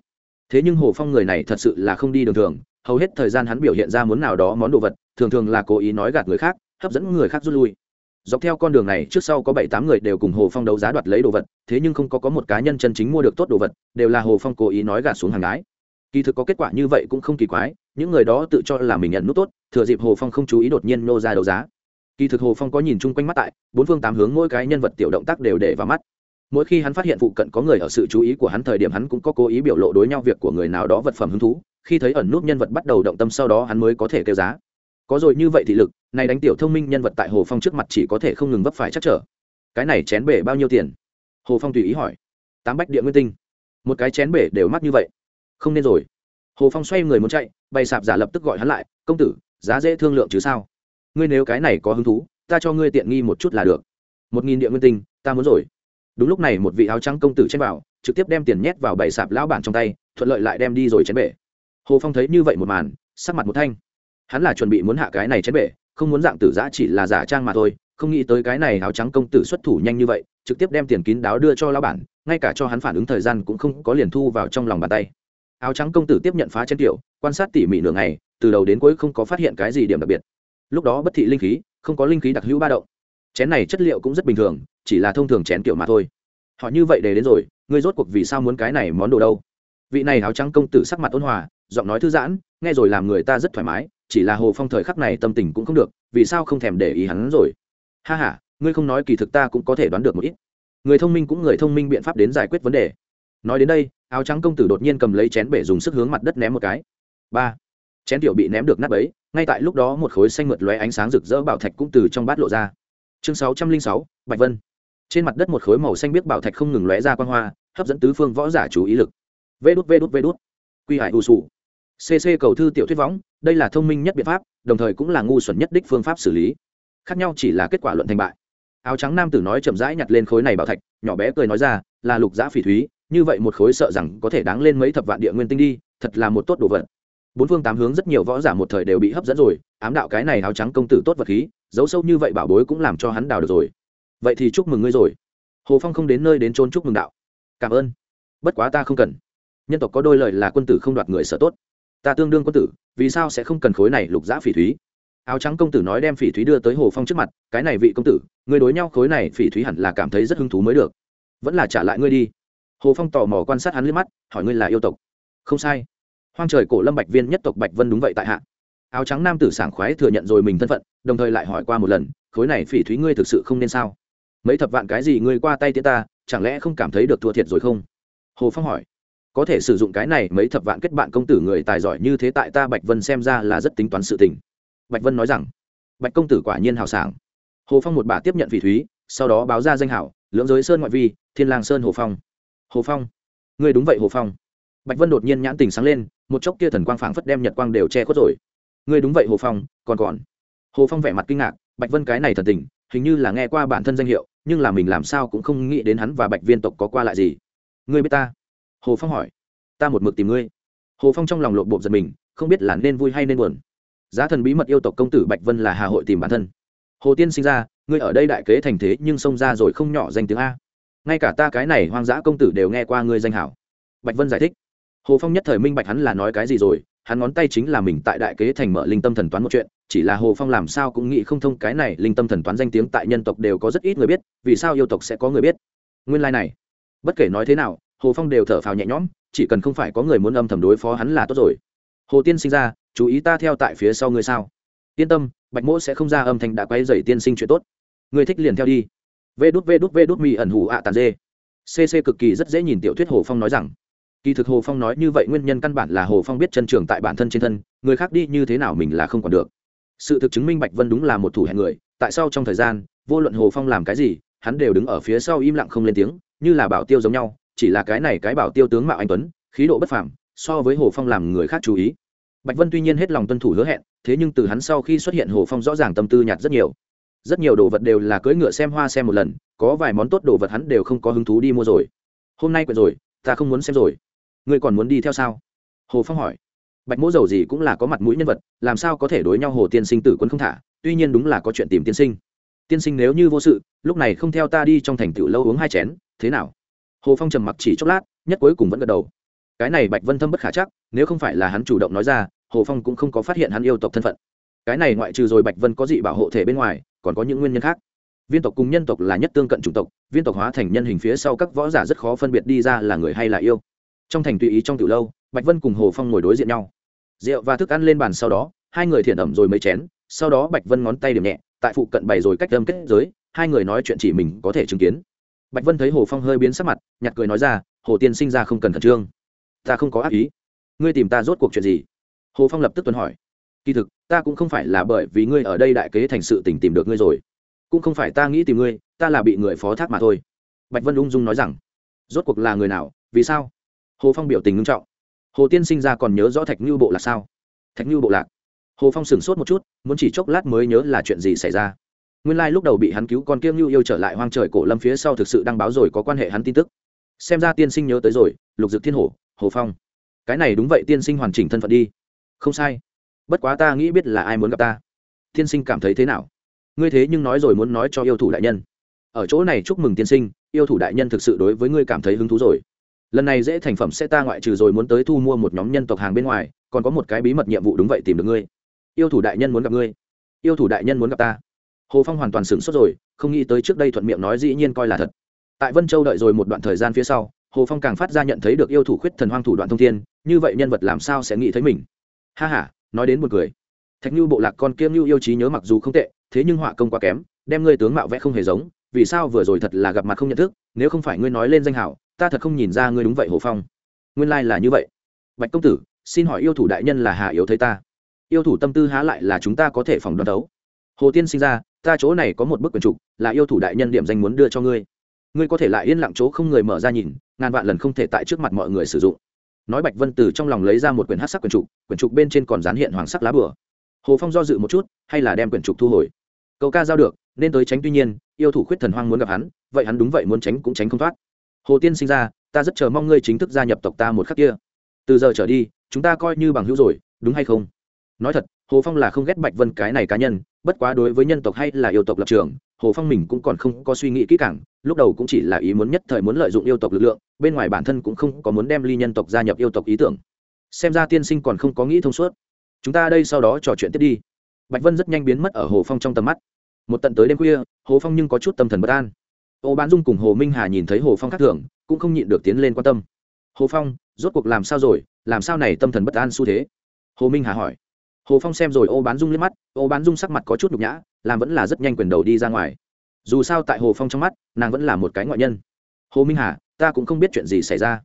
Thế nhưng hồ phong người này thật sự là không đi đường thường, hầu hết thời gian hắn biểu hiện ra muốn nào đó món đồ vật, thường thường là cố ý nói gạt người khác, hấp dẫn người khác rút lui dọc theo con đường này, trước sau có bảy tám người đều cùng hồ phong đấu giá đoạt lấy đồ vật, thế nhưng không có có một cá nhân chân chính mua được tốt đồ vật, đều là hồ phong cố ý nói gạt xuống hàng đái kỳ thực có kết quả như vậy cũng không kỳ quái, những người đó tự cho là mình nhận nút tốt, thừa dịp hồ phong không chú ý đột nhiên nô ra đấu giá. Kỳ thực hồ phong có nhìn chung quanh mắt tại, bốn phương tám hướng mỗi cái nhân vật tiểu động tác đều để vào mắt. Mỗi khi hắn phát hiện phụ cận có người ở sự chú ý của hắn thời điểm hắn cũng có cố ý biểu lộ đối nhau việc của người nào đó vật phẩm hứng thú, khi thấy ẩn nút nhân vật bắt đầu động tâm sau đó hắn mới có thể kêu giá có rồi, như vậy thị lực, này đánh tiểu thông minh nhân vật tại hồ phong trước mặt chỉ có thể không ngừng vấp phải chắc trở. Cái này chén bể bao nhiêu tiền? Hồ phong tùy ý hỏi. Tám bách địa nguyên tinh. Một cái chén bể đều mắc như vậy. Không nên rồi. Hồ phong xoay người muốn chạy, bày sạp giả lập tức gọi hắn lại, công tử, giá dễ thương lượng chứ sao? Ngươi nếu cái này có hứng thú, ta cho ngươi tiện nghi một chút là được. Một nghìn địa nguyên tinh, ta muốn rồi. Đúng lúc này, một vị áo trắng công tử chen vào, trực tiếp đem tiền nhét vào bày sạp lão bản trong tay, thuận lợi lại đem đi rồi chén bể. Hồ phong thấy như vậy một màn, sắc mặt một thanh hắn là chuẩn bị muốn hạ cái này chén bể, không muốn dạng tử giã chỉ là giả trang mà thôi, không nghĩ tới cái này áo trắng công tử xuất thủ nhanh như vậy, trực tiếp đem tiền kín đáo đưa cho lão bản, ngay cả cho hắn phản ứng thời gian cũng không có liền thu vào trong lòng bàn tay. Áo trắng công tử tiếp nhận phá chén tiểu, quan sát tỉ mỉ nửa ngày, từ đầu đến cuối không có phát hiện cái gì điểm đặc biệt. Lúc đó bất thị linh khí, không có linh khí đặc hữu ba động. Chén này chất liệu cũng rất bình thường, chỉ là thông thường chén kiểu mà thôi. Họ như vậy để đến rồi, ngươi rốt cuộc vì sao muốn cái này món đồ đâu? Vị này áo trắng công tử sắc mặt ôn hòa, giọng nói thư giãn, nghe rồi làm người ta rất thoải mái chỉ là hồ phong thời khắc này tâm tình cũng không được, vì sao không thèm để ý hắn rồi? Ha h a ngươi không nói kỳ thực ta cũng có thể đoán được một ít. Người thông minh cũng người thông minh biện pháp đến giải quyết vấn đề. Nói đến đây, áo trắng công tử đột nhiên cầm lấy chén bể dùng sức hướng mặt đất ném một cái. Ba. Chén tiểu bị ném được nắp ấy ngay tại lúc đó một khối xanh mượt lóe ánh sáng rực rỡ bảo thạch cũng từ trong bát lộ ra. Chương sáu trăm linh sáu, bạch vân. Trên mặt đất một khối màu xanh biếc bảo thạch không ngừng lóe ra quan hoa, hấp dẫn tứ phương võ giả chú ý lực. Vê đút vê đút vê đút. Quy hải u sù cc cầu thư tiểu thuyết võng, đây là thông minh nhất biện pháp, đồng thời cũng là ngu xuẩn nhất đích phương pháp xử lý. Khác nhau chỉ là kết quả luận thành bại. Áo trắng nam tử nói chậm rãi nhặt lên khối này bảo thạch, nhỏ bé cười nói ra, là lục giã phỉ thúy, như vậy một khối sợ rằng có thể đáng lên mấy thập vạn địa nguyên tinh đi, thật là một tốt đồ vật. Bốn phương tám hướng rất nhiều võ giả một thời đều bị hấp dẫn rồi, ám đạo cái này áo trắng công tử tốt vật khí, giấu sâu như vậy bảo bối cũng làm cho hắn đào được rồi. Vậy thì chúc mừng ngươi rồi. Hồ phong không đến nơi đến trôn chúc mừng đạo. Cảm ơn, bất quá ta không cần. Nhân tộc có đôi lời là quân tử không đoạt người sợ tốt ta tương đương quân tử, vì sao sẽ không cần khối này lục giã phỉ thúy? Áo trắng công tử nói đem phỉ thúy đưa tới hồ phong trước mặt, cái này vị công tử, người đối nhau khối này phỉ thúy hẳn là cảm thấy rất hứng thú mới được. Vẫn là trả lại ngươi đi. Hồ phong tò mò quan sát hắn liếc mắt, hỏi ngươi là yêu tộc? Không sai. Hoang trời cổ lâm bạch viên nhất tộc bạch vân đúng vậy tại hạ. Áo trắng nam tử sảng khoái thừa nhận rồi mình thân phận, đồng thời lại hỏi qua một lần, khối này phỉ thúy ngươi thực sự không nên sao? Mấy thập vạn cái gì ngươi qua tay tiễn ta, chẳng lẽ không cảm thấy được thua thiệt rồi không? Hồ phong hỏi có thể sử dụng cái này mấy thập vạn kết bạn công tử người tài giỏi như thế tại ta bạch vân xem ra là rất tính toán sự tình. Bạch vân nói rằng, bạch công tử quả nhiên hào sảng. Hồ phong một bà tiếp nhận vị thúy, sau đó báo ra danh hảo, lưỡng giới sơn ngoại vi, thiên lang sơn hồ phong. Hồ phong, ngươi đúng vậy hồ phong. Bạch vân đột nhiên nhãn tình sáng lên, một chốc kia thần quang phảng phất đem nhật quang đều che khuất rồi. Ngươi đúng vậy hồ phong, còn còn. Hồ phong vẻ mặt kinh ngạc, bạch vân cái này thần tình, hình như là nghe qua bản thân danh hiệu, nhưng là mình làm sao cũng không nghĩ đến hắn và bạch viên tộc có qua lại gì. Ngươi biết ta? Hồ phong hỏi. Ta một mực tìm ngươi. Hồ phong trong lòng lộn bộ giật mình, không biết là nên vui hay nên buồn. Giá thần bí mật yêu tộc công tử bạch vân là hà hội tìm bản thân. Hồ tiên sinh ra, ngươi ở đây đại kế thành thế nhưng xông ra rồi không nhỏ danh tiếng a. Ngay cả ta cái này hoang dã công tử đều nghe qua ngươi danh hảo. Bạch vân giải thích. Hồ phong nhất thời minh bạch hắn là nói cái gì rồi, hắn ngón tay chính là mình tại đại kế thành mở linh tâm thần toán một chuyện, chỉ là hồ phong làm sao cũng nghĩ không thông cái này linh tâm thần toán danh tiếng tại nhân tộc đều có rất ít người biết, vì sao yêu tộc sẽ có người biết. Nguyên lai、like、này, bất kể nói thế nào hồ phong đều thở phào nhẹ nhõm, chỉ cần không phải có người muốn âm thầm đối phó hắn là tốt rồi. Hồ tiên sinh ra, chú ý ta theo tại phía sau ngươi sao? Yên tâm, bạch mỗ sẽ không ra âm thanh đã quay dày tiên sinh chuyện tốt. Ngươi thích liền theo đi. Vê đút vê đút vê đút mì ẩn hủ ạ tàn dê. Cc cực kỳ rất dễ nhìn tiểu thuyết hồ phong nói rằng. Kỳ thực hồ phong nói như vậy nguyên nhân căn bản là hồ phong biết chân trường tại bản thân trên thân, người khác đi như thế nào mình là không còn được. Sự thực chứng minh bạch vân đúng là một thủ hẹn người, tại sao trong thời gian, vô luận hồ phong làm cái gì, hắn đều đứng ở phía sau im lặng không lên tiếng, như là bảo tiêu giống nhau chỉ là cái này cái bảo tiêu tướng mạo anh tuấn, khí độ bất phàm, so với hồ phong làm người khác chú ý. Bạch vân tuy nhiên hết lòng tuân thủ hứa hẹn, thế nhưng từ hắn sau khi xuất hiện hồ phong rõ ràng tâm tư nhạt rất nhiều. Rất nhiều đồ vật đều là cưỡi ngựa xem hoa xem một lần, có vài món tốt đồ vật hắn đều không có hứng thú đi mua rồi. Hôm nay quệt rồi, ta không muốn xem rồi. Ngươi còn muốn đi theo sao? Hồ phong hỏi. Bạch mỗ dầu gì cũng là có mặt mũi nhân vật, làm sao có thể đối nhau hồ tiên sinh tử quân không thả, tuy nhiên đúng là có chuyện tìm tiên sinh. Tiên sinh nếu như vô sự, lúc này không theo ta đi trong thành tựu lâu uống hai chén, thế nào? Hồ phong trầm mặc chỉ chốc lát, nhất cuối cùng vẫn gật đầu. Cái này bạch vân thâm bất khả chắc, nếu không phải là hắn chủ động nói ra, hồ phong cũng không có phát hiện hắn yêu tộc thân phận. Cái này ngoại trừ rồi bạch vân có dị bảo hộ thể bên ngoài, còn có những nguyên nhân khác. Viên tộc cùng nhân tộc là nhất tương cận chủng tộc, viên tộc hóa thành nhân hình phía sau các võ giả rất khó phân biệt đi ra là người hay là yêu. Trong thành tùy ý trong từ lâu, bạch vân cùng hồ phong ngồi đối diện nhau. Rượu và thức ăn lên bàn sau đó, hai người thiện ẩm rồi mấy chén, sau đó bạch vân ngón tay điểm nhẹ, tại phụ cận bày rồi cách âm kết giới, hai người nói chuyện chỉ mình có thể chứng kiến bạch vân thấy hồ phong hơi biến sắc mặt nhặt cười nói ra, hồ tiên sinh ra không cần khẩn trương. Ta không có ác ý. Ngươi tìm ta rốt cuộc chuyện gì? Hồ phong lập tức tuần hỏi. Kỳ thực, ta cũng không phải là bởi vì ngươi ở đây đại kế thành sự tình tìm được ngươi rồi. Cũng không phải ta nghĩ tìm ngươi, ta là bị người phó thác mà thôi. Bạch vân ung dung nói rằng. Rốt cuộc là người nào, vì sao? Hồ phong biểu tình nghiêm trọng. Hồ tiên sinh ra còn nhớ rõ thạch như bộ là sao? Thạch như bộ lạc. Hồ phong sửng sốt một chút, muốn chỉ chốc lát mới nhớ là chuyện gì xảy ra nguyên lai、like、lúc đầu bị hắn cứu con kiêng nhu yêu trở lại hoang trời cổ lâm phía sau thực sự đăng báo rồi có quan hệ hắn tin tức. Xem ra tiên sinh nhớ tới rồi, lục dực thiên hổ, hồ phong. Cái này đúng vậy tiên sinh hoàn chỉnh thân phận đi. Không sai. Bất quá ta nghĩ biết là ai muốn gặp ta. Tiên sinh cảm thấy thế nào? Ngươi thế nhưng nói rồi muốn nói cho yêu thủ đại nhân. Ở chỗ này chúc mừng tiên sinh, yêu thủ đại nhân thực sự đối với ngươi cảm thấy hứng thú rồi. Lần này dễ thành phẩm sẽ ta ngoại trừ rồi muốn tới thu mua một nhóm nhân tộc hàng bên ngoài, còn có một cái bí mật nhiệm vụ đúng vậy tìm được ngươi. Yêu thủ đại nhân muốn gặp ngươi. Yêu thủ đại nhân muốn gặp ta hồ phong hoàn toàn sửng sốt rồi, không nghĩ tới trước đây thuận miệng nói dĩ nhiên coi là thật. Tại vân châu đợi rồi một đoạn thời gian phía sau, hồ phong càng phát ra nhận thấy được yêu thủ khuyết thần hoang thủ đoạn thông thiên, như vậy nhân vật làm sao sẽ nghĩ thấy mình? Ha h a nói đến một người thạch như bộ lạc con kiêm như yêu trí nhớ mặc dù không tệ, thế nhưng họa công quá kém, đem ngươi tướng mạo vẽ không hề giống, vì sao vừa rồi thật là gặp mặt không nhận thức, nếu không phải ngươi nói lên danh hảo, ta thật không nhìn ra ngươi đúng vậy hồ phong. Nguyên lai、like、là như vậy. Bạch công tử, xin hỏi yêu thủ đại nhân là hà yếu thấy ta? Yêu thủ tâm tư há lại là chúng ta có thể phòng đoán đấu hồ tiên sinh ra ta chỗ này có một bức quyển trục, là yêu thủ đại nhân điểm danh muốn đưa cho ngươi. Ngươi có thể lại yên lặng chỗ không người mở ra nhìn, ngàn vạn lần không thể tại trước mặt mọi người sử dụng. Nói bạch vân từ trong lòng lấy ra một quyển hát sắc quyển trục quyển trục bên trên còn dán hiện hoàng sắc lá bửa hồ phong do dự một chút, hay là đem quyển trục thu hồi? Cậu ca giao được, nên tới tránh tuy nhiên, yêu thủ khuyết thần hoang muốn gặp hắn, vậy hắn đúng vậy muốn tránh cũng tránh không thoát. Hồ tiên sinh ra, ta rất chờ mong ngươi chính thức gia nhập tộc ta một khắc kia. Từ giờ trở đi, chúng ta coi như bằng hữu rồi, đúng hay không? Nói thật hồ phong là không ghét bạch vân cái này cá nhân, bất quá đối với nhân tộc hay là yêu tộc lập trường, hồ phong mình cũng còn không có suy nghĩ kỹ càng, lúc đầu cũng chỉ là ý muốn nhất thời muốn lợi dụng yêu tộc lực lượng, bên ngoài bản thân cũng không có muốn đem ly nhân tộc gia nhập yêu tộc ý tưởng. Xem ra tiên sinh còn không có nghĩ thông suốt. Chúng ta đây sau đó trò chuyện tiếp đi. Bạch vân rất nhanh biến mất ở hồ phong trong tầm mắt. Một tận tới đêm khuya, hồ phong nhưng có chút tâm thần bất an. Ô bán dung cùng hồ minh hà nhìn thấy hồ phong khác thường, cũng không nhịn được tiến lên quan tâm. Hồ phong, rốt cuộc làm sao rồi? Làm sao này tâm thần bất an xu thế? Hồ minh hà hỏi hồ phong xem rồi ô bán dung liếc mắt, ô bán dung sắc mặt có chút nhục nhã, làm vẫn là rất nhanh quyền đầu đi ra ngoài. Dù sao tại hồ phong trong mắt, nàng vẫn là một cái ngoại nhân. Hồ minh hà, ta cũng không biết chuyện gì xảy ra.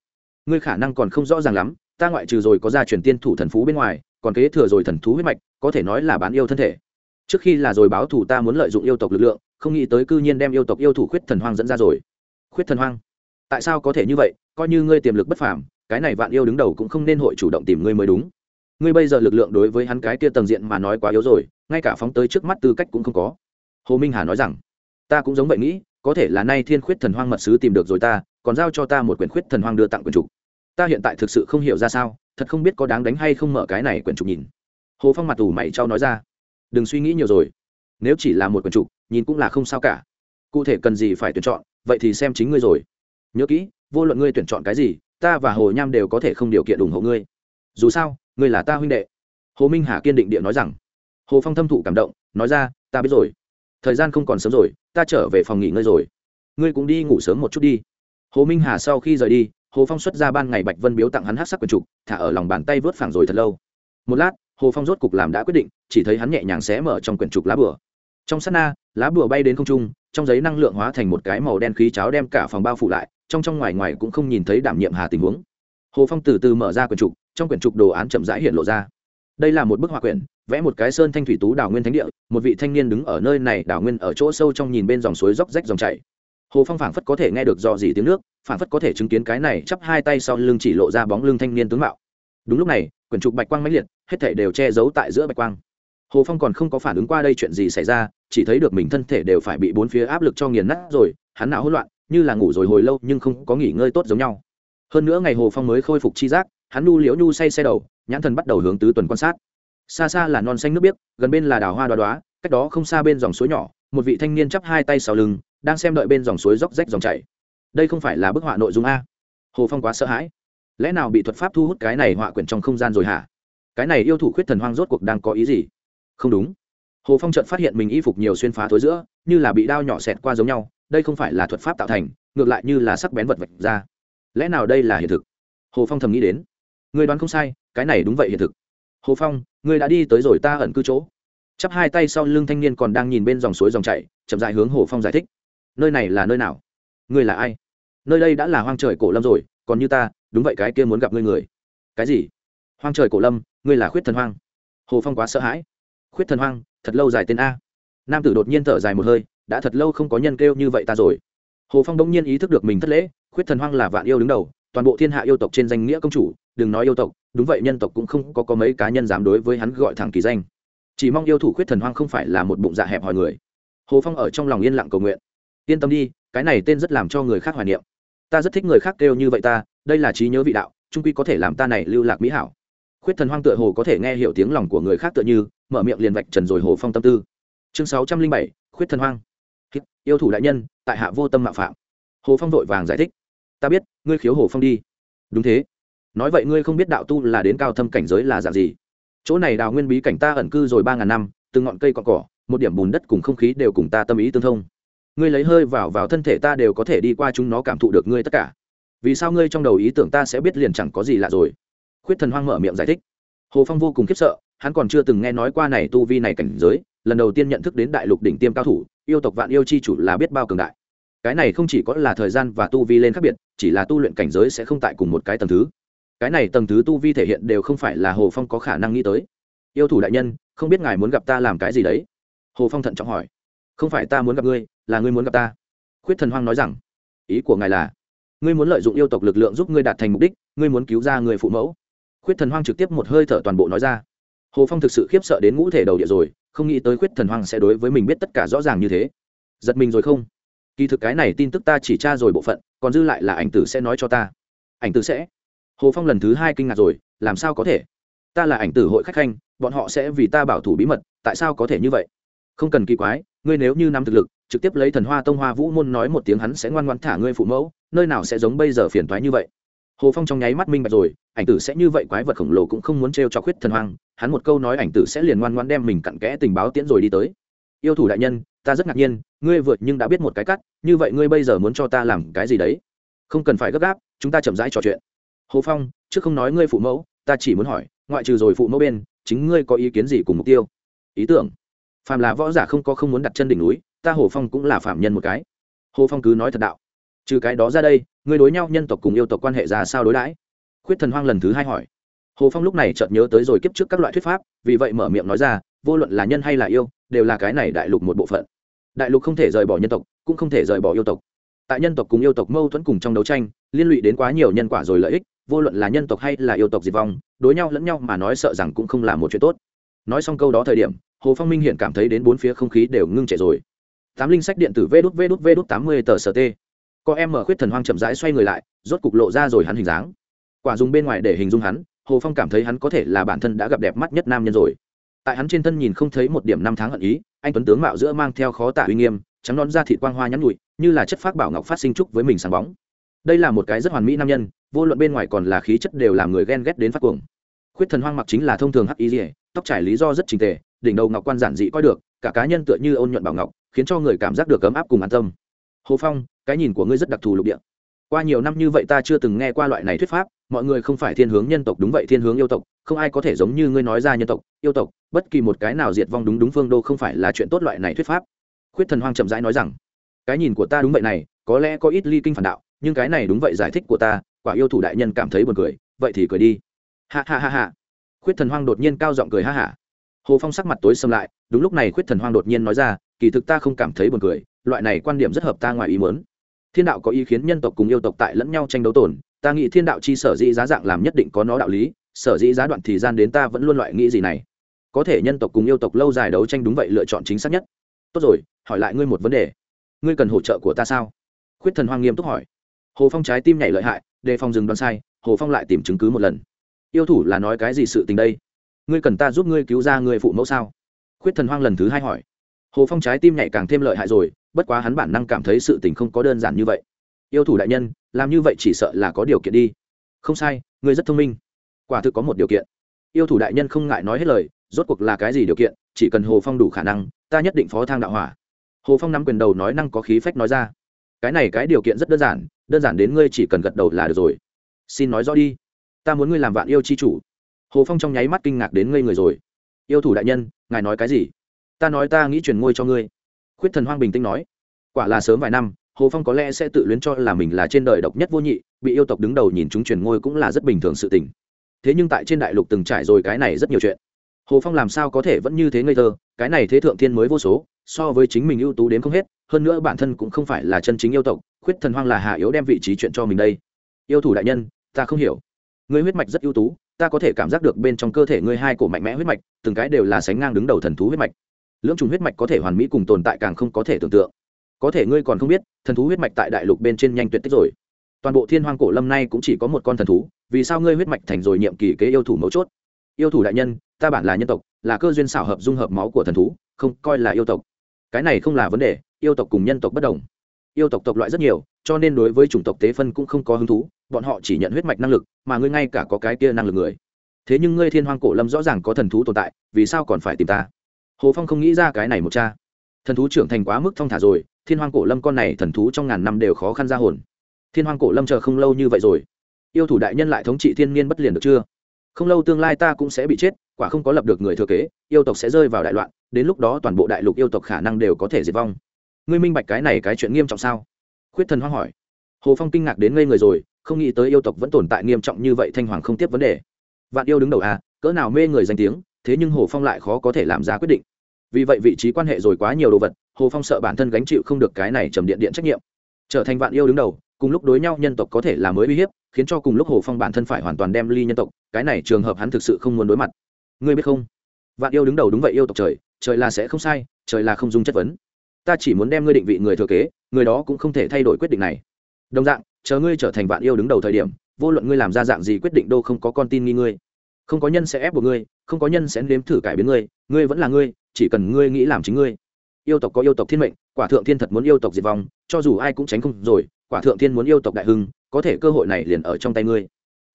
Ngươi khả năng còn không rõ ràng lắm, ta ngoại trừ rồi có gia truyền tiên thủ thần phú bên ngoài, còn kế thừa rồi thần thú huyết mạch, có thể nói là bán yêu thân thể. Trước khi là rồi báo thủ ta muốn lợi dụng yêu tộc lực lượng, không nghĩ tới cư nhiên đem yêu tộc yêu thủ khuyết thần hoang dẫn ra rồi. Khuyết thần hoang? Tại sao có thể như vậy? Coi như ngươi tiềm lực bất phàm, cái này vạn yêu đứng đầu cũng không nên hội chủ động tìm ngươi mới đúng ngươi bây giờ lực lượng đối với hắn cái kia tầng diện mà nói quá yếu rồi, ngay cả phóng tới trước mắt tư cách cũng không có. Hồ minh hà nói rằng, ta cũng giống vậy nghĩ, có thể là nay thiên khuyết thần hoang mật sứ tìm được rồi ta, còn giao cho ta một quyển khuyết thần hoang đưa tặng quyển trục. Ta hiện tại thực sự không hiểu ra sao, thật không biết có đáng đánh hay không mở cái này quyển trục nhìn. Hồ phong mặt tù mày trao nói ra, đừng suy nghĩ nhiều rồi, nếu chỉ là một quyển trục, nhìn cũng là không sao cả. Cụ thể cần gì phải tuyển chọn, vậy thì xem chính ngươi rồi. Nhớ kỹ, vô luận ngươi tuyển chọn cái gì, ta và hồ nham đều có thể không điều kiện ủng hộ ngươi. Dù sao ngươi là ta huynh đệ. Hồ minh hà kiên định địa nói rằng. Hồ phong thâm thụ cảm động, nói ra, ta biết rồi. Thời gian không còn sớm rồi, ta trở về phòng nghỉ ngơi rồi. Ngươi cũng đi ngủ sớm một chút đi. Hồ minh hà sau khi rời đi, hồ phong xuất ra ban ngày bạch vân biếu tặng hắn hát sắc quần trục, thả ở lòng bàn tay vớt phẳng rồi thật lâu. Một lát, hồ phong rốt cục làm đã quyết định, chỉ thấy hắn nhẹ nhàng xé mở trong quyển trục lá bửa trong sát na, lá bửa bay đến không trung, trong giấy năng lượng hóa thành một cái màu đen khí cháo đem cả phòng bao phủ lại, trong trong ngoài ngoài cũng không nhìn thấy đảm nhiệm hà tình huống. Hồ phong từ từ mở ra quyển trục trong quyển trục đồ án chậm rãi hiện lộ ra. Đây là một bức họa quyển, vẽ một cái sơn thanh thủy tú đảo nguyên thánh địa, một vị thanh niên đứng ở nơi này, đảo nguyên ở chỗ sâu trong nhìn bên dòng suối róc rách dòng chảy. Hồ phong phảng phất có thể nghe được dò dỉ tiếng nước, phảng phất có thể chứng kiến cái này chắp hai tay sau lưng chỉ lộ ra bóng lưng thanh niên tướng mạo. Đúng lúc này, quyển trục bạch quang mãnh liệt, hết thể đều che giấu tại giữa bạch quang. Hồ phong còn không có phản ứng qua đây chuyện gì xảy ra, chỉ thấy được mình thân thể đều phải bị bốn phía áp lực cho nghiền nát rồi, hắn não hỗn loạn, như là ngủ rồi hồi lâu nhưng không có nghỉ ngơi tốt giống nhau. Hơn nữa ngày hồ phong mới khôi phục chi giác hắn nu liễu nhu say xe đầu, nhãn thần bắt đầu hướng tứ tuần quan sát. Xa xa là non xanh nước biếc, gần bên là đào hoa đoá đoá, cách đó không xa bên dòng suối nhỏ, một vị thanh niên chắp hai tay sau lưng, đang xem đợi bên dòng suối róc rách dòng chảy. Đây không phải là bức họa nội dung a? Hồ phong quá sợ hãi. Lẽ nào bị thuật pháp thu hút cái này họa quyển trong không gian rồi hả? Cái này yêu thủ khuyết thần hoang rốt cuộc đang có ý gì? Không đúng. Hồ phong chợt phát hiện mình y phục nhiều xuyên phá thối giữa, như là bị đao nhỏ xẹt qua giống nhau, đây không phải là thuật pháp tạo thành, ngược lại như là sắc bén vật vạch ra. Lẽ nào đây là hiện thực? Hồ phong thầm nghĩ đến người đoán không sai, cái này đúng vậy hiện thực. Hồ phong người đã đi tới rồi ta ẩn cư chỗ. Chắp hai tay sau lưng thanh niên còn đang nhìn bên dòng suối dòng chảy, chậm dại hướng hồ phong giải thích. Nơi này là nơi nào? Ngươi là ai? Nơi đây đã là hoang trời cổ lâm rồi, còn như ta, đúng vậy cái kia muốn gặp ngươi người. Cái gì? Hoang trời cổ lâm, ngươi là khuyết thần hoang. Hồ phong quá sợ hãi. Khuyết thần hoang, thật lâu dài tên a. Nam tử đột nhiên thở dài một hơi, đã thật lâu không có nhân kêu như vậy ta rồi. Hồ phong đông nhiên ý thức được mình thất lễ, khuyết thần hoang là vạn yêu đứng đầu toàn bộ thiên hạ yêu tộc trên danh nghĩa công chủ đừng nói yêu tộc đúng vậy nhân tộc cũng không có, có mấy cá nhân dám đối với hắn gọi thẳng kỳ danh. Chỉ mong yêu thủ khuyết thần hoang không phải là một bụng dạ hẹp hòi người. Hồ phong ở trong lòng yên lặng cầu nguyện. Yên tâm đi cái này tên rất làm cho người khác hoài niệm. Ta rất thích người khác kêu như vậy ta đây là trí nhớ vị đạo trung quy có thể làm ta này lưu lạc mỹ hảo. Khuyết thần hoang tựa hồ có thể nghe hiểu tiếng lòng của người khác tựa như mở miệng liền vạch trần rồi hồ phong tâm tư. Chương sáu trăm linh bảy khuyết thần hoang. Yêu thủ đại nhân tại hạ vô tâm mạo phạm. Hồ phong vội vàng giải thích ta biết, ngươi khiếu hồ phong đi. Đúng thế. Nói vậy ngươi không biết đạo tu là đến cao thâm cảnh giới là dạng gì. Chỗ này đào nguyên bí cảnh ta ẩn cư rồi ba ngàn năm từ ngọn cây cọn cỏ một điểm bùn đất cùng không khí đều cùng ta tâm ý tương thông. Ngươi lấy hơi vào vào thân thể ta đều có thể đi qua chúng nó cảm thụ được ngươi tất cả. Vì sao ngươi trong đầu ý tưởng ta sẽ biết liền chẳng có gì lạ rồi? Khuyết thần hoang mở miệng giải thích. Hồ phong vô cùng khiếp sợ, hắn còn chưa từng nghe nói qua này tu vi này cảnh giới, lần đầu tiên nhận thức đến đại lục đỉnh tiêm cao thủ, yêu tộc vạn yêu chi chủ là biết bao cường đại cái này không chỉ có là thời gian và tu vi lên khác biệt, chỉ là tu luyện cảnh giới sẽ không tại cùng một cái tầng thứ. Cái này tầng thứ tu vi thể hiện đều không phải là hồ phong có khả năng nghĩ tới. Yêu thủ đại nhân, không biết ngài muốn gặp ta làm cái gì đấy? Hồ phong thận trọng hỏi. Không phải ta muốn gặp ngươi, là ngươi muốn gặp ta. Khuyết thần hoang nói rằng. Ý của ngài là, ngươi muốn lợi dụng yêu tộc lực lượng giúp ngươi đạt thành mục đích, ngươi muốn cứu ra người phụ mẫu. Khuyết thần hoang trực tiếp một hơi thở toàn bộ nói ra. Hồ phong thực sự khiếp sợ đến ngũ thể đầu địa rồi, không nghĩ tới khuyết thần hoang sẽ đối với mình biết tất cả rõ ràng như thế. Giật mình rồi không? Kỳ thực cái này tin tức ta chỉ tra rồi bộ phận, còn dư lại là ảnh tử sẽ nói cho ta. Ảnh tử sẽ? Hồ phong lần thứ hai kinh ngạc rồi, làm sao có thể? Ta là ảnh tử hội khách khanh, bọn họ sẽ vì ta bảo thủ bí mật, tại sao có thể như vậy? Không cần kỳ quái, ngươi nếu như nắm thực lực, trực tiếp lấy thần hoa tông hoa vũ môn nói một tiếng hắn sẽ ngoan ngoãn thả ngươi phụ mẫu, nơi nào sẽ giống bây giờ phiền toái như vậy? Hồ phong trong nháy mắt minh bạch rồi, ảnh tử sẽ như vậy quái vật khổng lồ cũng không muốn t cho khuyết thần hoang, hắn một câu nói ảnh tử sẽ liền ngoan ngoãn đem mình cặn kẽ tình báo tiễn rồi đi tới. Yêu thủ đại nhân ta rất ngạc nhiên, ngươi vượt nhưng đã biết một cái cắt, như vậy ngươi bây giờ muốn cho ta làm cái gì đấy? Không cần phải gấp gáp, chúng ta chậm rãi trò chuyện. Hồ phong, trước không nói ngươi phụ mẫu, ta chỉ muốn hỏi, ngoại trừ rồi phụ mẫu bên, chính ngươi có ý kiến gì cùng mục tiêu? Ý tưởng. Phàm là võ giả không có không muốn đặt chân đỉnh núi, ta hồ phong cũng là phạm nhân một cái. Hồ phong cứ nói thật đạo. Trừ cái đó ra đây, ngươi đối nhau nhân tộc cùng yêu tộc quan hệ ra sao đối đãi? Khuyết thần hoang lần thứ hai hỏi. Hồ phong lúc này chợt nhớ tới rồi kiếp trước các loại thuyết pháp, vì vậy mở miệng nói ra vô luận là nhân hay là yêu, đều là cái này đại lục một bộ phận. Đại lục không thể rời bỏ nhân tộc, cũng không thể rời bỏ yêu tộc. Tại nhân tộc cùng yêu tộc mâu thuẫn cùng trong đấu tranh, liên lụy đến quá nhiều nhân quả rồi lợi ích, vô luận là nhân tộc hay là yêu tộc diệt vong, đối nhau lẫn nhau mà nói sợ rằng cũng không là một chuyện tốt. Nói xong câu đó thời điểm, hồ phong minh hiện cảm thấy đến bốn phía không khí đều ngưng trệ rồi. Tám linh sách điện tử vê đút vê đút vê đút tám mươi tờ st có em mở khuyết thần hoang chậm rãi xoay người lại, rốt cục lộ ra rồi hắn hình dáng. Quả dùng bên ngoài để hình dung hắn, hồ phong cảm thấy hắn có thể là bản thân đã gặp đẹp mắt nhất nam nhân rồi tại hắn trên thân nhìn không thấy một điểm năm tháng hận ý, anh tuấn tướng mạo giữa mang theo khó tả uy nghiêm, trắng nón da thịt quang hoa nhắn nhụi, như là chất phác bảo ngọc phát sinh trúc với mình sáng bóng. Đây là một cái rất hoàn mỹ nam nhân, vô luận bên ngoài còn là khí chất đều làm người ghen ghét đến phát cuồng. Khuyết thần hoang mặc chính là thông thường hắc y dỉa tóc trải lý do rất trình tề, đỉnh đầu ngọc quan giản dị coi được, cả cá nhân tựa như ôn nhuận bảo ngọc, khiến cho người cảm giác được ấm áp cùng an tâm. Hồ phong, cái nhìn của ngươi rất đặc thù lục địa. Qua nhiều năm như vậy ta chưa từng nghe qua loại này thuyết pháp, mọi người không phải thiên hướng nhân tộc đúng vậy thiên hướng yêu tộc không ai có thể giống như ngươi nói ra nhân tộc, yêu tộc, bất kỳ một cái nào diệt vong đúng đúng phương đô không phải là chuyện tốt loại này thuyết pháp. Khuyết thần hoang chậm rãi nói rằng, cái nhìn của ta đúng vậy này, có lẽ có ít ly kinh phản đạo, nhưng cái này đúng vậy giải thích của ta, quả yêu thủ đại nhân cảm thấy buồn cười, vậy thì cười đi. Ha ha ha ha. Khuyết thần hoang đột nhiên cao giọng cười ha hả hồ phong sắc mặt tối xâm lại, đúng lúc này khuyết thần hoang đột nhiên nói ra, kỳ thực ta không cảm thấy buồn cười, loại này quan điểm rất hợp ta ngoài ý muốn. Thiên đạo có ý khiến nhân tộc cùng yêu tộc tại lẫn nhau tranh đấu tổn ta nghĩ thiên đạo chi sở dĩ giá dạng làm nhất định có nó đạo lý sở dĩ giá đoạn thì gian đến ta vẫn luôn loại nghĩ gì này. Có thể nhân tộc cùng yêu tộc lâu dài đấu tranh đúng vậy lựa chọn chính xác nhất. Tốt rồi, hỏi lại ngươi một vấn đề. Ngươi cần hỗ trợ của ta sao? Khuyết thần hoang nghiêm túc hỏi. Hồ phong trái tim nhảy lợi hại, đề phòng dừng đoán sai, hồ phong lại tìm chứng cứ một lần. Yêu thủ là nói cái gì sự tình đây? Ngươi cần ta giúp ngươi cứu ra người phụ mẫu sao? Khuyết thần hoang lần thứ hai hỏi. Hồ phong trái tim nhảy càng thêm lợi hại rồi, bất quá hắn bản năng cảm thấy sự tình không có đơn giản như vậy. Yêu thủ đại nhân, làm như vậy chỉ sợ là có điều kiện đi. Không sai, ngươi rất thông minh quả thực có một điều kiện. Yêu thủ đại nhân không ngại nói hết lời, rốt cuộc là cái gì điều kiện, chỉ cần hồ phong đủ khả năng, ta nhất định phó thang đạo hỏa. Hồ phong nắm quyền đầu nói năng có khí phách nói ra. Cái này cái điều kiện rất đơn giản đơn giản đến ngươi chỉ cần gật đầu là được rồi. Xin nói rõ đi. Ta muốn ngươi làm vạn yêu chi chủ. Hồ phong trong nháy mắt kinh ngạc đến ngây người rồi. Yêu thủ đại nhân, ngài nói cái gì? Ta nói ta nghĩ chuyển ngôi cho ngươi. Khuyết thần hoang bình tĩnh nói. Quả là sớm vài năm, hồ phong có lẽ sẽ tự luyến cho là mình là trên đời độc nhất vô nhị, bị yêu tộc đứng đầu nhìn chúng truyền ngôi cũng là rất bình thường sự tình thế nhưng tại trên đại lục từng trải rồi cái này rất nhiều chuyện. Hồ phong làm sao có thể vẫn như thế ngây thơ, cái này thế thượng thiên mới vô số, so với chính mình ưu tú đến không hết, hơn nữa bản thân cũng không phải là chân chính yêu tộc, khuyết thần hoang là hạ yếu đem vị trí chuyện cho mình đây. Yêu thủ đại nhân, ta không hiểu. Ngươi huyết mạch rất ưu tú, ta có thể cảm giác được bên trong cơ thể ngươi hai cổ mạnh mẽ huyết mạch, từng cái đều là sánh ngang đứng đầu thần thú huyết mạch. Lưỡng trùng huyết mạch có thể hoàn mỹ cùng tồn tại càng không có thể tưởng tượng. Có thể ngươi còn không biết, thần thú huyết mạch tại đại lục bên trên nhanh tuyệt tích rồi toàn bộ thiên hoang cổ lâm nay cũng chỉ có một con thần thú, vì sao ngươi huyết mạch thành rồi nhiệm kỳ kế yêu thủ mấu chốt? Yêu thủ đại nhân, ta bản là nhân tộc, là cơ duyên xảo hợp dung hợp máu của thần thú, không, coi là yêu tộc. Cái này không là vấn đề, yêu tộc cùng nhân tộc bất đồng. Yêu tộc tộc loại rất nhiều, cho nên đối với chủng tộc tế phân cũng không có hứng thú, bọn họ chỉ nhận huyết mạch năng lực, mà ngươi ngay cả có cái kia năng lực người. Thế nhưng ngươi thiên hoang cổ lâm rõ ràng có thần thú tồn tại, vì sao còn phải tìm ta? Hồ phong không nghĩ ra cái này một cha thần thú trưởng thành quá mức thong thả rồi, thiên hoang cổ lâm con này thần thú trong ngàn năm đều khó khăn ra hồn thiên hoàng cổ lâm chờ không lâu như vậy rồi. Yêu thủ đại nhân lại thống trị thiên niên bất liền được chưa? Không lâu tương lai ta cũng sẽ bị chết, quả không có lập được người thừa kế, yêu tộc sẽ rơi vào đại loạn, đến lúc đó toàn bộ đại lục yêu tộc khả năng đều có thể diệt vong. Ngươi minh bạch cái này cái chuyện nghiêm trọng sao? Khuyết thần hoang hỏi. Hồ phong kinh ngạc đến ngây người rồi, không nghĩ tới yêu tộc vẫn tồn tại nghiêm trọng như vậy thanh hoàng không tiếp vấn đề. Vạn yêu đứng đầu à cỡ nào mê người danh tiếng, thế nhưng hồ phong lại khó có thể làm ra quyết định. Vì vậy vị trí quan hệ rồi quá nhiều đồ vật, hồ phong sợ bản thân gánh chịu không được cái này trầm điện điện trách nhiệm. Trở thành vạn yêu đứng đầu cùng lúc đối nhau nhân tộc có thể là mới uy hiếp, khiến cho cùng lúc hồ phong bản thân phải hoàn toàn đem ly nhân tộc, cái này trường hợp hắn thực sự không muốn đối mặt. Ngươi biết không? Vạn yêu đứng đầu đúng vậy yêu tộc trời trời là sẽ không sai, trời là không dung chất vấn. Ta chỉ muốn đem ngươi định vị người thừa kế, người đó cũng không thể thay đổi quyết định này. Đồng dạng, chờ ngươi trở thành vạn yêu đứng đầu thời điểm, vô luận ngươi làm ra dạng gì quyết định đâu không có con tin nghi ngươi. Không có nhân sẽ ép buộc ngươi, không có nhân sẽ nếm thử cải biến ngươi ngươi vẫn là ngươi, chỉ cần ngươi nghĩ làm chính ngươi. Yêu tộc có yêu tộc thiên mệnh, quả thượng thiên thật muốn yêu tộc diệt vong, cho dù ai cũng tránh không rồi quả thượng thiên muốn yêu tộc đại hưng, có thể cơ hội này liền ở trong tay ngươi.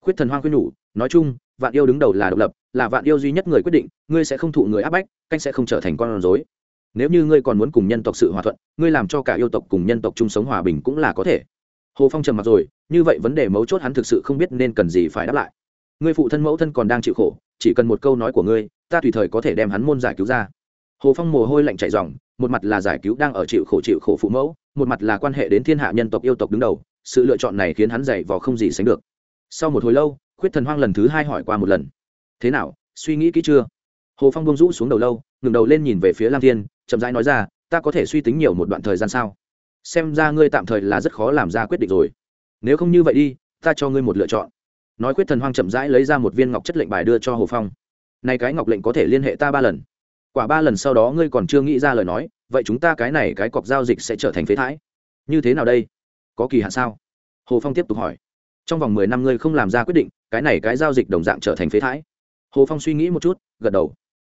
Khuyết thần hoang khuyên nhủ, nói chung, vạn yêu đứng đầu là độc lập, là vạn yêu duy nhất người quyết định, ngươi sẽ không thụ người áp bách, canh sẽ không trở thành con rối. Nếu như ngươi còn muốn cùng nhân tộc sự hòa thuận, ngươi làm cho cả yêu tộc cùng nhân tộc chung sống hòa bình cũng là có thể. Hồ phong trầm mặt rồi, như vậy vấn đề mấu chốt hắn thực sự không biết nên cần gì phải đáp lại. Ngươi phụ thân mẫu thân còn đang chịu khổ, chỉ cần một câu nói của ngươi, ta tùy thời có thể đem hắn môn giải cứu ra. Hồ phong mồ hôi lạnh chạy dòng một mặt là giải cứu đang ở chịu khổ chịu khổ phụ mẫu, một mặt là quan hệ đến thiên hạ nhân tộc yêu tộc đứng đầu, sự lựa chọn này khiến hắn dày vò không gì sánh được. Sau một hồi lâu, khuyết thần hoang lần thứ hai hỏi qua một lần. Thế nào, suy nghĩ kỹ chưa? Hồ phong buông rũ xuống đầu lâu ngừng đầu lên nhìn về phía lam thiên, chậm rãi nói ra, ta có thể suy tính nhiều một đoạn thời gian sao? Xem ra ngươi tạm thời là rất khó làm ra quyết định rồi. Nếu không như vậy đi, ta cho ngươi một lựa chọn. Nói quyết thần hoang chậm rãi lấy ra một viên ngọc chất lệnh bài đưa cho hồ phong. Này cái ngọc lệnh có thể liên hệ ta ba lần quả ba lần sau đó ngươi còn chưa nghĩ ra lời nói, vậy chúng ta cái này cái cọc giao dịch sẽ trở thành phế thái như thế nào đây? Có kỳ hạn sao? Hồ phong tiếp tục hỏi. Trong vòng mười năm ngươi không làm ra quyết định, cái này cái giao dịch đồng dạng trở thành phế thái hồ phong suy nghĩ một chút, gật đầu.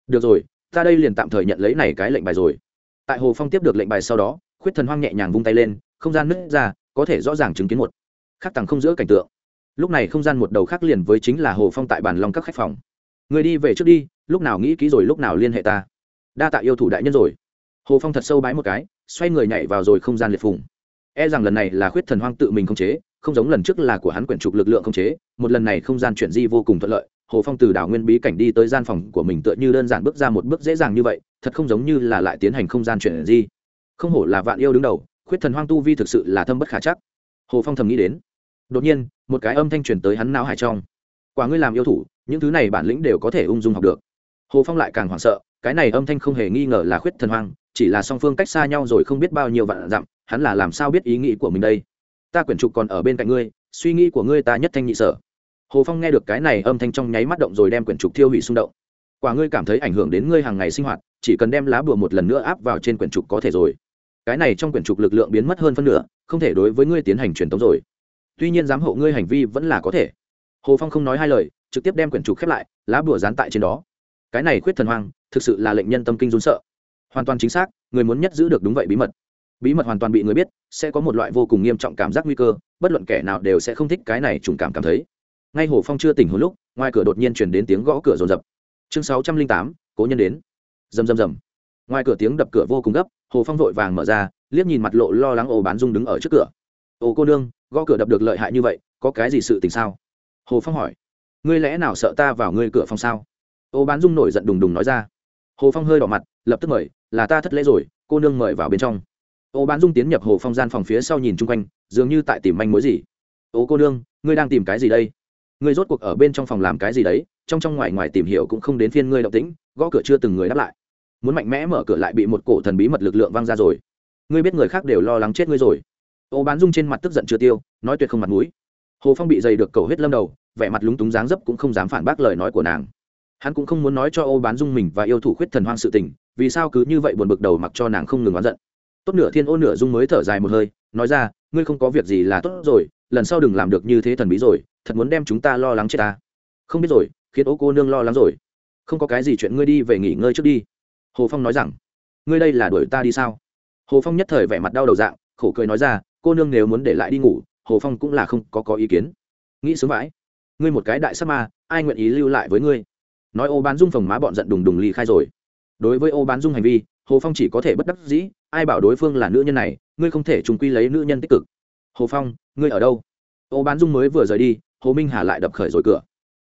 Được rồi, ta đây liền tạm thời nhận lấy này cái lệnh bài rồi. Tại hồ phong tiếp được lệnh bài sau đó, khuyết thần hoang nhẹ nhàng vung tay lên, không gian nứt ra, có thể rõ ràng chứng kiến một khắc tàng không giữa cảnh tượng. Lúc này không gian một đầu khác liền với chính là hồ phong tại bàn long các khách phòng người đi về trước đi, lúc nào nghĩ kỹ rồi lúc nào liên hệ ta. Đa tạ yêu thủ đại nhân rồi. Hồ phong thật sâu bái một cái, xoay người nhảy vào rồi không gian liệt phùng. E rằng lần này là khuyết thần hoang tự mình không chế, không giống lần trước là của hắn quyển trục lực lượng không chế, một lần này không gian chuyển di vô cùng thuận lợi, hồ phong từ đảo nguyên bí cảnh đi tới gian phòng của mình tựa như đơn giản bước ra một bước dễ dàng như vậy, thật không giống như là lại tiến hành không gian chuyển di. Không hổ là vạn yêu đứng đầu, khuyết thần hoang tu vi thực sự là thâm bất khả chắc. Hồ phong thầm nghĩ đến. Đột nhiên, một cái âm thanh truyền tới hắn não hải trong. Quả ngươi làm yêu thủ những thứ này bản lĩnh đều có thể ung dung học được. Hồ phong lại càng hoảng sợ, cái này âm thanh không hề nghi ngờ là khuyết thần hoang, chỉ là song phương cách xa nhau rồi không biết bao nhiêu vạn dặm, hắn là làm sao biết ý nghĩ của mình đây? Ta quyển trục còn ở bên cạnh ngươi, suy nghĩ của ngươi ta nhất thanh nhị sở. Hồ phong nghe được cái này âm thanh trong nháy mắt động rồi đem quyển trục thiêu hủy xung động. Quả ngươi cảm thấy ảnh hưởng đến ngươi hàng ngày sinh hoạt, chỉ cần đem lá bùa một lần nữa áp vào trên quyển trục có thể rồi. Cái này trong quyển trục lực lượng biến mất hơn phân nửa, không thể đối với ngươi tiến hành truyền tống rồi. Tuy nhiên giám hộ ngươi hành vi vẫn là có thể hồ phong không nói hai lời, trực tiếp đem quyển trục khép lại, lá bùa dán tại trên đó. Cái này khuyết thần hoang, thực sự là lệnh nhân tâm kinh run sợ. Hoàn toàn chính xác, người muốn nhất giữ được đúng vậy bí mật. Bí mật hoàn toàn bị người biết, sẽ có một loại vô cùng nghiêm trọng cảm giác nguy cơ, bất luận kẻ nào đều sẽ không thích cái này trùng cảm cảm thấy. Ngay hồ phong chưa tỉnh hồi lúc, ngoài cửa đột nhiên chuyển đến tiếng gõ cửa rồn rập chương sáu trăm linh tám, cố nhân đến. Rầm rầm rầm. Ngoài cửa tiếng đập cửa vô cùng gấp, hồ phong vội vàng mở ra, liếc nhìn mặt lộ lo lắng ồ bán dung đứng ở trước cửa. Ồ cô nương, gõ cửa đập được lợi hại như vậy, có cái gì sự tình sao? Hồ phong hỏi, ngươi lẽ nào sợ ta vào ngươi cửa phòng sao? Ô bán dung nổi giận đùng đùng nói ra. Hồ phong hơi đỏ mặt, lập tức mời, là ta thất lễ rồi, cô nương mời vào bên trong. Ô bán dung tiến nhập hồ phong gian phòng phía sau nhìn chung quanh, dường như tại tìm manh mối gì. Ô cô nương, ngươi đang tìm cái gì đây? Ngươi rốt cuộc ở bên trong phòng làm cái gì đấy? Trong trong ngoài ngoài tìm hiểu cũng không đến phiên ngươi động tĩnh, gõ cửa chưa từng người đáp lại. Muốn mạnh mẽ mở cửa lại bị một cổ thần bí mật lực lượng văng ra rồi. Ngươi biết người khác đều lo lắng chết ngươi rồi. Ô bán dung trên mặt tức giận chưa tiêu, nói tuyệt không mặt mũi hồ phong bị dày được cầu hết lâm đầu, vẻ mặt lúng túng dáng dấp cũng không dám phản bác lời nói của nàng. Hắn cũng không muốn nói cho ô bán dung mình và yêu thủ khuyết thần hoang sự tình, vì sao cứ như vậy buồn bực đầu mặc cho nàng không ngừng oán giận. Tốt nửa thiên ô nửa dung mới thở dài một hơi, nói ra, ngươi không có việc gì là tốt rồi, lần sau đừng làm được như thế thần bí rồi, thật muốn đem chúng ta lo lắng chết ta. Không biết rồi, khiến ô cô nương lo lắng rồi. Không có cái gì chuyện ngươi đi về nghỉ ngơi trước đi. Hồ phong nói rằng. Ngươi đây là đuổi ta đi sao? Hồ phong nhất thời vẻ mặt đau đầu dạng, khổ cười nói ra, cô nương nếu muốn để lại đi ngủ hồ phong cũng là không có có ý kiến. Nghĩ sướng vãi. Ngươi một cái đại sắc ma, ai nguyện ý lưu lại với ngươi? Nói ô bán dung phồng má bọn giận đùng đùng ly khai rồi. Đối với ô bán dung hành vi, hồ phong chỉ có thể bất đắc dĩ, ai bảo đối phương là nữ nhân này, ngươi không thể trùng quy lấy nữ nhân tích cực. Hồ phong, ngươi ở đâu? Ô bán dung mới vừa rời đi, hồ minh hà lại đập khởi rồi cửa.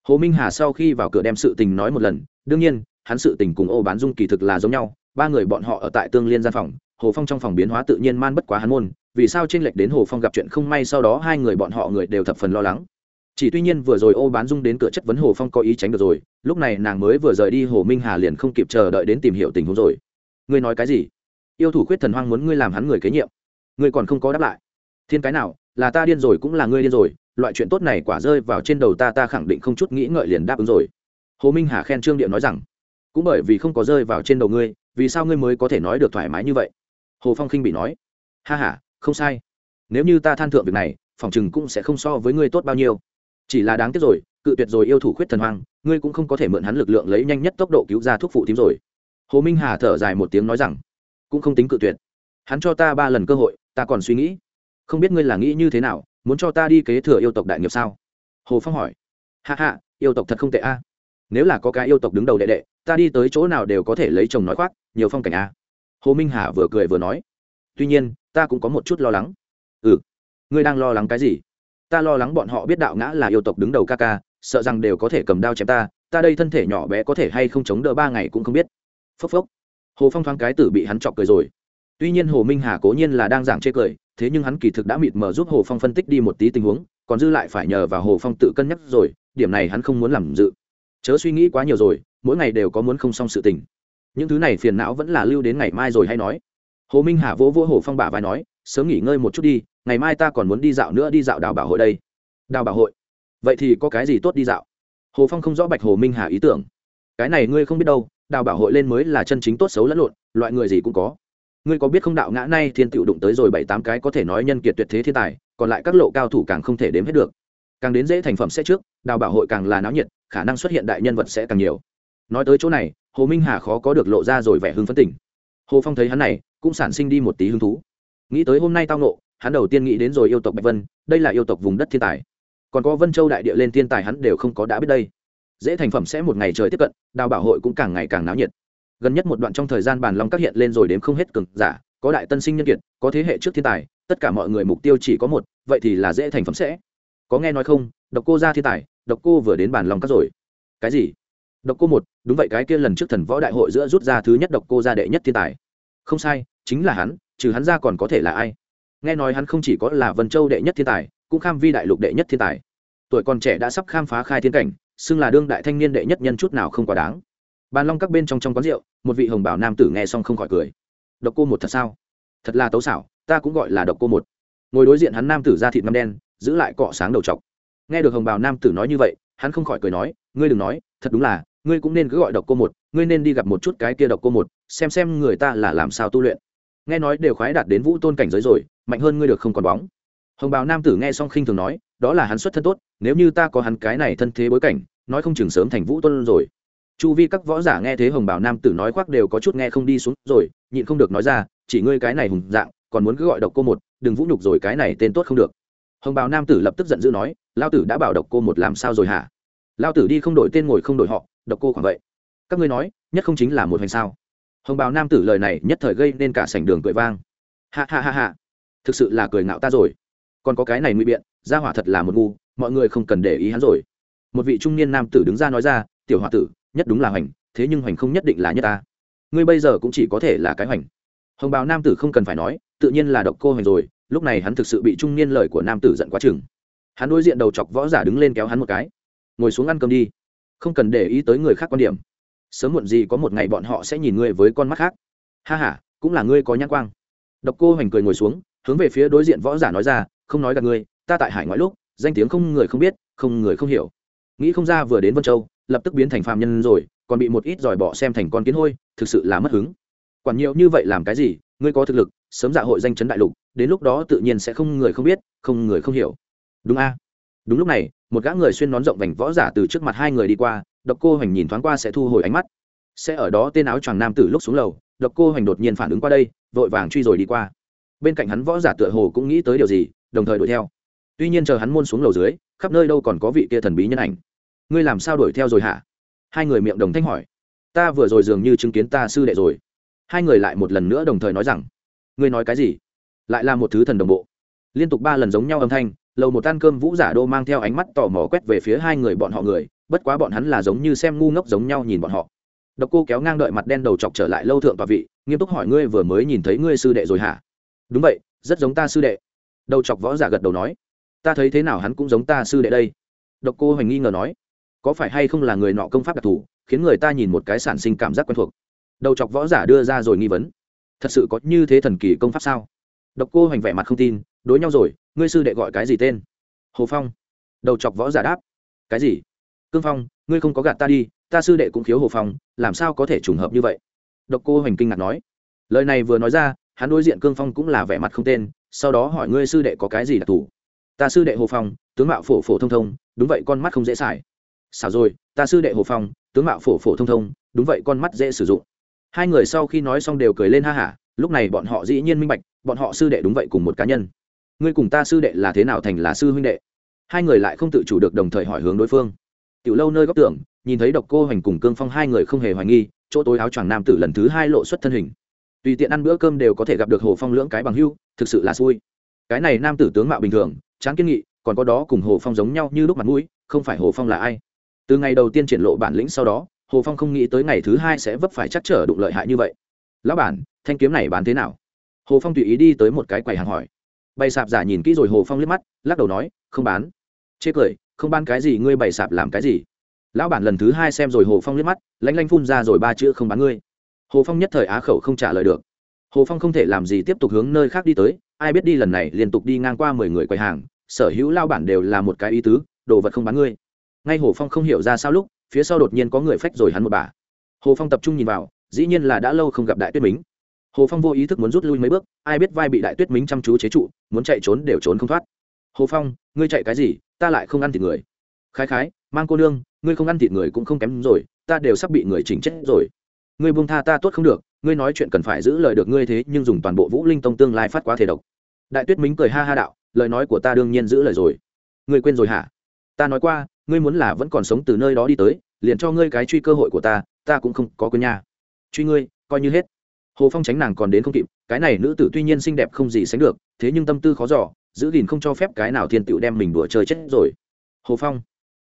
Hồ minh hà sau khi vào cửa đem sự tình nói một lần, đương nhiên, hắn sự tình cùng ô bán dung kỳ thực là giống nhau, ba người bọn họ ở tại tương liên gian phòng, hồ phong trong phòng biến hóa tự nhiên man bất quá hắn môn vì sao t r ê n lệch đến hồ phong gặp chuyện không may sau đó hai người bọn họ người đều thập phần lo lắng. Chỉ tuy nhiên vừa rồi ô bán dung đến cửa chất vấn hồ phong có ý tránh được rồi, lúc này nàng mới vừa rời đi hồ minh hà liền không kịp chờ đợi đến tìm hiểu tình huống rồi. Ngươi nói cái gì? Yêu thủ khuyết thần hoang muốn ngươi làm hắn người kế nhiệm. Ngươi còn không có đáp lại. Thiên cái nào, là ta điên rồi cũng là ngươi điên rồi, loại chuyện tốt này quả rơi vào trên đầu ta ta khẳng định không chút nghĩ ngợi liền đáp ứng rồi. Hồ minh hà khen trương điện nói rằng, cũng bởi vì không có rơi vào trên đầu ngươi, vì sao ngươi mới có thể nói được thoải mái như vậy? Hồ phong khinh bị nói, ha h a không sai. Nếu như ta than thượng việc này, phòng chừng cũng sẽ không so với ngươi tốt bao nhiêu. Chỉ là đáng tiếc rồi, cự tuyệt rồi yêu thủ khuyết thần hoang, ngươi cũng không có thể mượn hắn lực lượng lấy nhanh nhất tốc độ cứu ra thuốc phụ tím rồi. Hồ minh hà thở dài một tiếng nói rằng, cũng không tính cự tuyệt. Hắn cho ta ba lần cơ hội, ta còn suy nghĩ. Không biết ngươi là nghĩ như thế nào, muốn cho ta đi kế thừa yêu tộc đại nghiệp sao? Hồ phong hỏi. Hạ hạ yêu tộc thật không tệ a. Nếu là có cái yêu tộc đứng đầu đệ đệ, ta đi tới chỗ nào đều có thể lấy chồng nói khoác, nhiều phong cảnh a. Hồ minh hà vừa cười vừa nói tuy nhiên, ta cũng có một chút lo lắng. Ừ ngươi đang lo lắng cái gì? Ta lo lắng bọn họ biết đạo ngã là yêu tộc đứng đầu ca ca, sợ rằng đều có thể cầm đao chém ta ta đây thân thể nhỏ bé có thể hay không chống đỡ ba ngày cũng không biết. Phốc phốc. Hồ phong thoáng cái tử bị hắn chọc cười rồi. Tuy nhiên hồ minh hà cố nhiên là đang giảng chê cười, thế nhưng hắn kỳ thực đã mịt mờ giúp hồ phong phân tích đi một tí tình huống, còn dư lại phải nhờ vào hồ phong tự cân nhắc rồi, điểm này hắn không muốn làm dự. Chớ suy nghĩ quá nhiều rồi, mỗi ngày đều có muốn không xong sự tình. Những thứ này phiền não vẫn là lưu đến ngày mai rồi hay nói hồ minh hà vỗ vỗ hồ phong bả vai nói, sớm nghỉ ngơi một chút đi, ngày mai ta còn muốn đi dạo nữa, đi dạo đào bảo hội đây. Đào bảo hội? Vậy thì có cái gì tốt đi dạo? Hồ phong không rõ bạch hồ minh hà ý tưởng. Cái này ngươi không biết đâu đào bảo hội lên mới là chân chính tốt xấu lẫn lộn, loại người gì cũng có. Ngươi có biết không đạo ngã nay thiên tựu đụng tới rồi bảy tám cái có thể nói nhân kiệt tuyệt thế thiên tài, còn lại các lộ cao thủ càng không thể đếm hết được. Càng đến dễ thành phẩm sẽ trước đào bảo hội càng là náo nhiệt, khả năng xuất hiện đại nhân vật sẽ càng nhiều. Nói tới chỗ này, hồ minh hà khó có được lộ ra rồi vẻ hưng phấn tỉnh hồ phong thấy hắn này, cũng sản sinh đi một tí hứng thú. Nghĩ tới hôm nay tao nộ hắn đầu tiên nghĩ đến rồi yêu tộc bạch vân, đây là yêu tộc vùng đất thiên tài. Còn có vân châu đại địa lên thiên tài hắn đều không có đã biết đây. Dễ thành phẩm sẽ một ngày trời tiếp cận, đào bảo hội cũng càng ngày càng náo nhiệt. Gần nhất một đoạn trong thời gian bàn long các hiện lên rồi đếm không hết cực giả, có đại tân sinh nhân kiệt, có thế hệ trước thiên tài, tất cả mọi người mục tiêu chỉ có một, vậy thì là dễ thành phẩm sẽ. Có nghe nói không, độc cô ra thiên tài, độc cô vừa đến bàn long các rồi. Cái gì? Độc cô một đúng vậy, cái kia lần trước thần võ đại hội giữa rút ra thứ nhất độc cô ra đệ nhất thiên tài. Không sai, chính là hắn, trừ hắn ra còn có thể là ai? Nghe nói hắn không chỉ có là vân châu đệ nhất thiên tài, cũng kham vi đại lục đệ nhất thiên tài. Tuổi còn trẻ đã sắp khám phá khai thiên cảnh, xưng là đương đại thanh niên đệ nhất nhân chút nào không quá đáng. Bàn long các bên trong trong quán rượu, một vị hồng bảo nam tử nghe xong không khỏi cười. Độc cô một thật sao? Thật là tấu xảo, ta cũng gọi là độc cô một. Ngồi đối diện hắn nam tử da thịt ngâm đen, giữ lại cọ sáng đầu chọc nghe được hồng bào nam tử nói như vậy, hắn không khỏi cười nói, ngươi đừng nói, thật đúng là ngươi cũng nên cứ gọi độc cô một, ngươi nên đi gặp một chút cái kia độc cô một, xem xem người ta là làm sao tu luyện. Nghe nói đều khoái đạt đến vũ tôn cảnh giới rồi, mạnh hơn ngươi được không còn bóng. Hồng bào nam tử nghe xong khinh thường nói, đó là hắn xuất thân tốt, nếu như ta có hắn cái này thân thế bối cảnh, nói không chừng sớm thành vũ tôn rồi. Chu vi các võ giả nghe thế hồng bào nam tử nói khoác đều có chút nghe không đi xuống rồi, nhịn không được nói ra, chỉ ngươi cái này hùng dạng, còn muốn cứ gọi độc cô một, đừng vũ nhục rồi cái này tên tốt không được. Hồng bào nam tử lập tức giận dữ nói lao tử đã bảo độc cô một làm sao rồi hả? Lao tử đi không đổi tên ngồi không đổi họ độc cô khoảng vậy. Các ngươi nói, nhất không chính là một hành sao? Hồng bào nam tử lời này nhất thời gây nên cả sảnh đường cười vang. Ha ha ha ha. Thực sự là cười ngạo ta rồi. Còn có cái này nguy biện, gia hỏa thật là một ngu, mọi người không cần để ý hắn rồi. Một vị trung niên nam tử đứng ra nói ra, tiểu h o a tử, nhất đúng là hoành, thế nhưng hoành không nhất định là nhất ta. Ngươi bây giờ cũng chỉ có thể là cái hoành. Hồng bào nam tử không cần phải nói, tự nhiên là độc cô hoành rồi, lúc này hắn thực sự bị trung niên lời của nam tử giận quá chừng. Hắn đối diện đầu chọc võ giả đứng lên kéo hắn một cái. Ngồi xuống ăn cơm đi không cần để ý tới người khác quan điểm. Sớm muộn gì có một ngày bọn họ sẽ nhìn ngươi với con mắt khác. Ha h a cũng là ngươi có nhãn quang. Độc cô hoành cười ngồi xuống, hướng về phía đối diện võ giả nói ra, không nói gặp ngươi, ta tại hải ngoại lúc, danh tiếng không người không biết, không người không hiểu. Nghĩ không ra vừa đến vân châu, lập tức biến thành phàm nhân rồi, còn bị một ít giỏi bỏ xem thành con kiến hôi, thực sự là mất hứng. Quản nhiều như vậy làm cái gì, ngươi có thực lực, sớm dạ hội danh chấn đại lục, đến lúc đó tự nhiên sẽ không người không biết, không người không hiểu. Đúng a. Đúng lúc này một gã người xuyên nón rộng vành võ giả từ trước mặt hai người đi qua, độc cô hoành nhìn thoáng qua sẽ thu hồi ánh mắt. Sẽ ở đó tên áo choàng nam tử lúc xuống lầu, độc cô hoành đột nhiên phản ứng qua đây, vội vàng truy rồi đi qua. Bên cạnh hắn võ giả tựa hồ cũng nghĩ tới điều gì, đồng thời đuổi theo. Tuy nhiên chờ hắn môn xuống lầu dưới, khắp nơi đâu còn có vị kia thần bí nhân ảnh. Ngươi làm sao đuổi theo rồi hả? Hai người miệng đồng thanh hỏi. Ta vừa rồi dường như chứng kiến ta sư đệ rồi. Hai người lại một lần nữa đồng thời nói rằng, ngươi nói cái gì? Lại là một thứ thần đồng bộ. Liên tục ba lần giống nhau âm thanh lầu một ăn cơm vũ giả đô mang theo ánh mắt tò mò quét về phía hai người bọn họ người, bất quá bọn hắn là giống như xem ngu ngốc giống nhau nhìn bọn họ. Độc cô kéo ngang đợi mặt đen đầu chọc trở lại lâu thượng tòa vị, nghiêm túc hỏi ngươi vừa mới nhìn thấy ngươi sư đệ rồi hả? Đúng vậy, rất giống ta sư đệ. Đầu chọc võ giả gật đầu nói. Ta thấy thế nào hắn cũng giống ta sư đệ đây. Độc cô hoành nghi ngờ nói. Có phải hay không là người nọ công pháp đặc thù, khiến người ta nhìn một cái sản sinh cảm giác quen thuộc. Đầu chọc võ giả đưa ra rồi nghi vấn. Thật sự có như thế thần kỳ công pháp sao? Độc cô hoành vẻ mặt không tin, đối nhau rồi ngươi sư đệ gọi cái gì tên? Hồ phong. Đầu chọc võ giả đáp. Cái gì? Cương phong, ngươi không có gạt ta đi, ta sư đệ cũng khiếu hồ phong, làm sao có thể trùng hợp như vậy? Độc cô hoành kinh ngạc nói. Lời này vừa nói ra, hắn đối diện cương phong cũng là vẻ mặt không tên, sau đó hỏi ngươi sư đệ có cái gì đặc thù? Ta sư đệ hồ phong, tướng mạo phổ phổ thông thông, đúng vậy con mắt không dễ xài. Xảo rồi, ta sư đệ hồ phong, tướng mạo phổ phổ thông thông, đúng vậy con mắt dễ sử dụng. Hai người sau khi nói xong đều cười lên ha hả, lúc này bọn họ dĩ nhiên minh bạch, bọn họ sư đệ đúng vậy cùng một cá nhân ngươi cùng ta sư đệ là thế nào thành là sư huynh đệ? Hai người lại không tự chủ được đồng thời hỏi hướng đối phương. Tiểu lâu nơi góc tưởng nhìn thấy độc cô hành cùng cương phong hai người không hề hoài nghi, chỗ tối áo choàng nam tử lần thứ hai lộ xuất thân hình. Tùy tiện ăn bữa cơm đều có thể gặp được hồ phong lưỡng cái bằng hưu, thực sự là xui. Cái này nam tử tướng mạo bình thường, tráng kiên nghị, còn có đó cùng hồ phong giống nhau như lúc mặt mũi, không phải hồ phong là ai. Từ ngày đầu tiên triển lộ bản lĩnh sau đó, hồ phong không nghĩ tới ngày thứ hai sẽ vấp phải chắc trở đụng lợi hại như vậy. Lão bản, thanh kiếm này bán thế nào? Hồ phong tùy ý đi tới một cái quầy hàng hỏi bày sạp giả nhìn kỹ rồi hồ phong liếc mắt, lắc đầu nói, không bán. Chê cười, không bán cái gì, ngươi bày sạp làm cái gì? Lão bản lần thứ hai xem rồi hồ phong liếc mắt, lanh lanh phun ra rồi ba chữ không bán ngươi. Hồ phong nhất thời á khẩu không trả lời được. Hồ phong không thể làm gì tiếp tục hướng nơi khác đi tới, ai biết đi lần này liên tục đi ngang qua mười người quầy hàng, sở hữu lao bản đều là một cái ý tứ, đồ vật không bán ngươi. Ngay hồ phong không hiểu ra sao lúc, phía sau đột nhiên có người phách rồi hắn một bà. Hồ phong tập trung nhìn vào, dĩ nhiên là đã lâu không gặp đại tuyết mính hồ phong vô ý thức muốn rút lui mấy bước, ai biết vai bị đại tuyết mính chăm chú chế trụ, muốn chạy trốn đều trốn không thoát. Hồ phong, ngươi chạy cái gì, ta lại không ăn thịt người. Khái khái, mang cô nương, ngươi không ăn thịt người cũng không kém rồi, ta đều sắp bị người chỉnh chết rồi. Ngươi buông tha ta tốt không được, ngươi nói chuyện cần phải giữ lời được ngươi thế, nhưng dùng toàn bộ vũ linh tông tương lai phát quá thể độc. Đại tuyết mính cười ha ha đạo, lời nói của ta đương nhiên giữ lời rồi. Ngươi quên rồi hả? Ta nói qua, ngươi muốn là vẫn còn sống từ nơi đó đi tới, liền cho ngươi cái truy cơ hội của ta ta cũng không có quên nha. Truy ngươi, coi như hết hồ phong tránh nàng còn đến không kịp, cái này nữ tử tuy nhiên xinh đẹp không gì sánh được, thế nhưng tâm tư khó giỏ giữ gìn không cho phép cái nào thiên tựu đem mình đùa chơi chết rồi. Hồ phong,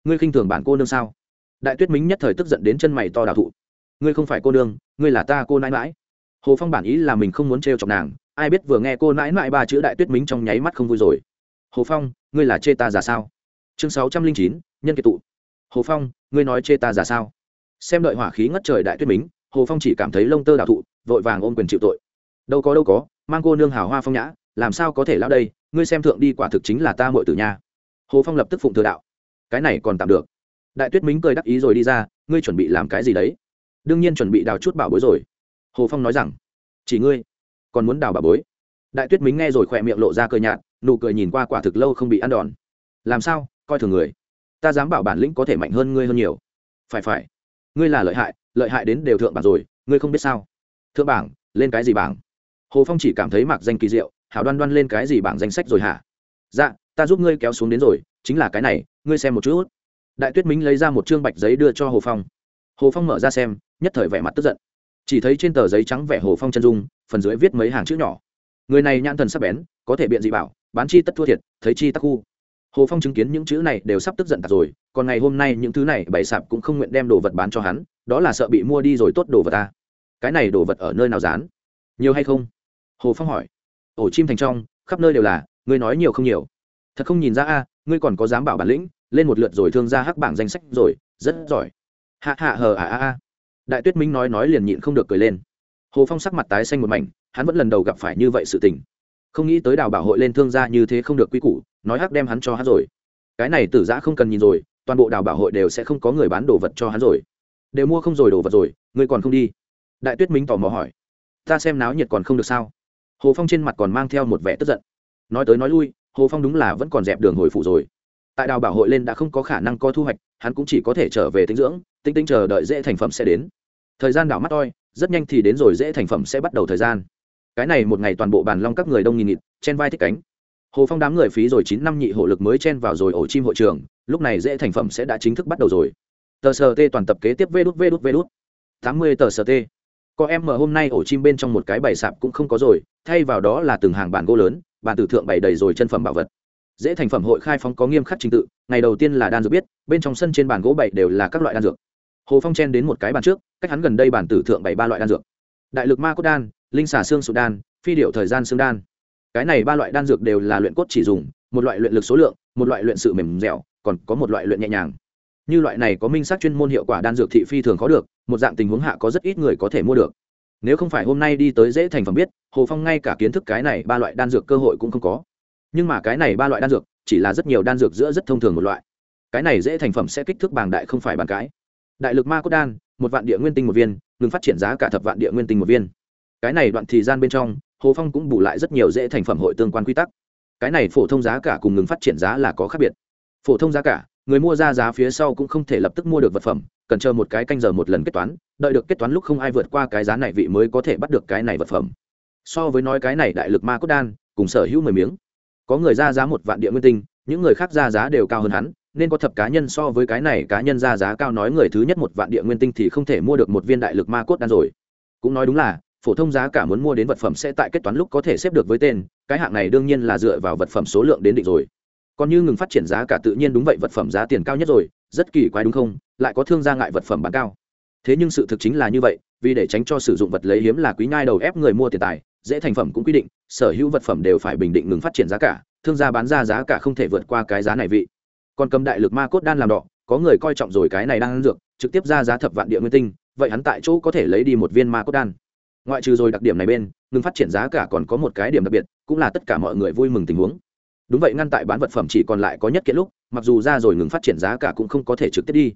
ngươi khinh thường bản cô nương sao? Đại tuyết mính nhất thời tức giận đến chân mày to đào thụ. Ngươi không phải cô nương, ngươi là ta cô nãi mãi hồ phong bản ý là mình không muốn trêu chọc nàng, ai biết vừa nghe cô nãi mãi ba chữ đại tuyết mính trong nháy mắt không vui rồi. Hồ phong, ngươi là chê ta giả sao? Chương sáu trăm linh chín, nhân kiệt tụ. Hồ phong, ngươi nói chê ta giả sao? Xem đợi hỏa khí ngất trời đại tuyết mính hồ phong chỉ cảm thấy lông tơ đào thụ vội vàng ôm quyền chịu tội. Đâu có đâu có, mang cô nương hào hoa phong nhã, làm sao có thể lao đây, ngươi xem thượng đi quả thực chính là ta mội tử nha. Hồ phong lập tức phụng thừa đạo. Cái này còn tạm được. Đại tuyết mính cười đắc ý rồi đi ra, ngươi chuẩn bị làm cái gì đấy? Đương nhiên chuẩn bị đào chút bảo bối rồi. Hồ phong nói rằng, chỉ ngươi, còn muốn đào bảo bối. Đại tuyết mính nghe rồi khỏe miệng lộ ra cười nhạt, nụ cười nhìn qua quả thực lâu không bị ăn đòn. Làm sao, coi thường người. Ta dám bảo bản lĩnh có thể mạnh hơn ngươi hơn nhiều. Phải phải. Ngươi là lợi hại lợi hại đến đều thượng bản rồi, ngươi không biết sao thượng bảng, lên cái gì bảng? Hồ phong chỉ cảm thấy mặc danh kỳ diệu, hảo đoan đoan lên cái gì bảng danh sách rồi hả? Dạ ta giúp ngươi kéo xuống đến rồi, chính là cái này, ngươi xem một chút. Đại tuyết minh lấy ra một chương bạch giấy đưa cho hồ phong. Hồ phong mở ra xem, nhất thời vẻ mặt tức giận. Chỉ thấy trên tờ giấy trắng vẻ hồ phong chân dung, phần dưới viết mấy hàng chữ nhỏ. Người này nhãn thần sắc bén, có thể biện dị bảo, bán chi tất thua thiệt, thấy chi tắc khu. Hồ phong chứng kiến những chữ này đều sắp tức giận tạt rồi, còn ngày hôm nay những thứ này bày sạp cũng không nguyện đem đồ vật bán cho hắn, đó là sợ bị mua đi rồi tốt đồ vật ta cái này đồ vật ở nơi nào dán? Nhiều hay không? Hồ phong hỏi. Ổ chim thành trong, khắp nơi đều là, ngươi nói nhiều không nhiều? Thật không nhìn ra a, ngươi còn có dám bảo bản lĩnh, lên một lượt rồi thương ra hắc bảng danh sách rồi, rất giỏi. Hạ hạ hờ à a a đại tuyết minh nói nói liền nhịn không được cười lên. Hồ phong sắc mặt tái xanh một mảnh, hắn vẫn lần đầu gặp phải như vậy sự tình. Không nghĩ tới đào bảo hội lên thương gia như thế không được quy củ, nói hắc đem hắn cho hắn rồi. Cái này tử giã không cần nhìn rồi, toàn bộ đào bảo hội đều sẽ không có người bán đồ vật cho hắn rồi. Đều mua không rồi đồ vật rồi, ngươi còn không đi đại tuyết minh tò mò hỏi, ta xem náo nhiệt còn không được sao? Hồ phong trên mặt còn mang theo một vẻ tức giận. Nói tới nói lui, hồ phong đúng là vẫn còn dẹp đường hồi phủ rồi. Tại đào bảo hội lên đã không có khả năng có thu hoạch, hắn cũng chỉ có thể trở về tinh dưỡng, tinh tinh chờ đợi dễ thành phẩm sẽ đến. Thời gian đảo mắt oi, rất nhanh thì đến rồi dễ thành phẩm sẽ bắt đầu thời gian. Cái này một ngày toàn bộ bàn long các người đông nghìn nghịt, chen vai thích cánh. Hồ phong đám người phí rồi chín năm nhị hộ lực mới chen vào rồi ổ chim hội trường, lúc này dễ thành phẩm sẽ đã chính thức bắt đầu rồi. Tờ sờ t toàn tập kế tiếp vê đút vê đút vê đút. Tám mươi tờ sờ t có em mở hôm nay ổ chim bên trong một cái bày sạp cũng không có rồi, thay vào đó là từng hàng bàn gỗ lớn, bàn tử thượng bày đầy rồi chân phẩm bảo vật. Dễ thành phẩm hội khai phóng có nghiêm khắc trình tự, ngày đầu tiên là đan dược biết, bên trong sân trên bàn gỗ bày đều là các loại đan dược. Hồ phong chen đến một cái bàn trước, cách hắn gần đây bàn tử thượng bày ba loại đan dược. Đại lực ma cốt đan, linh xà xương sụt đan, phi điệu thời gian xương đan. Cái này ba loại đan dược đều là luyện cốt chỉ dùng, một loại luyện lực số lượng, một loại luyện sự mềm dẻo, còn có một loại luyện nhẹ nhàng như loại này có minh xác chuyên môn hiệu quả đan dược thị phi thường khó được, một dạng tình huống hạ có rất ít người có thể mua được. Nếu không phải hôm nay đi tới dễ thành phẩm biết, hồ phong ngay cả kiến thức cái này ba loại đan dược cơ hội cũng không có. Nhưng mà cái này ba loại đan dược, chỉ là rất nhiều đan dược giữa rất thông thường một loại. Cái này dễ thành phẩm sẽ kích thước bàng đại không phải bàn cái đại lực ma cốt đan, một vạn địa nguyên tinh một viên, ngừng phát triển giá cả thập vạn địa nguyên tinh một viên. Cái này đoạn thời gian bên trong, hồ phong cũng bù lại rất nhiều dễ thành phẩm hội tương quan quy tắc. Cái này phổ thông giá cả cùng ngừng phát triển giá là có khác biệt. Phổ thông giá cả người mua ra giá phía sau cũng không thể lập tức mua được vật phẩm, cần chờ một cái canh giờ một lần kết toán, đợi được kết toán lúc không ai vượt qua cái giá này vị mới có thể bắt được cái này vật phẩm. So với nói cái này đại lực ma cốt đan, cùng sở hữu mười miếng. Có người ra giá một vạn địa nguyên tinh, những người khác ra giá đều cao hơn hắn, nên có thập cá nhân so với cái này cá nhân ra giá cao nói người thứ nhất một vạn địa nguyên tinh thì không thể mua được một viên đại lực ma cốt đan rồi. Cũng nói đúng là, phổ thông giá cả muốn mua đến vật phẩm sẽ tại kết toán lúc có thể xếp được với tên, cái hạng này đương nhiên là dựa vào vật phẩm số lượng đến định rồi còn như ngừng phát triển giá cả tự nhiên đúng vậy, vật phẩm giá tiền cao nhất rồi, rất kỳ quái đúng không? Lại có thương gia ngại vật phẩm bán cao. Thế nhưng sự thực chính là như vậy, vì để tránh cho sử dụng vật lấy hiếm là quý ngai đầu ép người mua tiền tài, dễ thành phẩm cũng quy định, sở hữu vật phẩm đều phải bình định ngừng phát triển giá cả, thương gia bán ra giá cả không thể vượt qua cái giá này vị. Còn cầm đại lực ma cốt đan làm đỏ, có người coi trọng rồi cái này đang ăn dược, trực tiếp ra giá thập vạn địa nguyên tinh, vậy hắn tại chỗ có thể lấy đi một viên ma cốt đan. Ngoại trừ rồi đặc điểm này bên, ngừng phát triển giá cả còn có một cái điểm đặc biệt, cũng là tất cả mọi người vui mừng tình huống đúng vậy, ngăn tại bán vật phẩm chỉ còn lại có nhất kiện lúc, mặc dù ra rồi ngừng phát triển giá cả cũng không có thể trực tiếp đi.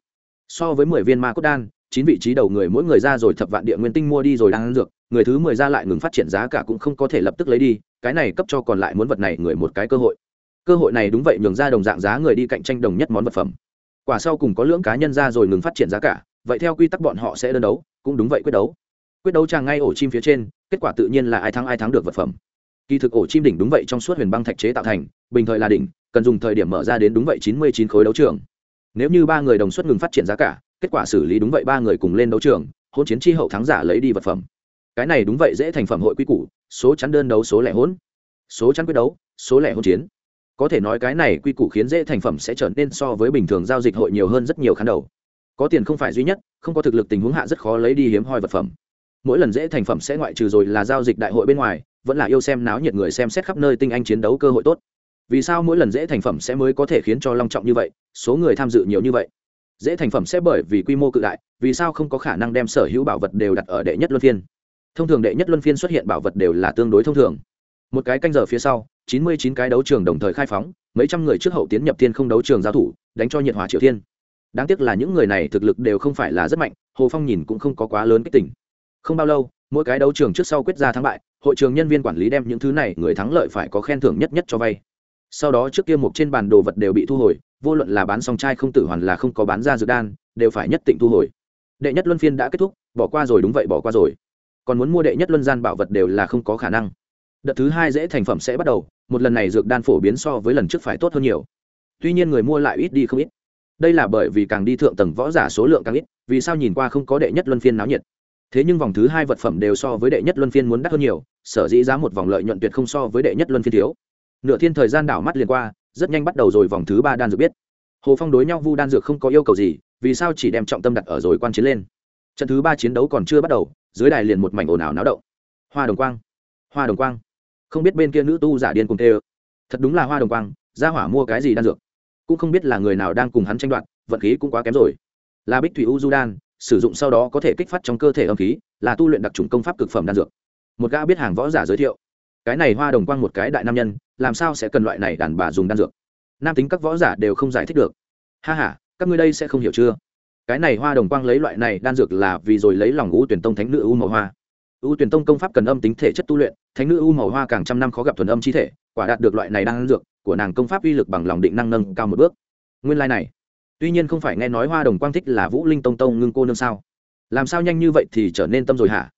So với mười viên ma cốt đan, chín vị trí đầu người mỗi người ra rồi thập vạn địa nguyên tinh mua đi rồi đang ăn dược, người thứ mười ra lại ngừng phát triển giá cả cũng không có thể lập tức lấy đi, cái này cấp cho còn lại muốn vật này người một cái cơ hội. Cơ hội này đúng vậy, nhường ra đồng dạng giá người đi cạnh tranh đồng nhất món vật phẩm. Quả sau cùng có lưỡng cá nhân ra rồi ngừng phát triển giá cả, vậy theo quy tắc bọn họ sẽ đơn đấu, cũng đúng vậy quyết đấu. Quyết đấu tràng ngay ổ chim phía trên, kết quả tự nhiên là ai thắng ai thắng được vật phẩm kỳ thực ổ chim đỉnh đúng vậy trong suốt huyền băng thạch chế tạo thành, bình thời là đỉnh, cần dùng thời điểm mở ra đến đúng vậy chín mươi chín khối đấu trường. Nếu như ba người đồng suất ngừng phát triển giá cả, kết quả xử lý đúng vậy ba người cùng lên đấu trường hôn chiến tri hậu thắng giả lấy đi vật phẩm. Cái này đúng vậy dễ thành phẩm hội quy củ, số chắn đơn đấu, số lẻ hỗn. Số chắn quyết đấu, số lẻ hôn chiến. Có thể nói cái này quy củ khiến dễ thành phẩm sẽ trở nên so với bình thường giao dịch hội nhiều hơn rất nhiều khán đầu. Có tiền không phải duy nhất, không có thực lực tình huống hạ rất khó lấy đi hiếm hoi vật phẩm. Mỗi lần dễ thành phẩm sẽ ngoại trừ rồi là giao dịch đại hội bên ngoài vẫn là yêu xem náo nhiệt người xem xét khắp nơi tinh anh chiến đấu cơ hội tốt. Vì sao mỗi lần dễ thành phẩm sẽ mới có thể khiến cho long trọng như vậy? Số người tham dự nhiều như vậy. Dễ thành phẩm sẽ bởi vì quy mô cự đại, vì sao không có khả năng đem sở hữu bảo vật đều đặt ở đệ nhất luân phiên? Thông thường đệ nhất luân phiên xuất hiện bảo vật đều là tương đối thông thường. Một cái canh giờ phía sau, chín mươi chín cái đấu trường đồng thời khai phóng, mấy trăm người trước hậu tiến nhập thiên không đấu trường giao thủ, đánh cho nhiệt hòa triều thiên. Đáng tiếc là những người này thực lực đều không phải là rất mạnh, hồ phong nhìn cũng không có quá lớn kích tỉnh không bao lâu, mỗi cái đấu trường trước sau quyết ra thắng bại hội trường nhân viên quản lý đem những thứ này người thắng lợi phải có khen thưởng nhất nhất cho vay. Sau đó trước kia một trên bàn đồ vật đều bị thu hồi, vô luận là bán song trai không tử hoàn là không có bán ra dược đan, đều phải nhất định thu hồi. Đệ nhất luân phiên đã kết thúc, bỏ qua rồi đúng vậy bỏ qua rồi. Còn muốn mua đệ nhất luân gian bảo vật đều là không có khả năng. Đợt thứ hai dễ thành phẩm sẽ bắt đầu, một lần này dược đan phổ biến so với lần trước phải tốt hơn nhiều. Tuy nhiên người mua lại ít đi không ít. Đây là bởi vì càng đi thượng tầng võ giả số lượng càng ít, vì sao nhìn qua không có đệ nhất luân phiên náo nhiệt? Thế nhưng vòng thứ hai vật phẩm đều so với đệ nhất luân phiên muốn đắt hơn nhiều, sở dĩ giá một vòng lợi nhuận tuyệt không so với đệ nhất luân phiên thiếu. Nửa thiên thời gian đảo mắt liền qua, rất nhanh bắt đầu rồi vòng thứ ba đan dược biết. Hồ phong đối nhau vu đan dược không có yêu cầu gì, vì sao chỉ đem trọng tâm đặt ở rồi quan chiến lên. Trận thứ ba chiến đấu còn chưa bắt đầu, dưới đài liền một mảnh ồn ào náo động. Hoa đồng quang, hoa đồng quang. Không biết bên kia nữ tu giả điên cùng tê ơ thật đúng là hoa đồng quang ra hỏa mua cái gì đan dược? Cũng không biết là người nào đang cùng hắn tranh đoạt, vận khí cũng quá kém rồi. Là bích thủy u du đan sử dụng sau đó có thể kích phát trong cơ thể âm khí, là tu luyện đặc trùng công pháp cực phẩm đan dược. Một gã biết hàng võ giả giới thiệu, cái này hoa đồng quang một cái đại nam nhân, làm sao sẽ cần loại này đàn bà dùng đan dược? Nam tính các võ giả đều không giải thích được. Ha h a các ngươi đây sẽ không hiểu chưa? Cái này hoa đồng quang lấy loại này đan dược là vì rồi lấy lòng u tuyển tông thánh nữ u màu hoa. U tuyển tông công pháp cần âm tính thể chất tu luyện, thánh nữ u màu hoa càng trăm năm khó gặp thuần âm chi thể, quả đạt được loại này đan dược, của nàng công pháp uy lực bằng lòng định năng nâng cao một bước. Nguyên lai、like、này tuy nhiên không phải nghe nói hoa đồng quang thích là vũ linh tông tông ngưng cô nương sao? Làm sao nhanh như vậy thì trở nên tâm rồi hả?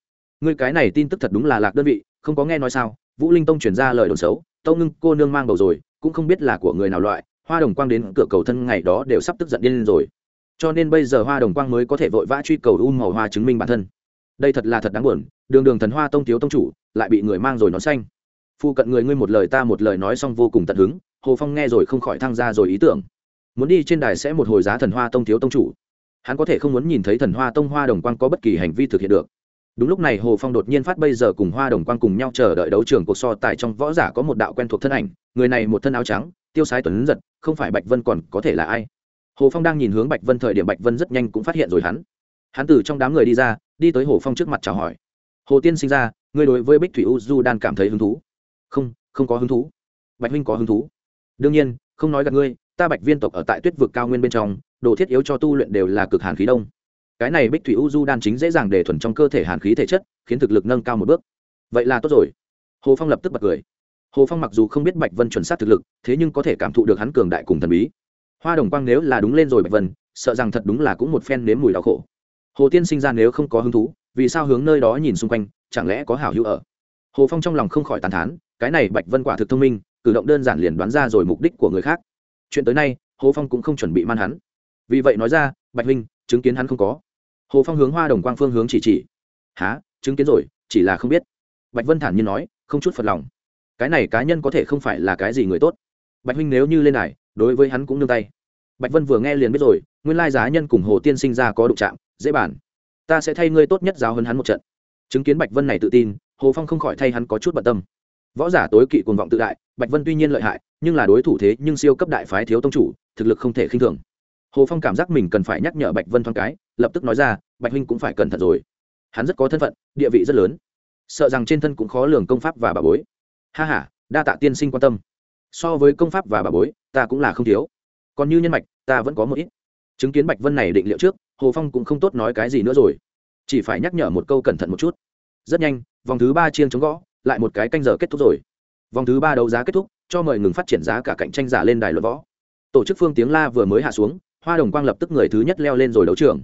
Ngươi cái này tin tức thật đúng là lạc đơn vị, không có nghe nói sao? Vũ linh tông chuyển ra lời đồn xấu, tông ngưng cô nương mang bầu rồi, cũng không biết là của người nào loại, hoa đồng quang đến cửa cầu thân ngày đó đều sắp tức giận điên lên rồi. Cho nên bây giờ hoa đồng quang mới có thể vội vã truy cầu u màu hoa chứng minh bản thân. Đây thật là thật đáng buồn, đường đường thần hoa tông thiếu tông chủ, lại bị người mang rồi nó xanh. Phu cận người ngươi một lời ta một lời nói xong vô cùng tận hứng, hồ phong nghe rồi không khỏi thăng ra rồi ý tưởng muốn đi trên đài sẽ một hồi giá thần hoa tông thiếu tông chủ. Hắn có thể không muốn nhìn thấy thần hoa tông hoa đồng quang có bất kỳ hành vi thực hiện được. Đúng lúc này hồ phong đột nhiên phát bây giờ cùng hoa đồng quang cùng nhau chờ đợi đấu trường cuộc so tài trong võ giả có một đạo quen thuộc thân ảnh, người này một thân áo trắng, tiêu sái tuấn giật, không phải bạch vân còn có thể là ai? Hồ phong đang nhìn hướng bạch vân thời điểm bạch vân rất nhanh cũng phát hiện rồi hắn. Hắn từ trong đám người đi ra, đi tới hồ phong trước mặt chào hỏi. Hồ tiên sinh ra, ngươi đối với bích thủy u du đan cảm thấy hứng thú? Không không có hứng thú. Bạch huynh có hứng thú? Đương nhiên không nói gặp ngươi, ta bạch viên tộc ở tại tuyết vực cao nguyên bên trong, đồ thiết yếu cho tu luyện đều là cực hàn khí đông. Cái này bích thủy u du đan chính dễ dàng để thuần trong cơ thể hàn khí thể chất, khiến thực lực nâng cao một bước. Vậy là tốt rồi. Hồ phong lập tức bật cười. Hồ phong mặc dù không biết bạch vân chuẩn xác thực lực, thế nhưng có thể cảm thụ được hắn cường đại cùng thần bí. Hoa đồng quang nếu là đúng lên rồi bạch vân, sợ rằng thật đúng là cũng một phen nếm mùi đau khổ. Hồ tiên sinh ra nếu không có hứng thú, vì sao hướng nơi đó nhìn xung quanh, chẳng lẽ có hảo hữu ở? Hồ phong trong lòng không khỏi tàn thán, cái này bạch vân quả thực thông minh cử động đơn giản liền đoán ra rồi mục đích của người khác. Chuyện tới nay, hồ phong cũng không chuẩn bị man hắn. Vì vậy nói ra, bạch huynh, chứng kiến hắn không có. Hồ phong hướng hoa đồng quang phương hướng chỉ chỉ. Há chứng kiến rồi, chỉ là không biết. Bạch vân thản nhiên nói, không chút phật lòng. Cái này cá nhân có thể không phải là cái gì người tốt. Bạch huynh nếu như lên này đối với hắn cũng nương tay. Bạch vân vừa nghe liền biết rồi, nguyên lai giá nhân cùng hồ tiên sinh ra có đụng chạm, dễ bản ta sẽ thay ngươi tốt nhất giáo hơn hắn một trận. Chứng kiến bạch vân này tự tin, hồ phong không khỏi thay hắn có chút bận tâm võ giả tối kỵ cuồng vọng tự đại, bạch vân tuy nhiên lợi hại, nhưng là đối thủ thế nhưng siêu cấp đại phái thiếu tông chủ, thực lực không thể khinh thường. Hồ phong cảm giác mình cần phải nhắc nhở bạch vân thoáng cái, lập tức nói ra, bạch huynh cũng phải cẩn thận rồi. Hắn rất có thân phận, địa vị rất lớn. Sợ rằng trên thân cũng khó lường công pháp và bà bối. Ha h a đa tạ tiên sinh quan tâm. So với công pháp và bà bối, ta cũng là không thiếu. Còn như nhân mạch, ta vẫn có một ít. Chứng kiến bạch vân này định liệu trước, hồ phong cũng không tốt nói cái gì nữa rồi. Chỉ phải nhắc nhở một câu cẩn thận một chút. Rất nhanh, vòng thứ ba chiên chống gõ lại một cái canh giờ kết thúc rồi. Vòng thứ ba đấu giá kết thúc, cho mời ngừng phát triển giá cả cạnh tranh giả lên đài luật võ. Tổ chức phương tiếng la vừa mới hạ xuống, hoa đồng quang lập tức người thứ nhất leo lên rồi đấu trường.